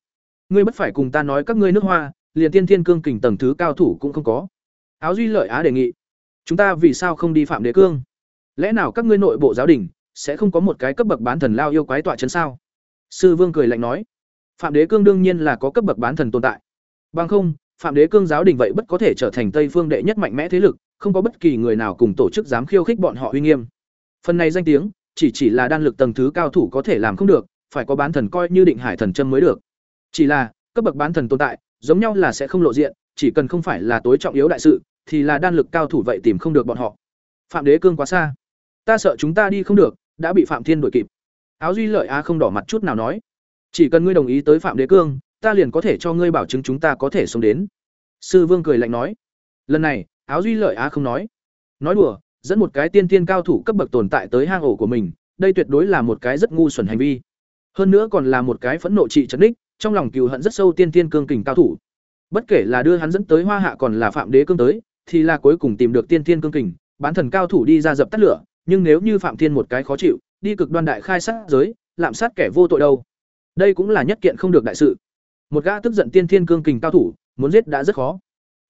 Ngươi bất phải cùng ta nói các ngươi nước Hoa, liền tiên thiên cương kình tầng thứ cao thủ cũng không có. Áo Duy Lợi Á đề nghị, chúng ta vì sao không đi Phạm Đế Cương? Lẽ nào các ngươi nội bộ giáo đình sẽ không có một cái cấp bậc bán thần lao yêu quái tọa chấn sao? Sư Vương cười lạnh nói, Phạm Đế Cương đương nhiên là có cấp bậc bán thần tồn tại. Bằng không, Phạm Đế Cương giáo đình vậy bất có thể trở thành Tây phương đệ nhất mạnh mẽ thế lực, không có bất kỳ người nào cùng tổ chức dám khiêu khích bọn họ uy nghiêm. Phần này danh tiếng, chỉ chỉ là đan lực tầng thứ cao thủ có thể làm không được, phải có bán thần coi như định hải thần châm mới được. Chỉ là, cấp bậc bán thần tồn tại, giống nhau là sẽ không lộ diện, chỉ cần không phải là tối trọng yếu đại sự, thì là đan lực cao thủ vậy tìm không được bọn họ. Phạm Đế Cương quá xa, ta sợ chúng ta đi không được, đã bị Phạm Thiên đuổi kịp. Áo Duy Lợi Á không đỏ mặt chút nào nói, chỉ cần ngươi đồng ý tới Phạm Đế Cương, ta liền có thể cho ngươi bảo chứng chúng ta có thể sống đến. Sư Vương cười lạnh nói, lần này, Áo Duy Lợi Á không nói, nói đùa, dẫn một cái tiên tiên cao thủ cấp bậc tồn tại tới hang ổ của mình, đây tuyệt đối là một cái rất ngu xuẩn hành vi. Hơn nữa còn là một cái phẫn nộ trị trấn đích, trong lòng cừu hận rất sâu tiên tiên cương kình cao thủ. Bất kể là đưa hắn dẫn tới Hoa Hạ còn là Phạm Đế cương tới, thì là cuối cùng tìm được tiên tiên cương kình, bán thần cao thủ đi ra dập tắt lửa, nhưng nếu như Phạm Thiên một cái khó chịu, đi cực đoan đại khai sát giới, lạm sát kẻ vô tội đâu. Đây cũng là nhất kiện không được đại sự. Một gã tức giận tiên thiên cương kình cao thủ, muốn giết đã rất khó.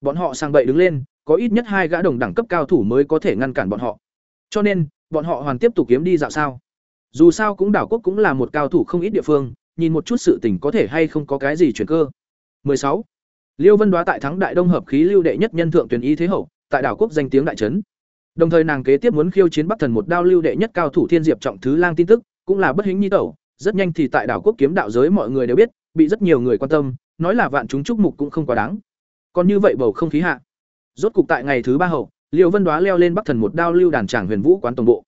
Bọn họ sang bậy đứng lên, có ít nhất hai gã đồng đẳng cấp cao thủ mới có thể ngăn cản bọn họ. Cho nên, bọn họ hoàn tiếp tục kiếm đi dạo sao? Dù sao cũng đảo quốc cũng là một cao thủ không ít địa phương, nhìn một chút sự tình có thể hay không có cái gì chuyển cơ. 16. Liêu Vân Đoá tại thắng đại đông hợp khí lưu đệ nhất nhân thượng tuyển y thế hậu, tại đảo quốc danh tiếng đại trấn. Đồng thời nàng kế tiếp muốn khiêu chiến Bắc Thần một đao lưu đệ nhất cao thủ Thiên Diệp trọng thứ lang tin tức, cũng là bất hính nhi tẩu, rất nhanh thì tại đảo quốc kiếm đạo giới mọi người đều biết, bị rất nhiều người quan tâm, nói là vạn chúng chúc mục cũng không quá đáng. Còn như vậy bầu không khí hạ. Rốt cục tại ngày thứ ba hậu, Liêu Vân Đóa leo lên Bắc Thần một đao lưu đàn tràng Huyền Vũ quán tổng bộ.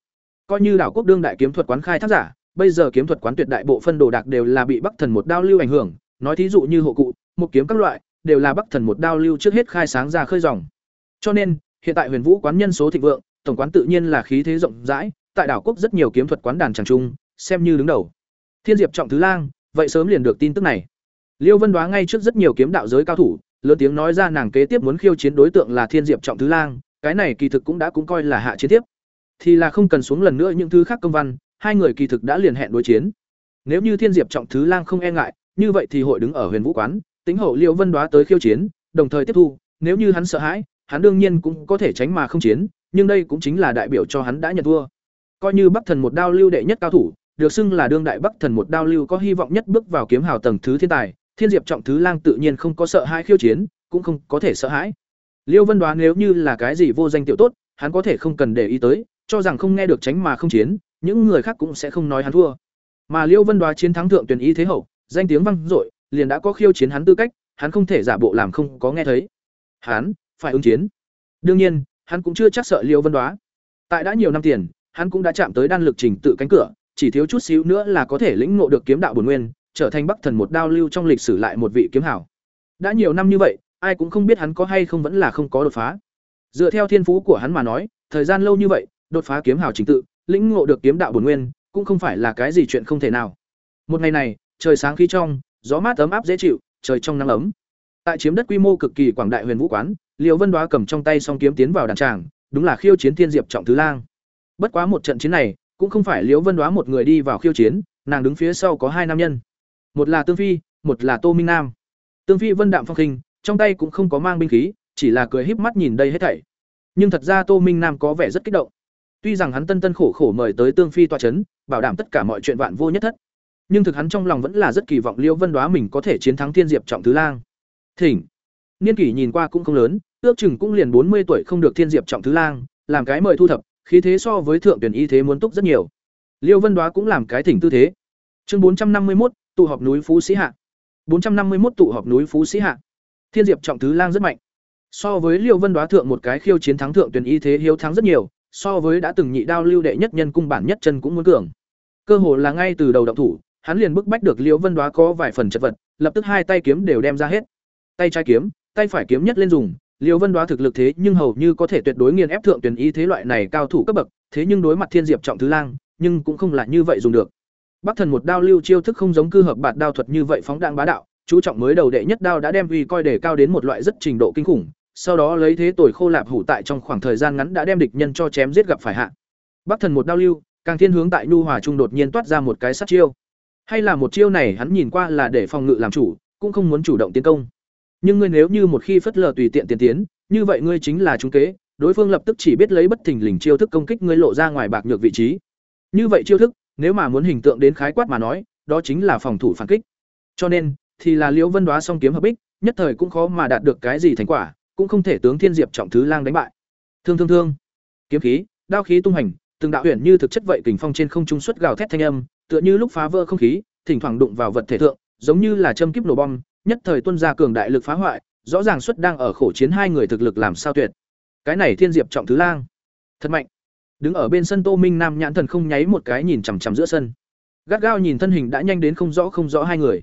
Coi như đảo quốc đương đại kiếm thuật quán khai thác giả, bây giờ kiếm thuật quán tuyệt đại bộ phân đồ đạc đều là bị Bắc Thần một đao lưu ảnh hưởng, nói thí dụ như hộ cụ, một kiếm các loại, đều là Bắc Thần một đao lưu trước hết khai sáng ra khơi dòng. Cho nên, hiện tại Huyền Vũ quán nhân số thịnh vượng, tổng quán tự nhiên là khí thế rộng rãi, tại đảo quốc rất nhiều kiếm thuật quán đàn tràng trung, xem như đứng đầu. Thiên Diệp trọng thứ lang, vậy sớm liền được tin tức này. Liêu Vân Đoá ngay trước rất nhiều kiếm đạo giới cao thủ, lớn tiếng nói ra nàng kế tiếp muốn khiêu chiến đối tượng là Thiên Diệp trọng thứ lang, cái này kỳ thực cũng đã cũng coi là hạ chiến tiếp. Thì là không cần xuống lần nữa những thứ khác công văn, hai người kỳ thực đã liền hẹn đối chiến. Nếu như Thiên Diệp trọng thứ lang không e ngại, như vậy thì hội đứng ở Huyền Vũ quán, tính hậu Liêu Vân Đoá tới khiêu chiến, đồng thời tiếp thu, nếu như hắn sợ hãi, hắn đương nhiên cũng có thể tránh mà không chiến, nhưng đây cũng chính là đại biểu cho hắn đã nhận thua. Coi như Bắc Thần một đao lưu đệ nhất cao thủ, được xưng là đương đại Bắc Thần một đao lưu có hy vọng nhất bước vào kiếm hào tầng thứ thiên tài, Thiên Diệp trọng thứ lang tự nhiên không có sợ hãi khiêu chiến, cũng không có thể sợ hãi. Liêu Vân Đoán nếu như là cái gì vô danh tiểu tốt, hắn có thể không cần để ý tới, cho rằng không nghe được tránh mà không chiến, những người khác cũng sẽ không nói hắn thua. Mà Liêu Vân Đoá chiến thắng thượng tuyển ý thế hậu, danh tiếng vang dội, liền đã có khiêu chiến hắn tư cách, hắn không thể giả bộ làm không có nghe thấy. Hắn phải ứng chiến. Đương nhiên, hắn cũng chưa chắc sợ Liêu Vân Đoá. Tại đã nhiều năm tiền, hắn cũng đã chạm tới đan lực trình tự cánh cửa, chỉ thiếu chút xíu nữa là có thể lĩnh ngộ được kiếm đạo bổn nguyên, trở thành Bắc Thần một đao lưu trong lịch sử lại một vị kiếm hảo. Đã nhiều năm như vậy, ai cũng không biết hắn có hay không vẫn là không có đột phá. Dựa theo thiên phú của hắn mà nói, thời gian lâu như vậy, đột phá kiếm hảo chính tự, lĩnh ngộ được kiếm đạo bổn nguyên, cũng không phải là cái gì chuyện không thể nào. Một ngày này, trời sáng khí trong, gió mát ấm áp dễ chịu, trời trong nắng ấm. Tại chiếm đất quy mô cực kỳ quảng đại Huyền Vũ quán, Liêu Vân Đoá cầm trong tay song kiếm tiến vào đàn tràng, đúng là khiêu chiến Thiên Diệp trọng thứ lang. Bất quá một trận chiến này, cũng không phải Liêu Vân Đoá một người đi vào khiêu chiến, nàng đứng phía sau có hai nam nhân. Một là Tương Phi, một là Tô Minh Nam. Tương Phi vân đạm phong khinh, trong tay cũng không có mang binh khí, chỉ là cười híp mắt nhìn đây hết thảy. Nhưng thật ra Tô Minh Nam có vẻ rất kích động. Tuy rằng hắn tân tân khổ khổ mời tới Tương Phi tọa chấn, bảo đảm tất cả mọi chuyện vạn vô nhất thất, nhưng thực hắn trong lòng vẫn là rất kỳ vọng Liêu Vân Đoá mình có thể chiến thắng Thiên Diệp trọng thứ lang. Thỉnh. Niên kỷ nhìn qua cũng không lớn, ước chừng cũng liền bốn mươi tuổi không được Thiên Diệp trọng thứ lang, làm cái mời thu thập, khí thế so với thượng tuyển y thế muốn túc rất nhiều. Liêu Vân Đoá cũng làm cái thỉnh tư thế. Chương bốn trăm năm mươi một tụ họp núi Phú Sĩ Hạ. bốn trăm năm mươi một tụ họp núi Phú Sĩ Hạ. Thiên Diệp trọng thứ lang rất mạnh. So với Liêu Vân Đoá thượng một cái khiêu chiến thắng thượng tuyển y thế hiếu thắng rất nhiều, so với đã từng nhị đao lưu đệ nhất nhân cung bản nhất chân cũng muốn cường. Cơ hồ là ngay từ đầu động thủ, hắn liền bức bách được Liêu Vân Đoá có vài phần chật vật, lập tức hai tay kiếm đều đem ra hết. Tay trái kiếm, tay phải kiếm nhất lên dùng, Liêu Vân Đoá thực lực thế nhưng hầu như có thể tuyệt đối nghiền ép thượng tuyển y thế loại này cao thủ cấp bậc, thế nhưng đối mặt Thiên Diệp trọng thứ lang, nhưng cũng không là như vậy dùng được. Bắc Thần một đao lưu chiêu thức không giống cư hợp bạt đao thuật như vậy phóng đạn bá đạo, chú trọng mới đầu đệ nhất đao đã đem uy coi để cao đến một loại rất trình độ kinh khủng, sau đó lấy thế tuổi khô lạp hủ tại trong khoảng thời gian ngắn đã đem địch nhân cho chém giết gặp phải hạ. Bắc Thần một đao lưu, càng thiên hướng tại nhu hòa trung đột nhiên toát ra một cái sát chiêu. Hay là một chiêu này hắn nhìn qua là để phòng ngự làm chủ, cũng không muốn chủ động tiến công. Nhưng ngươi nếu như một khi phất lờ tùy tiện tiền tiến, như vậy ngươi chính là trung kế, đối phương lập tức chỉ biết lấy bất thình lình chiêu thức công kích ngươi lộ ra ngoài bạc nhược vị trí. Như vậy chiêu thức, nếu mà muốn hình tượng đến khái quát mà nói, đó chính là phòng thủ phản kích. Cho nên, thì là Liễu Vân Đoá song kiếm hợp bích, nhất thời cũng khó mà đạt được cái gì thành quả, cũng không thể tướng Thiên Diệp trọng thứ lang đánh bại. Thương thương thương, kiếm khí, đao khí tung hành, từng đạo huyền như thực chất vậy kình phong trên không trung xuất gào thét thanh âm, tựa như lúc phá vỡ không khí, thỉnh thoảng đụng vào vật thể thượng, giống như là châm kiếp nổ bom, nhất thời tuôn ra cường đại lực phá hoại, rõ ràng xuất đang ở khổ chiến hai người thực lực làm sao tuyệt. Cái này Thiên Diệp trọng thứ lang, thật mạnh. Đứng ở bên sân Tô Minh Nam nhãn thần không nháy một cái nhìn chằm chằm giữa sân. Gắt gao nhìn thân hình đã nhanh đến không rõ không rõ hai người.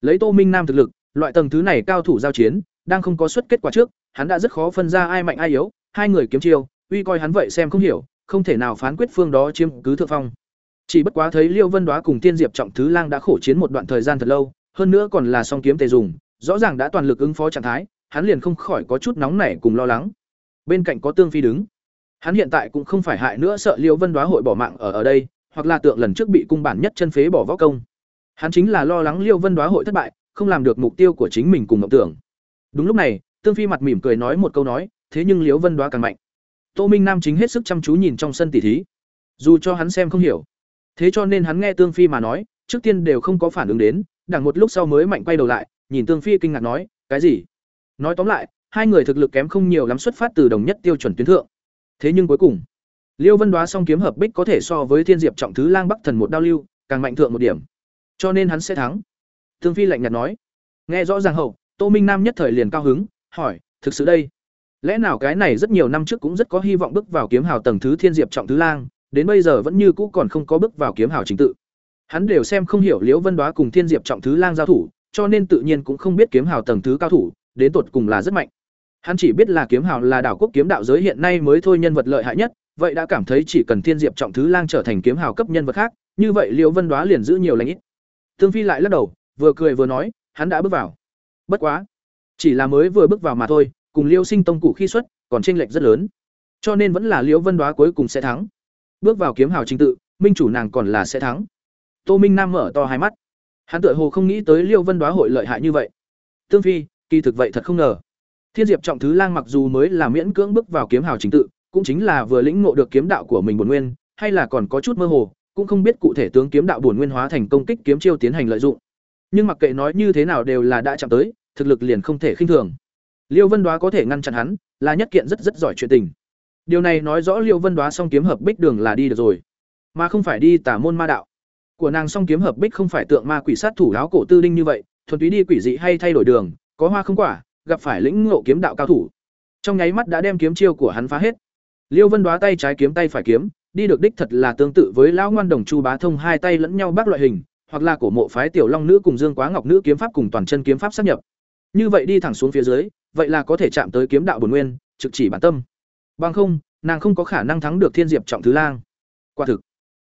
Lấy Tô Minh Nam thực lực, loại tầng thứ này cao thủ giao chiến, đang không có xuất kết quả trước, hắn đã rất khó phân ra ai mạnh ai yếu, hai người kiếm chiêu, uy coi hắn vậy xem không hiểu, không thể nào phán quyết phương đó chiếm cứ thượng phong. Chỉ bất quá thấy Liêu Vân Đoá cùng Tiên Diệp Trọng Thứ Lang đã khổ chiến một đoạn thời gian thật lâu, hơn nữa còn là song kiếm tề dùng, rõ ràng đã toàn lực ứng phó trạng thái, hắn liền không khỏi có chút nóng nảy cùng lo lắng. Bên cạnh có Tương Phi đứng, hắn hiện tại cũng không phải hại nữa sợ Liêu Vân Đoá hội bỏ mạng ở ở đây, hoặc là tượng lần trước bị cung bản nhất chân phế bỏ võ công. Hắn chính là lo lắng Liêu Vân Đoá hội thất bại, không làm được mục tiêu của chính mình cùng mộng tưởng. Đúng lúc này, Tương Phi mặt mỉm cười nói một câu nói, thế nhưng Liêu Vân Đoá càng mạnh. Tô Minh Nam chính hết sức chăm chú nhìn trong sân tỉ thí, dù cho hắn xem không hiểu, thế cho nên hắn nghe Tương Phi mà nói, trước tiên đều không có phản ứng đến, đằng một lúc sau mới mạnh quay đầu lại, nhìn Tương Phi kinh ngạc nói, cái gì? Nói tóm lại, hai người thực lực kém không nhiều lắm xuất phát từ đồng nhất tiêu chuẩn tuyến thượng. Thế nhưng cuối cùng, Liêu Vân Đoá song kiếm hợp bích có thể so với Thiên Diệp trọng thứ Lang Bắc Thần một đao lưu, càng mạnh thượng một điểm. Cho nên hắn sẽ thắng. Tương Phi lạnh nhạt nói. Nghe rõ ràng hậu, Tô Minh Nam nhất thời liền cao hứng, hỏi, thực sự đây, lẽ nào cái này rất nhiều năm trước cũng rất có hy vọng bước vào kiếm hào tầng thứ Thiên Diệp trọng thứ Lang, đến bây giờ vẫn như cũ còn không có bước vào kiếm hào chính tự. Hắn đều xem không hiểu Liễu Vân Đoá cùng Thiên Diệp trọng thứ Lang giao thủ, cho nên tự nhiên cũng không biết kiếm hào tầng thứ cao thủ, đến tột cùng là rất mạnh. Hắn chỉ biết là kiếm hào là đảo quốc kiếm đạo giới hiện nay mới thôi nhân vật lợi hại nhất, vậy đã cảm thấy chỉ cần Thiên Diệp trọng thứ lang trở thành kiếm hào cấp nhân vật khác, như vậy Liễu Vân Đoá liền giữ nhiều lãnh ít. Tương Phi lại lắc đầu, vừa cười vừa nói, hắn đã bước vào. Bất quá, chỉ là mới vừa bước vào mà thôi, cùng Liêu Sinh Tông cụ khi xuất, còn chênh lệch rất lớn. Cho nên vẫn là Liễu Vân Đoá cuối cùng sẽ thắng. Bước vào kiếm hào trình tự, minh chủ nàng còn là sẽ thắng. Tô Minh Nam mở to hai mắt. Hắn tựa hồ không nghĩ tới Liêu Vân Đoá hội lợi hại như vậy. Tương Phi, kỳ thực vậy thật không ngờ. Thiên Diệp trọng thứ lang mặc dù mới là miễn cưỡng bước vào kiếm hào trình tự, cũng chính là vừa lĩnh ngộ được kiếm đạo của mình bổn nguyên, hay là còn có chút mơ hồ, cũng không biết cụ thể tướng kiếm đạo bổn nguyên hóa thành công kích kiếm chiêu tiến hành lợi dụng. Nhưng mặc kệ nói như thế nào đều là đã chạm tới, thực lực liền không thể khinh thường. Liêu Vân Đoá có thể ngăn chặn hắn, là nhất kiện rất rất giỏi chuyện tình. Điều này nói rõ Liêu Vân Đoá song kiếm hợp bích đường là đi được rồi, mà không phải đi tả môn ma đạo. Của nàng song kiếm hợp bích không phải tượng ma quỷ sát thủ áo cổ tư đinh như vậy, thuần túy đi quỷ dị hay thay đổi đường, có hoa không quả, gặp phải lĩnh ngộ kiếm đạo cao thủ. Trong nháy mắt đã đem kiếm chiêu của hắn phá hết. Liêu Vân Đoá tay trái kiếm tay phải kiếm, đi được đích thật là tương tự với lão ngoan đồng Chu Bá Thông hai tay lẫn nhau bác loại hình, hoặc là cổ mộ phái tiểu long nữ cùng Dương Quá Ngọc nữ kiếm pháp cùng toàn chân kiếm pháp sắp nhập. Như vậy đi thẳng xuống phía dưới, vậy là có thể chạm tới kiếm đạo bồn nguyên, trực chỉ bản tâm. Bằng không, nàng không có khả năng thắng được Thiên Diệp trọng thứ lang. Quả thực,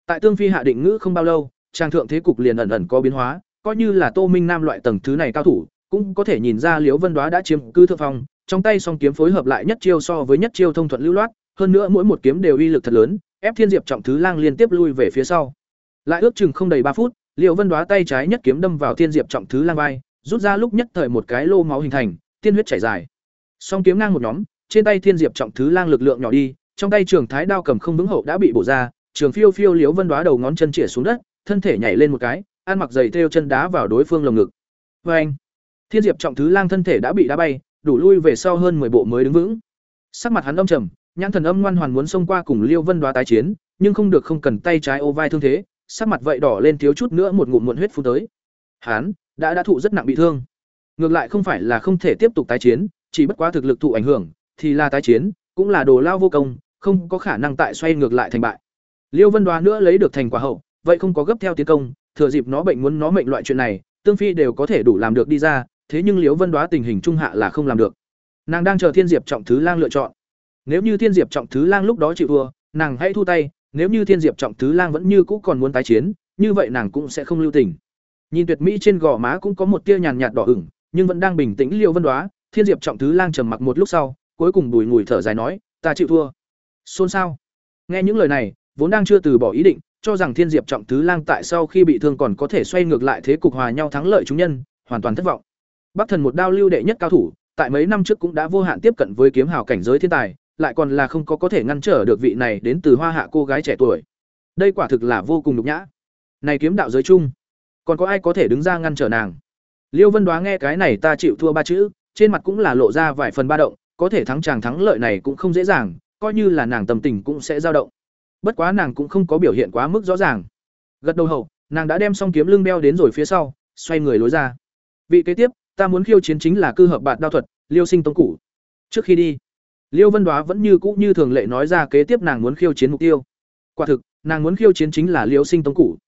tại Tương Phi hạ định ngữ không bao lâu, trang thượng thế cục liền ẩn ẩn có biến hóa, coi như là Tô Minh Nam loại tầng thứ này cao thủ, cũng có thể nhìn ra Liễu Vân Đoá đã chiếm cư thượng phong, trong tay song kiếm phối hợp lại nhất chiêu so với nhất chiêu thông thuận lưu loát, hơn nữa mỗi một kiếm đều uy lực thật lớn, ép Thiên Diệp trọng thứ lang liên tiếp lui về phía sau. Lại ước chừng không đầy ba phút, Liễu Vân Đoá tay trái nhất kiếm đâm vào Thiên Diệp trọng thứ lang vai, rút ra lúc nhất thời một cái lô máu hình thành, tiên huyết chảy dài. Song kiếm ngang một nhóm, trên tay Thiên Diệp trọng thứ lang lực lượng nhỏ đi, trong tay trường thái đao cầm không vững hậu đã bị bổ ra, trường phiêu phiêu Liễu Vân Đoá đầu ngón chân chĩa xuống đất, thân thể nhảy lên một cái, ăn mặc giày theo chân đá vào đối phương lồng ngực. Oeng! Thiên Diệp trọng thứ lang thân thể đã bị đá bay, đủ lui về sau hơn 10 bộ mới đứng vững. Sắc mặt hắn âm trầm, nhãn thần âm ngoan hoàn muốn xông qua cùng Liêu Vân Đoá tái chiến, nhưng không được không cần tay trái ô vai thương thế, sắc mặt vậy đỏ lên thiếu chút nữa một ngụm muộn huyết phun tới. Hắn đã đã thụ rất nặng bị thương. Ngược lại không phải là không thể tiếp tục tái chiến, chỉ bất quá thực lực thụ ảnh hưởng, thì là tái chiến, cũng là đồ lao vô công, không có khả năng tại xoay ngược lại thành bại. Liêu Vân Đoá nữa lấy được thành quả hậu, vậy không có gấp theo tiến công, thừa dịp nó bệnh muốn nó mệnh loại chuyện này, Tương Phi đều có thể đủ làm được đi ra, thế nhưng Liễu Vân Đoá tình hình trung hạ là không làm được. Nàng đang chờ Thiên Diệp Trọng Thứ Lang lựa chọn. Nếu như Thiên Diệp Trọng Thứ Lang lúc đó chịu thua, nàng hãy thu tay, nếu như Thiên Diệp Trọng Thứ Lang vẫn như cũ còn muốn tái chiến, như vậy nàng cũng sẽ không lưu tình. Nhìn Tuyệt Mỹ trên gò má cũng có một tia nhàn nhạt đỏ ửng, nhưng vẫn đang bình tĩnh Liễu Vân Đoá, Thiên Diệp Trọng Thứ Lang trầm mặc một lúc sau, cuối cùng bùi ngùi thở dài nói, "Ta chịu thua." Xôn xao. Nghe những lời này, vốn đang chưa từ bỏ ý định, cho rằng Thiên Diệp Trọng Thứ Lang tại sau khi bị thương còn có thể xoay ngược lại thế cục hòa nhau thắng lợi chúng nhân, hoàn toàn thất vọng. Bắc Thần một đao lưu đệ nhất cao thủ, tại mấy năm trước cũng đã vô hạn tiếp cận với kiếm hào cảnh giới thiên tài, lại còn là không có có thể ngăn trở được vị này đến từ Hoa Hạ cô gái trẻ tuổi. Đây quả thực là vô cùng nhục nhã. Này kiếm đạo giới chung, còn có ai có thể đứng ra ngăn trở nàng? Liêu Vân Đoá nghe cái này ta chịu thua ba chữ, trên mặt cũng là lộ ra vài phần ba động, có thể thắng chàng thắng lợi này cũng không dễ dàng, coi như là nàng tâm tình cũng sẽ dao động. Bất quá nàng cũng không có biểu hiện quá mức rõ ràng. Gật đầu hậu, nàng đã đem song kiếm lưng đeo đến rồi phía sau, xoay người lối ra. Vị kế tiếp, ta muốn khiêu chiến chính là cư hợp bạt đao thuật, Liêu Sinh Tông cũ Trước khi đi, Liêu Vân Đoá vẫn như cũ như thường lệ nói ra kế tiếp nàng muốn khiêu chiến mục tiêu. Quả thực, nàng muốn khiêu chiến chính là Liêu Sinh Tông cũ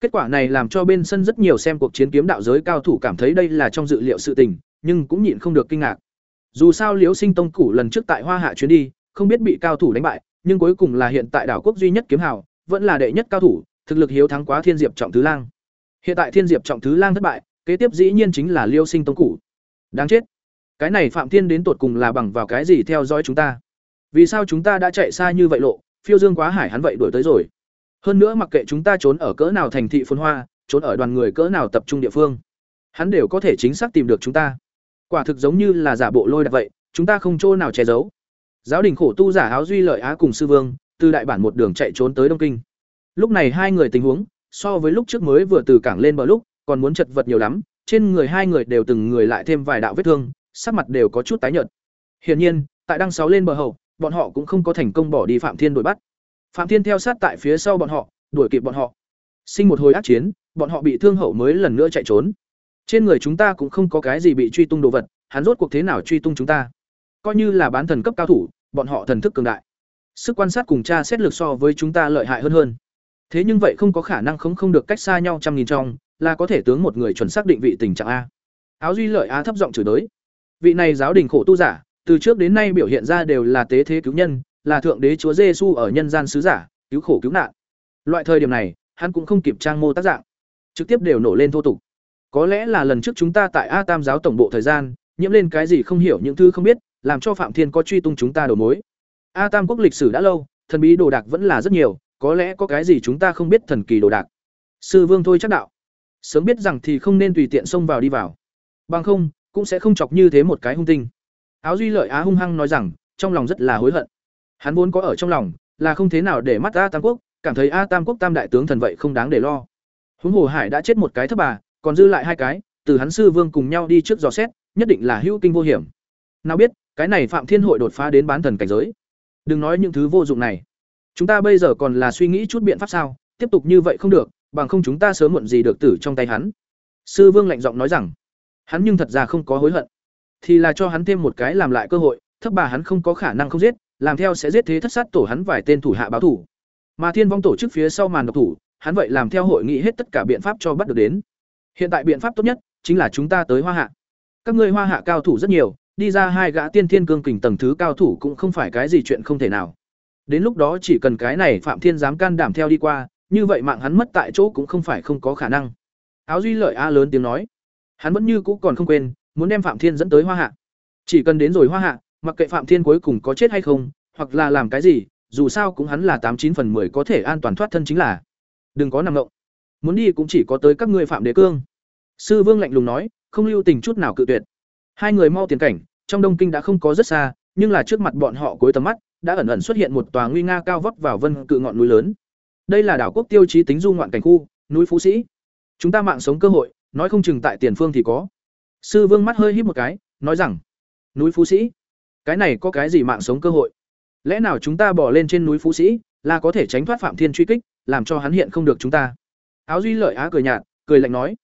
Kết quả này làm cho bên sân rất nhiều xem cuộc chiến kiếm đạo giới cao thủ cảm thấy đây là trong dự liệu sự tình, nhưng cũng nhịn không được kinh ngạc. Dù sao Liễu Sinh Tông Cử lần trước tại Hoa Hạ chuyến đi, không biết bị cao thủ đánh bại, nhưng cuối cùng là hiện tại đảo quốc duy nhất kiếm hào, vẫn là đệ nhất cao thủ, thực lực hiếu thắng quá Thiên Diệp Trọng Thứ Lang. Hiện tại Thiên Diệp Trọng Thứ Lang thất bại, kế tiếp dĩ nhiên chính là Liêu Sinh Tông Củ. Đáng chết. Cái này Phạm Thiên đến tột cùng là bằng vào cái gì theo dõi chúng ta? Vì sao chúng ta đã chạy xa như vậy lộ, phiêu dương quá hải hắn vậy đuổi tới rồi. Hơn nữa mặc kệ chúng ta trốn ở cỡ nào thành thị phồn hoa, trốn ở đoàn người cỡ nào tập trung địa phương, hắn đều có thể chính xác tìm được chúng ta. Quả thực giống như là giả bộ lôi đặt vậy, chúng ta không chỗ nào che giấu. Giáo đình khổ tu giả áo duy lợi á cùng sư vương, từ đại bản một đường chạy trốn tới Đông Kinh. Lúc này hai người tình huống, so với lúc trước mới vừa từ cảng lên bờ lúc, còn muốn chật vật nhiều lắm, trên người hai người đều từng người lại thêm vài đạo vết thương, sắc mặt đều có chút tái nhợt. Hiển nhiên, tại đăng sáu lên bờ hậu, bọn họ cũng không có thành công bỏ đi Phạm Thiên đuổi bắt. Phạm Thiên theo sát tại phía sau bọn họ, đuổi kịp bọn họ. Sinh một hồi ác chiến, bọn họ bị thương hậu mới lần nữa chạy trốn. Trên người chúng ta cũng không có cái gì bị truy tung đồ vật, hắn rốt cuộc thế nào truy tung chúng ta? Coi như là bán thần cấp cao thủ, bọn họ thần thức cường đại. Sức quan sát cùng tra xét lực so với chúng ta lợi hại hơn hơn. Thế nhưng vậy không có khả năng không không được cách xa nhau trăm nghìn trong, là có thể tướng một người chuẩn xác định vị tình trạng a. Áo duy lợi á thấp giọng chửi tới. Vị này giáo đình khổ tu giả, từ trước đến nay biểu hiện ra đều là tế thế cứu nhân, là thượng đế chúa Giêsu ở nhân gian sứ giả, cứu khổ cứu nạn. Loại thời điểm này, hắn cũng không kịp trang mô tác dạng, trực tiếp đều nổ lên thô tục. Có lẽ là lần trước chúng ta tại A Tam giáo tổng bộ thời gian, nhiễm lên cái gì không hiểu những thứ không biết, làm cho Phạm Thiên có truy tung chúng ta đầu mối. A Tam quốc lịch sử đã lâu, thần bí đồ đạc vẫn là rất nhiều, có lẽ có cái gì chúng ta không biết thần kỳ đồ đạc. Sư Vương thôi chắc đạo. Sớm biết rằng thì không nên tùy tiện xông vào đi vào. Bằng không, cũng sẽ không chọc như thế một cái hung tinh. Áo Duy Lợi Á hung hăng nói rằng, trong lòng rất là hối hận. Hắn vốn có ở trong lòng, là không thế nào để mắt A Tam quốc, cảm thấy A Tam quốc tam đại tướng thần vậy không đáng để lo. Huống hồ Hải đã chết một cái thấp bà, còn dư lại hai cái, từ hắn sư vương cùng nhau đi trước dò xét, nhất định là hữu kinh vô hiểm. Nào biết, cái này Phạm Thiên hội đột phá đến bán thần cảnh giới. Đừng nói những thứ vô dụng này. Chúng ta bây giờ còn là suy nghĩ chút biện pháp sao, tiếp tục như vậy không được, bằng không chúng ta sớm muộn gì được tử trong tay hắn. Sư Vương lạnh giọng nói rằng, hắn nhưng thật ra không có hối hận, thì là cho hắn thêm một cái làm lại cơ hội, thấp bà hắn không có khả năng không giết, làm theo sẽ giết thế thất sát tổ hắn vài tên thủ hạ báo thủ. Mà Thiên Vong tổ chức phía sau màn độc thủ, hắn vậy làm theo hội nghị hết tất cả biện pháp cho bắt được đến. Hiện tại biện pháp tốt nhất chính là chúng ta tới Hoa Hạ. Các ngươi Hoa Hạ cao thủ rất nhiều, đi ra hai gã tiên thiên cương kình tầng thứ cao thủ cũng không phải cái gì chuyện không thể nào. Đến lúc đó chỉ cần cái này Phạm Thiên dám can đảm theo đi qua, như vậy mạng hắn mất tại chỗ cũng không phải không có khả năng. Áo Duy Lợi a lớn tiếng nói, hắn vẫn như cũ còn không quên, muốn đem Phạm Thiên dẫn tới Hoa Hạ. Chỉ cần đến rồi Hoa Hạ, mặc kệ Phạm Thiên cuối cùng có chết hay không, hoặc là làm cái gì, dù sao cũng hắn là tám chín phần 10 có thể an toàn thoát thân chính là. Đừng có nằm động Muốn đi cũng chỉ có tới các ngươi Phạm Đế Cương. Sư Vương lạnh lùng nói, không lưu tình chút nào cự tuyệt. Hai người mau tiền cảnh, trong Đông Kinh đã không có rất xa, nhưng là trước mặt bọn họ cuối tầm mắt, đã ẩn ẩn xuất hiện một tòa nguy nga cao vóc vào vân cự ngọn núi lớn. Đây là đảo quốc tiêu chí tính du ngoạn cảnh khu, núi Phú Sĩ. Chúng ta mạng sống cơ hội, nói không chừng tại tiền phương thì có. Sư Vương mắt hơi híp một cái, nói rằng: "Núi Phú Sĩ? Cái này có cái gì mạng sống cơ hội? Lẽ nào chúng ta bỏ lên trên núi Phú Sĩ, là có thể tránh thoát Phạm Thiên truy kích, làm cho hắn hiện không được chúng ta?" Áo Duy Lợi Á cười nhạt, cười lạnh nói: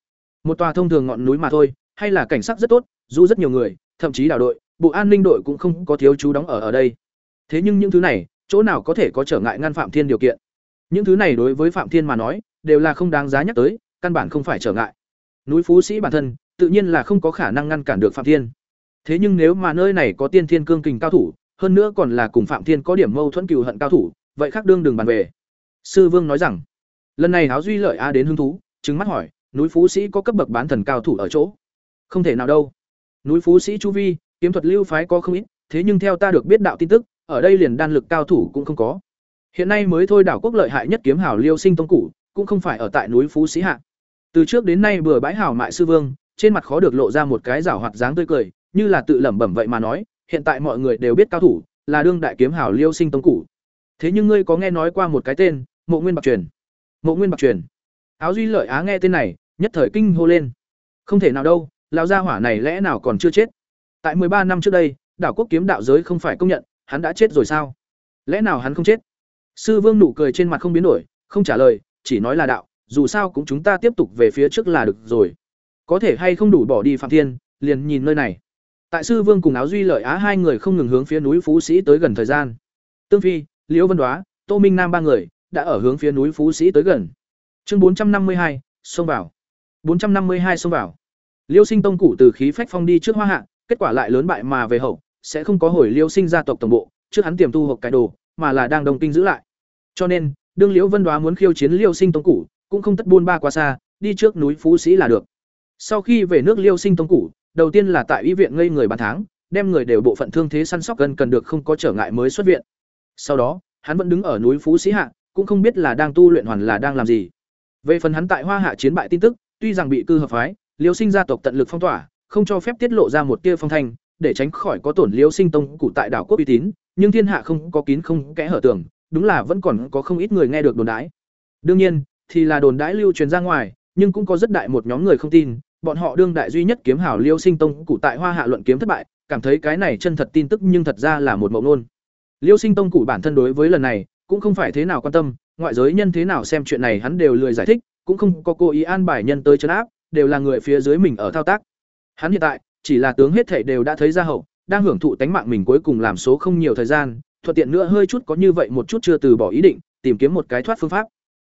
"Một tòa thông thường ngọn núi mà thôi, hay là cảnh sắc rất tốt, du rất nhiều người, thậm chí đảo đội, bộ an ninh đội cũng không có thiếu chú đóng ở ở đây. Thế nhưng những thứ này, chỗ nào có thể có trở ngại ngăn Phạm Thiên điều kiện. Những thứ này đối với Phạm Thiên mà nói, đều là không đáng giá nhắc tới, căn bản không phải trở ngại. Núi Phú Sĩ bản thân, tự nhiên là không có khả năng ngăn cản được Phạm Thiên. Thế nhưng nếu mà nơi này có tiên thiên cương kình cao thủ, hơn nữa còn là cùng Phạm Thiên có điểm mâu thuẫn cừu hận cao thủ, vậy khác đương đường bàn về. Sư Vương nói rằng, lần này Háo Duy lợi a đến hứng thú, trừng mắt hỏi, núi Phú Sĩ có cấp bậc bán thần cao thủ ở chỗ? Không thể nào đâu. Núi Phú Sĩ chu vi, kiếm thuật lưu phái có không ít, thế nhưng theo ta được biết đạo tin tức, ở đây liền đan lực cao thủ cũng không có. Hiện nay mới thôi đảo quốc lợi hại nhất kiếm hảo Liêu Sinh tông cũ cũng không phải ở tại núi Phú Sĩ hạ. Từ trước đến nay bừa bãi hảo mại sư vương, trên mặt khó được lộ ra một cái rảo hoạt dáng tươi cười, như là tự lẩm bẩm vậy mà nói, hiện tại mọi người đều biết cao thủ là đương đại kiếm hảo Liêu Sinh tông cũ Thế nhưng ngươi có nghe nói qua một cái tên, Mộ Nguyên Bạc Truyền? Mộ Nguyên Bạc Truyền. Áo Duy Lợi Á nghe tên này, nhất thời kinh hô lên. Không thể nào đâu, lão gia hỏa này lẽ nào còn chưa chết? Tại ba năm trước đây, đảo quốc kiếm đạo giới không phải công nhận, hắn đã chết rồi sao? Lẽ nào hắn không chết? Sư Vương nụ cười trên mặt không biến đổi, không trả lời, chỉ nói là đạo, dù sao cũng chúng ta tiếp tục về phía trước là được rồi. Có thể hay không đủ bỏ đi Phạm Thiên, liền nhìn nơi này. Tại Sư Vương cùng Áo Duy Lợi Á hai người không ngừng hướng phía núi Phú Sĩ tới gần thời gian. Tương Phi, Liễu Vân Đoá, Tô Minh Nam ba người đã ở hướng phía núi Phú Sĩ tới gần. Chương bốn trăm năm mươi hai, xông vào. bốn trăm năm mươi hai xông vào. Liêu Sinh Tông cụ từ khí phách phong đi trước Hoa Hạ, kết quả lại lớn bại mà về hậu, sẽ không có hồi Liêu Sinh gia tộc tổng bộ, trước hắn tiềm tu hộp cái đồ, mà là đang đồng kinh giữ lại. Cho nên, đương Liễu Vân Đoá muốn khiêu chiến Liêu Sinh Tông cụ, cũng không tất buôn ba quá xa, đi trước núi Phú Sĩ là được. Sau khi về nước Liêu Sinh Tông cụ, đầu tiên là tại y viện ngây người bàn tháng, đem người đều bộ phận thương thế săn sóc gần cần được không có trở ngại mới xuất viện. Sau đó, hắn vẫn đứng ở núi Phú Sĩ hạ, cũng không biết là đang tu luyện hoàn là đang làm gì. Về phần hắn tại Hoa Hạ chiến bại tin tức, tuy rằng bị cư hợp phái, Liêu Sinh gia tộc tận lực phong tỏa, không cho phép tiết lộ ra một tia phong thanh, để tránh khỏi có tổn Liêu Sinh tông cụ tại đảo quốc uy tín, nhưng thiên hạ không có kín không kẽ hở tường, đúng là vẫn còn có không ít người nghe được đồn đãi. Đương nhiên, thì là đồn đãi lưu truyền ra ngoài, nhưng cũng có rất đại một nhóm người không tin, bọn họ đương đại duy nhất kiếm hảo Liêu Sinh tông cụ tại Hoa Hạ luận kiếm thất bại, cảm thấy cái này chân thật tin tức nhưng thật ra là một mộng luôn. Liêu Sinh tông cụ bản thân đối với lần này cũng không phải thế nào quan tâm, ngoại giới nhân thế nào xem chuyện này hắn đều lười giải thích, cũng không có cố ý an bài nhân tới trấn áp, đều là người phía dưới mình ở thao tác. Hắn hiện tại chỉ là tướng hết thảy đều đã thấy ra hậu, đang hưởng thụ tánh mạng mình cuối cùng làm số không nhiều thời gian, thuận tiện nữa hơi chút có như vậy một chút chưa từ bỏ ý định, tìm kiếm một cái thoát phương pháp.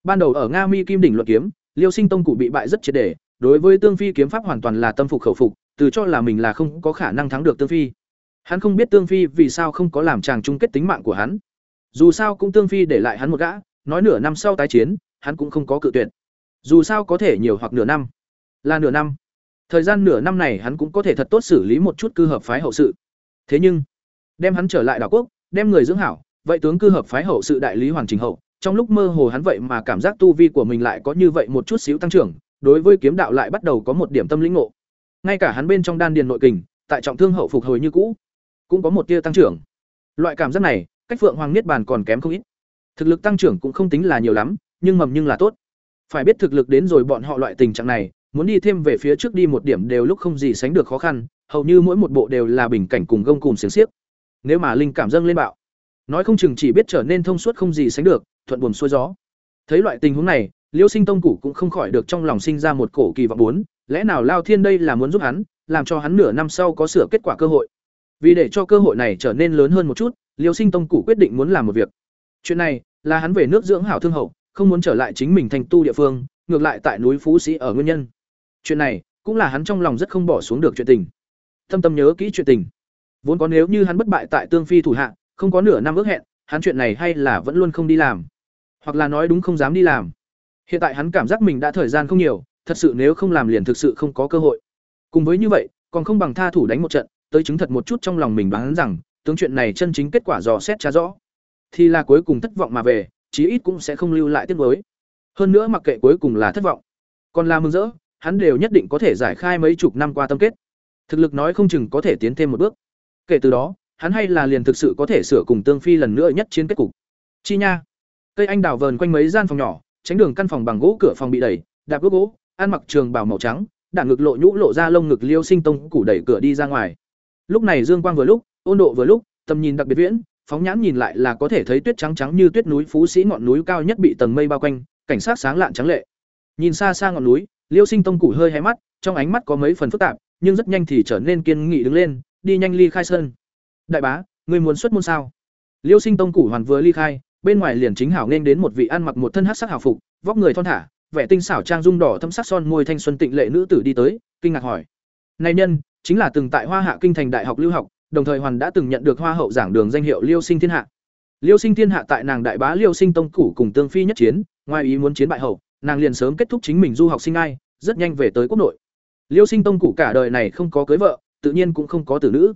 Ban đầu ở Nga Mi Kim đỉnh luận kiếm, Liêu Sinh Tông cụ bị bại rất triệt để, đối với Tương Phi kiếm pháp hoàn toàn là tâm phục khẩu phục, từ cho là mình là không có khả năng thắng được Tương Phi. Hắn không biết Tương Phi vì sao không có làm chàng chung kết tính mạng của hắn. Dù sao cũng Tương Phi để lại hắn một gã, nói nửa năm sau tái chiến, hắn cũng không có cự tuyệt. Dù sao có thể nhiều hoặc nửa năm. Là nửa năm. Thời gian nửa năm này hắn cũng có thể thật tốt xử lý một chút cư hợp phái hậu sự. Thế nhưng, đem hắn trở lại đảo quốc, đem người dưỡng hảo, vậy tướng cư hợp phái hậu sự đại lý hoàng trình hậu, trong lúc mơ hồ hắn vậy mà cảm giác tu vi của mình lại có như vậy một chút xíu tăng trưởng, đối với kiếm đạo lại bắt đầu có một điểm tâm lĩnh ngộ. Ngay cả hắn bên trong đan điền nội kình, tại trọng thương hậu phục hồi như cũ, cũng có một tia tăng trưởng. Loại cảm giác này, cách Phượng Hoàng Niết Bàn còn kém không ít. Thực lực tăng trưởng cũng không tính là nhiều lắm, nhưng mầm nhưng là tốt. Phải biết thực lực đến rồi bọn họ loại tình trạng này, muốn đi thêm về phía trước đi một điểm đều lúc không gì sánh được khó khăn, hầu như mỗi một bộ đều là bình cảnh cùng gông cùng xiềng xiếc. Nếu mà linh cảm dâng lên bạo, nói không chừng chỉ biết trở nên thông suốt không gì sánh được, thuận buồm xuôi gió. Thấy loại tình huống này, Liêu Sinh Tông cũ cũng không khỏi được trong lòng sinh ra một cổ kỳ vọng muốn, lẽ nào Lao Thiên đây là muốn giúp hắn, làm cho hắn nửa năm sau có sửa kết quả cơ hội. Vì để cho cơ hội này trở nên lớn hơn một chút, Liêu Sinh Tông cũ quyết định muốn làm một việc. Chuyện này là hắn về nước dưỡng hảo thương hậu, không muốn trở lại chính mình thành tu địa phương, ngược lại tại núi Phú Sĩ ở nguyên nhân. Chuyện này cũng là hắn trong lòng rất không bỏ xuống được chuyện tình. thâm tâm nhớ kỹ chuyện tình. Vốn có nếu như hắn bất bại tại Tương Phi thủ hạ, không có nửa năm ước hẹn, hắn chuyện này hay là vẫn luôn không đi làm, hoặc là nói đúng không dám đi làm. Hiện tại hắn cảm giác mình đã thời gian không nhiều, thật sự nếu không làm liền thực sự không có cơ hội. Cùng với như vậy, còn không bằng tha thủ đánh một trận, tới chứng thật một chút trong lòng mình bán rằng, tướng chuyện này chân chính kết quả dò xét tra rõ, thì là cuối cùng thất vọng mà về, chí ít cũng sẽ không lưu lại tiếc nuối. Hơn nữa mặc kệ cuối cùng là thất vọng, còn là mừng rỡ, hắn đều nhất định có thể giải khai mấy chục năm qua tâm kết. Thực lực nói không chừng có thể tiến thêm một bước. Kể từ đó, hắn hay là liền thực sự có thể sửa cùng Tương Phi lần nữa nhất chiến kết cục. Chi nha. Cây anh đào vờn quanh mấy gian phòng nhỏ, tránh đường căn phòng bằng gỗ cửa phòng bị đẩy, đạp bước gỗ, ăn mặc trường bào màu trắng, đạn ngực lộ nhũ lộ ra lông ngực Liêu Sinh Tông củ đẩy cửa đi ra ngoài. Lúc này dương quang vừa lúc, ôn độ vừa lúc, tầm nhìn đặc biệt viễn, phóng nhãn nhìn lại là có thể thấy tuyết trắng trắng như tuyết núi phú sĩ ngọn núi cao nhất bị tầng mây bao quanh, cảnh sát sáng lạn trắng lệ. Nhìn xa xa ngọn núi, Liêu Sinh Tông cụ hơi hé mắt, trong ánh mắt có mấy phần phức tạp, nhưng rất nhanh thì trở nên kiên nghị đứng lên, đi nhanh ly khai sơn đại bá người muốn xuất môn sao? Liêu sinh tông cụ hoàn vừa ly khai bên ngoài liền chính hảo nên đến một vị ăn mặc một thân hát sắc hảo phục vóc người thon thả vẻ tinh xảo trang dung đỏ thâm sắc son môi thanh xuân tịnh lệ nữ tử đi tới kinh ngạc hỏi. Này nhân chính là từng tại hoa hạ kinh thành đại học lưu học đồng thời hoàn đã từng nhận được hoa hậu giảng đường danh hiệu liêu sinh thiên hạ. Liêu sinh thiên hạ tại nàng đại bá liêu sinh tông củ cùng tương phi nhất chiến ngoài ý muốn chiến bại hậu nàng liền sớm kết thúc chính mình du học sinh ai, rất nhanh về tới quốc nội. Liêu sinh tông cụ cả đời này không có cưới vợ, tự nhiên cũng không có tử nữ.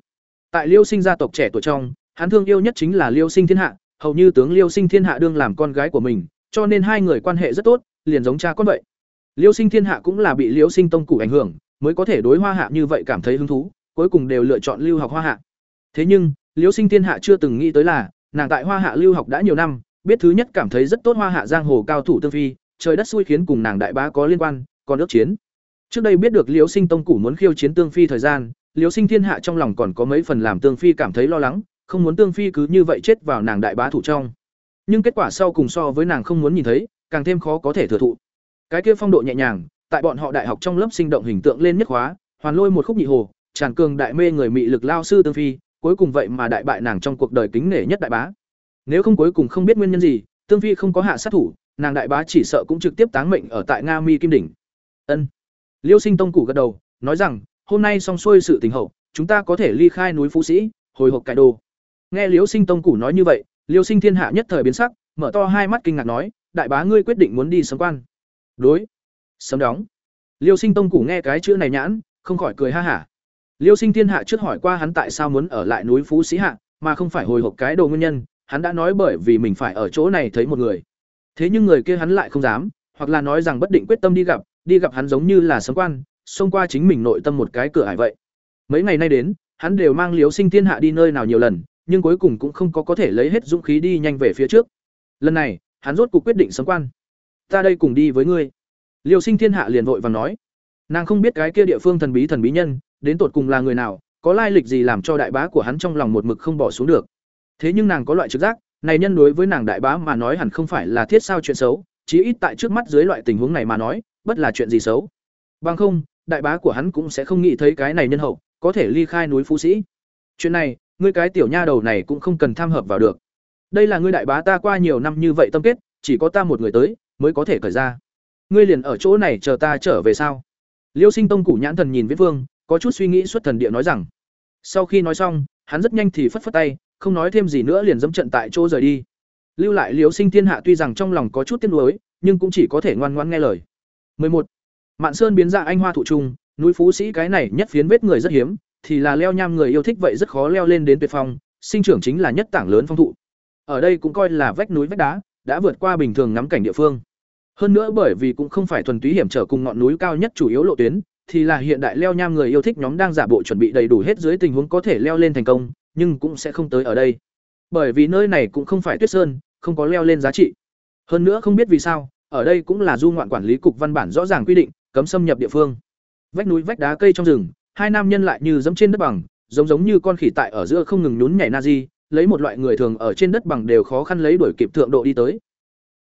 Tại liêu sinh gia tộc trẻ tuổi trong, hắn thương yêu nhất chính là liêu sinh thiên hạ, hầu như tướng liêu sinh thiên hạ đương làm con gái của mình, cho nên hai người quan hệ rất tốt, liền giống cha con vậy. Liêu sinh thiên hạ cũng là bị liêu sinh tông cụ ảnh hưởng, mới có thể đối hoa hạ như vậy cảm thấy hứng thú, cuối cùng đều lựa chọn lưu học hoa hạ. Thế nhưng, liêu sinh thiên hạ chưa từng nghĩ tới là, nàng tại hoa hạ lưu học đã nhiều năm, biết thứ nhất cảm thấy rất tốt hoa hạ giang hồ cao thủ tương phi trời đất xui khiến cùng nàng đại bá có liên quan, còn ước chiến. Trước đây biết được Liễu sinh tông cũ muốn khiêu chiến tương phi thời gian, Liễu sinh thiên hạ trong lòng còn có mấy phần làm tương phi cảm thấy lo lắng, không muốn tương phi cứ như vậy chết vào nàng đại bá thủ trong. Nhưng kết quả sau cùng so với nàng không muốn nhìn thấy, càng thêm khó có thể thừa thụ. Cái kia phong độ nhẹ nhàng, tại bọn họ đại học trong lớp sinh động hình tượng lên nhất khóa hoàn lôi một khúc nhị hồ, tràn cường đại mê người mị lực lao sư tương phi, cuối cùng vậy mà đại bại nàng trong cuộc đời kính nể nhất đại bá. Nếu không cuối cùng không biết nguyên nhân gì, tương phi không có hạ sát thủ nàng đại bá chỉ sợ cũng trực tiếp táng mệnh ở tại nga mi kim đỉnh. Ân. Liêu sinh tông củ gật đầu, nói rằng, hôm nay xong xuôi sự tình hậu, chúng ta có thể ly khai núi phú sĩ, hồi hộp cải đồ. Nghe liêu sinh tông củ nói như vậy, liêu sinh thiên hạ nhất thời biến sắc, mở to hai mắt kinh ngạc nói, đại bá ngươi quyết định muốn đi sấm quan. Đối. Sấm đóng. Liêu sinh tông củ nghe cái chữ này nhãn, không khỏi cười ha hả. Liêu sinh thiên hạ trước hỏi qua hắn tại sao muốn ở lại núi phú sĩ hạ, mà không phải hồi hộp cái đồ nguyên nhân, hắn đã nói bởi vì mình phải ở chỗ này thấy một người thế nhưng người kia hắn lại không dám, hoặc là nói rằng bất định quyết tâm đi gặp đi gặp hắn giống như là sớm quan, xông qua chính mình nội tâm một cái cửa ải vậy. Mấy ngày nay đến, hắn đều mang liếu sinh thiên hạ đi nơi nào nhiều lần, nhưng cuối cùng cũng không có có thể lấy hết dũng khí đi nhanh về phía trước. Lần này, hắn rốt cuộc quyết định sớm quan. Ta đây cùng đi với ngươi. Liều sinh thiên hạ liền vội và nói. Nàng không biết cái kia địa phương thần bí thần bí nhân, đến tột cùng là người nào, có lai lịch gì làm cho đại bá của hắn trong lòng một mực không bỏ xuống được. Thế nhưng nàng có loại trực giác này nhân đối với nàng đại bá mà nói hẳn không phải là thiết sao chuyện xấu, chí ít tại trước mắt dưới loại tình huống này mà nói, bất là chuyện gì xấu. Bằng không, đại bá của hắn cũng sẽ không nghĩ thấy cái này nhân hậu, có thể ly khai núi phú sĩ. Chuyện này, ngươi cái tiểu nha đầu này cũng không cần tham hợp vào được. Đây là ngươi đại bá ta qua nhiều năm như vậy tâm kết, chỉ có ta một người tới, mới có thể cởi ra. Ngươi liền ở chỗ này chờ ta trở về sao? Liêu sinh tông củ nhãn thần nhìn viết vương, có chút suy nghĩ xuất thần địa nói rằng. Sau khi nói xong, hắn rất nhanh thì phất phất tay không nói thêm gì nữa liền dẫm trận tại chỗ rời đi. Lưu lại liếu sinh thiên hạ tuy rằng trong lòng có chút tiếc nuối nhưng cũng chỉ có thể ngoan ngoãn nghe lời. 11. mạn sơn biến dạng anh hoa thụ trung núi phú sĩ cái này nhất phiến vết người rất hiếm thì là leo nham người yêu thích vậy rất khó leo lên đến tuyệt phong sinh trưởng chính là nhất tảng lớn phong thụ. Ở đây cũng coi là vách núi vách đá đã vượt qua bình thường ngắm cảnh địa phương. Hơn nữa bởi vì cũng không phải thuần túy hiểm trở cùng ngọn núi cao nhất chủ yếu lộ tuyến, thì là hiện đại leo nham người yêu thích nhóm đang giả bộ chuẩn bị đầy đủ hết dưới tình huống có thể leo lên thành công, nhưng cũng sẽ không tới ở đây. Bởi vì nơi này cũng không phải tuyết sơn, không có leo lên giá trị. Hơn nữa không biết vì sao, ở đây cũng là du ngoạn quản lý cục văn bản rõ ràng quy định, cấm xâm nhập địa phương. Vách núi vách đá cây trong rừng, hai nam nhân lại như dẫm trên đất bằng, giống giống như con khỉ tại ở giữa không ngừng nhún nhảy na di, lấy một loại người thường ở trên đất bằng đều khó khăn lấy đuổi kịp thượng độ đi tới.